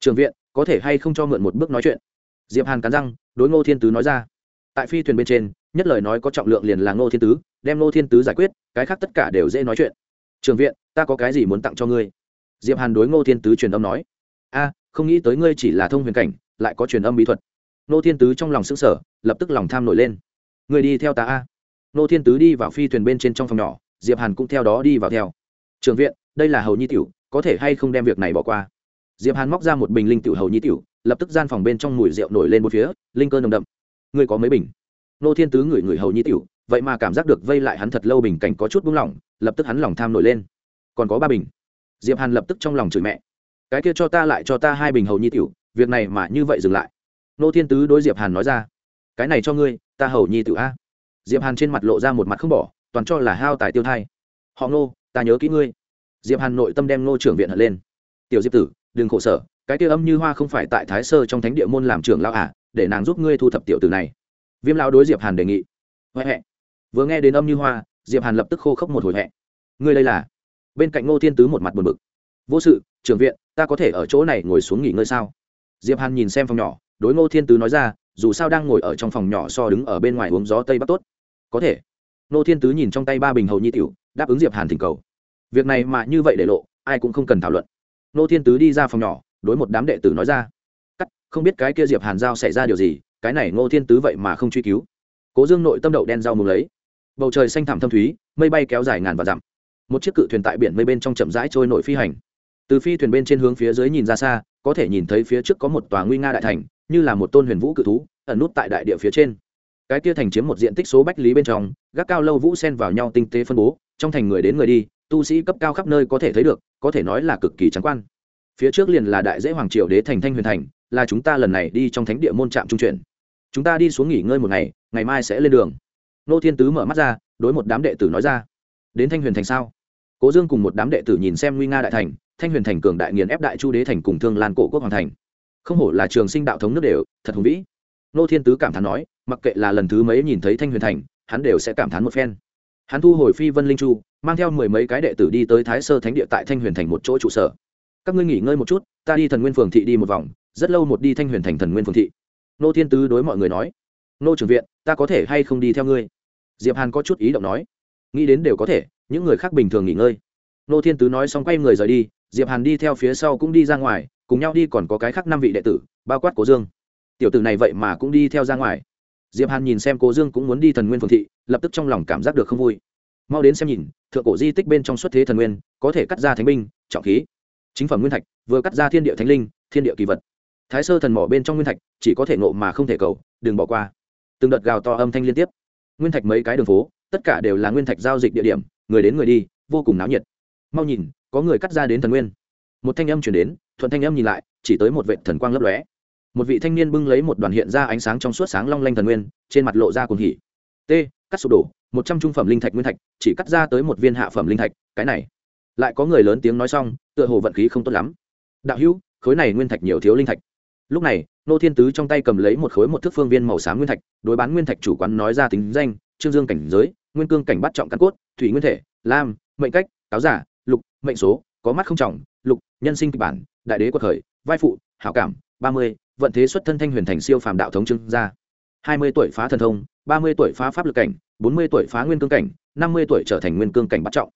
Trường viện có thể hay không cho mượn một bước nói chuyện? Diệp hàn cắn răng đối ngô thiên tứ nói ra. Tại phi thuyền bên trên, nhất lời nói có trọng lượng liền là ngô thiên tứ, đem ngô thiên tứ giải quyết, cái khác tất cả đều dễ nói chuyện. Trường viện, ta có cái gì muốn tặng cho ngươi? Diệp hàn đối ngô thiên tứ truyền âm nói. A, không nghĩ tới ngươi chỉ là thông huyền cảnh, lại có truyền âm bí thuật. Ngô thiên tứ trong lòng sững sờ, lập tức lòng tham nổi lên. Ngươi đi theo ta a. Ngô thiên tứ đi vào phi thuyền bên trên trong phòng nhỏ, diệp hàn cũng theo đó đi vào theo. Trường viện, đây là hầu nhi tiểu, có thể hay không đem việc này bỏ qua? Diệp hàn móc ra một bình linh tiểu hầu nhi tiểu lập tức gian phòng bên trong mùi rượu nổi lên một phía, linh cơ nồng đậm. Ngươi có mấy bình? Nô thiên tứ ngửi ngửi hầu nhi tiểu, vậy mà cảm giác được vây lại hắn thật lâu bình cảnh có chút buông lỏng, lập tức hắn lòng tham nổi lên. Còn có ba bình. Diệp hàn lập tức trong lòng chửi mẹ. Cái kia cho ta lại cho ta hai bình hầu nhi tiểu, việc này mà như vậy dừng lại. Nô thiên tứ đối diệp hàn nói ra. Cái này cho ngươi, ta hầu nhi tiểu a. Diệp hàn trên mặt lộ ra một mặt không bỏ, toàn cho là hao tài tiêu thai. Họ nô ta nhớ kỹ ngươi. Diệp hàn nội tâm đem nô trưởng viện hận lên. Tiểu diệp tử, đừng khổ sở cái kia âm như hoa không phải tại thái sơ trong thánh địa môn làm trưởng lão à để nàng giúp ngươi thu thập tiểu tử này. Viêm lão đối diệp hàn đề nghị. Huệ hẹ. Vừa nghe đến âm như hoa, diệp hàn lập tức khô khốc một hồi hẹ. Ngươi đây là? Bên cạnh ngô thiên tứ một mặt buồn bực. Vô sự, trưởng viện, ta có thể ở chỗ này ngồi xuống nghỉ ngơi sao? Diệp hàn nhìn xem phòng nhỏ, đối ngô thiên tứ nói ra, dù sao đang ngồi ở trong phòng nhỏ so đứng ở bên ngoài uống gió tây bắc tốt. Có thể. Ngô thiên tứ nhìn trong tay ba bình hầu nhi tiểu, đáp ứng diệp hàn thỉnh cầu. Việc này mà như vậy để lộ, ai cũng không cần thảo luận. Ngô thiên tứ đi ra phòng nhỏ đối một đám đệ tử nói ra. Cắt, không biết cái kia diệp hàn giao xảy ra điều gì, cái này ngô thiên tứ vậy mà không truy cứu. Cố dương nội tâm đậu đen rau mùng lấy. Bầu trời xanh thẳm thâm thúy, mây bay kéo dài ngàn và dặm. Một chiếc cự thuyền tại biển mây bên trong chậm rãi trôi nổi phi hành. Từ phi thuyền bên trên hướng phía dưới nhìn ra xa, có thể nhìn thấy phía trước có một tòa nguy nga đại thành, như là một tôn huyền vũ cự thú, ẩn nút tại đại địa phía trên. Cái kia thành chiếm một diện tích số bách lý bên trong, gác cao lâu vũ sen vào nhau tinh tế phân bố, trong thành người đến người đi, tu sĩ cấp cao khắp nơi có thể thấy được, có thể nói là cực kỳ trắng quan phía trước liền là đại dễ hoàng triều đế thành thanh huyền thành, là chúng ta lần này đi trong thánh địa môn trạm trung chuyển. Chúng ta đi xuống nghỉ ngơi một ngày ngày mai sẽ lên đường. Nô thiên tứ mở mắt ra, đối một đám đệ tử nói ra. Đến thanh huyền thành sao? Cố dương cùng một đám đệ tử nhìn xem nguy nga đại thành, thanh huyền thành cường đại nghiền ép đại chu đế thành cùng thương lan cổ quốc hoàng thành. Không hổ là trường sinh đạo thống nước đều, thật hùng vĩ. Nô thiên tứ cảm thán nói, mặc kệ là lần thứ mấy nhìn thấy thanh huyền thành, hắn đều sẽ cảm thán một phen. Hắn thu hồi phi vân linh chu, mang theo mười mấy cái đệ tử đi tới thái sơ thánh địa tại thanh huyền thành một chỗ trụ sở các ngươi nghỉ ngơi một chút, ta đi thần nguyên phường thị đi một vòng, rất lâu một đi thanh huyền thành thần nguyên phường thị. Nô thiên tứ đối mọi người nói, nô trưởng viện, ta có thể hay không đi theo ngươi? Diệp hàn có chút ý động nói, nghĩ đến đều có thể, những người khác bình thường nghỉ ngơi. Nô thiên tứ nói xong quay người rời đi, diệp hàn đi theo phía sau cũng đi ra ngoài, cùng nhau đi còn có cái khác năm vị đệ tử, bao quát cố dương. Tiểu tử này vậy mà cũng đi theo ra ngoài. Diệp hàn nhìn xem cố dương cũng muốn đi thần nguyên phường thị, lập tức trong lòng cảm giác được không vui. Mau đến xem nhìn, thượng cổ di tích bên trong xuất thế thần nguyên, có thể cắt ra thánh binh, trọng khí chính phẩm nguyên thạch, vừa cắt ra thiên địa thánh linh, thiên địa kỳ vật. Thái sơ thần mỏ bên trong nguyên thạch, chỉ có thể nộ mà không thể cầu, đừng bỏ qua. Từng đợt gào to âm thanh liên tiếp. Nguyên thạch mấy cái đường phố, tất cả đều là nguyên thạch giao dịch địa điểm, người đến người đi, vô cùng náo nhiệt. Mau nhìn, có người cắt ra đến thần nguyên. Một thanh âm chuyển đến, thuận thanh âm nhìn lại, chỉ tới một vệ thần quang lấp lóe. Một vị thanh niên bưng lấy một đoàn hiện ra ánh sáng trong suốt sáng long lanh thần nguyên, trên mặt lộ ra cùng hỉ. T, cắt sụp đổ, một trăm trung phẩm linh thạch nguyên thạch, chỉ cắt ra tới một viên hạ phẩm linh thạch, cái này lại có người lớn tiếng nói xong, tựa hồ vận khí không tốt lắm. Đạo hữu, khối này nguyên thạch nhiều thiếu linh thạch. Lúc này, nô thiên tứ trong tay cầm lấy một khối một thước phương viên màu xám nguyên thạch, đối bán nguyên thạch chủ quán nói ra tính danh, trương dương cảnh giới, nguyên cương cảnh bắt trọng căn cốt, thủy nguyên thể, lam, mệnh cách, cáo giả, lục, mệnh số, có mắt không trọng, lục, nhân sinh kịch bản, đại đế quật khởi, vai phụ, hảo cảm, ba mươi, vận thế xuất thân thanh huyền thành siêu phàm đạo thống trương gia. hai mươi tuổi phá thần thông, ba mươi tuổi phá pháp lực cảnh, bốn mươi tuổi phá nguyên cương cảnh, năm mươi tuổi trở thành nguyên cương cảnh bắt trọng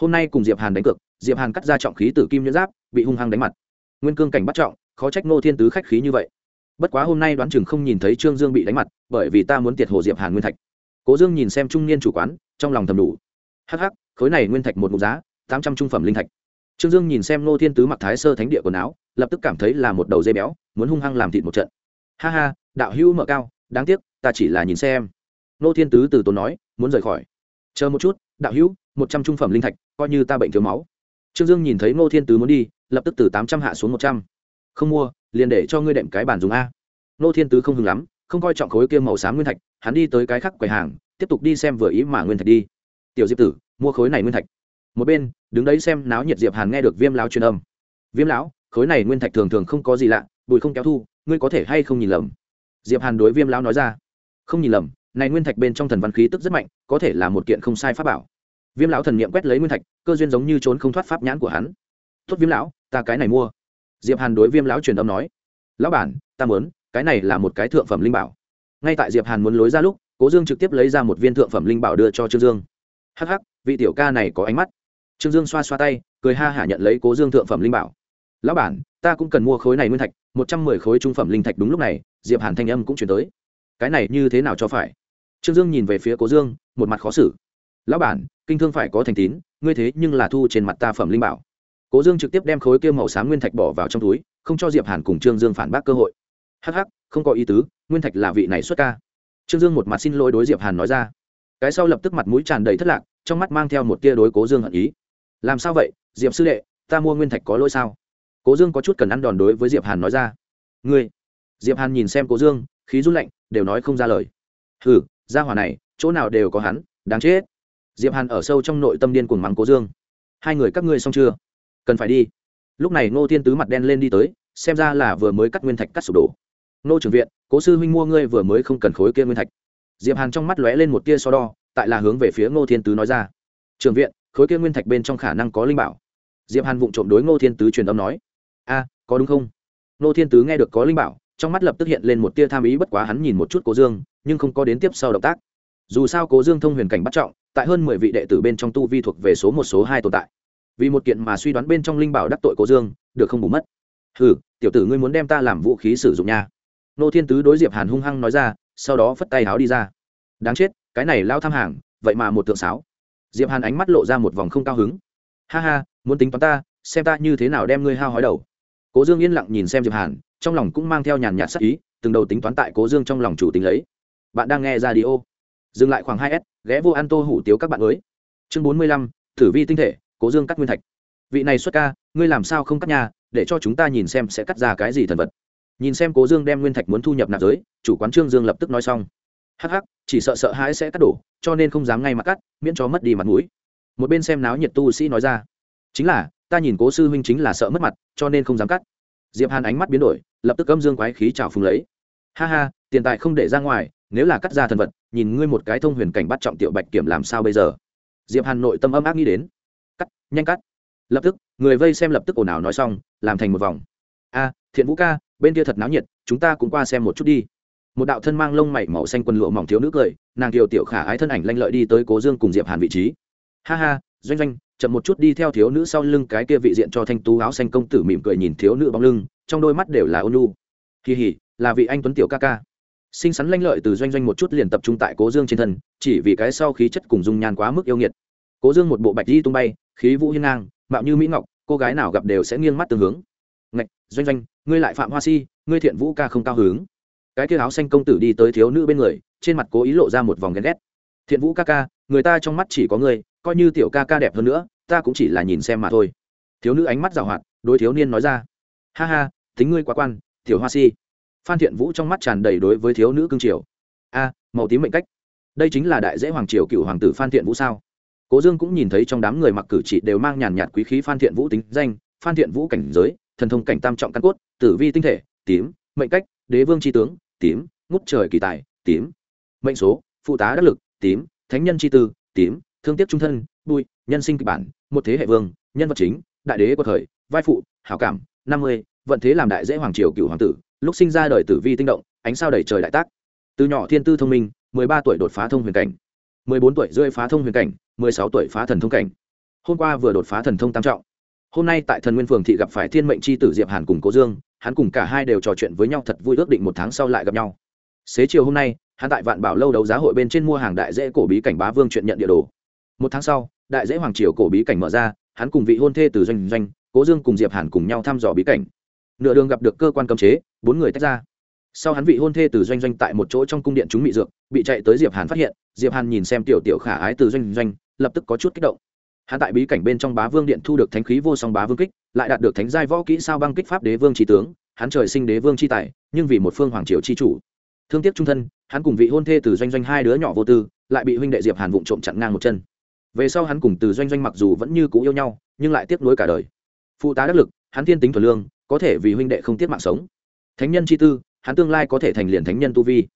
hôm nay cùng diệp hàn đánh cược, diệp hàn cắt ra trọng khí tử kim nhuyễn giáp, bị hung hăng đánh mặt. Nguyên cương cảnh bắt trọng, khó trách ngô thiên tứ khách khí như vậy. Bất quá hôm nay đoán chừng không nhìn thấy trương dương bị đánh mặt, bởi vì ta muốn tiệt hồ diệp hàn nguyên thạch. Cố dương nhìn xem trung niên chủ quán, trong lòng thầm đủ. Hh khối này nguyên thạch một mục giá, tám trăm trung phẩm linh thạch. Trương dương nhìn xem ngô thiên tứ mặc thái sơ thánh địa quần áo, lập tức cảm thấy là một đầu dây béo, muốn hung hăng làm thịt một trận. Ha ha, đạo hữu mở cao, đáng tiếc, ta chỉ là nhìn xem. Ngô thiên tứ từ tốn nói, muốn rời khỏi. Chờ một chút, đạo hữu một trăm trung phẩm linh thạch, coi như ta bệnh thiếu máu. Trương dương nhìn thấy ngô thiên tứ muốn đi, lập tức từ tám trăm hạ xuống một trăm. Không mua, liền để cho ngươi đệm cái bàn dùng a. Ngô thiên tứ không hứng lắm, không coi trọng khối kia màu xám nguyên thạch, hắn đi tới cái khác quầy hàng, tiếp tục đi xem vừa ý mà nguyên thạch đi. Tiểu diệp tử, mua khối này nguyên thạch. Một bên, đứng đấy xem náo nhiệt diệp hàn nghe được viêm lão truyền âm. Viêm lão, khối này nguyên thạch thường thường không có gì lạ, bụi không kéo thu, ngươi có thể hay không nhìn lầm? Diệp hàn đối viêm lão nói ra. Không nhìn lầm, này nguyên thạch bên trong thần văn khí tức rất mạnh, có thể là một kiện không sai pháp bảo viêm lão thần niệm quét lấy nguyên thạch, cơ duyên giống như trốn không thoát pháp nhãn của hắn. Tốt viêm lão, ta cái này mua. Diệp hàn đối viêm lão truyền âm nói. Lão bản, ta muốn, cái này là một cái thượng phẩm linh bảo. Ngay tại diệp hàn muốn lối ra lúc, cố dương trực tiếp lấy ra một viên thượng phẩm linh bảo đưa cho trương dương. Hắc hắc, vị tiểu ca này có ánh mắt. Trương dương xoa xoa tay, cười ha hả nhận lấy cố dương thượng phẩm linh bảo. Lão bản, ta cũng cần mua khối này nguyên thạch, một trăm mười khối trung phẩm linh thạch đúng lúc này. Diệp hàn thanh âm cũng chuyển tới. Cái này như thế nào cho phải? Trương dương nhìn về phía cố dương, một mặt khó xử lão bản, kinh thương phải có thành tín, ngươi thế nhưng là thu trên mặt ta phẩm linh bảo. Cố dương trực tiếp đem khối kia màu sáng nguyên thạch bỏ vào trong túi, không cho diệp hàn cùng trương dương phản bác cơ hội. Hắc hắc, không có ý tứ, nguyên thạch là vị này xuất ca. Trương dương một mặt xin lỗi đối diệp hàn nói ra. Cái sau lập tức mặt mũi tràn đầy thất lạc, trong mắt mang theo một tia đối cố dương hận ý. Làm sao vậy, diệp sư đệ, ta mua nguyên thạch có lỗi sao? Cố dương có chút cần ăn đòn đối với diệp hàn nói ra. Ngươi? Diệp hàn nhìn xem cố dương, khí run lạnh, đều nói không ra lời. Hừ ra hỏa này, chỗ nào đều có hắn, đáng chết diệp hàn ở sâu trong nội tâm điên cuồng mắng cố dương. Hai người các ngươi xong chưa? Cần phải đi. Lúc này ngô thiên tứ mặt đen lên đi tới, xem ra là vừa mới cắt nguyên thạch cắt sụp đổ. Ngô trưởng viện, cố sư huynh mua ngươi vừa mới không cần khối kia nguyên thạch. Diệp hàn trong mắt lóe lên một tia so đo, tại là hướng về phía ngô thiên tứ nói ra. Trường viện, khối kia nguyên thạch bên trong khả năng có linh bảo. Diệp hàn vụng trộm đối ngô thiên tứ truyền âm nói. A, có đúng không? Ngô thiên tứ nghe được có linh bảo, trong mắt lập tức hiện lên một tia tham ý bất quá hắn nhìn một chút cố dương, nhưng không có đến tiếp sau động tác. Dù sao cố dương thông huyền cảnh bắt trọng tại hơn mười vị đệ tử bên trong tu vi thuộc về số một, số hai tồn tại. Vì một kiện mà suy đoán bên trong linh bảo đắc tội cố dương, được không bù mất. Ừ tiểu tử ngươi muốn đem ta làm vũ khí sử dụng nha. Nô thiên tứ đối diệp hàn hung hăng nói ra, sau đó phất tay háo đi ra. Đáng chết, cái này lao tham hàng, vậy mà một tượng sáo. Diệp hàn ánh mắt lộ ra một vòng không cao hứng. Ha ha, muốn tính toán ta, xem ta như thế nào đem ngươi hao hói đầu. Cố dương yên lặng nhìn xem diệp hàn, trong lòng cũng mang theo nhàn nhạt sắc ý, từng đầu tính toán tại cố dương trong lòng chủ tính lấy. Bạn đang nghe ra đi ô dừng lại khoảng hai s, ghé vô ăn tô hủ tiếu các bạn mới. Chương bốn mươi lăm, thử vi tinh thể, cố dương cắt nguyên thạch. Vị này xuất ca, ngươi làm sao không cắt nhà để cho chúng ta nhìn xem sẽ cắt ra cái gì thần vật. Nhìn xem cố dương đem nguyên thạch muốn thu nhập nạp giới, chủ quán trương dương lập tức nói xong. Hắc hắc, chỉ sợ sợ hãi sẽ cắt đổ, cho nên không dám ngay mặt cắt, miễn cho mất đi mặt mũi. Một bên xem náo nhiệt tu sĩ nói ra. Chính là, ta nhìn cố sư huynh chính là sợ mất mặt, cho nên không dám cắt. Diệp hàn ánh mắt biến đổi, lập tức âm dương quái khí trào phùng lấy. Ha ha tiền tài không để ra ngoài, nếu là cắt ra thần vật, nhìn ngươi một cái thông huyền cảnh bắt trọng tiểu bạch kiểm làm sao bây giờ? Diệp hàn nội tâm âm ác nghĩ đến. Cắt, nhanh cắt. Lập tức, người vây xem lập tức ồn ào nói xong, làm thành một vòng. A, thiện vũ ca, bên kia thật náo nhiệt, chúng ta cũng qua xem một chút đi. Một đạo thân mang lông mảy màu xanh quần lụa mỏng thiếu nữ cười, nàng kiều tiểu khả ái thân ảnh lanh lợi đi tới cố dương cùng diệp hàn vị trí. Ha ha, doanh doanh, chậm một chút đi theo thiếu nữ sau lưng cái kia vị diện cho thanh tú áo xanh công tử mỉm cười nhìn thiếu nữ bóng lưng, trong đôi mắt đều là ôn nhu. Kỳ hỉ, là vị anh tuấn tiểu ca ca sinh sắn lanh lợi từ doanh doanh một chút liền tập trung tại cố dương trên thân, chỉ vì cái sau khí chất cùng dung nhan quá mức yêu nghiệt. Cố dương một bộ bạch di tung bay, khí vũ hiên ngang, mạo như mỹ ngọc, cô gái nào gặp đều sẽ nghiêng mắt tương hướng. Ngạch, doanh doanh, ngươi lại phạm hoa si, ngươi thiện vũ ca không cao hướng cái kia áo xanh công tử đi tới thiếu nữ bên người, trên mặt cố ý lộ ra một vòng ghen ghét. Thiện vũ ca ca, người ta trong mắt chỉ có ngươi, coi như tiểu ca ca đẹp hơn nữa, ta cũng chỉ là nhìn xem mà thôi. Thiếu nữ ánh mắt rào hoạt, đối thiếu niên nói ra. Ha ha, tính ngươi quá quan, tiểu hoa si phan thiện vũ trong mắt tràn đầy đối với thiếu nữ cương triều. A, màu tím mệnh cách. Đây chính là đại dễ hoàng triều cựu hoàng tử phan thiện vũ sao? Cố dương cũng nhìn thấy trong đám người mặc cử chỉ đều mang nhàn nhạt quý khí phan thiện vũ tính danh, phan thiện vũ cảnh giới, thần thông cảnh tam trọng căn cốt, tử vi tinh thể, tím, mệnh cách, đế vương tri tướng, tím, ngút trời kỳ tài, tím, mệnh số, phụ tá đắc lực, tím, thánh nhân tri tư, tím, thương tiếc trung thân, bùi, nhân sinh kịch bản, một thế hệ vương, nhân vật chính, đại đế của thời, vai phụ, hảo cảm, năm mươi, vận thế làm đại dễ hoàng triều cựu hoàng tử lúc sinh ra đời tử vi tinh động, ánh sao đầy trời đại tác. Từ nhỏ thiên tư thông minh, mười ba tuổi đột phá thông huyền cảnh. Mười bốn tuổi rơi phá thông huyền cảnh, mười sáu tuổi phá thần thông cảnh. Hôm qua vừa đột phá thần thông tam trọng. Hôm nay tại thần nguyên phường thị gặp phải thiên mệnh c h i tử diệp hàn cùng cố dương, hắn cùng cả hai đều trò chuyện với nhau thật vui ước định một tháng sau lại gặp nhau. Xế chiều hôm nay, hắn tại vạn bảo lâu đấu giá hội bên trên mua hàng đại dễ cổ bí cảnh bá vương chuyện nhận địa đồ. Một tháng sau, đại dễ hoàng triều cổ bí cảnh mở ra, hắn cùng vị hôn thê từ doanh doanh, cố dương cùng diệp hàn cùng nhau thăm dò bí cảnh nửa đường gặp được cơ quan cấm chế, bốn người tách ra. Sau hắn vị hôn thê từ doanh doanh tại một chỗ trong cung điện chúng bị dược, bị chạy tới diệp hàn phát hiện, diệp hàn nhìn xem tiểu tiểu khả ái từ doanh doanh, lập tức có chút kích động. Hắn tại bí cảnh bên trong bá vương điện thu được thánh khí vô song bá vương kích, lại đạt được thánh giai võ kỹ sao băng kích pháp đế vương trí tướng, hắn trời sinh đế vương chi tài, nhưng vì một phương hoàng triều chi chủ. Thương tiếc trung thân, hắn cùng vị hôn thê từ doanh doanh hai đứa nhỏ vô tư, lại bị huynh đệ diệp hàn vụng trộm chặn ngang một chân. Về sau hắn cùng từ doanh doanh mặc dù vẫn như cũ yêu nhau, nhưng lại tiếc nuối cả đời. Phụ tá đắc lực, hắn thiên tính thuần lương có thể vì huynh đệ không tiếc mạng sống. Thánh nhân chi tư, hắn tương lai có thể thành liền thánh nhân tu vi.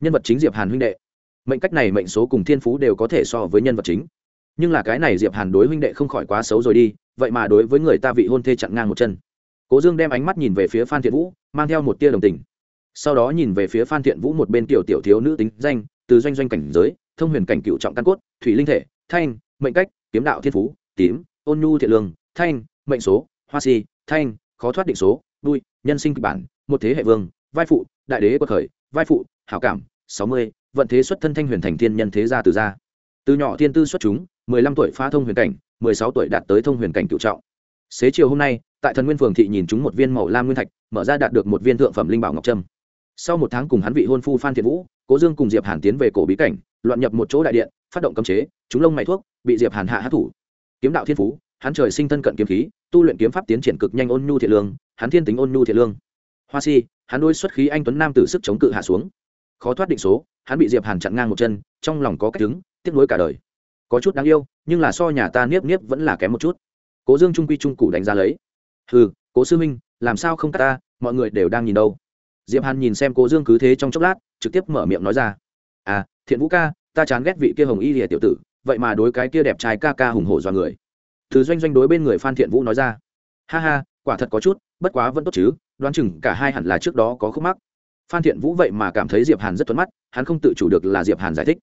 Nhân vật chính diệp hàn huynh đệ. Mệnh cách này mệnh số cùng thiên phú đều có thể so với nhân vật chính. Nhưng là cái này diệp hàn đối huynh đệ không khỏi quá xấu rồi đi, vậy mà đối với người ta vị hôn thê chặn ngang một chân. Cố dương đem ánh mắt nhìn về phía phan thiện vũ, mang theo một tia đồng tình. Sau đó nhìn về phía phan thiện vũ một bên tiểu tiểu thiếu nữ tính danh, từ doanh doanh cảnh giới, thông huyền cảnh cựu trọng căn cốt, thủy linh thể, thanh, mệnh cách, kiếm đạo thiên phú, tím, ôn nhu thiện lương, thanh, mệnh số, hoa si, thanh khó thoát định số đuôi nhân sinh kịch bản, một thế hệ vương, vai phụ, đại đế quật khởi, vai phụ, hảo cảm, sáu mươi, vận thế xuất thân thanh huyền thành thiên nhân thế gia từ gia. Từ nhỏ thiên tư xuất chúng, mười lăm tuổi phá thông huyền cảnh, mười sáu tuổi đạt tới thông huyền cảnh cựu trọng. Xế chiều hôm nay, tại thần nguyên phường thị nhìn chúng một viên màu lam nguyên thạch, mở ra đạt được một viên thượng phẩm linh bảo ngọc trâm. Sau một tháng cùng hắn vị hôn phu phan thiện vũ, cố dương cùng diệp hàn tiến về cổ bí cảnh, loạn nhập một chỗ đại điện, phát động cấm chế, chúng lông mày thuốc, bị diệp hàn hạ hát thủ kiếm đạo thiên phú hắn trời sinh thân cận kiếm khí tu luyện kiếm pháp tiến triển cực nhanh ôn nhu thiện lương hắn thiên tính ôn nhu thiện lương. Hoa si hắn đôi xuất khí anh tuấn nam tử sức chống cự hạ xuống. Khó thoát định số hắn bị diệp hàn chặn ngang một chân trong lòng có cách đứng tiếc nuối cả đời. Có chút đáng yêu nhưng là so nhà ta niếp niếp vẫn là kém một chút. Cố dương trung quy trung cụ đánh giá lấy. Hừ, cố sư minh làm sao không cắt ta mọi người đều đang nhìn đâu. Diệp hàn nhìn xem cố dương cứ thế trong chốc lát trực tiếp mở miệng nói ra. À thiện vũ ca ta chán ghét vị kia hồng y lìa tiểu tử vậy mà đối cái kia đẹp trai ca ca hùng hổ do người từ doanh doanh đối bên người phan thiện vũ nói ra. Ha ha, quả thật có chút, bất quá vẫn tốt chứ, đoán chừng cả hai hẳn là trước đó có khúc mắc. Phan thiện vũ vậy mà cảm thấy diệp hàn rất thuận mắt, hắn không tự chủ được là diệp hàn giải thích.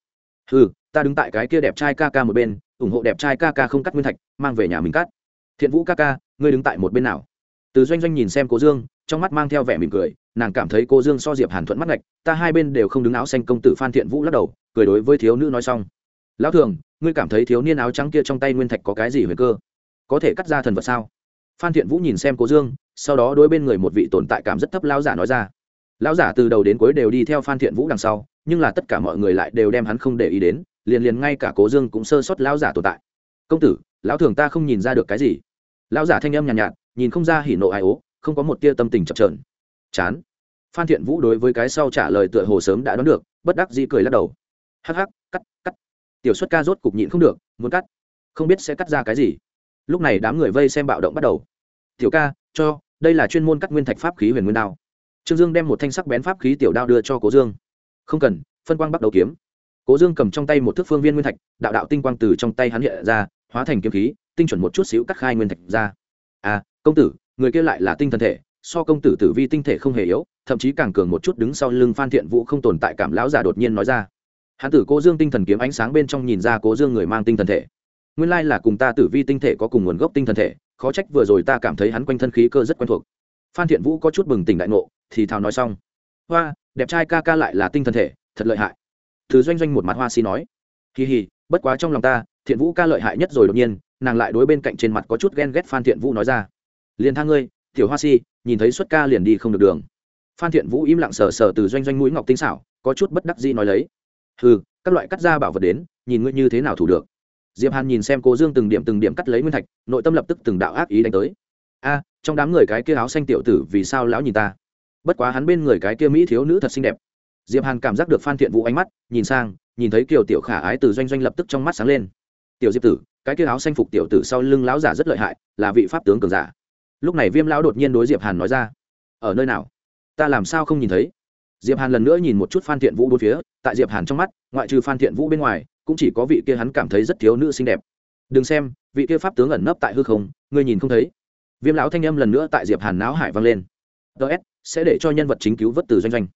Ừ ta đứng tại cái kia đẹp trai ca ca một bên, ủng hộ đẹp trai ca ca không cắt nguyên thạch, mang về nhà mình cắt. Thiện vũ ca ca, ngươi đứng tại một bên nào? Từ doanh doanh nhìn xem cố dương, trong mắt mang theo vẻ mỉm cười, nàng cảm thấy cô dương so diệp hàn thuận mắt ngạch, ta hai bên đều không đứng áo xanh công tử phan thiện vũ lắc đầu, cười đối với thiếu nữ nói xong. Lão thường ngươi cảm thấy thiếu niên áo trắng kia trong tay nguyên thạch có cái gì huyền cơ? Có thể cắt ra thần vật sao? Phan thiện vũ nhìn xem cố dương sau đó đối bên người một vị tồn tại cảm rất thấp lão giả nói ra. Lão giả từ đầu đến cuối đều đi theo phan thiện vũ đằng sau nhưng là tất cả mọi người lại đều đem hắn không để ý đến liền liền ngay cả cố dương cũng sơ sót lão giả tồn tại. Công tử lão thường ta không nhìn ra được cái gì. Lão giả thanh âm nhàn nhạt, nhạt nhìn không ra hỉ nộ ai ố không có một tia tâm tình chập trờn chán. Phan thiện vũ đối với cái sau trả lời tựa hồ sớm đã đoán được bất đắc dĩ cười lắc đầu. Hắc hắc cắt tiểu xuất ca rốt cục nhịn không được, muốn cắt. Không biết sẽ cắt ra cái gì. Lúc này đám người vây xem bạo động bắt đầu. Tiểu ca, cho, đây là chuyên môn cắt nguyên thạch pháp khí huyền nguyên đao. Trương dương đem một thanh sắc bén pháp khí tiểu đao đưa cho cố dương. Không cần, phân quang bắt đầu kiếm. Cố dương cầm trong tay một thước phương viên nguyên thạch, đạo đạo tinh quang từ trong tay hắn hiện ra, hóa thành kiếm khí, tinh chuẩn một chút xíu cắt khai nguyên thạch ra. À công tử, người kia lại là tinh thần thể, so công tử tử vi tinh thể không hề yếu, thậm chí càng cường một chút đứng sau lưng phan thiện vũ không tồn tại cảm lão già đột nhiên nói ra hán tử cố dương tinh thần kiếm ánh sáng bên trong nhìn ra cố dương người mang tinh thần thể. Nguyên lai là cùng ta tử vi tinh thể có cùng nguồn gốc tinh thần thể, khó trách vừa rồi ta cảm thấy hắn quanh thân khí cơ rất quen thuộc. Phan thiện vũ có chút bừng tỉnh đại ngộ, thì thào nói xong. Hoa, đẹp trai ca ca lại là tinh thần thể, thật lợi hại. Thứ doanh doanh một mặt hoa si nói. Kỳ hì bất quá trong lòng ta, thiện vũ ca lợi hại nhất rồi đột nhiên, nàng lại đối bên cạnh trên mặt có chút ghen ghét phan thiện vũ nói ra. Liền thang ngươi, tiểu hoa si, nhìn thấy xuất ca liền đi không được đường. Phan thiện vũ im lặng sờ sờ từ doanh doanh mũi ngọc tinh xảo, có chút bất đắc dĩ nói lấy ừ các loại cắt ra bảo vật đến, nhìn ngươi như thế nào thủ được. Diệp hàn nhìn xem cố dương từng điểm từng điểm cắt lấy nguyên thạch, nội tâm lập tức từng đạo ác ý đánh tới. A, trong đám người cái kia áo xanh tiểu tử vì sao lão nhìn ta? Bất quá hắn bên người cái kia mỹ thiếu nữ thật xinh đẹp. Diệp hàn cảm giác được phan thiện vũ ánh mắt, nhìn sang, nhìn thấy kiều tiểu khả ái từ doanh doanh lập tức trong mắt sáng lên. Tiểu diệp tử, cái kia áo xanh phục tiểu tử sau lưng lão giả rất lợi hại, là vị pháp tướng cường giả. Lúc này viêm lão đột nhiên đối diệp hàn nói ra, ở nơi nào? Ta làm sao không nhìn thấy? Diệp hàn lần nữa nhìn một chút phan thiện vũ bốn phía, tại diệp hàn trong mắt, ngoại trừ phan thiện vũ bên ngoài, cũng chỉ có vị kia hắn cảm thấy rất thiếu nữ xinh đẹp. Đừng xem, vị kia pháp tướng ẩn nấp tại hư không, ngươi nhìn không thấy. Viêm lão thanh âm lần nữa tại diệp hàn náo hải vang lên. Ts sẽ để cho nhân vật chính cứu vớt từ doanh doanh.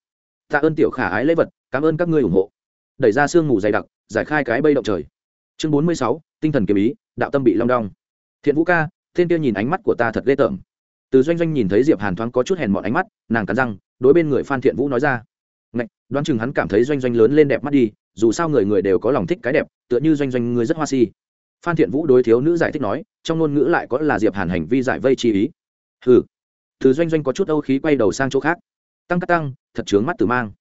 Tạ ơn tiểu khả ái lễ vật, cảm ơn các ngươi ủng hộ. Đẩy ra sương mù dày đặc, giải khai cái bây động trời. Chương bốn mươi sáu, tinh thần kiếm ý, đạo tâm bị long đong. Thiện vũ ca, thiên tiêu nhìn ánh mắt của ta thật ghê tởm từ doanh doanh nhìn thấy diệp hàn thoáng có chút hèn mọn ánh mắt, nàng cắn răng, đối bên người phan thiện vũ nói ra. Ngạch, đoán chừng hắn cảm thấy doanh doanh lớn lên đẹp mắt đi, dù sao người người đều có lòng thích cái đẹp, tựa như doanh doanh người rất hoa si. Phan thiện vũ đối thiếu nữ giải thích nói, trong ngôn ngữ lại có là diệp hàn hành vi giải vây chi ý. Hừ. Từ doanh doanh có chút âu khí quay đầu sang chỗ khác. Tăng cắt tăng, thật chướng mắt tử mang.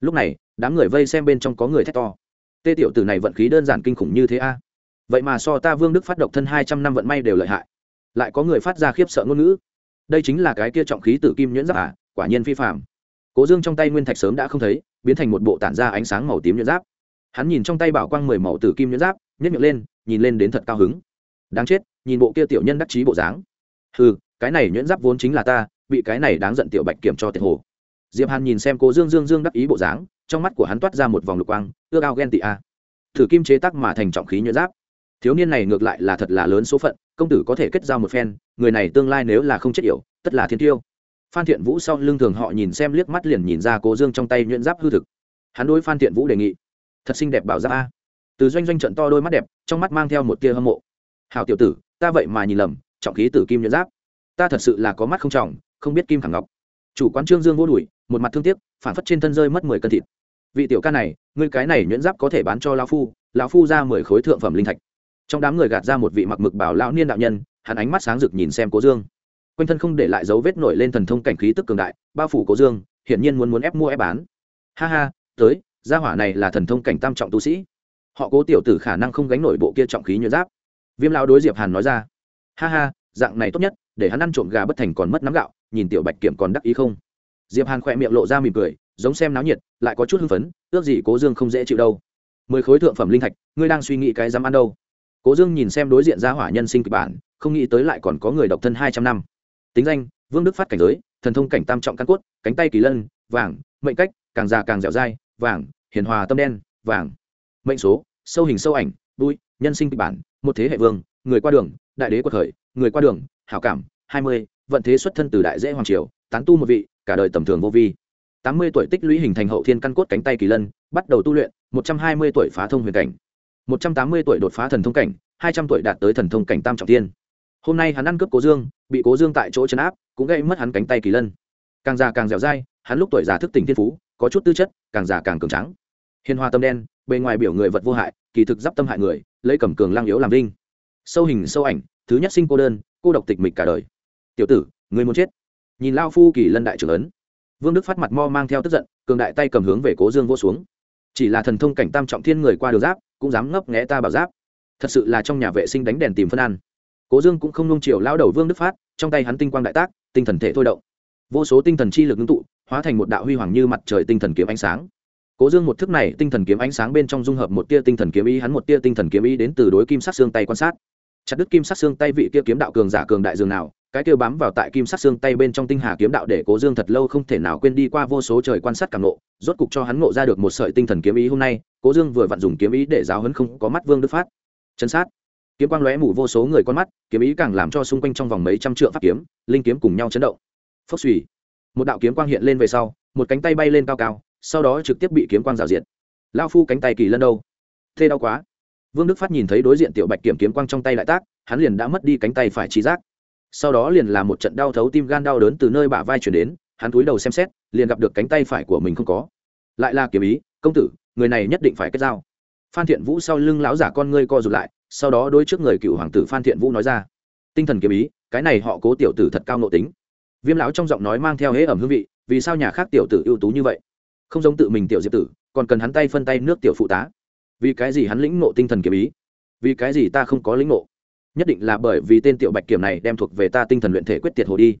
Lúc này, đám người vây xem bên trong có người thét to. Tê tiểu tử này vận khí đơn giản kinh khủng như thế a. Vậy mà so ta vương đức phát độc thân hai trăm năm vận may đều lợi hại. Lại có người phát ra khiếp sợ ngôn ngữ đây chính là cái kia trọng khí tử kim nhuyễn giáp à quả nhiên phi phạm cố dương trong tay nguyên thạch sớm đã không thấy, biến thành một bộ tản ra ánh sáng màu tím nhuyễn giáp. Hắn nhìn trong tay bảo quang mười màu tử kim nhuyễn giáp nhét miệng lên, nhìn lên đến thật cao hứng. Đáng chết, nhìn bộ kia tiểu nhân đắc chí bộ dáng. Ừ cái này nhuyễn giáp vốn chính là ta, bị cái này đáng giận tiểu bạch kiểm cho tiệt hồ. Diệp hàn nhìn xem cố dương dương dương đắc ý bộ dáng, trong mắt của hắn toát ra một vòng lục quang, ước ao ghen tị a. Thử kim chế tác mà thành trọng khí nhuyễn giáp thiếu niên này ngược lại là thật là lớn số phận, công tử có thể kết giao một phen, người này tương lai nếu là không chết yểu, tất là thiên tiêu. Phan thiện vũ sau lưng thường họ nhìn xem liếc mắt liền nhìn ra cố dương trong tay nhuyễn giáp hư thực. Hắn đối phan thiện vũ đề nghị, thật xinh đẹp bảo giáp a. Từ doanh doanh trận to đôi mắt đẹp, trong mắt mang theo một tia hâm mộ. Hào tiểu tử, ta vậy mà nhìn lầm, trọng khí tử kim nhuyễn giáp. Ta thật sự là có mắt không trọng, không biết kim khẳng ngọc. Chủ quán trương dương vô đùi một mặt thương tiếc, phản phất trên thân rơi mất mười cân thịt. Vị tiểu ca này, ngươi cái này nhuyễn giáp có thể bán cho lão phu lão phu ra mười khối thượng phẩm linh thạch trong đám người gạt ra một vị mặc mực bảo lão niên đạo nhân, hắn ánh mắt sáng rực nhìn xem cố dương. Quanh thân không để lại dấu vết nổi lên thần thông cảnh khí tức cường đại, bao phủ cố dương, hiển nhiên muốn muốn ép mua ép bán. Ha ha, tới, gia hỏa này là thần thông cảnh tam trọng tu sĩ. Họ cố tiểu tử khả năng không gánh nổi bộ kia trọng khí nhuyễn giáp. Viêm lão đối diệp hàn nói ra. Ha ha, dạng này tốt nhất, để hắn ăn trộm gà bất thành còn mất nắm gạo, nhìn tiểu bạch kiểm còn đắc ý không? Diệp hàn khỏe miệng lộ ra mỉm cười, giống xem náo nhiệt, lại có chút hưng phấn, ước gì cố dương không dễ chịu đâu. Mười khối thượng phẩm linh thạch, ngươi đang suy nghĩ cái dám ăn đâu? Cố dương nhìn xem đối diện gia hỏa nhân sinh kịch bản, không nghĩ tới lại còn có người độc thân hai trăm năm. Tính danh, vương đức phát cảnh giới, thần thông cảnh tam trọng căn cốt, cánh tay kỳ lân, vàng, mệnh cách, càng già càng dẻo dai, vàng, hiền hòa tâm đen, vàng. Mệnh số, sâu hình sâu ảnh, đuôi, nhân sinh kịch bản, một thế hệ vương, người qua đường, đại đế quật khởi, người qua đường, hảo cảm, hai mươi, vận thế xuất thân từ đại dễ hoàng triều, tán tu một vị, cả đời tầm thường vô vi. Tám mươi tuổi tích lũy hình thành hậu thiên căn cốt cánh tay kỳ lân, bắt đầu tu luyện, một trăm hai mươi tuổi phá thông huyền cảnh một trăm tám mươi tuổi đột phá thần thông cảnh, hai trăm tuổi đạt tới thần thông cảnh tam trọng thiên. Hôm nay hắn ăn cướp cố dương, bị cố dương tại chỗ chấn áp, cũng gây mất hắn cánh tay kỳ lân. Càng già càng dẻo dai, hắn lúc tuổi già thức tỉnh thiên phú, có chút tư chất, càng già càng cường trắng hiền hoa tâm đen, bề ngoài biểu người vật vô hại, kỳ thực d tâm hại người, lấy cầm cường lang yếu làm linh sâu hình, sâu ảnh, thứ nhất sinh cô đơn, cô độc tịch mịch cả đời. Tiểu tử, người muốn chết. Nhìn lao phu kỳ lân đại trưởng ấn. Vương đức phát mặt mo mang theo tức giận, cường đại tay cầm hướng về cố dương vô xuống. Chỉ là thần thông cảnh tam trọng thiên người qua đường giáp cũng dám ngấp nghẽ ta bảo giáp. Thật sự là trong nhà vệ sinh đánh đèn tìm phân ăn. Cố dương cũng không nung chiều lao đầu vương đức phát, trong tay hắn tinh quang đại tác, tinh thần thể thôi động. Vô số tinh thần chi lực ngưng tụ, hóa thành một đạo huy hoàng như mặt trời tinh thần kiếm ánh sáng. Cố dương một thức này tinh thần kiếm ánh sáng bên trong dung hợp một tia tinh thần kiếm ý, hắn một tia tinh thần kiếm ý đến từ đối kim sát xương tay quan sát. Chặt đứt kim sát xương tay vị kia kiếm đạo cường giả cường đại dường nào cái kêu bám vào tại kim sắc xương tay bên trong tinh hà kiếm đạo để cố dương thật lâu không thể nào quên đi qua vô số trời quan sát càng nộ rốt cục cho hắn ngộ ra được một sợi tinh thần kiếm ý hôm nay, cố dương vừa vặn dùng kiếm ý để giáo hấn không có mắt vương đức phát. Chân sát. Kiếm quang lóe mù vô số người con mắt, kiếm ý càng làm cho xung quanh trong vòng mấy trăm trượng pháp kiếm, linh kiếm cùng nhau chấn động. Phốc suy một đạo kiếm quang hiện lên về sau, một cánh tay bay lên cao cao, sau đó trực tiếp bị kiếm quang rào diện lao phu cánh tay kỳ lân đâu? Thê đau quá. Vương đức phát nhìn thấy đối diện tiểu bạch kiểm kiếm quang trong tay lại tác, hắn liền đã mất đi cánh tay phải trí giác sau đó liền là một trận đau thấu tim gan đau đớn từ nơi bả vai chuyển đến, hắn túi đầu xem xét, liền gặp được cánh tay phải của mình không có. Lại là kiếm ý, công tử, người này nhất định phải kết giao. Phan thiện vũ sau lưng lão giả con ngươi co rụt lại, sau đó đôi trước người cựu hoàng tử phan thiện vũ nói ra, tinh thần kiếm ý, cái này họ cố tiểu tử thật cao nộ tính. Viêm lão trong giọng nói mang theo hễ ẩm hương vị, vì sao nhà khác tiểu tử ưu tú như vậy? Không giống tự mình tiểu diệp tử, còn cần hắn tay phân tay nước tiểu phụ tá. Vì cái gì hắn lĩnh nộ tinh thần kiếm ý? Vì cái gì ta không có lĩnh nộ nhất định là bởi vì tên tiểu bạch kiểm này đem thuộc về ta tinh thần luyện thể quyết tiệt hồ đi.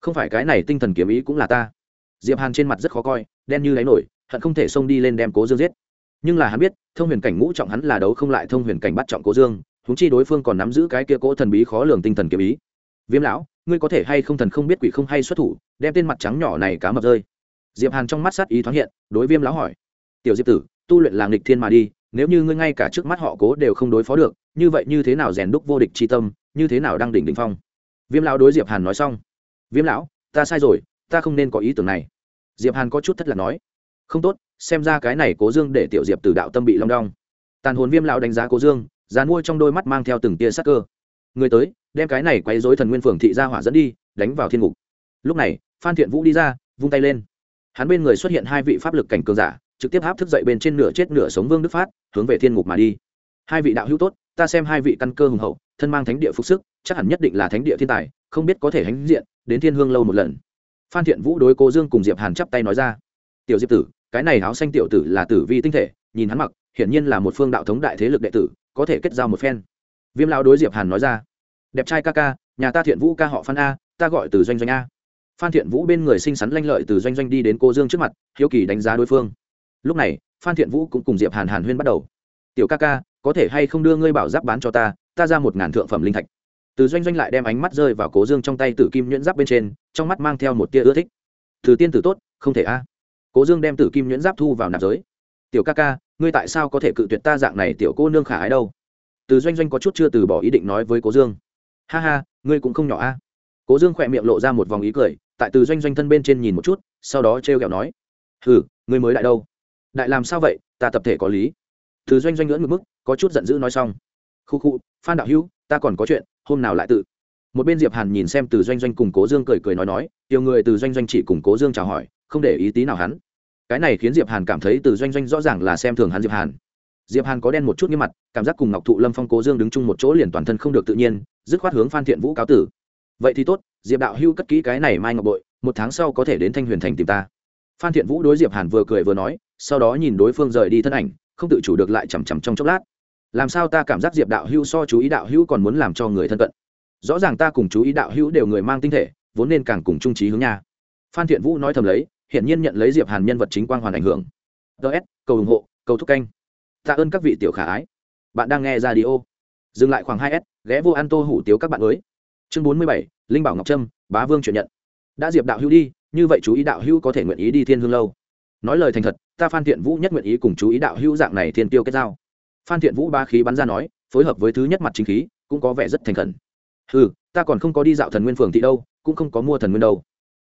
Không phải cái này tinh thần kiếm ý cũng là ta. Diệp hàn trên mặt rất khó coi, đen như lấy nổi, hận không thể xông đi lên đem cố dương giết. Nhưng là hắn biết, thông huyền cảnh ngũ trọng hắn là đấu không lại thông huyền cảnh bắt trọng cố dương húng chi đối phương còn nắm giữ cái kia cỗ thần bí khó lường tinh thần kiếm ý. Viêm lão, ngươi có thể hay không thần không biết quỷ không hay xuất thủ, đem tên mặt trắng nhỏ này cá mập rơi. Diệp hàn trong mắt sát ý thoáng hiện, đối viêm lão hỏi. Tiểu diệp tử, tu luyện làng nghịch thiên mà đi, nếu như ngươi ngay cả trước mắt họ cố đều không đối phó được như vậy như thế nào rèn đúc vô địch chi tâm, như thế nào đang đỉnh đỉnh phong? Viêm lão đối diệp hàn nói xong. Viêm lão, ta sai rồi, ta không nên có ý tưởng này. Diệp hàn có chút thất lạc nói. Không tốt, xem ra cái này cố dương để tiểu diệp từ đạo tâm bị long đong. Tàn hồn viêm lão đánh giá cố dương dán mua trong đôi mắt mang theo từng tia sắc cơ. Người tới, đem cái này quấy rối thần nguyên phường thị ra hỏa dẫn đi, đánh vào thiên ngục. Lúc này, phan thiện vũ đi ra, vung tay lên. Hắn bên người xuất hiện hai vị pháp lực cảnh cường giả, trực tiếp áp thức dậy bên trên nửa chết nửa sống vương đức phát, hướng về thiên ngục mà đi. Hai vị đạo hữu tốt ta xem hai vị căn cơ hùng hậu, thân mang thánh địa phục sức, chắc hẳn nhất định là thánh địa thiên tài, không biết có thể hãnh diện, đến thiên hương lâu một lần. Phan thiện vũ đối cô dương cùng diệp hàn chắp tay nói ra. Tiểu diệp tử, cái này áo xanh tiểu tử là tử vi tinh thể, nhìn hắn mặc, hiển nhiên là một phương đạo thống đại thế lực đệ tử, có thể kết giao một phen. Viêm lão đối diệp hàn nói ra. Đẹp trai ca ca, nhà ta thiện vũ ca họ phan a, ta gọi từ doanh doanh a. Phan thiện vũ bên người xinh xắn lanh lợi từ doanh doanh đi đến cô dương trước mặt, hiếu kỳ đánh giá đối phương. Lúc này, phan thiện vũ cũng cùng diệp hàn hàn huyên bắt đầu. Tiểu ca ca có thể hay không đưa ngươi bảo giáp bán cho ta ta ra một ngàn thượng phẩm linh thạch. Từ doanh doanh lại đem ánh mắt rơi vào cố dương trong tay tử kim nhuyễn giáp bên trên, trong mắt mang theo một tia ưa thích. Từ tiên tử tốt, không thể a. Cố dương đem tử kim nhuyễn giáp thu vào nạp giới. Tiểu ca ca, ngươi tại sao có thể cự tuyệt ta dạng này tiểu cô nương khả ái đâu? Từ doanh doanh có chút chưa từ bỏ ý định nói với cố dương. Ha ha, ngươi cũng không nhỏ a. Cố dương khỏe miệng lộ ra một vòng ý cười, tại từ doanh doanh thân bên trên nhìn một chút, sau đó t r e o kẹo nói. Ừ ngươi mới đại đâu? Đại làm sao vậy? Ta tập thể có lý. Từ doanh doanh ngưỡng ngực mức có chút giận dữ nói xong. Khu khu, phan đạo hữu, ta còn có chuyện, hôm nào lại tự. Một bên diệp hàn nhìn xem từ doanh doanh cùng cố dương cười cười nói nói nhiều người từ doanh doanh chỉ cùng cố dương chào hỏi, không để ý tí nào hắn. Cái này khiến diệp hàn cảm thấy từ doanh doanh rõ ràng là xem thường hắn diệp hàn. Diệp hàn có đen một chút như mặt, cảm giác cùng ngọc thụ lâm phong cố dương đứng chung một chỗ liền toàn thân không được tự nhiên, dứt khoát hướng phan thiện vũ cáo tử. Vậy thì tốt, diệp đạo hưu cất kỹ cái này mai ngọc bội, một tháng sau có thể đến thanh huyền thành tìm ta. Phan thiện vũ đối diệp hàn vừa cười vừa nói, sau đó nhìn đối phương rời đi thân ảnh, không tự chủ được lại chằm chằm trong chốc lát làm sao ta cảm giác diệp đạo hưu so chú ý đạo hưu còn muốn làm cho người thân cận? Rõ ràng ta cùng chú ý đạo hưu đều người mang tinh thể, vốn nên càng cùng trung trí hướng nha. Phan thiện vũ nói thầm lấy, hiển nhiên nhận lấy diệp hàn nhân vật chính quang hoàn ảnh hưởng. Ts cầu ủng hộ, cầu thúc canh. Tạ ơn các vị tiểu khả ái. Bạn đang nghe ra đi ô dừng lại khoảng hai s ghé vô an tô hủ tiếu các bạn mới. Chương bốn mươi bảy, linh bảo ngọc trâm, bá vương chuyển nhận. Đã diệp đạo hữu đi, như vậy chú ý đạo hữu có thể nguyện ý đi thiên hương lâu. Nói lời thành thật, ta phan thiện vũ nhất nguyện ý cùng chú ý đạo hữu dạng này thiên tiêu kết giao phan thiện vũ ba khí bắn ra nói, phối hợp với thứ nhất mặt chính khí, cũng có vẻ rất thành khẩn. Ừ ta còn không có đi dạo thần nguyên phường thị đâu, cũng không có mua thần nguyên đâu.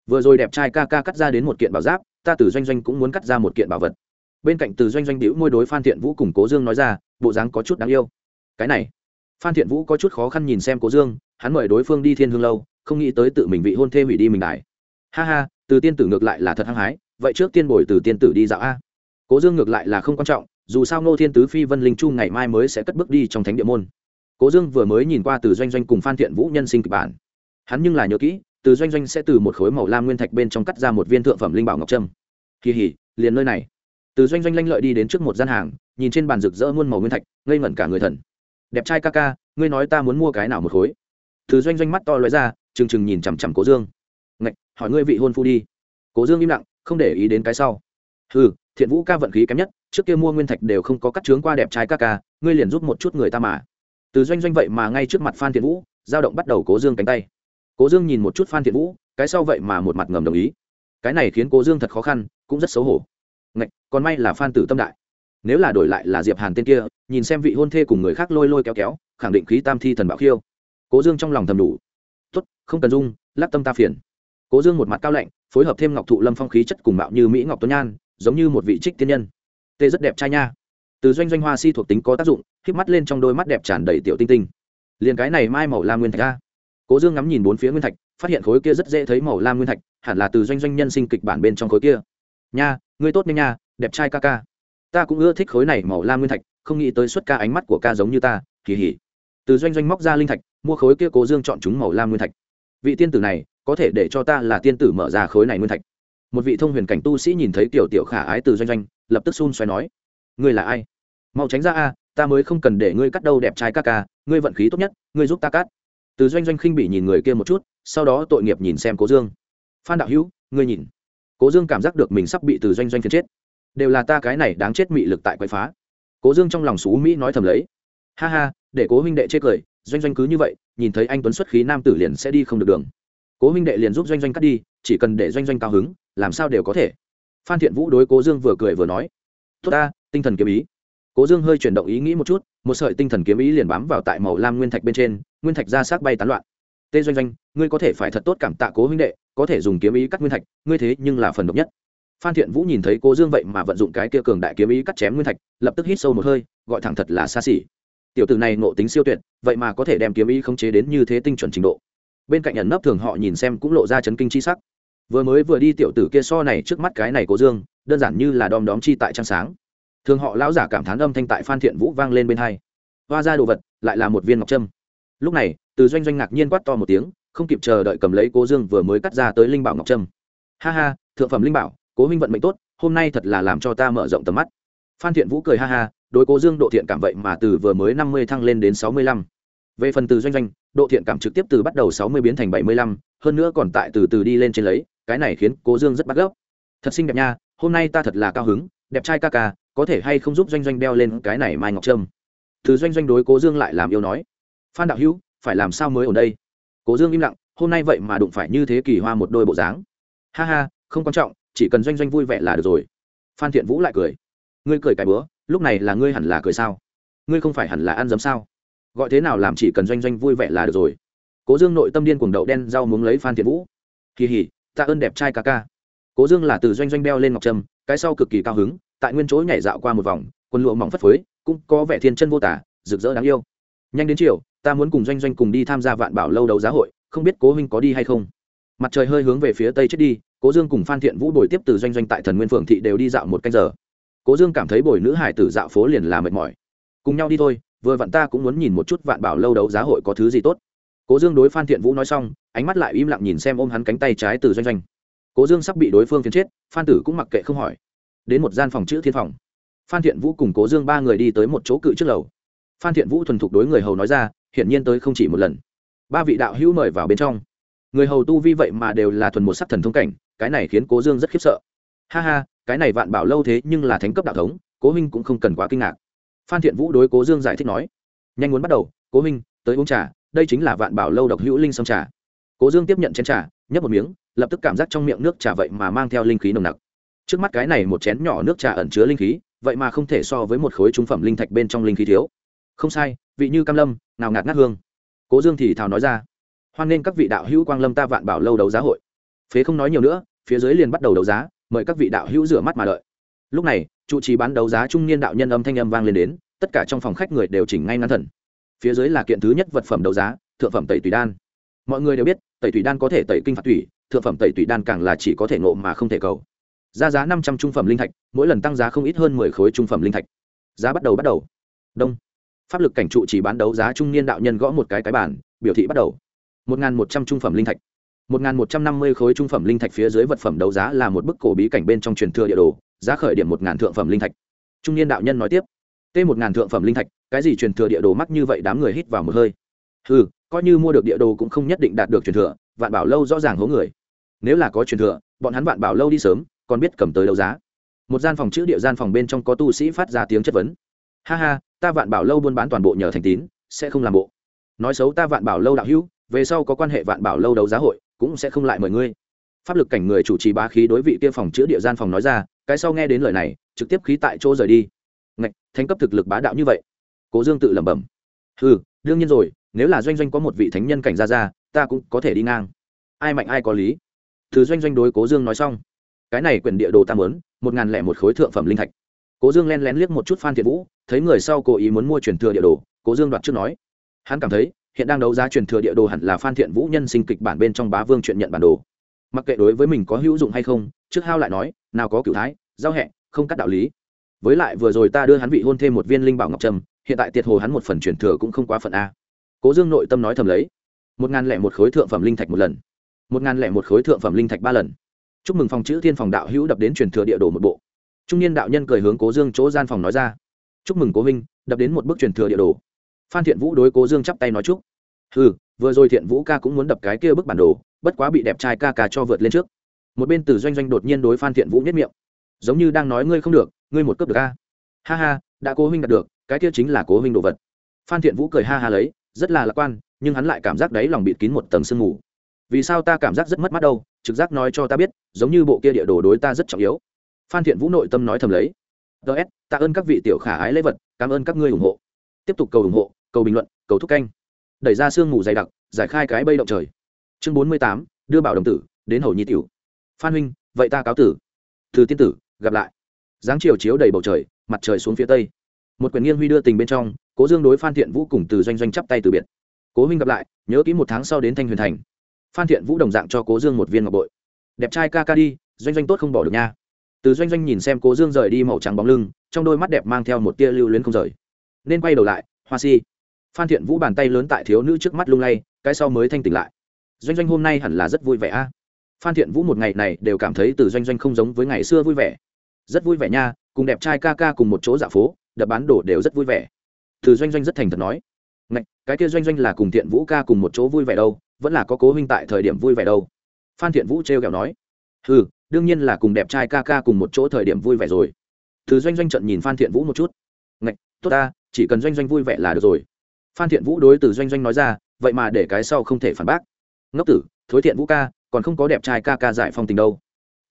Vừa rồi đẹp trai ca ca cắt ra đến một kiện bảo giáp, ta từ doanh doanh cũng muốn cắt ra một kiện bảo vật. Bên cạnh từ doanh doanh đĩu môi đối phan thiện vũ cùng cố dương nói ra, bộ dáng có chút đáng yêu. Cái này, phan thiện vũ có chút khó khăn nhìn xem cố dương, hắn mời đối phương đi thiên hương lâu, không nghĩ tới tự mình vị hôn thê hủy đi mình đại. Ha ha, từ tiên tử ngược lại là thật hăng hái, vậy trước tiên bồi từ tiên tử đi dạo a. Cố dương ngược lại là không quan trọng dù sao ngô thiên tứ phi, vân linh chu ngày mai mới sẽ cất bước đi trong thánh địa môn. Cố dương vừa mới nhìn qua từ doanh doanh cùng phan thiện vũ nhân sinh kịch bản. Hắn nhưng là nhớ kỹ, từ doanh doanh sẽ từ một khối màu lam nguyên thạch bên trong cắt ra một viên thượng phẩm linh bảo ngọc trâm. Kỳ hỉ, liền nơi này. Từ doanh doanh lanh lợi đi đến trước một gian hàng, nhìn trên bàn rực rỡ muôn màu nguyên thạch, ngây ngẩn cả người thần. Đẹp trai ca ca, ngươi nói ta muốn mua cái nào một khối? Từ doanh doanh mắt to lóe ra, trừng trừng nhìn chằm chằm cố dương. Ngạch, hỏi ngươi vị hôn phu đi. Cố dương im lặng, không để ý đến cái sau. Ừ thiện vũ ca vận khí kém nhất trước kia mua nguyên thạch đều không có cắt trướng qua đẹp trai ca ca, ngươi liền giúp một chút người ta mà. Từ doanh doanh vậy mà ngay trước mặt phan thiện vũ giao động bắt đầu cố dương cánh tay. Cố dương nhìn một chút phan thiện vũ, cái sau vậy mà một mặt ngầm đồng ý. Cái này khiến cố dương thật khó khăn, cũng rất xấu hổ. Ngạch, còn may là phan tử tâm đại. Nếu là đổi lại là diệp hàn tên kia, nhìn xem vị hôn thê cùng người khác lôi lôi kéo kéo, khẳng định khí tam thi thần bảo khiêu. Cố dương trong lòng thầm đủ. Tốt, không cần dung lắc tâm ta phiền. Cố dương một mặt cao lạnh, phối hợp thêm ngọc thụ lâm phong khí chất cùng mạo như mỹ ngọc tuấn nhan, giống như một vị trích tiên nhân tê rất đẹp trai nha. Từ doanh doanh hoa si thuộc tính có tác dụng k mắt lên trong đôi mắt đẹp tràn đầy tiểu tinh tinh. Liền cái này mai màu lam nguyên thạch ra cố dương ngắm nhìn bốn phía nguyên thạch, phát hiện khối kia rất dễ thấy màu lam nguyên thạch, hẳn là từ doanh doanh nhân sinh kịch bản bên trong khối kia. Nha, ngươi tốt nhanh nha, đẹp trai ca ca. Ta cũng ưa thích khối này màu lam nguyên thạch, không nghĩ tới xuất ca ánh mắt của ca giống như ta, kỳ hỉ. Từ doanh doanh móc ra linh thạch, mua khối kia cố dương chọn chúng màu lam nguyên thạch. Vị tiên tử này, có thể để cho ta là tiên tử mở ra khối này nguyên thạch. Một vị thông huyền cảnh tu sĩ nhìn thấy tiểu tiểu khả ái từ doanh doanh lập tức xun xoay nói, ngươi là ai? Mau tránh ra a, ta mới không cần để ngươi cắt đâu đẹp trai ca ca, ngươi vận khí tốt nhất, ngươi giúp ta cắt. Từ doanh doanh khinh bị nhìn người kia một chút, sau đó tội nghiệp nhìn xem cố dương. Phan đạo hữu, ngươi nhìn. Cố dương cảm giác được mình sắp bị từ doanh doanh phiền chết. Đều là ta cái này đáng chết mị lực tại quậy phá. Cố dương trong lòng xú mỹ nói thầm lấy. Ha ha, để cố huynh đệ chê cười, doanh doanh cứ như vậy, nhìn thấy anh tuấn xuất khí nam tử liền sẽ đi không được đường. Cố huynh đệ liền giúp doanh doanh cắt đi, chỉ cần để doanh doanh cao hứng, làm sao đều có thể phan thiện vũ đối cố dương vừa cười vừa nói, tốt ta, tinh thần kiếm ý. Cố dương hơi chuyển động ý nghĩ một chút, một sợi tinh thần kiếm ý liền bám vào tại màu lam nguyên thạch bên trên, nguyên thạch ra xác bay tán loạn. Tê doanh doanh, ngươi có thể phải thật tốt cảm tạ cố huynh đệ, có thể dùng kiếm ý cắt nguyên thạch, ngươi thế nhưng là phần độc nhất. Phan thiện vũ nhìn thấy cố dương vậy mà vận dụng cái kia cường đại kiếm ý cắt chém nguyên thạch, lập tức hít sâu một hơi, gọi thẳng thật là xa xỉ. Tiểu tử này ngộ tính siêu tuyệt, vậy mà có thể đem kiếm ý khống chế đến như thế tinh chuẩn trình độ. Bên cạnh ẩn nấp thường họ nhìn xem cũng lộ ra chấn kinh chi sắc vừa mới vừa đi tiểu tử kia so này trước mắt cái này cố dương, đơn giản như là đom đóm chi tại trăng sáng. Thường họ lão giả cảm thán âm thanh tại phan thiện vũ vang lên bên hai. Hoa ra đồ vật, lại là một viên ngọc trâm. Lúc này, từ doanh doanh ngạc nhiên quát to một tiếng, không kịp chờ đợi cầm lấy cố dương vừa mới cắt ra tới linh bảo ngọc trâm. Ha ha, thượng phẩm linh bảo, cố huynh vận mệnh tốt, hôm nay thật là làm cho ta mở rộng tầm mắt. Phan thiện vũ cười ha ha, đối cố dương độ thiện cảm vậy mà từ vừa mới năm mươi thăng lên đến sáu mươi lăm. Về phần từ doanh doanh, độ thiện cảm trực tiếp từ bắt đầu sáu mươi biến thành bảy mươi lăm, hơn nữa còn tại từ từ đi lên trên lấy cái này khiến cố dương rất bắt gốc thật xinh đẹp nha, hôm nay ta thật là cao hứng, đẹp trai ca ca, có thể hay không giúp doanh doanh đeo lên cái này mai ngọc trâm? Thứ doanh doanh đối cố dương lại làm yêu nói. Phan đạo hữu, phải làm sao mới ở đây? Cố dương im lặng, hôm nay vậy mà đụng phải như thế kỳ hoa một đôi bộ dáng. Ha ha, không quan trọng, chỉ cần doanh doanh vui vẻ là được rồi. Phan thiện vũ lại cười. Ngươi cười cái bữa, lúc này là ngươi hẳn là cười sao? Ngươi không phải hẳn là ăn dấm sao? Gọi thế nào làm chỉ cần doanh doanh vui vẻ là được rồi. Cố dương nội tâm điên cuồng đậu đen rau muống lấy phan thiện vũ. Kỳ hỉ ta ơn đẹp trai ca ca. Cố dương là từ doanh doanh beo lên ngọc trâm, cái sau cực kỳ cao hứng, tại nguyên chỗ nhảy dạo qua một vòng, quần lụa mỏng phất phới, cũng có vẻ thiên chân vô tả, rực rỡ đáng yêu. Nhanh đến chiều, ta muốn cùng doanh doanh cùng đi tham gia vạn bảo lâu đấu giá hội, không biết cố huynh có đi hay không. Mặt trời hơi hướng về phía tây chết đi, cố dương cùng phan thiện vũ bồi tiếp từ doanh doanh tại thần nguyên phường thị đều đi dạo một canh giờ. Cố dương cảm thấy bồi nữ hải tử dạo phố liền là mệt mỏi. Cùng nhau đi thôi, vừa vặn ta cũng muốn nhìn một chút vạn bảo lâu đấu giá hội có thứ gì tốt cố dương đối phan thiện vũ nói xong, ánh mắt lại im lặng nhìn xem ôm hắn cánh tay trái từ doanh doanh. Cố dương sắp bị đối phương phiến chết, phan tử cũng mặc kệ không hỏi. Đến một gian phòng chữ thiên phòng. Phan thiện vũ cùng cố dương ba người đi tới một chỗ cự trước lầu. Phan thiện vũ thuần thục đối người hầu nói ra, hiển nhiên tới không chỉ một lần. Ba vị đạo hữu mời vào bên trong. Người hầu tu vi vậy mà đều là thuần một sắc thần thông cảnh, cái này khiến cố dương rất khiếp sợ. Ha ha, cái này vạn bảo lâu thế nhưng là thánh cấp đạo thống, cố minh cũng không cần quá kinh ngạc. Phan thiện vũ đối cố dương giải thích nói. Nhanh muốn bắt đầu, cố minh tới uống trà đây chính là vạn bảo lâu độc hữu linh sông trà. Cố dương tiếp nhận chén trà, nhấp một miếng, lập tức cảm giác trong miệng nước trà vậy mà mang theo linh khí nồng nặc. Trước mắt cái này một chén nhỏ nước trà ẩn chứa linh khí, vậy mà không thể so với một khối trung phẩm linh thạch bên trong linh khí thiếu. Không sai, vị như cam lâm nào ngạt ngát hương. Cố dương thì thào nói ra, hoan nghênh các vị đạo hữu quang lâm ta vạn bảo lâu đấu giá hội. Phế không nói nhiều nữa, phía dưới liền bắt đầu đấu giá, mời các vị đạo hữu rửa mắt mà lợi. lúc này, trụ trì bán đấu giá trung niên đạo nhân âm thanh âm vang lên đến, tất cả trong phòng khách người đều chỉnh ngay ngăn thần phía dưới là kiện thứ nhất vật phẩm đấu giá, thượng phẩm tẩy tùy đan. Mọi người đều biết, tẩy tùy đan có thể tẩy kinh phạt tủy, thượng phẩm tẩy tùy đan càng là chỉ có thể ngộ mà không thể cầu. Ra giá năm trăm trung phẩm linh thạch, mỗi lần tăng giá không ít hơn mười khối trung phẩm linh thạch. Giá bắt đầu bắt đầu. Đông. Pháp lực cảnh trụ chỉ bán đấu giá trung niên đạo nhân gõ một cái cái bản biểu thị bắt đầu. Một n g h n một trăm trung phẩm linh thạch. Một n g h n một trăm năm mươi khối trung phẩm linh thạch phía dưới vật phẩm đấu giá là một bức cổ bí cảnh bên trong truyền thừa địa đồ, giá khởi điểm một n g h n thượng phẩm linh thạch. Trung niên đạo nhân nói tiếp. T một n g h n thượng phẩm linh thạch cái gì truyền thừa địa đồ mắc như vậy đám người hít vào một hơi. Ừ coi như mua được địa đồ cũng không nhất định đạt được truyền thừa, vạn bảo lâu rõ ràng hố người. Nếu là có truyền thừa, bọn hắn vạn bảo lâu đi sớm, còn biết cầm tới đấu giá. Một gian phòng chữ địa gian phòng bên trong có tu sĩ phát ra tiếng chất vấn. Ha ha, ta vạn bảo lâu buôn bán toàn bộ nhờ thành tín, sẽ không làm bộ. Nói xấu ta vạn bảo lâu đạo hữu, về sau có quan hệ vạn bảo lâu đấu giá hội, cũng sẽ không lại mời ngươi. Pháp lực cảnh người chủ trì bá khí đối vị kia phòng chữa địa gian phòng nói ra, cái sau nghe đến lời này, trực tiếp khí tại chỗ rời đi. Ngạch, thánh cấp thực lực bá đạo như vậy cố dương tự lẩm bẩm. Ừ đương nhiên rồi, nếu là doanh doanh có một vị thánh nhân cảnh ra ra ta cũng có thể đi ngang. Ai mạnh ai có lý. Thứ doanh doanh đối cố dương nói xong. Cái này quyền địa đồ ta mớn một ngàn lẻ một khối thượng phẩm linh thạch. Cố dương len lén liếc một chút phan thiện vũ, thấy người sau cố ý muốn mua truyền thừa địa đồ, cố dương đoạt trước nói. Hắn cảm thấy, hiện đang đấu giá truyền thừa địa đồ hẳn là phan thiện vũ nhân sinh kịch bản bên trong bá vương chuyện nhận bản đồ. Mặc kệ đối với mình có hữu dụng hay không, trước hao lại nói, nào có cựu thái, giao hẹ, không cắt đạo lý. Với lại vừa rồi ta đưa hắn vị hôn thêm một viên linh bảo ngọc trầm hiện tại tiệt hồ hắn một phần truyền thừa cũng không quá phận a. Cố dương nội tâm nói thầm lấy. Một ngàn lẻ một khối thượng phẩm linh thạch một lần. Một ngàn lẻ một khối thượng phẩm linh thạch ba lần. Chúc mừng phòng chữ thiên phòng đạo hữu đập đến truyền thừa địa đồ một bộ. Trung niên đạo nhân cười hướng cố dương chỗ gian phòng nói ra. Chúc mừng cố huynh đập đến một bức truyền thừa địa đồ. Phan thiện vũ đối cố dương chắp tay nói chúc. Ừ vừa rồi thiện vũ ca cũng muốn đập cái kia bức bản đồ, bất quá bị đẹp trai ca ca cho vượt lên trước. Một bên từ doanh doanh đột nhiên đối phan thiện vũ nhất miệng. Giống như đang nói ngươi không được, ngươi một cấp được ca ha ha, đã cố huynh đạt được cái kia chính là cố huynh đồ vật. Phan thiện vũ cười ha ha lấy, rất là lạc quan, nhưng hắn lại cảm giác đấy lòng bịt kín một tầng sương mù. Vì sao ta cảm giác rất mất mắt đâu, trực giác nói cho ta biết, giống như bộ kia địa đồ đối ta rất trọng yếu. Phan thiện vũ nội tâm nói thầm lấy. Ts tạ ơn các vị tiểu khả ái lễ vật, cảm ơn các ngươi ủng hộ. Tiếp tục cầu ủng hộ, cầu bình luận, cầu thúc canh. Đẩy ra sương mù dày đặc, giải khai cái bây động trời. Chương bốn mươi tám, đưa bảo đồng tử, đến hầu nhi tiểu. Phan huynh, vậy ta cáo tử. Từ tiên tử, gặp lại. Dáng chiều chiếu đầy bầu trời, mặt trời xuống phía tây một quyển nghiêng huy đưa tình bên trong, cố dương đối phan thiện vũ cùng từ doanh doanh chắp tay từ biệt. Cố huynh gặp lại, nhớ kỹ một tháng sau đến thanh huyền thành. Phan thiện vũ đồng dạng cho cố dương một viên ngọc bội. Đẹp trai ca ca đi, doanh doanh tốt không bỏ được nha. Từ doanh doanh nhìn xem cố dương rời đi màu trắng bóng lưng, trong đôi mắt đẹp mang theo một tia lưu luyến không rời. Nên quay đầu lại, hoa si. Phan thiện vũ bàn tay lớn tại thiếu nữ trước mắt lung lay, cái sau mới thanh tỉnh lại. Doanh doanh hôm nay hẳn là rất vui vẻ a. Phan thiện vũ một ngày này đều cảm thấy từ doanh doanh không giống với ngày xưa vui vẻ. Rất vui vẻ nha, cùng đẹp trai ca ca cùng một chỗ dạ phố đập bán đồ đều rất vui vẻ. Từ doanh doanh rất thành thật nói Ngạch, cái kia doanh doanh là cùng thiện vũ ca cùng một chỗ vui vẻ đâu vẫn là có cố huynh tại thời điểm vui vẻ đâu. Phan thiện vũ trêu kẹo nói ừ đương nhiên là cùng đẹp trai ca ca cùng một chỗ thời điểm vui vẻ rồi. Từ doanh doanh trận nhìn phan thiện vũ một chút Ngạch, tốt ta chỉ cần doanh doanh vui vẻ là được rồi. Phan thiện vũ đối từ doanh doanh nói ra vậy mà để cái sau không thể phản bác. Ngốc tử thối thiện vũ ca còn không có đẹp trai ca ca giải phong tình đâu.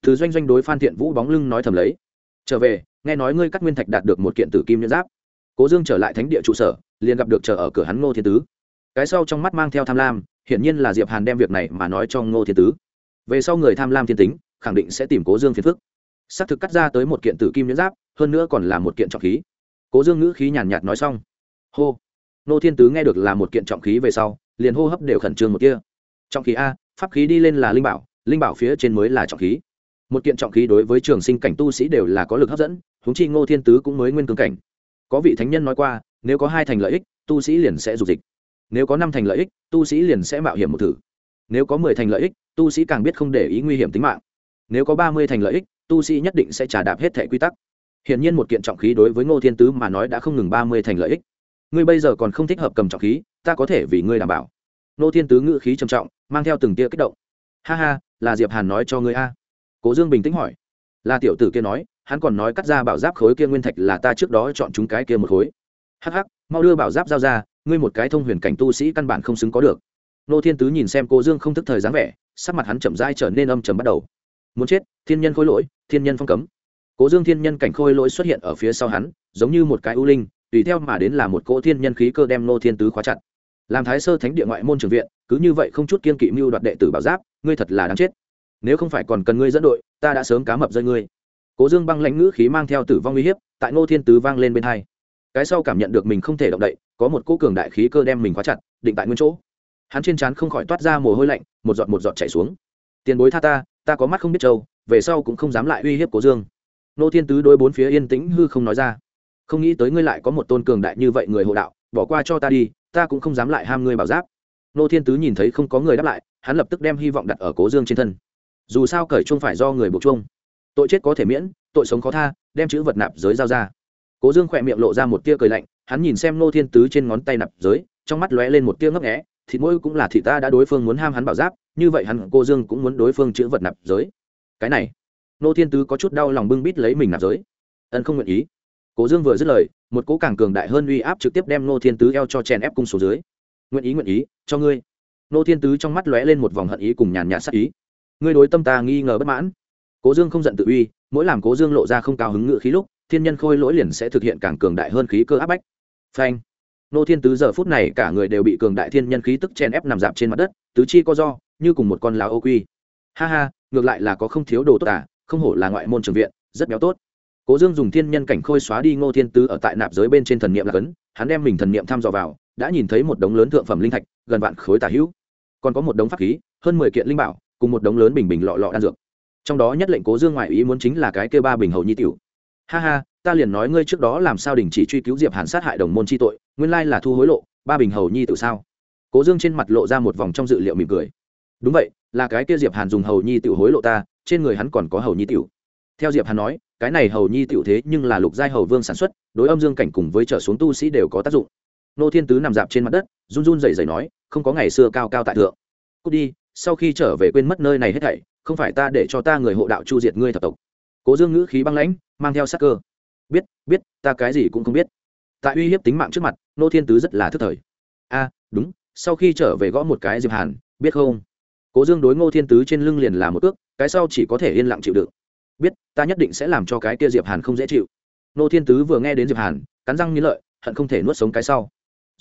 Từ doanh doanh đối phan thiện vũ bóng lưng nói thầm lấy trở về nghe nói ngươi cắt nguyên thạch đạt được một kiện tử kim nhẫn giáp. Cố dương trở lại thánh địa trụ sở, liền gặp được chờ ở cửa hắn ngô thiên tứ. Cái sau trong mắt mang theo tham lam, hiển nhiên là diệp hàn đem việc này mà nói cho ngô thiên tứ. Về sau người tham lam thiên tính, khẳng định sẽ tìm cố dương phiền phức. Xác thực cắt ra tới một kiện tử kim nhẫn giáp, hơn nữa còn là một kiện trọng khí. Cố dương ngữ khí nhàn nhạt nói xong. Hô. Ngô thiên tứ nghe được là một kiện trọng khí về sau, liền hô hấp đều khẩn trương một kia trọng khí a, pháp khí đi lên là linh bảo linh bảo phía trên mới là trọng khí một kiện trọng khí đối với trường sinh cảnh tu sĩ đều là có lực hấp dẫn, huống chi ngô thiên tứ cũng mới nguyên cương cảnh. Có vị thánh nhân nói qua, nếu có hai thành lợi ích, tu sĩ liền sẽ dục dịch. Nếu có năm thành lợi ích, tu sĩ liền sẽ mạo hiểm một thử. Nếu có mười thành lợi ích, tu sĩ càng biết không để ý nguy hiểm tính mạng. Nếu có ba mươi thành lợi ích, tu sĩ nhất định sẽ trả đạp hết thẻ quy tắc. Hiển nhiên một kiện trọng khí đối với ngô thiên tứ mà nói đã không ngừng ba mươi thành lợi ích. Ngươi bây giờ còn không thích hợp cầm trọng khí, ta có thể vì ngươi đảm bảo. Ngô thiên tứ ngữ khí trầm trọng, mang theo từng tia kích động. Ha ha, là diệp hàn nói cho ngươi a cố dương bình tĩnh hỏi. Là tiểu tử kia nói, hắn còn nói cắt ra bảo giáp khối kia nguyên thạch là ta trước đó chọn chúng cái kia một khối. Hắc hắc, mau đưa bảo giáp giao ra, ngươi một cái thông huyền cảnh tu sĩ căn bản không xứng có được. Nô thiên tứ nhìn xem cố dương không thức thời dáng vẻ, sắc mặt hắn chậm rãi trở nên âm trầm bắt đầu. Muốn chết, thiên nhân khôi lỗi, thiên nhân phong cấm. Cố dương thiên nhân cảnh khôi lỗi xuất hiện ở phía sau hắn, giống như một cái ưu linh, tùy theo mà đến là một cỗ thiên nhân khí cơ đem nô thiên tứ khóa chặt. Làm thái sơ thánh địa ngoại môn trường viện, cứ như vậy không chút kiên kỵ mưu đoạt đệ tử bảo giáp, ngươi thật là đáng chết nếu không phải còn cần ngươi dẫn đội, ta đã sớm cá mập rơi ngươi. Cố dương băng lãnh ngữ khí mang theo tử vong uy hiếp, tại ngô thiên tứ vang lên bên hai. Cái sau cảm nhận được mình không thể động đậy, có một cỗ cường đại khí cơ đem mình khóa chặt, định tại nguyên chỗ. Hắn trên trán không khỏi toát ra mồ hôi lạnh, một giọt một giọt chảy xuống. Tiền bối tha ta ta có mắt không biết trâu, về sau cũng không dám lại uy hiếp cố dương. Nô thiên tứ đối bốn phía yên tĩnh hư không nói ra. Không nghĩ tới ngươi lại có một tôn cường đại như vậy người hộ đạo, bỏ qua cho ta đi, ta cũng không dám lại ham ngươi bảo giáp. Nô thiên tứ nhìn thấy không có người đáp lại, hắn lập tức đem hy vọng đặt ở cố dương trên thân dù sao cởi chung phải do người buộc chung tội chết có thể miễn, tội sống khó tha, đem chữ vật nạp giới giao ra. Cố dương khỏe miệng lộ ra một tia cười lạnh, hắn nhìn xem nô thiên tứ trên ngón tay nạp giới, trong mắt lóe lên một tia ngấp nghẽ thịt mỗi cũng là thị ta đã đối phương muốn ham hắn bảo giáp, như vậy hắn cô dương cũng muốn đối phương chữ vật nạp giới. Cái này nô thiên tứ có chút đau lòng bưng bít lấy mình nạp giới. Ân không nguyện ý. Cố dương vừa dứt lời, một cố càng cường đại hơn uy áp trực tiếp đem nô thiên tứ eo cho chèn ép cung số dưới. Nguyện ý nguyện ý, cho ngươi. Nô thiên tứ trong mắt lóe lên một vòng hận ý cùng nhàn nhạt sắc ý ngươi đối tâm ta nghi ngờ bất mãn. Cố dương không giận tự uy, mỗi làm cố dương lộ ra không cao hứng ngự khí lúc, thiên nhân khôi lỗi liền sẽ thực hiện càng cường đại hơn khí cơ áp bách. Phanh. Nô thiên tứ giờ phút này cả người đều bị cường đại thiên nhân khí tức chen ép nằm dạp trên mặt đất, tứ chi co do, như cùng một con láo ô quy. Ha ha, ngược lại là có không thiếu đồ tốt à không hổ là ngoại môn trường viện, rất béo tốt. Cố dương dùng thiên nhân cảnh khôi xóa đi ngô thiên tứ ở tại nạp giới bên trên thần niệm là cấn, hắn đem mình thần niệm thăm dò vào, đã nhìn thấy một đống lớn thượng phẩm linh thạch, gần vạn khối tả hữu. Còn có một đống pháp khí, hơn mười kiện linh bảo cùng một đống lớn bình bình lọ lọ đan dược. Trong đó nhất lệnh cố dương ngoại ý muốn chính là cái kêu ba bình hầu nhi tiểu. Ha ha, ta liền nói ngươi trước đó làm sao đình chỉ truy cứu diệp hàn sát hại đồng môn chi tội, nguyên lai là thu hối lộ, ba bình hầu nhi tiểu sao? Cố dương trên mặt lộ ra một vòng trong dự liệu mỉm cười. Đúng vậy, là cái kia diệp hàn dùng hầu nhi tiểu hối lộ ta, trên người hắn còn có hầu nhi tiểu. Theo diệp hàn nói, cái này hầu nhi tiểu thế nhưng là lục giai hầu vương sản xuất, đối âm dương cảnh cùng với trở xuống tu sĩ đều có tác dụng. Nô thiên tứ nằm dạp trên mặt đất, run run rẩy rẩy nói, không có ngày xưa cao cao tại thượng. Cút đi sau khi trở về quên mất nơi này hết thảy, không phải ta để cho ta người hộ đạo chu diệt ngươi thập tộc. Cố dương ngữ khí băng lãnh, mang theo sắc cơ. Biết biết, ta cái gì cũng không biết. Tại uy hiếp tính mạng trước mặt, nô thiên tứ rất là thức thời. A, đúng, sau khi trở về gõ một cái diệp hàn, biết không? Cố dương đối ngô thiên tứ trên lưng liền là một ước, cái sau chỉ có thể yên lặng chịu đựng. Biết, ta nhất định sẽ làm cho cái kia diệp hàn không dễ chịu. Nô thiên tứ vừa nghe đến diệp hàn, cắn răng nghĩ lợi, hận không thể nuốt sống cái sau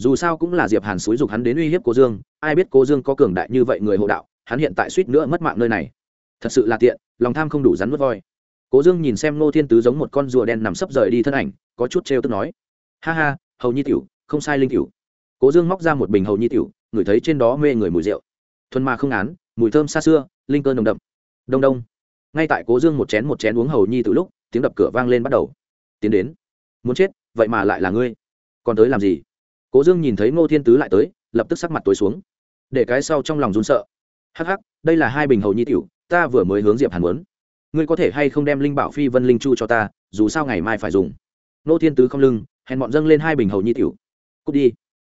dù sao cũng là diệp hàn xúi dục hắn đến uy hiếp cô dương ai biết cô dương có cường đại như vậy người hộ đạo hắn hiện tại suýt nữa mất mạng nơi này thật sự là tiện lòng tham không đủ rắn mất voi cố dương nhìn xem ngô thiên tứ giống một con rùa đen nằm sấp rời đi thân ảnh có chút trêu tức nói ha ha hầu nhi tiểu không sai linh tiểu cố dương móc ra một bình hầu nhi tiểu ngửi thấy trên đó mê người mùi rượu thuần mà không án mùi thơm xa xưa linh cơ nồng đậm đông đông ngay tại cố dương một chén một chén uống hầu nhi từ lúc tiếng đập cửa vang lên bắt đầu tiến đến muốn chết vậy mà lại là ngươi còn tới làm gì cố dương nhìn thấy ngô thiên tứ lại tới, lập tức sắc mặt tối xuống. Để cái sau trong lòng run sợ. Hắc hắc, đây là hai bình hầu nhi tiểu, ta vừa mới hướng diệp hàn muốn. Ngươi có thể hay không đem linh bảo phi vân linh chu cho ta, dù sao ngày mai phải dùng. Ngô thiên tứ không lưng, hẹn bọn dâng lên hai bình hầu nhi tiểu. Cút đi.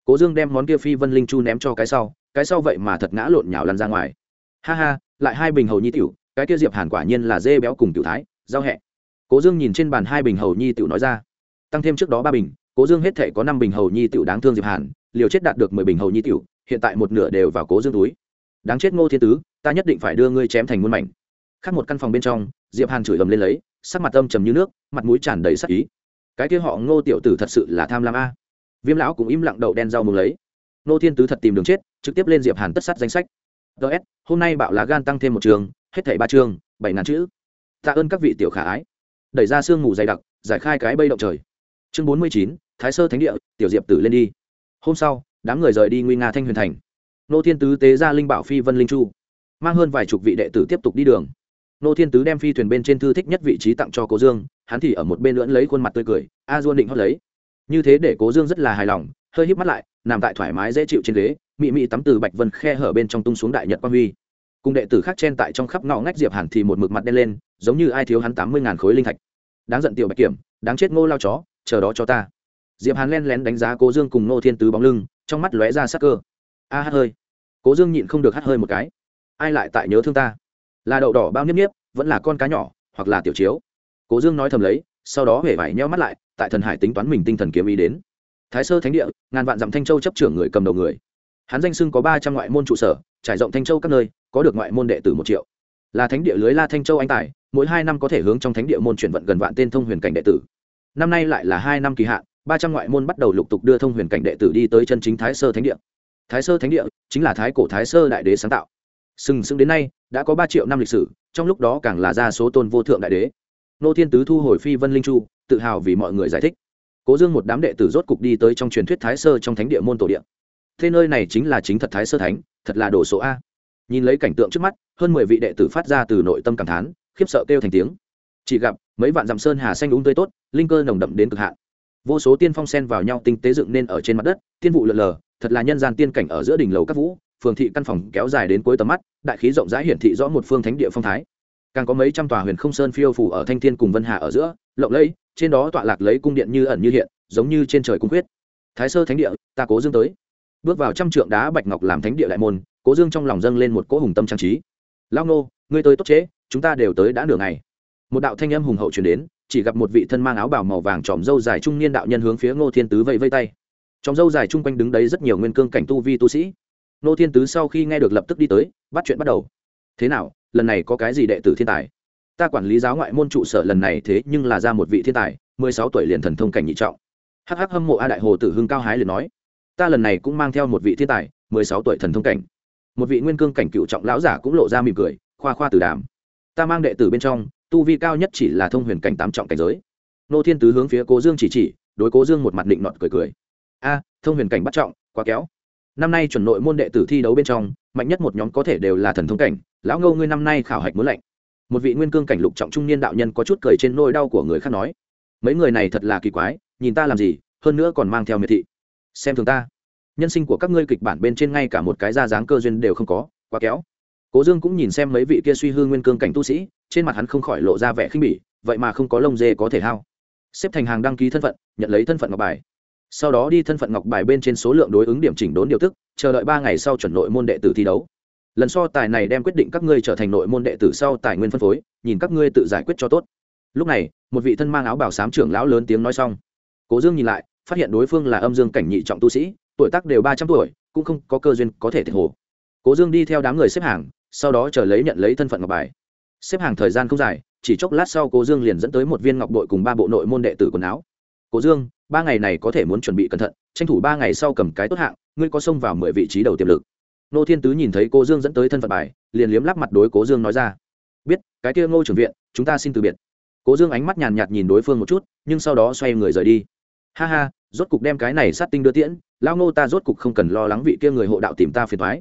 Cố dương đem món kia phi vân linh chu ném cho cái sau cái sau vậy mà thật ngã lộn nhào lăn ra ngoài. Ha ha, lại hai bình hầu nhi tiểu, cái kia diệp hàn quả nhiên là dê béo cùng tiểu thái, giao hẹ. Cố dương nhìn trên bàn hai bình hầu nhi tiểu nói ra, tăng thêm trước đó ba bình cố dương hết thể có năm bình hầu nhi tiểu đáng thương diệp hàn liều chết đạt được mười bình hầu nhi tiểu hiện tại một nửa đều vào cố dương túi. Đáng chết ngô thiên tứ ta nhất định phải đưa ngươi chém thành muôn mảnh. Khác một căn phòng bên trong diệp hàn chửi ầm lên lấy sắc mặt âm trầm như nước mặt mũi tràn đầy sắc ý. Cái kia họ ngô tiểu tử thật sự là tham lam a. Viêm lão cũng im lặng đậu đen rau mừng lấy. Ngô thiên tứ thật tìm đường chết trực tiếp lên diệp hàn tất sát danh sách. Ts hôm nay bạo lá gan tăng thêm một trường hết thảy ba trường, bảy ngàn chữ. Tạ ơn các vị tiểu khả ái. Đẩy ra sương mù dày đặc giải khai cái bây động trời chương bốn mươi chín, thái sơ thánh địa, tiểu diệp tử lên đi. Hôm sau, đám người rời đi nguy nga thanh huyền thành. Nô thiên tứ tế ra linh bảo phi vân linh chu, mang hơn vài chục vị đệ tử tiếp tục đi đường. Nô thiên tứ đem phi thuyền bên trên thư thích nhất vị trí tặng cho cố dương, hắn thì ở một bên lưỡn lấy khuôn mặt tươi cười, a duôn định hót lấy. Như thế để cố dương rất là hài lòng, hơi híp mắt lại, nằm tại thoải mái dễ chịu trên ghế, mị mị tắm từ bạch vân khe hở bên trong tung xuống đại nhật quang huy. Cùng đệ tử khác chen tại trong khắp ngõ ngách diệp hàn thì một mực mặt đen lên, giống như ai thiếu hắn tám mươi ngàn khối linh thạch. Đáng giận tiểu bạch kiểm, đáng chết ngô lao chó chờ đó cho ta. Diệp hàn len lén đánh giá cố dương cùng Nô thiên tứ bóng lưng trong mắt lóe ra sắc cơ. A à, hát hơi. Cố dương nhịn không được hát hơi một cái. Ai lại tại nhớ thương ta? Là đậu đỏ bao nhiếp nhiếp vẫn là con cá nhỏ hoặc là tiểu chiếu? Cố dương nói thầm lấy sau đó hể vải nheo mắt lại tại thần hải tính toán mình tinh thần kiếm ý đến. Thái sơ thánh địa ngàn vạn dặm thanh châu chấp trưởng người cầm đầu người. Hắn danh xưng có ba trăm ngoại môn trụ sở trải rộng thanh châu các nơi có được ngoại môn đệ tử một triệu. Là thánh địa lưới la thanh châu anh tài mỗi hai năm có thể hướng trong thánh địa môn chuyển vận gần vạn tên thông huyền cảnh đệ tử năm nay lại là hai năm kỳ hạn, ba trăm ngoại môn bắt đầu lục tục đưa thông huyền cảnh đệ tử đi tới chân chính thái sơ thánh địa. Thái sơ thánh địa chính là thái cổ thái sơ đại đế sáng tạo. Sừng sững đến nay, đã có ba triệu năm lịch sử, trong lúc đó càng là ra số tôn vô thượng đại đế. Nô thiên tứ thu hồi phi vân linh chu, tự hào vì mọi người giải thích. Cố dương một đám đệ tử rốt cục đi tới trong truyền thuyết thái sơ trong thánh địa môn tổ địa. Thế nơi này chính là chính thật thái sơ thánh, thật là đồ số a. Nhìn lấy cảnh tượng trước mắt, hơn mười vị đệ tử phát ra từ nội tâm cảm thán, khiếp sợ kêu thành tiếng. Chỉ gặp mấy vạn dặm sơn hà xanh đúng tươi tốt, linh cơ nồng đậm đến cực hạn. Vô số tiên phong sen vào nhau tinh tế dựng nên ở trên mặt đất, tiên vụ lợn lờ, thật là nhân gian tiên cảnh ở giữa đỉnh lầu các vũ, phường thị căn phòng kéo dài đến cuối tầm mắt, đại khí rộng rãi hiển thị rõ một phương thánh địa phong thái. Càng có mấy trăm tòa huyền không sơn phiêu phủ ở thanh thiên cùng vân hà ở giữa, lộng lẫy, trên đó tọa lạc lấy cung điện như ẩn như hiện, giống như trên trời cung quyết. Thái sơ thánh địa, ta cố dương tới. Bước vào trăm trượng đá bạch ngọc làm thánh địa đại môn, cố dương trong lòng dâng lên một cỗ hùng tâm trang trí. Lao nô, ngươi tới tốt chế chúng ta đều tới đã nửa ngày một đạo thanh âm hùng hậu chuyển đến, chỉ gặp một vị thân mang áo bào màu vàng tròm dâu dài trung niên đạo nhân hướng phía ngô thiên tứ vẫy vây tay. Tròm dâu dài chung quanh đứng đấy rất nhiều nguyên cương cảnh tu vi tu sĩ. Ngô thiên tứ sau khi nghe được lập tức đi tới, bắt chuyện bắt đầu. Thế nào, lần này có cái gì đệ tử thiên tài? Ta quản lý giáo ngoại môn trụ sở lần này thế nhưng là ra một vị thiên tài, mười sáu tuổi liền thần thông cảnh nhị trọng. Hắc hắc hâm mộ a đại hồ tử hưng cao hái liền nói, ta lần này cũng mang theo một vị thiên tài, mười sáu tuổi thần thông cảnh. Một vị nguyên cương cảnh cựu trọng lão giả cũng lộ ra mỉm cười, khoa khoa từ đàm. Ta mang đệ tử bên trong tu vi cao nhất chỉ là thông huyền cảnh tám trọng cảnh giới. Nô thiên tứ hướng phía cố dương chỉ chỉ, đối cố dương một mặt định nọt cười cười. A, thông huyền cảnh bắt trọng, quá kéo năm nay chuẩn nội môn đệ tử thi đấu bên trong, mạnh nhất một nhóm có thể đều là thần thông cảnh, lão ngâu ngươi năm nay khảo hạch muốn lạnh. Một vị nguyên cương cảnh lục trọng trung niên đạo nhân có chút cười trên nôi đau của người khác nói. Mấy người này thật là kỳ quái, nhìn ta làm gì, hơn nữa còn mang theo miệt thị. Xem thường ta. Nhân sinh của các ngươi kịch bản bên trên ngay cả một cái ra dáng cơ duyên đều không có, quá kéo cố dương cũng nhìn xem mấy vị kia suy hư nguyên cương cảnh tu sĩ trên mặt hắn không khỏi lộ ra vẻ khinh bỉ, vậy mà không có lông dê có thể hao. Xếp thành hàng đăng ký thân phận, nhận lấy thân phận ngọc bài. Sau đó đi thân phận ngọc bài bên trên số lượng đối ứng điểm chỉnh đốn điều tức, chờ đợi ba ngày sau chuẩn nội môn đệ tử thi đấu. Lần so tài này đem quyết định các ngươi trở thành nội môn đệ tử sau tài nguyên phân phối, nhìn các ngươi tự giải quyết cho tốt. Lúc này, một vị thân mang áo bảo sám trưởng lão lớn tiếng nói xong. Cố dương nhìn lại, phát hiện đối phương là âm dương cảnh nhị trọng tu sĩ, tuổi tác đều ba trăm tuổi, cũng không có cơ duyên có thể thiệt hồ. Cố dương đi theo đám người xếp hàng, sau đó chờ lấy nhận lấy thân phận ngọc bài xếp hàng thời gian không dài, chỉ chốc lát sau cố dương liền dẫn tới một viên ngọc bội cùng ba bộ nội môn đệ tử quần áo. Cố dương, ba ngày này có thể muốn chuẩn bị cẩn thận, tranh thủ ba ngày sau cầm cái tốt hạng, ngươi có xông vào mười vị trí đầu tiềm lực. Nô thiên tứ nhìn thấy cô dương dẫn tới thân phận bài, liền liếm lắp mặt đối cố dương nói ra. Biết, cái kia ngô trưởng viện, chúng ta xin từ biệt. Cố dương ánh mắt nhàn nhạt nhìn đối phương một chút, nhưng sau đó xoay người rời đi. Ha ha, rốt cục đem cái này sát tinh đưa tiễn lao ngô ta rốt cục không cần lo lắng vị kia người hộ đạo tìm ta phiền thoái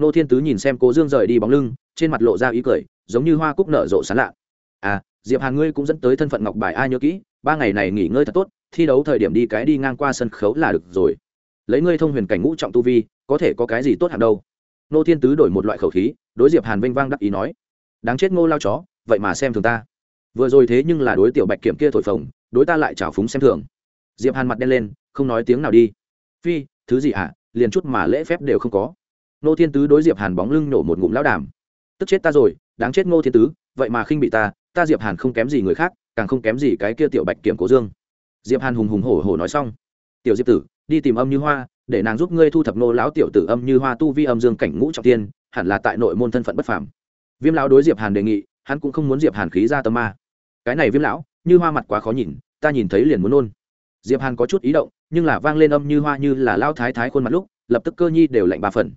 nô thiên tứ nhìn xem cố dương rời đi bóng lưng, trên mặt lộ ra ý cười giống như hoa cúc nở rộ sán lạ. À diệp hàn ngươi cũng dẫn tới thân phận ngọc bài ai nhớ kỹ ba ngày này nghỉ ngơi thật tốt thi đấu thời điểm đi cái đi ngang qua sân khấu là được rồi. Lấy ngươi thông huyền cảnh ngũ trọng tu vi có thể có cái gì tốt hẳn đâu? Nô thiên tứ đổi một loại khẩu khí đối diệp hàn vinh vang đắc ý nói. Đáng chết ngô lao chó vậy mà xem thường ta. Vừa rồi thế nhưng là đối tiểu bạch kiểm kia thổi phồng đối ta lại trào phúng xem thường. Diệp hàn mặt đen lên không nói tiếng nào đi. Phi thứ gì ạ à, liền chút mà lễ phép đều không có. Nô thiên tứ đối diệp hàn bóng lưng nổ một ngụm lão đàm tức chết ta rồi, đáng chết ngô thiên tứ, vậy mà khinh bị ta ta diệp hàn không kém gì người khác, càng không kém gì cái kia tiểu bạch kiểm cố dương. Diệp hàn hùng hùng hổ hổ nói xong. Tiểu diệp tử, đi tìm âm như hoa, để nàng giúp ngươi thu thập nô lão tiểu tử âm như hoa tu vi âm dương cảnh ngũ trọng tiên, hẳn là tại nội môn thân phận bất phàm. Viêm lão đối diệp hàn đề nghị, hắn cũng không muốn diệp hàn khí ra tâm ma. Cái này viêm lão, như hoa mặt quá khó nhìn, ta nhìn thấy liền muốn nôn. Diệp hàn có chút ý động, nhưng là vang lên âm như hoa như là lao thái thái khuôn mặt lúc, lập tức cơ nhi đều lạnh ba phần.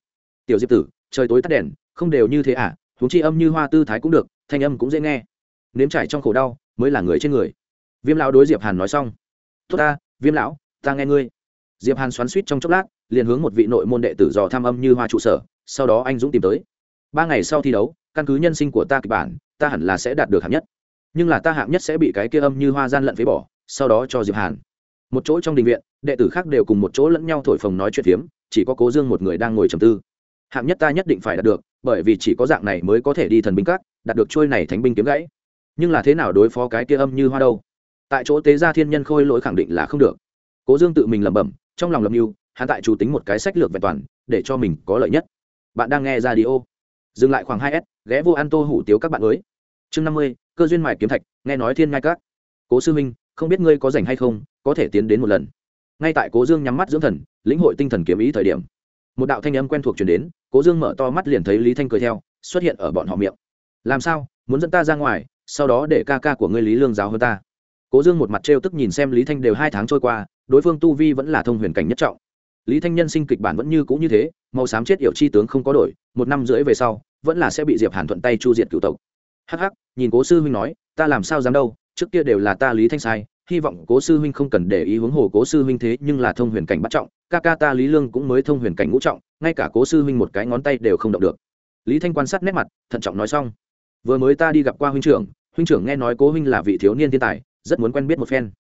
Tiểu diệp tử, trời tối tắt đèn, không đều như thế à huống chi âm như hoa tư thái cũng được, thanh âm cũng dễ nghe. Nếm trải trong khổ đau mới là người trên người. Viêm lão đối diệp hàn nói xong. Tốt ta, viêm lão, ta nghe ngươi. Diệp hàn xoắn suýt trong chốc lát, liền hướng một vị nội môn đệ tử dò tham âm như hoa trụ sở, sau đó anh dũng tìm tới. Ba ngày sau thi đấu, căn cứ nhân sinh của ta kịch bản, ta hẳn là sẽ đạt được hạng nhất. Nhưng là ta hạng nhất sẽ bị cái kia âm như hoa gian lận phế bỏ, sau đó cho diệp hàn. Một chỗ trong đình viện, đệ tử khác đều cùng một chỗ lẫn nhau thổi phồng nói chuyện phiếm, chỉ có cố dương một người đang ngồi trầm tư hạng nhất ta nhất định phải đạt được, bởi vì chỉ có dạng này mới có thể đi thần binh các, đạt được trôi này thánh binh kiếm gãy. Nhưng là thế nào đối phó cái kia âm như hoa đâu? Tại chỗ tế gia thiên nhân khôi lỗi khẳng định là không được. Cố dương tự mình lẩm bẩm, trong lòng lầm mưu hắn tại chủ tính một cái sách lược vẹn toàn, để cho mình có lợi nhất. Bạn đang nghe ra đi ô dừng lại khoảng hai s, ghé vô ăn tô hủ tiếu các bạn mới. Chương năm mươi, cơ duyên mài kiếm thạch, nghe nói thiên ngai các. Cố sư minh, không biết ngươi có rảnh hay không, có thể tiến đến một lần. Ngay tại cố dương nhắm mắt dưỡng thần, lĩnh hội tinh thần kiếm ý thời điểm một đạo thanh âm quen thuộc chuyển đến, cố dương mở to mắt liền thấy lý thanh cười theo, xuất hiện ở bọn họ miệng. Làm sao? Muốn dẫn ta ra ngoài, sau đó để ca ca của ngươi lý lương giáo hơn ta? Cố dương một mặt trêu tức nhìn xem lý thanh đều hai tháng trôi qua, đối phương tu vi vẫn là thông huyền cảnh nhất trọng. Lý thanh nhân sinh kịch bản vẫn như cũ như thế, màu xám chết yểu chi tướng không có đổi, một năm rưỡi về sau, vẫn là sẽ bị diệp hàn thuận tay chu diệt cựu tộc. Hắc hắc, nhìn cố sư huynh nói, ta làm sao dám đâu, trước kia đều là ta lý thanh sai hy vọng cố sư huynh không cần để ý hướng hồ cố sư huynh thế nhưng là thông huyền cảnh bắt trọng, ca ca ta lý lương cũng mới thông huyền cảnh ngũ trọng, ngay cả cố sư huynh một cái ngón tay đều không động được. Lý thanh quan sát nét mặt, thận trọng nói xong. Vừa mới ta đi gặp qua huynh trưởng huynh trưởng nghe nói cố huynh là vị thiếu niên thiên tài, rất muốn quen biết một phen.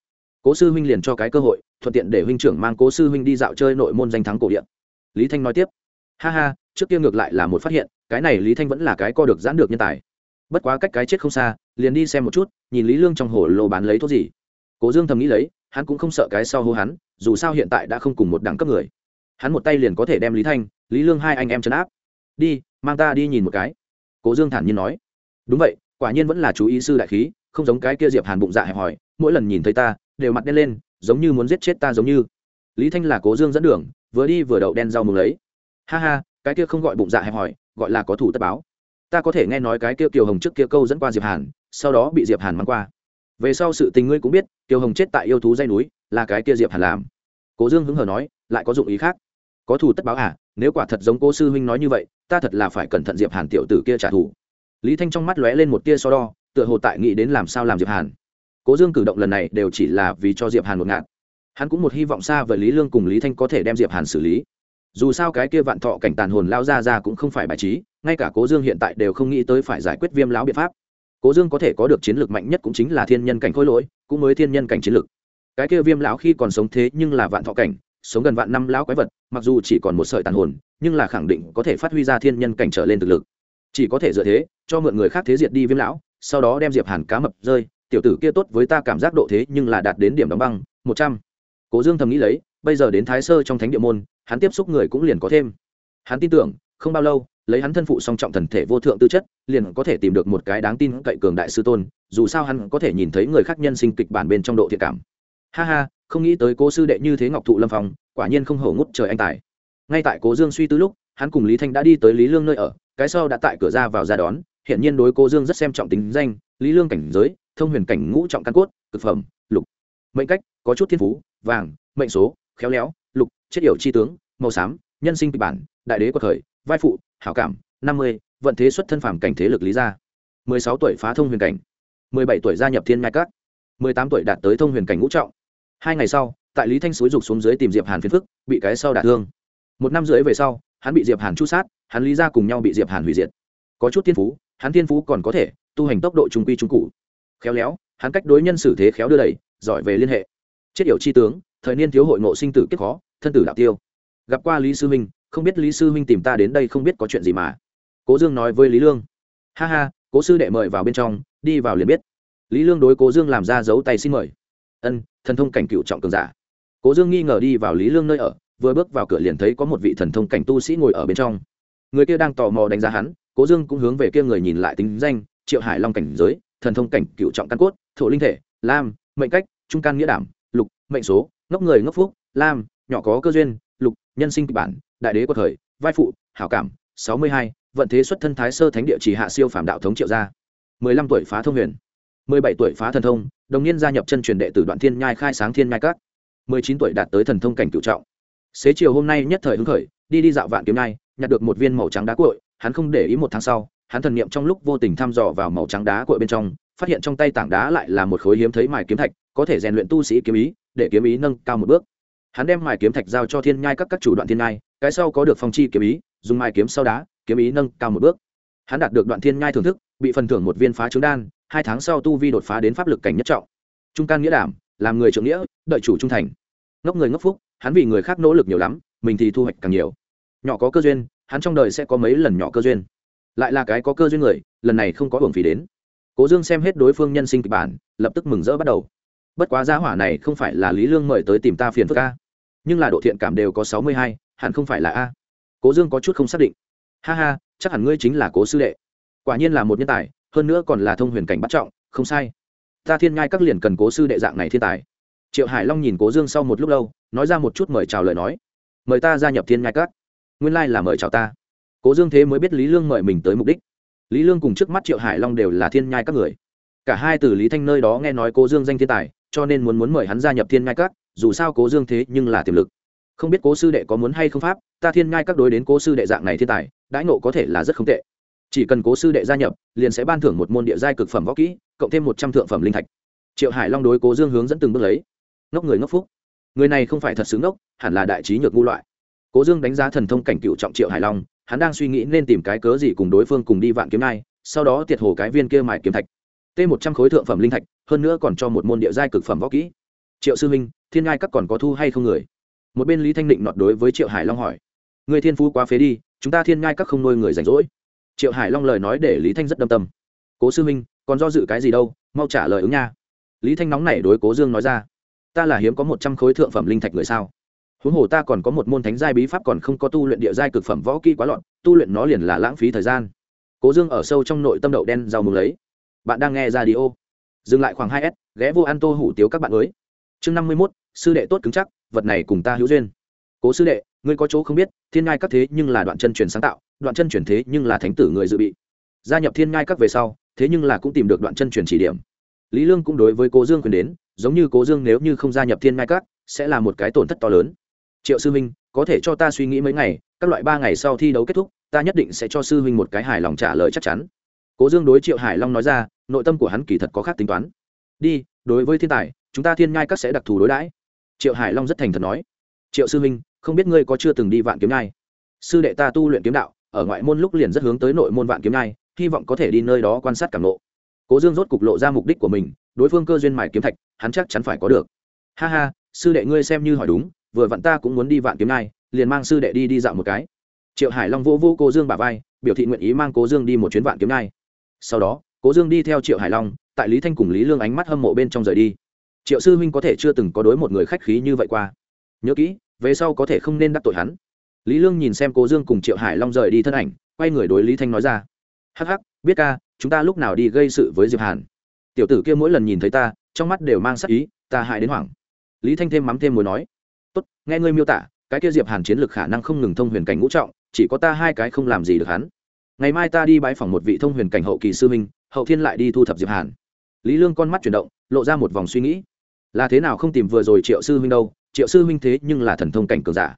Cố sư huynh liền cho cái cơ hội, thuận tiện để huynh trưởng mang cố sư huynh đi dạo chơi nội môn danh thắng cổ điện lý thanh nói tiếp. Ha ha, trước kia ngược lại là một phát hiện, cái này lý thanh vẫn là cái co được giãn được nhân tài. Bất quá cách cái chết không xa, liền đi xem một chút, nhìn lý lương trong hồ lô bán lấy thuốc gì cố dương thầm nghĩ lấy, hắn cũng không sợ cái sau hô hắn, dù sao hiện tại đã không cùng một đẳng cấp người. Hắn một tay liền có thể đem lý thanh, lý lương hai anh em chấn áp. Đi, mang ta đi nhìn một cái. Cố dương thản nhiên nói. Đúng vậy, quả nhiên vẫn là chú ý sư đại khí, không giống cái kia diệp hàn bụng dạ hẹp hòi, mỗi lần nhìn thấy ta, đều mặt đen lên, giống như muốn giết chết ta giống như. Lý thanh là cố dương dẫn đường, vừa đi vừa đậu đen rau mừng lấy. Ha ha, cái kia không gọi bụng dạ hẹp hòi, gọi là có thủ tất báo. Ta có thể nghe nói cái kia kiều hồng trước kia câu dẫn qua diệp hàn, sau đó bị diệp hàn mang qua về sau sự tình ngươi cũng biết, Tiêu hồng chết tại yêu thú dây núi, là cái kia diệp hàn làm. Cố dương hứng hờ nói, lại có dụng ý khác. Có thù tất báo à nếu quả thật giống cô sư huynh nói như vậy, ta thật là phải cẩn thận diệp hàn tiểu tử kia trả thù. Lý thanh trong mắt lóe lên một tia so đo, tựa hồ tại nghĩ đến làm sao làm diệp hàn. Cố dương cử động lần này đều chỉ là vì cho diệp hàn một ngạn hắn cũng một hy vọng xa với lý lương cùng lý thanh có thể đem diệp hàn xử lý. Dù sao cái kia vạn thọ cảnh tàn hồn lao ra ra cũng không phải bài trí, ngay cả cố dương hiện tại đều không nghĩ tới phải giải quyết viêm lão biện pháp cố dương có thể có được chiến lược mạnh nhất cũng chính là thiên nhân cảnh khôi lỗi, cũng mới thiên nhân cảnh chiến lược. Cái kia viêm lão khi còn sống thế nhưng là vạn thọ cảnh, sống gần vạn năm lão quái vật, mặc dù chỉ còn một sợi tàn hồn, nhưng là khẳng định có thể phát huy ra thiên nhân cảnh trở lên thực lực. Chỉ có thể dựa thế, cho mượn người khác thế diệt đi viêm lão, sau đó đem diệp hàn cá mập rơi, tiểu tử kia tốt với ta cảm giác độ thế nhưng là đạt đến điểm đóng băng, một trăm. Cố dương thầm nghĩ lấy, bây giờ đến thái sơ trong thánh địa môn, hắn tiếp xúc người cũng liền có thêm. Hắn tin tưởng, không bao lâu lấy hắn thân phụ song trọng thần thể vô thượng tư chất, liền có thể tìm được một cái đáng tin cậy cường đại sư tôn, dù sao hắn có thể nhìn thấy người khác nhân sinh kịch bản bên trong độ thiện cảm. Ha ha, không nghĩ tới cố sư đệ như thế ngọc thụ lâm phong, quả nhiên không hổ ngút trời anh tài. Ngay tại cố dương suy tư lúc, hắn cùng lý thanh đã đi tới lý lương nơi ở, cái sau đã tại cửa ra vào ra đón hiện nhiên đối cố dương rất xem trọng tính danh, lý lương cảnh giới, thông huyền cảnh ngũ trọng căn cốt, cực phẩm, lục. Mệnh cách, có chút thiên phú, vàng, mệnh số, khéo léo, lục, chết yểu chi tướng, màu xám, nhân sinh kịch bản, đại đế của thời vai phụ hảo cảm năm mươi vận thế xuất thân phàm cảnh thế lực lý gia. mười sáu tuổi phá thông huyền cảnh. mười bảy tuổi gia nhập thiên ngai cát, mười tám tuổi đạt tới thông huyền cảnh ngũ trọng. Hai ngày sau tại lý thanh suối rục xuống dưới tìm diệp hàn phiến phức bị cái sau đả thương. Một năm rưỡi về sau hắn bị diệp hàn chu sát hắn lý ra cùng nhau bị diệp hàn hủy diệt. Có chút thiên phú hắn thiên phú còn có thể tu hành tốc độ trung quy trung cụ khéo léo hắn cách đối nhân xử thế khéo đưa đẩy giỏi về liên hệ. Chết yểu chi tướng thời niên thiếu hội ngộ sinh tử kiếp khó thân tử đạo tiêu. Gặp qua lý sư minh không biết lý sư huynh tìm ta đến đây không biết có chuyện gì mà. Cố dương nói với lý lương. Ha ha, cố sư đệ mời vào bên trong, đi vào liền biết. Lý lương đối cố dương làm ra dấu tay xin mời. Ân, thần thông cảnh cựu trọng cường giả. Cố dương nghi ngờ đi vào lý lương nơi ở, vừa bước vào cửa liền thấy có một vị thần thông cảnh tu sĩ ngồi ở bên trong. Người kia đang tò mò đánh giá hắn, cố dương cũng hướng về kia người nhìn lại tính danh, triệu hải long cảnh giới, thần thông cảnh cựu trọng căn cốt, thổ linh thể, lam, mệnh cách, trung căn nghĩa đảm, lục, mệnh số, ngốc người ngốc phúc, lam, nhỏ có cơ duyên, lục, nhân sinh kịch bản đại đế của thời, vai phụ, hảo cảm, sáu mươi hai, vận thế xuất thân thái sơ thánh địa chỉ hạ siêu phàm đạo thống triệu gia. mười lăm tuổi phá thông huyền. mười bảy tuổi phá thần thông, đồng niên gia nhập chân truyền đệ tử đoạn thiên nhai khai sáng thiên nhai các. mười chín tuổi đạt tới thần thông cảnh cựu trọng. Xế chiều hôm nay nhất thời hứng khởi, đi đi dạo vạn kiếm nhai, nhặt được một viên màu trắng đá cội hắn không để ý một tháng sau, hắn thần niệm trong lúc vô tình thăm dò vào màu trắng đá cội bên trong, phát hiện trong tay tảng đá lại là một khối hiếm thấy mài kiếm thạch, có thể rèn luyện tu sĩ kiếm ý, để kiếm ý nâng cao một bước. Hắn đem mài kiếm thạch giao cho thiên nhai các các chủ đoạn thiên nhai cái sau có được phong chi kiếm ý, dùng mai kiếm sau đá, kiếm ý nâng cao một bước. Hắn đạt được đoạn thiên nhai thưởng thức, bị phần thưởng một viên phá trứng đan, hai tháng sau tu vi đột phá đến pháp lực cảnh nhất trọng. Trung can nghĩa đảm, làm người trưởng nghĩa, đợi chủ trung thành. Ngốc người ngốc phúc, hắn vì người khác nỗ lực nhiều lắm, mình thì thu hoạch càng nhiều. Nhỏ có cơ duyên, hắn trong đời sẽ có mấy lần nhỏ cơ duyên. Lại là cái có cơ duyên người, lần này không có hưởng phí đến. Cố dương xem hết đối phương nhân sinh kịch bản, lập tức mừng rỡ bắt đầu. Bất quá giá hỏa này không phải là lý lương mời tới tìm ta phiền phức ca nhưng là độ thiện cảm đều có sáu mươi hai hẳn không phải là a. Cố dương có chút không xác định. Ha ha, chắc hẳn ngươi chính là cố sư đệ. Quả nhiên là một nhân tài, hơn nữa còn là thông huyền cảnh bắt trọng, không sai. Ta thiên ngai các liền cần cố sư đệ dạng này thiên tài. Triệu hải long nhìn cố dương sau một lúc lâu, nói ra một chút mời chào lời nói. Mời ta gia nhập thiên ngai các. Nguyên lai là mời chào ta. Cố dương thế mới biết lý lương mời mình tới mục đích. Lý lương cùng trước mắt triệu hải long đều là thiên nhai các người. Cả hai từ lý thanh nơi đó nghe nói cố dương danh thiên tài, cho nên muốn muốn mời hắn gia nhập thiên nhai các, dù sao cố dương thế nhưng là tiềm lực không biết cố sư đệ có muốn hay không pháp, ta thiên ngai các đối đến cố sư đệ dạng này thiên tài, đãi nộ có thể là rất không tệ. Chỉ cần cố sư đệ gia nhập, liền sẽ ban thưởng một môn địa giai cực phẩm võ kỹ, cộng thêm một trăm thượng phẩm linh thạch. Triệu hải long đối cố dương hướng dẫn từng bước lấy. Ngốc người ngốc phúc. Người này không phải thật xứng ngốc, hẳn là đại trí nhược ngu loại. Cố dương đánh giá thần thông cảnh cựu trọng triệu hải long, hắn đang suy nghĩ nên tìm cái cớ gì cùng đối phương cùng đi vạn kiếm nai sau đó tiệt hồ cái viên kia mài kiếm thạch. T một trăm khối thượng phẩm linh thạch, hơn nữa còn cho một môn địa giai cực phẩm võ kỹ. Triệu sư minh, thiên ngai các còn có thu hay không người? Một bên lý thanh định nọt đối với triệu hải long hỏi người thiên phú quá phế đi, chúng ta thiên ngai các không nuôi người rảnh rỗi. Triệu hải long lời nói để lý thanh rất đâm tâm. Cố sư minh còn do dự cái gì đâu, mau trả lời ứng nha. Lý thanh nóng nảy đối cố dương nói ra, ta là hiếm có một trăm khối thượng phẩm linh thạch người sao? Huống hồ ta còn có một môn thánh giai bí pháp còn không có tu luyện địa giai cực phẩm võ kỹ quá lọn tu luyện nó liền là lãng phí thời gian. Cố dương ở sâu trong nội tâm đậu đen giàu mừng lấy. Bạn đang nghe ra đi ô dừng lại khoảng hai s, ghé vô ăn tô hủ tiếu các bạn mới. Chương năm mươi mốt, sư đệ tốt cứng chắc vật này cùng ta hữu duyên. Cố sư đệ, ngươi có chỗ không biết, thiên ngai các thế nhưng là đoạn chân truyền sáng tạo, đoạn chân truyền thế nhưng là thánh tử người dự bị. Gia nhập thiên ngai các về sau, thế nhưng là cũng tìm được đoạn chân truyền chỉ điểm. Lý lương cũng đối với cố dương quyền đến, giống như cố dương nếu như không gia nhập thiên ngai các, sẽ là một cái tổn thất to lớn. Triệu sư huynh, có thể cho ta suy nghĩ mấy ngày, các loại ba ngày sau thi đấu kết thúc, ta nhất định sẽ cho sư huynh một cái hài lòng trả lời chắc chắn. Cố dương đối triệu hải long nói ra, nội tâm của hắn kỳ thật có khác tính toán. Đi, đối với thiên tài, chúng ta thiên ngai các sẽ đặc thù đối đãi triệu hải long rất thành thật nói, triệu sư huynh, không biết ngươi có chưa từng đi vạn kiếm nhai? Sư đệ ta tu luyện kiếm đạo, ở ngoại môn lúc liền rất hướng tới nội môn vạn kiếm nhai, hy vọng có thể đi nơi đó quan sát cảm lộ cố dương rốt cục lộ ra mục đích của mình, đối phương cơ duyên mài kiếm thạch, hắn chắc chắn phải có được. Ha ha, sư đệ ngươi xem như hỏi đúng, vừa vặn ta cũng muốn đi vạn kiếm nai liền mang sư đệ đi đi dạo một cái. Triệu hải long vô vô cô dương bà vai, biểu thị nguyện ý mang cố dương đi một chuyến vạn kiếm nai sau đó, cố dương đi theo triệu hải long, tại lý thanh cùng lý lương ánh mắt hâm mộ bên trong rời đi triệu sư huynh có thể chưa từng có đối một người khách khí như vậy qua. Nhớ kỹ, về sau có thể không nên đắc tội hắn. Lý lương nhìn xem cố dương cùng triệu hải long rời đi thân ảnh, quay người đối lý thanh nói ra. Hắc hắc, biết ca, chúng ta lúc nào đi gây sự với diệp hàn. Tiểu tử kia mỗi lần nhìn thấy ta, trong mắt đều mang sắc ý, ta hại đến hoảng. Lý thanh thêm mắm thêm mối nói. Tốt, nghe ngươi miêu tả, cái kia diệp hàn chiến lược khả năng không ngừng thông huyền cảnh ngũ trọng, chỉ có ta hai cái không làm gì được hắn. Ngày mai ta đi bãi phòng một vị thông huyền cảnh hậu kỳ sư minh hậu thiên lại đi thu thập diệp hàn. Lý lương con mắt chuyển động, lộ ra một vòng suy nghĩ là thế nào không tìm vừa rồi triệu sư huynh đâu, triệu sư huynh thế nhưng là thần thông cảnh cường giả.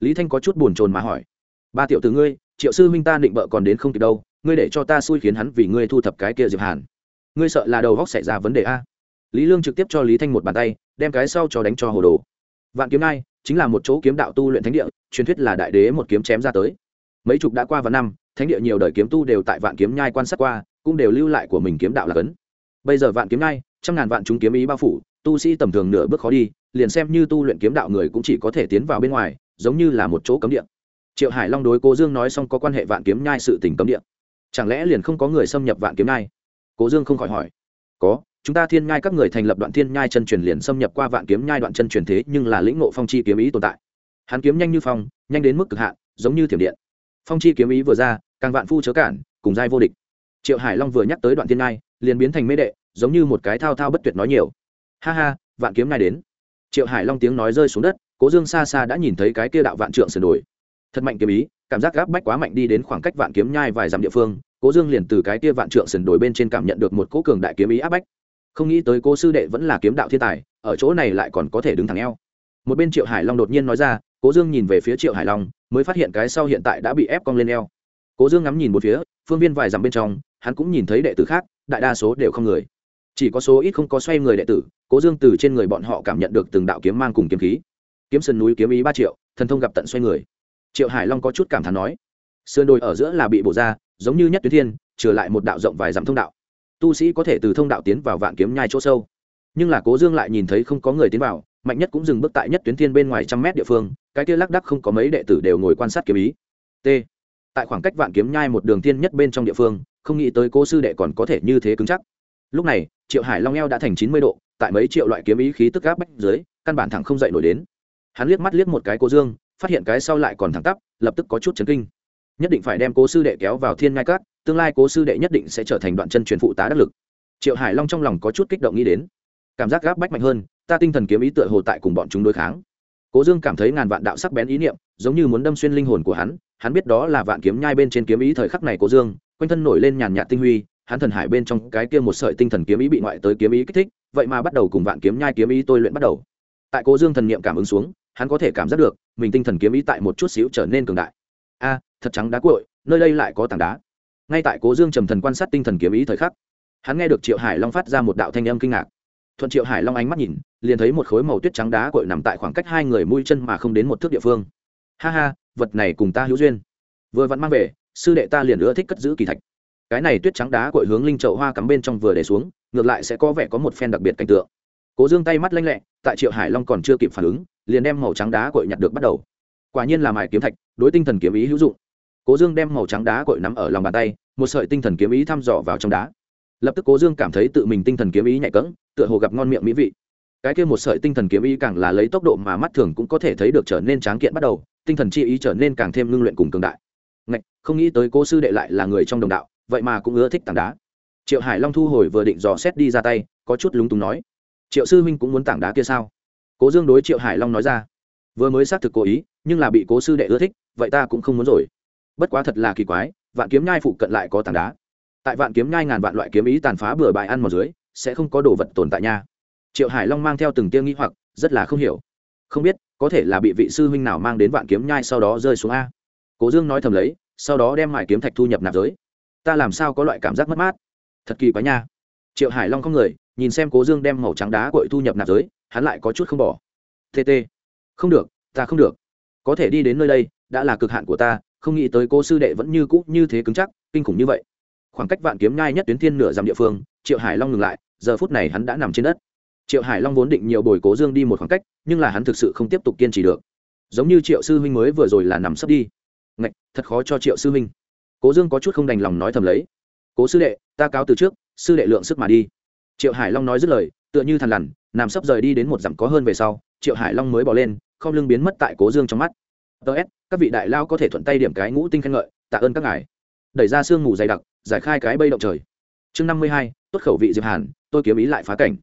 Lý thanh có chút buồn chồn mà hỏi, ba tiểu từ ngươi, triệu sư huynh ta định bợ còn đến không kịp đâu, ngươi để cho ta xui khiến hắn vì ngươi thu thập cái kia diệp hàn. Ngươi sợ là đầu góc xảy ra vấn đề a? Lý lương trực tiếp cho lý thanh một bàn tay, đem cái sau cho đánh cho hồ đồ. Vạn kiếm nai chính là một chỗ kiếm đạo tu luyện thánh địa, truyền thuyết là đại đế một kiếm chém ra tới. Mấy chục đã qua và năm, thánh địa nhiều đời kiếm tu đều tại vạn kiếm nhai quan sát qua, cũng đều lưu lại của mình kiếm đạo là cấn. Bây giờ vạn kiếm nhai trăm ngàn vạn chúng kiếm ý bao phủ tu sĩ tầm thường nửa bước khó đi, liền xem như tu luyện kiếm đạo người cũng chỉ có thể tiến vào bên ngoài, giống như là một chỗ cấm địa. Triệu hải long đối cố dương nói xong có quan hệ vạn kiếm nhai sự tình cấm địa. Chẳng lẽ liền không có người xâm nhập vạn kiếm nhai? Cố dương không khỏi hỏi. Có, chúng ta thiên nhai các người thành lập đoạn thiên nhai chân truyền liền xâm nhập qua vạn kiếm nhai đoạn chân truyền thế, nhưng là lĩnh ngộ phong chi kiếm ý tồn tại. Hắn kiếm nhanh như phong, nhanh đến mức cực hạn, giống như thiểm điện. Phong chi kiếm ý vừa ra, càng vạn phu chớ cản, cùng giai vô địch. Triệu hải long vừa nhắc tới đoạn thiên nhai, liền biến thành mê đệ, giống như một cái thao thao bất tuyệt nói nhiều ha ha, vạn kiếm ngay đến. Triệu hải long tiếng nói rơi xuống đất, cố dương xa xa đã nhìn thấy cái kia đạo vạn trượng sườn đồi. Thật mạnh kiếm ý, cảm giác gáp bách quá mạnh đi đến khoảng cách vạn kiếm nhai vài dặm địa phương, cố dương liền từ cái kia vạn trượng sườn đồi bên trên cảm nhận được một cố cường đại kiếm ý áp bách. Không nghĩ tới cô sư đệ vẫn là kiếm đạo thiên tài, ở chỗ này lại còn có thể đứng thẳng eo. Một bên triệu hải long đột nhiên nói ra, cố dương nhìn về phía triệu hải long, mới phát hiện cái sau hiện tại đã bị ép cong lên eo. Cố dương ngắm nhìn một phía, phương viên vài dặm bên trong, hắn cũng nhìn thấy đệ tử khác, đại đa số đều không người chỉ có số ít không có xoay người đệ tử, cố dương từ trên người bọn họ cảm nhận được từng đạo kiếm mang cùng kiếm khí. Kiếm sườn núi kiếm ý ba triệu, thần thông gặp tận xoay người. Triệu hải long có chút cảm thán nói, sườn đồi ở giữa là bị bổ ra, giống như nhất tuyến thiên trở lại một đạo rộng vài dặm thông đạo. Tu sĩ có thể từ thông đạo tiến vào vạn kiếm nhai chỗ sâu. Nhưng là cố dương lại nhìn thấy không có người tiến vào, mạnh nhất cũng dừng bước tại nhất tuyến thiên bên ngoài trăm mét địa phương, cái kia lác đắc không có mấy đệ tử đều ngồi quan sát kiếm ý. T. Tại khoảng cách vạn kiếm nhai một đường thiên nhất bên trong địa phương, không nghĩ tới cố sư đệ còn có thể như thế cứng chắc lúc này, triệu hải long eo đã thành chín mươi độ, tại mấy triệu loại kiếm ý khí tức gáp bách dưới, căn bản thẳng không dậy nổi đến. Hắn liếc mắt liếc một cái cố dương, phát hiện cái sau lại còn thẳng tắp, lập tức có chút chấn kinh. Nhất định phải đem cố sư đệ kéo vào thiên ngai cát, tương lai cố sư đệ nhất định sẽ trở thành đoạn chân truyền phụ tá đắc lực. Triệu hải long trong lòng có chút kích động nghĩ đến. Cảm giác gáp bách mạnh hơn, ta tinh thần kiếm ý tựa hồ tại cùng bọn chúng đối kháng. Cố dương cảm thấy ngàn vạn đạo sắc bén ý niệm, giống như muốn đâm xuyên linh hồn của hắn hắn biết đó là vạn kiếm nhai bên trên kiếm ý thời khắc này cố dương, quanh thân nổi lên nhàn nhạt tinh huy hắn thần hải bên trong cái kia một sợi tinh thần kiếm ý bị ngoại tới kiếm ý kích thích, vậy mà bắt đầu cùng vạn kiếm nhai kiếm ý tôi luyện bắt đầu. Tại cố dương thần niệm cảm ứng xuống, hắn có thể cảm giác được, mình tinh thần kiếm ý tại một chút xíu trở nên cường đại. A, thật trắng đá cội nơi đây lại có tảng đá. Ngay tại cố dương trầm thần quan sát tinh thần kiếm ý thời khắc, hắn nghe được triệu hải long phát ra một đạo thanh âm kinh ngạc. Thuận triệu hải long ánh mắt nhìn, liền thấy một khối màu tuyết trắng đá cội nằm tại khoảng cách hai người mũi chân mà không đến một thước địa phương. Ha ha, vật này cùng ta hữu duyên. Vừa vặn mang về, sư đệ ta liền ưa thích cất giữ kỳ thạch cái này tuyết trắng đá cội hướng linh chậu hoa cắm bên trong vừa để xuống ngược lại sẽ có vẻ có một phen đặc biệt cảnh tượng. Cố dương tay mắt lanh lẹ tại triệu hải long còn chưa kịp phản ứng liền đem màu trắng đá cội nhặt được bắt đầu. Quả nhiên là mài kiếm thạch đối tinh thần kiếm ý hữu dụng. Cố dương đem màu trắng đá cội nắm ở lòng bàn tay một sợi tinh thần kiếm ý thăm dò vào trong đá. Lập tức cố dương cảm thấy tự mình tinh thần kiếm ý nhạy cỡng tựa hồ gặp ngon miệng mỹ vị. Cái kia một sợi tinh thần kiếm ý càng là lấy tốc độ mà mắt thường cũng có thể thấy được trở nên tráng kiện bắt đầu tinh thần chi ý trở nên càng thêm ngưng luyện cùng cường đại. Ngạch, không nghĩ tới cô sư đệ lại là người trong đồng đạo vậy mà cũng ưa thích tảng đá. Triệu hải long thu hồi vừa định dò xét đi ra tay, có chút lúng túng nói, triệu sư huynh cũng muốn tảng đá kia sao? Cố dương đối triệu hải long nói ra, vừa mới xác thực cố ý, nhưng là bị cố sư đệ ưa thích, vậy ta cũng không muốn rồi. Bất quá thật là kỳ quái, vạn kiếm nhai phụ cận lại có tảng đá. Tại vạn kiếm nhai ngàn vạn loại kiếm ý tàn phá bừa bãi ăn mòn dưới, sẽ không có đồ vật tồn tại nha. Triệu hải long mang theo từng tiêu nghĩ hoặc, rất là không hiểu. Không biết, có thể là bị vị sư huynh nào mang đến vạn kiếm nhai sau đó rơi xuống a? Cố dương nói thầm lấy, sau đó đem mải kiếm thạch thu nhập nạp giới ta làm sao có loại cảm giác mất mát? Thật kỳ quá nha. Triệu hải long không người, nhìn xem cố dương đem màu trắng đá cội thu nhập nạp giới, hắn lại có chút không bỏ. Tt không được, ta không được. Có thể đi đến nơi đây, đã là cực hạn của ta, không nghĩ tới cô sư đệ vẫn như cũ như thế cứng chắc, kinh khủng như vậy. Khoảng cách vạn kiếm nhai nhất tuyến thiên nửa dặm địa phương, triệu hải long ngừng lại, giờ phút này hắn đã nằm trên đất. Triệu hải long vốn định nhiều bồi cố dương đi một khoảng cách, nhưng là hắn thực sự không tiếp tục kiên trì được. Giống như triệu sư huynh mới vừa rồi là nằm sấp đi. Ngạch, thật khó cho triệu sư huynh cố dương có chút không đành lòng nói thầm lấy. Cố sư đệ, ta cáo từ trước, sư đệ lượng sức mà đi. Triệu hải long nói dứt lời, tựa như thằn lằn, nằm sấp rời đi đến một dặm có hơn về sau, triệu hải long mới bỏ lên, không lưng biến mất tại cố dương trong mắt. Ts các vị đại lao có thể thuận tay điểm cái ngũ tinh khen ngợi, tạ ơn các ngài. Đẩy ra sương mù dày đặc, giải khai cái bây động trời. Chương năm mươi hai, tốt khẩu vị diệp hàn, tôi kiếm ý lại phá cảnh.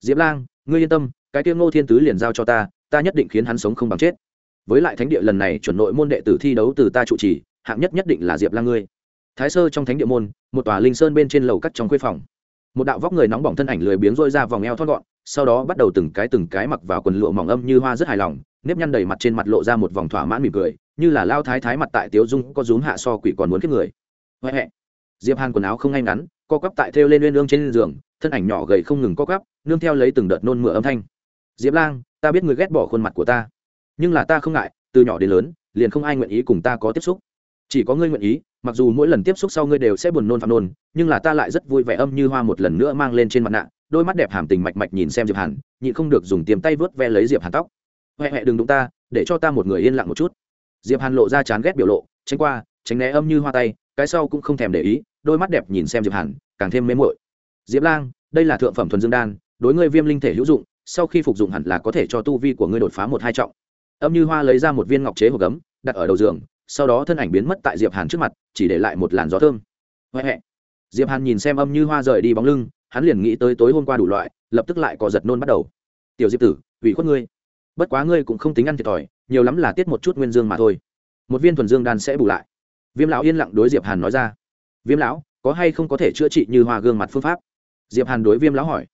Diệp lang, ngươi yên tâm, cái tiêu ngô thiên tứ liền giao cho ta ta nhất định khiến hắn sống không bằng chết. Với lại thánh địa lần này, chuẩn nội môn đệ tử thi đấu từ ta trụ trì hạng nhất nhất định là diệp lang ngươi. Thái sơ trong thánh địa môn, một tòa linh sơn bên trên lầu cắt trong khuê phòng. Một đạo vóc người nóng bỏng thân ảnh lười biếng rôi ra vòng eo thon gọn, sau đó bắt đầu từng cái từng cái mặc vào quần lụa mỏng âm như hoa rất hài lòng, nếp nhăn đầy mặt trên mặt lộ ra một vòng thỏa mãn mỉm cười, như là lao thái thái mặt tại tiếu dung có rúm hạ so quỷ còn muốn kiếp người. Huệ huệ diệp hàn quần áo không ngay ngắn, co quắp tại thêu lên lên lương trên giường, thân ảnh nhỏ gầy không ngừng co quắp, nương theo lấy từng đợt nôn mửa âm thanh. Diệp lang, ta biết người ghét bỏ khuôn mặt của ta, nhưng là ta không ngại, từ nhỏ đến lớn, liền không ai nguyện ý cùng ta có tiếp xúc chỉ có ngươi nguyện ý, mặc dù mỗi lần tiếp xúc sau ngươi đều sẽ buồn nôn phạm nôn, nhưng là ta lại rất vui vẻ âm như hoa một lần nữa mang lên trên mặt nạ, đôi mắt đẹp hàm tình mạch mạch nhìn xem diệp hàn, nhịn không được dùng tiềm tay vớt ve lấy diệp hàn tóc. Huệ huệ đừng đụng ta, để cho ta một người yên lặng một chút. Diệp hàn lộ ra chán ghét biểu lộ, tránh qua, tránh né âm như hoa tay, cái sau cũng không thèm để ý, đôi mắt đẹp nhìn xem diệp hàn, càng thêm mê muội. diệp lang, đây là thượng phẩm thuần dương đan, đối ngươi viêm linh thể hữu dụng, sau khi phục dụng hẳn là có thể cho tu vi của ngươi đột phá một hai trọng. Âm như hoa lấy ra một viên ngọc chế hộp gấm, đặt ở đầu giường sau đó thân ảnh biến mất tại diệp hàn trước mặt, chỉ để lại một làn gió thơm. Huệ huệ diệp hàn nhìn xem âm như hoa rời đi bóng lưng, hắn liền nghĩ tới tối hôm qua đủ loại, lập tức lại có giật nôn bắt đầu. Tiểu diệp tử, ủy khuất ngươi. Bất quá ngươi cũng không tính ăn thiệt thòi, nhiều lắm là tiết một chút nguyên dương mà thôi. Một viên thuần dương đan sẽ bù lại. Viêm lão yên lặng đối diệp hàn nói ra. Viêm lão, có hay không có thể chữa trị như hoa gương mặt phương pháp? Diệp hàn đối viêm lão hỏi.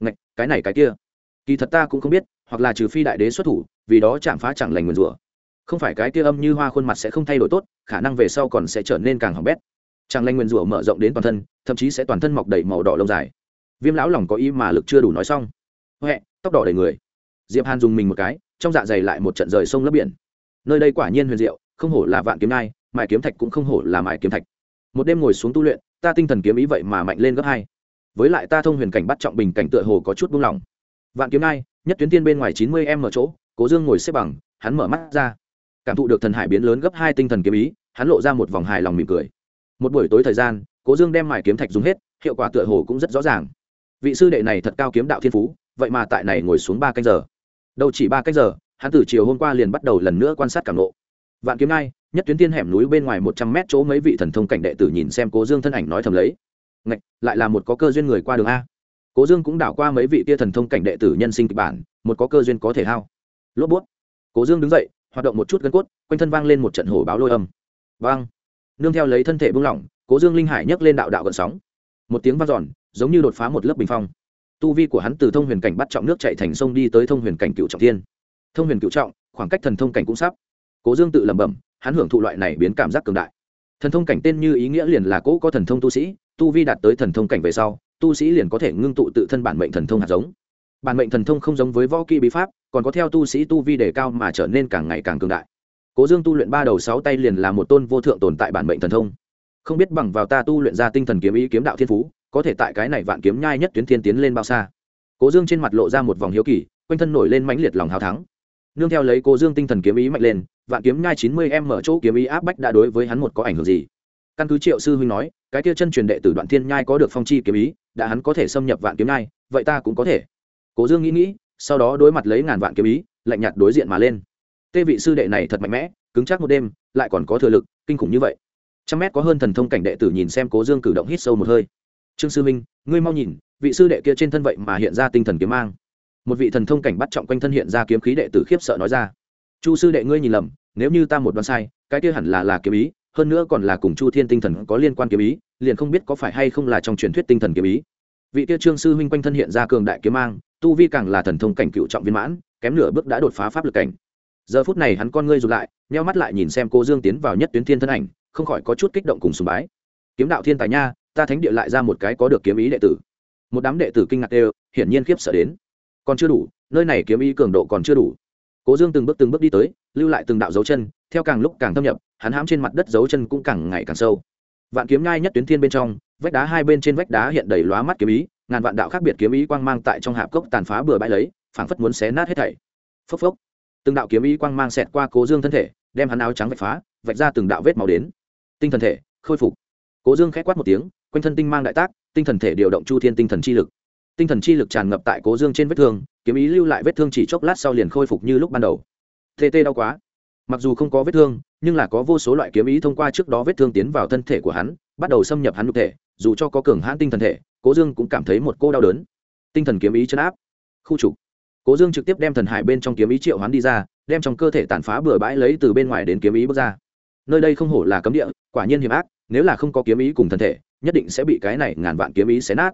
Ngạch, cái này cái kia. Kỳ thật ta cũng không biết, hoặc là trừ phi đại đế xuất thủ, vì đó chạm phá chẳng lành nguyền rủa không phải cái kia âm như hoa khuôn mặt sẽ không thay đổi tốt, khả năng về sau còn sẽ trở nên càng hỏng bét. Chàng lanh nguyên rủa mở rộng đến toàn thân, thậm chí sẽ toàn thân mọc đầy màu đỏ lông dài. Viêm lão lòng có ý mà lực chưa đủ nói xong. Huệ, tóc đỏ đầy người. Diệp hàn dùng mình một cái, trong dạ dày lại một trận rời sông lấp biển. Nơi đây quả nhiên huyền diệu, không hổ là vạn kiếm nai mài kiếm thạch cũng không hổ là mài kiếm thạch. Một đêm ngồi xuống tu luyện, ta tinh thần kiếm ý vậy mà mạnh lên gấp hai. Với lại ta thông huyền cảnh bắt trọng bình cảnh tựa hồ có chút buông lỏng. Vạn kiếm nai nhất tuyến tiên bên ngoài chín mươi em ở chỗ, cố dương ngồi xếp bằng, hắn mở mắt ra cảm thụ được thần hải biến lớn gấp hai tinh thần kiếm ý hắn lộ ra một vòng hài lòng mỉm cười. Một buổi tối thời gian cố dương đem mài kiếm thạch dùng hết hiệu quả tựa hồ cũng rất rõ ràng. Vị sư đệ này thật cao kiếm đạo thiên phú vậy mà tại này ngồi xuống ba canh giờ. Đâu chỉ ba canh giờ hắn từ chiều hôm qua liền bắt đầu lần nữa quan sát cảm lộ vạn kiếm nai nhất tuyến tiên hẻm núi bên ngoài một trăm mét chỗ mấy vị thần thông cảnh đệ tử nhìn xem cố dương thân ảnh nói thầm lấy. Ngạch, lại là một có cơ duyên người qua đường a. Cố dương cũng đảo qua mấy vị tia thần thông cảnh đệ tử nhân sinh kịch bản một có cơ duyên có thể hao. Lốp bút. Cố dương đứng dậy hoạt động một chút gân cốt, quanh thân vang lên một trận hổ báo lôi âm. Vang. Nương theo lấy thân thể buông lỏng, cố dương linh hải nhấc lên đạo đạo gần sóng. Một tiếng vang giòn giống như đột phá một lớp bình phong. Tu vi của hắn từ thông huyền cảnh bắt trọng nước chạy thành sông đi tới thông huyền cảnh cựu trọng thiên. Thông huyền cựu trọng, khoảng cách thần thông cảnh cũng sắp. Cố dương tự lẩm bẩm, hắn hưởng thụ loại này biến cảm giác cường đại. Thần thông cảnh tên như ý nghĩa liền là cỗ có thần thông tu sĩ, tu vi đạt tới thần thông cảnh về sau, tu sĩ liền có thể ngưng tụ tự thân bản mệnh thần thông hạt giống bản mệnh thần thông không giống với võ kỹ bí pháp, còn có theo tu sĩ tu vi đề cao mà trở nên càng ngày càng cường đại. Cố dương tu luyện ba đầu sáu tay liền là một tôn vô thượng tồn tại bản mệnh thần thông. Không biết bằng vào ta tu luyện ra tinh thần kiếm ý kiếm đạo thiên phú, có thể tại cái này vạn kiếm nhai nhất tuyến thiên tiến lên bao xa. Cố dương trên mặt lộ ra một vòng hiếu kỳ, quanh thân nổi lên mãnh liệt lòng hào thắng. Nương theo lấy cố dương tinh thần kiếm ý mạnh lên, vạn kiếm nhai chín mươi em mở chỗ kiếm ý áp bách đã đối với hắn một có ảnh hưởng gì? Căn cứ triệu sư huynh nói, cái kia chân truyền đệ tử đoạn thiên nhai có được phong chi kiếm ý, đã hắn có thể xâm nhập vạn kiếm nhai, vậy ta cũng có thể cố dương nghĩ nghĩ, sau đó đối mặt lấy ngàn vạn kiếm ý, lạnh nhạt đối diện mà lên. Tê vị sư đệ này thật mạnh mẽ, cứng chắc một đêm, lại còn có thừa lực, kinh khủng như vậy. Trăm mét có hơn thần thông cảnh đệ tử nhìn xem cố dương cử động hít sâu một hơi. Trương sư minh, ngươi mau nhìn, vị sư đệ kia trên thân vậy mà hiện ra tinh thần kiếm mang. Một vị thần thông cảnh bắt trọng quanh thân hiện ra kiếm khí đệ tử khiếp sợ nói ra. Chu sư đệ ngươi nhìn lầm, nếu như ta một đoán sai, cái kia hẳn là là kiếm ý, hơn nữa còn là cùng chu thiên tinh thần có liên quan kiếm ý, liền không biết có phải hay không là trong truyền thuyết tinh thần kiếm ý. Vị kia trương sư huynh quanh thân hiện ra cường đại kiếm mang tu vi càng là thần thông cảnh cựu trọng viên mãn, kém nửa bước đã đột phá pháp lực cảnh. Giờ phút này hắn con ngươi rụt lại, nheo mắt lại nhìn xem cô dương tiến vào nhất tuyến thiên thân ảnh, không khỏi có chút kích động cùng sùng bái. Kiếm đạo thiên tài nha, ta thánh địa lại ra một cái có được kiếm ý đệ tử. Một đám đệ tử kinh ngạc đều, hiển nhiên khiếp sợ đến. Còn chưa đủ, nơi này kiếm ý cường độ còn chưa đủ. Cố dương từng bước từng bước đi tới, lưu lại từng đạo dấu chân, theo càng lúc càng thâm nhập, hắn hãm trên mặt đất dấu chân cũng càng ngày càng sâu. Vạn kiếm nhai nhất tuyến thiên bên trong, vách đá hai bên trên vách đá hiện đầy lóa mắt kiếm ý ngàn vạn đạo khác biệt kiếm ý quang mang tại trong hạp cốc tàn phá bừa bãi lấy, phảng phất muốn xé nát hết thảy. Phốc phốc. Từng đạo kiếm ý quang mang xẹt qua cố dương thân thể, đem hắn áo trắng vạch phá, vạch ra từng đạo vết máu đến. Tinh thần thể, khôi phục. Cố dương k h á quát một tiếng, quanh thân tinh mang đại tác, tinh thần thể điều động chu thiên tinh thần chi lực. Tinh thần chi lực tràn ngập tại cố dương trên vết thương, kiếm ý lưu lại vết thương chỉ chốc lát sau liền khôi phục như lúc ban đầu. Tt đau quá. Mặc dù không có vết thương, nhưng là có vô số loại kiếm ý thông qua trước đó vết thương tiến vào thân thể của hắn, bắt đầu xâm nhập hắn nhục thể dù cho có cường hãn tinh thần thể, cố dương cũng cảm thấy một cô đau đớn. Tinh thần kiếm ý chấn áp. Khu trục. Cố dương trực tiếp đem thần hải bên trong kiếm ý triệu hoán đi ra, đem trong cơ thể tàn phá bừa bãi lấy từ bên ngoài đến kiếm ý bước ra. Nơi đây không hổ là cấm địa, quả nhiên hiểm ác, nếu là không có kiếm ý cùng thân thể, nhất định sẽ bị cái này ngàn vạn kiếm ý xé nát.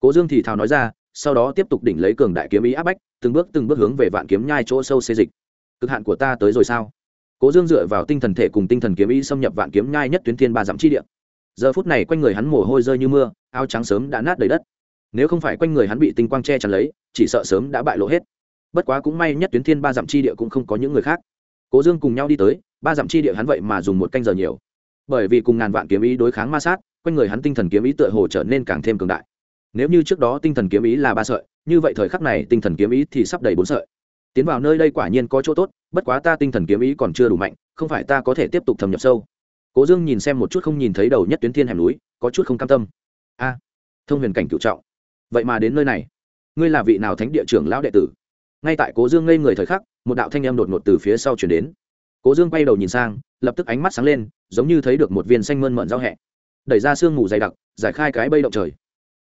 Cố dương thì thào nói ra, sau đó tiếp tục đỉnh lấy cường đại kiếm ý áp bách, từng bước từng bước hướng về vạn kiếm nhai chỗ sâu xê dịch. Cực hạn của ta tới rồi sao? Cố dương dựa vào tinh thần thể cùng tinh thần kiếm ý xâm nhập vạn kiếm nhai nhất tuyến thiên ba dặm chi địa giờ phút này quanh người hắn mồ hôi rơi như mưa, áo trắng sớm đã nát đầy đất. Nếu không phải quanh người hắn bị tinh quang che chắn lấy, chỉ sợ sớm đã bại lộ hết. Bất quá cũng may nhất tuyến thiên ba dặm chi địa cũng không có những người khác. Cố dương cùng nhau đi tới, ba dặm chi địa hắn vậy mà dùng một canh giờ nhiều. Bởi vì cùng ngàn vạn kiếm ý đối kháng ma sát, quanh người hắn tinh thần kiếm ý tựa hồ trở nên càng thêm cường đại. Nếu như trước đó tinh thần kiếm ý là ba sợi, như vậy thời khắc này tinh thần kiếm ý thì sắp đầy bốn sợi. Tiến vào nơi đây quả nhiên có chỗ tốt, bất quá ta tinh thần kiếm ý còn chưa đủ mạnh, không phải ta có thể tiếp tục thâm nhập sâu cố dương nhìn xem một chút không nhìn thấy đầu nhất tuyến thiên hẻm núi, có chút không cam tâm. A, thông huyền cảnh cựu trọng. Vậy mà đến nơi này. Ngươi là vị nào thánh địa trưởng lão đệ tử? Ngay tại cố dương ngây người thời khắc, một đạo thanh âm đột ngột từ phía sau chuyển đến. Cố dương quay đầu nhìn sang, lập tức ánh mắt sáng lên, giống như thấy được một viên xanh mơn mận giao hẹ. Đẩy ra sương mù dày đặc, giải khai cái bây động trời.